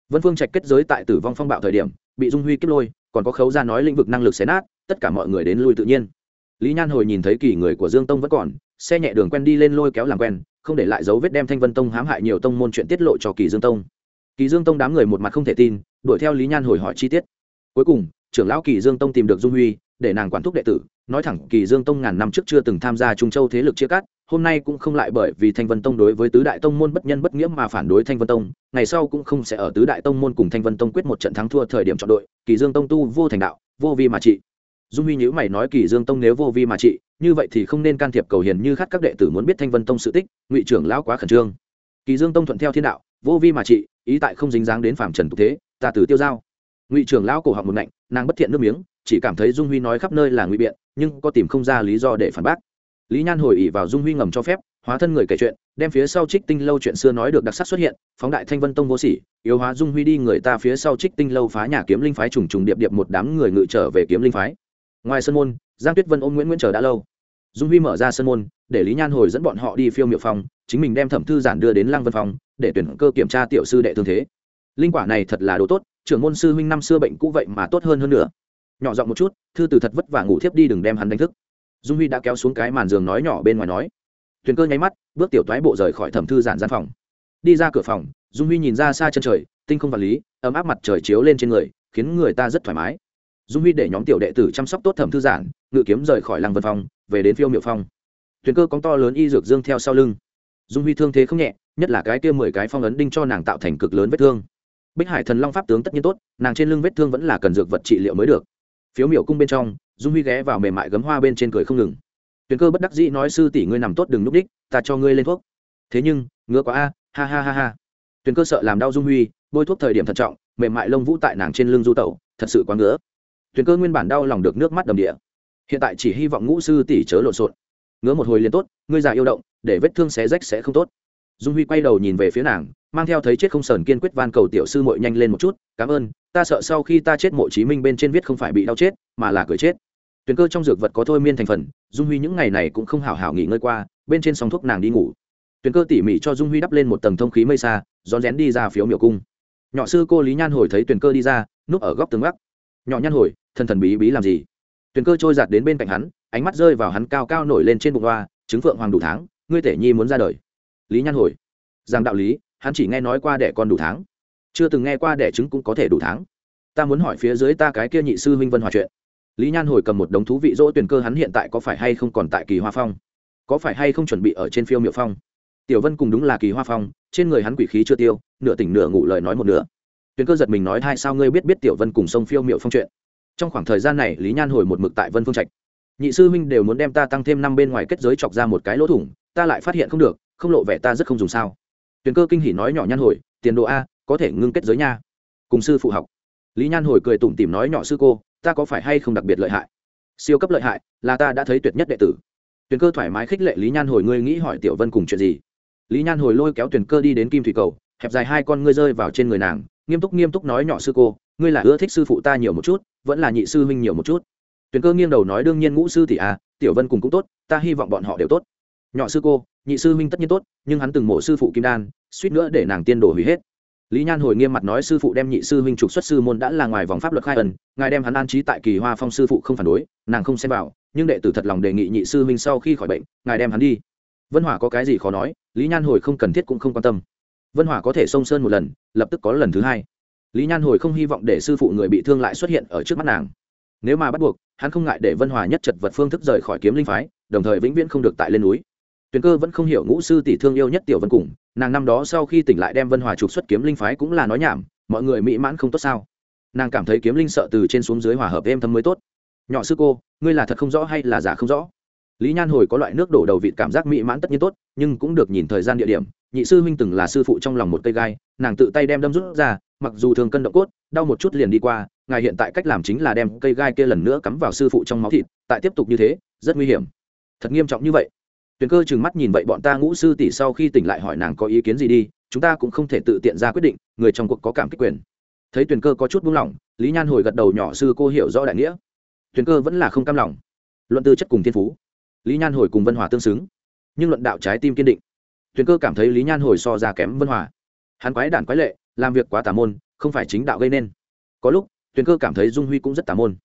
Vân phương trạch kết giới tại tử vong phong bạo thời điểm, bị dung huy kiếp lôi, còn có khấu ra nói lĩnh vực năng lực xé nát, tất cả mọi người đến lui tự nhiên. Lý nhan hồi nhìn thấy kỳ người của dương tông vẫn còn, xe nhẹ đường quen đi lên lôi kéo làm quen, không để lại dấu vết đem thanh vân tông hãm hại nhiều tông môn chuyện tiết lộ cho kỳ dương tông. Kỳ dương tông đám người một mặt không thể tin, đuổi theo lý nhan hồi hỏi chi tiết. Cuối cùng, trưởng lão kỳ dương tông tìm được dung huy để nàng quản thúc đệ tử, nói thẳng kỳ dương tông ngàn năm trước chưa từng tham gia trung châu thế lực chia cắt, hôm nay cũng không lại bởi vì thanh vân tông đối với tứ đại tông môn bất nhân bất nghĩa mà phản đối thanh vân tông, ngày sau cũng không sẽ ở tứ đại tông môn cùng thanh vân tông quyết một trận thắng thua thời điểm chọn đội, kỳ dương tông tu vô thành đạo, vô vi mà trị. Dung huy nhữ mày nói kỳ dương tông nếu vô vi mà trị, như vậy thì không nên can thiệp cầu hiền như khát các đệ tử muốn biết thanh vân tông sự tích, ngụy trưởng lão quá khẩn trương. Kỳ dương tông thuận theo thiên đạo, vô vi mà trị, ý tại không dính dáng đến phạm trần tục thế, ta tử tiêu giao. Ngụy trưởng lão cổ họng một ngạnh nàng bất thiện nước miếng, chỉ cảm thấy dung huy nói khắp nơi là ngụy biện, nhưng có tìm không ra lý do để phản bác. Lý nhan hồi ỉ vào dung huy ngầm cho phép, hóa thân người kể chuyện, đem phía sau trích tinh lâu chuyện xưa nói được đặc sắc xuất hiện, phóng đại thanh vân tông vô sỉ, yếu hóa dung huy đi người ta phía sau trích tinh lâu phá nhà kiếm linh phái trùng trùng điệp điệp một đám người ngự trở về kiếm linh phái. Ngoài sân môn, giang tuyết vân ôm nguyễn nguyễn chờ đã lâu. Dung huy mở ra sân môn, để lý nhan hồi dẫn bọn họ đi phiêu miệu phòng, chính mình đem thẩm thư giản đưa đến lăng vân phòng, để tuyển cơ kiểm tra tiểu sư đệ thương thế. Linh quả này thật là đồ tốt trưởng môn sư huynh năm xưa bệnh cũ vậy mà tốt hơn hơn nữa. Nhỏ giọng một chút thư từ thật vất vả ngủ thiếp đi đừng đem hắn đánh thức. Dung huy đã kéo xuống cái màn giường nói nhỏ bên ngoài nói. Thuyền cơ nháy mắt bước tiểu toái bộ rời khỏi thẩm thư giản gian phòng. Đi ra cửa phòng dung huy nhìn ra xa chân trời tinh không vật lý ấm áp mặt trời chiếu lên trên người khiến người ta rất thoải mái. Dung huy để nhóm tiểu đệ tử chăm sóc tốt thẩm thư giản ngự kiếm rời khỏi làng vân phòng, về đến phiêu miệu phong. Thuyền cơ cóng to lớn y dược dương theo sau lưng. Dung huy thương thế không nhẹ nhất là cái kia mười cái phong ấn đinh cho nàng tạo thành cực lớn vết thương bích hải thần long pháp tướng tất nhiên tốt, nàng trên lưng vết thương vẫn là cần dược vật trị liệu mới được. Phiếu miểu cung bên trong, dung huy ghé vào mềm mại gấm hoa bên trên cười không ngừng. Tuyền cơ bất đắc dĩ nói, sư tỷ ngươi nằm tốt đừng núp đích, ta cho ngươi lên thuốc. Thế nhưng, ngứa quá a, ha ha ha ha. Tuyền cơ sợ làm đau dung huy, bôi thuốc thời điểm thận trọng, mềm mại lông vũ tại nàng trên lưng du tẩu, thật sự quá ngứa. Tuyền cơ nguyên bản đau lòng được nước mắt đầm địa. Hiện tại chỉ hy vọng ngũ sư tỷ chớ lộn xộn. Ngứa một hồi liền tốt, ngươi già yêu động, để vết thương xé rách sẽ không tốt dung huy quay đầu nhìn về phía nàng, mang theo thấy chết không sờn kiên quyết van cầu tiểu sư mội nhanh lên một chút, cảm ơn, ta sợ sau khi ta chết mộ chí minh bên trên viết không phải bị đau chết, mà là cười chết. Tuyền cơ trong dược vật có thôi miên thành phần, dung huy những ngày này cũng không hào hào nghỉ ngơi qua, bên trên sóng thuốc nàng đi ngủ. Tuyền cơ tỉ mỉ cho dung huy đắp lên một tầng thông khí mây xa, rón rén đi ra phiếu miểu cung. Nhỏ sư cô lý nhan hồi thấy tuyền cơ đi ra, núp ở góc tường gác. Nhỏ nhan hồi, thần thần bí bí làm gì? Tuyền cơ trôi giạt đến bên cạnh hắn, ánh mắt rơi vào hắn cao cao nổi lên trên bụng hoa trứng phượng hoàng đủ tháng, ngươi tể nhi muốn ra đời lý nhan hồi. Rằng đạo lý, hắn chỉ nghe nói qua đẻ con đủ tháng. Chưa từng nghe qua đẻ trứng cũng có thể đủ tháng. Ta muốn hỏi phía dưới ta cái kia nhị sư huynh vân hòa chuyện. Lý nhan hồi cầm một đống thú vị dỗ tuyển cơ hắn hiện tại có phải hay không còn tại kỳ hoa phong? Có phải hay không chuẩn bị ở trên phiêu miệu phong? Tiểu vân cùng đúng là kỳ hoa phong, trên người hắn quỷ khí chưa tiêu, nửa tỉnh nửa ngủ lời nói một nửa. Tuyển cơ giật mình nói, hai sao ngươi biết biết tiểu vân cùng sông phiêu miệu phong chuyện? Trong khoảng thời gian này, lý nhan hồi một mực tại vân phương trạch. Nhị sư huynh đều muốn đem ta tăng thêm năm bên ngoài kết giới chọc ra một cái lỗ thủng, ta lại phát hiện không được không lộ vẻ ta rất không dùng sao. Tuyền cơ kinh hỉ nói nhỏ nhan hồi, tiền đồ a, có thể ngưng kết giới nha. Cùng sư phụ học. Lý nhan hồi cười tủm tỉm nói nhỏ sư cô, ta có phải hay không đặc biệt lợi hại? Siêu cấp lợi hại, là ta đã thấy tuyệt nhất đệ tử. Tuyền cơ thoải mái khích lệ lý nhan hồi, ngươi nghĩ hỏi tiểu vân cùng chuyện gì? Lý nhan hồi lôi kéo tuyền cơ đi đến kim thủy cầu, hẹp dài hai con ngươi rơi vào trên người nàng, nghiêm túc nghiêm túc nói nhỏ sư cô, ngươi là ưa thích sư phụ ta nhiều một chút, vẫn là nhị sư huynh nhiều một chút. Tuyền cơ nghiêng đầu nói, đương nhiên ngũ sư tỷ à tiểu vân cùng cũng tốt, ta hy vọng bọn họ đều tốt nhỏ sư cô, nhị sư huynh tất nhiên tốt, nhưng hắn từng mổ sư phụ kim đan, suýt nữa để nàng tiên đổ hủy hết. Lý nhan hồi nghiêm mặt nói sư phụ đem nhị sư huynh trục xuất sư môn đã là ngoài vòng pháp luật khai ẩn, ngài đem hắn an trí tại kỳ hoa phong sư phụ không phản đối, nàng không xem vào, nhưng đệ tử thật lòng đề nghị nhị sư huynh sau khi khỏi bệnh, ngài đem hắn đi. Vân hỏa có cái gì khó nói, lý nhan hồi không cần thiết cũng không quan tâm. Vân hỏa có thể xông sơn một lần, lập tức có lần thứ hai. Lý nhan hồi không hy vọng để sư phụ người bị thương lại xuất hiện ở trước mắt nàng. Nếu mà bắt buộc, hắn không ngại để vân hòa nhất chật vật phương thức rời khỏi kiếm linh phái, đồng thời vĩnh viễn không được tại lên núi tuyền cơ vẫn không hiểu ngũ sư tỷ thương yêu nhất tiểu vân cùng, nàng năm đó sau khi tỉnh lại đem vân hòa trục xuất kiếm linh phái cũng là nói nhảm, mọi người mỹ mãn không tốt sao? Nàng cảm thấy kiếm linh sợ từ trên xuống dưới hòa hợp êm thấm mới tốt. Nhỏ sư cô, ngươi là thật không rõ hay là giả không rõ? Lý nhan hồi có loại nước đổ đầu vịt cảm giác mỹ mãn tất nhiên tốt, nhưng cũng được nhìn thời gian địa điểm, nhị sư huynh từng là sư phụ trong lòng một cây gai, nàng tự tay đem đâm rút ra, mặc dù thường cân động cốt, đau một chút liền đi qua, ngài hiện tại cách làm chính là đem cây gai kia lần nữa cắm vào sư phụ trong máu thịt, tại tiếp tục như thế, rất nguy hiểm. Thật nghiêm trọng như vậy tuyền cơ chừng mắt nhìn vậy bọn ta ngũ sư tỷ sau khi tỉnh lại hỏi nàng có ý kiến gì đi, chúng ta cũng không thể tự tiện ra quyết định, người trong cuộc có cảm kích quyền. Thấy tuyền cơ có chút buông lỏng, lý nhan hồi gật đầu nhỏ sư cô hiểu rõ đại nghĩa. Tuyền cơ vẫn là không cam lòng. Luận tư chất cùng thiên phú. Lý nhan hồi cùng vân hòa tương xứng. Nhưng luận đạo trái tim kiên định. Tuyền cơ cảm thấy lý nhan hồi so ra kém vân hòa. Hắn quái đản quái lệ, làm việc quá tà môn, không phải chính đạo gây nên. Có lúc, tuyền cơ cảm thấy dung huy cũng rất tà môn.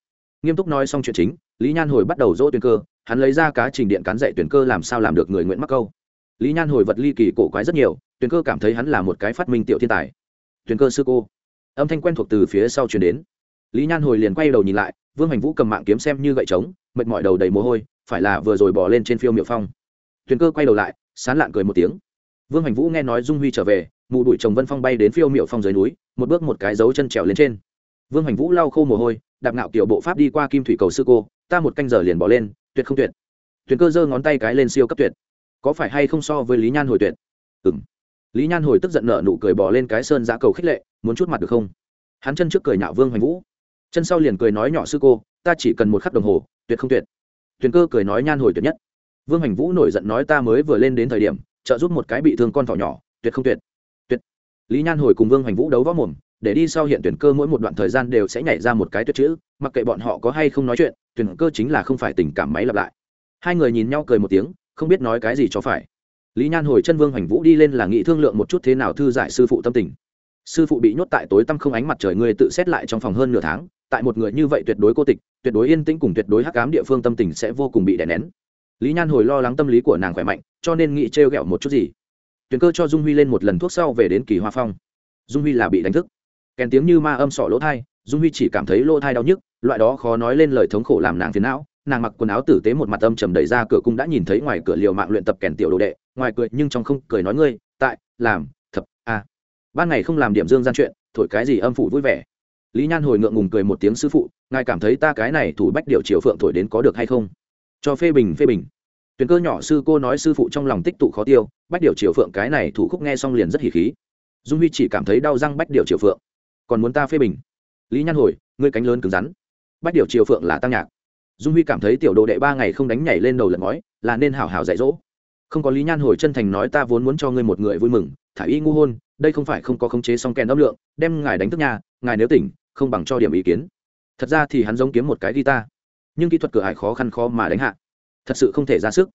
Nghiêm túc nói xong chuyện chính, lý nhan hồi bắt đầu dỗ tuyền cơ hắn lấy ra cá trình điện cán dạy tuyển cơ làm sao làm được người nguyễn mắc câu. Lý nhan hồi vật ly kỳ cổ quái rất nhiều, tuyển cơ cảm thấy hắn là một cái phát minh tiểu thiên tài. Tuyển cơ sư cô. Âm thanh quen thuộc từ phía sau chuyển đến. Lý nhan hồi liền quay đầu nhìn lại, vương hành vũ cầm mạng kiếm xem như gậy trống, mệt mỏi đầu đầy mồ hôi, phải là vừa rồi bỏ lên trên phiêu miệu phong. Tuyển cơ quay đầu lại, sán lạn cười một tiếng. Vương hành vũ nghe nói dung huy trở về mụ đuổi chồng vân phong bay đến phiêu miệu phong dưới núi, một bước một cái dấu chân trèo lên trên. Vương hành vũ lau khô mồ hôi, đạp ngạo kiểu bộ pháp đi qua kim thủy cầu sư cô, ta một canh giờ liền bỏ lên tuyệt không tuyệt. Tuyền cơ giơ ngón tay cái lên siêu cấp tuyệt. Có phải hay không so với lý nhan hồi tuyệt? Ừng lý nhan hồi tức giận nở nụ cười bỏ lên cái sơn giã cầu khích lệ, muốn chút mặt được không? Hắn chân trước cười nhạo vương hoành vũ. Chân sau liền cười nói nhỏ sư cô, ta chỉ cần một khắc đồng hồ, tuyệt không tuyệt. Tuyền cơ cười nói nhan hồi tuyệt nhất. Vương hoành vũ nổi giận nói ta mới vừa lên đến thời điểm, trợ giúp một cái bị thương con thỏ nhỏ, tuyệt không tuyệt. Tuyệt. Lý nhan hồi cùng vương hoành vũ đấu võ mồm để đi sau hiện tuyển cơ mỗi một đoạn thời gian đều sẽ nhảy ra một cái tuyệt chữ, mặc kệ bọn họ có hay không nói chuyện, tuyển cơ chính là không phải tình cảm máy lặp lại. Hai người nhìn nhau cười một tiếng, không biết nói cái gì cho phải. Lý nhan hồi chân vương hoành vũ đi lên là nghị thương lượng một chút thế nào thư giải sư phụ tâm tình. Sư phụ bị nhốt tại tối tăm không ánh mặt trời người tự xét lại trong phòng hơn nửa tháng, tại một người như vậy tuyệt đối cô tịch, tuyệt đối yên tĩnh cùng tuyệt đối hắc cám địa phương tâm tình sẽ vô cùng bị đè nén. Lý nhan hồi lo lắng tâm lý của nàng khỏe mạnh, cho nên nghị trêu ghẹo một chút gì. Tuyền cơ cho dung huy lên một lần thuốc sau về đến kỳ hoa phong. Dung huy là bị đánh thức kèn tiếng như ma âm sọ lỗ thai, dung huy chỉ cảm thấy lỗ thai đau nhức, loại đó khó nói lên lời thống khổ làm nàng phiền não. Nàng mặc quần áo tử tế một mặt âm trầm đẩy ra cửa cung đã nhìn thấy ngoài cửa liều mạng luyện tập kèn tiểu đồ đệ, ngoài cười nhưng trong không cười nói ngươi, tại, làm, thập, a. Ban ngày không làm điểm dương gian chuyện, thổi cái gì âm phủ vui vẻ. Lý nhan hồi ngượng ngùng cười một tiếng sư phụ, ngài cảm thấy ta cái này thủ bách điệu triều phượng thổi đến có được hay không? Cho phê bình phê bình. Tuyền cơ nhỏ sư cô nói sư phụ trong lòng tích tụ khó tiêu, bách điệu triều phượng cái này thủ khúc nghe xong liền rất hỉ khí. Dung huy chỉ cảm thấy đau răng bách điệu triều phượng còn muốn ta phê bình? Lý nhan hồi, ngươi cánh lớn cứng rắn. Bách điều triều phượng là tăng nhạc. Dung huy cảm thấy tiểu đồ đệ ba ngày không đánh nhảy lên đầu lật ngói, là nên hào hào dạy dỗ. Không có lý nhan hồi chân thành nói ta vốn muốn cho ngươi một người vui mừng, thả y ngu hôn, đây không phải không có khống chế song kèn âm lượng, đem ngài đánh thức nhà, ngài nếu tỉnh, không bằng cho điểm ý kiến. Thật ra thì hắn giống kiếm một cái guitar, nhưng kỹ thuật cửa hải khó khăn khó mà đánh hạ. Thật sự không thể ra sức.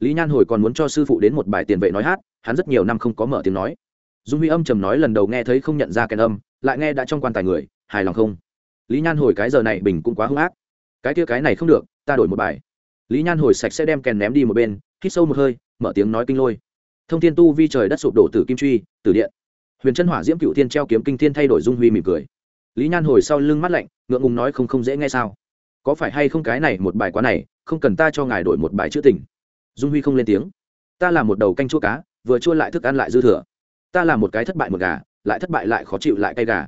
Lý nhan hồi còn muốn cho sư phụ đến một bài tiền vệ nói hát, hắn rất nhiều năm không có mở tiếng nói dung huy âm trầm nói lần đầu nghe thấy không nhận ra kèn âm, lại nghe đã trong quan tài người, hài lòng không? Lý nhan hồi cái giờ này bình cũng quá hung ác. Cái kia cái này không được, ta đổi một bài. Lý nhan hồi sạch sẽ đem kèn ném đi một bên, hít sâu một hơi, mở tiếng nói kinh lôi. Thông thiên tu vi trời đất sụp đổ từ kim truy từ điện. Huyền chân hỏa diễm cựu thiên treo kiếm kinh thiên thay đổi dung huy mỉm cười. Lý nhan hồi sau lưng mắt lạnh, ngượng ngùng nói không không dễ nghe sao. Có phải hay không cái này một bài quá này, không cần ta cho ngài đổi một bài chữ tình. Dung huy không lên tiếng. Ta là một đầu canh chua cá, vừa chua lại thức ăn lại dư thừa ta là một cái thất bại một gà, lại thất bại lại khó chịu lại cay gà.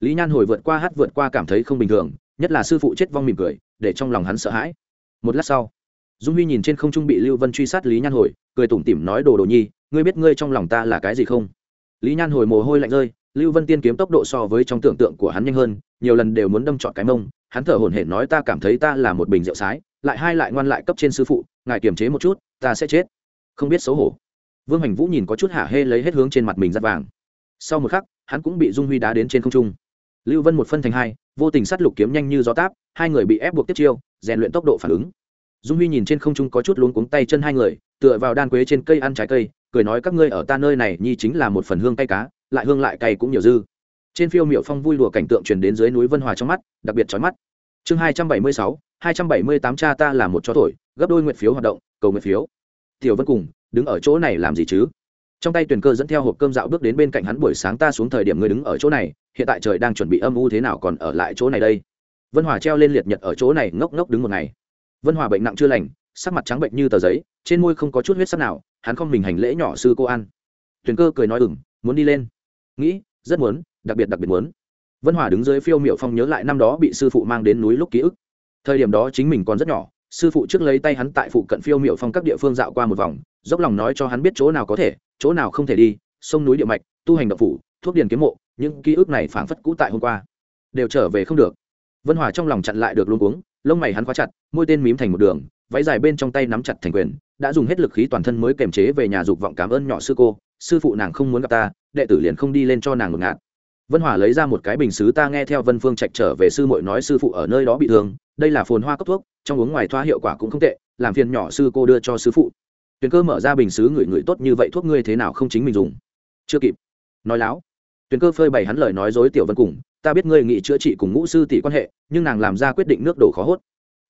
Lý nhan hồi vượt qua hát vượt qua cảm thấy không bình thường, nhất là sư phụ chết vong mỉm cười, để trong lòng hắn sợ hãi. Một lát sau, dung huy nhìn trên không trung bị lưu vân truy sát lý nhan hồi, cười tủm tỉm nói, đồ đồ nhi, ngươi biết ngươi trong lòng ta là cái gì không? Lý nhan hồi mồ hôi lạnh rơi, lưu vân tiên kiếm tốc độ so với trong tưởng tượng của hắn nhanh hơn, nhiều lần đều muốn đâm trọn cái mông, hắn thở hổn hển nói, ta cảm thấy ta là một bình rượu sái, lại hai lại ngoan lại cấp trên sư phụ, ngài kiềm chế một chút, ta sẽ chết. Không biết xấu hổ vương hành vũ nhìn có chút hả hê lấy hết hướng trên mặt mình giắt vàng. Sau một khắc, hắn cũng bị dung huy đá đến trên không trung. Lưu vân một phân thành hai, vô tình sát lục kiếm nhanh như gió táp, hai người bị ép buộc tiếp chiêu, rèn luyện tốc độ phản ứng. Dung huy nhìn trên không trung có chút luống cuống tay chân hai người, tựa vào đan quế trên cây ăn trái cây, cười nói các ngươi ở ta nơi này nhi chính là một phần hương cay cá, lại hương lại cay cũng nhiều dư. Trên phiêu miệu phong vui lùa cảnh tượng truyền đến dưới núi vân hòa trong mắt, đặc biệt trói mắt. Chương hai trăm bảy mươi sáu, hai trăm bảy mươi tám cha ta là một chó thổi, gấp đôi nguyện phiếu hoạt động, cầu nguyện phiếu. Tiểu vân cùng đứng ở chỗ này làm gì chứ? Trong tay tuyển cơ dẫn theo hộp cơm dạo bước đến bên cạnh hắn buổi sáng ta xuống thời điểm ngươi đứng ở chỗ này, hiện tại trời đang chuẩn bị âm u thế nào còn ở lại chỗ này đây? Vân hòa treo lên liệt nhật ở chỗ này ngốc ngốc đứng một ngày. Vân hòa bệnh nặng chưa lành, sắc mặt trắng bệnh như tờ giấy, trên môi không có chút huyết sắc nào, hắn không mình hành lễ nhỏ sư cô ăn tuyển cơ cười nói ừng muốn đi lên. Nghĩ, rất muốn, đặc biệt đặc biệt muốn. Vân hòa đứng dưới phiêu miệu phong nhớ lại năm đó bị sư phụ mang đến núi lúc ký ức. Thời điểm đó chính mình còn rất nhỏ, sư phụ trước lấy tay hắn tại phụ cận phiêu miệu phong các địa phương dạo qua một vòng dốc lòng nói cho hắn biết chỗ nào có thể chỗ nào không thể đi sông núi địa mạch tu hành độc phủ thuốc điền kiếm mộ những ký ức này phảng phất cũ tại hôm qua đều trở về không được. Vân hòa trong lòng chặn lại được luôn uống, lông mày hắn khóa chặt môi tên mím thành một đường váy dài bên trong tay nắm chặt thành quyền đã dùng hết lực khí toàn thân mới kềm chế về nhà dục vọng cảm ơn nhỏ sư cô sư phụ nàng không muốn gặp ta đệ tử liền không đi lên cho nàng ngột ngạt. Vân hòa lấy ra một cái bình xứ ta nghe theo vân phương trạch trở về sư muội nói sư phụ ở nơi đó bị thương đây là phồn hoa cấp thuốc trong uống ngoài thoa hiệu quả cũng không tệ làm phiền nhỏ sư cô đưa cho sư phụ tuyền cơ mở ra bình xứ người người tốt như vậy thuốc ngươi thế nào không chính mình dùng? Chưa kịp. Nói láo. Tuyền cơ phơi bày hắn lời nói dối tiểu vân cùng, ta biết ngươi nghị chữa trị cùng ngũ sư tỷ quan hệ, nhưng nàng làm ra quyết định nước đổ khó hốt.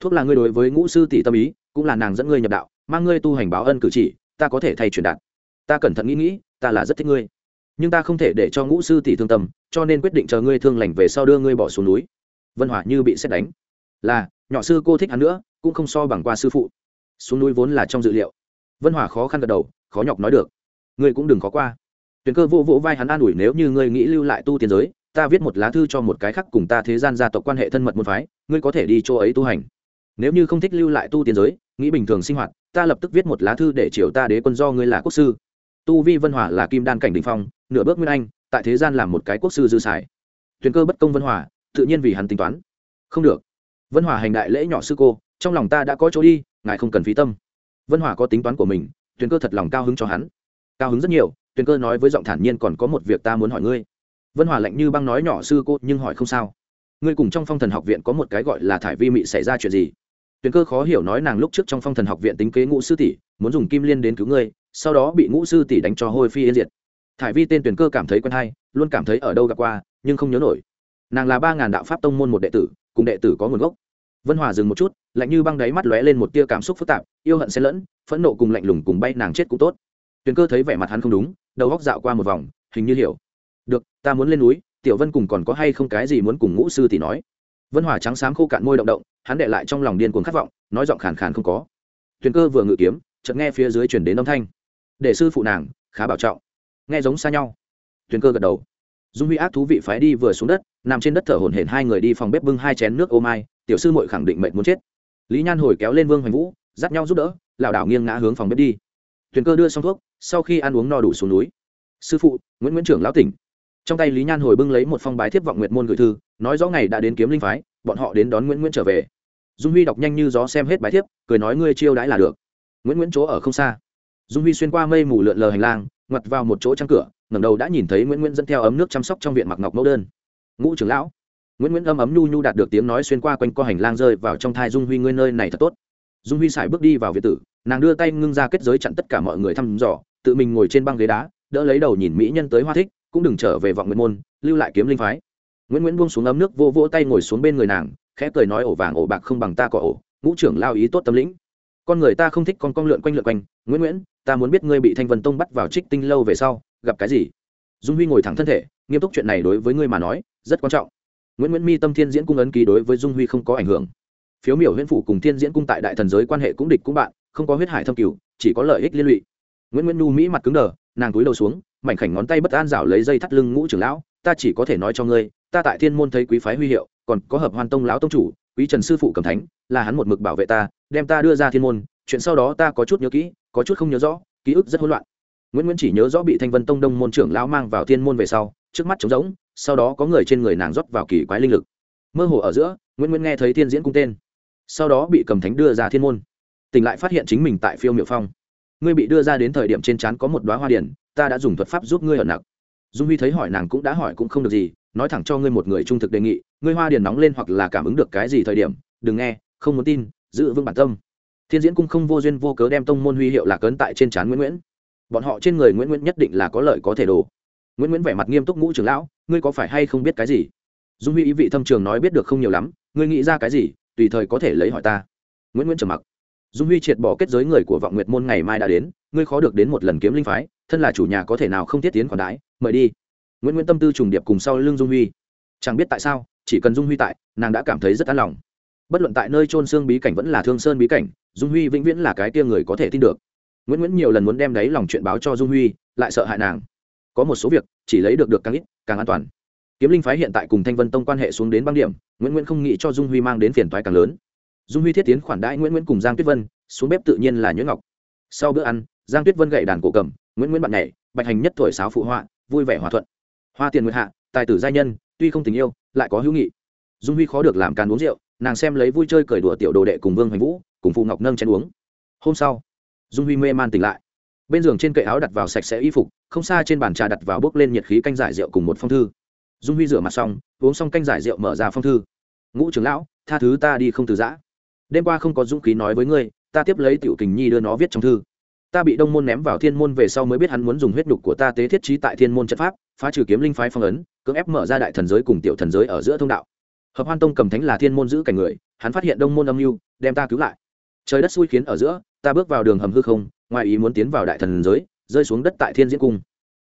Thuốc là ngươi đối với ngũ sư tỷ tâm ý, cũng là nàng dẫn ngươi nhập đạo, mang ngươi tu hành báo ân cử chỉ, ta có thể thay truyền đạt. Ta cẩn thận nghĩ nghĩ, ta là rất thích ngươi. Nhưng ta không thể để cho ngũ sư tỷ thương tâm, cho nên quyết định chờ ngươi thương lành về sau đưa ngươi bỏ xuống núi. Vân hỏa như bị xét đánh. Là, nhỏ sư cô thích hắn nữa, cũng không so bằng qua sư phụ. Xuống núi vốn là trong dự liệu vân hòa khó khăn gật đầu, khó nhọc nói được. Ngươi cũng đừng khó qua. Tuyền cơ vỗ vỗ vai hắn an ủi nếu như ngươi nghĩ lưu lại tu tiên giới, ta viết một lá thư cho một cái khác cùng ta thế gian gia tộc quan hệ thân mật môn phái, ngươi có thể đi chỗ ấy tu hành. Nếu như không thích lưu lại tu tiên giới, nghĩ bình thường sinh hoạt, ta lập tức viết một lá thư để chiều ta đế quân do ngươi là quốc sư. Tu vi vân hòa là kim đan cảnh đình phong, nửa bước nguyên anh, tại thế gian làm một cái quốc sư dư xài. Tuyền cơ bất công vân hòa, tự nhiên vì hắn tính toán. Không được. Vân hòa hành đại lễ nhỏ sư cô, trong lòng ta đã có chỗ đi, ngài không cần phí tâm vân hòa có tính toán của mình, tuyền cơ thật lòng cao hứng cho hắn. Cao hứng rất nhiều, tuyền cơ nói với giọng thản nhiên còn có một việc ta muốn hỏi ngươi. Vân hòa lạnh như băng nói nhỏ sư cô, nhưng hỏi không sao. Ngươi cùng trong phong thần học viện có một cái gọi là thải vi mị xảy ra chuyện gì? Tuyền cơ khó hiểu nói nàng lúc trước trong phong thần học viện tính kế ngũ sư tỷ, muốn dùng kim liên đến cứu ngươi, sau đó bị ngũ sư tỷ đánh cho hôi phi yên diệt. Thải vi tên Tuyền cơ cảm thấy quen hay, luôn cảm thấy ở đâu gặp qua, nhưng không nhớ nổi. Nàng là ba ngàn đạo pháp tông môn một đệ tử, cùng đệ tử có nguồn gốc. Vân hòa dừng một chút lạnh như băng đáy mắt lóe lên một tia cảm xúc phức tạp, yêu hận xen lẫn, phẫn nộ cùng lạnh lùng cùng bay nàng chết cũng tốt. Tuyền cơ thấy vẻ mặt hắn không đúng, đầu góc dạo qua một vòng, hình như hiểu. Được, ta muốn lên núi, tiểu vân cùng còn có hay không cái gì muốn cùng ngũ sư tỷ nói? Vân hòa trắng xám khô cạn môi động động, hắn đệ lại trong lòng điên cuồng khát vọng, nói giọng khàn khàn không có. Tuyền cơ vừa ngự kiếm, chợt nghe phía dưới chuyển đến âm thanh. Để sư phụ nàng, khá bảo trọng. Nghe giống xa nhau. Tuyền cơ gật đầu. Dung huy ác thú vị phái đi vừa xuống đất, nằm trên đất thở hổn hển hai người đi phòng bếp bưng hai chén nước ô mai, tiểu sư muội khẳng định mệnh muốn chết lý nhan hồi kéo lên vương hoành vũ, dắt nhau giúp đỡ, lảo đảo nghiêng ngã hướng phòng bếp đi. Thuyền cơ đưa xong thuốc, sau khi ăn uống no đủ xuống núi. Sư phụ, nguyễn nguyễn trưởng lão tỉnh. Trong tay lý nhan hồi bưng lấy một phong bái thiếp vọng nguyệt môn gửi thư, nói rõ ngày đã đến kiếm linh phái, bọn họ đến đón nguyễn nguyễn trở về. Dung huy đọc nhanh như gió xem hết bái thiếp, cười nói, ngươi chiêu đãi là được. Nguyễn nguyễn chỗ ở không xa. Dung huy xuyên qua mây mù lượn lờ hành lang, ngoặt vào một chỗ trăng cửa, ngẩng đầu đã nhìn thấy nguyễn nguyễn dẫn theo ấm nước chăm sóc trong viện mặc ngọc mẫu đơn. Ngũ trưởng lão nguyễn nguyễn âm ấm nhu nhu đạt được tiếng nói xuyên qua quanh co hành lang rơi vào trong thai dung huy ngươi nơi này thật tốt dung huy xài bước đi vào việt tử nàng đưa tay ngưng ra kết giới chặn tất cả mọi người thăm dò tự mình ngồi trên băng ghế đá đỡ lấy đầu nhìn mỹ nhân tới hoa thích cũng đừng trở về vọng nguyện môn lưu lại kiếm linh phái nguyễn nguyễn buông xuống ấm nước vô vỗ tay ngồi xuống bên người nàng khẽ cười nói ổ vàng ổ bạc không bằng ta có ổ ngũ trưởng lao ý tốt tâm lĩnh con người ta không thích con con lượn quanh lượn quanh nguyễn nguyễn ta muốn biết ngươi bị thanh vân tông bắt vào trích tinh lâu về sau gặp cái gì dung huy ngồi thẳng thân thể nghiêm túc chuyện này đối với ngươi mà nói rất quan trọng nguyễn nguyễn mi tâm thiên diễn cung ấn ký đối với dung huy không có ảnh hưởng phiếu miểu huyễn phủ cùng thiên diễn cung tại đại thần giới quan hệ cũng địch cũng bạn không có huyết hải thâm cửu chỉ có lợi ích liên lụy nguyễn nguyễn nu mỹ mặt cứng đờ nàng túi đầu xuống mảnh khảnh ngón tay bất an rảo lấy dây thắt lưng ngũ trưởng lão ta chỉ có thể nói cho ngươi ta tại thiên môn thấy quý phái huy hiệu còn có hợp hoan tông lão tông chủ quý trần sư phụ cầm thánh là hắn một mực bảo vệ ta đem ta đưa ra thiên môn chuyện sau đó ta có chút nhớ kỹ có chút không nhớ rõ ký ức rất hỗn loạn nguyễn nguyễn chỉ nhớ rõ bị thanh vân tông đông môn trưởng lão mang vào thiên môn về sau trước mắt trống rỗng sau đó có người trên người nàng rót vào kỳ quái linh lực mơ hồ ở giữa nguyễn nguyễn nghe thấy thiên diễn cung tên sau đó bị cầm thánh đưa ra thiên môn tỉnh lại phát hiện chính mình tại phiêu miệu phong ngươi bị đưa ra đến thời điểm trên trán có một đoá hoa điển ta đã dùng thuật pháp giúp ngươi ở nặc dung huy thấy hỏi nàng cũng đã hỏi cũng không được gì nói thẳng cho ngươi một người trung thực đề nghị ngươi hoa điển nóng lên hoặc là cảm ứng được cái gì thời điểm đừng nghe không muốn tin giữ vững bản tâm thiên diễn cung không vô duyên vô cớ đem tông môn huy hiệu lạc ấn tại trên trán nguyễn nguyễn bọn họ trên người nguyễn nguyễn nhất định là có lợi có thể đồ nguyễn nguyễn vẻ mặt nghiêm túc ngũ trưởng lão ngươi có phải hay không biết cái gì dung huy ý vị thâm trường nói biết được không nhiều lắm ngươi nghĩ ra cái gì tùy thời có thể lấy hỏi ta nguyễn nguyễn trầm mặc dung huy triệt bỏ kết giới người của vọng nguyệt môn ngày mai đã đến ngươi khó được đến một lần kiếm linh phái thân là chủ nhà có thể nào không thiết tiến khoản đái mời đi nguyễn nguyễn tâm tư trùng điệp cùng sau lưng dung huy chẳng biết tại sao chỉ cần dung huy tại nàng đã cảm thấy rất an lòng bất luận tại nơi trôn xương bí cảnh vẫn là thương sơn bí cảnh dung huy vĩnh viễn là cái tia người có thể tin được nguyễn nguyễn nhiều lần muốn đem đấy lòng chuyện báo cho dung huy, lại sợ hại nàng. có một số việc, chỉ lấy được được càng ít, càng an toàn. kiếm linh phái hiện tại cùng thanh vân tông quan hệ xuống đến băng điểm, nguyễn nguyễn không nghĩ cho dung huy mang đến phiền toái càng lớn. dung huy thiết tiến khoản đãi nguyễn nguyễn cùng giang tuyết vân, xuống bếp tự nhiên là nhuyễn ngọc. sau bữa ăn, giang tuyết vân gậy đàn cổ cầm, nguyễn nguyễn bạn nhảy, bạch hành nhất thổi sáo phụ họa, vui vẻ hòa thuận. hoa tiền nguyệt hạ, tài tử giai nhân, tuy không tình yêu, lại có hữu nghị. dung huy khó được làm càn uống rượu, nàng xem lấy vui chơi cởi đùa tiểu đồ đệ cùng vương hoành vũ, cùng phụ ngọc nâng chén uống. hôm sau dung huy mê man tỉnh lại. Bên giường trên cậy áo đặt vào sạch sẽ y phục, không xa trên bàn trà đặt vào bước lên nhiệt khí canh giải rượu cùng một phong thư. Dung huy rửa mặt xong, uống xong canh giải rượu mở ra phong thư. Ngũ trưởng lão, tha thứ ta đi không từ giã. Đêm qua không có dũng khí nói với ngươi, ta tiếp lấy tiểu kình nhi đưa nó viết trong thư. Ta bị đông môn ném vào thiên môn về sau mới biết hắn muốn dùng huyết đục của ta tế thiết trí tại thiên môn trận pháp, phá trừ kiếm linh phái phong ấn, cưỡng ép mở ra đại thần giới cùng tiểu thần giới ở giữa thông đạo. Hợp hoan tông cầm thánh là thiên môn giữ cảnh người, hắn phát hiện đông môn âm mưu, đem ta cứu lại. Trời đất xui khiến ở giữa ta bước vào đường hầm hư không, ngoài ý muốn tiến vào đại thần giới, rơi xuống đất tại thiên diễn cung.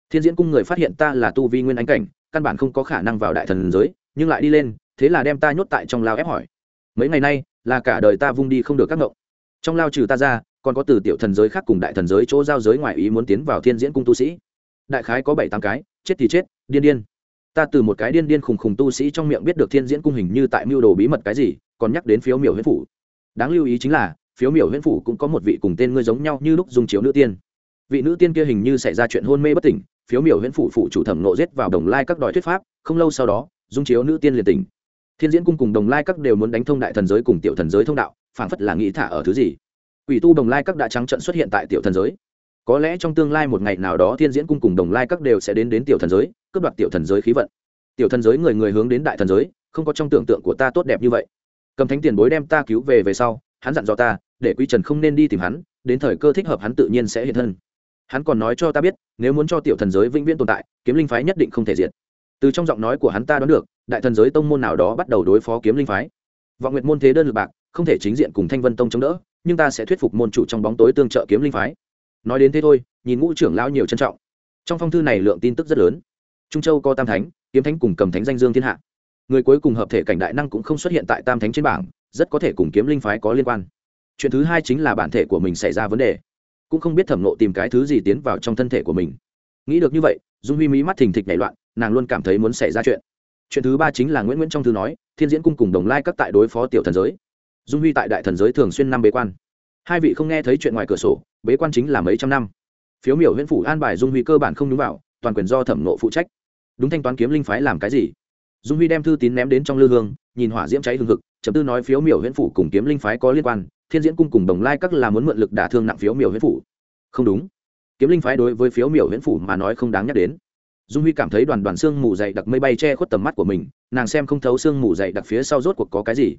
Thiên diễn cung người phát hiện ta là tu vi nguyên ánh cảnh, căn bản không có khả năng vào đại thần giới, nhưng lại đi lên, thế là đem ta nhốt tại trong lao ép hỏi. Mấy ngày nay, là cả đời ta vung đi không được các ngộng trong lao trừ ta ra, còn có từ tiểu thần giới khác cùng đại thần giới chỗ giao giới ngoài ý muốn tiến vào thiên diễn cung tu sĩ. Đại khái có bảy tám cái, chết thì chết, điên điên. Ta từ một cái điên điên khùng khùng tu sĩ trong miệng biết được thiên diễn cung hình như tại mưu đồ bí mật cái gì, còn nhắc đến phiếu miểu huyết phủ. Đáng lưu ý chính là phiếu miểu huyễn phủ cũng có một vị cùng tên ngươi giống nhau như lúc dung chiếu nữ tiên. Vị nữ tiên kia hình như xảy ra chuyện hôn mê bất tỉnh, phiếu miểu huyễn phủ phụ chủ thẩm nộ giết vào đồng lai các đòi thuyết pháp, không lâu sau đó dung chiếu nữ tiên liền tỉnh. Thiên diễn cung cùng đồng lai các đều muốn đánh thông đại thần giới cùng tiểu thần giới thông đạo, phảng phất là nghĩ thả ở thứ gì. Ủy tu đồng lai các đã trắng trận xuất hiện tại tiểu thần giới. Có lẽ trong tương lai một ngày nào đó thiên diễn cung cùng đồng lai các đều sẽ đến đến tiểu thần giới, cướp đoạt tiểu thần giới khí vận. Tiểu thần giới người người hướng đến đại thần giới, không có trong tưởng tượng của ta tốt đẹp như vậy. Cầm thánh tiền bối đem ta cứu về về sau hắn dặn dò ta, để quý trần không nên đi tìm hắn, đến thời cơ thích hợp hắn tự nhiên sẽ hiện thân. Hắn còn nói cho ta biết, nếu muốn cho tiểu thần giới vĩnh viễn tồn tại, kiếm linh phái nhất định không thể diệt. Từ trong giọng nói của hắn ta đoán được, đại thần giới tông môn nào đó bắt đầu đối phó kiếm linh phái. Vọng nguyệt môn thế đơn lực bạc, không thể chính diện cùng thanh vân tông chống đỡ, nhưng ta sẽ thuyết phục môn chủ trong bóng tối tương trợ kiếm linh phái. Nói đến thế thôi, nhìn ngũ trưởng lão nhiều trân trọng. Trong phong thư này lượng tin tức rất lớn. Trung châu có tam thánh, kiếm thánh cùng cầm thánh danh dương thiên hạ. Người cuối cùng hợp thể cảnh đại năng cũng không xuất hiện tại tam thánh trên bảng rất có thể cùng kiếm linh phái có liên quan. Chuyện thứ hai chính là bản thể của mình xảy ra vấn đề. Cũng không biết thẩm nộ tìm cái thứ gì tiến vào trong thân thể của mình. Nghĩ được như vậy, dung huy mỹ mắt thình thịch nảy loạn, nàng luôn cảm thấy muốn xảy ra chuyện. Chuyện thứ ba chính là nguyễn nguyễn trong thư nói, thiên diễn cung cùng đồng lai các tại đối phó tiểu thần giới. Dung huy tại đại thần giới thường xuyên năm bế quan. Hai vị không nghe thấy chuyện ngoài cửa sổ, bế quan chính là mấy trăm năm. Phiếu miểu huyện phủ an bài dung huy cơ bản không đúng vào, toàn quyền do thẩm nộ phụ trách. Đúng thanh toán kiếm linh phái làm cái gì? Dung huy đem thư tín ném đến trong lư hương, nhìn hỏa diễm cháy hương thực chấm tư nói phiếu miểu huyễn phủ cùng kiếm linh phái có liên quan, thiên diễn cung cùng đồng lai các là muốn mượn lực đả thương nặng phiếu miểu huyễn phủ. Không đúng. Kiếm linh phái đối với phiếu miểu huyễn phủ mà nói không đáng nhắc đến. Dung huy cảm thấy đoàn đoàn xương mù dày đặc mây bay che khuất tầm mắt của mình, nàng xem không thấu xương mù dày đặc phía sau rốt cuộc có cái gì.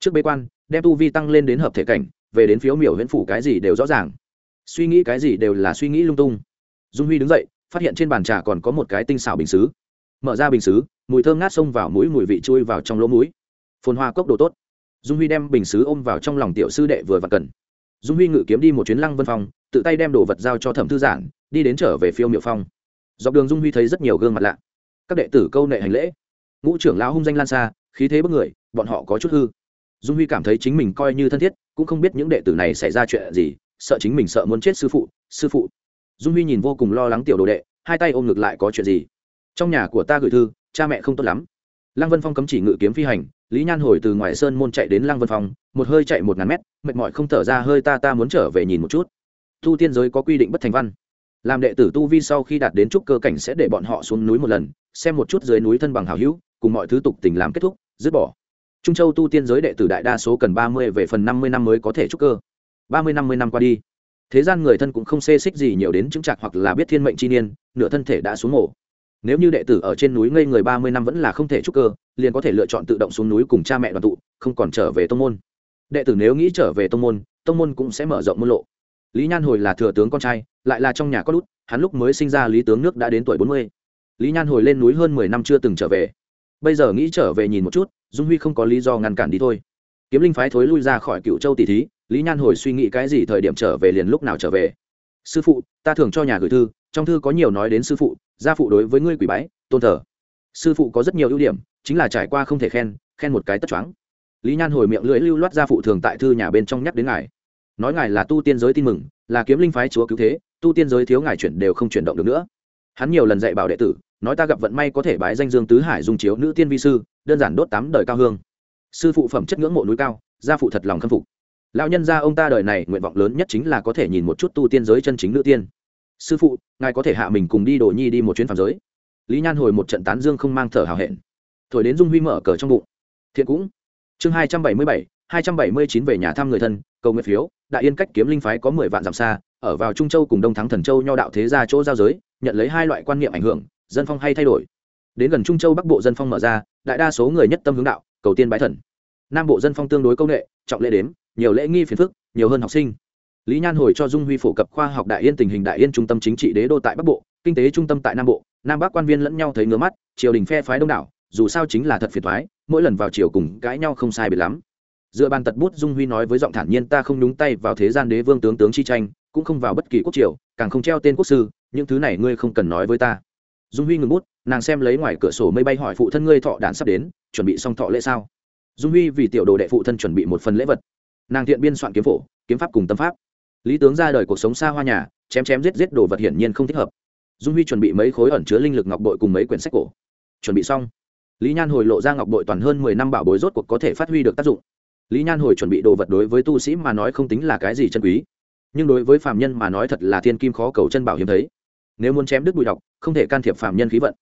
Trước bế quan, đem tu vi tăng lên đến hợp thể cảnh, về đến phiếu miểu huyễn phủ cái gì đều rõ ràng. Suy nghĩ cái gì đều là suy nghĩ lung tung. Dung huy đứng dậy, phát hiện trên bàn trà còn có một cái tinh xảo bình xứ. Mở ra bình xứ, mùi thơm ngát xông vào mũi mùi vị chui vào trong lỗ mũi phồn hoa cốc đồ tốt. Dung huy đem bình xứ ôm vào trong lòng tiểu sư đệ vừa và cần. Dung huy ngự kiếm đi một chuyến lăng vân phong, tự tay đem đồ vật giao cho thẩm thư giản, đi đến trở về phiêu miệu phong. Dọc đường dung huy thấy rất nhiều gương mặt lạ. Các đệ tử câu nệ hành lễ. Ngũ trưởng lão hung danh lan xa, khí thế bất người, bọn họ có chút hư. Dung huy cảm thấy chính mình coi như thân thiết, cũng không biết những đệ tử này xảy ra chuyện gì, sợ chính mình sợ muốn chết sư phụ sư phụ. Dung huy nhìn vô cùng lo lắng tiểu đồ đệ, hai tay ôm ngược lại có chuyện gì? Trong nhà của ta gửi thư, cha mẹ không tốt lắm. Lăng vân phong cấm chỉ ngự kiếm phi hành lý nhan hồi từ ngoài sơn môn chạy đến lăng vân phong, một hơi chạy một ngàn mét, mệt mỏi không thở ra, hơi ta ta muốn trở về nhìn một chút. Tu tiên giới có quy định bất thành văn. Làm đệ tử tu vi sau khi đạt đến trúc cơ cảnh sẽ để bọn họ xuống núi một lần, xem một chút dưới núi thân bằng hào hữu, cùng mọi thứ tục tình làm kết thúc, dứt bỏ. Trung châu tu tiên giới đệ tử đại đa số cần ba mươi về phần năm mươi năm mới có thể trúc cơ. Ba mươi năm mươi năm qua đi, thế gian người thân cũng không xê xích gì nhiều đến chứng trạc hoặc là biết thiên mệnh chi niên, nửa thân thể đã xuống mổ nếu như đệ tử ở trên núi ngây người ba mươi năm vẫn là không thể trúc cơ, liền có thể lựa chọn tự động xuống núi cùng cha mẹ đoàn tụ, không còn trở về tông môn. Đệ tử nếu nghĩ trở về tông môn tông môn cũng sẽ mở rộng môn lộ. Lý nhan hồi là thừa tướng con trai, lại là trong nhà có lút, hắn lúc mới sinh ra lý tướng nước đã đến tuổi bốn mươi. Lý nhan hồi lên núi hơn mười năm chưa từng trở về. Bây giờ nghĩ trở về nhìn một chút, dung huy không có lý do ngăn cản đi thôi. Kiếm linh phái thối lui ra khỏi cựu châu tỷ thí, lý nhan hồi suy nghĩ cái gì thời điểm trở về liền lúc nào trở về. Sư phụ, ta thường cho nhà gửi thư, trong thư có nhiều nói đến sư phụ gia phụ đối với ngươi quỷ bái, tôn thờ. Sư phụ có rất nhiều ưu điểm, chính là trải qua không thể khen khen một cái tất choáng. Lý nhan hồi miệng lưỡi lưu loát gia phụ thường tại thư nhà bên trong nhắc đến ngài. Nói ngài là tu tiên giới tin mừng, là kiếm linh phái chúa cứu thế, tu tiên giới thiếu ngài chuyển đều không chuyển động được nữa. Hắn nhiều lần dạy bảo đệ tử, nói ta gặp vận may có thể bái danh dương tứ hải dung chiếu nữ tiên vi sư, đơn giản đốt tám đời cao hương. Sư phụ phẩm chất ngưỡng mộ núi cao, gia phụ thật lòng khâm phục. Lão nhân gia ông ta đời này nguyện vọng lớn nhất chính là có thể nhìn một chút tu tiên giới chân chính nữ tiên sư phụ, ngài có thể hạ mình cùng đi đồ nhi đi một chuyến phạm giới. Lý nhan hồi một trận tán dương không mang thở hào hẹn. Thổi đến dung huy mở cờ trong bụng. Thiện cũng. Chương hai trăm bảy mươi bảy, hai trăm bảy mươi chín về nhà thăm người thân, cầu nguyện phiếu, đại yên cách kiếm linh phái có mười vạn dặm xa, ở vào trung châu cùng đông thắng thần châu nho đạo thế gia chỗ giao giới, nhận lấy hai loại quan niệm ảnh hưởng, dân phong hay thay đổi. Đến gần trung châu bắc bộ dân phong mở ra, đại đa số người nhất tâm hướng đạo, cầu tiên bái thần. Nam bộ dân phong tương đối công nghệ, trọng lễ đếm, nhiều lễ nghi phiền phức, nhiều hơn học sinh lý nhan hồi cho dung huy phổ cập khoa học đại yên tình hình đại yên trung tâm chính trị đế đô tại bắc bộ, kinh tế trung tâm tại nam bộ. Nam bắc quan viên lẫn nhau thấy ngứa mắt, triều đình phe phái đông đảo, dù sao chính là thật phiền thoái mỗi lần vào triều cùng cãi nhau không sai biệt lắm. Dựa bàn tật bút dung huy nói với giọng thản nhiên, ta không đúng tay vào thế gian đế vương tướng tướng chi tranh, cũng không vào bất kỳ quốc triều, càng không treo tên quốc sư, những thứ này ngươi không cần nói với ta. Dung huy ngừng bút, nàng xem lấy ngoài cửa sổ mây bay hỏi, phụ thân ngươi thọ đản sắp đến, chuẩn bị xong thọ lễ sao? Dung huy vì tiểu đồ đệ phụ thân chuẩn bị một phần lễ vật. Nàng thiện biên soạn kiếm phổ, kiếm pháp cùng tâm pháp lý tướng ra đời cuộc sống xa hoa nhà, chém chém giết giết đồ vật hiển nhiên không thích hợp. Dung huy chuẩn bị mấy khối ẩn chứa linh lực ngọc bội cùng mấy quyển sách cổ. Chuẩn bị xong, lý nhan hồi lộ ra ngọc bội toàn hơn mười năm bảo bối rốt cuộc có thể phát huy được tác dụng. Lý nhan hồi chuẩn bị đồ vật đối với tu sĩ mà nói không tính là cái gì chân quý, nhưng đối với phạm nhân mà nói thật là thiên kim khó cầu chân bảo hiếm thấy. Nếu muốn chém đứt bụi độc, không thể can thiệp phạm nhân khí vận.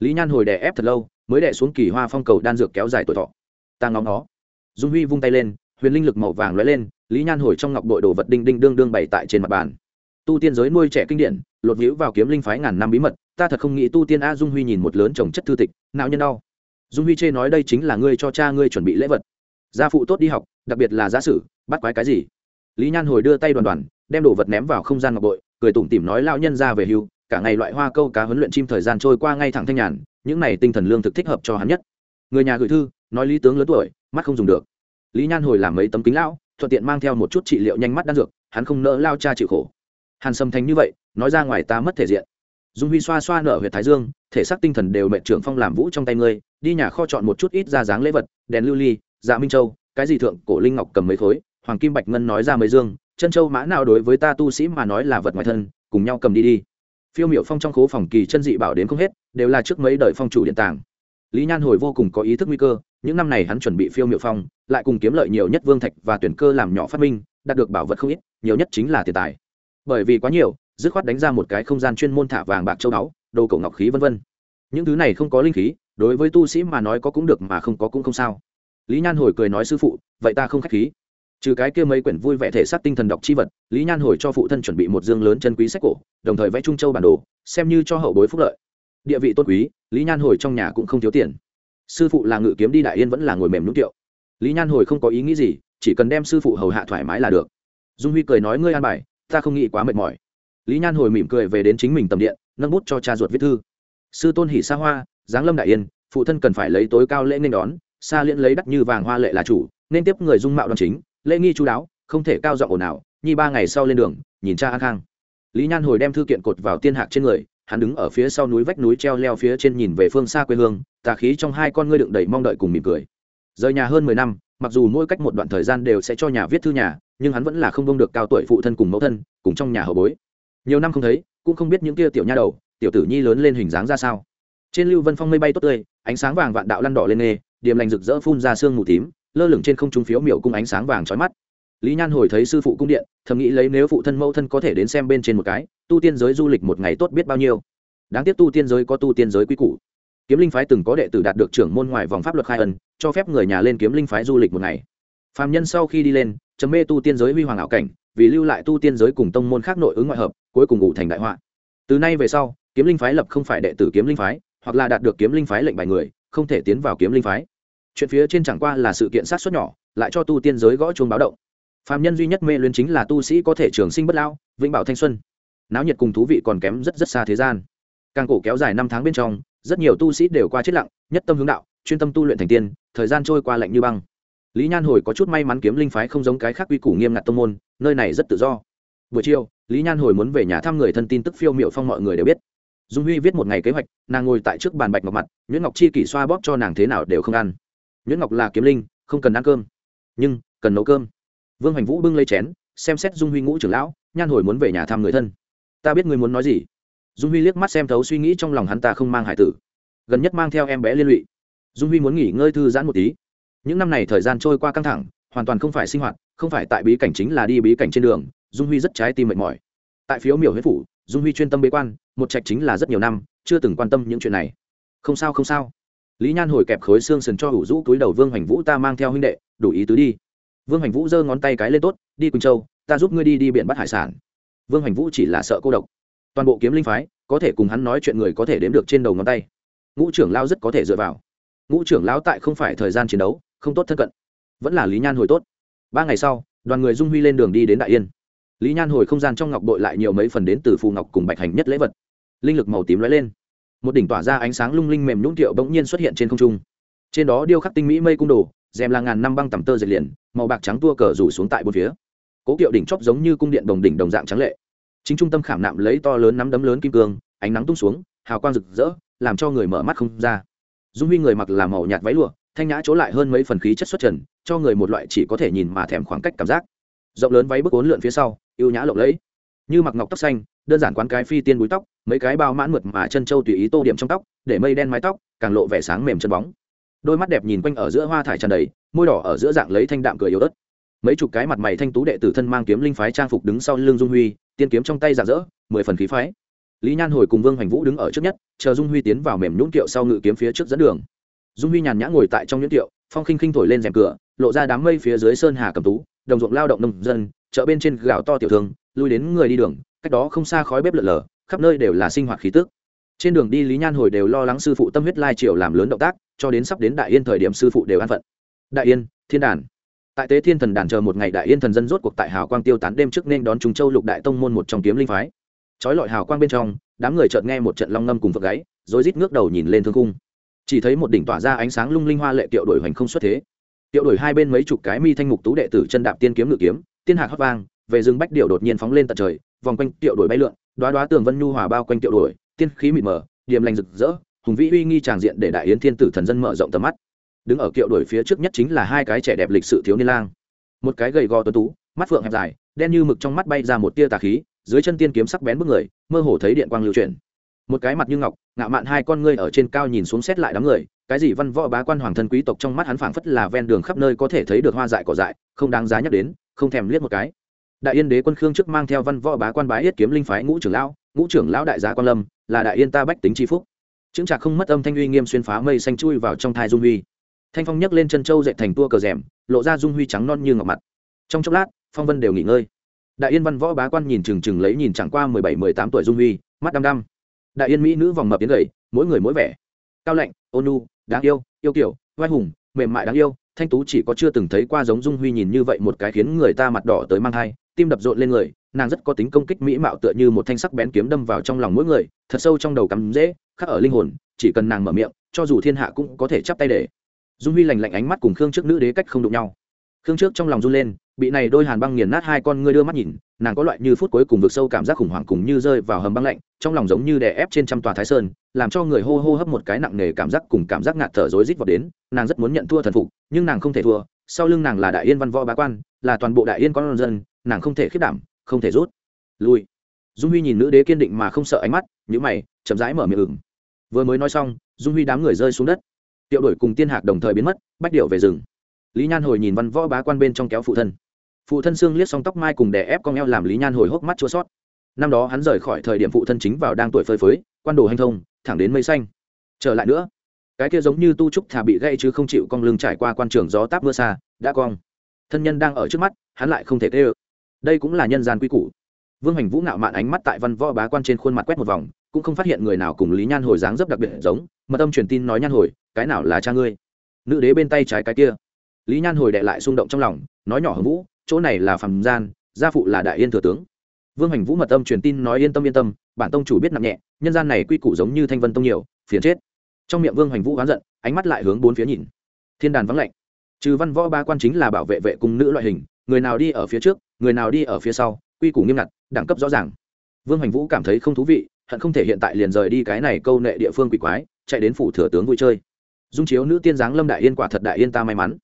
Lý nhan hồi đè ép thật lâu, mới đè xuống kỳ hoa phong cầu đan dược kéo dài tuổi thọ. Ta ngóng nó. Dung huy vung tay lên, huyền linh lực màu vàng lóe lên lý nhan hồi trong ngọc bội đồ vật đinh đinh đương đương bày tại trên mặt bàn. Tu tiên giới nuôi trẻ kinh điển, lột nhữ vào kiếm linh phái ngàn năm bí mật, ta thật không nghĩ tu tiên a dung huy nhìn một lớn trồng chất thư tịch, não nhân đau. Dung huy chê nói đây chính là ngươi cho cha ngươi chuẩn bị lễ vật. Gia phụ tốt đi học, đặc biệt là giả sử, bắt quái cái gì? Lý nhan hồi đưa tay đoàn đoàn, đem đồ vật ném vào không gian ngọc bội, cười tủm tỉm nói lao nhân ra về hưu, cả ngày loại hoa câu cá huấn luyện chim thời gian trôi qua ngay thẳng thanh nhàn, những này tinh thần lương thực thích hợp cho hắn nhất. Người nhà gửi thư, nói lý tướng lớn tuổi, mắt không dùng được. Lý nhan hồi làm mấy tấm kính lão thuận tiện mang theo một chút trị liệu nhanh mắt đan dược, hắn không nỡ lao cha chịu khổ. Hàn sâm thành như vậy, nói ra ngoài ta mất thể diện. Dung huy xoa xoa nở huyệt thái dương, thể xác tinh thần đều mệnh trưởng phong làm vũ trong tay ngươi, đi nhà kho chọn một chút ít ra dáng lễ vật, đèn lưu ly dạ minh châu, cái gì thượng cổ linh ngọc cầm mấy khối, hoàng kim bạch ngân nói ra mấy dương, chân châu mã nào đối với ta tu sĩ mà nói là vật ngoài thân, cùng nhau cầm đi đi. Phiêu miểu phong trong khố phòng kỳ chân dị bảo đến không hết, đều là trước mấy đời phong chủ điện tàng. Lý nhan hồi vô cùng có ý thức nguy cơ, những năm này hắn chuẩn bị phiêu miểu phong lại cùng kiếm lợi nhiều nhất vương thạch và tuyển cơ làm nhỏ phát minh, đạt được bảo vật không ít, nhiều nhất chính là tiền tài. Bởi vì quá nhiều, dứt khoát đánh ra một cái không gian chuyên môn thả vàng bạc châu báu, đồ cổ ngọc khí vân vân. Những thứ này không có linh khí, đối với tu sĩ mà nói có cũng được mà không có cũng không sao. Lý nhan hồi cười nói sư phụ, vậy ta không k h á c h khí. Trừ cái kia mấy quyển vui vẻ thể xác tinh thần đọc chi vật, lý nhan hồi cho phụ thân chuẩn bị một dương lớn chân quý sách cổ, đồng thời vẽ trung châu bản đồ, xem như cho hậu bối phúc lợi. Địa vị tốt quý, lý nhan hồi trong nhà cũng không thiếu tiền. Sư phụ là ngự kiếm đi đại yên vẫn là ngồi mềm núm tiệu lý nhan hồi không có ý nghĩ gì, chỉ cần đem sư phụ hầu hạ thoải mái là được. Dung huy cười nói, ngươi an bài, ta không nghĩ quá mệt mỏi. Lý nhan hồi mỉm cười về đến chính mình tầm điện, nâng bút cho cha ruột viết thư. Sư tôn hỷ xa hoa, giáng lâm đại yên, phụ thân cần phải lấy tối cao lễ nên đón xa liễn lấy đắt như vàng hoa lệ là chủ, nên tiếp người dung mạo đoàn chính, lễ nghi chú đáo, không thể cao giọng ồn ào, nhi ba ngày sau lên đường, nhìn cha an khang. Lý nhan hồi đem thư kiện cột vào tiên hạc trên người, hắn đứng ở phía sau núi vách núi treo leo phía trên nhìn về phương xa quê hương, tà khí trong hai con ngươi đựng đầy mong đợi cùng mỉm cười rời nhà hơn mười năm, mặc dù mỗi cách một đoạn thời gian đều sẽ cho nhà viết thư nhà, nhưng hắn vẫn là không bông được cao tuổi phụ thân cùng mẫu thân, cùng trong nhà hậu bối. Nhiều năm không thấy, cũng không biết những kia tiểu nha đầu, tiểu tử nhi lớn lên hình dáng ra sao. Trên lưu vân phong mây bay tốt tươi, ánh sáng vàng vạn đạo lăn đỏ lên nghề điểm lành rực rỡ phun ra sương mù tím, lơ lửng trên không trung phiếu miểu cung ánh sáng vàng trói mắt. Lý nhan hồi thấy sư phụ cung điện, thầm nghĩ lấy nếu phụ thân mẫu thân có thể đến xem bên trên một cái, tu tiên giới du lịch một ngày tốt biết bao nhiêu. Đáng tiếc tu tiên giới có tu tiên giới quy củ kiếm linh phái từng có đệ tử đạt được trưởng môn ngoài vòng pháp luật khai ân, cho phép người nhà lên kiếm linh phái du lịch một ngày. Phạm nhân sau khi đi lên chấm mê tu tiên giới huy hoàng ảo cảnh, vì lưu lại tu tiên giới cùng tông môn khác nội ứng ngoại hợp, cuối cùng ngụ thành đại họa. Từ nay về sau, kiếm linh phái lập không phải đệ tử kiếm linh phái, hoặc là đạt được kiếm linh phái lệnh bài người, không thể tiến vào kiếm linh phái. Chuyện phía trên chẳng qua là sự kiện sát xuất nhỏ, lại cho tu tiên giới gõ chuông báo động. Phạm nhân duy nhất mê luyến chính là tu sĩ có thể trường sinh bất lao vĩnh bảo thanh xuân. Náo nhiệt cùng thú vị còn kém rất rất xa thế gian. Càng cổ kéo dài năm tháng bên trong rất nhiều tu sĩ đều qua chết lặng, nhất tâm hướng đạo, chuyên tâm tu luyện thành tiên, thời gian trôi qua lạnh như băng. Lý nhan hồi có chút may mắn kiếm linh phái không giống cái khác quy củ nghiêm ngặt tông môn, nơi này rất tự do. Buổi chiều, lý nhan hồi muốn về nhà thăm người thân tin tức phiêu m i ệ u phong mọi người đều biết. Dung huy viết một ngày kế hoạch, nàng ngồi tại trước bàn bạch ngọc mặt, nguyễn ngọc chi kỷ xoa bóp cho nàng thế nào đều không ăn. Nguyễn ngọc là kiếm linh, không cần ăn cơm. Nhưng, cần nấu cơm. Vương hoành vũ bưng lấy chén, xem xét dung huy ngũ trưởng lão, nhan hồi muốn về nhà thăm người thân. Ta biết ngươi muốn nói gì dung huy liếc mắt xem thấu suy nghĩ trong lòng hắn ta không mang hải tử. Gần nhất mang theo em bé liên lụy. Dung huy muốn nghỉ ngơi thư giãn một tí. Những năm này thời gian trôi qua căng thẳng, hoàn toàn không phải sinh hoạt, không phải tại bí cảnh chính là đi bí cảnh trên đường, dung huy rất trái tim mệt mỏi. Tại phiếu miểu huyết phủ, dung huy chuyên tâm bế quan, một trạch chính là rất nhiều năm, chưa từng quan tâm những chuyện này. Không sao không sao. Lý nhan hồi kẹp khối xương sần cho hủ rũ túi đầu vương hoành vũ ta mang theo huynh đệ, đủ ý tứ đi. Vương hoành vũ giơ ngón tay cái lên tốt, đi quỳnh châu, ta giúp ngươi đi đi biển bắt hải sản. Vương hoành vũ chỉ là sợ cô độc toàn bộ kiếm linh phái, có thể cùng hắn nói chuyện người có thể đếm được trên đầu ngón tay. Ngũ trưởng lao rất có thể dựa vào. Ngũ trưởng lão tại không phải thời gian chiến đấu, không tốt thân cận. Vẫn là lý nhan hồi tốt. Ba ngày sau, đoàn người dung huy lên đường đi đến đại yên. Lý nhan hồi không gian trong ngọc bội lại nhiều mấy phần đến từ phù ngọc cùng bạch hành nhất lễ vật. Linh lực màu tím lóe lên. Một đỉnh tỏa ra ánh sáng lung linh mềm nhũng tiệu bỗng nhiên xuất hiện trên không trung. Trên đó điêu khắc tinh mỹ mây cung đồ, rèm là ngàn năm băng tầm tơ dệt liền, màu bạc trắng tua cờ rủ xuống tại bốn phía. Cố kiệu đỉnh chóp giống như cung điện đồng đỉnh đồng dạng trắng lệ chính trung tâm khảm nạm lấy to lớn nắm đấm lớn kim cương, ánh nắng tung xuống, hào quang rực rỡ, làm cho người mở mắt không ra. Dung huy người mặc là màu nhạt váy lụa, thanh nhã chỗ lại hơn mấy phần khí chất xuất trần, cho người một loại chỉ có thể nhìn mà thèm khoảng cách cảm giác. Rộng lớn váy bước uốn lượn phía sau yêu nhã lộng lẫy. Như mặc ngọc tóc xanh, đơn giản quán cái phi tiên búi tóc, mấy cái bao mãn mượt mà chân trâu tùy ý tô điểm trong tóc, để mây đen mái tóc, càng lộ vẻ sáng mềm chân bóng. Đôi mắt đẹp nhìn quanh ở giữa hoa thải tràn đầy, môi đỏ ở giữa dạng lấy thanh đạm cười yếu ớt. Mấy chục cái mặt mày thanh tú đệ tử thân mang kiếm linh phái trang phục đứng sau lưng dung huy tiên kiếm trong tay giả dỡ, mười phần khí phái. Lý nhan hồi cùng vương hoành vũ đứng ở trước nhất, chờ dung huy tiến vào mềm nhũng kiệu sau ngự kiếm phía trước dẫn đường. Dung huy nhàn nhã ngồi tại trong nhũng kiệu, phong khinh khinh thổi lên rèm cửa, lộ ra đám mây phía dưới sơn hà cầm tú, đồng ruộng lao động nông dân, chợ bên trên gạo to tiểu thương, lui đến người đi đường, cách đó không xa khói bếp lợn lờ khắp nơi đều là sinh hoạt khí tức. Trên đường đi lý nhan hồi đều lo lắng sư phụ tâm huyết lai triều làm lớn động tác, cho đến sắp đến đại yên thời điểm sư phụ đều an phận. Đại yên, thiên đàn tại tế thiên thần đàn chờ một ngày đại yên thần dân rốt cuộc tại hào quang tiêu tán đêm trước nên đón trùng châu lục đại tông môn một trong kiếm linh phái. Trói lọi hào quang bên trong, đám người chợt nghe một trận long ngâm cùng vợ gáy, rồi rít ngước đầu nhìn lên thương cung chỉ thấy một đỉnh tỏa ra ánh sáng lung linh hoa lệ tiệu đổi hoành không xuất thế. Tiệu đổi hai bên mấy chục cái mi thanh mục tú đệ tử chân đạp tiên kiếm ngự kiếm, tiên hạc hót vang, về rừng bách điệu đột nhiên phóng lên tận trời, vòng quanh tiệu đổi bay lượn đoá đoá tường vân nhu hòa bao quanh tiệu đổi, tiên khí mịt mờ điểm lành rực rỡ, hùng vĩ uy nghi tràng diện để đại yến thiên tử thần dân mở rộng tầm mắt đứng ở kiệu đuổi phía trước nhất chính là hai cái trẻ đẹp lịch sự thiếu niên lang. Một cái gầy gò tuấn tú, mắt phượng hẹp dài, đen như mực trong mắt bay ra một tia tà khí, dưới chân tiên kiếm sắc bén bước người, mơ hồ thấy điện quang lưu chuyển. Một cái mặt như ngọc, ngạo mạn hai con ngươi ở trên cao nhìn xuống xét lại đám người, cái gì văn võ bá quan hoàng thân quý tộc trong mắt hắn phảng phất là ven đường khắp nơi có thể thấy được hoa dại cỏ dại, không đáng giá nhắc đến, không thèm liếc một cái. Đại yên đế quân khương trước mang theo văn võ bá quan bái yết kiếm linh phái ngũ trưởng lão, ngũ trưởng lão đại gia quan lâm, là đại yên ta bách tính tri phúc. Chứng trạc không mất âm thanh uy nghiêm xuyên phá mây xanh chui vào trong thai dung huy thanh phong nhấc lên chân trâu dậy thành tua cờ rèm, lộ ra dung huy trắng non như ngọc mặt. Trong chốc lát, phong vân đều nghỉ ngơi. Đại yên văn võ bá quan nhìn chừng chừng lấy nhìn chẳng qua mười bảy, mười tám tuổi dung huy, mắt đăm đăm. Đại yên mỹ nữ vòng mập tiến gầy, mỗi người mỗi vẻ. Cao lạnh, ôn nu đáng yêu yêu kiểu vai hùng, mềm mại đáng yêu, thanh tú chỉ có chưa từng thấy qua giống dung huy nhìn như vậy một cái khiến người ta mặt đỏ tới mang thai, tim đập rộn lên người, nàng rất có tính công kích mỹ mạo tựa như một thanh sắc bén kiếm đâm vào trong lòng mỗi người, thật sâu trong đầu cắm dễ khắc ở linh hồn, chỉ cần nàng mở miệng, cho dù thiên hạ cũng có thể chắp tay để dung huy lành lạnh ánh mắt cùng khương trước nữ đế cách không đụng nhau. Khương trước trong lòng run lên, bị này đôi hàn băng nghiền nát hai con ngươi đưa mắt nhìn, nàng có loại như phút cuối cùng vực sâu cảm giác khủng hoảng cùng như rơi vào hầm băng lạnh, trong lòng giống như đè ép trên trăm tòa thái sơn, làm cho người hô hô hấp một cái nặng nề cảm giác cùng cảm giác ngạt thở rối rít vào đến, nàng rất muốn nhận thua thần phục, nhưng nàng không thể thua, sau lưng nàng là đại yên văn võ bá quan, là toàn bộ đại yên con dân, nàng không thể khiết đảm, không thể rút. Lui. Dung huy nhìn nữ đế kiên định mà không sợ ánh mắt nhữ mày, chậm rãi mở miệng ửng. Vừa mới nói xong, dung huy đám người rơi xuống đất tiệu đổi cùng tiên hạc đồng thời biến mất, bách điệu về rừng. Lý nhan hồi nhìn văn võ bá quan bên trong kéo phụ thân. Phụ thân xương liếc xong tóc mai cùng đè ép con eo làm lý nhan hồi hốc mắt chua sót năm đó hắn rời khỏi thời điểm phụ thân chính vào đang tuổi phơi phới, quan đồ hành thông, thẳng đến mây xanh. Trở lại nữa. Cái kia giống như tu trúc thà bị gãy chứ không chịu con lưng trải qua quan trường gió táp mưa xa, đã cong. Thân nhân đang ở trước mắt, hắn lại không thể tê ơ. Đây cũng là nhân gian quy củ. Vương hành vũ ngạo mạn ánh mắt tại văn võ bá quan trên khuôn mặt quét một vòng, cũng không phát hiện người nào cùng lý nhan hồi dáng dấp đặc biệt giống mật âm truyền tin nói nhan hồi cái nào là cha ngươi? Nữ đế bên tay trái cái kia. Lý nhan hồi đệ lại xung động trong lòng, nói nhỏ hưng vũ, chỗ này là phàm gian, gia phụ là đại yên thừa tướng. Vương hành vũ mật tâm truyền tin nói yên tâm yên tâm, bản tông chủ biết nặng nhẹ, nhân gian này quy củ giống như thanh vân tông nhiều, phiền chết. Trong miệng vương hành vũ oán giận, ánh mắt lại hướng bốn phía nhìn. Thiên đàn vắng lạnh. Trừ văn võ ba quan chính là bảo vệ vệ cung nữ loại hình, người nào đi ở phía trước, người nào đi ở phía sau, quy củ nghiêm ngặt, đẳng cấp rõ ràng. Vương hành vũ cảm thấy không thú vị, hận không thể hiện tại liền rời đi cái này câu nệ địa phương quỷ quái, chạy đến phủ thừa tướng vui chơi dung chiếu nữ tiên giáng lâm đại yên quả thật đại yên ta may mắn.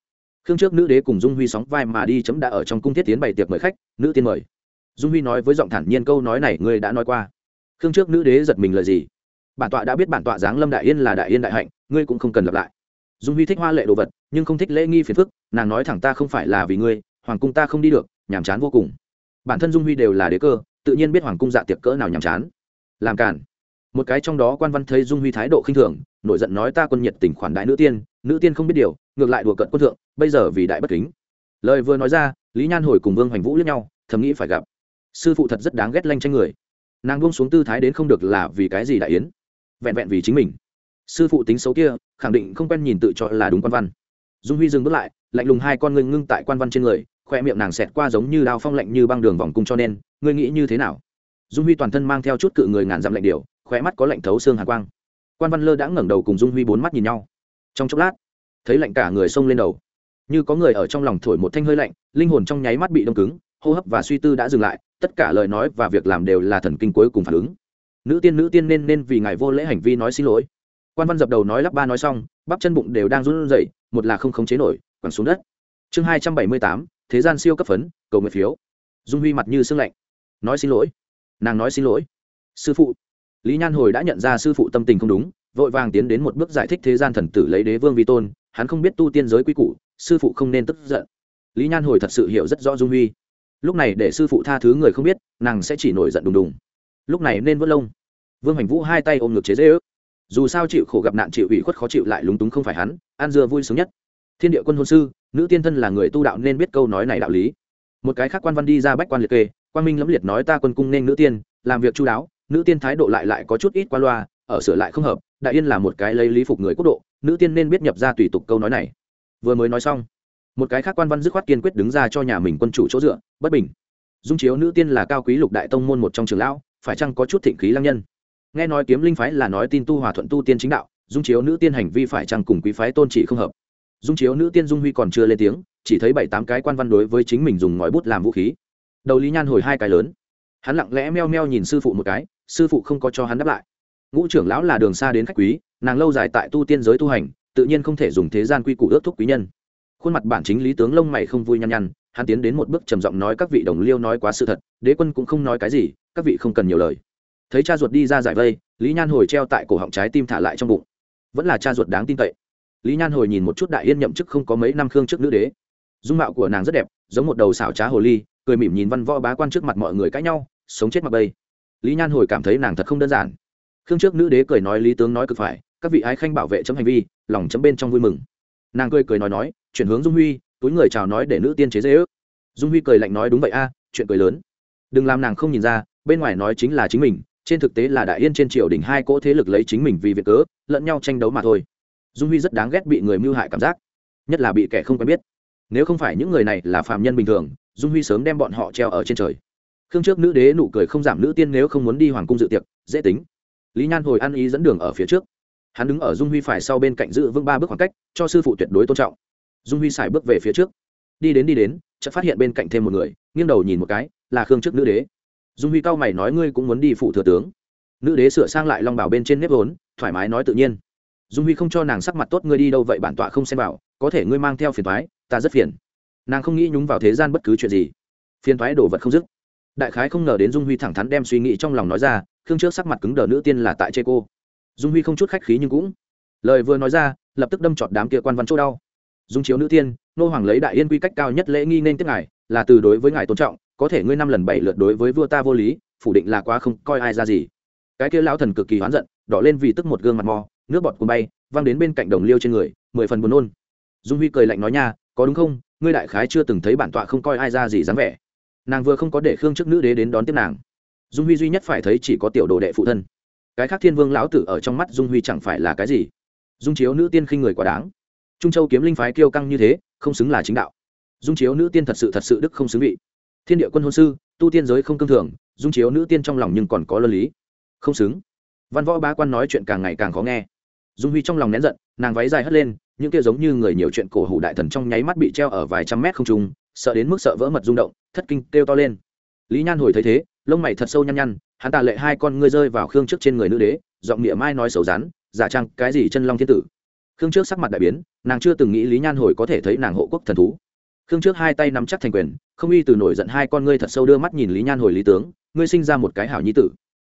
Khương trước nữ đế cùng dung huy sóng vai mà đi chấm đã ở trong cung thiết tiến bày tiệc mời khách, nữ tiên mời. Dung huy nói với giọng thản nhiên câu nói này, ngươi đã nói qua. Khương trước nữ đế giật mình lời gì? Bản tọa đã biết bản tọa giáng lâm đại yên là đại yên đại hạnh, ngươi cũng không cần lặp lại. Dung huy thích hoa lệ đồ vật, nhưng không thích lễ nghi phiền phức, nàng nói thẳng ta không phải là vì ngươi, hoàng cung ta không đi được, nhàm chán vô cùng. Bản thân dung huy đều là đế cơ, tự nhiên biết hoàng cung dạ tiệc cỡ nào nhàm chán. Làm cản một cái trong đó quan văn thấy dung huy thái độ khinh thường, nổi giận nói ta quân nhiệt tình khoản đại nữ tiên nữ tiên không biết điều, ngược lại đùa cận quân thượng, bây giờ vì đại bất kính. Lời vừa nói ra, lý nhan hồi cùng vương hoành vũ lẫn nhau, thầm nghĩ phải gặp. Sư phụ thật rất đáng ghét lanh tranh người. Nàng buông xuống tư thái đến không được là vì cái gì đại yến? Vẹn vẹn vì chính mình. Sư phụ tính xấu kia, khẳng định không quen nhìn tự cho là đúng quan văn. Dung huy dừng bước lại, lạnh lùng hai con ngưng ngưng tại quan văn trên người, khoe miệng nàng xẹt qua giống như đao phong lạnh như băng đường vòng cung cho nên, ngươi nghĩ như thế nào? Dung huy toàn thân mang theo chút cự người ngàn dặm lạnh điều khóe mắt có lạnh thấu xương hàn quang. Quan văn lơ đã ngẩng đầu cùng dung huy bốn mắt nhìn nhau. Trong chốc lát, thấy lạnh cả người xông lên đầu. Như có người ở trong lòng thổi một thanh hơi lạnh, linh hồn trong nháy mắt bị đông cứng, hô hấp và suy tư đã dừng lại, tất cả lời nói và việc làm đều là thần kinh cuối cùng phản ứng. Nữ tiên nữ tiên nên nên vì ngài vô lễ hành vi nói xin lỗi. Quan văn dập đầu nói lắp ba nói xong, bắp chân bụng đều đang run rẩy, một là không khống chế nổi, quẳng xuống đất. Chương hai trăm bảy mươi tám, thế gian siêu cấp phấn, cầu nguyện phiếu. Dung huy mặt như sương lạnh. Nói xin lỗi. Nàng nói xin lỗi. Sư phụ lý nhan hồi đã nhận ra sư phụ tâm tình không đúng, vội vàng tiến đến một bước giải thích thế gian thần tử lấy đế vương vi tôn, hắn không biết tu tiên giới quy củ, sư phụ không nên tức giận. Lý nhan hồi thật sự hiểu rất rõ dung huy. Lúc này để sư phụ tha thứ người không biết, nàng sẽ chỉ nổi giận đùng đùng. Lúc này nên vớt lông. Vương hành vũ hai tay ôm ngực chế dễ ước. Dù sao chịu khổ gặp nạn chịu ủy khuất khó chịu lại lúng túng không phải hắn an dưa vui sướng nhất. Thiên địa quân hôn sư, nữ tiên thân là người tu đạo nên biết câu nói này đạo lý. Một cái khác quan văn đi ra bách quan liệt kê, quan minh lẫm liệt nói ta quân cung nên nữ tiên, làm việc chu đáo nữ tiên thái độ lại lại có chút ít qua loa, ở sửa lại không hợp, đại yên là một cái lấy lý phục người quốc độ, nữ tiên nên biết nhập ra tùy tục câu nói này. Vừa mới nói xong, một cái khác quan văn dứt khoát kiên quyết đứng ra cho nhà mình quân chủ chỗ dựa, bất bình. Dung chiếu nữ tiên là cao quý lục đại tông môn một trong trường lão, phải chăng có chút thịnh khí lăng nhân? Nghe nói kiếm linh phái là nói tin tu hòa thuận tu tiên chính đạo, dung chiếu nữ tiên hành vi phải chăng cùng quý phái tôn trị không hợp? Dung chiếu nữ tiên dung huy còn chưa lên tiếng, chỉ thấy bảy tám cái quan văn đối với chính mình dùng ngòi bút làm vũ khí. Đầu lý nhan hồi hai cái lớn. Hắn lặng lẽ meo meo nhìn sư phụ một cái sư phụ không có cho hắn đáp lại. Ngũ trưởng lão là đường xa đến khách quý, nàng lâu dài tại tu tiên giới tu hành, tự nhiên không thể dùng thế gian quy củ ước thúc quý nhân. Khuôn mặt bản chính lý tướng lông mày không vui nhăn nhăn, hắn tiến đến một bước trầm giọng nói các vị đồng liêu nói quá sự thật, đế quân cũng không nói cái gì, các vị không cần nhiều lời. Thấy cha ruột đi ra giải vây, lý nhan hồi treo tại cổ họng trái tim thả lại trong bụng. Vẫn là cha ruột đáng tin cậy. Lý nhan hồi nhìn một chút đại yên nhậm chức không có mấy năm khương trước nữ đế. Dung mạo của nàng rất đẹp, giống một đầu xảo trá hồ ly, cười mỉm nhìn văn võ bá quan trước mặt mọi người cãi nhau, sống chết mặc bây lý nhan hồi cảm thấy nàng thật không đơn giản. Khương trước nữ đế cười nói lý tướng nói cực phải, các vị ái khanh bảo vệ chấm hành vi, lòng chấm bên trong vui mừng. Nàng cười cười nói nói, chuyển hướng dung huy, túi người chào nói để nữ tiên chế dễ ước. Dung huy cười lạnh nói đúng vậy a, chuyện cười lớn. Đừng làm nàng không nhìn ra, bên ngoài nói chính là chính mình, trên thực tế là đại yên trên triều đình hai cỗ thế lực lấy chính mình vì việc cớ, lẫn nhau tranh đấu mà thôi. Dung huy rất đáng ghét bị người mưu hại cảm giác, nhất là bị kẻ không quen biết. Nếu không phải những người này là phạm nhân bình thường, dung huy sớm đem bọn họ treo ở trên trời khương trước nữ đế nụ cười không giảm nữ tiên nếu không muốn đi hoàng cung dự tiệc, dễ tính. Lý nhan hồi ăn ý dẫn đường ở phía trước. Hắn đứng ở dung huy phải sau bên cạnh giữ vững ba bước khoảng cách, cho sư phụ tuyệt đối tôn trọng. Dung huy xài bước về phía trước. Đi đến đi đến, chợt phát hiện bên cạnh thêm một người, nghiêng đầu nhìn một cái, là khương trước nữ đế. Dung huy cao mày nói ngươi cũng muốn đi phụ thừa tướng. Nữ đế sửa sang lại long bảo bên trên nếp vốn, thoải mái nói tự nhiên. Dung huy không cho nàng sắc mặt tốt ngươi đi đâu vậy bản tọa không xem vào, có thể ngươi mang theo phiền thoái ta rất phiền. Nàng không nghĩ nhúng vào thế gian bất cứ chuyện gì. Phiền thoái đồ vật không dứt đại khái không ngờ đến dung huy thẳng thắn đem suy nghĩ trong lòng nói ra, khương trước sắc mặt cứng đờ nữ tiên là tại chê cô. Dung huy không chút khách khí nhưng cũng. Lời vừa nói ra, lập tức đâm trọt đám kia quan văn chỗ đau. Dung chiếu nữ tiên, nô hoàng lấy đại yên quy cách cao nhất lễ nghi nên tiếp ngài, là từ đối với ngài tôn trọng, có thể ngươi năm lần bảy lượt đối với vua ta vô lý, phủ định là quá không coi ai ra gì. Cái kia lão thần cực kỳ hoán giận, đỏ lên vì tức một gương mặt mò, nước bọt cuốn bay, văng đến bên cạnh đồng liêu trên người, mười phần buồn nôn. Dung huy cười lạnh nói nha, có đúng không? Ngươi đại khái chưa từng thấy bản tọa không coi ai ra gì dám vẻ nàng vừa không có để khương chức nữ đế đến đón tiếp nàng dung huy duy nhất phải thấy chỉ có tiểu đồ đệ phụ thân cái khác thiên vương lão tử ở trong mắt dung huy chẳng phải là cái gì dung chiếu nữ tiên khinh người quá đáng trung châu kiếm linh phái kiêu căng như thế không xứng là chính đạo dung chiếu nữ tiên thật sự thật sự đức không xứng vị thiên địa quân hôn sư tu tiên giới không cương thường dung chiếu nữ tiên trong lòng nhưng còn có luân lý không xứng văn võ bá quan nói chuyện càng ngày càng khó nghe dung huy trong lòng nén giận nàng váy dài hất lên những kia giống như người nhiều chuyện cổ hủ đại thần trong nháy mắt bị treo ở vài trăm mét không trung sợ đến mức sợ vỡ mật rung động thất kinh kêu to lên. Lý nhan hồi thấy thế, lông mày thật sâu nhăn nhăn, hắn tà lệ hai con ngươi rơi vào khương trước trên người nữ đế, giọng nghĩa mai nói xấu rán giả trang cái gì chân long thiên tử. Khương trước sắc mặt đại biến, nàng chưa từng nghĩ lý nhan hồi có thể thấy nàng hộ quốc thần thú. Khương trước hai tay nắm chắc thành quyền, không uy từ nổi giận hai con ngươi thật sâu đưa mắt nhìn lý nhan hồi lý tướng, ngươi sinh ra một cái hảo nhi tử.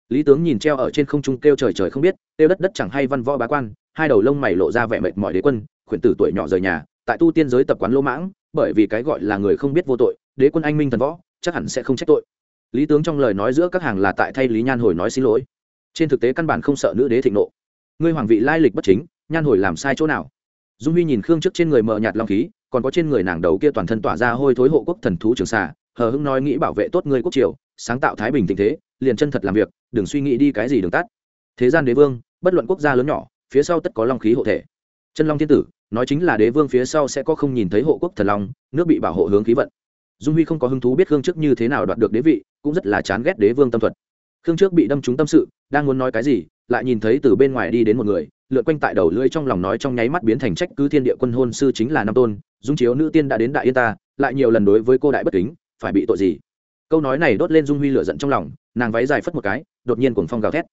Lý tướng nhìn treo ở trên không trung kêu trời trời không biết, kêu đất đất chẳng hay văn võ bá quan, hai đầu lông mày lộ ra vẻ mệt mỏi đế quân, khuyển tử tuổi nhỏ rời nhà, tại tu tiên giới tập quán lỗ mãng, bởi vì cái gọi là người không biết vô tội đế quân anh minh thần võ, chắc hẳn sẽ không trách tội. Lý tướng trong lời nói giữa các hàng là tại thay lý nhan hồi nói xin lỗi. Trên thực tế căn bản không sợ nữ đế thịnh nộ. Ngươi hoàng vị lai lịch bất chính, nhan hồi làm sai chỗ nào? Dung huy nhìn khương trước trên người mờ nhạt long khí, còn có trên người nàng đầu kia toàn thân tỏa ra hôi thối hộ quốc thần thú trường xà, hờ hưng nói nghĩ bảo vệ tốt ngươi quốc triều, sáng tạo thái bình tình thế, liền chân thật làm việc, đừng suy nghĩ đi cái gì đường tắt. Thế gian đế vương, bất luận quốc gia lớn nhỏ, phía sau tất có long khí hộ thể. Chân long thiên tử, nói chính là đế vương phía sau sẽ có không nhìn thấy hộ quốc thần long, nước bị bảo hộ hướng khí vận dung huy không có hứng thú biết khương trước như thế nào đoạt được đế vị, cũng rất là chán ghét đế vương tâm thuật. Khương trước bị đâm trúng tâm sự, đang muốn nói cái gì, lại nhìn thấy từ bên ngoài đi đến một người, lượn quanh tại đầu lưỡi trong lòng nói trong nháy mắt biến thành trách cứ thiên địa quân hôn sư chính là nam tôn, dung chiếu nữ tiên đã đến đại yên ta, lại nhiều lần đối với cô đại bất kính, phải bị tội gì? Câu nói này đốt lên dung huy lửa giận trong lòng, nàng váy dài phất một cái, đột nhiên cuồng phong gào thét.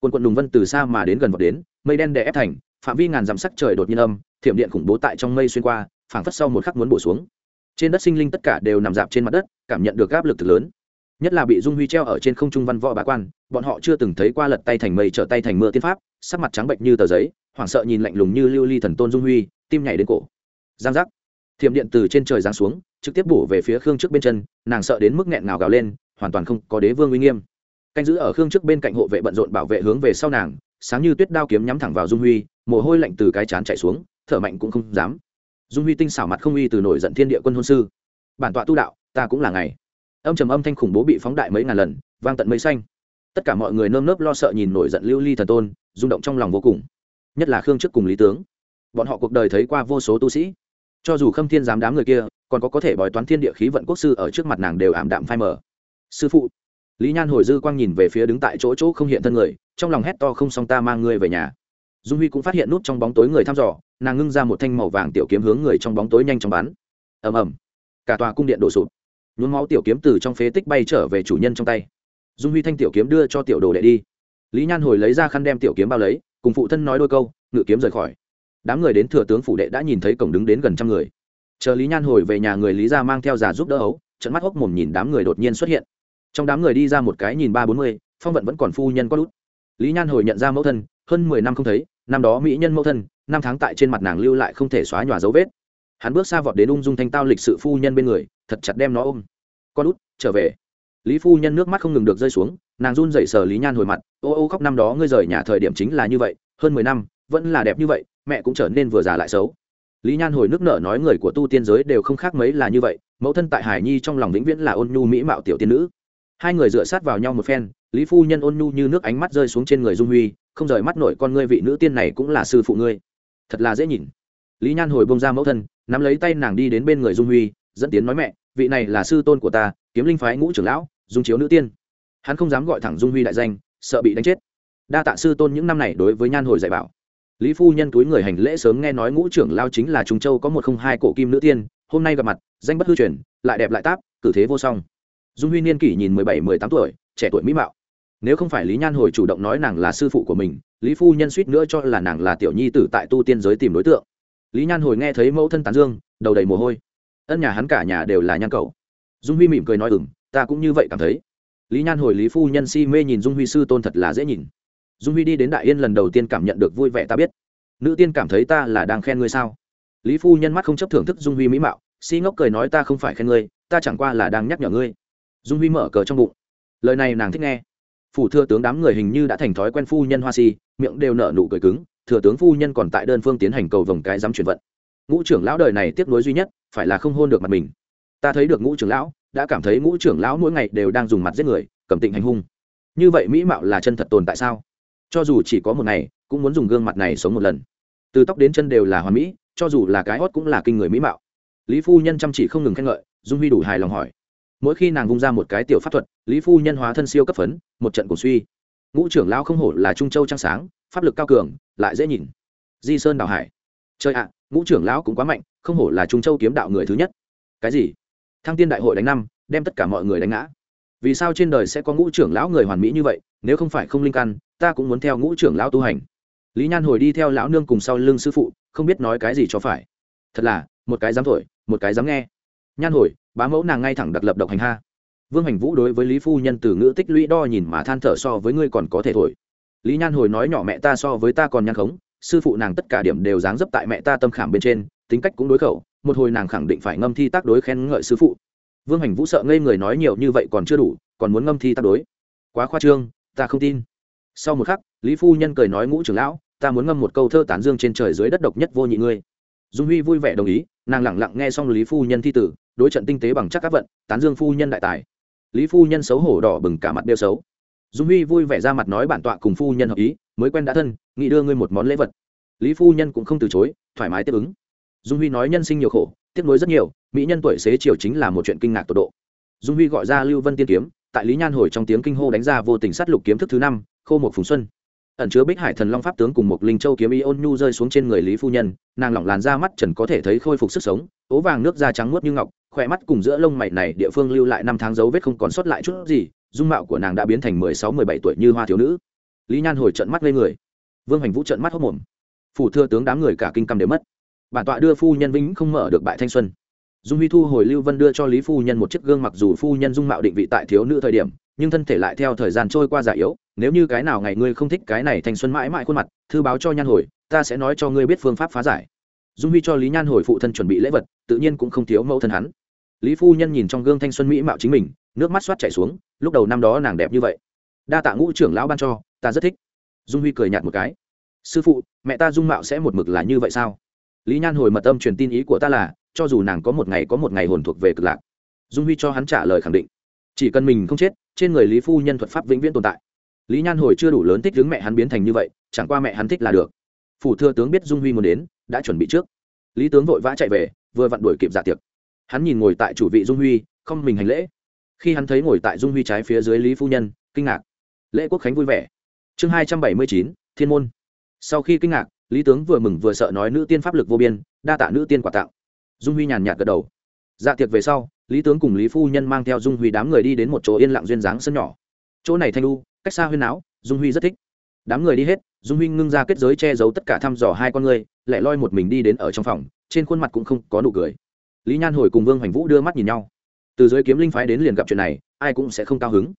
Quần quận đùng vân từ xa mà đến gần vọt đến, mây đen đè ép thành, phạm vi ngàn dặm sắc trời đột nhiên âm, thiểm điện khủng bố tại trong mây xuyên qua, phảng phất sau một khắc muốn bổ xuống trên đất sinh linh tất cả đều nằm dạp trên mặt đất, cảm nhận được áp lực thực lớn. Nhất là bị dung huy treo ở trên không trung văn võ bá quan, bọn họ chưa từng thấy qua lật tay thành mây trở tay thành mưa tiên pháp, sắc mặt trắng bệnh như tờ giấy, hoảng sợ nhìn lạnh lùng như lưu ly thần tôn dung huy, tim nhảy đến cổ. Giang giác. Thiểm điện từ trên trời giáng xuống, trực tiếp bổ về phía khương trước bên chân, nàng sợ đến mức nghẹn ngào gào lên, hoàn toàn không có đế vương uy nghiêm. Canh giữ ở khương trước bên cạnh hộ vệ bận rộn bảo vệ hướng về sau nàng, sáng như tuyết đao kiếm nhắm thẳng vào dung huy, mồ hôi lạnh từ cái chán chạy xuống, thở mạnh cũng không dám dung huy tinh xảo mặt không uy từ nổi giận thiên địa quân hôn sư. Bản tọa tu đạo, ta cũng là ngày. Âm trầm âm thanh khủng bố bị phóng đại mấy ngàn lần, vang tận mây xanh. Tất cả mọi người nơm nớp lo sợ nhìn nổi giận lưu ly thần tôn, rung động trong lòng vô cùng. Nhất là khương chức cùng lý tướng. Bọn họ cuộc đời thấy qua vô số tu sĩ. Cho dù khâm thiên giám đám người kia, còn có có thể bói toán thiên địa khí vận quốc sư ở trước mặt nàng đều ảm đạm phai mờ. Sư phụ. Lý nhan hồi dư quang nhìn về phía đứng tại chỗ chỗ không hiện thân người, trong lòng hét to không xong ta mang ngươi về nhà. Dung huy cũng phát hiện nút trong bóng tối người thăm dò nàng ngưng ra một thanh màu vàng tiểu kiếm hướng người trong bóng tối nhanh chóng bắn. Ầm ầm. Cả tòa cung điện đổ sụp. Nhuốm máu tiểu kiếm từ trong phế tích bay trở về chủ nhân trong tay. Dung huy thanh tiểu kiếm đưa cho tiểu đồ đệ đi. Lý nhan hồi lấy ra khăn đem tiểu kiếm bao lấy, cùng phụ thân nói đôi câu, ngự kiếm rời khỏi. Đám người đến thừa tướng phủ đệ đã nhìn thấy cổng đứng đến gần trăm người. Chờ lý nhan hồi về nhà người lý ra mang theo già giúp đỡ ấu trận mắt hốc mồm nhìn đám người đột nhiên xuất hiện. Trong đám người đi ra một cái nhìn ba bốn mươi, phong vận vẫn còn phu nhân có lút. Lý nhan hồi nhận ra mẫu thân, hơn mười năm không thấy, năm đó mỹ nhân mẫu thân năm tháng tại trên mặt nàng lưu lại không thể xóa nhòa dấu vết. Hắn bước xa vọt đến ung dung thanh tao lịch sự phu nhân bên người, thật chặt đem nó ôm. Con út, trở về. Lý phu nhân nước mắt không ngừng được rơi xuống, nàng run dậy sờ lý nhan hồi mặt, ô ô, khóc năm đó ngươi rời nhà thời điểm chính là như vậy, hơn mười năm, vẫn là đẹp như vậy, mẹ cũng trở nên vừa già lại xấu. Lý nhan hồi nước nở nói người của tu tiên giới đều không khác mấy là như vậy, mẫu thân tại hải nhi trong lòng vĩnh viễn là ôn nhu mỹ mạo tiểu tiên nữ. Hai người dựa sát vào nhau một phen, lý phu nhân ôn nhu như nước ánh mắt rơi xuống trên người dung huy, không rời mắt nổi con ngươi vị nữ tiên này cũng là sư phụ ngươi thật là dễ nhìn. Lý nhan hồi bông ra mẫu thân, nắm lấy tay nàng đi đến bên người dung huy, dẫn tiến nói mẹ, vị này là sư tôn của ta, kiếm linh phái ngũ trưởng lão, dung chiếu nữ tiên. Hắn không dám gọi thẳng dung huy đại danh, sợ bị đánh chết. Đa tạ sư tôn những năm này đối với nhan hồi dạy bảo. Lý phu nhân túi người hành lễ sớm nghe nói ngũ trưởng lao chính là trung châu có một không hai cổ kim nữ tiên, hôm nay gặp mặt, danh bất hư truyền, lại đẹp lại táp, cử thế vô song. Dung huy niên kỷ nhìn mười bảy, mười tám tuổi, trẻ tuổi mỹ mạo. Nếu không phải lý nhan hồi chủ động nói nàng là sư phụ của mình lý phu nhân suýt nữa cho là nàng là tiểu nhi tử tại tu tiên giới tìm đối tượng. Lý nhan hồi nghe thấy mẫu thân tán dương, đầu đầy mồ hôi. Ân nhà hắn cả nhà đều là nhan cầu dung huy mỉm cười nói ừng ta cũng như vậy cảm thấy. Lý nhan hồi lý phu nhân si mê nhìn dung huy sư tôn thật là dễ nhìn. Dung huy đi đến đại yên lần đầu tiên cảm nhận được vui vẻ ta biết. Nữ tiên cảm thấy ta là đang khen ngươi sao? Lý phu nhân mắt không chấp thưởng thức dung huy mỹ mạo, si ngốc cười nói, ta không phải khen ngươi, ta chẳng qua là đang nhắc nhở ngươi. Dung huy mở cờ trong bụng. Lời này nàng thích nghe phủ thừa tướng đám người hình như đã thành thói quen phu nhân hoa si, miệng đều nở nụ cười cứng, thừa tướng phu nhân còn tại đơn phương tiến hành cầu vồng cái dám chuyển vận. Ngũ trưởng lão đời này tiếp nối duy nhất, phải là không hôn được mặt mình. Ta thấy được ngũ trưởng lão, đã cảm thấy ngũ trưởng lão mỗi ngày đều đang dùng mặt giết người, cầm tịnh hành hung. Như vậy mỹ mạo là chân thật tồn tại sao? Cho dù chỉ có một ngày, cũng muốn dùng gương mặt này sống một lần. Từ tóc đến chân đều là hoàn mỹ, cho dù là cái hót cũng là kinh người mỹ mạo. Lý phu nhân chăm chỉ không ngừng khen ngợi, dung huy đủ hài lòng hỏi mỗi khi nàng vung ra một cái tiểu pháp thuật, lý phu nhân hóa thân siêu cấp phấn, một trận cổ suy. Ngũ trưởng lao không hổ là trung châu trăng sáng, pháp lực cao cường, lại dễ nhìn. Di sơn đào hải. Chơi ạ, ngũ trưởng lão cũng quá mạnh, không hổ là trung châu kiếm đạo người thứ nhất. Cái gì? Thăng tiên đại hội đánh năm, đem tất cả mọi người đánh ngã. Vì sao trên đời sẽ có ngũ trưởng lão người hoàn mỹ như vậy, nếu không phải không linh căn, ta cũng muốn theo ngũ trưởng lão tu hành. Lý nhan hồi đi theo lão nương cùng sau lưng sư phụ, không biết nói cái gì cho phải. Thật là, một cái dám thổi, một cái dám nghe nhan hồi, bá mẫu nàng ngay thẳng đặt lập độc hành ha. Vương hành vũ đối với lý phu nhân từ ngữ tích lũy đo nhìn mà than thở so với ngươi còn có thể thổi. Lý nhan hồi nói nhỏ mẹ ta so với ta còn nhan khống, sư phụ nàng tất cả điểm đều dáng dấp tại mẹ ta tâm khảm bên trên, tính cách cũng đối khẩu, một hồi nàng khẳng định phải ngâm thi tác đối khen ngợi sư phụ. Vương hành vũ sợ ngây người nói nhiều như vậy còn chưa đủ, còn muốn ngâm thi tác đối. Quá khoa trương, ta không tin. Sau một khắc, lý phu nhân cười nói ngũ trưởng lão, ta muốn ngâm một câu thơ tán dương trên trời dưới đất độc nhất vô nhị ngươi. Dung huy vui vẻ đồng ý, nàng lẳng lặng nghe xong lý phu nhân thi tử đối trận tinh tế bằng chắc các vận, tán dương phu nhân đại tài. Lý phu nhân xấu hổ đỏ bừng cả mặt đeo xấu. Dung huy vui vẻ ra mặt nói bản tọa cùng phu nhân hợp ý, mới quen đã thân, nghĩ đưa ngươi một món lễ vật. Lý phu nhân cũng không từ chối, thoải mái tiếp ứng. Dung huy nói nhân sinh nhiều khổ, tiếc nuối rất nhiều, mỹ nhân tuổi xế chiều chính là một chuyện kinh ngạc tột độ. Dung huy gọi ra lưu vân tiên kiếm, tại lý nhan hồi trong tiếng kinh hô đánh ra vô tình sát lục kiếm thức thứ năm, khô một phùng xuân. Ẩn chứa bích hải thần long pháp tướng cùng một linh châu kiếm y ôn nhu rơi xuống trên người lý phu nhân, nàng lỏng làn ra mắt trần có thể thấy khôi phục sức sống, ố vàng nước da trắng muốt như ngọc khỏe mắt cùng giữa lông mày này địa phương lưu lại năm tháng dấu vết không còn sót lại chút gì, dung mạo của nàng đã biến thành mười sáu, mười bảy tuổi như hoa thiếu nữ. Lý nhan hồi trận mắt lên người. Vương hành vũ trận mắt hốc mồm phủ thưa tướng đám người cả kinh cầm đều mất. Bản tọa đưa phu nhân vĩnh không mở được bại thanh xuân. Dung huy thu hồi lưu vân đưa cho lý phu nhân một chiếc gương mặc dù phu nhân dung mạo định vị tại thiếu nữ thời điểm, nhưng thân thể lại theo thời gian trôi qua già yếu. Nếu như cái nào ngày ngươi không thích cái này thanh xuân mãi mãi khuôn mặt, thư báo cho nhan hồi, ta sẽ nói cho ngươi biết phương pháp phá giải dung huy cho lý nhan hồi phụ thân chuẩn bị lễ vật, tự nhiên cũng không thiếu mẫu thân hắn. Lý phu nhân nhìn trong gương thanh xuân mỹ mạo chính mình, nước mắt xoát chảy xuống, lúc đầu năm đó nàng đẹp như vậy. Đa tạ ngũ trưởng lão ban cho, ta rất thích. Dung huy cười nhạt một cái. Sư phụ, mẹ ta dung mạo sẽ một mực là như vậy sao? Lý nhan hồi mật âm truyền tin ý của ta là, cho dù nàng có một ngày có một ngày hồn thuộc về cực lạc, dung huy cho hắn trả lời khẳng định. Chỉ cần mình không chết, trên người lý phu nhân thuật pháp vĩnh viễn tồn tại. Lý nhan hồi chưa đủ lớn thích hướng mẹ hắn biến thành như vậy, chẳng qua mẹ hắn thích là được. Phủ thừa tướng biết dung huy muốn đến đã chuẩn bị trước. Lý tướng vội vã chạy về, vừa vặn đuổi kịp giả tiệc. Hắn nhìn ngồi tại chủ vị dung huy, không mình hành lễ. Khi hắn thấy ngồi tại dung huy trái phía dưới lý phu nhân, kinh ngạc. Lễ quốc khánh vui vẻ. Chương hai trăm bảy mươi chín, thiên môn. Sau khi kinh ngạc, lý tướng vừa mừng vừa sợ nói nữ tiên pháp lực vô biên, đa tạ nữ tiên quà tặng. Dung huy nhàn nhạt gật đầu. Dạ tiệc về sau, lý tướng cùng lý phu nhân mang theo dung huy đám người đi đến một chỗ yên lặng duyên dáng sân nhỏ. Chỗ này thanh lu cách xa huyên áo, dung huy rất thích. Đám người đi hết, dung huy ngưng ra kết giới che giấu tất cả thăm dò hai con người lẻ loi một mình đi đến ở trong phòng, trên khuôn mặt cũng không có nụ cười. Lý nhan hồi cùng vương hoành vũ đưa mắt nhìn nhau. Từ dưới kiếm linh phái đến liền gặp chuyện này, ai cũng sẽ không cao hứng.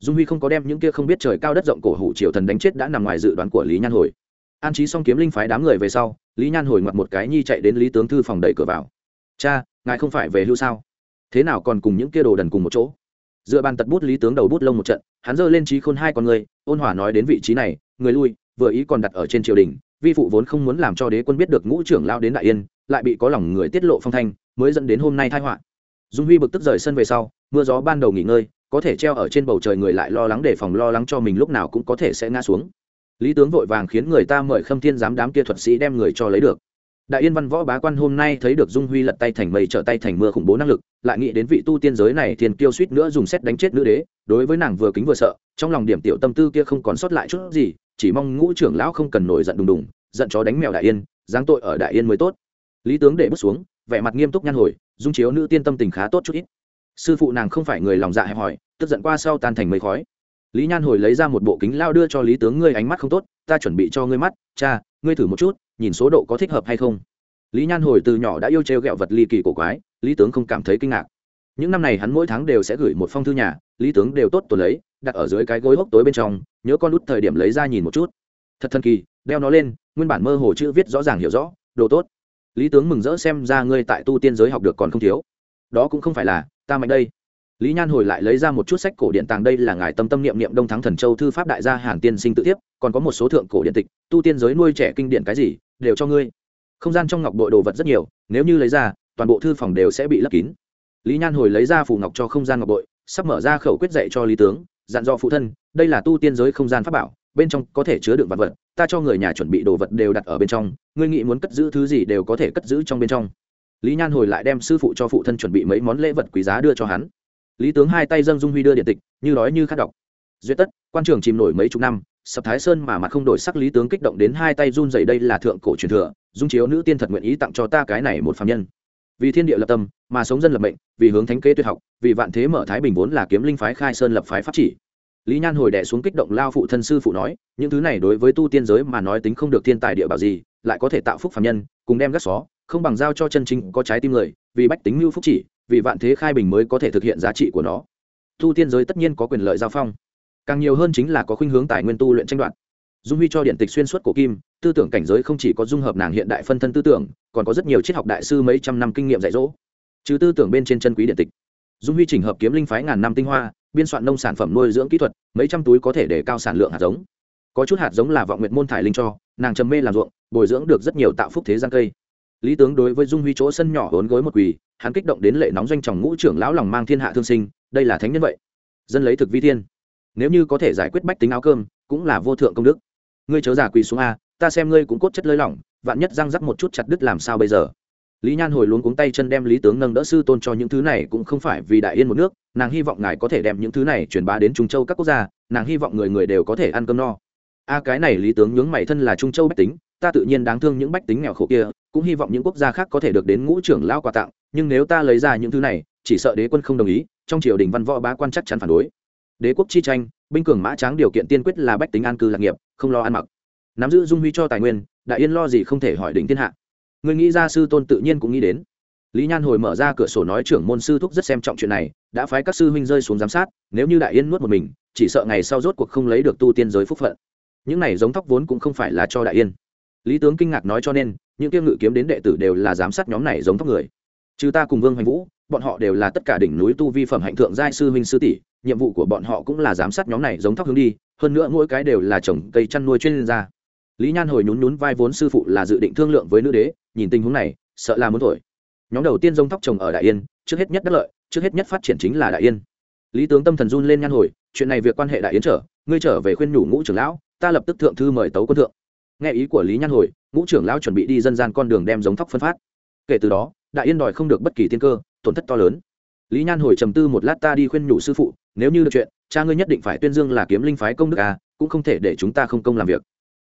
Dung huy không có đem những kia không biết trời cao đất rộng cổ hủ triều thần đánh chết đã nằm ngoài dự đoán của lý nhan hồi. An trí xong kiếm linh phái đám người về sau, lý nhan hồi ngoặt một cái nhi chạy đến lý tướng thư phòng đẩy cửa vào. Cha, ngài không phải về hưu sao? Thế nào còn cùng những kia đồ đần cùng một chỗ? Dựa bàn tật bút lý tướng đầu bút lông một trận, hắn giơ lên trí khôn hai con người, ôn hòa nói đến vị trí này, người lui, vừa ý còn đặt ở trên triều đình vi phụ vốn không muốn làm cho đế quân biết được ngũ trưởng lao đến đại yên, lại bị có lòng người tiết lộ phong thanh, mới dẫn đến hôm nay thái họa. Dung huy bực tức rời sân về sau, mưa gió ban đầu nghỉ ngơi, có thể treo ở trên bầu trời người lại lo lắng để phòng lo lắng cho mình lúc nào cũng có thể sẽ ngã xuống. Lý tướng vội vàng khiến người ta mời khâm thiên giám đám kia thuật sĩ đem người cho lấy được. Đại yên văn võ bá quan hôm nay thấy được dung huy lật tay thành mây trở tay thành mưa khủng bố năng lực, lại nghĩ đến vị tu tiên giới này thiền kiêu suýt nữa dùng xét đánh chết nữ đế, đối với nàng vừa kính vừa sợ, trong lòng điểm tiểu tâm tư kia không còn sót lại chút gì chỉ mong ngũ trưởng lão không cần nổi giận đùng đùng, giận chó đánh mèo đại yên, giáng tội ở đại yên mới tốt. Lý tướng để bước xuống, vẻ mặt nghiêm túc nhăn hồi, dung chiếu nữ tiên tâm tình khá tốt chút ít. Sư phụ nàng không phải người lòng dạ hẹp hòi, tức giận qua sau tan thành mây khói. Lý nhan hồi lấy ra một bộ kính lao đưa cho lý tướng ngươi ánh mắt không tốt, ta chuẩn bị cho ngươi mắt, cha, ngươi thử một chút, nhìn số độ có thích hợp hay không. Lý nhan hồi từ nhỏ đã yêu trêu ghẹo vật ly kỳ cổ quái, lý tướng không cảm thấy kinh ngạc. Những năm này hắn mỗi tháng đều sẽ gửi một phong thư nhà, lý tướng đều tốt tuần lấy đặt ở dưới cái gối hốc tối bên trong, nhớ con út thời điểm lấy ra nhìn một chút. Thật thần kỳ, đeo nó lên, nguyên bản mơ hồ chữ viết rõ ràng hiểu rõ, đồ tốt. Lý tướng mừng rỡ xem ra ngươi tại tu tiên giới học được còn không thiếu. Đó cũng không phải là, ta mạnh đây. Lý nhan hồi lại lấy ra một chút sách cổ điện tàng đây là ngài tâm tâm niệm niệm đông thắng thần châu thư pháp đại gia hàn tiên sinh tự tiếp, còn có một số thượng cổ điện tịch, tu tiên giới nuôi trẻ kinh điển cái gì, đều cho ngươi. Không gian trong ngọc bội đồ vật rất nhiều, nếu như lấy ra, toàn bộ thư phòng đều sẽ bị lấp kín. Lý nhan hồi lấy ra phù ngọc cho không gian ngọc bội, sắp mở ra khẩu quyết dạy cho lý tướng dặn dò phụ thân, đây là tu tiên giới không gian pháp bảo, bên trong có thể chứa đựng vật vật, ta cho người nhà chuẩn bị đồ vật đều đặt ở bên trong, ngươi nghĩ muốn cất giữ thứ gì đều có thể cất giữ trong bên trong. Lý nhan hồi lại đem sư phụ cho phụ thân chuẩn bị mấy món lễ vật quý giá đưa cho hắn. Lý tướng hai tay dâng dung huy đưa điện tịch, như nói như khát đọc duyệt tất, quan trường chìm nổi mấy chục năm, sập thái sơn mà mặt không đổi sắc lý tướng kích động đến hai tay run dày đây là thượng cổ truyền thừa, dung chiếu nữ tiên thật nguyện ý tặng cho ta cái này một phạm nhân vì thiên địa lập tâm, mà sống dân lập mệnh, vì hướng thánh kế tuyệt học, vì vạn thế mở thái bình vốn là kiếm linh phái khai sơn lập phái pháp chỉ. Lý nhan hồi đẻ xuống kích động lao phụ thân sư phụ nói, những thứ này đối với tu tiên giới mà nói tính không được thiên tài địa bảo gì, lại có thể tạo phúc phạm nhân, cùng đem gác xó, không bằng giao cho chân chính có trái tim người, vì bách tính mưu phúc chỉ, vì vạn thế khai bình mới có thể thực hiện giá trị của nó. Tu tiên giới tất nhiên có quyền lợi giao phong. Càng nhiều hơn chính là có khuynh hướng tài nguyên tu luyện tranh đoạt dung huy cho điện tịch xuyên suốt cổ kim, tư tưởng cảnh giới không chỉ có dung hợp nàng hiện đại phân thân tư tưởng, còn có rất nhiều triết học đại sư mấy trăm năm kinh nghiệm dạy dỗ. Chứ tư tưởng bên trên chân quý điện tịch. Dung huy chỉnh hợp kiếm linh phái ngàn năm tinh hoa, biên soạn nông sản phẩm nuôi dưỡng kỹ thuật, mấy trăm túi có thể để cao sản lượng hạt giống. Có chút hạt giống là vọng nguyện môn thải linh cho, nàng trầm mê làm ruộng, bồi dưỡng được rất nhiều tạo phúc thế gian cây. Lý tướng đối với dung huy chỗ sân nhỏ hốn gối một quỳ, hắn kích động đến lệ nóng doanh tròng ngũ trưởng lão lòng mang thiên hạ thương sinh, đây là thánh nhân vậy. Dân lấy thực vi thiên. Nếu như có thể giải quyết bách tính áo cơm, cũng là vô thượng công đức ngươi chớ giả quỳ xuống a, ta xem ngươi cũng cốt chất lơi lỏng, vạn nhất răng rắc một chút chặt đứt làm sao bây giờ? Lý nhan hồi luôn cuống tay chân đem lý tướng nâng đỡ sư tôn cho những thứ này cũng không phải vì đại yên một nước, nàng hy vọng ngài có thể đem những thứ này truyền bá đến trung châu các quốc gia, nàng hy vọng người người đều có thể ăn cơm no. A, cái này lý tướng nhướng mày thân là trung châu bách tính, ta tự nhiên đáng thương những bách tính nghèo khổ kia, cũng hy vọng những quốc gia khác có thể được đến ngũ trưởng lao quà tặng, nhưng nếu ta lấy ra những thứ này, chỉ sợ đế quân không đồng ý, trong triều đình văn võ bá quan chắc chắn phản đối. Đế quốc chi tranh binh cường mã tráng điều kiện tiên quyết là bách tính an cư lạc nghiệp, không lo ăn mặc. Nắm giữ dung huy cho tài nguyên, đại yên lo gì không thể hỏi đỉnh thiên hạ. Người nghĩ ra sư tôn tự nhiên cũng nghĩ đến. Lý nhan hồi mở ra cửa sổ nói trưởng môn sư thúc rất xem trọng chuyện này, đã phái các sư huynh rơi xuống giám sát, nếu như đại yên nuốt một mình, chỉ sợ ngày sau rốt cuộc không lấy được tu tiên giới phúc phận. Những này giống thóc vốn cũng không phải là cho đại yên. Lý tướng kinh ngạc nói cho nên, những tiêu ngự kiếm đến đệ tử đều là giám sát nhóm này giống thóc người. Trừ ta cùng vương hoành vũ bọn họ đều là tất cả đỉnh núi tu vi phẩm hạnh thượng giai sư huynh sư tỷ, nhiệm vụ của bọn họ cũng là giám sát nhóm này giống thóc hướng đi, hơn nữa mỗi cái đều là trồng cây chăn nuôi chuyên gia. Lý nhan hồi nhún nhún vai vốn sư phụ là dự định thương lượng với nữ đế, nhìn tình huống này, sợ là muốn thổi. Nhóm đầu tiên giống thóc trồng ở đại yên, trước hết nhất đất lợi, trước hết nhất phát triển chính là đại yên. Lý tướng tâm thần run lên nhan hồi, chuyện này việc quan hệ đại yến trở, ngươi trở về khuyên nhủ ngũ trưởng lão, ta lập tức thượng thư mời tấu quân thượng. Nghe ý của lý nhan hồi, ngũ trưởng lão chuẩn bị đi dân gian con đường đem giống thóc phân phát. Kể từ đó, đại yên đòi không được bất kỳ tiên cơ tổn thất to lớn. Lý nhan hồi trầm tư một lát ta đi khuyên nhủ sư phụ, nếu như được chuyện, cha ngươi nhất định phải tuyên dương là kiếm linh phái công đức à cũng không thể để chúng ta không công làm việc.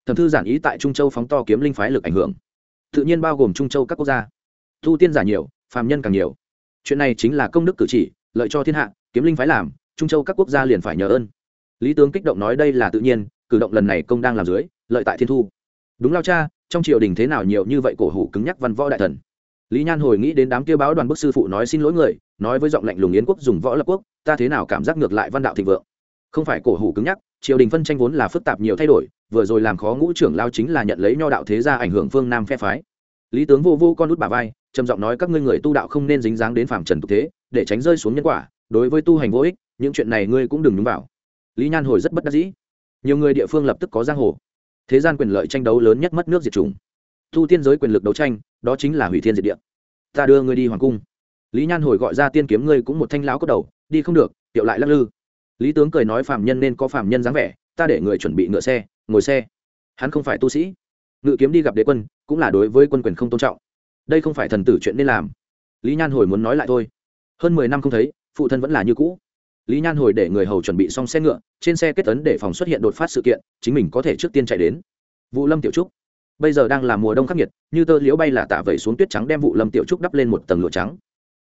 Thẩm thư giản ý tại trung châu phóng to kiếm linh phái lực ảnh hưởng. Tự nhiên bao gồm trung châu các quốc gia. Thu tiên giả nhiều, phàm nhân càng nhiều. Chuyện này chính là công đức cử chỉ, lợi cho thiên hạ, kiếm linh phái làm, trung châu các quốc gia liền phải nhờ ơn. Lý tướng kích động nói đây là tự nhiên, cử động lần này công đang làm dưới, lợi tại thiên thu. Đúng lao cha, trong triều đình thế nào nhiều như vậy cổ hủ cứng nhắc văn võ đại thần lý nhan hồi nghĩ đến đám kia báo đoàn bức sư phụ nói xin lỗi người, nói với giọng lạnh lùng yến quốc dùng võ lập quốc, ta thế nào cảm giác ngược lại văn đạo thịnh vượng. Không phải cổ hủ cứng nhắc, triều đình phân tranh vốn là phức tạp nhiều thay đổi, vừa rồi làm khó ngũ trưởng lao chính là nhận lấy nho đạo thế gia ảnh hưởng phương nam phe phái. Lý tướng vô vô con út bà vai, trầm giọng nói các ngươi người tu đạo không nên dính dáng đến phạm trần tục thế, để tránh rơi xuống nhân quả, đối với tu hành vô ích, những chuyện này ngươi cũng đừng nhúng vào. Lý nhan hồi rất bất đắc dĩ. Nhiều người địa phương lập tức có giang hồ. Thế gian quyền lợi tranh đấu lớn nhất mất nước diệt chủng. Tu tiên giới quyền lực đấu tranh đó chính là hủy thiên diệt địa. Ta đưa ngươi đi hoàng cung. Lý nhan hồi gọi ra tiên kiếm ngươi cũng một thanh lão cốt đầu, đi không được tiệu lại lắc lư. Lý tướng cười nói phạm nhân nên có phạm nhân dáng vẻ, ta để người chuẩn bị ngựa xe, ngồi xe. Hắn không phải tu sĩ. Ngự kiếm đi gặp đế quân, cũng là đối với quân quyền không tôn trọng. Đây không phải thần tử chuyện nên làm. Lý nhan hồi muốn nói lại thôi. Hơn mười năm không thấy, phụ thân vẫn là như cũ. Lý nhan hồi để người hầu chuẩn bị xong xe ngựa, trên xe kết tấn để phòng xuất hiện đột phát sự kiện, chính mình có thể trước tiên chạy đến. Vũ lâm tiểu trúc bây giờ đang là mùa đông khắc nghiệt, như tơ liễu bay là tạ vẩy xuống tuyết trắng đem vụ lâm tiểu trúc đắp lên một tầng lụa trắng.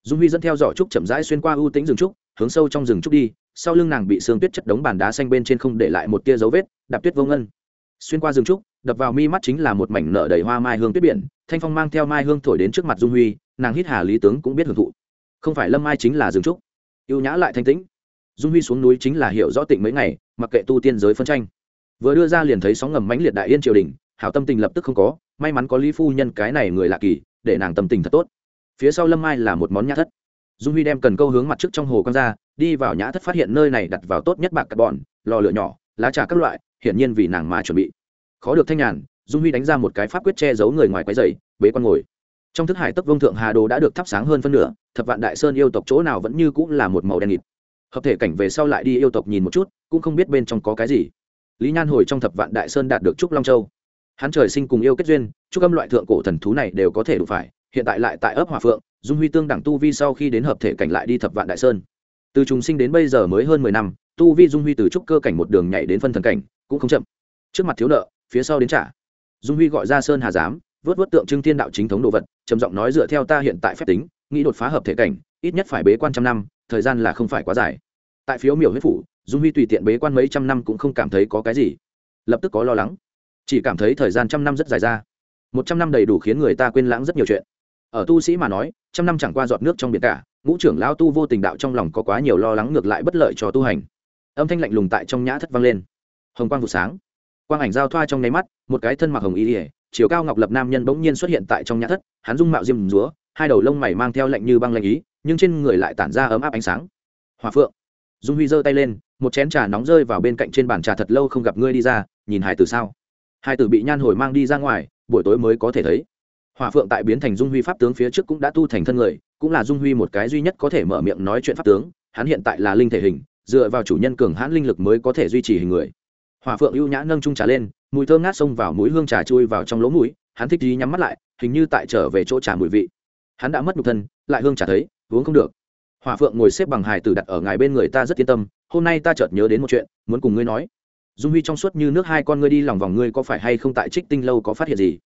Dung huy dẫn theo giỏ trúc chậm rãi xuyên qua ưu tĩnh rừng trúc, hướng sâu trong rừng trúc đi, sau lưng nàng bị sương tuyết chất đống bàn đá xanh bên trên không để lại một tia dấu vết, đạp tuyết vô ngân. Xuyên qua rừng trúc, đập vào mi mắt chính là một mảnh nở đầy hoa mai hương tuyết biển, thanh phong mang theo mai hương thổi đến trước mặt dung huy, nàng hít hà lý tướng cũng biết hưởng thụ. Không phải lâm mai chính là rừng trúc. Ưu nhã lại thanh tĩnh. Dung huy xuống núi chính là hiểu rõ tịnh mấy ngày, mặc kệ tu tiên giới phân tranh. Vừa đưa ra liền thấy sóng ngầm mãnh liệt đại yên triều đình hảo tâm tình lập tức không có, may mắn có lý phu nhân cái này người lạ kỳ, để nàng tâm tình thật tốt. Phía sau lâm mai là một món nhã thất. Dung huy đem cần câu hướng mặt trước trong hồ quăng ra, đi vào nhã thất phát hiện nơi này đặt vào tốt nhất bạc carbon lò lửa nhỏ, lá trà các loại, hiển nhiên vì nàng mà chuẩn bị. Khó được thanh nhàn, dung huy đánh ra một cái pháp quyết che giấu người ngoài quái dày bế con ngồi. Trong thức hải tấp vông thượng hà đồ đã được thắp sáng hơn phân nửa, thập vạn đại sơn yêu tộc chỗ nào vẫn như cũng là một màu đen nghịt. Hợp thể cảnh về sau lại đi yêu tộc nhìn một chút, cũng không biết bên trong có cái gì. Lý nhan hồi trong thập vạn đại sơn đạt được trúc long châu hắn trời sinh cùng yêu kết duyên, chúc âm loại thượng cổ thần thú này đều có thể đủ phải, hiện tại lại tại ấp hòa phượng, dung huy tương đẳng tu vi sau khi đến hợp thể cảnh lại đi thập vạn đại sơn. Từ trùng sinh đến bây giờ mới hơn mười năm, tu vi dung huy từ trúc cơ cảnh một đường nhảy đến phân thần cảnh, cũng không chậm. Trước mặt thiếu nợ, phía sau đến trả. Dung huy gọi ra sơn hà giám, vớt vớt tượng trưng thiên đạo chính thống đồ vật, trầm giọng nói dựa theo ta hiện tại phép tính, nghĩ đột phá hợp thể cảnh, ít nhất phải bế quan trăm năm, thời gian là không phải quá dài. Tại phiếu miểu huyết phủ, dung huy tùy tiện bế quan mấy trăm năm cũng không cảm thấy có cái gì. Lập tức có lo lắng chỉ cảm thấy thời gian trăm năm rất dài ra. Một trăm năm đầy đủ khiến người ta quên lãng rất nhiều chuyện. Ở tu sĩ mà nói, trăm năm chẳng qua giọt nước trong biển cả, ngũ trưởng lao tu vô tình đạo trong lòng có quá nhiều lo lắng ngược lại bất lợi cho tu hành. Âm thanh lạnh lùng tại trong nhã thất vang lên. Hồng quang vụ sáng. Quang ảnh giao thoa trong nháy mắt, một cái thân mặc hồng y ỉa chiều cao ngọc lập nam nhân bỗng nhiên xuất hiện tại trong nhã thất, hắn dung mạo diêm rúa hai đầu lông mày mang theo lạnh như băng lạnh ý, nhưng trên người lại tản ra ấm áp ánh sáng. Hòa phượng. Dung huy giơ tay lên, một chén trà nóng rơi vào bên cạnh trên bàn trà thật lâu không gặp ngươi đi ra, nhìn hải từ sao? Hai tử bị nhan hồi mang đi ra ngoài, buổi tối mới có thể thấy. Hòa phượng tại biến thành dung huy pháp tướng phía trước cũng đã tu thành thân người, cũng là dung huy một cái duy nhất có thể mở miệng nói chuyện pháp tướng, hắn hiện tại là linh thể hình, dựa vào chủ nhân cường hãn linh lực mới có thể duy trì hình người. Hòa phượng ưu nhã nâng trung trà lên, mùi thơm ngát xông vào mũi hương trà chui vào trong lỗ mũi, hắn thích gì nhắm mắt lại, hình như tại trở về chỗ trà mùi vị. Hắn đã mất nhục thân, lại hương trà thấy, uống không được. Hòa phượng ngồi xếp bằng hài tử đặt ở ngài bên người ta rất yên tâm, hôm nay ta chợt nhớ đến một chuyện, muốn cùng ngươi nói dung huy trong suốt như nước hai con ngươi đi lòng vòng ngươi có phải hay không tại trích tinh lâu có phát hiện gì?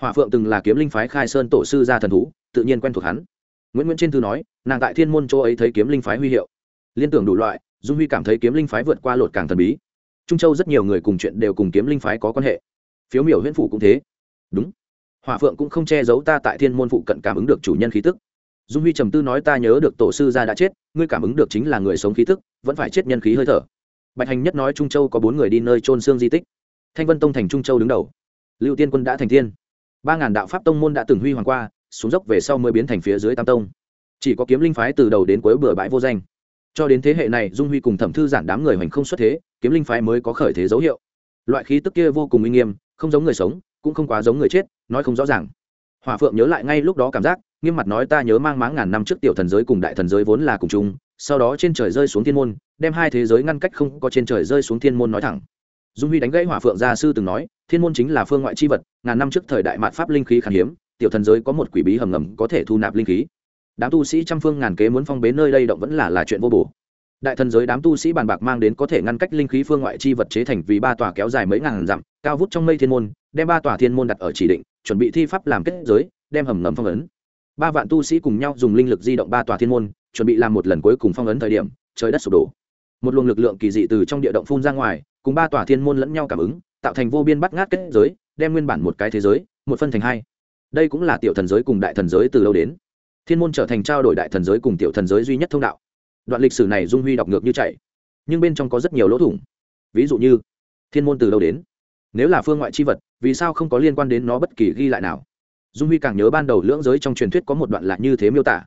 Hòa phượng từng là kiếm linh phái khai sơn tổ sư gia thần thú, tự nhiên quen thuộc hắn. Nguyễn nguyễn trên thư nói, nàng tại thiên môn Châu ấy thấy kiếm linh phái huy hiệu. Liên tưởng đủ loại, dung huy cảm thấy kiếm linh phái vượt qua lột càng thần bí. Trung châu rất nhiều người cùng chuyện đều cùng kiếm linh phái có quan hệ. Phiếu miểu huyễn phủ cũng thế. Đúng. Hòa phượng cũng không che giấu ta tại thiên môn phụ cận cảm ứng được chủ nhân khí tức. Dung huy trầm tư nói ta nhớ được tổ sư gia đã chết, ngươi cảm ứng được chính là người sống khí tức, vẫn phải chết nhân khí hơi thở bạch hành nhất nói trung châu có bốn người đi nơi trôn xương di tích. Thanh vân tông thành trung châu đứng đầu. Lưu tiên quân đã thành thiên. Ba ngàn đạo pháp tông môn đã từng huy hoàng qua, xuống dốc về sau mới biến thành phía dưới tam tông. Chỉ có kiếm linh phái từ đầu đến cuối bừa bãi vô danh. Cho đến thế hệ này, dung huy cùng thẩm thư giản đám người hoành không xuất thế, kiếm linh phái mới có khởi thế dấu hiệu. Loại khí tức kia vô cùng uy nghiêm, không giống người sống, cũng không quá giống người chết, nói không rõ ràng. Hòa phượng nhớ lại ngay lúc đó cảm giác, nghiêm mặt nói ta nhớ mang máng ngàn năm trước tiểu thần giới cùng đại thần giới vốn là cùng chung sau đó trên trời rơi xuống thiên môn, đem hai thế giới ngăn cách không có trên trời rơi xuống thiên môn nói thẳng. Dung huy đánh gãy hỏa phượng gia sư từng nói, thiên môn chính là phương ngoại c h i vật, ngàn năm trước thời đại mạn pháp linh khí khan hiếm, tiểu thần giới có một quỷ bí hầm ngầm có thể thu nạp linh khí. Đám tu sĩ trăm phương ngàn kế muốn phong bế nơi đây động vẫn là là chuyện vô bổ. Đại thần giới đám tu sĩ bàn bạc mang đến có thể ngăn cách linh khí phương ngoại chi vật chế thành vì ba tòa kéo dài mấy ngàn dặm, cao vút trong mây thiên môn, đem ba tòa thiên môn đặt ở chỉ định, chuẩn bị thi pháp làm kết giới, đem hầm ngầm phong ấn. Ba vạn tu sĩ cùng nhau dùng linh lực di động ba tòa thiên môn chuẩn bị làm một lần cuối cùng phong ấn thời điểm, trời đất sụp đổ. Một luồng lực lượng kỳ dị từ trong địa động phun ra ngoài, cùng ba tòa thiên môn lẫn nhau cảm ứng, tạo thành vô biên bắt ngát kết giới, đem nguyên bản một cái thế giới, một phân thành hai. Đây cũng là tiểu thần giới cùng đại thần giới từ lâu đến. Thiên môn trở thành trao đổi đại thần giới cùng tiểu thần giới duy nhất thông đạo. Đoạn lịch sử này dung huy đọc ngược như chạy, nhưng bên trong có rất nhiều lỗ thủng. Ví dụ như, thiên môn từ lâu đến. Nếu là phương ngoại c h i vật, vì sao không có liên quan đến nó bất kỳ ghi lại nào? Dung huy càng nhớ ban đầu lưỡng giới trong truyền thuyết có một đoạn lạ như thế miêu tả.